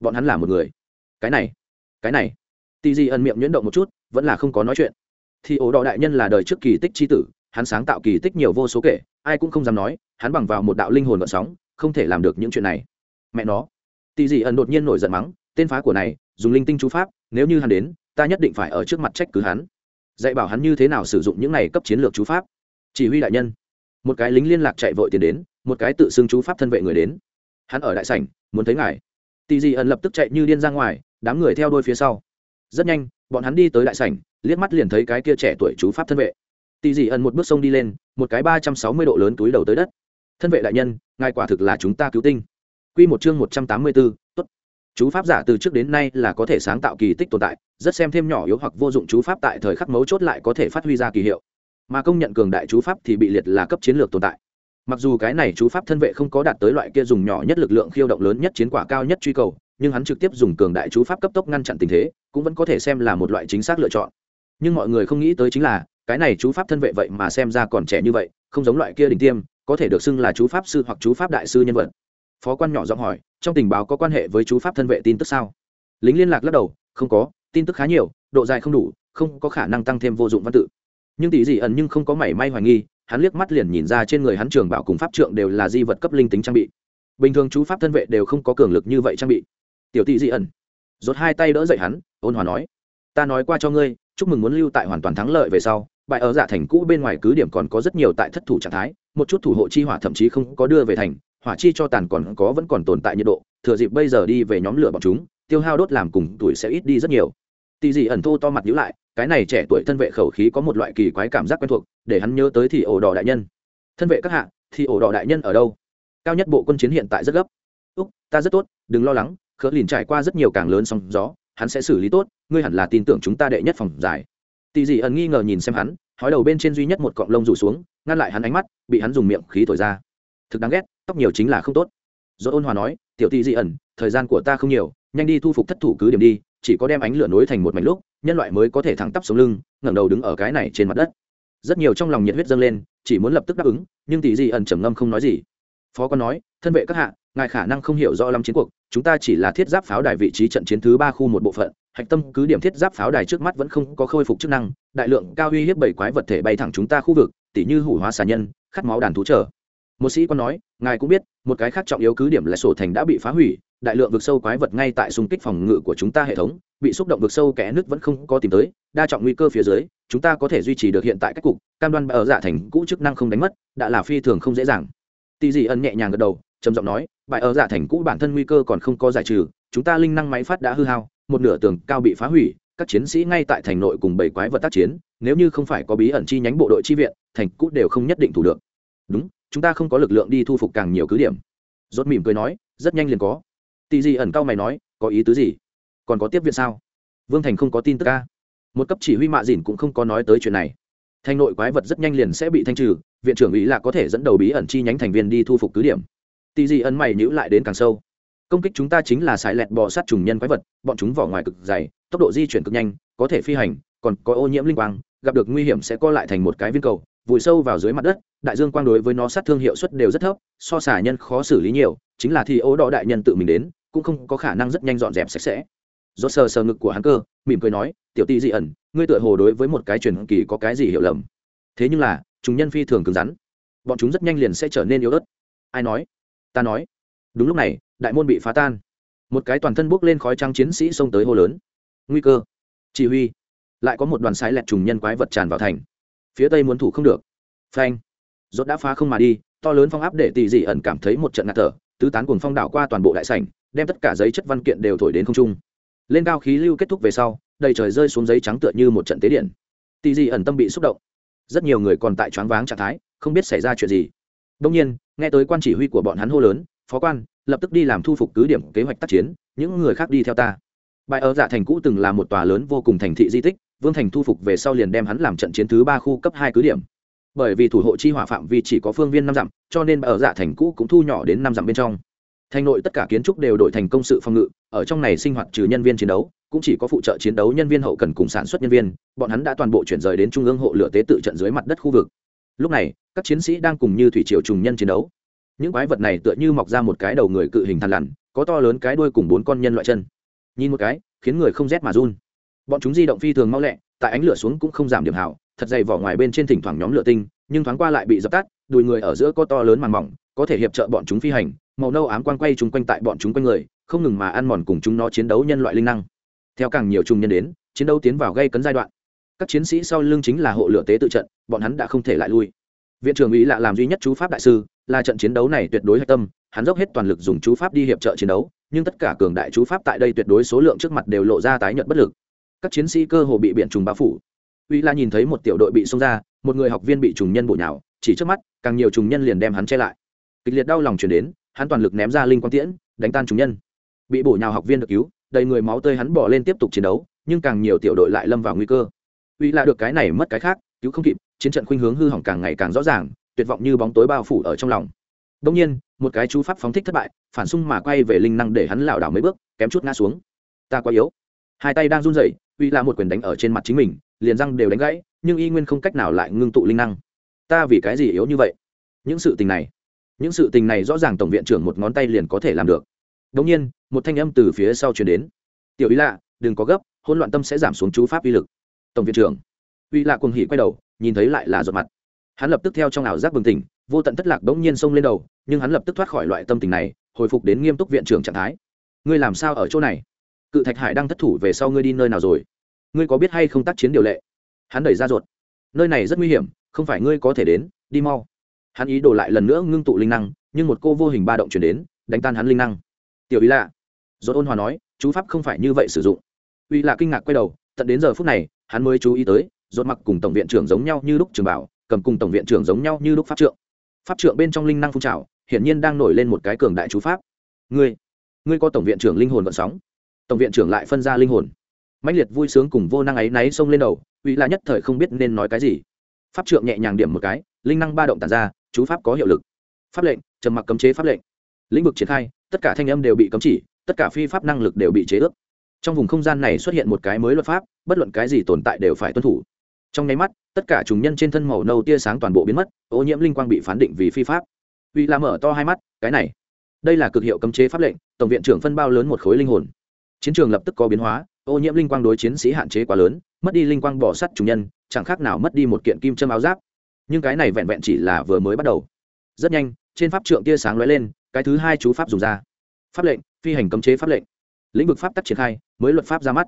Bọn hắn là một người. Cái này cái này. Tì Dị ẩn miệng nhuyễn động một chút, vẫn là không có nói chuyện. Thì ổ đỏ đại nhân là đời trước kỳ tích c h i tử, hắn sáng tạo kỳ tích nhiều vô số kể, ai cũng không dám nói, hắn bằng vào một đạo linh hồn vận sóng, không thể làm được những chuyện này. Mẹ nó. Tì dị ẩn đột nhiên nổi giận mắng, tên phá của này, dùng linh tinh chú pháp, nếu như hắn đến, ta nhất định phải ở trước mặt trách cứ hắn dạy bảo hắn như thế nào sử dụng những này cấp chiến lược chú pháp. Chỉ huy đại nhân. Một cái lính liên lạc chạy vội tiền đến, một cái tự xưng chú pháp thân vệ người đến. Hắn ở đại sảnh, muốn thấy ngài. Tì dị ẩn lập tức chạy như điên ra ngoài, đám người theo đôi phía sau. Rất nhanh, bọn hắn đi tới đại sảnh, liếc mắt liền thấy cái kia trẻ tuổi chú pháp thân vệ. Tì dị ẩn một bước sông đi lên, một cái ba trăm sáu mươi độ lớn túi đầu tới đất. Thân vệ đại nhân, ngài quả thực là chúng ta cứu tinh. Q một chương một trăm tám mươi bốn tốt. Chú pháp giả từ trước đến nay là có thể sáng tạo kỳ tích tồn tại rất xem thêm nhỏ yếu hoặc vô dụng chú pháp tại thời khắc mấu chốt lại có thể phát huy ra kỳ hiệu. Mà công nhận cường đại chú pháp thì bị liệt là cấp chiến lược tồn tại. Mặc dù cái này chú pháp thân vệ không có đạt tới loại kia dùng nhỏ nhất lực lượng khiêu động lớn nhất chiến quả cao nhất truy cầu, nhưng hắn trực tiếp dùng cường đại chú pháp cấp tốc ngăn chặn tình thế, cũng vẫn có thể xem là một loại chính xác lựa chọn. Nhưng mọi người không nghĩ tới chính là, cái này chú pháp thân vệ vậy mà xem ra còn trẻ như vậy, không giống loại kia đỉnh tiêm, có thể được xưng là chú pháp sư hoặc chú pháp đại sư nhân vật. Phó quan nhỏ giọng hỏi, trong tình báo có quan hệ với chú pháp thân vệ tin tức sao? Lính liên lạc lắc đầu, không có tin tức khá nhiều, độ dài không đủ, không có khả năng tăng thêm vô dụng văn tự. Nhưng tỷ dị ẩn nhưng không có mảy may hoài nghi, hắn liếc mắt liền nhìn ra trên người hắn trường bảo cùng pháp trượng đều là di vật cấp linh tính trang bị. Bình thường chú pháp thân vệ đều không có cường lực như vậy trang bị. Tiểu tỷ dị ẩn, rốt hai tay đỡ dậy hắn, ôn hòa nói, ta nói qua cho ngươi, chúc mừng muốn lưu tại hoàn toàn thắng lợi về sau, bại ở dạ thành cũ bên ngoài cứ điểm còn có rất nhiều tại thất thủ trạng thái, một chút thủ hộ chi hỏa thậm chí không có đưa về thành, hỏa chi cho tàn còn có vẫn còn tồn tại nhiệt độ, thừa dịp bây giờ đi về nhóm lửa bọn chúng, tiêu hao đốt làm cùng tuổi sẽ ít đi rất nhiều tỳ dị ẩn thô to mặt nhữ lại, cái này trẻ tuổi thân vệ khẩu khí có một loại kỳ quái cảm giác quen thuộc, để hắn nhớ tới thì ổ đỏ đại nhân. Thân vệ các hạ, thì ổ đỏ đại nhân ở đâu? Cao nhất bộ quân chiến hiện tại rất gấp. Úc, ta rất tốt, đừng lo lắng, khớ lìn trải qua rất nhiều càng lớn sóng gió, hắn sẽ xử lý tốt, ngươi hẳn là tin tưởng chúng ta đệ nhất phòng giải. Tỳ dị ẩn nghi ngờ nhìn xem hắn, hói đầu bên trên duy nhất một cọng lông rủ xuống, ngăn lại hắn ánh mắt, bị hắn dùng miệng khí thổi ra. Thực đáng ghét, tóc nhiều chính là không tốt. Do ôn hòa nói, tiểu tỳ dị ẩn, thời gian của ta không nhiều, nhanh đi thu phục thất thủ cứ điểm đi chỉ có đem ánh lửa nối thành một mảnh lúc, nhân loại mới có thể thẳng tắp sống lưng, ngẩng đầu đứng ở cái này trên mặt đất. Rất nhiều trong lòng nhiệt huyết dâng lên, chỉ muốn lập tức đáp ứng, nhưng tỷ di ẩn trầm ngâm không nói gì. Phó quan nói, thân vệ các hạ, ngài khả năng không hiểu rõ lắm chiến cuộc, chúng ta chỉ là thiết giáp pháo đài vị trí trận chiến thứ ba khu một bộ phận, hạch tâm cứ điểm thiết giáp pháo đài trước mắt vẫn không có khôi phục chức năng, đại lượng cao uy hiếp bảy quái vật thể bay thẳng chúng ta khu vực, tỉ như hủ hóa xà nhân, khát máu đàn thú trở một sĩ quan nói, ngài cũng biết, một cái khác trọng yếu cứ điểm là sổ thành đã bị phá hủy đại lượng vực sâu quái vật ngay tại xung kích phòng ngự của chúng ta hệ thống, bị xúc động vực sâu kẽ nước vẫn không có tìm tới, đa trọng nguy cơ phía dưới, chúng ta có thể duy trì được hiện tại các cục, cam đoan ở giả dạ thành cũ chức năng không đánh mất, đã là phi thường không dễ dàng. Tì dị ân nhẹ nhàng gật đầu, trầm giọng nói, bại ở giả thành cũ bản thân nguy cơ còn không có giải trừ, chúng ta linh năng máy phát đã hư hao, một nửa tường cao bị phá hủy, các chiến sĩ ngay tại thành nội cùng bảy quái vật tác chiến, nếu như không phải có bí ẩn chi nhánh bộ đội chi viện, thành cũ đều không nhất định thủ được. Đúng, chúng ta không có lực lượng đi thu phục càng nhiều cứ điểm. Rốt mỉm cười nói, rất nhanh liền có. Tỷ dị ẩn cao mày nói, có ý tứ gì? Còn có tiếp viện sao? Vương thành không có tin tức ca một cấp chỉ huy mạ dìn cũng không có nói tới chuyện này. Thành nội quái vật rất nhanh liền sẽ bị thanh trừ, viện trưởng ý là có thể dẫn đầu bí ẩn chi nhánh thành viên đi thu phục cứ điểm. Tỷ dị ẩn mày nhữ lại đến càng sâu. Công kích chúng ta chính là sải lẹt bò sát trùng nhân quái vật, bọn chúng vỏ ngoài cực dày, tốc độ di chuyển cực nhanh, có thể phi hành, còn có ô nhiễm linh quang, gặp được nguy hiểm sẽ co lại thành một cái viên cầu, vùi sâu vào dưới mặt đất, đại dương quang đối với nó sát thương hiệu suất đều rất thấp, so xả nhân khó xử lý nhiều chính là thì ố đỏ đại nhân tự mình đến, cũng không có khả năng rất nhanh dọn dẹp sạch sẽ. Do sờ sờ ngực của hắn cơ, mỉm cười nói, tiểu ti dị ẩn, ngươi tựa hồ đối với một cái truyền kỳ có cái gì hiểu lầm. Thế nhưng là, chúng nhân phi thường cứng rắn. Bọn chúng rất nhanh liền sẽ trở nên yếu ớt. Ai nói? Ta nói. Đúng lúc này, đại môn bị phá tan. Một cái toàn thân bốc lên khói trắng chiến sĩ xông tới hô lớn. Nguy cơ. Chỉ huy. Lại có một đoàn sái lẹt trùng nhân quái vật tràn vào thành. Phía tây muốn thủ không được. Phanh. Rốt đã phá không mà đi, to lớn phong áp để tỷ dị ẩn cảm thấy một trận ngạt thở tứ tán cuồng phong đảo qua toàn bộ đại sảnh, đem tất cả giấy chất văn kiện đều thổi đến không trung. Lên cao khí lưu kết thúc về sau, đầy trời rơi xuống giấy trắng tựa như một trận tế điện. Tỷ dị ẩn tâm bị xúc động. Rất nhiều người còn tại choáng váng trạng thái, không biết xảy ra chuyện gì. Đông nhiên, nghe tới quan chỉ huy của bọn hắn hô lớn, phó quan, lập tức đi làm thu phục cứ điểm kế hoạch tác chiến, những người khác đi theo ta. Bãi ở dạ thành cũ từng là một tòa lớn vô cùng thành thị di tích, vương thành thu phục về sau liền đem hắn làm trận chiến thứ ba khu cấp hai cứ điểm bởi vì thủ hộ chi hỏa phạm vi chỉ có phương viên năm dặm, cho nên ở dạ thành cũ cũng thu nhỏ đến năm dặm bên trong. Thành nội tất cả kiến trúc đều đổi thành công sự phòng ngự, ở trong này sinh hoạt trừ nhân viên chiến đấu, cũng chỉ có phụ trợ chiến đấu nhân viên hậu cần cùng sản xuất nhân viên, bọn hắn đã toàn bộ chuyển rời đến trung ương hộ lửa tế tự trận dưới mặt đất khu vực. Lúc này, các chiến sĩ đang cùng như thủy triều trùng nhân chiến đấu. Những quái vật này tựa như mọc ra một cái đầu người cự hình thằn lằn, có to lớn cái đuôi cùng bốn con nhân loại chân. Nhìn một cái, khiến người không rét mà run. Bọn chúng di động phi thường mau lẹ, tại ánh lửa xuống cũng không giảm điểm hảo thật dày vỏ ngoài bên trên thỉnh thoảng nhóm lửa tinh, nhưng thoáng qua lại bị dập tắt, đùi người ở giữa có to lớn màn mỏng, có thể hiệp trợ bọn chúng phi hành, màu nâu ám quang quay chúng quanh tại bọn chúng quanh người, không ngừng mà ăn mòn cùng chúng nó chiến đấu nhân loại linh năng. Theo càng nhiều trùng nhân đến, chiến đấu tiến vào gây cấn giai đoạn. Các chiến sĩ sau lưng chính là hộ lửa tế tự trận, bọn hắn đã không thể lại lui. Viện trưởng ý lạ làm duy nhất chú pháp đại sư, là trận chiến đấu này tuyệt đối hạch tâm, hắn dốc hết toàn lực dùng chú pháp đi hiệp trợ chiến đấu, nhưng tất cả cường đại chú pháp tại đây tuyệt đối số lượng trước mặt đều lộ ra tái nhận bất lực. Các chiến sĩ cơ hồ bị biển trùng bao phủ uy la nhìn thấy một tiểu đội bị xông ra, một người học viên bị trùng nhân bổ nhào, chỉ trước mắt, càng nhiều trùng nhân liền đem hắn che lại. Kịch liệt đau lòng chuyển đến, hắn toàn lực ném ra linh quang tiễn, đánh tan trùng nhân. Bị bổ nhào học viên được cứu, đầy người máu tươi hắn bỏ lên tiếp tục chiến đấu, nhưng càng nhiều tiểu đội lại lâm vào nguy cơ. Uy la được cái này mất cái khác, cứu không kịp, chiến trận khuynh hướng hư hỏng càng ngày càng rõ ràng, tuyệt vọng như bóng tối bao phủ ở trong lòng. Đông nhiên, một cái chú pháp phóng thích thất bại, phản xung mà quay về linh năng để hắn lảo đảo mấy bước, kém chút ngã xuống. Ta quá yếu. Hai tay đang run rẩy, uy la một quyền đánh ở trên mặt chính mình liền răng đều đánh gãy, nhưng y nguyên không cách nào lại ngưng tụ linh năng. Ta vì cái gì yếu như vậy? Những sự tình này, những sự tình này rõ ràng tổng viện trưởng một ngón tay liền có thể làm được. Đông nhiên, một thanh âm từ phía sau truyền đến. Tiểu ý lạ, đừng có gấp, hỗn loạn tâm sẽ giảm xuống chú pháp uy lực. Tổng viện trưởng. Uy lạ cuồng hỉ quay đầu, nhìn thấy lại là giọt mặt. Hắn lập tức theo trong ảo giác bừng tỉnh, vô tận thất lạc bỗng nhiên xông lên đầu, nhưng hắn lập tức thoát khỏi loại tâm tình này, hồi phục đến nghiêm túc viện trưởng trạng thái. Ngươi làm sao ở chỗ này? Cự thạch hải đang thất thủ về sau ngươi đi nơi nào rồi? Ngươi có biết hay không tác chiến điều lệ? Hắn đẩy ra ruột. Nơi này rất nguy hiểm, không phải ngươi có thể đến, đi mau. Hắn ý đồ lại lần nữa ngưng tụ linh năng, nhưng một cô vô hình ba động chuyển đến, đánh tan hắn linh năng. Tiểu ý lạ. Dốt ôn hòa nói, chú pháp không phải như vậy sử dụng. Uy lạ kinh ngạc quay đầu, tận đến giờ phút này, hắn mới chú ý tới rốt mặc cùng tổng viện trưởng giống nhau như lúc trường bảo, cầm cùng tổng viện trưởng giống nhau như lúc pháp trượng. Pháp trượng bên trong linh năng phun trào, hiển nhiên đang nổi lên một cái cường đại chú pháp. Ngươi ngươi có tổng viện trưởng linh hồn vận sóng. Tổng viện trưởng lại phân ra linh hồn mãnh liệt vui sướng cùng vô năng ấy náy xông lên đầu, uy là nhất thời không biết nên nói cái gì. Pháp trượng nhẹ nhàng điểm một cái, linh năng ba động tàn ra, chú pháp có hiệu lực. Pháp lệnh, trầm mặc cấm chế pháp lệnh. Lĩnh vực triển khai, tất cả thanh âm đều bị cấm chỉ, tất cả phi pháp năng lực đều bị chế ước. Trong vùng không gian này xuất hiện một cái mới luật pháp, bất luận cái gì tồn tại đều phải tuân thủ. Trong nháy mắt, tất cả trùng nhân trên thân màu nâu tia sáng toàn bộ biến mất, ô nhiễm linh quang bị phán định vì phi pháp. Uy là mở to hai mắt, cái này, đây là cực hiệu cấm chế pháp lệnh, tổng viện trưởng phân bao lớn một khối linh hồn. Chiến trường lập tức có biến hóa ô nhiễm linh quang đối chiến sĩ hạn chế quá lớn, mất đi linh quang bỏ sắt chủ nhân, chẳng khác nào mất đi một kiện kim châm áo giáp. Nhưng cái này vẹn vẹn chỉ là vừa mới bắt đầu. Rất nhanh, trên pháp trượng tia sáng lóe lên, cái thứ hai chú pháp dùng ra. Pháp lệnh, phi hành cấm chế pháp lệnh. Lĩnh vực pháp tắc triển khai, mới luật pháp ra mắt.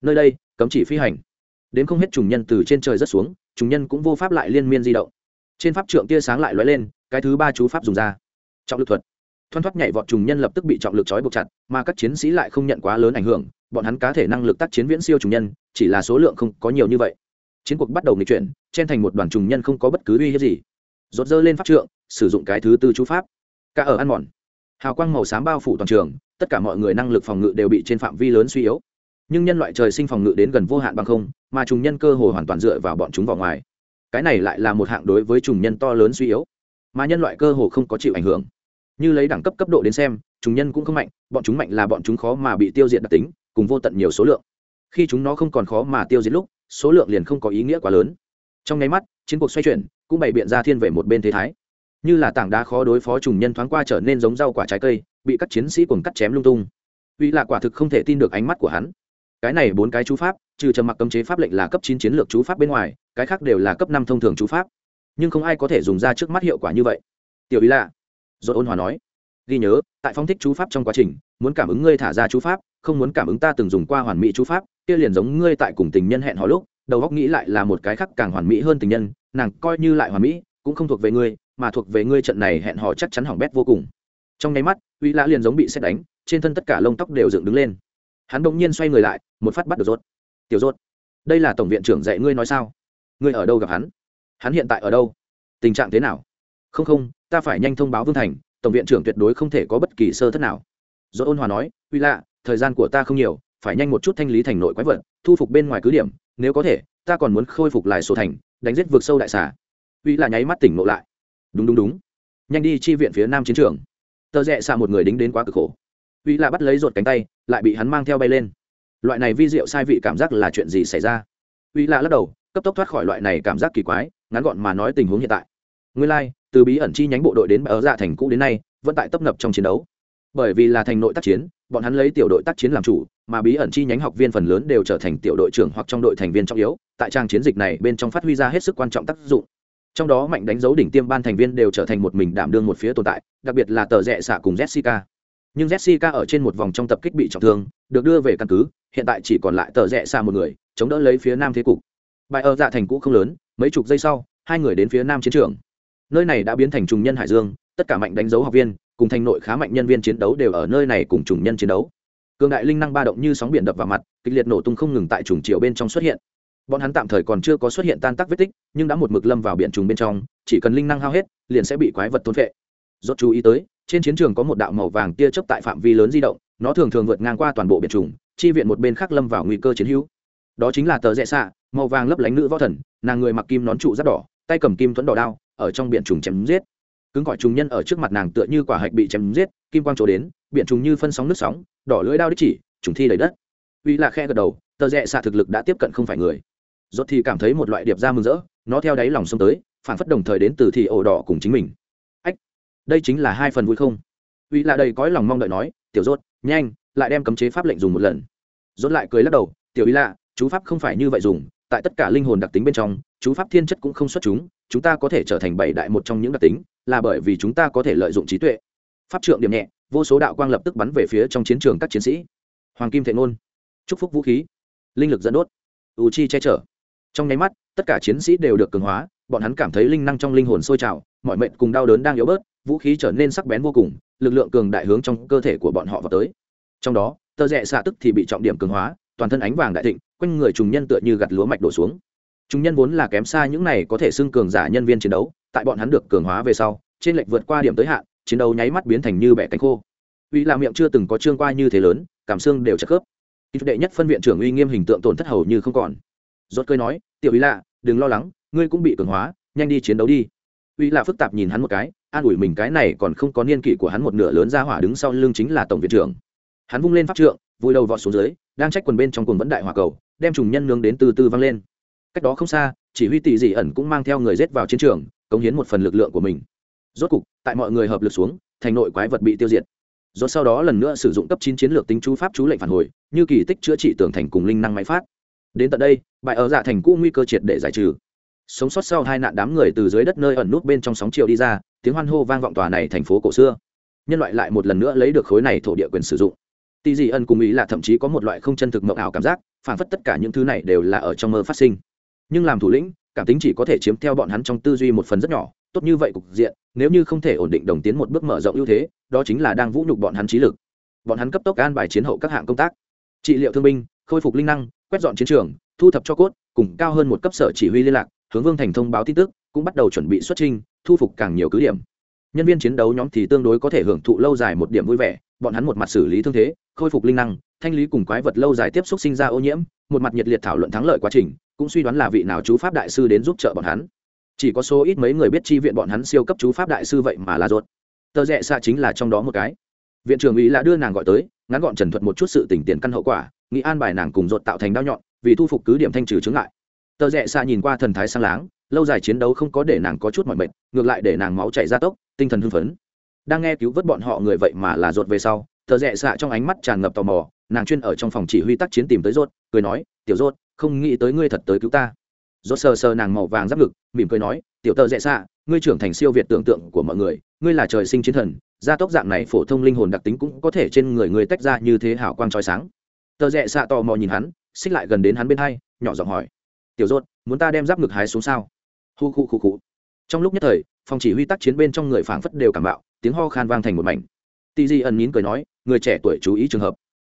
Nơi đây, cấm chỉ phi hành. Đến không hết trùng nhân từ trên trời rất xuống trùng nhân cũng vô pháp lại liên miên di động. Trên pháp trượng tia sáng lại lóe lên, cái thứ ba chú pháp dùng ra. Trọng lực thuật thoăn thoắt nhảy vọt trùng nhân lập tức bị trọng lực trói buộc chặt, mà các chiến sĩ lại không nhận quá lớn ảnh hưởng, bọn hắn cá thể năng lực tác chiến viễn siêu trùng nhân, chỉ là số lượng không có nhiều như vậy. Chiến cuộc bắt đầu nghịch chuyển, chen thành một đoàn trùng nhân không có bất cứ uy hiếp gì. Rột dơ lên pháp trượng, sử dụng cái thứ tư chú pháp. Cả ở ăn mòn. Hào quang màu xám bao phủ toàn trường, tất cả mọi người năng lực phòng ngự đều bị trên phạm vi lớn suy yếu. Nhưng nhân loại trời sinh phòng ngự đến gần vô hạn bằng không, mà trùng nhân cơ hồ hoàn toàn dựa vào bọn chúng vào ngoài. Cái này lại là một hạng đối với trùng nhân to lớn suy yếu, mà nhân loại cơ hồ không có chịu ảnh hưởng như lấy đẳng cấp cấp độ đến xem trùng nhân cũng không mạnh, bọn chúng mạnh là bọn chúng khó mà bị tiêu diệt đặc tính, cùng vô tận nhiều số lượng. Khi chúng nó không còn khó mà tiêu diệt lúc, số lượng liền không có ý nghĩa quá lớn. Trong nháy mắt, chiến cuộc xoay chuyển, cũng bày biện ra thiên về một bên thế thái. Như là tảng đá khó đối phó trùng nhân thoáng qua trở nên giống rau quả trái cây, bị các chiến sĩ cùng cắt chém lung tung. Uy là quả thực không thể tin được ánh mắt của hắn. Cái này bốn cái chú pháp, trừ trầm mặc cấm chế pháp lệnh là cấp chín chiến lược chú pháp bên ngoài, cái khác đều là cấp năm thông thường chú pháp. Nhưng không ai có thể dùng ra trước mắt hiệu quả như vậy. Tiểu ý lạ rồi ôn hòa nói, ghi nhớ, tại phong thích chú pháp trong quá trình, muốn cảm ứng ngươi thả ra chú pháp, không muốn cảm ứng ta từng dùng qua hoàn mỹ chú pháp, kia liền giống ngươi tại cùng tình nhân hẹn hò lúc, đầu góc nghĩ lại là một cái khác càng hoàn mỹ hơn tình nhân, nàng coi như lại hoàn mỹ, cũng không thuộc về ngươi, mà thuộc về ngươi trận này hẹn hò chắc chắn hỏng bét vô cùng. Trong nháy mắt, uy lã liền giống bị xét đánh, trên thân tất cả lông tóc đều dựng đứng lên. Hắn bỗng nhiên xoay người lại, một phát bắt được rốt. Tiểu rốt, đây là tổng viện trưởng dạy ngươi nói sao? Ngươi ở đâu gặp hắn? Hắn hiện tại ở đâu? Tình trạng thế nào? Không không ta phải nhanh thông báo vương thành tổng viện trưởng tuyệt đối không thể có bất kỳ sơ thất nào. Do ôn hòa nói uy lạ thời gian của ta không nhiều phải nhanh một chút thanh lý thành nội quái vật thu phục bên ngoài cứ điểm nếu có thể ta còn muốn khôi phục lại sổ thành đánh giết vượt sâu đại xà. Uy lạ nháy mắt tỉnh ngộ lại. Đúng đúng đúng. Nhanh đi chi viện phía nam chiến trường. Tờ rẽ xa một người đính đến quá cực khổ. Uy lạ bắt lấy ruột cánh tay lại bị hắn mang theo bay lên. Loại này vi diệu sai vị cảm giác là chuyện gì xảy ra? Uy lạ lắc đầu cấp tốc thoát khỏi loại này cảm giác kỳ quái ngắn gọn mà nói tình huống hiện tại. Nguyên lai、like, từ bí ẩn chi nhánh bộ đội đến ở dạ thành cũ đến nay, vẫn tại tấp nập trong chiến đấu. Bởi vì là thành nội tác chiến, bọn hắn lấy tiểu đội tác chiến làm chủ, mà bí ẩn chi nhánh học viên phần lớn đều trở thành tiểu đội trưởng hoặc trong đội thành viên trọng yếu, tại trang chiến dịch này bên trong phát huy ra hết sức quan trọng tác dụng. Trong đó mạnh đánh dấu đỉnh tiêm ban thành viên đều trở thành một mình đảm đương một phía tồn tại, đặc biệt là tờ rẽ xạ cùng jessica. Nhưng jessica ở trên một vòng trong tập kích bị trọng thương, được đưa về căn cứ, hiện tại chỉ còn lại tờ rẽ xạ một người, chống đỡ lấy phía nam thế cục. Bài ở dạ thành cũ không lớn, mấy chục giây sau, hai người đến phía nam chiến trường nơi này đã biến thành trùng nhân hải dương, tất cả mạnh đánh dấu học viên, cùng thành nội khá mạnh nhân viên chiến đấu đều ở nơi này cùng trùng nhân chiến đấu. Cường đại linh năng ba động như sóng biển đập vào mặt, kịch liệt nổ tung không ngừng tại trùng chiều bên trong xuất hiện. Bọn hắn tạm thời còn chưa có xuất hiện tan tác vết tích, nhưng đã một mực lâm vào biển trùng bên trong, chỉ cần linh năng hao hết, liền sẽ bị quái vật thôn phệ. Rốt chú ý tới, trên chiến trường có một đạo màu vàng tia chớp tại phạm vi lớn di động, nó thường thường vượt ngang qua toàn bộ biển trùng, chi viện một bên khác lâm vào nguy cơ chiến hữu. Đó chính là tờ rẽ xạ, màu vàng lấp lánh nữ võ thần, nàng người mặc kim nón trụ rất đỏ, tay cầm kim thuẫn đỏ đao ở trong biển trùng chém giết. Cứng gọi trùng nhân ở trước mặt nàng tựa như quả hạch bị chém giết, kim quang chỗ đến, biển trùng như phân sóng nước sóng, đỏ lưỡi đao đích chỉ, trùng thi đầy đất. Uy là khe gật đầu, tờ rẽ xạ thực lực đã tiếp cận không phải người. Rốt thì cảm thấy một loại điệp ra mừng rỡ, nó theo đáy lòng xông tới, phản phất đồng thời đến từ thị ổ đỏ cùng chính mình. Ách, đây chính là hai phần vui không? Uy là đầy cõi lòng mong đợi nói, tiểu rốt, nhanh, lại đem cấm chế pháp lệnh dùng một lần. Rốt lại cười lắc đầu, tiểu uy lạ, chú pháp không phải như vậy dùng, tại tất cả linh hồn đặc tính bên trong, chú pháp thiên chất cũng không xuất chúng chúng ta có thể trở thành bảy đại một trong những đặc tính, là bởi vì chúng ta có thể lợi dụng trí tuệ. Pháp trượng điểm nhẹ, vô số đạo quang lập tức bắn về phía trong chiến trường các chiến sĩ. Hoàng kim thệ ngôn, chúc phúc vũ khí. Linh lực dẫn đốt. U chi che chở. Trong nháy mắt, tất cả chiến sĩ đều được cường hóa, bọn hắn cảm thấy linh năng trong linh hồn sôi trào, mọi mệnh cùng đau đớn đang yếu bớt, vũ khí trở nên sắc bén vô cùng, lực lượng cường đại hướng trong cơ thể của bọn họ vào tới. Trong đó tờ rẽ xạ tức thì bị trọng điểm cường hóa, toàn thân ánh vàng đại thịnh, quanh người trùng nhân tựa như gặt lúa mạch đổ xuống trùng nhân vốn là kém xa những này có thể xưng cường giả nhân viên chiến đấu, tại bọn hắn được cường hóa về sau, trên lệch vượt qua điểm tới hạn, chiến đấu nháy mắt biến thành như bẻ cánh khô. Uy là miệng chưa từng có trương qua như thế lớn, cảm xương đều chặt khớp. Đệ nhất phân viện trưởng uy nghiêm hình tượng tổn thất hầu như không còn. Rốt cười nói, tiểu uy lạ, đừng lo lắng, ngươi cũng bị cường hóa, nhanh đi chiến đấu đi. Uy lạ phức tạp nhìn hắn một cái, an ủi mình cái này còn không có niên kỷ của hắn một nửa lớn ra hỏa đứng sau lưng chính là tổng viện trưởng. Hắn vung lên pháp trượng, vùi đầu vọt xuống dưới, đang trách quần bên trong cuồng vẫn đại hỏa cầu, đem trùng nhân nướng đến từ từ văng lên cách đó không xa, chỉ huy tỷ dị ẩn cũng mang theo người rết vào chiến trường, cống hiến một phần lực lượng của mình. Rốt cục, tại mọi người hợp lực xuống, thành nội quái vật bị tiêu diệt. Rồi sau đó lần nữa sử dụng cấp chín chiến lược tính chú pháp chú lệnh phản hồi, như kỳ tích chữa trị tường thành cùng linh năng máy phát. Đến tận đây, bại ở dạ thành cũ nguy cơ triệt để giải trừ. Sống sót sau hai nạn đám người từ dưới đất nơi ẩn nút bên trong sóng chiều đi ra, tiếng hoan hô vang vọng tòa này thành phố cổ xưa. Nhân loại lại một lần nữa lấy được khối này thổ địa quyền sử dụng. Tỷ dị ẩn cùng ý là thậm chí có một loại không chân thực mộng ảo cảm giác, phản phất tất cả những thứ này đều là ở trong mơ phát sinh nhưng làm thủ lĩnh, cảm tính chỉ có thể chiếm theo bọn hắn trong tư duy một phần rất nhỏ, tốt như vậy cục diện, nếu như không thể ổn định đồng tiến một bước mở rộng ưu thế, đó chính là đang vũ nhục bọn hắn trí lực. Bọn hắn cấp tốc an bài chiến hậu các hạng công tác. Trị liệu thương binh, khôi phục linh năng, quét dọn chiến trường, thu thập cho cốt, cùng cao hơn một cấp sở chỉ huy liên lạc, hướng vương thành thông báo tin tức, cũng bắt đầu chuẩn bị xuất trình thu phục càng nhiều cứ điểm. Nhân viên chiến đấu nhóm thì tương đối có thể hưởng thụ lâu dài một điểm vui vẻ, bọn hắn một mặt xử lý thương thế, khôi phục linh năng, thanh lý cùng quái vật lâu dài tiếp xúc sinh ra ô nhiễm, một mặt nhiệt liệt thảo luận thắng lợi quá trình cũng suy đoán là vị nào chú pháp đại sư đến giúp trợ bọn hắn. Chỉ có số ít mấy người biết chi viện bọn hắn siêu cấp chú pháp đại sư vậy mà là ruột. Tờ rẽ xạ chính là trong đó một cái. Viện trưởng ý là đưa nàng gọi tới, ngắn gọn trần thuật một chút sự tỉnh tiền căn hậu quả, nghĩ an bài nàng cùng ruột tạo thành đao nhọn, vì thu phục cứ điểm thanh trừ chướng lại tờ rẽ xạ nhìn qua thần thái sang láng, lâu dài chiến đấu không có để nàng có chút mọi mệt, ngược lại để nàng máu chảy ra tốc, tinh thần hưng phấn. Đang nghe cứu vớt bọn họ người vậy mà là ruột về sau, tờ rẽ xạ trong ánh mắt tràn ngập tò mò, nàng chuyên ở trong phòng chỉ huy tác chiến tìm tới ruột, cười nói, tiểu ruột không nghĩ tới ngươi thật tới cứu ta. Rốt sờ sờ nàng màu vàng giáp ngực, mỉm cười nói, tiểu tờ rẽ xạ, ngươi trưởng thành siêu việt tưởng tượng của mọi người, ngươi là trời sinh chiến thần, gia tốc dạng này phổ thông linh hồn đặc tính cũng có thể trên người ngươi tách ra như thế hảo quang trói sáng. Tờ rẽ xạ tò mò nhìn hắn, xích lại gần đến hắn bên hai, nhỏ giọng hỏi, tiểu rốt, muốn ta đem giáp ngực hái xuống sao? Hu khu khu khu. Trong lúc nhất thời, phòng chỉ huy tác chiến bên trong người phảng phất đều cảm bạo, tiếng ho khan vang thành một mảnh. Tì di ẩn nín cười nói, người trẻ tuổi chú ý trường hợp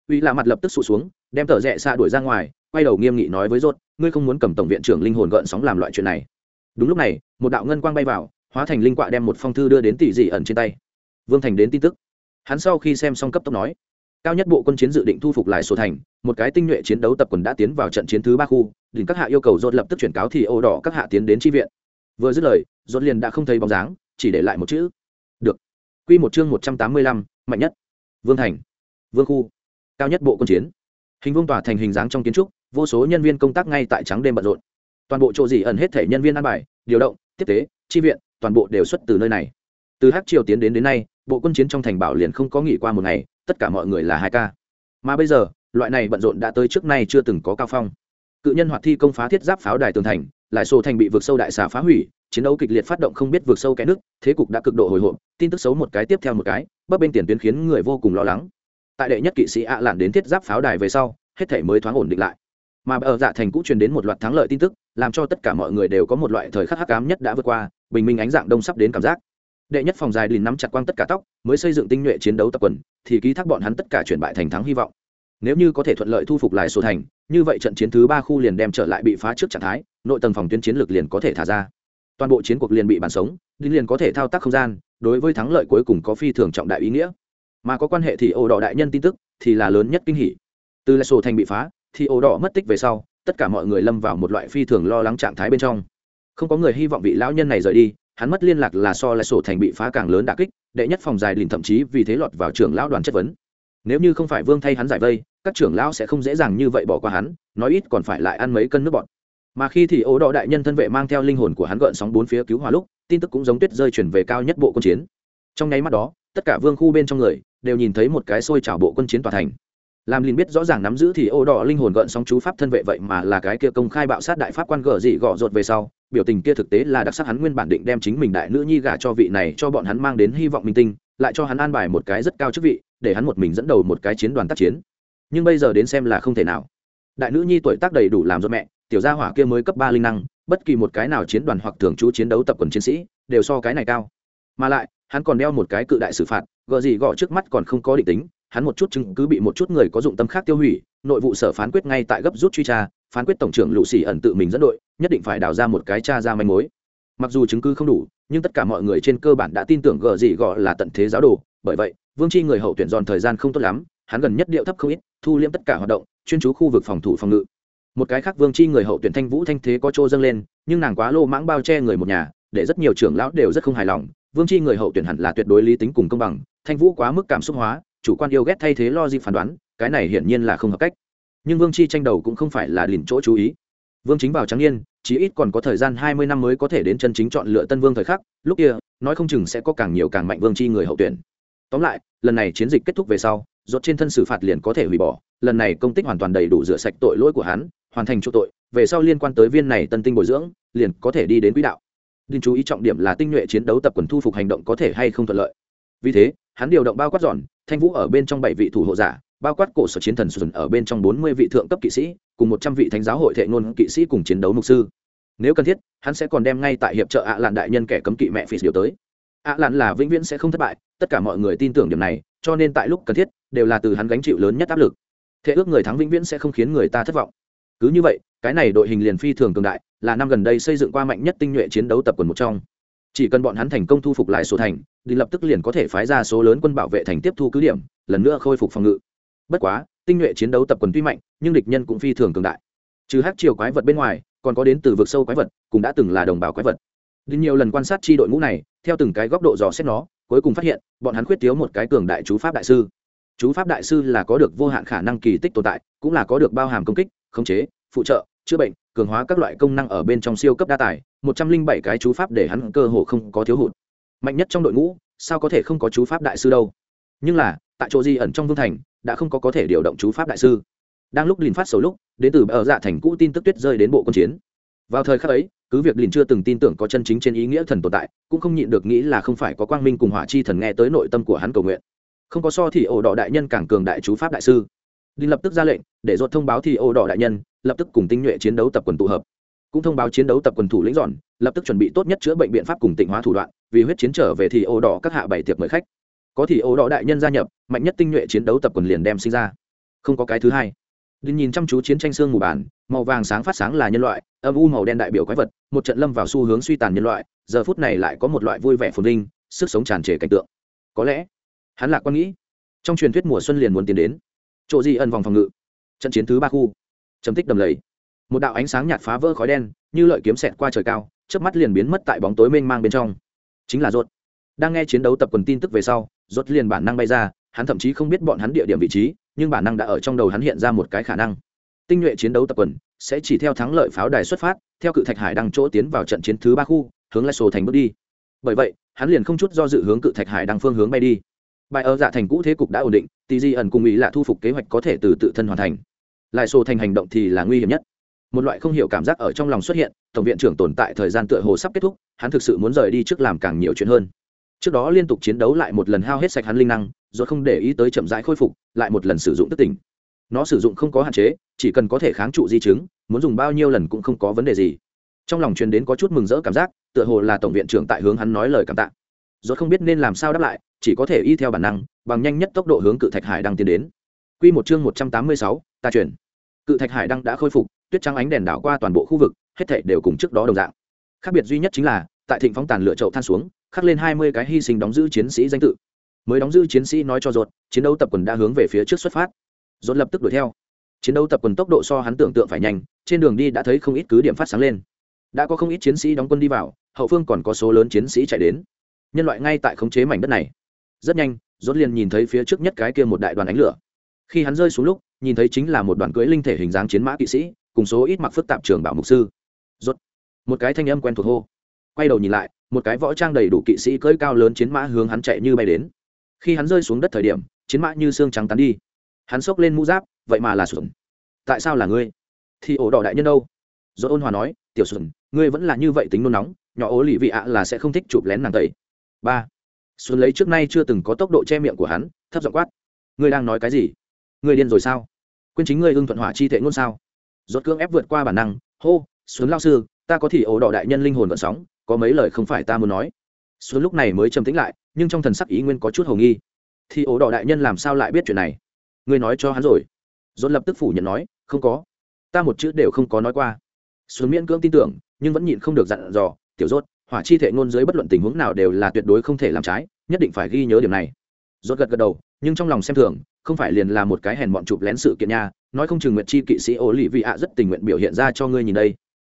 uy lạ mặt lập tức sụt xuống, đem tờ rẽ xa đuổi ra ngoài, quay đầu nghiêm nghị nói với rốt, ngươi không muốn cầm tổng viện trưởng linh hồn gợn sóng làm loại chuyện này. Đúng lúc này, một đạo ngân quang bay vào, hóa thành linh quạ đem một phong thư đưa đến tỷ dị ẩn trên tay. Vương thành đến tin tức. Hắn sau khi xem xong cấp tốc nói, cao nhất bộ quân chiến dự định thu phục lại sổ thành, một cái tinh nhuệ chiến đấu tập quần đã tiến vào trận chiến thứ ba khu, đỉnh các hạ yêu cầu dồn lập tức chuyển cáo thì ô đỏ các hạ tiến đến tri viện. Vừa dứt lời dồn liền đã không thấy bóng dáng, chỉ để lại một chữ. Được. Q một chương một trăm tám mươi lăm, mạnh nhất. Vương thành. Vương khu cao nhất bộ quân chiến. Hình vuông tỏa thành hình dáng trong kiến trúc, vô số nhân viên công tác ngay tại trắng đêm bận rộn. Toàn bộ chỗ gì ẩn hết thể nhân viên ăn bài, điều động, tiếp tế, chi viện, toàn bộ đều xuất từ nơi này. Từ hát triều tiến đến đến nay, bộ quân chiến trong thành bảo liền không có nghỉ qua một ngày, tất cả mọi người là hai ca. Mà bây giờ, loại này bận rộn đã tới trước nay chưa từng có cao phong. Cự nhân hoạt thi công phá thiết giáp pháo đài tường thành, lại sổ thành bị vượt sâu đại xà phá hủy, chiến đấu kịch liệt phát động không biết vượt sâu cái nước, thế cục đã cực độ hồi hộp, tin tức xấu một cái tiếp theo một cái, bấp bên tiền tuyến khiến người vô cùng lo lắng tại đệ nhất kỵ sĩ ạ lạn đến thiết giáp pháo đài về sau, hết thể mới thoáng ổn định lại. Mà ở dạ thành cũng truyền đến một loạt thắng lợi tin tức, làm cho tất cả mọi người đều có một loại thời khắc hắc ám nhất đã vượt qua, bình minh ánh dạng đông sắp đến cảm giác. Đệ nhất phòng dài lìn nắm chặt quang tất cả tóc, mới xây dựng tinh nhuệ chiến đấu tập quần, thì ký thác bọn hắn tất cả chuyển bại thành thắng hy vọng. Nếu như có thể thuận lợi thu phục lại sổ thành, như vậy trận chiến thứ ba khu liền đem trở lại bị phá trước trạng thái, nội tầng phòng tuyến chiến lược liền có thể thả ra. Toàn bộ chiến cuộc liền bị bàn sống, đi liền có thể thao tác không gian, đối với thắng lợi cuối cùng có phi thường trọng đại ý nghĩa mà có quan hệ thì ổ đỏ đại nhân tin tức thì là lớn nhất kinh hỉ. Từ lại sổ thành bị phá, thì ổ đỏ mất tích về sau, tất cả mọi người lâm vào một loại phi thường lo lắng trạng thái bên trong. Không có người hy vọng vị lão nhân này rời đi, hắn mất liên lạc là so lại sổ thành bị phá càng lớn đả kích, đệ nhất phòng dài lìn thậm chí vì thế lọt vào trưởng lão đoàn chất vấn. Nếu như không phải vương thay hắn giải vây, các trưởng lão sẽ không dễ dàng như vậy bỏ qua hắn, nói ít còn phải lại ăn mấy cân nước bọt. Mà khi thì ố đỏ đại nhân thân vệ mang theo linh hồn của hắn gợn sóng bốn phía cứu hỏa lúc, tin tức cũng giống tuyết rơi chuyển về cao nhất bộ quân chiến. Trong nháy mắt đó tất cả vương khu bên trong người đều nhìn thấy một cái xôi trào bộ quân chiến tòa thành. Làm liền biết rõ ràng nắm giữ thì ô đỏ linh hồn gợn sóng chú pháp thân vệ vậy mà là cái kia công khai bạo sát đại pháp quan gở dị gọ rột về sau, biểu tình kia thực tế là đặc sắc hắn nguyên bản định đem chính mình đại nữ nhi gả cho vị này cho bọn hắn mang đến hy vọng minh tinh, lại cho hắn an bài một cái rất cao chức vị, để hắn một mình dẫn đầu một cái chiến đoàn tác chiến. Nhưng bây giờ đến xem là không thể nào. Đại nữ nhi tuổi tác đầy đủ làm do mẹ, tiểu gia hỏa kia mới cấp ba linh năng, bất kỳ một cái nào chiến đoàn hoặc thường trú chiến đấu tập quần chiến sĩ, đều so cái này cao. Mà lại hắn còn đeo một cái cự đại xử phạt, gờ gì gọ trước mắt còn không có định tính, hắn một chút chứng cứ bị một chút người có dụng tâm khác tiêu hủy, nội vụ sở phán quyết ngay tại gấp rút truy tra, phán quyết tổng trưởng lụ xỉ ẩn tự mình dẫn đội, nhất định phải đào ra một cái cha ra manh mối. Mặc dù chứng cứ không đủ, nhưng tất cả mọi người trên cơ bản đã tin tưởng gờ gì gọ là tận thế giáo đồ, bởi vậy, vương chi người hậu tuyển dọn thời gian không tốt lắm, hắn gần nhất điệu thấp không ít, thu liễm tất cả hoạt động, chuyên chú khu vực phòng thủ phòng ngự. Một cái khác vương chi người hậu tuyển thanh vũ thanh thế có trô dâng lên, nhưng nàng quá lô mãng bao che người một nhà, để rất nhiều trưởng lão đều rất không hài lòng vương chi người hậu tuyển hẳn là tuyệt đối lý tính cùng công bằng thanh vũ quá mức cảm xúc hóa chủ quan yêu ghét thay thế lo gì phán đoán cái này hiển nhiên là không hợp cách. Nhưng vương chi tranh đầu cũng không phải là lìn chỗ chú ý. Vương chính vào trắng yên, chí ít còn có thời gian hai mươi năm mới có thể đến chân chính chọn lựa tân vương thời khắc lúc kia nói không chừng sẽ có càng nhiều càng mạnh vương chi người hậu tuyển. Tóm lại lần này chiến dịch kết thúc về sau rốt trên thân xử phạt liền có thể hủy bỏ lần này công tích hoàn toàn đầy đủ rửa sạch tội lỗi của hắn hoàn thành chỗ tội về sau liên quan tới viên này tân tinh bồi dưỡng liền có thể đi đến quỹ đạo đinh chú ý trọng điểm là tinh nhuệ chiến đấu tập quần thu phục hành động có thể hay không thuận lợi. Vì thế, hắn điều động bao quát giòn, thanh vũ ở bên trong bảy vị thủ hộ giả, bao quát cổ sở chiến thần xuân ở bên trong bốn mươi vị thượng cấp kỵ sĩ, cùng một trăm vị thánh giáo hội thệ ngôn kỵ sĩ cùng chiến đấu mục sư. Nếu cần thiết, hắn sẽ còn đem ngay tại hiệp trợ ạ lạn đại nhân kẻ cấm kỵ mẹ phì điều tới. Ạ lạn là vĩnh viễn sẽ không thất bại, tất cả mọi người tin tưởng điểm này, cho nên tại lúc cần thiết, đều là từ hắn gánh chịu lớn nhất áp lực. Thế ước người thắng vĩnh viễn sẽ không khiến người ta thất vọng cứ như vậy, cái này đội hình liền phi thường cường đại, là năm gần đây xây dựng qua mạnh nhất tinh nhuệ chiến đấu tập quần một trong. Chỉ cần bọn hắn thành công thu phục lại sổ thành, thì lập tức liền có thể phái ra số lớn quân bảo vệ thành tiếp thu cứ điểm, lần nữa khôi phục phòng ngự. Bất quá, tinh nhuệ chiến đấu tập quần tuy mạnh, nhưng địch nhân cũng phi thường cường đại. Trừ hát chiều quái vật bên ngoài, còn có đến từ vực sâu quái vật, cũng đã từng là đồng bào quái vật. Đi nhiều lần quan sát tri đội ngũ này, theo từng cái góc độ dò xét nó, cuối cùng phát hiện, bọn hắn khuyết thiếu một cái cường đại chú pháp đại sư. Chú pháp đại sư là có được vô hạn khả năng kỳ tích tồn tại, cũng là có được bao hàm công kích khống chế, phụ trợ, chữa bệnh, cường hóa các loại công năng ở bên trong siêu cấp đa tài, một trăm linh bảy cái chú pháp để hắn cơ hồ không có thiếu hụt. Mạnh nhất trong đội ngũ, sao có thể không có chú pháp đại sư đâu? Nhưng là, tại chỗ di ẩn trong vương thành, đã không có có thể điều động chú pháp đại sư. Đang lúc liền phát sầu lúc, đến từ ở dạ thành cũ tin tức tuyết rơi đến bộ quân chiến. Vào thời khắc ấy, cứ việc liền chưa từng tin tưởng có chân chính trên ý nghĩa thần tồn tại, cũng không nhịn được nghĩ là không phải có quang minh cùng hỏa chi thần nghe tới nội tâm của hắn cầu nguyện. Không có so thì ổ đỏ đại nhân càng cường đại chú pháp đại sư đi lập tức ra lệnh để dột thông báo thì ô đỏ đại nhân lập tức cùng tinh nhuệ chiến đấu tập quần tụ hợp cũng thông báo chiến đấu tập quần thủ lĩnh dọn lập tức chuẩn bị tốt nhất chữa bệnh biện pháp cùng tịnh hóa thủ đoạn vì huyết chiến trở về thì ô đỏ các hạ bảy tiệc mời khách có thì ô đỏ đại nhân gia nhập mạnh nhất tinh nhuệ chiến đấu tập quần liền đem sinh ra không có cái thứ hai Đinh nhìn chăm chú chiến tranh xương mù bản, màu vàng sáng phát sáng là nhân loại, âm u màu đen đại biểu quái vật, một trận lâm vào xu hướng suy tàn nhân loại, giờ phút này lại có một loại vui vẻ phồn linh sức sống tràn trề cảnh tượng. Có lẽ, hắn lạc quan nghĩ, trong truyền thuyết mùa xuân liền muốn tiến đến. Chỗ gì ẩn vòng phòng ngự. Trận chiến thứ ba khu, trầm tích đầm lầy. Một đạo ánh sáng nhạt phá vỡ khói đen, như lợi kiếm xẹt qua trời cao, chớp mắt liền biến mất tại bóng tối mênh mang bên trong. Chính là rốt. Đang nghe chiến đấu tập quần tin tức về sau, rốt liền bản năng bay ra, hắn thậm chí không biết bọn hắn địa điểm vị trí, nhưng bản năng đã ở trong đầu hắn hiện ra một cái khả năng tinh nhuệ chiến đấu tập quần sẽ chỉ theo thắng lợi pháo đài xuất phát theo cự thạch hải đăng chỗ tiến vào trận chiến thứ ba khu hướng lại sổ thành bước đi bởi vậy hắn liền không chút do dự hướng cự thạch hải đăng phương hướng bay đi bài ở dạ thành cũ thế cục đã ổn định, tì di ẩn cùng ý là thu phục kế hoạch có thể từ tự thân hoàn thành. Lại sổ thành hành động thì là nguy hiểm nhất. Một loại không hiểu cảm giác ở trong lòng xuất hiện, tổng viện trưởng tồn tại thời gian tựa hồ sắp kết thúc, hắn thực sự muốn rời đi trước làm càng nhiều chuyện hơn. Trước đó liên tục chiến đấu lại một lần hao hết sạch hắn linh năng, rồi không để ý tới chậm rãi khôi phục, lại một lần sử dụng tức tỉnh. Nó sử dụng không có hạn chế, chỉ cần có thể kháng trụ di chứng, muốn dùng bao nhiêu lần cũng không có vấn đề gì. Trong lòng truyền đến có chút mừng rỡ cảm giác, tựa hồ là tổng viện trưởng tại hướng hắn nói lời cảm tạ rồi không biết nên làm sao đáp lại chỉ có thể y theo bản năng bằng nhanh nhất tốc độ hướng cự thạch hải đang tiến đến. Quy một chương một trăm tám mươi sáu, ta chuyển. Cự thạch hải đăng đã khôi phục, tuyết trắng ánh đèn đảo qua toàn bộ khu vực, hết thảy đều cùng trước đó đồng dạng. Khác biệt duy nhất chính là, tại thịnh phóng tàn lửa chậu than xuống, khắc lên hai mươi cái hy sinh đóng giữ chiến sĩ danh tự. Mới đóng giữ chiến sĩ nói cho rốt, chiến đấu tập quần đã hướng về phía trước xuất phát. Rốt lập tức đuổi theo. Chiến đấu tập quần tốc độ so hắn tưởng tượng phải nhanh trên đường đi đã thấy không ít cứ điểm phát sáng lên. Đã có không ít chiến sĩ đóng quân đi vào hậu phương còn có số lớn chiến sĩ chạy đến nhân loại ngay tại khống chế mảnh đất này. Rất nhanh, rốt liền nhìn thấy phía trước nhất cái kia một đại đoàn ánh lửa. Khi hắn rơi xuống lúc, nhìn thấy chính là một đoàn cưỡi linh thể hình dáng chiến mã kỵ sĩ, cùng số ít mặc phức tạp trường bảo mục sư. Rốt, một cái thanh âm quen thuộc hô. Quay đầu nhìn lại, một cái võ trang đầy đủ kỵ sĩ cưỡi cao lớn chiến mã hướng hắn chạy như bay đến. Khi hắn rơi xuống đất thời điểm, chiến mã như xương trắng tán đi. Hắn xốc lên mũ giáp, vậy mà là sùn tại sao là ngươi? Thì ổ đỏ đại nhân đâu? Rốt ôn hòa nói, tiểu sùn ngươi vẫn là như vậy tính nôn nóng, nhỏ ố lì vị ạ là sẽ không thích chụp lén nàng tẩy ba. Xuân lấy trước nay chưa từng có tốc độ che miệng của hắn, thấp giọng quát. Ngươi đang nói cái gì? Ngươi điên rồi sao? Quên chính ngươi ưng thuận hỏa chi thể ngôn sao? Rốt cương ép vượt qua bản năng. Hô, xuân lao sư, ta có thì ổ đỏ đại nhân linh hồn vận sóng, có mấy lời không phải ta muốn nói. Xuân lúc này mới trầm tĩnh lại, nhưng trong thần sắc ý nguyên có chút hầu nghi. Thì ổ đỏ đại nhân làm sao lại biết chuyện này? Ngươi nói cho hắn rồi. Rốt lập tức phủ nhận nói, không có. Ta một chữ đều không có nói qua. Xuân miễn cưỡng tin tưởng, nhưng vẫn nhịn không được dặn dò, tiểu rốt hỏa chi thể ngôn dưới bất luận tình huống nào đều là tuyệt đối không thể làm trái, nhất định phải ghi nhớ điểm này. Rốt gật gật đầu, nhưng trong lòng xem thường, không phải liền là một cái hèn bọn chụp lén sự kiện nha, nói không chừng nguyệt chi kỵ sĩ ô lì vị ạ rất tình nguyện biểu hiện ra cho ngươi nhìn đây.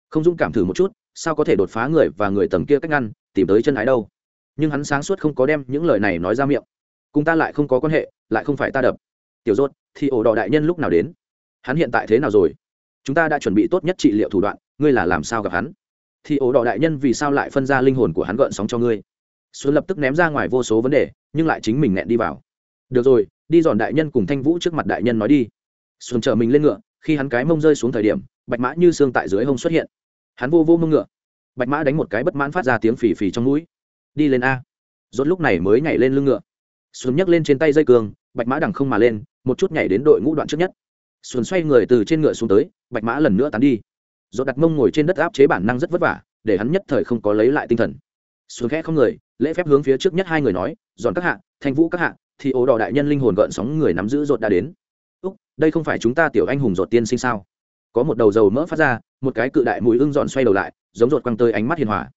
Không dũng cảm thử một chút, sao có thể đột phá người và người tầng kia cách ngăn, tìm tới chân ái đâu. Nhưng hắn sáng suốt không có đem những lời này nói ra miệng. Cùng ta lại không có quan hệ, lại không phải ta đập. Tiểu rốt, thì ổ đỏ đại nhân lúc nào đến? Hắn hiện tại thế nào rồi? Chúng ta đã chuẩn bị tốt nhất trị liệu thủ đoạn, ngươi là làm sao gặp hắn? Thì ổ đỏ đại nhân vì sao lại phân ra linh hồn của hắn gợn sóng cho ngươi? Xuân lập tức ném ra ngoài vô số vấn đề, nhưng lại chính mình nẹn đi vào. Được rồi, đi dọn đại nhân cùng thanh vũ trước mặt đại nhân nói đi. Xuân chở mình lên ngựa, khi hắn cái mông rơi xuống thời điểm, bạch mã như xương tại dưới hông xuất hiện. Hắn vô vô mông ngựa. Bạch mã đánh một cái bất mãn phát ra tiếng phì phì trong mũi. Đi lên a. Rốt lúc này mới nhảy lên lưng ngựa. Xuân nhấc lên trên tay dây cường, bạch mã đằng không mà lên, một chút nhảy đến đội ngũ đoạn trước nhất. Xuân xoay người từ trên ngựa xuống tới, bạch mã lần nữa tán đi rốt đặt mông ngồi trên đất áp chế bản năng rất vất vả, để hắn nhất thời không có lấy lại tinh thần. Xuống khẽ không người, lễ phép hướng phía trước nhất hai người nói, giòn các hạ, thanh vũ các hạ, thì ố đỏ đại nhân linh hồn gợn sóng người nắm giữ rốt đã đến. Úc, đây không phải chúng ta tiểu anh hùng rốt tiên sinh sao? Có một đầu dầu mỡ phát ra, một cái cự đại mùi ưng dọn xoay đầu lại, giống rột quăng tơi ánh mắt hiền hòa.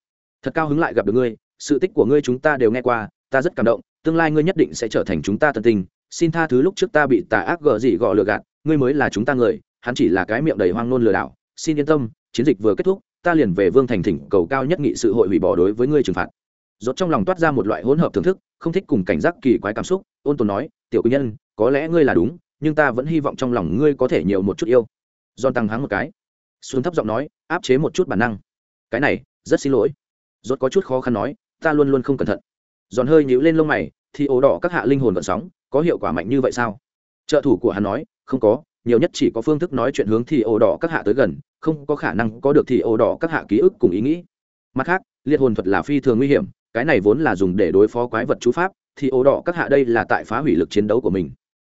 Thật cao hứng lại gặp được ngươi, sự tích của ngươi chúng ta đều nghe qua, ta rất cảm động, tương lai ngươi nhất định sẽ trở thành chúng ta tân tình xin tha thứ lúc trước ta bị tà ác gờ gì gọ lừa gạt, ngươi mới là chúng ta người, hắn chỉ là cái miệng đầy hoang nôn lừa đảo xin yên tâm, chiến dịch vừa kết thúc, ta liền về vương thành thỉnh cầu cao nhất nghị sự hội hủy bỏ đối với ngươi trừng phạt. Rốt trong lòng toát ra một loại hỗn hợp thưởng thức, không thích cùng cảnh giác kỳ quái cảm xúc, ôn tồn nói, tiểu quý nhân, có lẽ ngươi là đúng, nhưng ta vẫn hy vọng trong lòng ngươi có thể nhiều một chút yêu. Giòn tăng háng một cái. Xuân thấp giọng nói, áp chế một chút bản năng. Cái này, rất xin lỗi. Rốt có chút khó khăn nói, ta luôn luôn không cẩn thận. Giòn hơi nhíu lên lông mày thì ố đỏ các hạ linh hồn vận sóng, có hiệu quả mạnh như vậy sao? Trợ thủ của hắn nói, không có nhiều nhất chỉ có phương thức nói chuyện hướng thì ố đỏ các hạ tới gần, không có khả năng có được thì ố đỏ các hạ ký ức cùng ý nghĩ. Mặt khác, liệt hồn thuật là phi thường nguy hiểm, cái này vốn là dùng để đối phó quái vật chú pháp, thì ố đỏ các hạ đây là tại phá hủy lực chiến đấu của mình.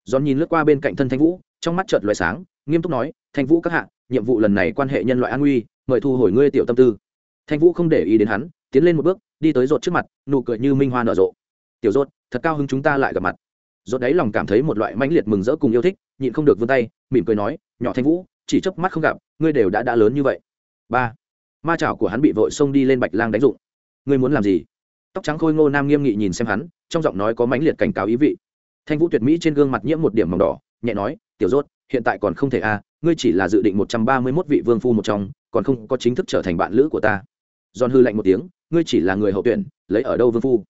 Giòn nhìn lướt qua bên cạnh thân thanh vũ, trong mắt chợt loại sáng, nghiêm túc nói, thanh vũ các hạ, nhiệm vụ lần này quan hệ nhân loại an nguy, mời thu hồi ngươi tiểu tâm tư. Thanh vũ không để ý đến hắn, tiến lên một bước, đi tới rột trước mặt, nụ cười như minh hoa nở rộ. Tiểu rột, thật cao hứng chúng ta lại gặp mặt. Rột đấy lòng cảm thấy một loại mãnh liệt mừng rỡ cùng yêu thích nhịn không được vươn tay, mỉm cười nói, nhỏ thanh vũ, chỉ chớp mắt không gặp, ngươi đều đã đã lớn như vậy. Ba, ma chảo của hắn bị vội xông đi lên bạch lang đánh dụng. Ngươi muốn làm gì? Tóc trắng khôi ngô nam nghiêm nghị nhìn xem hắn, trong giọng nói có mãnh liệt cảnh cáo ý vị. Thanh vũ tuyệt mỹ trên gương mặt nhiễm một điểm mỏng đỏ, nhẹ nói, tiểu rốt, hiện tại còn không thể a, ngươi chỉ là dự định một trăm ba mươi mốt vị vương phu một trong, còn không có chính thức trở thành bạn lữ của ta. Giòn hư lạnh một tiếng, ngươi chỉ là người hậu tuyển, lấy ở đâu vương phu?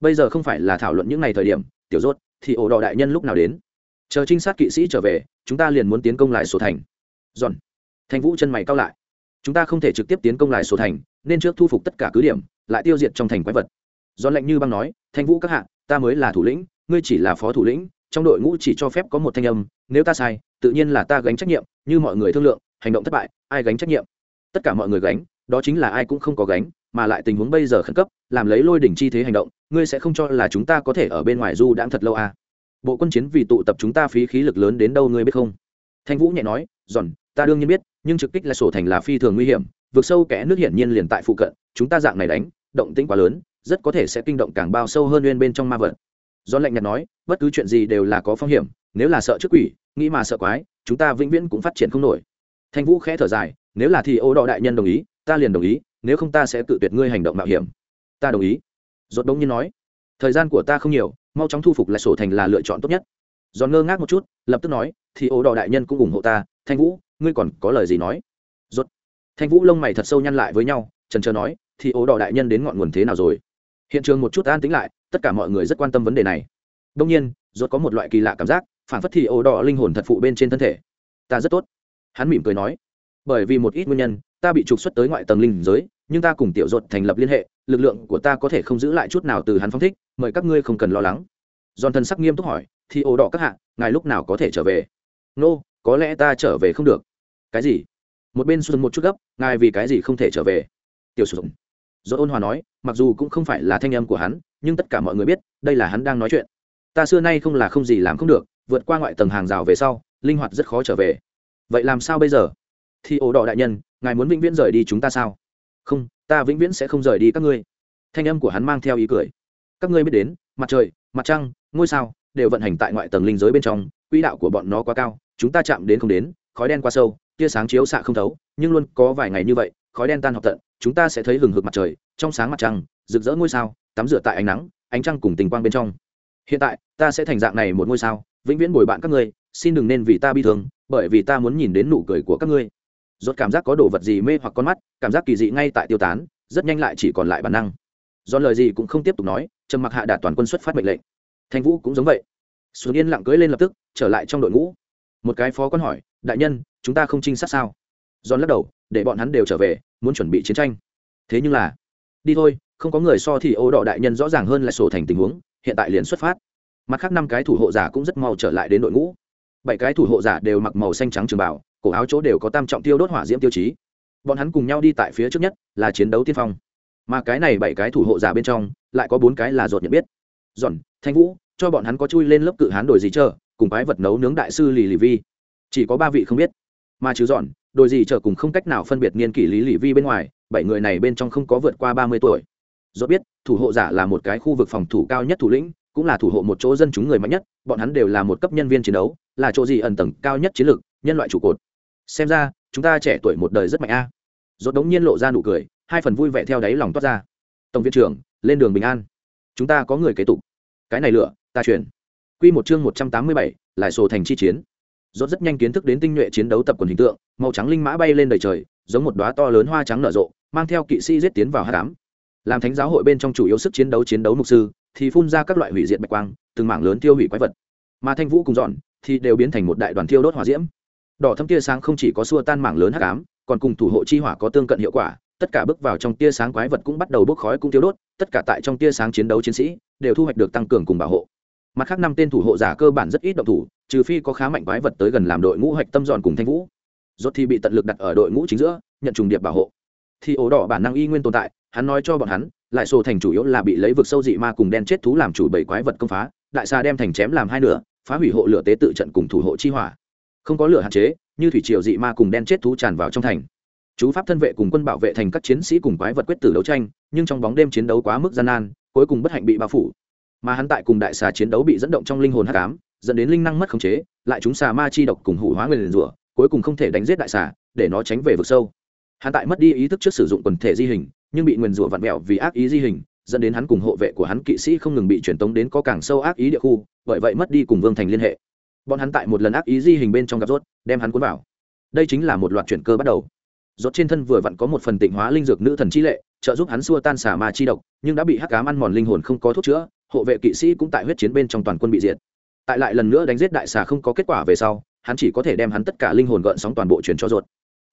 Bây giờ không phải là thảo luận những ngày thời điểm, tiểu rốt, thì ổ đỏ đại nhân lúc nào đến? Chờ trinh sát kỵ sĩ trở về, chúng ta liền muốn tiến công lại sổ thành. Giòn. Thanh vũ chân mày cao lại. Chúng ta không thể trực tiếp tiến công lại sổ thành, nên trước thu phục tất cả cứ điểm, lại tiêu diệt trong thành quái vật. Giòn lệnh như băng nói thanh vũ các hạ, ta mới là thủ lĩnh, ngươi chỉ là phó thủ lĩnh, trong đội ngũ chỉ cho phép có một thanh âm, nếu ta sai, tự nhiên là ta gánh trách nhiệm, như mọi người thương lượng, hành động thất bại, ai gánh trách nhiệm? Tất cả mọi người gánh, đó chính là ai cũng không có gánh, mà lại tình huống bây giờ khẩn cấp, làm lấy lôi đỉnh chi thế hành động, ngươi sẽ không cho là chúng ta có thể ở bên ngoài du đãng thật lâu à bộ quân chiến vì tụ tập chúng ta phí khí lực lớn đến đâu ngươi biết không? Thanh vũ nhẹ nói, giòn, ta đương nhiên biết, nhưng trực kích là sổ thành là phi thường nguy hiểm, vượt sâu kẽ nước hiển nhiên liền tại phụ cận, chúng ta dạng này đánh, động tĩnh quá lớn, rất có thể sẽ kinh động càng bao sâu hơn nguyên bên trong ma vật. Do lạnh nhạt nói, bất cứ chuyện gì đều là có phong hiểm, nếu là sợ trước quỷ, nghĩ mà sợ quái, chúng ta vĩnh viễn cũng phát triển không nổi. Thanh vũ khẽ thở dài, nếu là thì ô đọ đại nhân đồng ý, ta liền đồng ý, nếu không ta sẽ tự tuyệt ngươi hành động mạo hiểm. Ta đồng ý. Rốt đống nhiên nói thời gian của ta không nhiều, mau chóng thu phục lại sổ thành là lựa chọn tốt nhất. Giòn ngơ ngác một chút, lập tức nói, thì ô đỏ đại nhân cũng ủng hộ ta, thanh vũ, ngươi còn có lời gì nói? Rốt. Thanh vũ lông mày thật sâu nhăn lại với nhau trần trờ nói, thì ô đỏ đại nhân đến ngọn nguồn thế nào rồi? Hiện trường một chút an tính lại, tất cả mọi người rất quan tâm vấn đề này. Đông nhiên, rốt có một loại kỳ lạ cảm giác, phản phất thì ô đỏ linh hồn thật phụ bên trên thân thể. Ta rất tốt. Hắn mỉm cười nói. Bởi vì một ít nguyên nhân ta bị trục xuất tới ngoại tầng linh giới nhưng ta cùng tiểu ruột thành lập liên hệ lực lượng của ta có thể không giữ lại chút nào từ hắn phong thích mời các ngươi không cần lo lắng. Giòn thần sắc nghiêm túc hỏi thì ồ đỏ các hạ ngài lúc nào có thể trở về? Nô、no, có lẽ ta trở về không được. Cái gì? Một bên xuân một chút gấp ngài vì cái gì không thể trở về? Tiểu sử dụng do ôn hòa nói mặc dù cũng không phải là thanh âm của hắn nhưng tất cả mọi người biết đây là hắn đang nói chuyện. Ta xưa nay không là không gì làm không được vượt qua ngoại tầng hàng rào về sau linh hoạt rất khó trở về. Vậy làm sao bây giờ? Thì ổ đỏ đại nhân ngài muốn vĩnh viễn rời đi chúng ta sao? Không, ta vĩnh viễn sẽ không rời đi các ngươi. Thanh âm của hắn mang theo ý cười. Các ngươi biết đến, mặt trời, mặt trăng, ngôi sao đều vận hành tại ngoại tầng linh giới bên trong, quỹ đạo của bọn nó quá cao, chúng ta chạm đến không đến, khói đen quá sâu, tia sáng chiếu xạ không thấu, nhưng luôn có vài ngày như vậy, khói đen tan học tận, chúng ta sẽ thấy hừng hực mặt trời, trong sáng mặt trăng, rực rỡ ngôi sao, tắm rửa tại ánh nắng, ánh trăng cùng tình quang bên trong. Hiện tại, ta sẽ thành dạng này một ngôi sao, vĩnh viễn bồi bạn các ngươi, xin đừng nên vì ta bi thương, bởi vì ta muốn nhìn đến nụ cười của các ngươi rốt cảm giác có đồ vật gì mê hoặc con mắt, cảm giác kỳ dị ngay tại tiêu tán, rất nhanh lại chỉ còn lại bản năng. Do lời gì cũng không tiếp tục nói, trầm mặc hạ đạt toàn quân xuất phát mệnh lệnh. Thanh vũ cũng giống vậy. Xuống yên lặng cưỡi lên lập tức, trở lại trong đội ngũ. Một cái phó quan hỏi, đại nhân, chúng ta không trinh sát sao? Giòn lắc đầu, để bọn hắn đều trở về, muốn chuẩn bị chiến tranh. Thế nhưng là, đi thôi, không có người so thì ô đỏ đại nhân rõ ràng hơn lại sổ thành tình huống, hiện tại liền xuất phát. Mặt khác năm cái thủ hộ giả cũng rất mau trở lại đến đội ngũ. Bảy cái thủ hộ giả đều mặc màu xanh trắng trường bảo cổ áo chỗ đều có tam trọng tiêu đốt hỏa diễm tiêu chí. Bọn hắn cùng nhau đi tại phía trước nhất, là chiến đấu tiên phong. Mà cái này bảy cái thủ hộ giả bên trong, lại có bốn cái là dột nhận biết. Giòn, thanh vũ, cho bọn hắn có chui lên lớp cự hán đổi gì chờ, cùng quái vật nấu nướng đại sư lì lì vi. Chỉ có ba vị không biết. Mà chứ giòn, đổi gì chờ cùng không cách nào phân biệt niên kỷ lý lì vi bên ngoài, bảy người này bên trong không có vượt qua ba mươi tuổi. Do biết, thủ hộ giả là một cái khu vực phòng thủ cao nhất thủ lĩnh, cũng là thủ hộ một chỗ dân chúng người mạnh nhất, bọn hắn đều là một cấp nhân viên chiến đấu, là chỗ gì ẩn tầng cao nhất chiến lược, nhân loại trụ cột xem ra, chúng ta trẻ tuổi một đời rất mạnh a. À. dốt đống nhiên lộ ra nụ cười, hai phần vui vẻ theo đáy lòng toát ra. Tổng viện trưởng, lên đường bình an. Chúng ta có người kế tục. Cái này lựa, ta chuyển. Quy một chương một trăm tám mươi bảy, lại sổ thành chi chiến. Dốt rất nhanh kiến thức đến tinh nhuệ chiến đấu tập quần hình tượng, màu trắng linh mã bay lên đầy trời, giống một đóa to lớn hoa trắng nở rộ, mang theo kỵ sĩ giết tiến vào hắc cám làm thánh giáo hội bên trong chủ yếu sức chiến đấu chiến đấu mục sư, thì phun ra các loại hủy diệt bạch quang, từng mảng lớn tiêu hủy quái vật. Mà thanh vũ cùng dọn, thì đều biến thành một đại đoàn thiêu đốt hỏa diễm đỏ thâm tia sáng không chỉ có xua tan mảng lớn hắc ám, còn cùng thủ hộ chi hỏa có tương cận hiệu quả, tất cả bước vào trong tia sáng quái vật cũng bắt đầu bốc khói cũng tiêu đốt, tất cả tại trong tia sáng chiến đấu chiến sĩ đều thu hoạch được tăng cường cùng bảo hộ. Mặt khác năm tên thủ hộ giả cơ bản rất ít động thủ, trừ phi có khá mạnh quái vật tới gần làm đội ngũ hoạch tâm dọn cùng thanh vũ. Rốt thì bị tận lực đặt ở đội ngũ chính giữa, nhận trùng điệp bảo hộ. Thì ổ đỏ bản năng y nguyên tồn tại, hắn nói cho bọn hắn, lại sổ thành chủ yếu là bị lấy vực sâu dị ma cùng đen chết thú làm chủ bảy quái vật công phá, đại xa đem thành chém làm hai nửa, phá hủy hộ lửa tế tự trận cùng thủ hộ chi hỏa không có lửa hạn chế, như thủy triều dị ma cùng đen chết thú tràn vào trong thành. Chú pháp thân vệ cùng quân bảo vệ thành các chiến sĩ cùng quái vật quyết tử đấu tranh, nhưng trong bóng đêm chiến đấu quá mức gian nan, cuối cùng bất hạnh bị bao phủ. Mà hắn tại cùng đại xà chiến đấu bị dẫn động trong linh hồn hắc ám, dẫn đến linh năng mất khống chế, lại chúng xà ma chi độc cùng hủ hóa người liền rủa, cuối cùng không thể đánh giết đại xà, để nó tránh về vực sâu. Hắn tại mất đi ý thức trước sử dụng quần thể di hình, nhưng bị nguyền rủa vặn vẹo vì ác ý di hình, dẫn đến hắn cùng hộ vệ của hắn kỵ sĩ không ngừng bị truyền tống đến có càng sâu ác ý địa khu, bởi vậy mất đi cùng vương thành liên hệ bọn hắn tại một lần ác ý di hình bên trong gặp rốt, đem hắn cuốn vào. Đây chính là một loạt chuyển cơ bắt đầu. Rốt trên thân vừa vặn có một phần tịnh hóa linh dược nữ thần chi lệ, trợ giúp hắn xua tan xả ma chi độc, nhưng đã bị hắc ám ăn mòn linh hồn không có thuốc chữa, hộ vệ kỵ sĩ cũng tại huyết chiến bên trong toàn quân bị diệt. Tại lại lần nữa đánh giết đại xà không có kết quả về sau, hắn chỉ có thể đem hắn tất cả linh hồn gợn sóng toàn bộ chuyển cho ruột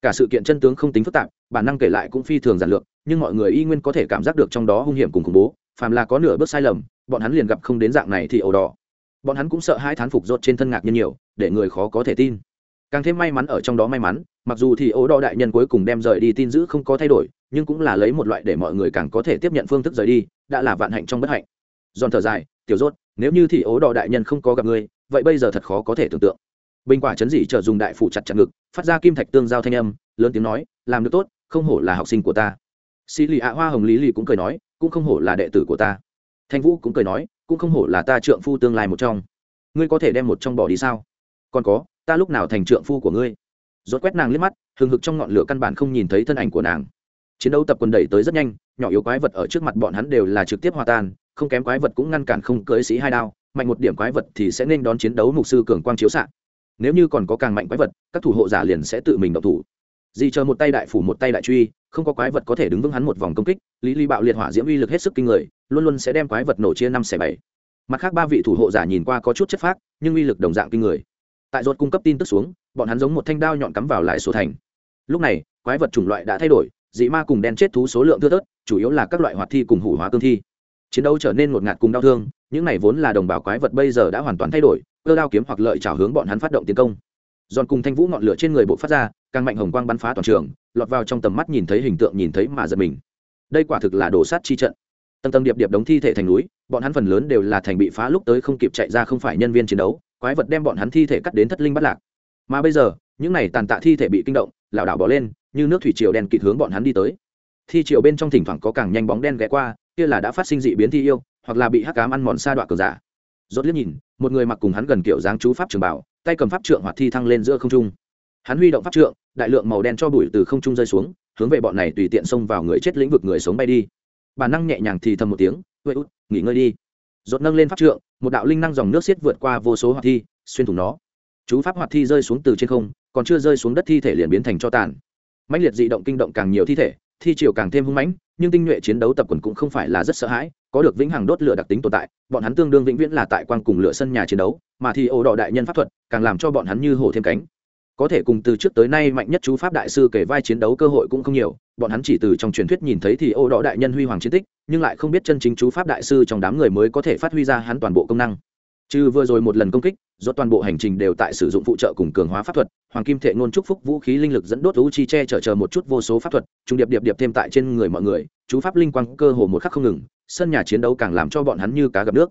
cả sự kiện chân tướng không tính phức tạp, bản năng kể lại cũng phi thường giản lược, nhưng mọi người y nguyên có thể cảm giác được trong đó hung hiểm cùng khủng bố, phàm là có nửa bước sai lầm, bọn hắn liền gặp không đến dạng này thì ẩu đỏ bọn hắn cũng sợ hai thán phục rốt trên thân ngạc nhiên nhiều, để người khó có thể tin. Càng thêm may mắn ở trong đó may mắn, mặc dù thì ố đo đại nhân cuối cùng đem rời đi tin giữ không có thay đổi, nhưng cũng là lấy một loại để mọi người càng có thể tiếp nhận phương thức rời đi, đã là vạn hạnh trong bất hạnh. Giòn thở dài, tiểu rốt, nếu như thì ố đo đại nhân không có gặp ngươi, vậy bây giờ thật khó có thể tưởng tượng. Bình quả chấn dị trở dùng đại phủ chặt chặt ngực, phát ra kim thạch tương giao thanh âm, lớn tiếng nói, làm được tốt, không hổ là học sinh của ta. Xì lì ạ hoa hồng lý lì cũng cười nói, cũng không hổ là đệ tử của ta thanh vũ cũng cười nói, cũng không hổ là ta trượng phu tương lai một trong. Ngươi có thể đem một trong bỏ đi sao? Còn có, ta lúc nào thành trượng phu của ngươi? Rốt quét nàng liếc mắt, hừng hực trong ngọn lửa căn bản không nhìn thấy thân ảnh của nàng. Chiến đấu tập quần đẩy tới rất nhanh, nhỏ yếu quái vật ở trước mặt bọn hắn đều là trực tiếp hòa tan, không kém quái vật cũng ngăn cản không cưỡi sĩ hai đao, mạnh một điểm quái vật thì sẽ nên đón chiến đấu mục sư cường quang chiếu xạ. Nếu như còn có càng mạnh quái vật, các thủ hộ giả liền sẽ tự mình động thủ dì chờ một tay đại phủ một tay đại truy, không có quái vật có thể đứng vững hắn một vòng công kích, lý lý bạo liệt hỏa diễm uy lực hết sức kinh người, luôn luôn sẽ đem quái vật nổ chia năm xẻ bảy. Mặt khác ba vị thủ hộ giả nhìn qua có chút chất phác, nhưng uy lực đồng dạng kinh người. Tại ruột cung cấp tin tức xuống, bọn hắn giống một thanh đao nhọn cắm vào lại số thành. Lúc này, quái vật chủng loại đã thay đổi, dị ma cùng đen chết thú số lượng thưa thớt, chủ yếu là các loại hoạt thi cùng hủ hóa cương thi. Chiến đấu trở nên ngột ngạt cùng đau thương, những này vốn là đồng bào quái vật bây giờ đã hoàn toàn thay đổi, cơ đao kiếm hoặc lợi trào hướng bọn hắn phát động tiến công giòn cùng thanh vũ ngọn lửa trên người bộ phát ra, càng mạnh hồng quang bắn phá toàn trường, lọt vào trong tầm mắt nhìn thấy hình tượng nhìn thấy mà giật mình. Đây quả thực là đổ sát chi trận. Tầng tầng điệp điệp đống thi thể thành núi, bọn hắn phần lớn đều là thành bị phá lúc tới không kịp chạy ra không phải nhân viên chiến đấu, quái vật đem bọn hắn thi thể cắt đến thất linh bắt lạc. Mà bây giờ, những này tàn tạ thi thể bị kinh động, lảo đảo bỏ lên, như nước thủy triều đen kịt hướng bọn hắn đi tới. Thi triều bên trong thỉnh thoảng có càng nhanh bóng đen ghé qua, kia là đã phát sinh dị biến thi yêu, hoặc là bị hắc cám ăn mòn sa đoạn cờ giả. Rốt liếc nhìn, một người mặc cùng hắn gần kiểu dáng chú pháp trường bảo tay cầm pháp trượng hoạt thi thăng lên giữa không trung. Hắn huy động pháp trượng, đại lượng màu đen cho bụi từ không trung rơi xuống, hướng về bọn này tùy tiện xông vào người chết lĩnh vực người sống bay đi. Bản năng nhẹ nhàng thì thầm một tiếng huệ út, nghỉ ngơi đi. Dột nâng lên pháp trượng, một đạo linh năng dòng nước xiết vượt qua vô số hoạt thi, xuyên thủng nó. Chú pháp hoạt thi rơi xuống từ trên không, còn chưa rơi xuống đất thi thể liền biến thành cho tàn. Mãnh liệt dị động kinh động càng nhiều thi thể, thi triều càng thêm hung mãnh, nhưng tinh nhuệ chiến đấu tập quần cũng không phải là rất sợ hãi có được vĩnh hằng đốt lửa đặc tính tồn tại, bọn hắn tương đương vĩnh viễn là tại quang cùng lửa sân nhà chiến đấu, mà thì ổ đỏ đại nhân pháp thuật càng làm cho bọn hắn như hổ thêm cánh. Có thể cùng từ trước tới nay mạnh nhất chú pháp đại sư kể vai chiến đấu cơ hội cũng không nhiều, bọn hắn chỉ từ trong truyền thuyết nhìn thấy thì ô đỏ đại nhân huy hoàng chiến tích, nhưng lại không biết chân chính chú pháp đại sư trong đám người mới có thể phát huy ra hắn toàn bộ công năng trừ vừa rồi một lần công kích do toàn bộ hành trình đều tại sử dụng phụ trợ cùng cường hóa pháp thuật, hoàng kim thệ ngôn chúc phúc vũ khí linh lực dẫn đốt u chi che chở chờ một chút vô số pháp thuật, trung điệp điệp điệp thêm tại trên người mọi người, chú pháp linh quang cơ hồ một khắc không ngừng, sân nhà chiến đấu càng làm cho bọn hắn như cá gặp nước.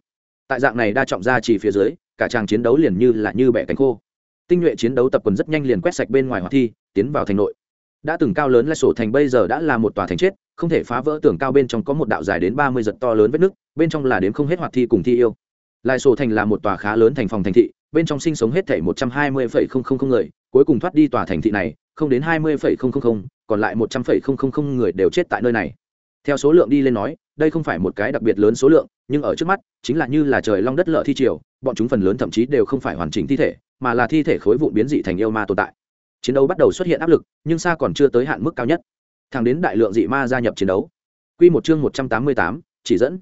Tại dạng này đa trọng ra chỉ phía dưới, cả tràng chiến đấu liền như là như bẻ cánh khô. Tinh nhuệ chiến đấu tập quần rất nhanh liền quét sạch bên ngoài hoạt thi, tiến vào thành nội. Đã từng cao lớn lại sổ thành bây giờ đã là một tòa thành chết, không thể phá vỡ tường cao bên trong có một đạo dài đến ba mươi giật to lớn vết nước bên trong là đến không hết hoạt thi cùng thi yêu lại sổ thành là một tòa khá lớn thành phòng thành thị, bên trong sinh sống hết thảy một trăm hai mươi phẩy không không không người, cuối cùng thoát đi tòa thành thị này, không đến hai mươi phẩy không không không, còn lại một trăm phẩy không không không người đều chết tại nơi này. Theo số lượng đi lên nói, đây không phải một cái đặc biệt lớn số lượng, nhưng ở trước mắt, chính là như là trời long đất lợ thi triều, bọn chúng phần lớn thậm chí đều không phải hoàn chỉnh thi thể, mà là thi thể khối vụn biến dị thành yêu ma tồn tại. Chiến đấu bắt đầu xuất hiện áp lực, nhưng xa còn chưa tới hạn mức cao nhất. Thẳng đến đại lượng dị ma gia nhập chiến đấu. Q một chương một trăm tám mươi tám, chỉ dẫn.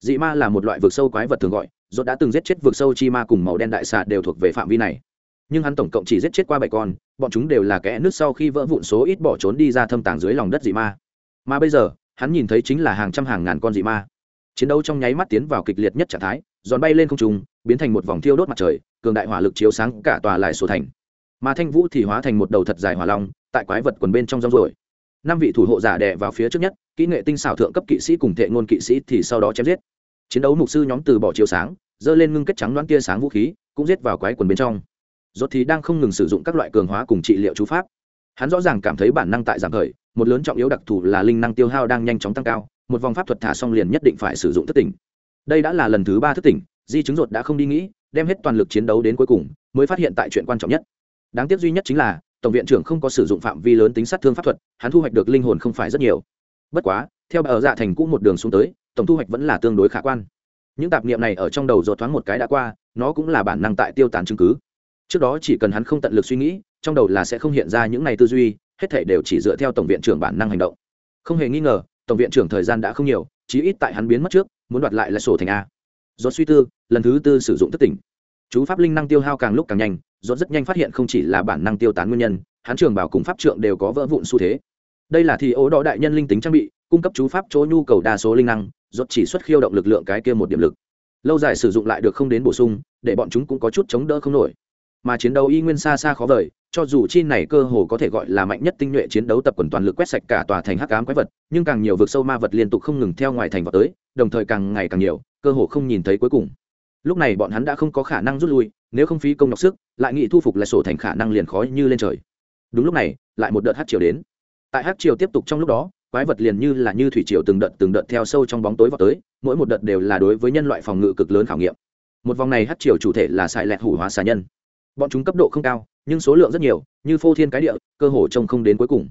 Dị ma là một loại vực sâu quái vật thường gọi Rốt đã từng giết chết vượt sâu chi ma cùng màu đen đại xà đều thuộc về phạm vi này. Nhưng hắn tổng cộng chỉ giết chết qua bảy con bọn chúng đều là kẽ nước sau khi vỡ vụn số ít bỏ trốn đi ra thâm tàng dưới lòng đất dị ma. Mà bây giờ hắn nhìn thấy chính là hàng trăm hàng ngàn con dị ma. Chiến đấu trong nháy mắt tiến vào kịch liệt nhất trạng thái giòn bay lên không trung, biến thành một vòng thiêu đốt mặt trời cường đại hỏa lực chiếu sáng cả tòa lại sổ thành. Mà thanh vũ thì hóa thành một đầu thật dài hỏa long tại quái vật quần bên trong rong rồi năm vị thủ hộ giả đè vào phía trước nhất kỹ nghệ tinh xảo thượng cấp kỵ sĩ cùng thệ ngôn kỵ sĩ thì sau đó chém giết chiến đấu mục sư nhóm từ bỏ chiếu sáng dơ lên ngưng kết trắng đoán tia sáng vũ khí, cũng giết vào quái quần bên trong. Rốt thì đang không ngừng sử dụng các loại cường hóa cùng trị liệu chú pháp. Hắn rõ ràng cảm thấy bản năng tại giảm khởi một lớn trọng yếu đặc thù là linh năng tiêu hao đang nhanh chóng tăng cao, một vòng pháp thuật thả xong liền nhất định phải sử dụng thất tỉnh. Đây đã là lần thứ ba thất tỉnh, di chứng ruột đã không đi nghĩ, đem hết toàn lực chiến đấu đến cuối cùng, mới phát hiện tại chuyện quan trọng nhất. Đáng tiếc duy nhất chính là, tổng viện trưởng không có sử dụng phạm vi lớn tính sát thương pháp thuật, hắn thu hoạch được linh hồn không phải rất nhiều. Bất quá, theo bà ở dạ thành cũ một đường xuống tới tổng thu hoạch vẫn là tương đối khả quan. Những tạp niệm này ở trong đầu dột thoáng một cái đã qua, nó cũng là bản năng tại tiêu tán chứng cứ. Trước đó chỉ cần hắn không tận lực suy nghĩ, trong đầu là sẽ không hiện ra những này tư duy, hết thể đều chỉ dựa theo tổng viện trưởng bản năng hành động. Không hề nghi ngờ, tổng viện trưởng thời gian đã không nhiều, chí ít tại hắn biến mất trước, muốn đoạt lại là sổ thành a. Rốt suy tư, lần thứ tư sử dụng thất tỉnh. Chú pháp linh năng tiêu hao càng lúc càng nhanh, rốt rất nhanh phát hiện không chỉ là bản năng tiêu tán nguyên nhân, hắn trường bảo cùng pháp trượng đều có vỡ vụn xu thế. Đây là thì ố đỏ đại nhân linh tính trang bị, cung cấp chú pháp chỗ nhu cầu đa số linh năng rốt chỉ xuất khiêu động lực lượng cái kia một điểm lực. Lâu dài sử dụng lại được không đến bổ sung, để bọn chúng cũng có chút chống đỡ không nổi. Mà chiến đấu y nguyên xa xa khó vời, cho dù chi này cơ hồ có thể gọi là mạnh nhất tinh nhuệ chiến đấu tập quần toàn lực quét sạch cả tòa thành hắc ám quái vật, nhưng càng nhiều vực sâu ma vật liên tục không ngừng theo ngoài thành vào tới, đồng thời càng ngày càng nhiều, cơ hồ không nhìn thấy cuối cùng. Lúc này bọn hắn đã không có khả năng rút lui, nếu không phí công nhọc sức, lại nghĩ thu phục lại sổ thành khả năng liền khó như lên trời. Đúng lúc này, lại một đợt hát triều đến. Tại hát triều tiếp tục trong lúc đó quái vật liền như là như thủy triều từng đợt từng đợt theo sâu trong bóng tối vào tới, mỗi một đợt đều là đối với nhân loại phòng ngự cực lớn khảo nghiệm. Một vòng này hát triều chủ thể là xài lẹt hủ hóa xà nhân. Bọn chúng cấp độ không cao, nhưng số lượng rất nhiều, như phô thiên cái địa, cơ hồ trông không đến cuối cùng.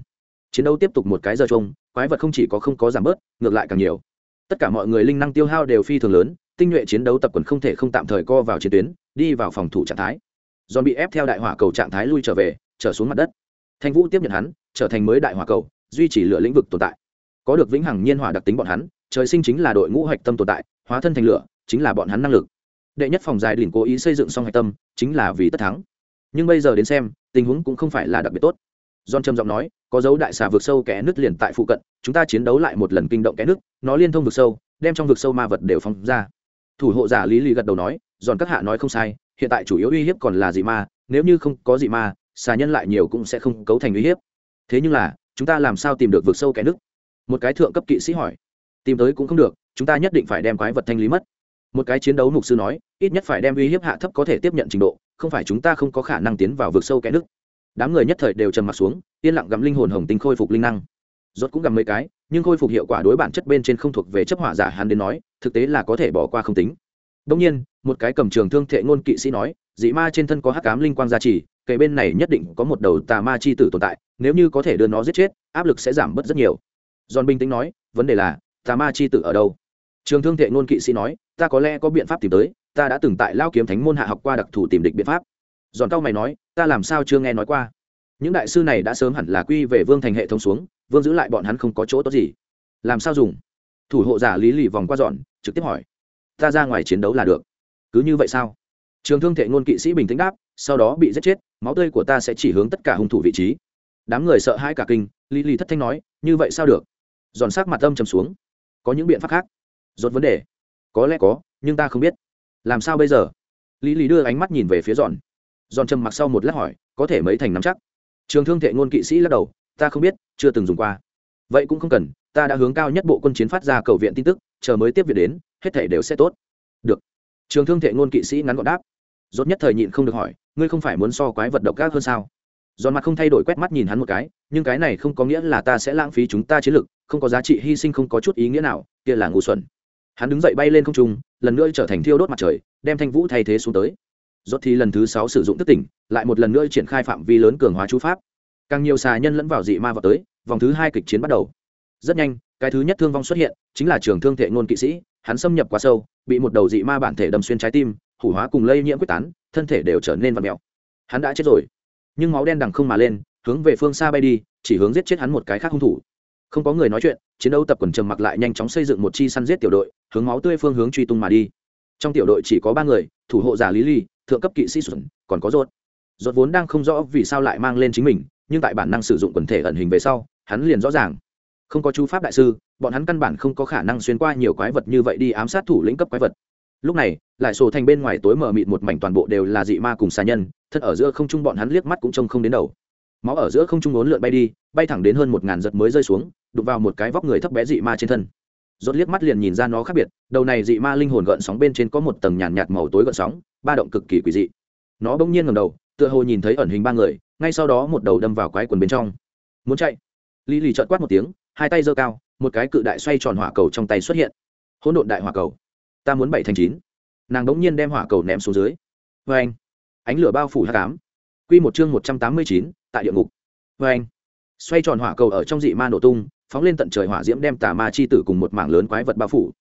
Chiến đấu tiếp tục một cái giờ trông quái vật không chỉ có không có giảm bớt, ngược lại càng nhiều. Tất cả mọi người linh năng tiêu hao đều phi thường lớn, tinh nhuệ chiến đấu tập quần không thể không tạm thời co vào chiến tuyến, đi vào phòng thủ trạng thái. Giòn bị ép theo đại hỏa cầu trạng thái lui trở về, trở xuống mặt đất. Thanh vũ tiếp nhận hắn, trở thành mới đại hỏa cầu duy trì lửa lĩnh vực tồn tại. Có được vĩnh hằng nhiên hỏa đặc tính bọn hắn, trời sinh chính là đội ngũ hạch tâm tồn tại, hóa thân thành lửa, chính là bọn hắn năng lực. Đệ nhất phòng dài đỉnh cố ý xây dựng xong hạch tâm, chính là vì tất thắng. Nhưng bây giờ đến xem, tình huống cũng không phải là đặc biệt tốt. John trầm giọng nói, có dấu đại xà vượt sâu kẽ nước liền tại phụ cận, chúng ta chiến đấu lại một lần kinh động kẽ nước nó liên thông vượt sâu, đem trong vực sâu ma vật đều phóng ra. Thủ hộ giả lý lì gật đầu nói giòn các hạ nói không sai, hiện tại chủ yếu uy hiếp còn là dị ma, nếu như không có dị ma, xà nhân lại nhiều cũng sẽ không cấu thành uy hiếp. Thế nhưng là chúng ta làm sao tìm được vực sâu kẽ nước một cái thượng cấp kỵ sĩ hỏi. Tìm tới cũng không được, chúng ta nhất định phải đem quái vật thanh lý mất. Một cái chiến đấu mục sư nói, ít nhất phải đem uy hiếp hạ thấp có thể tiếp nhận trình độ, không phải chúng ta không có khả năng tiến vào vực sâu kẽ nước đám người nhất thời đều trầm m ặ t xuống, yên lặng gặm linh hồn hồng tinh khôi phục linh năng. Rốt cũng gặm mấy cái, nhưng khôi phục hiệu quả đối bản chất bên trên không thuộc về chấp hỏa giả hắn đến nói, thực tế là có thể bỏ qua không tính. Đông nhiên, một cái cầm trường thương thệ ngôn kỵ sĩ nói, dị ma trên thân có hắc cám linh quang gia trì kệ bên này nhất định có một đầu tà ma chi tử tồn tại, nếu như có thể đưa nó giết chết, áp lực sẽ giảm bớt rất nhiều. Giòn bình tĩnh nói, vấn đề là, tà ma chi tử ở đâu? Trường thương thệ ngôn kỵ sĩ nói, ta có lẽ có biện pháp tìm tới, ta đã từng tại lao kiếm thánh môn hạ học qua đặc thù tìm địch biện pháp. Giòn cao mày nói, ta làm sao chưa nghe nói qua? Những đại sư này đã sớm hẳn là quy về vương thành hệ thống xuống, vương giữ lại bọn hắn không có chỗ tốt gì. Làm sao dùng? Thủ hộ giả lý lì vòng qua dọn, trực tiếp hỏi. Ta ra ngoài chiến đấu là được. Cứ như vậy sao? Trường thương thệ ngôn kỵ sĩ bình tĩnh đáp, sau đó bị giết chết máu tươi của ta sẽ chỉ hướng tất cả hung thủ vị trí. Đám người sợ hãi cả kinh, lý lì thất thanh nói, như vậy sao được? Giòn sắc mặt âm trầm xuống. Có những biện pháp khác. Rốt vấn đề. Có lẽ có, nhưng ta không biết. Làm sao bây giờ? Lý lý đưa ánh mắt nhìn về phía giòn. Giòn trầm mặc sau một lát hỏi, có thể mấy thành nắm chắc? Trường thương thệ ngôn kỵ sĩ lắc đầu, ta không biết, chưa từng dùng qua. Vậy cũng không cần, ta đã hướng cao nhất bộ quân chiến phát ra cầu viện tin tức, chờ mới tiếp viện đến, hết thể đều sẽ tốt. Được. Trường thương thệ ngôn kỵ sĩ ngắn gọn đáp. Rốt nhất thời nhịn không được hỏi ngươi không phải muốn so quái vật độc ác hơn sao? Giòn mặt không thay đổi quét mắt nhìn hắn một cái, nhưng cái này không có nghĩa là ta sẽ lãng phí chúng ta chiến lực, không có giá trị hy sinh không có chút ý nghĩa nào, kia là ngu xuẩn. Hắn đứng dậy bay lên không trung, lần nữa trở thành thiêu đốt mặt trời, đem thanh vũ thay thế xuống tới. Rốt thì lần thứ sáu sử dụng thức tỉnh, lại một lần nữa triển khai phạm vi lớn cường hóa chú pháp. Càng nhiều xà nhân lẫn vào dị ma vào tới, vòng thứ hai kịch chiến bắt đầu. Rất nhanh, cái thứ nhất thương vong xuất hiện, chính là trường thương thệ ngôn kỵ sĩ, hắn xâm nhập quá sâu, bị một đầu dị ma bản thể đâm xuyên trái tim, hủ hóa cùng lây nhiễm quyết tán thân thể đều trở nên vặn mèo. Hắn đã chết rồi. Nhưng máu đen đằng không mà lên, hướng về phương xa bay đi, chỉ hướng giết chết hắn một cái khác hung thủ. Không có người nói chuyện, chiến đấu tập quần trầm mặc lại nhanh chóng xây dựng một chi săn giết tiểu đội, hướng máu tươi phương hướng truy tung mà đi. Trong tiểu đội chỉ có ba người, thủ hộ giả lý ly, thượng cấp kỵ sĩ xuân, còn có rốt rốt vốn đang không rõ vì sao lại mang lên chính mình, nhưng tại bản năng sử dụng quần thể ẩn hình về sau, hắn liền rõ ràng. Không có chú pháp đại sư, bọn hắn căn bản không có khả năng xuyên qua nhiều quái vật như vậy đi ám sát thủ lĩnh cấp quái vật lúc này lại sổ thành bên ngoài tối mờ mịt một mảnh toàn bộ đều là dị ma cùng xà nhân thân ở giữa không trung bọn hắn liếc mắt cũng trông không đến đầu. Máu ở giữa không trung ốn lượn bay đi bay thẳng đến hơn một ngàn giật mới rơi xuống đụng vào một cái vóc người thấp bé dị ma trên thân. Rốt liếc mắt liền nhìn ra nó khác biệt đầu này dị ma linh hồn gợn sóng bên trên có một tầng nhàn nhạt, nhạt màu tối gợn sóng ba động cực kỳ quỷ dị. Nó bỗng nhiên ngẩng đầu tựa hồ nhìn thấy ẩn hình ba người ngay sau đó một đầu đâm vào quái quần bên trong. Muốn chạy? Lý lì trợn quát một tiếng hai tay giơ cao một cái cự đại xoay tròn hỏa cầu trong tay xuất hiện. Hỗn độn đại hỏa cầu ta muốn bảy thành chín. Nàng đ ỗ n g nhiên đem hỏa cầu ném xuống dưới. Vê anh. Ánh lửa bao phủ hạ cám q một chương một trăm tám mươi chín, tại địa ngục. Vê anh. Xoay tròn hỏa cầu ở trong dị ma nổ tung, phóng lên tận trời hỏa diễm đem tà ma chi tử cùng một mảng lớn quái vật bao phủ.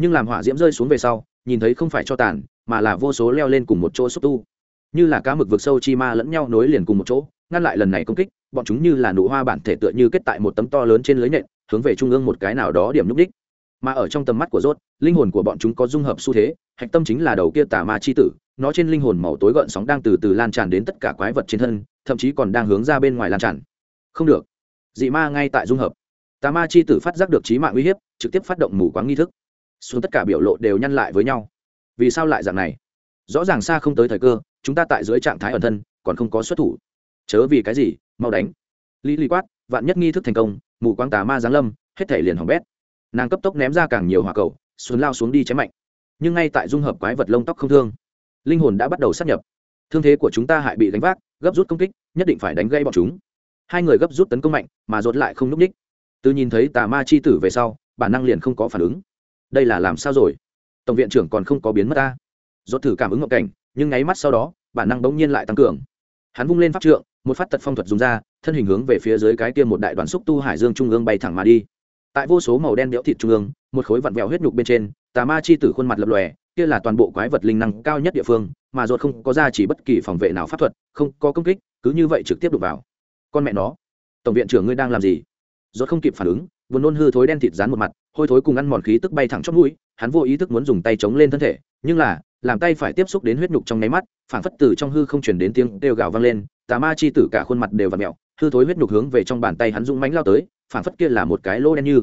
Nhưng làm hỏa diễm rơi xuống về sau, nhìn thấy không phải cho tàn, mà là vô số leo lên cùng một chỗ xúc tu. Như là cá mực vực sâu chi ma lẫn nhau nối liền cùng một chỗ, ngăn lại lần này công kích, bọn chúng như là nụ hoa bản thể tựa như kết tại một tấm to lớn trên lưới nện hướng về trung ương một cái nào đó điểm nhúc đích mà ở trong tầm mắt của rốt, linh hồn của bọn chúng có dung hợp xu thế, hạch tâm chính là đầu kia tà ma chi tử, nó trên linh hồn màu tối gợn sóng đang từ từ lan tràn đến tất cả quái vật trên thân, thậm chí còn đang hướng ra bên ngoài lan tràn. Không được. Dị ma ngay tại dung hợp. Tà ma chi tử phát giác được trí mạng uy hiếp, trực tiếp phát động mù quáng nghi thức. Xuống tất cả biểu lộ đều nhăn lại với nhau. Vì sao lại dạng này? Rõ ràng xa không tới thời cơ, chúng ta tại dưới trạng thái ẩn thân, còn không có xuất thủ. Chớ vì cái gì, mau đánh. Lý lý quát, vạn nhất nghi thức thành công, mù quang tà ma giáng lâm, hết thể liền hỏng bét nàng cấp tốc ném ra càng nhiều hỏa cầu, xuân lao xuống đi chém mạnh. Nhưng ngay tại dung hợp quái vật lông tóc không thương, linh hồn đã bắt đầu sát nhập. Thương thế của chúng ta hại bị đánh vác, gấp rút công kích, nhất định phải đánh gây bọn chúng. Hai người gấp rút tấn công mạnh, mà rốt lại không núp ních từ nhìn thấy tà ma chi tử về sau, bản năng liền không có phản ứng. Đây là làm sao rồi? Tổng viện trưởng còn không có biến mất ta. Rốt thử cảm ứng ngộng cảnh, nhưng nháy mắt sau đó, bản năng bỗng nhiên lại tăng cường. Hắn vung lên pháp trượng, một phát tật phong thuật dùng ra, thân hình hướng về phía dưới cái kia một đại đoàn xúc tu hải dương trung ương bay thẳng mà đi tại vô số màu đen béo thịt trung ương, một khối vặn vẹo huyết nhục bên trên, tà ma chi tử khuôn mặt lập lòe, kia là toàn bộ quái vật linh năng cao nhất địa phương, mà ruột không có ra chỉ bất kỳ phòng vệ nào pháp thuật, không có công kích, cứ như vậy trực tiếp đụng vào. Con mẹ nó, tổng viện trưởng ngươi đang làm gì? Ruột không kịp phản ứng buồn nôn hư thối đen thịt dán một mặt, hôi thối cùng ăn mòn khí tức bay thẳng chót mũi, hắn vô ý thức muốn dùng tay chống lên thân thể, nhưng là, làm tay phải tiếp xúc đến huyết nhục trong nháy mắt, phản phất từ trong hư không chuyển đến tiếng đều gào vang lên, tà ma chi tử cả khuôn mặt đều và mẹo hư thối huyết nhục hướng về trong bàn tay hắn dũng mánh lao tới phản phất kia là một cái lô đen như.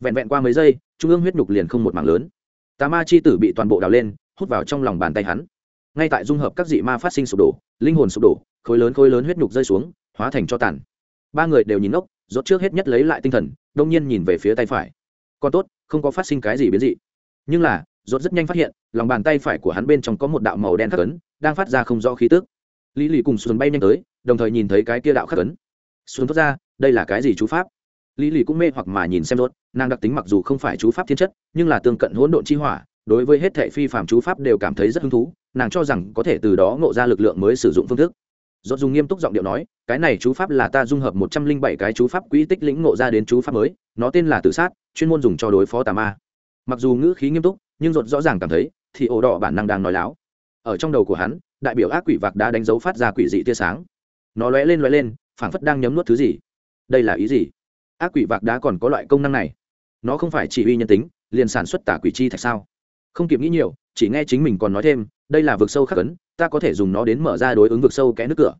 Vẹn vẹn qua mấy giây, trung ương huyết nhục liền không một mảng lớn. Tà ma chi tử bị toàn bộ đào lên, hút vào trong lòng bàn tay hắn. Ngay tại dung hợp các dị ma phát sinh sụp đổ, linh hồn sụp đổ, khối lớn khối lớn huyết nhục rơi xuống, hóa thành cho tàn. Ba người đều nhìn ốc rốt trước hết nhất lấy lại tinh thần, đông nhiên nhìn về phía tay phải. Còn tốt, không có phát sinh cái gì biến dị. Nhưng là, rốt rất nhanh phát hiện, lòng bàn tay phải của hắn bên trong có một đạo màu đen khắc ấn, đang phát ra không rõ khí tức. Lý lì cùng xuân bay nhanh tới, đồng thời nhìn thấy cái kia đạo khắc ấn. Xuân thốt ra, đây là cái gì chú pháp? Lý lì cũng mê hoặc mà nhìn xem rốt, nàng đặc tính mặc dù không phải chú pháp thiên chất, nhưng là tương cận hỗn độn chi hỏa, đối với hết thệ phi phạm chú pháp đều cảm thấy rất hứng thú, nàng cho rằng có thể từ đó ngộ ra lực lượng mới sử dụng phương thức. Rốt dùng nghiêm túc giọng điệu nói, cái này chú pháp là ta dung hợp một trăm linh bảy cái chú pháp quỹ tích lĩnh ngộ ra đến chú pháp mới, nó tên là tự sát, chuyên môn dùng cho đối phó tà ma. Mặc dù ngữ khí nghiêm túc, nhưng rốt rõ ràng cảm thấy, thì ổ đỏ bản năng đang nói láo. Ở trong đầu của hắn, đại biểu ác quỷ vạc đã đánh dấu phát ra quỷ dị tia sáng. Nó lóe lên lóe lên, phảng phất đang nhấm nuốt thứ gì. Đây là ý gì? Ác quỷ vạc đá còn có loại công năng này. Nó không phải chỉ uy nhân tính, liền sản xuất tả quỷ chi thạch sao? Không kịp nghĩ nhiều, chỉ nghe chính mình còn nói thêm, đây là vực sâu khắc ấn, ta có thể dùng nó đến mở ra đối ứng vực sâu kẽ nước cửa.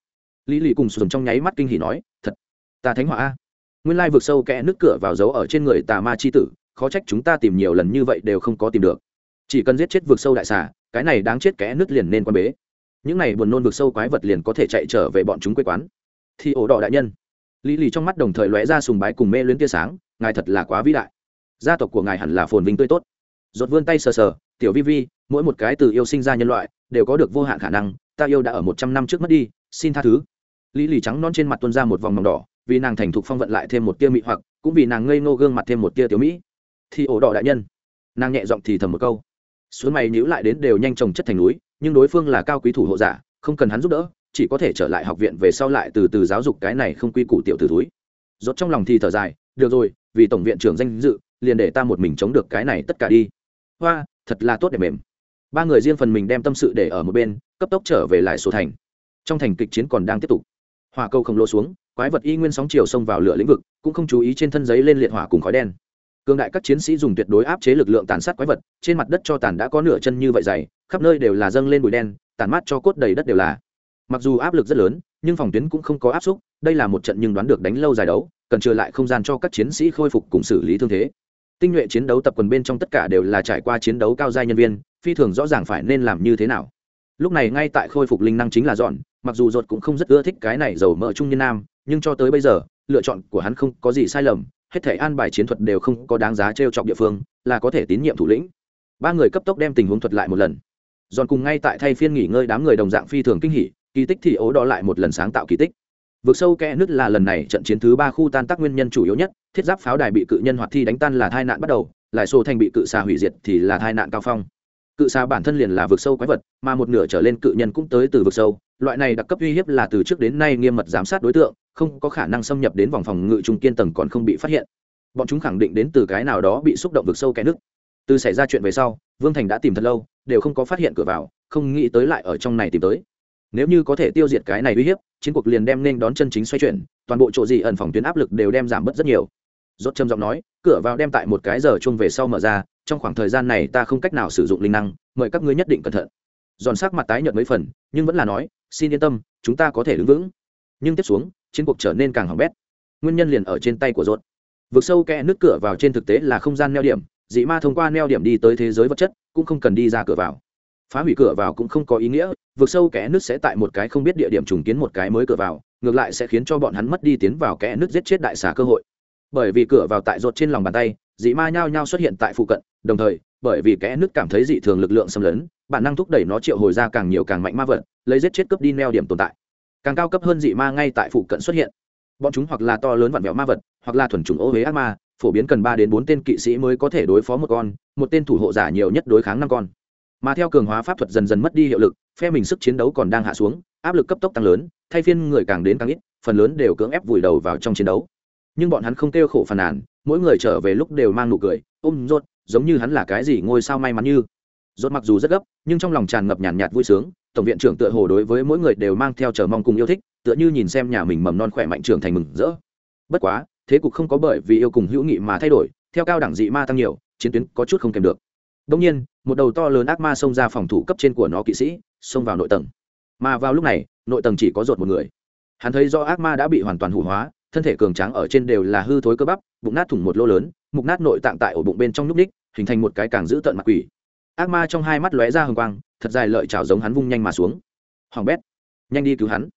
Lý lì cùng sùng trong nháy mắt kinh hỉ nói, thật, ta thánh hỏa a. Nguyên lai vực sâu kẽ nước cửa vào dấu ở trên người tà ma chi tử, khó trách chúng ta tìm nhiều lần như vậy đều không có tìm được. Chỉ cần giết chết vực sâu đại xà, cái này đáng chết kẽ nước liền nên quan bế. Những này buồn nôn vực sâu quái vật liền có thể chạy trở về bọn chúng quê quán. Thì ổ đỏ đại nhân lý lì trong mắt đồng thời lóe ra sùng bái cùng mê luyến tia sáng, ngài thật là quá vĩ đại. Gia tộc của ngài hẳn là phồn vinh tươi tốt. Giọt vươn tay sờ sờ, tiểu vi vi, mỗi một cái từ yêu sinh ra nhân loại, đều có được vô hạn khả năng, ta yêu đã ở một trăm năm trước mất đi, xin tha thứ. Lý lì trắng non trên mặt tuôn ra một vòng mỏng đỏ, vì nàng thành thục phong vận lại thêm một tia mị hoặc, cũng vì nàng ngây ngô gương mặt thêm một tia tiểu mỹ. Thì ổ đỏ đại nhân. Nàng nhẹ giọng thì thầm một câu. Xuống mày nhữ lại đến đều nhanh chồng chất thành núi, nhưng đối phương là cao quý thủ hộ giả, không cần hắn giúp đỡ chỉ có thể trở lại học viện về sau lại từ từ giáo dục cái này không quy củ tiểu tử túi rốt trong lòng thì thở dài, được rồi, vì tổng viện trưởng danh dự, liền để ta một mình chống được cái này tất cả đi. Hoa, thật là tốt để mềm. Ba người riêng phần mình đem tâm sự để ở một bên, cấp tốc trở về lại số thành. Trong thành kịch chiến còn đang tiếp tục. Hỏa cầu không lồ xuống, quái vật y nguyên sóng chiều xông vào lửa lĩnh vực, cũng không chú ý trên thân giấy lên liệt hỏa cùng khói đen. Cương đại các chiến sĩ dùng tuyệt đối áp chế lực lượng tàn sát quái vật, trên mặt đất cho tàn đã có nửa chân như vậy dày, khắp nơi đều là dâng lên bụi đen, tàn mát cho cốt đầy đất đều là mặc dù áp lực rất lớn, nhưng phòng tuyến cũng không có áp xúc đây là một trận nhưng đoán được đánh lâu dài đấu, cần trừ lại không gian cho các chiến sĩ khôi phục cùng xử lý thương thế. Tinh nhuệ chiến đấu tập quần bên trong tất cả đều là trải qua chiến đấu cao giai nhân viên, phi thường rõ ràng phải nên làm như thế nào. Lúc này ngay tại khôi phục linh năng chính là dọn, mặc dù dột cũng không rất ưa thích cái này dầu mỡ trung nhân nam, nhưng cho tới bây giờ, lựa chọn của hắn không có gì sai lầm, hết thể an bài chiến thuật đều không có đáng giá t r e o chọc địa phương, là có thể tín nhiệm thủ lĩnh. Ba người cấp tốc đem tình huống thuật lại một lần. Dọn cùng ngay tại thay phiên nghỉ ngơi đám người đồng dạng phi thường kinh hỉ kỳ tích thì ố đó lại một lần sáng tạo kỳ tích. Vượt sâu kẽ nứt là lần này trận chiến thứ ba khu tan tác nguyên nhân chủ yếu nhất, thiết giáp pháo đài bị cự nhân hoạt thi đánh tan là tai nạn bắt đầu, lại xô thành bị cự xà hủy diệt thì là tai nạn cao phong. Cự xà bản thân liền là vượt sâu quái vật, mà một nửa trở lên cự nhân cũng tới từ vực sâu, loại này đặc cấp uy hiếp là từ trước đến nay nghiêm mật giám sát đối tượng, không có khả năng xâm nhập đến vòng phòng ngự trung kiên tầng còn không bị phát hiện. Bọn chúng khẳng định đến từ cái nào đó bị xúc động vực sâu kẽ nước từ xảy ra chuyện về sau, vương thành đã tìm thật lâu, đều không có phát hiện cửa vào, không nghĩ tới lại ở trong này tìm tới nếu như có thể tiêu diệt cái này uy hiếp, chiến cuộc liền đem nên đón chân chính xoay chuyển, toàn bộ chỗ gì ẩn phòng tuyến áp lực đều đem giảm bớt rất nhiều. Rốt trầm giọng nói, cửa vào đem tại một cái giờ chung về sau mở ra, trong khoảng thời gian này ta không cách nào sử dụng linh năng, mời các ngươi nhất định cẩn thận. Giòn sắc mặt tái nhợt mấy phần, nhưng vẫn là nói, xin yên tâm, chúng ta có thể đứng vững. Nhưng tiếp xuống, chiến cuộc trở nên càng hỏng bét. Nguyên nhân liền ở trên tay của rốt. Vực sâu kẽ nước cửa vào trên thực tế là không gian neo điểm, dị ma thông qua neo điểm đi tới thế giới vật chất, cũng không cần đi ra cửa vào phá hủy cửa vào cũng không có ý nghĩa Vượt sâu kẽ nước sẽ tại một cái không biết địa điểm trùng kiến một cái mới cửa vào, ngược lại sẽ khiến cho bọn hắn mất đi tiến vào kẽ nước giết chết đại xà cơ hội. Bởi vì cửa vào tại rột trên lòng bàn tay, dị ma nhao nhao xuất hiện tại phụ cận, đồng thời, bởi vì kẽ nước cảm thấy dị thường lực lượng xâm lấn, bản năng thúc đẩy nó triệu hồi ra càng nhiều càng mạnh ma vật, lấy giết chết cướp đi neo điểm tồn tại. Càng cao cấp hơn dị ma ngay tại phụ cận xuất hiện. Bọn chúng hoặc là to lớn vặn vẹo ma vật, hoặc là thuần chủng ô huế ác ma, phổ biến cần ba đến bốn tên kỵ sĩ mới có thể đối phó một con, một tên thủ hộ giả nhiều nhất đối kháng năm con mà theo cường hóa pháp thuật dần dần mất đi hiệu lực, phe mình sức chiến đấu còn đang hạ xuống, áp lực cấp tốc tăng lớn, thay phiên người càng đến càng ít, phần lớn đều cưỡng ép vùi đầu vào trong chiến đấu. Nhưng bọn hắn không kêu khổ phàn nàn, mỗi người trở về lúc đều mang nụ cười, ôm, rốt, giống như hắn là cái gì ngôi sao may mắn như. Rốt mặc dù rất gấp, nhưng trong lòng tràn ngập nhàn nhạt vui sướng, tổng viện trưởng tựa hồ đối với mỗi người đều mang theo chờ mong cùng yêu thích, tựa như nhìn xem nhà mình mầm non khỏe mạnh trưởng thành mừng rỡ. Bất quá, thế cục không có bởi vì yêu cùng hữu nghị mà thay đổi, theo cao đẳng dị ma tăng nhiều, chiến tuyến có chút không kèm được. Đông nhiên một đầu to lớn ác ma xông ra phòng thủ cấp trên của nó kỵ sĩ, xông vào nội tầng. Mà vào lúc này, nội tầng chỉ có ruột một người. Hắn thấy do ác ma đã bị hoàn toàn hủ hóa, thân thể cường tráng ở trên đều là hư thối cơ bắp, bụng nát thủng một lô lớn, mục nát nội tạng tại ổ bụng bên trong nhúc ních, hình thành một cái càng giữ tận mặt quỷ. Ác ma trong hai mắt lóe ra hừng quang, thật dài lợi chảo giống hắn vung nhanh mà xuống. Hoàng bét, nhanh đi cứu hắn.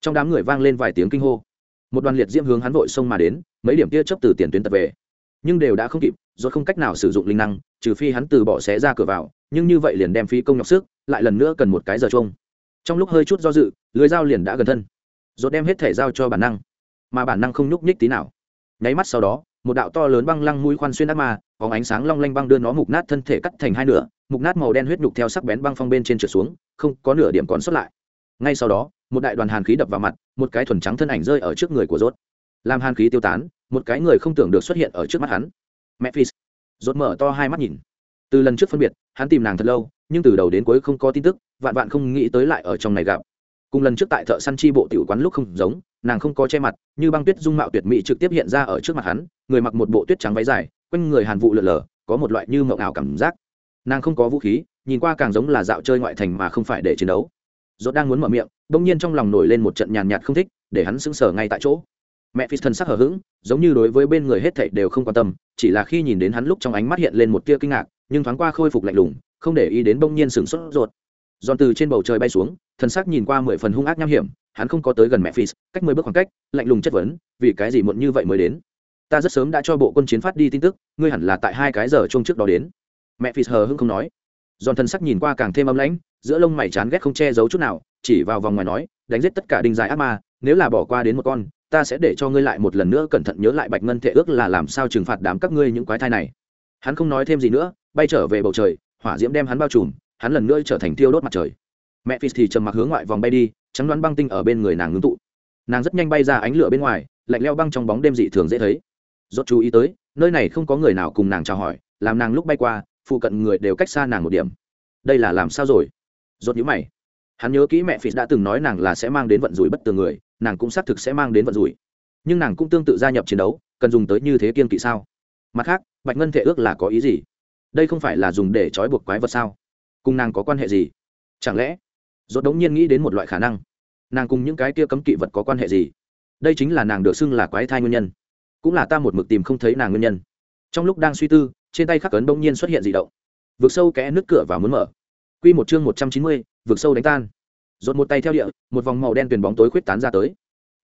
Trong đám người vang lên vài tiếng kinh hô. Một đoàn liệt diễm hướng hắn vội xông mà đến, mấy điểm tia chấp từ tiền tuyến tập về nhưng đều đã không kịp rồi không cách nào sử dụng linh năng, trừ phi hắn từ bỏ xé ra cửa vào, nhưng như vậy liền đem phí công nhọc sức, lại lần nữa cần một cái giờ chung trong lúc hơi chút do dự, lưới dao liền đã gần thân. Rồi đem hết thể giao cho bản năng, mà bản năng không nhúc nhích tí nào. Nháy mắt sau đó, một đạo to lớn băng lăng mũi khoan xuyên ác ma có ánh sáng long lanh băng đưa nó mục nát thân thể cắt thành hai nửa, mục nát màu đen huyết nhục theo sắc bén băng phong bên trên trượt xuống, không có nửa điểm còn sót lại. Ngay sau đó, một đại đoàn hàn khí đập vào mặt, một cái thuần trắng thân ảnh rơi ở trước người của rốt. Làm hàn khí tiêu tán một cái người không tưởng được xuất hiện ở trước mắt hắn. Mẹ phi rốt mở to hai mắt nhìn. Từ lần trước phân biệt, hắn tìm nàng thật lâu, nhưng từ đầu đến cuối không có tin tức, vạn vạn không nghĩ tới lại ở trong này gặp. Cùng lần trước tại thợ săn chi bộ tiểu quán lúc không giống, nàng không có che mặt, như băng tuyết dung mạo tuyệt mỹ trực tiếp hiện ra ở trước mặt hắn, người mặc một bộ tuyết trắng váy dài, quanh người hàn vụ lượn lờ, có một loại như mộng ảo cảm giác. Nàng không có vũ khí, nhìn qua càng giống là dạo chơi ngoại thành mà không phải để chiến đấu. Dốt đang muốn mở miệng, bỗng nhiên trong lòng nổi lên một trận nhàn nhạt không thích, để hắn sững sờ ngay tại chỗ mẹ phi thần sắc hờ hững, giống như đối với bên người hết thảy đều không quan tâm, chỉ là khi nhìn đến hắn lúc trong ánh mắt hiện lên một tia kinh ngạc, nhưng thoáng qua khôi phục lạnh lùng, không để ý đến bỗng nhiên sừng sốt ruột. Giòn từ trên bầu trời bay xuống, thần sắc nhìn qua mười phần hung ác nham hiểm, hắn không có tới gần mẹ phi cách mười bước khoảng cách, lạnh lùng chất vấn, vì cái gì muộn như vậy mới đến? Ta rất sớm đã cho bộ quân chiến phát đi tin tức, ngươi hẳn là tại hai cái giờ chung trước đó đến. Mẹ phi hờ hững không nói. Giòn thần sắc nhìn qua càng thêm âm lãnh, giữa lông mày chán ghét không che giấu chút nào, chỉ vào vòng ngoài nói, đánh giết tất cả đinh dài ác ma, nếu là bỏ qua đến một con ta sẽ để cho ngươi lại một lần nữa cẩn thận nhớ lại bạch ngân thệ ước là làm sao trừng phạt đám các ngươi những quái thai này. Hắn không nói thêm gì nữa, bay trở về bầu trời, hỏa diễm đem hắn bao trùm, hắn lần nữa trở thành thiêu đốt mặt trời. Mẹ phi thì trầm mặc hướng ngoại vòng bay đi, trắng đoán băng tinh ở bên người nàng ngưng tụ. Nàng rất nhanh bay ra ánh lửa bên ngoài, lạnh leo băng trong bóng đêm dị thường dễ thấy. Rốt chú ý tới, nơi này không có người nào cùng nàng chào hỏi, làm nàng lúc bay qua, phụ cận người đều cách xa nàng một điểm. Đây là làm sao rồi? Rốt nhíu mày. Hắn nhớ kỹ mẹ phi đã từng nói nàng là sẽ mang đến vận rủi bất tường người nàng cũng xác thực sẽ mang đến vận rủi. Nhưng nàng cũng tương tự gia nhập chiến đấu, cần dùng tới như thế kiên kỵ sao? Mặt khác, bạch ngân thể ước là có ý gì? Đây không phải là dùng để trói buộc quái vật sao? Cùng nàng có quan hệ gì? Chẳng lẽ dốt đống nhiên nghĩ đến một loại khả năng, nàng cùng những cái kia cấm kỵ vật có quan hệ gì? Đây chính là nàng được xưng là quái thai nguyên nhân. Cũng là ta một mực tìm không thấy nàng nguyên nhân. Trong lúc đang suy tư, trên tay khắc cấn bỗng nhiên xuất hiện dị động. Vượt sâu kẽ nước cửa và muốn mở. Q một chương một trăm chín mươi vượt sâu đánh tan dột một tay theo địa, một vòng màu đen tuyền bóng tối khuyết tán ra tới.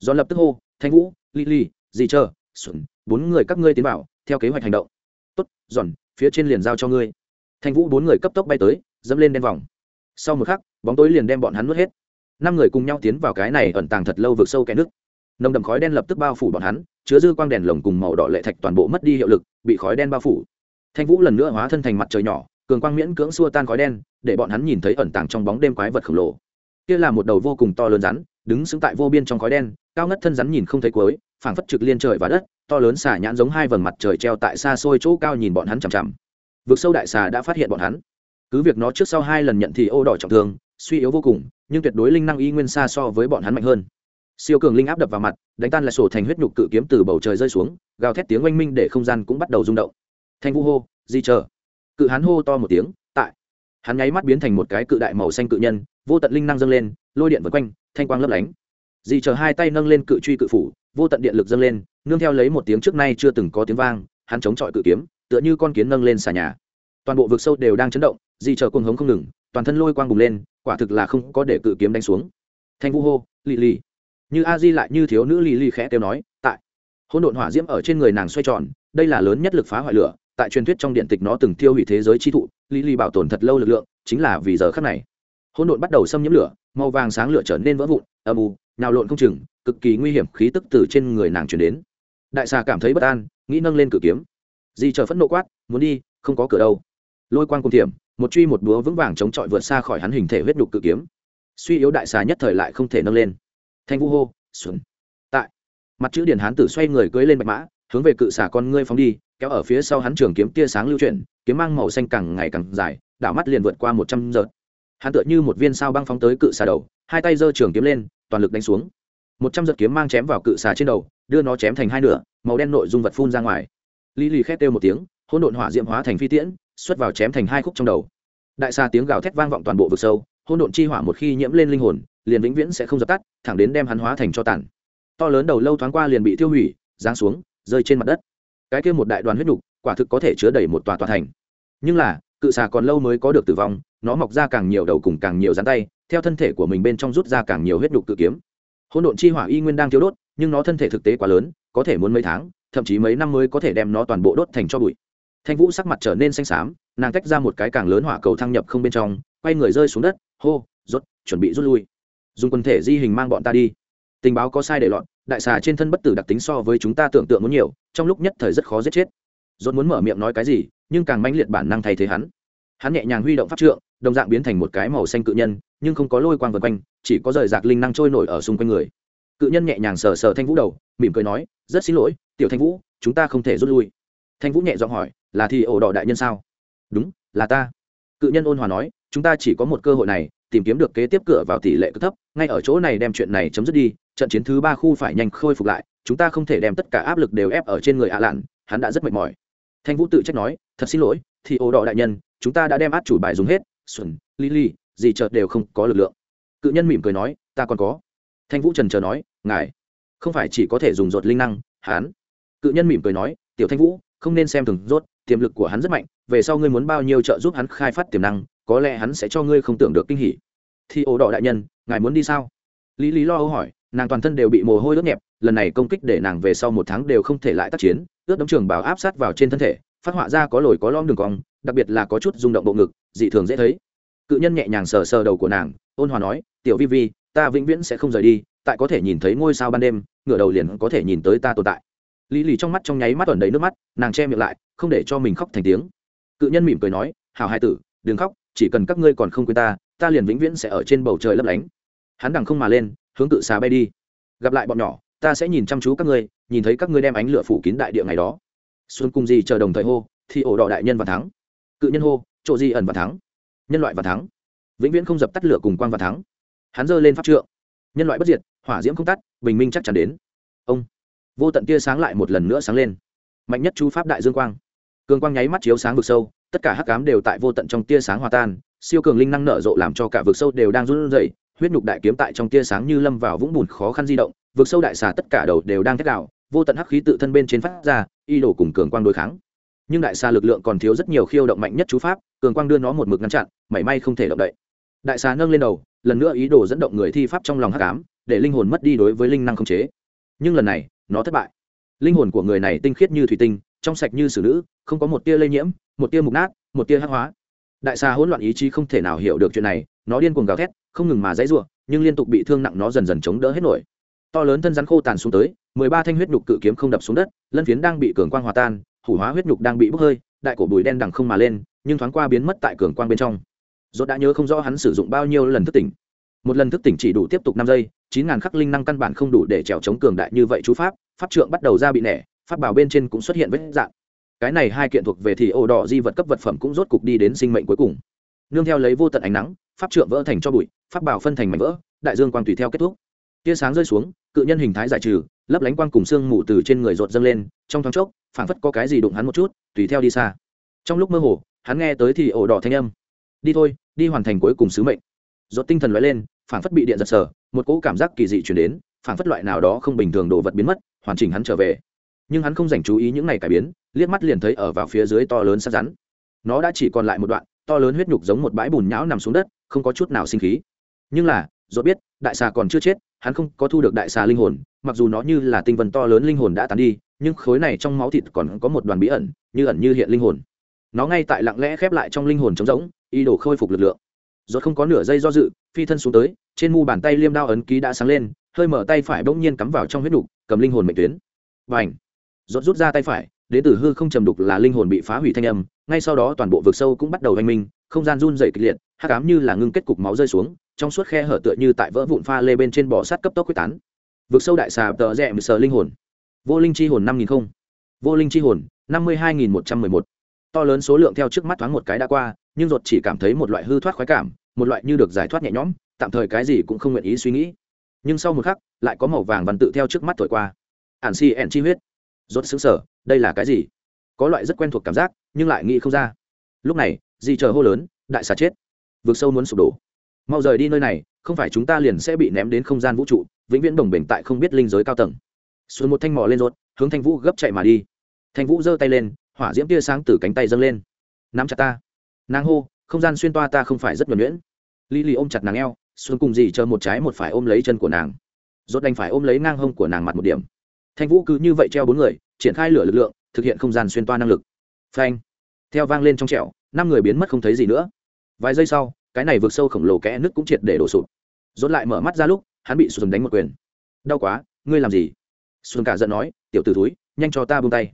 Do lập tức hô, thanh vũ li li dì chờ, xuẩn, bốn người các ngươi tiến bảo theo kế hoạch hành động. Tốt, giòn, phía trên liền giao cho ngươi. Thanh vũ bốn người cấp tốc bay tới, dẫm lên đen vòng. Sau một khắc, bóng tối liền đem bọn hắn nuốt hết. Năm người cùng nhau tiến vào cái này ẩn tàng thật lâu vượt sâu kẽ nước. Nồng đậm khói đen lập tức bao phủ bọn hắn, chứa dư quang đèn lồng cùng màu đỏ lệ thạch toàn bộ mất đi hiệu lực, bị khói đen bao phủ. Thanh vũ lần nữa hóa thân thành mặt trời nhỏ, cường quang miễn cưỡng xua tan khói đen, để bọn hắn nhìn thấy ẩn tàng trong bóng đêm quái vật khổng lồ kia là một đầu vô cùng to lớn rắn, đứng sững tại vô biên trong khói đen, cao ngất thân rắn nhìn không thấy cuối, phảng phất trực liên trời và đất, to lớn xà nhãn giống hai vầng mặt trời treo tại xa xôi chỗ cao nhìn bọn hắn chằm chằm. Vực sâu đại xà đã phát hiện bọn hắn. Cứ việc nó trước sau hai lần nhận thì ô đỏ trọng thương, suy yếu vô cùng, nhưng tuyệt đối linh năng y nguyên xa so với bọn hắn mạnh hơn. Siêu cường linh áp đập vào mặt, đánh tan lại sổ thành huyết nhục cự kiếm từ bầu trời rơi xuống, gào thét tiếng oanh minh để không gian cũng bắt đầu rung động. Thanh vũ hô, di chờ. Cự hắn hô to một tiếng, tại hắn nháy mắt biến thành một cái cự đại màu xanh cự nhân, vô tận linh năng dâng lên, lôi điện vượt quanh, thanh quang lấp lánh. Di chờ hai tay nâng lên cự truy cự phủ, vô tận điện lực dâng lên, nương theo lấy một tiếng trước nay chưa từng có tiếng vang, hắn chống chọi cự kiếm, tựa như con kiến nâng lên xà nhà. Toàn bộ vực sâu đều đang chấn động di chờ cuồng hống không ngừng, toàn thân lôi quang bùng lên, quả thực là không có để cự kiếm đánh xuống. Thanh vũ hô, lì lì. Như a di lại như thiếu nữ lì lì khẽ kêu nói, tại. Hỗn độn hỏa diễm ở trên người nàng xoay tròn, đây là lớn nhất lực phá hoại lửa, tại truyền thuyết trong điện tịch nó từng tiêu hủy thế giới chi thụ lý lý bảo tồn thật lâu lực lượng, chính là vì giờ khắc này. Hỗn độn bắt đầu xâm nhiễm lửa, màu vàng sáng lửa trở nên vỡ vụn, âm u nào lộn không chừng, cực kỳ nguy hiểm, khí tức từ trên người nàng chuyển đến. Đại xà cảm thấy bất an, nghĩ nâng lên cử kiếm. Di chờ phẫn nộ quát, muốn đi, không có cửa đâu. Lôi quang cùng tiệm một truy một búa vững vàng chống chọi vượt xa khỏi hắn hình thể huyết đục cự kiếm. Suy yếu đại xà nhất thời lại không thể nâng lên. Thanh vũ hô, xuân. Tại, mặt chữ điển hán tử xoay người cưới lên bạch mã, hướng về cự xà con ngươi phóng đi kéo ở phía sau hắn trường kiếm tia sáng lưu chuyển, kiếm mang màu xanh càng ngày càng dài, đảo mắt liền vượt qua một trăm giờ. Hắn tựa như một viên sao băng phóng tới cự xà đầu, hai tay giơ trường kiếm lên, toàn lực đánh xuống. Một trăm giật kiếm mang chém vào cự xà trên đầu, đưa nó chém thành hai nửa, màu đen nội dung vật phun ra ngoài. Lý lì khét kêu một tiếng, hỗn độn hỏa diễm hóa thành phi tiễn, xuất vào chém thành hai khúc trong đầu. Đại xà tiếng gào thét vang vọng toàn bộ vực sâu, hỗn độn chi hỏa một khi nhiễm lên linh hồn, liền vĩnh viễn sẽ không dập tắt, thẳng đến đem hắn hóa thành cho tàn. To lớn đầu lâu thoáng qua liền bị tiêu hủy, giáng xuống, rơi trên mặt đất cái kia một đại đoàn huyết đục, quả thực có thể chứa đầy một tòa tòa thành. Nhưng là, cự xà còn lâu mới có được tử vong, nó mọc ra càng nhiều đầu cùng càng nhiều dán tay, theo thân thể của mình bên trong rút ra càng nhiều huyết đục cự kiếm. Hỗn độn chi hỏa y nguyên đang thiếu đốt, nhưng nó thân thể thực tế quá lớn, có thể muốn mấy tháng, thậm chí mấy năm mới có thể đem nó toàn bộ đốt thành cho bụi. Thanh vũ sắc mặt trở nên xanh xám, nàng tách ra một cái càng lớn hỏa cầu thăng nhập không bên trong, quay người rơi xuống đất, hô, rốt, chuẩn bị rút lui. Dùng quân thể di hình mang bọn ta đi. Tình báo có sai để loạn đại xà trên thân bất tử đặc tính so với chúng ta tưởng tượng muốn nhiều, trong lúc nhất thời rất khó giết chết. Rốt muốn mở miệng nói cái gì, nhưng càng mãnh liệt bản năng thay thế hắn. Hắn nhẹ nhàng huy động pháp trượng, đồng dạng biến thành một cái màu xanh cự nhân, nhưng không có lôi quang vần quanh, chỉ có rời rạc linh năng trôi nổi ở xung quanh người. Cự nhân nhẹ nhàng sờ sờ thanh vũ đầu, mỉm cười nói, rất xin lỗi, tiểu thanh vũ, chúng ta không thể rút lui. Thanh vũ nhẹ giọng hỏi, là thì ổ đỏ đại nhân sao? Đúng, là ta. Cự nhân ôn hòa nói, chúng ta chỉ có một cơ hội này, tìm kiếm được kế tiếp cửa vào tỷ lệ cực thấp, ngay ở chỗ này đem chuyện này chấm dứt đi trận chiến thứ ba khu phải nhanh khôi phục lại, chúng ta không thể đem tất cả áp lực đều ép ở trên người ạ lạn hắn đã rất mệt mỏi. Thanh vũ tự trách nói, thật xin lỗi, thì ô đỏ đại nhân, chúng ta đã đem át chủ bài dùng hết, xuẩn li gì chợt đều không có lực lượng. Cự nhân mỉm cười nói, ta còn có. Thanh vũ trần chờ nói, ngài, không phải chỉ có thể dùng ruột linh năng, hắn. Cự nhân mỉm cười nói, tiểu thanh vũ, không nên xem thường rốt tiềm lực của hắn rất mạnh, về sau ngươi muốn bao nhiêu trợ giúp hắn khai phát tiềm năng, có lẽ hắn sẽ cho ngươi không tưởng được kinh hỉ. Thì ổ đỏ đại nhân, ngài muốn đi sao? Lý lý lo âu hỏi nàng toàn thân đều bị mồ hôi ướt nhẹp, lần này công kích để nàng về sau một tháng đều không thể lại tác chiến, ướt đấm trường bảo áp sát vào trên thân thể, phát họa ra có lồi có lõm đường cong, đặc biệt là có chút rung động bộ ngực, dị thường dễ thấy. Cự nhân nhẹ nhàng sờ sờ đầu của nàng, ôn hòa nói, tiểu vi vi, ta vĩnh viễn sẽ không rời đi, tại có thể nhìn thấy ngôi sao ban đêm, ngửa đầu liền có thể nhìn tới ta tồn tại. Lý lì trong mắt trong nháy mắt ẩn đầy nước mắt, nàng che miệng lại, không để cho mình khóc thành tiếng. Cự nhân mỉm cười nói hào hai tử, đừng khóc, chỉ cần các ngươi còn không quên ta ta liền vĩnh viễn sẽ ở trên bầu trời lấp lánh. Hắn đằng không mà lên hướng cự xà bay đi. Gặp lại bọn nhỏ, ta sẽ nhìn chăm chú các ngươi, nhìn thấy các ngươi đem ánh lửa phủ kín đại địa ngày đó. Xuân cung gì chờ đồng thời hô, thì ổ đỏ đại nhân và thắng. Cự nhân hô, chỗ di ẩn và thắng. Nhân loại và thắng. Vĩnh viễn không dập tắt lửa cùng quang và thắng. Hắn giơ lên pháp trượng. Nhân loại bất diệt, hỏa diễm không tắt, bình minh chắc chắn đến. Ông. Vô tận tia sáng lại một lần nữa sáng lên. Mạnh nhất chú pháp đại dương quang. Cường quang nháy mắt chiếu sáng vực sâu, tất cả hắc cám đều tại vô tận trong tia sáng hòa tan, siêu cường linh năng nở rộ làm cho cả vực sâu đều đang run rẩy huyết nhục đại kiếm tại trong tia sáng như lâm vào vũng bùn khó khăn di động vượt sâu đại xà tất cả đầu đều đang thét đạo vô tận hắc khí tự thân bên trên phát ra, y đổ cùng cường quang đối kháng. Nhưng đại xà lực lượng còn thiếu rất nhiều khiêu động mạnh nhất chú pháp, cường quang đưa nó một mực ngăn chặn, mảy may không thể động đậy. Đại xà nâng lên đầu, lần nữa ý đồ dẫn động người thi pháp trong lòng hắc ám, để linh hồn mất đi đối với linh năng không chế. Nhưng lần này, nó thất bại. Linh hồn của người này tinh khiết như thủy tinh, trong sạch như xử nữ, không có một tia lây nhiễm, một tia mục nát, một tia hắc hóa. Đại xà hỗn loạn ý chí không thể nào hiểu được chuyện này, nó điên cuồng gào thét không ngừng mà dãy rủa, nhưng liên tục bị thương nặng nó dần dần chống đỡ hết nổi. To lớn thân rắn khô tàn xuống tới mười ba thanh huyết nhục cự kiếm không đập xuống đất lân phiến đang bị cường quang hòa tan hủ hóa huyết nhục đang bị bốc hơi đại cổ bùi đen đằng không mà lên nhưng thoáng qua biến mất tại cường quang bên trong. Rốt đã nhớ không rõ hắn sử dụng bao nhiêu lần thức tỉnh. Một lần thức tỉnh chỉ đủ tiếp tục năm giây chín ngàn khắc linh năng căn bản không đủ để chèo chống cường đại như vậy chú pháp pháp trượng bắt đầu ra bị nẻ pháp bảo bên trên cũng xuất hiện vết dạng cái này hai kiện thuộc về thì ổ đỏ di vật cấp vật phẩm cũng rốt cục đi đến sinh mệnh cuối cùng nương theo lấy vô tận ánh nắng pháp trượng vỡ thành cho bụi pháp bảo phân thành mảnh vỡ đại dương quang tùy theo kết thúc. Tia sáng rơi xuống cự nhân hình thái giải trừ lấp lánh quang cùng xương mù từ trên người rột dâng lên trong thoáng chốc phảng phất có cái gì đụng hắn một chút tùy theo đi xa. Trong lúc mơ hồ hắn nghe tới thì ổ đỏ thanh âm. Đi thôi đi hoàn thành cuối cùng sứ mệnh. Rột tinh thần lóe lên phảng phất bị điện giật sở, một cỗ cảm giác kỳ dị chuyển đến phảng phất loại nào đó không bình thường đồ vật biến mất hoàn chỉnh hắn trở về. Nhưng hắn không dành chú ý những này cải biến liếc mắt liền thấy ở vào phía dưới to lớn sát rắn. Nó đã chỉ còn lại một đoạn to lớn huyết nhục giống một bãi bùn nhão nằm xuống đất không có chút nào sinh khí. Nhưng là dốt biết đại xà còn chưa chết hắn không có thu được đại xà linh hồn mặc dù nó như là tinh vần to lớn linh hồn đã tán đi nhưng khối này trong máu thịt còn có một đoàn bí ẩn như ẩn như hiện linh hồn. Nó ngay tại lặng lẽ khép lại trong linh hồn trống rỗng ý đồ khôi phục lực lượng. Rốt không có nửa giây do dự phi thân xuống tới trên mu bàn tay liêm đao ấn ký đã sáng lên hơi mở tay phải bỗng nhiên cắm vào trong huyết nhục, cầm linh hồn mệnh tuyến. Và ảnh rốt rút ra tay phải đến từ hư không trầm đục là linh hồn bị phá hủy thanh âm, ngay sau đó toàn bộ vực sâu cũng bắt đầu hành minh, không gian run dày kịch liệt, hắc ám như là ngưng kết cục máu rơi xuống, trong suốt khe hở tựa như tại vỡ vụn pha lê bên trên bò sát cấp tốc quyết tán. Vực sâu đại xà tờ rẽ sờ linh hồn. Vô linh chi hồn năm nghìn không. Vô linh chi hồn, năm mươi hai nghìn một trăm mười một. To lớn số lượng theo trước mắt thoáng một cái đã qua, nhưng ruột chỉ cảm thấy một loại hư thoát khoái cảm, một loại như được giải thoát nhẹ nhõm, tạm thời cái gì cũng không nguyện ý suy nghĩ. Nhưng sau một khắc, lại có màu vàng văn tự theo trước mắt thổi qua. Ản si ẻn chi huyết. Rốt xứng sở đây là cái gì? Có loại rất quen thuộc cảm giác, nhưng lại nghĩ không ra. Lúc này, dì chờ hô lớn, đại xà chết. Vượt sâu muốn sụp đổ. Mau rời đi nơi này, không phải chúng ta liền sẽ bị ném đến không gian vũ trụ, vĩnh viễn đồng bình tại không biết linh giới cao tầng. Xuân một thanh mỏ lên rốt, hướng thanh vũ gấp chạy mà đi. Thanh vũ giơ tay lên, hỏa diễm tia sáng từ cánh tay dâng lên. Nắm chặt ta. Nàng hô, không gian xuyên toa ta không phải rất nhuẩn nhuyễn. Lý lì ôm chặt nàng eo, xuân cùng dì chờ một trái một phải ôm lấy chân của nàng. Rốt đành phải ôm lấy ngang hông của nàng mặt một điểm. Thanh vũ cứ như vậy treo bốn người triển khai lửa lực lượng, thực hiện không gian xuyên toa năng lực. Phanh. Theo vang lên trong trẹo năm người biến mất không thấy gì nữa. Vài giây sau, cái này vượt sâu khổng lồ kẽ nước cũng triệt để đổ sụp. Rốt lại mở mắt ra lúc, hắn bị xuân đánh một quyền. Đau quá, ngươi làm gì? Xuân cả giận nói, tiểu tử túi nhanh cho ta buông tay.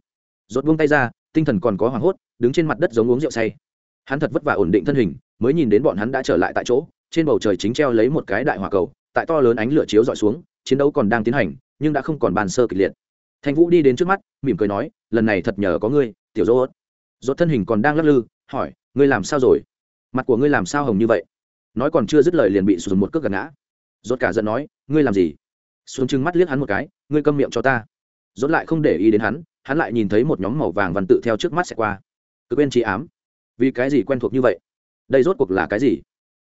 Rốt buông tay ra, tinh thần còn có hoảng hốt, đứng trên mặt đất giống uống rượu say. Hắn thật vất vả ổn định thân hình, mới nhìn đến bọn hắn đã trở lại tại chỗ, trên bầu trời chính treo lấy một cái đại hỏa cầu, tại to lớn ánh lửa chiếu dọi xuống, chiến đấu còn đang tiến hành, nhưng đã không còn bàn sơ kịch liệt thanh vũ đi đến trước mắt, mỉm cười nói, lần này thật nhờ có ngươi, tiểu dỗ ớt dốt thân hình còn đang lắc lư, hỏi, ngươi làm sao rồi? Mặt của ngươi làm sao hồng như vậy? Nói còn chưa dứt lời liền bị sụt một cước gạt ngã. Dốt cả giận nói, ngươi làm gì? Xuống trừng mắt liếc hắn một cái, ngươi câm miệng cho ta. Dốt lại không để ý đến hắn hắn lại nhìn thấy một nhóm màu vàng văn tự theo trước mắt sẽ qua. Cứ quên trí ám. Vì cái gì quen thuộc như vậy? Đây rốt cuộc là cái gì?